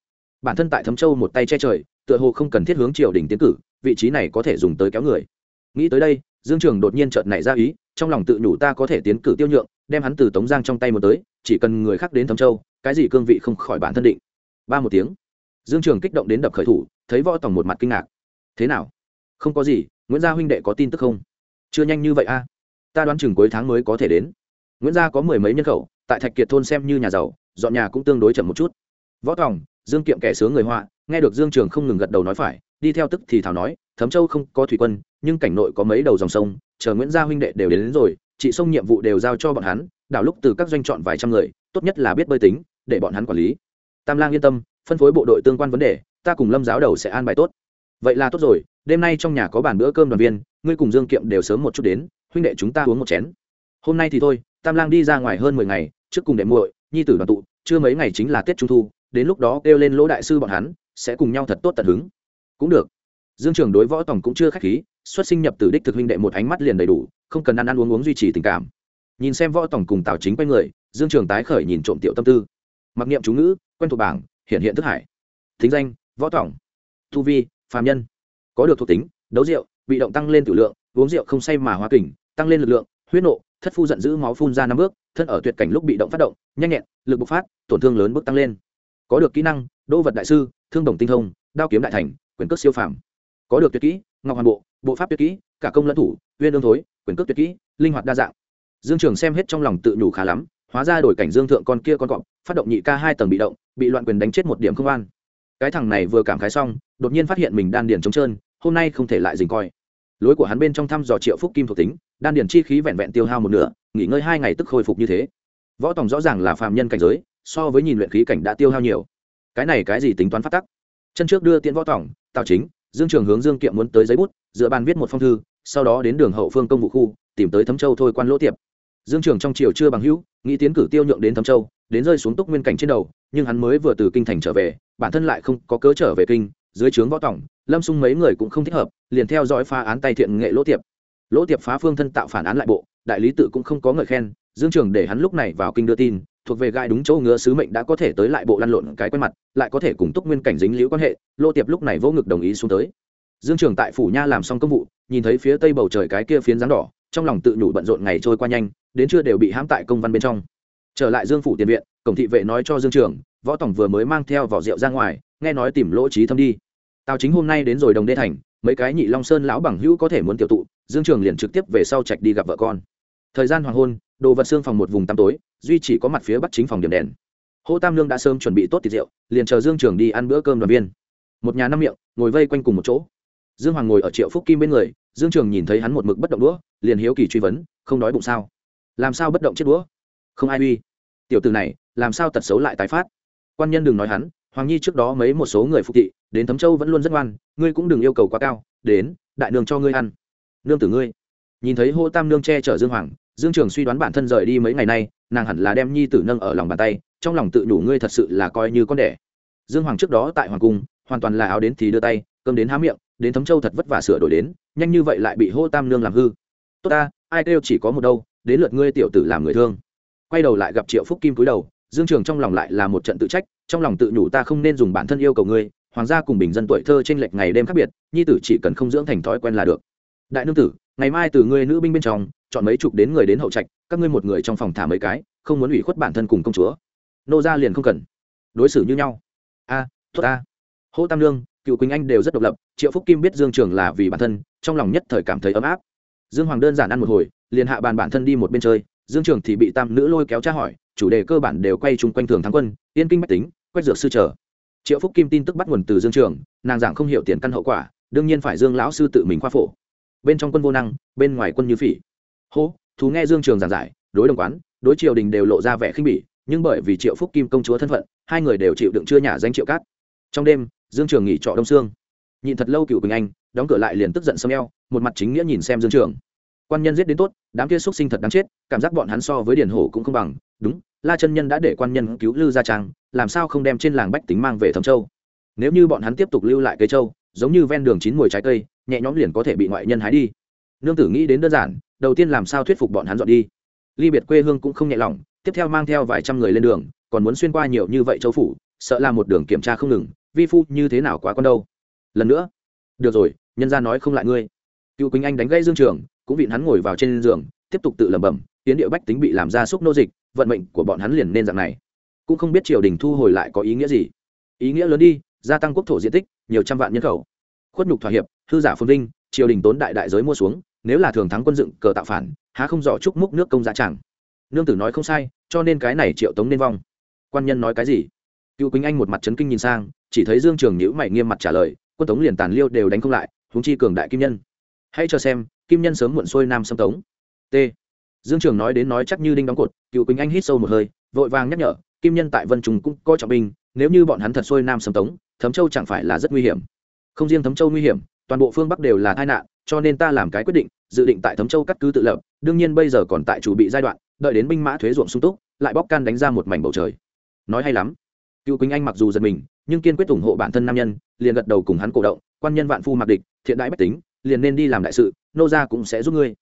Bản thân tại thấm châu một tay che trời, tựa hồ không cần thiết hướng triều đình tiến cử, vị trí này có thể dùng tới kéo người. Nghĩ tới đây, dương trường đột nhiên chợt nảy ra ý, trong lòng tự nhủ ta có thể tiến cử tiêu nhượng, đem hắn từ tống giang trong tay một tới, chỉ cần người khác đến thấm châu, cái gì cương vị không khỏi bản thân định. Ba một tiếng, dương trường kích động đến đập khởi thủ, thấy võ tòng một mặt kinh ngạc. Thế nào? Không có gì, nguyễn gia huynh đệ có tin tức không? Chưa nhanh như vậy a. Ta đoán chừng cuối tháng mới có thể đến nguyễn gia có mười mấy nhân khẩu tại thạch kiệt thôn xem như nhà giàu dọn nhà cũng tương đối chậm một chút. Võ tòng dương kiệm kẻ sướng người họa nghe được dương trường không ngừng gật đầu nói phải đi theo tức thì thảo nói thấm châu không có thủy quân nhưng cảnh nội có mấy đầu dòng sông chờ nguyễn gia huynh đệ đều đến, đến rồi chị sông nhiệm vụ đều giao cho bọn hắn đảo lúc từ các doanh chọn vài trăm người tốt nhất là biết bơi tính để bọn hắn quản lý. Tam lang yên tâm phân phối bộ đội tương quan vấn đề ta cùng lâm giáo đầu sẽ an bài tốt. Vậy là tốt rồi đêm nay trong nhà có bàn bữa cơm đoàn viên ngươi cùng dương kiệm đều sớm một chút đến huynh đệ chúng ta uống một chén. Hôm nay thì thôi tam lang đi ra ngoài hơn mười ngày, trước cùng đệ muội, nhi tử đoàn tụ, chưa mấy ngày chính là tết trung thu, đến lúc đó kêu lên lỗ đại sư bọn hắn, sẽ cùng nhau thật tốt tận hứng. Cũng được. Dương trường đối võ tòng cũng chưa khách khí, xuất sinh nhập từ đích thực huynh đệ một ánh mắt liền đầy đủ, không cần ăn ăn uống uống duy trì tình cảm. Nhìn xem võ tòng cùng tào chính quay người, dương trường tái khởi nhìn trộm tiểu tâm tư. Mặc niệm chú ngữ, quen thuộc bảng, hiện hiện thức hải. Thính danh, võ tòng thu vi phàm nhân. Có được thuộc tính, đấu rượu, bị động tăng lên tử lượng, uống rượu không say mà hóa kình, tăng lên lực lượng, huyết nộ thất phu giận dữ máu phun ra năm bước, thân ở tuyệt cảnh lúc bị động phát động, nhanh nhẹn, lực bộc phát, tổn thương lớn bước tăng lên. Có được kỹ năng, đô vật đại sư, thương đồng tinh thông, đao kiếm đại thành, quyền cước siêu phàm. Có được tuyệt kỹ, ngọc hoàn bộ bộ pháp tuyệt kỹ, cả công lẫn thủ, uyên ương thối, quyền cước tuyệt kỹ, linh hoạt đa dạng. Dương trường xem hết trong lòng tự nhủ khá lắm, hóa ra đổi cảnh dương thượng con kia con cọp, phát động nhị ca hai tầng bị động, bị loạn quyền đánh chết một điểm không an. Cái thằng này vừa cảm khái xong, đột nhiên phát hiện mình đan điền trống trơn, hôm nay không thể lại dình coi. Lối của hắn bên trong thăm dò triệu phúc kim thuộc tính đan điền chi khí vẹn vẹn tiêu hao một nửa, nghỉ ngơi hai ngày tức khôi phục như thế. Võ tòng rõ ràng là phàm nhân cảnh giới, so với nhìn luyện khí cảnh đã tiêu hao nhiều. Cái này cái gì tính toán phát tắc? Chân trước đưa tiễn võ tòng, tào chính, dương trường hướng dương kiệm muốn tới giấy bút, dựa bàn viết một phong thư, sau đó đến đường hậu phương công vụ khu, tìm tới thấm châu thôi quan lỗ tiệp. Dương trường trong triều chưa bằng hữu, nghĩ tiến cử tiêu nhượng đến thấm châu, đến rơi xuống túc nguyên cảnh trên đầu, nhưng hắn mới vừa từ kinh thành trở về, bản thân lại không có cớ trở về kinh, dưới trướng võ tổng lâm xung mấy người cũng không thích hợp, liền theo dõi phá án tay thiện nghệ lỗ tiệp lỗ tiệp phá phương thân tạo phản án lại bộ, đại lý tự cũng không có ngợi khen, dương trường để hắn lúc này vào kinh đưa tin, thuộc về gai đúng chỗ ngứa sứ mệnh đã có thể tới lại bộ lăn lộn cái quen mặt, lại có thể cùng túc nguyên cảnh dính liễu quan hệ, lỗ tiệp lúc này vô ngực đồng ý xuống tới. Dương trường tại phủ nha làm xong công vụ, nhìn thấy phía tây bầu trời cái kia phiến dáng đỏ, trong lòng tự nhủ bận rộn ngày trôi qua nhanh, đến trưa đều bị hãm tại công văn bên trong. Trở lại dương phủ tiền viện, cổng thị vệ nói cho dương trường, võ tổng vừa mới mang theo vỏ rượu ra ngoài, nghe nói tìm lỗ trí thâm đi. Tào chính hôm nay đến rồi đồng đê thành, mấy cái nhị long sơn lão bằng hữu có thể muốn tiểu tụ dương trường liền trực tiếp về sau trạch đi gặp vợ con. Thời gian hoàng hôn, đồ vật xương phòng một vùng tăm tối, duy chỉ có mặt phía bắc chính phòng điểm đèn. Hô tam lương đã sớm chuẩn bị tốt thịt rượu, liền chờ dương trường đi ăn bữa cơm đoàn viên. Một nhà năm miệng, ngồi vây quanh cùng một chỗ. Dương hoàng ngồi ở triệu phúc kim bên người, dương trường nhìn thấy hắn một mực bất động đũa, liền hiếu kỳ truy vấn, không đói bụng sao? Làm sao bất động chết đũa? Không ai uy. Tiểu từ này, làm sao tật xấu lại tái phát? Quan nhân đừng nói hắn, hoàng nhi trước đó mấy một số người phục thị, đến thấm châu vẫn luôn rất ngoan, ngươi cũng đừng yêu cầu quá cao, đến, đại đường cho ngươi ăn nương tử ngươi. Nhìn thấy hô tam nương che chở dương hoàng, dương trường suy đoán bản thân rời đi mấy ngày nay, nàng hẳn là đem nhi tử nâng ở lòng bàn tay, trong lòng tự nhủ ngươi thật sự là coi như con đẻ. Dương hoàng trước đó tại hoàng cung, hoàn toàn là áo đến thì đưa tay, cơm đến há miệng, đến thấm châu thật vất vả sửa đổi đến, nhanh như vậy lại bị hô tam nương làm hư. Tốt ta, ai kêu chỉ có một đâu, đến lượt ngươi tiểu tử làm người thương. Quay đầu lại gặp triệu phúc kim cúi đầu, dương trường trong lòng lại là một trận tự trách, trong lòng tự nhủ ta không nên dùng bản thân yêu cầu ngươi, hoàng gia cùng bình dân tuổi thơ trên lệch ngày đêm khác biệt, nhi tử chỉ cần không dưỡng thành thói quen là được đại nương tử, ngày mai từ ngươi nữ binh bên trong, chọn mấy chục đến người đến hậu trạch, các ngươi một người trong phòng thả mấy cái, không muốn ủy khuất bản thân cùng công chúa. Nô gia liền không cần. Đối xử như nhau. A, tốt a. Hô tam lương cựu quỳnh anh đều rất độc lập, triệu phúc kim biết dương trường là vì bản thân, trong lòng nhất thời cảm thấy ấm áp. Dương hoàng đơn giản ăn một hồi, liền hạ bàn bản thân đi một bên chơi, dương trường thì bị tam nữ lôi kéo tra hỏi, chủ đề cơ bản đều quay chung quanh thường thắng quân, yên kinh mách tính quét dược sư trở triệu phúc kim tin tức bắt nguồn từ dương trường, nàng giảng không hiểu tiền căn hậu quả, đương nhiên phải dương lão sư tự mình khoa phổ bên trong quân vô năng, bên ngoài quân như phỉ. Hô, thú nghe dương trường giảng giải, đối đồng quán, đối triều đình đều lộ ra vẻ khinh bỉ, nhưng bởi vì triệu phúc kim công chúa thân phận, hai người đều chịu đựng chưa nhả danh triệu cát. Trong đêm, dương trường nghỉ trọ đông sương. Nhìn thật lâu cựu quỳnh anh, đóng cửa lại liền tức giận xâm eo, một mặt chính nghĩa nhìn xem dương trường. Quan nhân giết đến tốt, đám kia xúc sinh thật đáng chết, cảm giác bọn hắn so với điền hổ cũng không bằng. Đúng, la chân nhân đã để quan nhân cứu lư gia trang, làm sao không đem trên làng bách tính mang về thẩm châu? Nếu như bọn hắn tiếp tục lưu lại cây châu, giống như ven đường chín mùi trái cây nhẹ nhõm liền có thể bị ngoại nhân hái đi. Nương tử nghĩ đến đơn giản, đầu tiên làm sao thuyết phục bọn hắn dọn đi. Ly biệt quê hương cũng không nhẹ lòng, tiếp theo mang theo vài trăm người lên đường, còn muốn xuyên qua nhiều như vậy châu phủ, sợ là một đường kiểm tra không ngừng, vi phu như thế nào quá con đâu. Lần nữa, được rồi, nhân gia nói không lại ngươi. Cựu quỳnh anh đánh gãy dương trường, cũng vịn hắn ngồi vào trên giường, tiếp tục tự lẩm bẩm, tiến địa bách tính bị làm ra xúc nô dịch, vận mệnh của bọn hắn liền nên dạng này. Cũng không biết triều đình thu hồi lại có ý nghĩa gì. Ý nghĩa lớn đi, gia tăng quốc thổ diện tích, nhiều trăm vạn nhân khẩu. Khuất nhục thỏa hiệp hư giả phồn vinh, triều đình tốn đại đại giới mua xuống, nếu là thường thắng quân dựng cờ tạo phản, há không rõ chúc múc nước công giá chẳng. Nương tử nói không sai, cho nên cái này triệu tống nên vong. Quan nhân nói cái gì? Cựu quýnh anh một mặt trấn kinh nhìn sang, chỉ thấy dương trường nhữ mày nghiêm mặt trả lời, quân tống liền tàn liêu đều đánh không lại húng chi cường đại kim nhân. Hãy cho xem, kim nhân sớm muộn xuôi nam xâm tống. T. Dương trường nói đến nói chắc như đinh đóng cột, cựu quỳnh anh hít sâu một hơi, vội vàng nhắc nhở, kim nhân tại vân trùng cũng coi trọng binh, nếu như bọn hắn thật xuôi nam xâm tống, thấm châu chẳng phải là rất nguy hiểm. Không riêng thấm châu nguy hiểm toàn bộ phương bắc đều là tai nạn cho nên ta làm cái quyết định dự định tại thấm châu cắt cứ tự lập đương nhiên bây giờ còn tại chủ bị giai đoạn đợi đến binh mã thuế ruộng sung túc lại bóc can đánh ra một mảnh bầu trời nói hay lắm cựu quỳnh anh mặc dù giật mình nhưng kiên quyết ủng hộ bản thân nam nhân liền gật đầu cùng hắn cổ động quan nhân vạn phu mặc địch thiện đại bách tính liền nên đi làm đại sự nô gia cũng sẽ giúp ngươi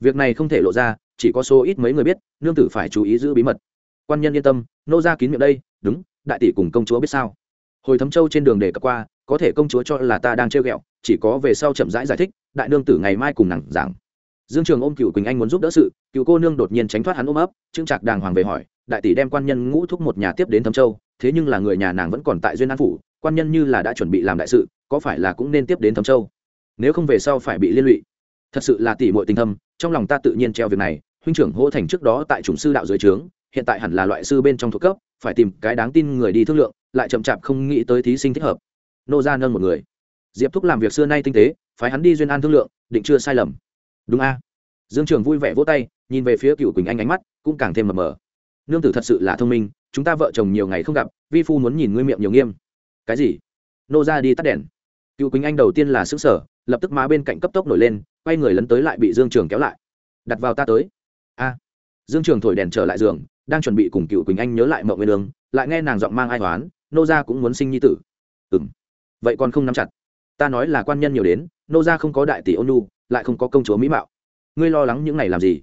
việc này không thể lộ ra chỉ có số ít mấy người biết nương tử phải chú ý giữ bí mật quan nhân yên tâm nô gia kín miệng đây đúng đại tỷ cùng công chúa biết sao hồi thấm châu trên đường để cập qua có thể công chúa cho là ta đang trêu ghẹo chỉ có về sau chậm rãi giải, giải thích đại nương tử ngày mai cùng nàng giảng. Dương trường ôm cựu quỳnh anh muốn giúp đỡ sự cựu cô nương đột nhiên tránh thoát hắn ôm ấp trưng trạc đàng hoàng về hỏi đại tỷ đem quan nhân ngũ thúc một nhà tiếp đến thấm châu thế nhưng là người nhà nàng vẫn còn tại duyên an phủ quan nhân như là đã chuẩn bị làm đại sự có phải là cũng nên tiếp đến thấm châu? Nếu không về sau phải bị liên lụy. Thật sự là tỷ muội tình thâm trong lòng ta tự nhiên treo việc này huynh trưởng hô thành trước đó tại chủng sư đạo dưới trướng hiện tại hẳn là loại sư bên trong thuộc cấp phải tìm cái đáng tin người đi thương lượng lại chậm chạp không nghĩ tới thí sinh thích hợp. Nô ra nâng một người diệp thúc làm việc xưa nay tinh tế, phái hắn đi duyên an thương lượng, định chưa sai lầm. Đúng a. Dương trường vui vẻ vỗ tay, nhìn về phía cựu quỳnh anh ánh mắt cũng càng thêm mờ mờ. Nương tử thật sự là thông minh, chúng ta vợ chồng nhiều ngày không gặp, vi phu muốn nhìn ngươi miệng nhiều nghiêm. Cái gì? Nô ra đi tắt đèn. Cựu quỳnh anh đầu tiên là xứng sở lập tức má bên cạnh cấp tốc nổi lên, quay người lấn tới lại bị dương trường kéo lại. Đặt vào ta tới. A. Dương trường thổi đèn trở lại giường, đang chuẩn bị cùng cựu quỳnh anh nhớ lại mậu nguyên đường lại nghe nàng giọng mang ai toán nô gia cũng muốn sinh nhi tử. Ừ m vậy còn không nắm chặt ta nói là quan nhân nhiều đến, nô gia không có đại tỷ ôn nu lại không có công chúa mỹ mạo. Ngươi lo lắng những này làm gì?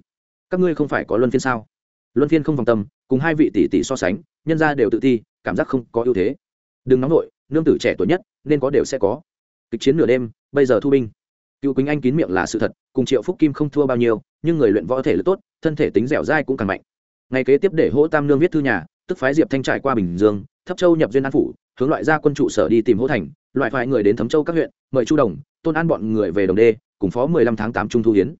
Các ngươi không phải có luân phiên sao? Luân phiên không vòng tâm, cùng hai vị tỷ tỷ so sánh, nhân gia đều tự thi cảm giác không có ưu thế. Đừng nóng nổi nương tử trẻ tuổi nhất, nên có đều sẽ có. Kịch chiến nửa đêm, bây giờ thu binh. Cựu quỳnh anh kín miệng là sự thật, cùng triệu phúc kim không thua bao nhiêu, nhưng người luyện võ thể lực tốt, thân thể tính dẻo dai cũng càng mạnh. Ngày kế tiếp để hỗ tam nương viết thư nhà, tức phái diệp thanh trải qua bình dương, thấp châu nhập duyên an phủ hướng loại ra quân trụ sở đi tìm hỗ thành, loại thoại người đến thấm châu các huyện, mời chu đồng, tôn an bọn người về đồng đê, cùng phó mười lăm tháng tám trung thu hiến.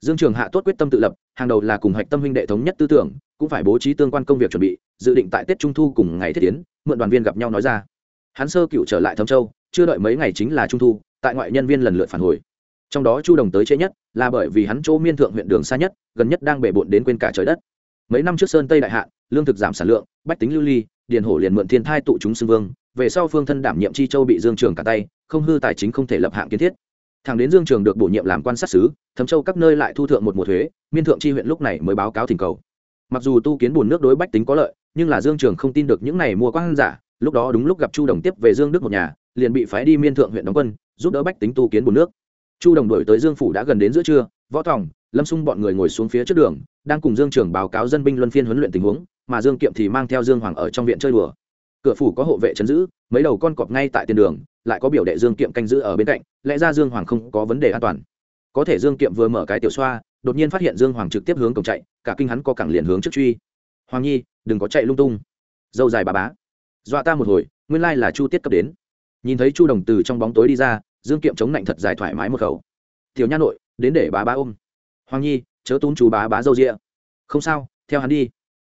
Dương trường hạ tốt quyết tâm tự lập, hàng đầu là cùng hạch tâm huynh đệ thống nhất tư tưởng, cũng phải bố trí tương quan công việc chuẩn bị, dự định tại tết trung thu cùng ngày thiết tiến, mượn đoàn viên gặp nhau nói ra. Hắn sơ cựu trở lại thấm châu, chưa đợi mấy ngày chính là trung thu, tại ngoại nhân viên lần lượt phản hồi. Trong đó chu đồng tới trễ nhất, là bởi vì hắn chỗ miên thượng huyện đường xa nhất, gần nhất đang bể bộn đến quên cả trời đất. Mấy năm trước sơn tây đại hạn lương thực giảm sản lượng, bách tính lưu ly điền hổ liền mượn thiên thai tụ chúng xưng vương, về sau phương thân đảm nhiệm chi châu bị dương trường cả tay, không hư tài chính không thể lập hạng kiến thiết. Thằng đến dương trường được bổ nhiệm làm quan sát sứ thấm châu các nơi lại thu thượng một mùa thuế, miên thượng chi huyện lúc này mới báo cáo thỉnh cầu. Mặc dù tu kiến bùn nước đối bách tính có lợi, nhưng là dương trường không tin được những này mua quan giả, lúc đó đúng lúc gặp chu đồng tiếp về dương đức một nhà, liền bị phái đi miên thượng huyện đóng quân, giúp đỡ bách tính tu kiến bùn nước. Chu đồng đổi tới dương phủ đã gần đến giữa trưa, võ tòng, lâm xung bọn người ngồi xuống phía trước đường, đang cùng dương trường báo cáo dân binh luân phiên huấn luyện tình huống mà dương kiệm thì mang theo dương hoàng ở trong viện chơi đùa. Cửa phủ có hộ vệ chấn giữ, mấy đầu con cọp ngay tại tiền đường, lại có biểu đệ dương kiệm canh giữ ở bên cạnh, lẽ ra dương hoàng không có vấn đề an toàn. Có thể dương kiệm vừa mở cái tiểu xoa, đột nhiên phát hiện dương hoàng trực tiếp hướng cổng chạy, cả kinh hắn có cẳng liền hướng trước truy. Hoàng nhi, đừng có chạy lung tung. Dâu dài bà bá. Dọa ta một hồi, nguyên lai là chu tiết cấp đến. Nhìn thấy chu đồng từ trong bóng tối đi ra, dương kiệm chống lạnh thật dài thoải mái một khẩu. Tiểu nha nội, đến để bá bá ôm. Hoàng nhi, chớ tún chú bá bá dâu rịa không sao, theo hắn đi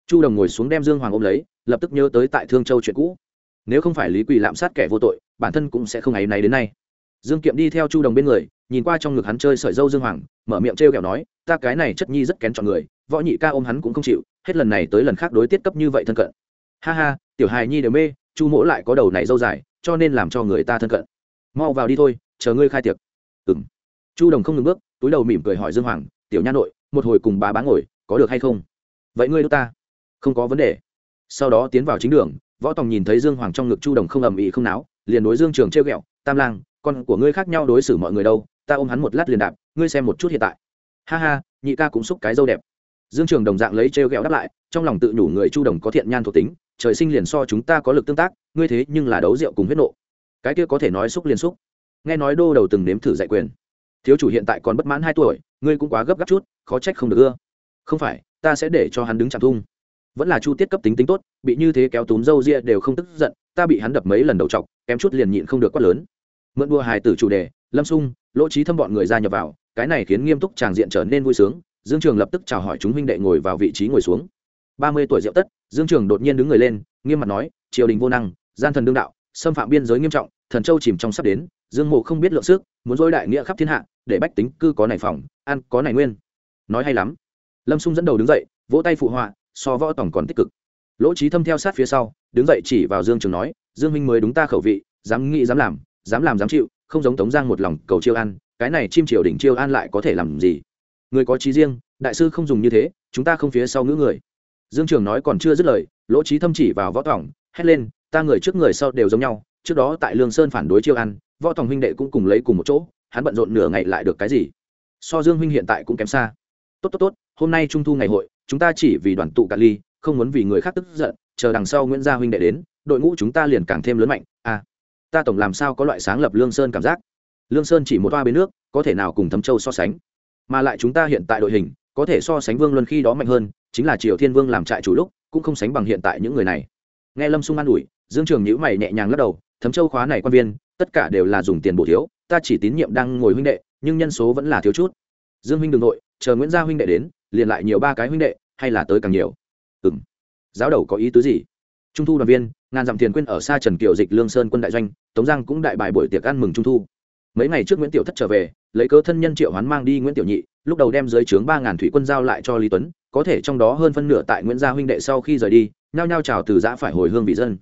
chu đồng ngồi xuống đem dương hoàng ôm lấy, lập tức nhớ tới tại thương châu chuyện cũ. Nếu không phải lý quỳ lạm sát kẻ vô tội, bản thân cũng sẽ không áy náy đến nay. Dương kiệm đi theo chu đồng bên người, nhìn qua trong ngực hắn chơi sợi dâu dương hoàng, mở miệng t r kẹo nói, ta cái này chất nhi rất kén chọn người, võ nhị ca ôm hắn cũng không chịu, hết lần này tới lần khác đối tiết cấp như vậy thân cận. Ha ha, tiểu hài nhi đều mê, chu mỗ lại có đầu này dâu dài, cho nên làm cho người ta thân cận. Mau vào đi thôi, chờ ngươi khai tiệc. Ừng chu đồng không ngừng bước, túi đầu mỉm cười hỏi dương hoàng, tiểu nha nội, một hồi cùng bà bá ngồi, có được hay không? Vậy ngươi đ ta không có vấn đề. Sau đó tiến vào chính đường, võ tòng nhìn thấy dương hoàng trong ngực chu đồng không ầm ĩ không náo, liền đối dương trường trêu ghẹo, tam lang, con của ngươi khác nhau đối xử mọi người đâu, ta ôm hắn một lát liền đạp, ngươi xem một chút hiện tại. Ha ha, nhị ca cũng xúc cái dâu đẹp. Dương trường đồng dạng lấy trêu ghẹo đáp lại, trong lòng tự nhủ người chu đồng có thiện nhan thuộc tính, trời sinh liền so chúng ta có lực tương tác, ngươi thế nhưng là đấu rượu cùng huyết nộ. Cái kia có thể nói xúc liền xúc. Nghe nói đô đầu từng nếm thử dạy quyền. Thiếu chủ hiện tại còn bất mãn hai tuổi, ngươi cũng quá gấp gáp chút, khó trách không được ưa. Không phải, ta sẽ để cho hắn đứng chạm thung vẫn là chu tiết cấp tính tính tốt, bị như thế kéo túm râu ria đều không tức giận, ta bị hắn đập mấy lần đầu chọc, kém chút liền nhịn không được quát lớn. Mượn đua hài tử chủ đề, lâm sung, lỗ trí thâm bọn người ra nhập vào, cái này khiến nghiêm túc tràng diện trở nên vui sướng, dương trường lập tức chào hỏi chúng huynh đệ ngồi vào vị trí ngồi xuống. Ba mươi tuổi diệu tất, dương trường đột nhiên đứng người lên, nghiêm mặt nói, triều đình vô năng, gian thần đương đạo, xâm phạm biên giới nghiêm trọng, thần châu chìm trong sắp đến, dương mộ không biết lượng sức, muốn dối đại nghĩa khắp thiên hạ, để bách tính cư có này phòng, ăn có này nguyên. Nói hay lắm. Lâm xung dẫn đầu đứng dậy, vỗ tay phụ họa so võ tổng còn tích cực. Lỗ trí thâm theo sát phía sau, đứng dậy chỉ vào dương trường nói, dương minh mới đúng ta khẩu vị, dám nghĩ dám làm dám làm dám chịu, không giống tống giang một lòng cầu chiêu an, cái này chim triều đỉnh chiêu an lại có thể làm gì? Người có trí riêng, đại sư không dùng như thế, chúng ta không phía sau ngữ người. Dương trường nói còn chưa dứt lời, lỗ trí thâm chỉ vào võ tổng hét lên, ta người trước người sau đều giống nhau, trước đó tại lương sơn phản đối chiêu an, võ tổng huynh đệ cũng cùng lấy cùng một chỗ, hắn bận rộn nửa ngày lại được cái gì? So dương huynh hiện tại cũng kém xa. Tốt tốt tốt, hôm nay trung thu ngày hội chúng ta chỉ vì đoàn tụ cạn ly, không muốn vì người khác tức giận, chờ đằng sau nguyễn gia huynh đệ đến, đội ngũ chúng ta liền càng thêm lớn mạnh. À ta tổng làm sao có loại sáng lập lương sơn cảm giác? Lương sơn chỉ một toa bến nước, có thể nào cùng thấm châu so sánh? Mà lại chúng ta hiện tại đội hình, có thể so sánh vương luân khi đó mạnh hơn, chính là triều thiên vương làm trại chủ lúc, cũng không sánh bằng hiện tại những người này. Nghe lâm sung an ủi, dương trường nhữ mày nhẹ nhàng lắc đầu, thấm châu khóa này quan viên, tất cả đều là dùng tiền bổ thiếu, ta chỉ tín nhiệm đang ngồi huynh đệ, nhưng nhân số vẫn là thiếu chút. Dương huynh đ ừ n g nội chờ nguyễn gia huynh đệ đến, liền lại nhiều ba cái huynh đệ, hay là tới càng nhiều. Ừ m giáo đầu có ý tứ gì? Trung thu đoàn viên, ngàn dặm tiền quyên ở xa trần kiều dịch lương sơn quân đại doanh, tống giang cũng đại bài buổi tiệc ăn mừng trung thu. Mấy ngày trước nguyễn tiểu thất trở về, lấy cớ thân nhân triệu hoán mang đi nguyễn tiểu nhị, lúc đầu đem dưới trướng ba ngàn thủy quân giao lại cho lý tuấn, có thể trong đó hơn phân nửa tại nguyễn gia huynh đệ sau khi rời đi, nhao nhao trào từ giã phải hồi hương vị dân.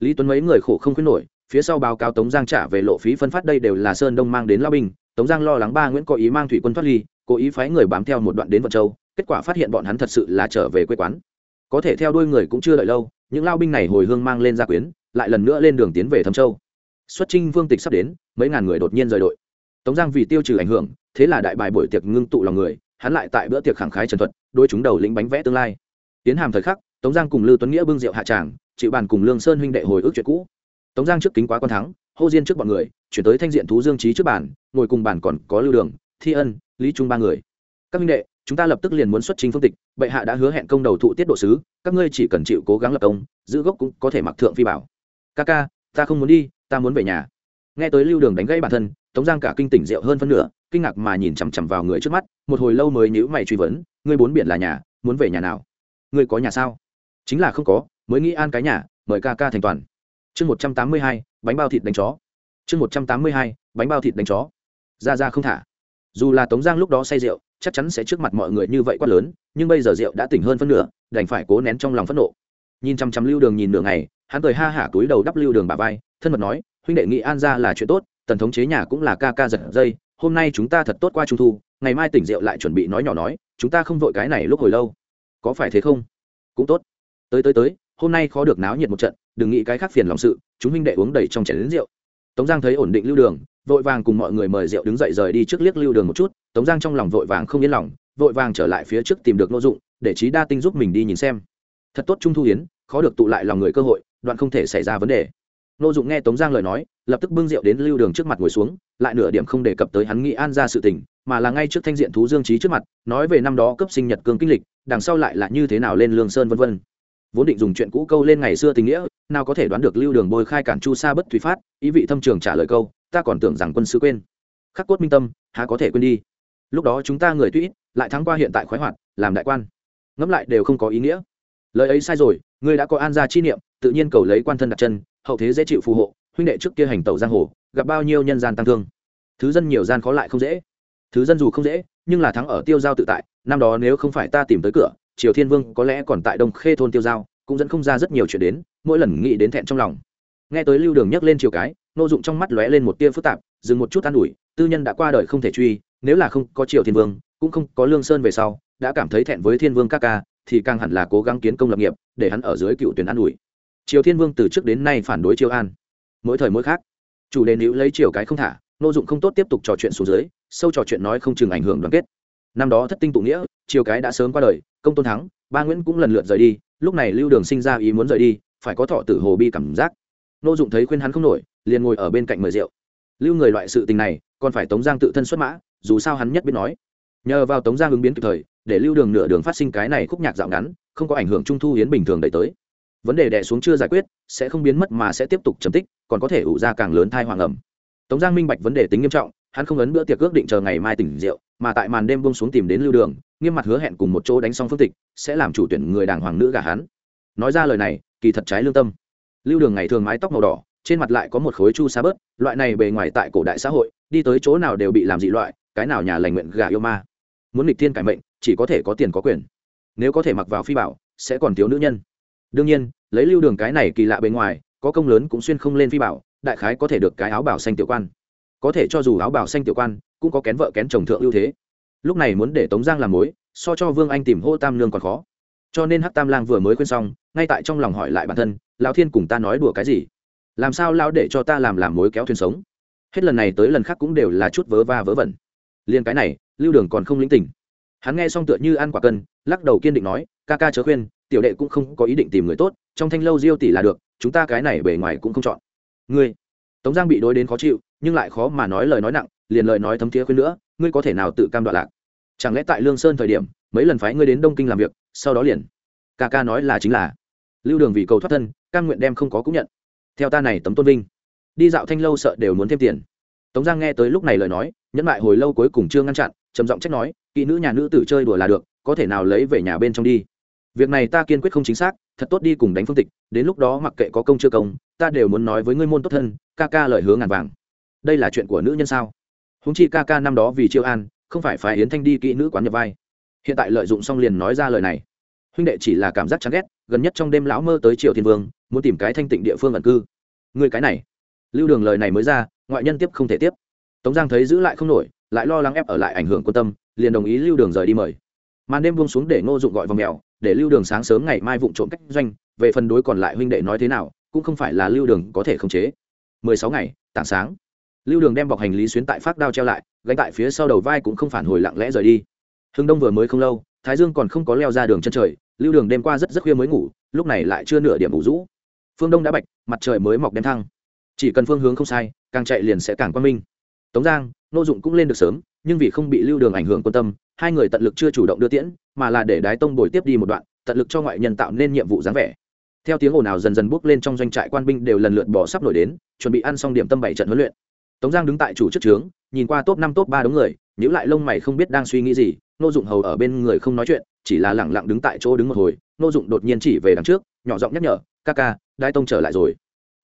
Lý tuấn mấy người khổ không khuyến nổi, phía sau báo cáo tống giang trả về lộ phí phân phát đây đều là sơn đông mang đến lao binh, tống giang lo lắng ba nguyễn có ý mang thủy quân thoát ly cố ý phái người bám theo một đoạn đến vận châu, kết quả phát hiện bọn hắn thật sự là trở về quê quán. Có thể theo đuôi người cũng chưa đợi lâu, những lao binh này hồi hương mang lên gia quyến, lại lần nữa lên đường tiến về thâm châu. Xuất trinh vương tịch sắp đến, mấy ngàn người đột nhiên rời đội. Tống giang vì tiêu trừ ảnh hưởng, thế là đại bài buổi tiệc ngưng tụ lòng người, hắn lại tại bữa tiệc khẳng khái trần thuật đôi chúng đầu lĩnh bánh vẽ tương lai. Tiến hàm thời khắc, tống giang cùng lưu tuấn nghĩa bưng rượu hạ tràng chịu bàn cùng lương sơn huynh đệ hồi ức chuyện cũ. Tống giang trước kính quá quan thắng, hô diên trước bọn người, chuyển tới thanh diện thú dương trí trước bàn, ngồi cùng bàn còn có lưu đường, thi ân lý trung ba người. Các huynh đệ, chúng ta lập tức liền muốn xuất chính phương tịch, bệ hạ đã hứa hẹn công đầu thụ tiết độ sứ, các ngươi chỉ cần chịu cố gắng lập công, giữ gốc cũng có thể mặc thượng phi bảo. Ca ca, ta không muốn đi, ta muốn về nhà. Nghe tới lưu đường đánh gãy bản thân, tống giang cả kinh tỉnh rượu hơn phân nửa, kinh ngạc mà nhìn chằm chằm vào người trước mắt, một hồi lâu mới nhữ mày truy vấn, ngươi bốn biển là nhà, muốn về nhà nào? Ngươi có nhà sao? Chính là không có, mới nghĩ an cái nhà, mời ca ca thành toàn. Chương một trăm tám mươi hai, bánh bao thịt đánh chó. Chương một trăm tám mươi hai, bánh bao thịt đánh chó. Ra ra không thả dù là tống giang lúc đó say rượu, chắc chắn sẽ trước mặt mọi người như vậy quá lớn, nhưng bây giờ rượu đã tỉnh hơn phân nửa, đành phải cố nén trong lòng phẫn nộ. Nhìn chăm chăm lưu đường nhìn nửa ngày, hắn cười ha hả túi đầu đắp lưu đường bà vai, thân mật nói, huynh đệ nghị an ra là chuyện tốt, tần thống chế nhà cũng là ca ca giật dây, hôm nay chúng ta thật tốt qua trung thu, ngày mai tỉnh rượu lại chuẩn bị nói nhỏ nói, chúng ta không vội cái này lúc hồi lâu. Có phải thế không? Cũng tốt. Tới tới tới, hôm nay khó được náo nhiệt một trận, đừng nghĩ cái khác phiền lòng sự, chúng huynh đệ uống đầy trong chén lính rượu. Tống giang thấy ổn định lưu đường vội vàng cùng mọi người mời rượu đứng dậy rời đi trước liếc lưu đường một chút, tống giang trong lòng vội vàng không yên lòng, vội vàng trở lại phía trước tìm được n ô dụng, để trí đa tinh giúp mình đi nhìn xem. Thật tốt trung thu hiến khó được tụ lại lòng người cơ hội, đoạn không thể xảy ra vấn đề. N ô dụng nghe tống giang lời nói, lập tức bưng rượu đến lưu đường trước mặt ngồi xuống, lại nửa điểm không đề cập tới hắn nghĩ an ra sự tình, mà là ngay trước thanh diện thú dương trí trước mặt, nói về năm đó cấp sinh nhật cương kinh lịch, đằng sau lại là như thế nào lên lương sơn vân vân. Vốn định dùng chuyện cũ câu lên ngày xưa tình nghĩa, nào có thể đoán được lưu đường bôi khai cản chu sa bất thủy phát, ý vị thâm trường trả lời câu ta còn tưởng rằng quân sư quên. Khắc cốt minh tâm, há có thể quên đi. Lúc đó chúng ta người tuy lại thắng qua hiện tại khoái hoạt, làm đại quan. Ngẫm lại đều không có ý nghĩa. Lời ấy sai rồi, ngươi đã có an gia chi niệm, tự nhiên cầu lấy quan thân đặt chân, hậu thế dễ chịu phù hộ, huynh đệ trước kia hành tẩu giang hồ, gặp bao nhiêu nhân gian tăng thương. Thứ dân nhiều gian khó lại không dễ. Thứ dân dù không dễ, nhưng là thắng ở tiêu giao tự tại, năm đó nếu không phải ta tìm tới cửa, triều thiên vương có lẽ còn tại đông khê thôn tiêu giao, cũng dẫn không ra rất nhiều chuyện đến, mỗi lần nghĩ đến thẹn trong lòng nghe tới lưu đường nhắc lên chiều cái nô dụng trong mắt lóe lên một tia phức tạp, dừng một chút an ủi, tư nhân đã qua đời không thể truy, nếu là không có triều thiên vương, cũng không có lương sơn về sau, đã cảm thấy thẹn với thiên vương các ca, thì càng hẳn là cố gắng kiến công lập nghiệp, để hắn ở dưới cựu tuyển an ủi. Triều thiên vương từ trước đến nay phản đối triều an. Mỗi thời mỗi khác, chủ đề nữ lấy triều cái không thả nô dụng không tốt tiếp tục trò chuyện xuống dưới, sâu trò chuyện nói không chừng ảnh hưởng đoàn kết. Năm đó thất tinh tụ nghĩa, triều cái đã sớm qua đời, công tôn thắng, ba nguyễn cũng lần lượt rời đi, lúc này lưu đường sinh ra ý muốn rời đi, phải có thọ tử hồ bi cảm giác nô dụng thấy khuyên hắn không nổi, liền ngồi ở bên cạnh mời rượu. Lưu người loại sự tình này, còn phải tống giang tự thân xuất mã, dù sao hắn nhất biết nói. Nhờ vào tống giang ứng biến kịp thời, để lưu đường nửa đường phát sinh cái này khúc nhạc dạo ngắn, không có ảnh hưởng trung thu hiến bình thường đẩy tới. Vấn đề đẻ xuống chưa giải quyết, sẽ không biến mất mà sẽ tiếp tục trầm tích, còn có thể ủ ra càng lớn thai hoàng ẩm. Tống giang minh bạch vấn đề tính nghiêm trọng, hắn không ấn bữa tiệc ước định chờ ngày mai tỉnh rượu, mà tại màn đêm bông xuống tìm đến lưu đường, nghiêm mặt hứa hẹn cùng một chỗ đánh xong phương tịch, sẽ làm chủ tuyển người đàng hoàng nữ gả hắn. Nói ra lời này, kỳ thật trái lương tâm lưu đường ngày thường mái tóc màu đỏ, trên mặt lại có một khối chu sa bớt, loại này bề ngoài tại cổ đại xã hội, đi tới chỗ nào đều bị làm dị loại, cái nào nhà lành nguyện gả yêu ma. Muốn nghịch thiên cải mệnh, chỉ có thể có tiền có quyền. Nếu có thể mặc vào phi bảo, sẽ còn thiếu nữ nhân. Đương nhiên, lấy lưu đường cái này kỳ lạ bề ngoài, có công lớn cũng xuyên không lên phi bảo, đại khái có thể được cái áo bảo xanh tiểu quan. Có thể cho dù áo bảo xanh tiểu quan, cũng có kén vợ kén chồng thượng ưu thế. Lúc này muốn để tống giang làm mối, so cho vương anh tìm hô tam nương còn khó. Cho nên hắc tam lang vừa mới khuyên xong, ngay tại trong lòng hỏi lại bản thân lão thiên cùng ta nói đùa cái gì? Làm sao lão để cho ta làm làm mối kéo thuyền sống? Hết lần này tới lần khác cũng đều là chút vớ va vớ vẩn. Liền cái này, lưu đường còn không lĩnh tỉnh hắn nghe xong tựa như ăn quả cân, lắc đầu kiên định nói, ca ca chớ khuyên, tiểu đệ cũng không có ý định tìm người tốt, trong thanh lâu diêu tỷ là được, chúng ta cái này bề ngoài cũng không chọn. Ngươi? Tống giang bị đối đến khó chịu, nhưng lại khó mà nói lời nói nặng, liền lời nói thấm thiế khuyên nữa, ngươi có thể nào tự cam đoạn lạc? Chẳng lẽ tại lương sơn thời điểm, mấy lần phái ngươi đến đông kinh làm việc, sau đó liền? Ca ca nói là chính là lưu đường vì cầu thoát thân căn nguyện đem không có cũng nhận. Theo ta này tấm tôn vinh, đi dạo thanh lâu sợ đều muốn thêm tiền. Tống giang nghe tới lúc này lời nói, nhẫn lại hồi lâu cuối cùng chưa ngăn chặn, trầm giọng trách nói, kỹ nữ nhà nữ tử chơi đùa là được, có thể nào lấy về nhà bên trong đi? Việc này ta kiên quyết không chính xác, thật tốt đi cùng đánh phương tịch, đến lúc đó mặc kệ có công chưa công, ta đều muốn nói với ngươi môn tốt thân, ca ca lời hứa ngàn vàng. Đây là chuyện của nữ nhân sao? Húng chi ca ca năm đó vì chiêu an, không phải phải yến thanh đi kỹ nữ quán nhập vai. Hiện tại lợi dụng xong liền nói ra lời này huynh đệ chỉ là cảm giác chán ghét, gần nhất trong đêm lão mơ tới triều thiên vương, muốn tìm cái thanh tịnh địa phương ẩn cư. Người cái này. Lưu đường lời này mới ra, ngoại nhân tiếp không thể tiếp. Tống giang thấy giữ lại không nổi, lại lo lắng ép ở lại ảnh hưởng quan tâm, liền đồng ý lưu đường rời đi mời. Màn đêm buông xuống để ngô dụng gọi vào mèo, để lưu đường sáng sớm ngày mai vụng trộm cách doanh, về phần đối còn lại huynh đệ nói thế nào, cũng không phải là lưu đường có thể khống chế. Mười sáu ngày, tảng sáng. Lưu đường đem bọc hành lý xuyến tại phát đao treo lại, gánh tại phía sau đầu vai cũng không phản hồi lặng lẽ rời đi. Hưng đông vừa mới không lâu thái dương còn không có leo ra đường chân trời, lưu đường đêm qua rất rất khuya mới ngủ, lúc này lại chưa nửa điểm ngủ rũ. Phương đông đã bạch, mặt trời mới mọc đen thăng. Chỉ cần phương hướng không sai, càng chạy liền sẽ càng quan minh. Tống giang, nô dụng cũng lên được sớm, nhưng vì không bị lưu đường ảnh hưởng quan tâm, hai người tận lực chưa chủ động đưa tiễn, mà là để đái tông bồi tiếp đi một đoạn, tận lực cho ngoại nhân tạo nên nhiệm vụ dáng vẻ. Theo tiếng ồn ào dần dần bước lên trong doanh trại quan binh đều lần lượt bỏ sắp nổi đến, chuẩn bị ăn xong điểm tâm bảy trận huấn luyện tống giang đứng tại chủ trước trướng, nhìn qua top năm, top ba đống người nhữ lại lông mày không biết đang suy nghĩ gì nô dụng hầu ở bên người không nói chuyện, chỉ là lẳng lặng đứng tại chỗ đứng một hồi nô dụng đột nhiên chỉ về đằng trước, nhỏ giọng nhắc nhở, ca ca, đai tông trở lại rồi.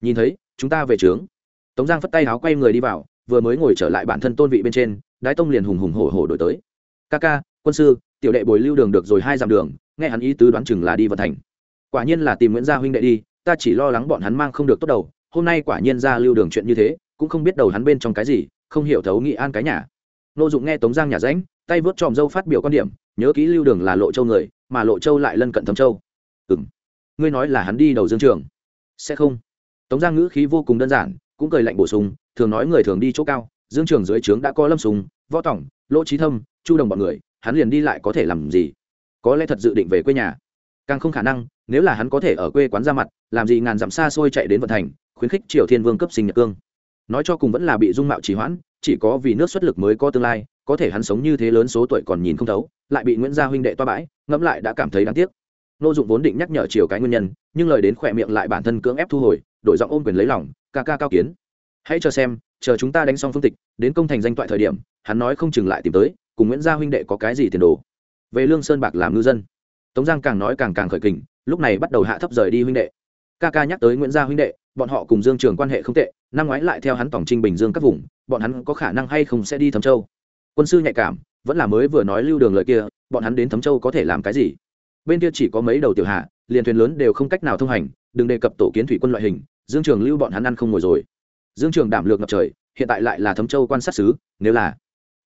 Nhìn thấy, chúng ta về trướng. Tống giang phất tay áo quay người đi vào, vừa mới ngồi trở lại bản thân tôn vị bên trên đái tông liền hùng hùng hổ hổ đổi tới. Ca ca, quân sư, tiểu đệ bồi lưu đường được rồi hai dặm đường, nghe hắn ý tứ đoán chừng là đi vận thành. Quả nhiên là tìm nguyễn gia huynh đệ đi, ta chỉ lo lắng bọn hắn mang không được tốt đầu, hôm nay quả nhiên ra lưu đường chuyện như thế cũng không biết đầu hắn bên trong cái gì, không hiểu thấu nghị an cái nhà. Nô dụng nghe tống giang nhà ránh tay vớt tròm dâu phát biểu quan điểm, nhớ kỹ lưu đường là lộ châu người, mà lộ châu lại lân cận thâm châu. Ừ m ngươi nói là hắn đi đầu dương trường, sẽ không? Tống giang ngữ khí vô cùng đơn giản, cũng cười lạnh bổ sung, thường nói người thường đi chỗ cao, dương trường dưới trướng đã có lâm sùng, võ tổng lỗ trí thâm, chu đồng b ọ n người, hắn liền đi lại có thể làm gì? Có lẽ thật dự định về quê nhà. Càng không khả năng, nếu là hắn có thể ở quê quán ra mặt, làm gì ngàn dặm xa xôi chạy đến vận thành, khuyến khích triều thiên vương cấp sinh nhật cương nói cho cùng vẫn là bị dung mạo trì hoãn, chỉ có vì nước xuất lực mới có tương lai, có thể hắn sống như thế lớn số tuổi còn nhìn không thấu, lại bị nguyễn gia huynh đệ toa bãi, ngẫm lại đã cảm thấy đáng tiếc. Nô dụng vốn định nhắc nhở chiều cái nguyên nhân, nhưng lời đến khỏe miệng lại bản thân cưỡng ép thu hồi, đổi giọng ôm quyền lấy lòng, ca ca cao kiến. Hãy cho xem, chờ chúng ta đánh xong phương tịch, đến công thành danh toại thời điểm, hắn nói không chừng lại tìm tới, cùng nguyễn gia huynh đệ có cái gì tiền đồ. Về lương sơn bạc làm ngư dân. Tống giang càng nói càng càng khởi kình, lúc này bắt đầu hạ thấp rời đi huynh đệ. Ca ca nhắc tới nguyễn gia huynh đệ, bọn họ cùng dương trường quan hệ không tệ năm ngoái lại theo hắn tổng trinh bình dương các vùng, bọn hắn có khả năng hay không sẽ đi thấm châu? Quân sư nhạy cảm, vẫn là mới vừa nói lưu đường lời kia, bọn hắn đến thấm châu có thể làm cái gì? Bên kia chỉ có mấy đầu tiểu hạ, liền thuyền lớn đều không cách nào thông hành, đừng đề cập tổ kiến thủy quân loại hình, dương trường lưu bọn hắn ăn không ngồi rồi. Dương trường đảm lược ngập trời, hiện tại lại là thấm châu quan sát xứ, nếu là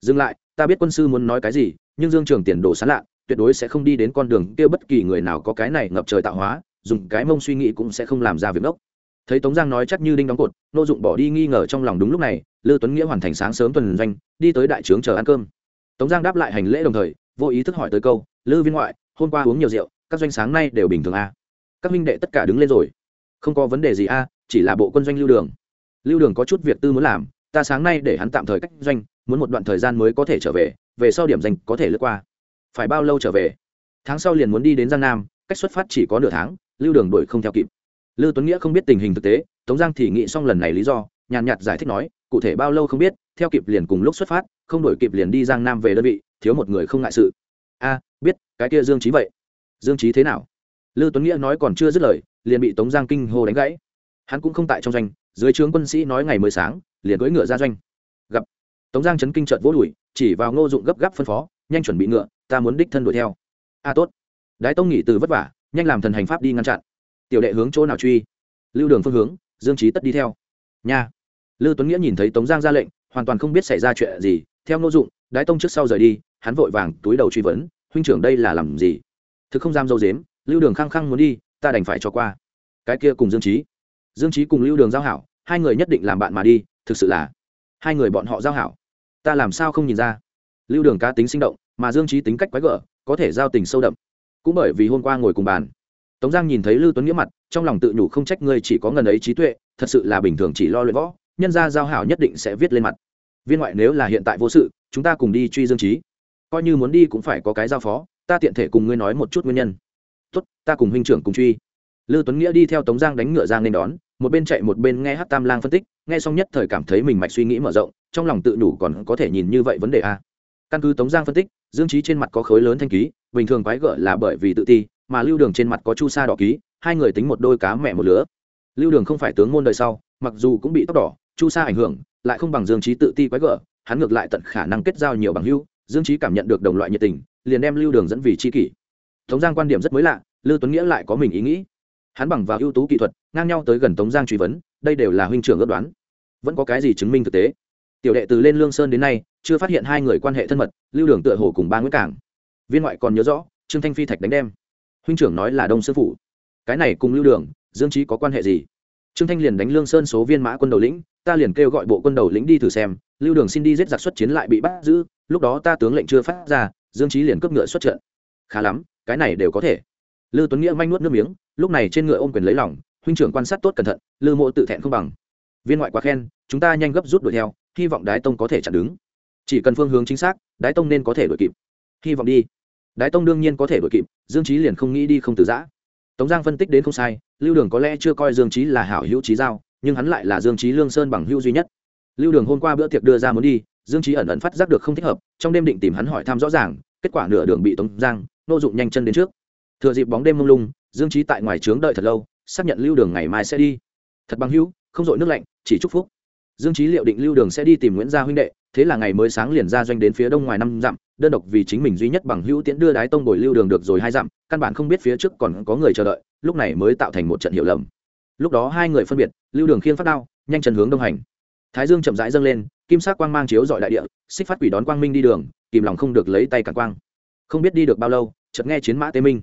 dừng lại, ta biết quân sư muốn nói cái gì, nhưng dương trường tiền đồ sán lạ, tuyệt đối sẽ không đi đến con đường kia bất kỳ người nào có cái này ngập trời tạo hóa, dùng cái mông suy nghĩ cũng sẽ không làm ra việc ngốc thấy tống giang nói chắc như đinh đóng cột nô dụng bỏ đi nghi ngờ trong lòng đúng lúc này lư tuấn nghĩa hoàn thành sáng sớm tuần doanh đi tới đại trướng chờ ăn cơm. Tống giang đáp lại hành lễ đồng thời vô ý thức hỏi tới câu lư viên ngoại hôm qua uống nhiều rượu các doanh sáng nay đều bình thường a à? các minh đệ tất cả đứng lên rồi. Không có vấn đề gì a à, chỉ là bộ quân doanh lưu đường. Lưu đường có chút việc tư muốn làm ta sáng nay để hắn tạm thời cách doanh muốn một đoạn thời gian mới có thể trở về về sau điểm danh có thể lướt qua. Phải bao lâu trở về? Tháng sau liền muốn đi đến giang nam cách xuất phát chỉ có nửa tháng lưu đường đổi không theo kịp lưu tuấn nghĩa không biết tình hình thực tế, tống giang thì nghĩ xong lần này lý do, nhàn nhạt giải thích nói, cụ thể bao lâu không biết, theo kịp liền cùng lúc xuất phát, không đổi kịp liền đi giang nam về đơn vị, thiếu một người không ngại sự. A, biết, cái kia dương trí vậy. Dương trí thế nào? Lưu tuấn nghĩa nói còn chưa dứt lời, liền bị tống giang kinh hô đánh gãy. Hắn cũng không tại trong doanh, dưới trướng quân sĩ nói ngày mới sáng, liền cưỡi ngựa ra doanh. Gặp, tống giang chấn kinh trợt vỗ đùi, chỉ vào ngô dụng gấp gáp phân phó, nhanh chuẩn bị ngựa, ta muốn đích thân đuổi theo. A, tốt. Đái tông nghỉ từ vất vả, nhanh làm thần hành pháp đi ngăn chặn tiểu đệ hướng chỗ nào truy? Lưu đường phương hướng, dương trí tất đi theo. Nha. Lưu tuấn nghĩa nhìn thấy tống giang ra lệnh, hoàn toàn không biết xảy ra chuyện gì, theo ngô dụng, đái tông trước sau rời đi, hắn vội vàng túi đầu truy vấn, huynh trưởng đây là làm gì? Thực không dám dâu dếm, lưu đường khăng khăng muốn đi, ta đành phải cho qua. Cái kia cùng dương trí dương trí cùng lưu đường giao hảo, hai người nhất định làm bạn mà đi, thực sự là hai người bọn họ giao hảo. Ta làm sao không nhìn ra? Lưu đường cá tính sinh động, mà dương trí tính cách quái gở, có thể giao tình sâu đậm. Cũng bởi vì hôm qua ngồi cùng bàn tống giang nhìn thấy lưu tuấn nghĩa mặt trong lòng tự nhủ không trách ngươi chỉ có ngần ấy trí tuệ thật sự là bình thường chỉ lo luyện võ nhân gia giao hảo nhất định sẽ viết lên mặt. Viên ngoại nếu là hiện tại vô sự chúng ta cùng đi truy dương trí. Coi như muốn đi cũng phải có cái giao phó ta tiện thể cùng ngươi nói một chút nguyên nhân. Tốt ta cùng huynh trưởng cùng truy. Lưu Tuấn Nghĩa đi theo Tống Giang đánh ngựa giang nên đón, một bên chạy một bên nghe Hắc Tam Lang phân tích, nghe xong nhất thời cảm thấy mình mạch suy nghĩ mở rộng, trong lòng tự đủ còn có thể nhìn như vậy vấn đề a. Căn cứ Tống Giang phân tích, Dương Chí trên mặt có khối lớn thanh ký, bình thường quái gở là bởi vì tự ti, mà Lưu Đường trên mặt có chu sa đỏ ký, hai người tính một đôi cá mẹ một lứa. Lưu Đường không phải tướng môn đời sau, mặc dù cũng bị tóc đỏ, chu sa ảnh hưởng, lại không bằng Dương Chí tự ti quái gở, hắn ngược lại tận khả năng kết giao nhiều bằng hữu, Dương Chí cảm nhận được đồng loại nhiệt tình, liền đem Lưu Đường dẫn vì chi kỷ. Tống Giang quan điểm rất mới lạ, Lưu Tuấn Nghĩa lại có mình ý nghĩ. Hắn bằng vào ưu tú kỹ thuật ngang nhau tới gần tống giang truy vấn đây đều là huynh trưởng ước đoán. Vẫn có cái gì chứng minh thực tế? Tiểu đệ từ lên lương sơn đến nay chưa phát hiện hai người quan hệ thân mật lưu đường tựa hồ cùng ba nguyễn cảng. Viên ngoại còn nhớ rõ trương thanh phi thạch đánh đem huynh trưởng nói là đông sư phụ cái này cùng lưu đường dương trí có quan hệ gì trương thanh liền đánh lương sơn số viên mã quân đầu lĩnh ta liền kêu gọi bộ quân đầu lĩnh đi thử xem lưu đường xin đi giết giặc xuất chiến lại bị bắt giữ lúc đó ta tướng lệnh chưa phát ra dương trí liền cướp ngựa xuất trận khá lắm cái này đều có thể Lưu Tuấn Nghĩa manh nuốt nước miếng, lúc này trên ngựa ôm quyền lấy lòng, huynh trưởng quan sát tốt cẩn thận, Lưu Mộ tự thẹn không bằng. Viên ngoại quá khen, chúng ta nhanh gấp rút đuổi theo, hy vọng Đái Tông có thể chặn đứng. Chỉ cần phương hướng chính xác, Đái Tông nên có thể đuổi kịp. Hy vọng đi. Đái Tông đương nhiên có thể đuổi kịp, Dương Chí liền không nghĩ đi không từ giã. Tống Giang phân tích đến không sai, Lưu Đường có lẽ chưa coi Dương Chí là hảo hữu chí giao, nhưng hắn lại là Dương Chí Lương Sơn bằng hữu duy nhất. Lưu Đường hôm qua bữa tiệc đưa ra muốn đi, Dương Chí ẩn ẩn phát giác được không thích hợp, trong đêm định tìm hắn hỏi thăm rõ ràng, kết quả nửa đường bị tống giang nô dụng nhanh chân đến trước thừa dịp bóng đêm mông lung dương trí tại ngoài trướng đợi thật lâu xác nhận lưu đường ngày mai sẽ đi thật bằng hữu không dội nước lạnh chỉ chúc phúc dương trí liệu định lưu đường sẽ đi tìm nguyễn gia huynh đệ thế là ngày mới sáng liền ra doanh đến phía đông ngoài năm dặm, đơn độc vì chính mình duy nhất bằng hữu tiễn đưa đái tông bồi lưu đường được rồi hai dặm, căn bản không biết phía trước còn có người chờ đợi, lúc này mới tạo thành một trận hiểu lầm. Lúc đó hai người phân biệt, lưu đường khiêng phát đao, nhanh chân hướng đông hành. Thái dương chậm rãi dâng lên, kim sắc quang mang chiếu dọi đại địa, xích phát quỷ đón quang minh đi đường, kìm lòng không được lấy tay cản quang. Không biết đi được bao lâu, chợt nghe chiến mã tê minh.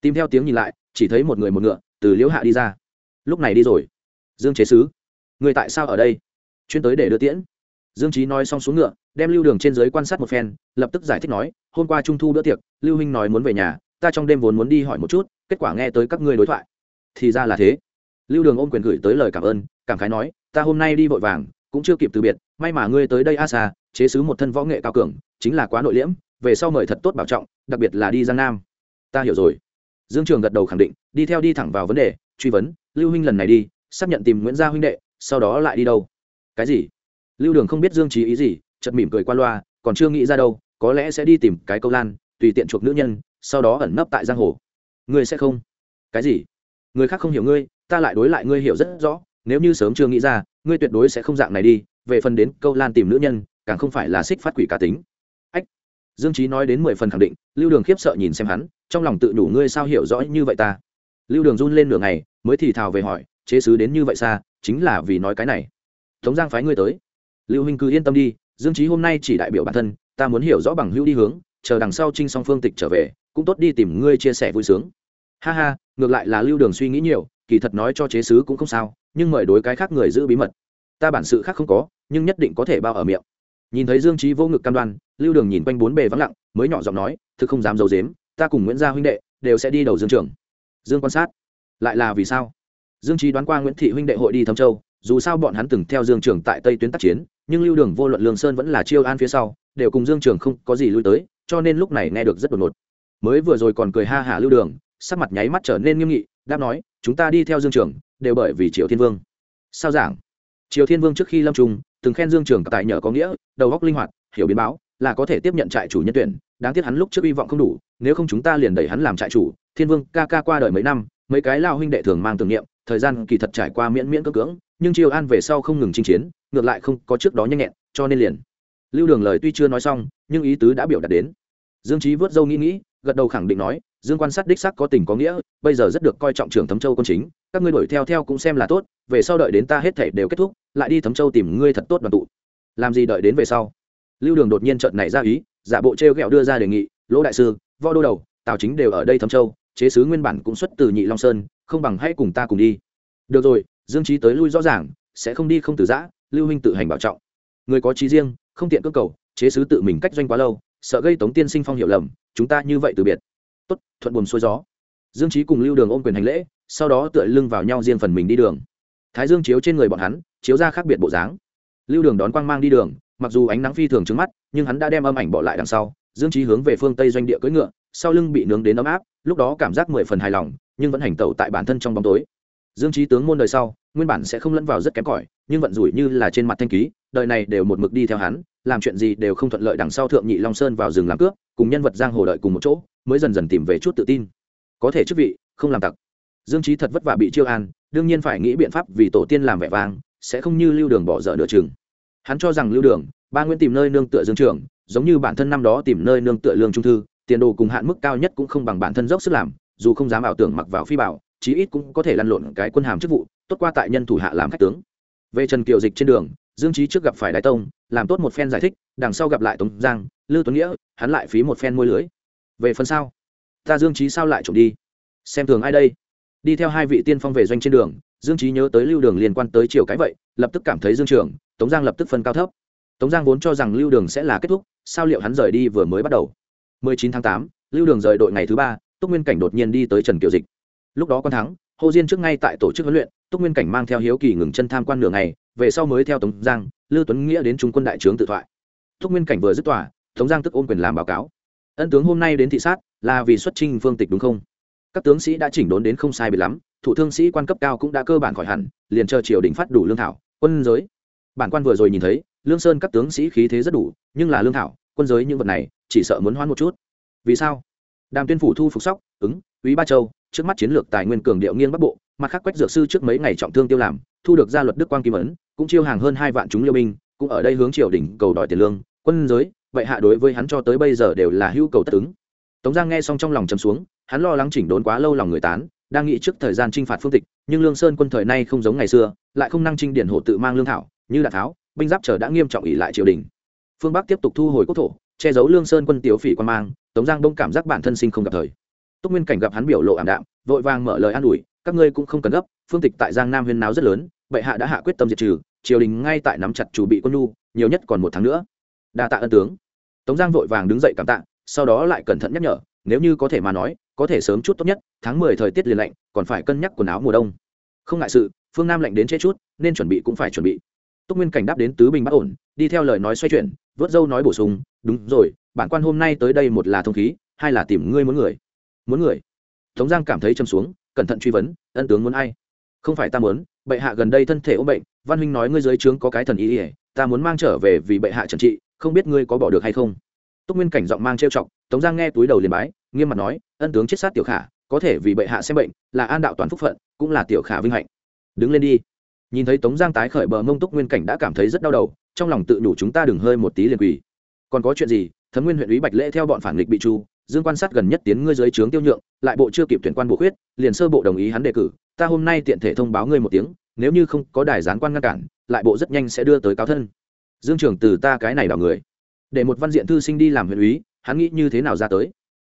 Tìm theo tiếng nhìn lại, chỉ thấy một người một ngựa, từ liễu hạ đi ra. Lúc này đi rồi. Dương chế sứ, người tại sao ở đây? Chuyên tới để đưa tiễn dương trí nói xong xuống ngựa, đem lưu đường trên dưới quan sát một phen, lập tức giải thích nói, hôm qua trung thu bữa tiệc, lưu huynh nói muốn về nhà, ta trong đêm vốn muốn đi hỏi một chút, kết quả nghe tới các ngươi đối thoại. Thì ra là thế. Lưu đường ôm quyền gửi tới lời cảm ơn, cảm khái nói, ta hôm nay đi vội vàng, cũng chưa kịp từ biệt, may mà ngươi tới đây a xa chế sứ một thân võ nghệ cao cường, chính là quá nội liễm, về sau mời thật tốt bảo trọng, đặc biệt là đi giang nam. Ta hiểu rồi. Dương trường gật đầu khẳng định, đi theo đi thẳng vào vấn đề, truy vấn, lưu huynh lần này đi, xác nhận tìm nguyễn gia huynh đệ, sau đó lại đi đâu? Cái gì? Lưu đường không biết dương trí ý gì chật mỉm cười qua loa, còn chưa nghĩ ra đâu, có lẽ sẽ đi tìm cái câu lan, tùy tiện chuộc nữ nhân, sau đó ẩn nấp tại giang hồ. Ngươi sẽ không? Cái gì? Người khác không hiểu ngươi, ta lại đối lại ngươi hiểu rất rõ, nếu như sớm chưa nghĩ ra, ngươi tuyệt đối sẽ không dạng này đi, về phần đến câu lan tìm nữ nhân, càng không phải là xích phát quỷ cá tính. Ách! Dương trí nói đến mười phần khẳng định, lưu đường khiếp sợ nhìn xem hắn, trong lòng tự đủ ngươi sao hiểu rõ như vậy ta? Lưu đường run lên nửa ngày, mới thì thào về hỏi, chế sứ đến như vậy xa, chính là vì nói cái này. Tống giang phái ngươi tới lưu huynh cứ yên tâm đi, dương trí hôm nay chỉ đại biểu bản thân, ta muốn hiểu rõ bằng hữu đi hướng, chờ đằng sau trinh song phương tịch trở về, cũng tốt đi tìm ngươi chia sẻ vui sướng. Ha ha, ngược lại là lưu đường suy nghĩ nhiều, kỳ thật nói cho chế sứ cũng không sao, nhưng mời đối cái khác người giữ bí mật. Ta bản sự khác không có, nhưng nhất định có thể bao ở miệng. Nhìn thấy dương trí vô ngực cam đoan, lưu đường nhìn quanh bốn bề vắng lặng, mới nhỏ giọng nói, thực không dám d i ấ u dếm ta cùng nguyễn gia huynh đệ đều sẽ đi đầu dương trường dương quan sát, lại là vì sao? Dương trí đoán qua nguyễn thị huynh đệ hội đi thâm châu dù sao bọn hắn từng theo dương trường tại tây tuyến tác chiến, nhưng lưu đường vô luận lương sơn vẫn là chiêu an phía sau, đều cùng dương trường không có gì lui tới, cho nên lúc này nghe được rất đột ngột. Mới vừa rồi còn cười ha hả lưu đường, sắc mặt nháy mắt trở nên nghiêm nghị, đáp nói, chúng ta đi theo dương trường, đều bởi vì triệu thiên vương. Sao giảng? Triều thiên vương trước khi lâm trung từng khen dương trường tại nhờ có nghĩa, đầu góc linh hoạt, hiểu biến báo, là có thể tiếp nhận trại chủ nhân tuyển, đáng tiếc hắn lúc trước hy vọng không đủ, nếu không chúng ta liền đẩy hắn làm trại chủ, thiên vương ca ca qua đời mấy năm, mấy cái lao huynh đệ thường mang tưởng niệm, thời gian kỳ thật trải qua miễn miễn cưỡng cưỡng nhưng triều an về sau không ngừng chinh chiến, ngược lại không có trước đó nhanh nhẹn, cho nên liền. Lưu đường lời tuy chưa nói xong, nhưng ý tứ đã biểu đạt đến. Dương trí vớt dâu nghĩ nghĩ, gật đầu khẳng định nói, dương quan sát đích sắc có tình có nghĩa, bây giờ rất được coi trọng trưởng thấm châu quân chính, các ngươi đuổi theo theo cũng xem là tốt, về sau đợi đến ta hết thể đều kết thúc, lại đi thấm châu tìm ngươi thật tốt đoàn tụ. Làm gì đợi đến về sau? Lưu đường đột nhiên trợn này ra ý, giả bộ trêu ghẹo đưa ra đề nghị, lỗ đại sư, võ đô đầu, tào chính đều ở đây thấm châu, chế sứ nguyên bản cũng xuất từ nhị long sơn, không bằng hãy cùng ta cùng đi. Được rồi dương trí tới lui rõ ràng, sẽ không đi không từ giã, lưu huynh tự hành bảo trọng. Người có trí riêng, không tiện cơ cầu, chế sứ tự mình cách doanh quá lâu, sợ gây tống tiên sinh phong hiểu lầm, chúng ta như vậy từ biệt. Tốt, thuận buồm xuôi gió. Dương trí cùng lưu đường ôm quyền hành lễ, sau đó tựa lưng vào nhau riêng phần mình đi đường. Thái dương chiếu trên người bọn hắn, chiếu ra khác biệt bộ dáng. Lưu đường đón quang mang đi đường, mặc dù ánh nắng phi thường trứng mắt, nhưng hắn đã đem âm ảnh bỏ lại đằng sau. Dương trí hướng về phương tây doanh địa cưỡi ngựa, sau lưng bị nướng đến ấm áp, lúc đó cảm giác mười phần hài lòng, nhưng vẫn hành tẩu tại bản thân trong bóng tối dương trí tướng môn đời sau, nguyên bản sẽ không lẫn vào rất kém cỏi, nhưng vận rủi như là trên mặt thanh ký, đời này đều một mực đi theo hắn, làm chuyện gì đều không thuận lợi đằng sau thượng nhị long sơn vào rừng làm cướp, cùng nhân vật giang hồ đợi cùng một chỗ, mới dần dần tìm về chút tự tin. Có thể chức vị, không làm tặc. Dương trí thật vất vả bị chiêu an, đương nhiên phải nghĩ biện pháp vì tổ tiên làm vẻ vang, sẽ không như lưu đường bỏ dở nửa chừng. Hắn cho rằng lưu đường, ba nguyễn tìm nơi nương tựa dương trường giống như bản thân năm đó tìm nơi nương tựa lương trung thư, tiền đồ cùng hạn mức cao nhất cũng không bằng bản thân dốc sức làm, dù không dám ảo tưởng mặc vào phi bảo chí ít cũng có thể lăn lộn cái quân hàm chức vụ tốt qua tại nhân thủ hạ làm khách tướng. Về trần kiều dịch trên đường dương trí trước gặp phải đại tông làm tốt một phen giải thích đằng sau gặp lại tống giang lưu tuấn nghĩa hắn lại phí một phen môi lưới. Về phần sau ta dương trí sao lại trộm đi? Xem thường ai đây? Đi theo hai vị tiên phong về doanh trên đường dương trí nhớ tới lưu đường liên quan tới chiều cái vậy lập tức cảm thấy dương trường tống giang lập tức phân cao thấp. Tống giang vốn cho rằng lưu đường sẽ là kết thúc sao liệu hắn rời đi vừa mới bắt đầu? 19 tháng 8, lưu đường rời đội ngày thứ ba túc nguyên cảnh đột nhiên đi tới trần kiều dịch lúc đó quan thắng, hồ diên trước ngay tại tổ chức huấn luyện, túc nguyên cảnh mang theo hiếu kỳ ngừng chân tham quan nửa ngày, về sau mới theo tống giang lưu tuấn nghĩa đến trung quân đại trướng tự thoại. Túc nguyên cảnh vừa dứt tòa, tống giang tức ôm quyền làm báo cáo. Ân tướng hôm nay đến thị sát, là vì xuất trình phương tịch đúng không? Các tướng sĩ đã chỉnh đốn đến không sai biệt lắm, thủ thương sĩ quan cấp cao cũng đã cơ bản khỏi hẳn, liền chờ triều đình phát đủ lương thảo, quân giới. Bản quan vừa rồi nhìn thấy, lương sơn các tướng sĩ khí thế rất đủ, nhưng là lương thảo, quân giới những vật này, chỉ sợ muốn hoán một chút. Vì sao? Đàm tuyên phủ thu phục sóc, ứng quý ba châu trước mắt chiến lược tài nguyên cường điệu nghiêng bắc bộ, mặt khác quách dược sư trước mấy ngày trọng thương tiêu làm, thu được gia luật đức quang kim ấn, cũng chiêu hàng hơn hai vạn chúng liêu binh, cũng ở đây hướng triều đình cầu đòi tiền lương, quân giới, vậy hạ đối với hắn cho tới bây giờ đều là hữu cầu tất ứng. Tống giang nghe xong trong lòng chấm xuống, hắn lo lắng chỉnh đốn quá lâu lòng người tán, đang nghĩ trước thời gian t r i n h phạt phương tịch, nhưng lương sơn quân thời nay không giống ngày xưa, lại không năng trinh điển hộ tự mang lương thảo, như đạn tháo, binh giáp trở đã nghiêm trọng ỉ lại triều đình. Phương bắc tiếp tục thu hồi quốc thổ, che giấu lương sơn quân tiếu phỉ quan mang, tống giang bông cảm giác bản thân sinh không gặp thời túc nguyên cảnh gặp hắn biểu lộ ảm đạm, vội vàng mở lời an ủi, các ngươi cũng không cần gấp, phương tịch tại giang nam huyên náo rất lớn, bệ hạ đã hạ quyết tâm diệt trừ, triều đình ngay tại nắm chặt chủ bị quân nhu, nhiều nhất còn một tháng nữa. Đa tạ ân tướng. Tống giang vội vàng đứng dậy cảm tạ, sau đó lại cẩn thận nhắc nhở, nếu như có thể mà nói, có thể sớm chút tốt nhất, tháng mười thời tiết liền lạnh, còn phải cân nhắc quần áo mùa đông. Không ngại sự, phương nam lạnh đến chết chút, nên chuẩn bị cũng phải chuẩn bị. Túc nguyên cảnh đáp đến tứ bình bất ổn, đi theo lời nói xoay chuyển, vớt dâu nói bổ sung, đúng rồi, bản quan hôm nay tới đây một là thông khí, hai là tìm ngươi muốn người muốn người. Tống giang cảm thấy châm xuống, cẩn thận truy vấn, ân tướng muốn ai? Không phải ta muốn, bệ hạ gần đây thân thể ốm bệnh, văn huynh nói ngươi dưới trướng có cái thần ý ỉa ta muốn mang trở về vì bệ hạ trần trị, không biết ngươi có bỏ được hay không? Túc nguyên cảnh giọng mang trêu chọc, tống giang nghe túi đầu liền bái, nghiêm mặt nói, ân tướng chết sát tiểu khả, có thể vì bệ hạ xem bệnh, là an đạo toàn phúc phận, cũng là tiểu khả vinh hạnh. Đứng lên đi. Nhìn thấy tống giang tái khởi bờ mông, túc nguyên cảnh đã cảm thấy rất đau đầu, trong lòng tự đủ chúng ta đừng hơi một tí liền quỳ. Còn có chuyện gì, thấm nguyên huyện ủy bạch lễ theo bọn phản nghịch bị tru dương quan sát gần nhất tiến ngươi dưới trướng tiêu nhượng, lại bộ chưa kịp tuyển quan bổ khuyết, liền sơ bộ đồng ý hắn đề cử, ta hôm nay tiện thể thông báo ngươi một tiếng, nếu như không có đài gián quan ngăn cản, lại bộ rất nhanh sẽ đưa tới cáo thân. Dương trưởng từ ta cái này đào người. Để một văn diện thư sinh đi làm huyện úy, hắn nghĩ như thế nào ra tới?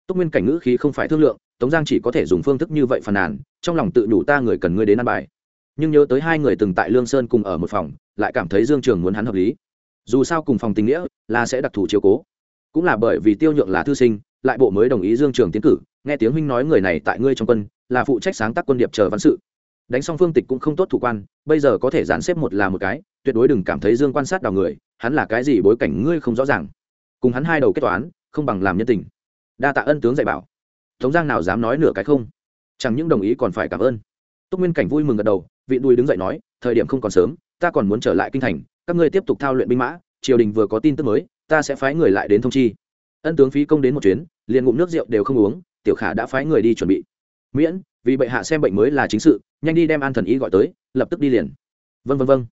Túc nguyên cảnh ngữ khí không phải thương lượng, tống giang chỉ có thể dùng phương thức như vậy phàn nàn, trong lòng tự đủ ta người cần ngươi đến ăn bài. Nhưng nhớ tới hai người từng tại lương sơn cùng ở một phòng, lại cảm thấy dương trường muốn hắn hợp lý. Dù sao cùng phòng tình nghĩa là sẽ đặc thù chiếu cố. Cũng là bởi vì tiêu nhượng là thư sinh lại bộ mới đồng ý dương trường tiến cử, nghe tiếng huynh nói người này tại ngươi trong quân, là phụ trách sáng tác quân điệp chờ văn sự. Đánh xong phương tịch cũng không tốt thủ quan, bây giờ có thể dàn xếp một là một cái, tuyệt đối đừng cảm thấy dương quan sát đào người, hắn là cái gì bối cảnh ngươi không rõ ràng. Cùng hắn hai đầu kết toán, không bằng làm nhân tình. Đa tạ ân tướng dạy bảo. Tống giang nào dám nói nửa cái không? Chẳng những đồng ý còn phải cảm ơn. Túc nguyên cảnh vui mừng gật đầu vị đuôi đứng dậy nói, thời điểm không còn sớm, ta còn muốn trở lại kinh thành, các ngươi tiếp tục thao luyện binh mã, triều đình vừa có tin tức mới, ta sẽ phái người lại đến thông chi ân tướng phí công đến một chuyến, liền ngụm nước rượu đều không uống, tiểu khả đã phái người đi chuẩn bị. Miễn, vì bệ hạ xem bệnh mới là chính sự, nhanh đi đem an thần y gọi tới, lập tức đi liền. Vân vân vân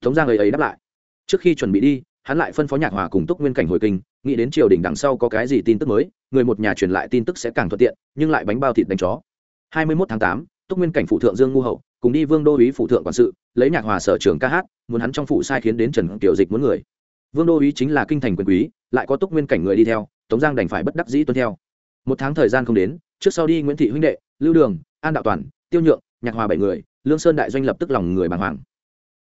tống giang ấy ấy đáp lại. Trước khi chuẩn bị đi, hắn lại phân phó nhạc hòa cùng túc nguyên cảnh hồi kinh, nghĩ đến triều đình đằng sau có cái gì tin tức mới, người một nhà truyền lại tin tức sẽ càng thuận tiện, nhưng lại bánh bao thịt đánh chó. Hai mươi 21 tháng tám, túc nguyên cảnh phụ thượng dương ngu hậu, cùng đi vương đô úy phụ thượng quản sự, lấy nhạc hòa sở trường ca hát, muốn hắn trong phụ sai khiến đến trần tiểu dịch muốn người vương đô uý chính là kinh thành quyền quý, lại có túc nguyên cảnh người đi theo, tống giang đành phải bất đắc dĩ tuân theo. Một tháng thời gian không đến, trước sau đi nguyễn thị huynh đệ, lưu đường, an đạo toàn, tiêu nhượng, nhạc hòa bảy người, lương sơn đại doanh lập tức lòng người bàng hoàng.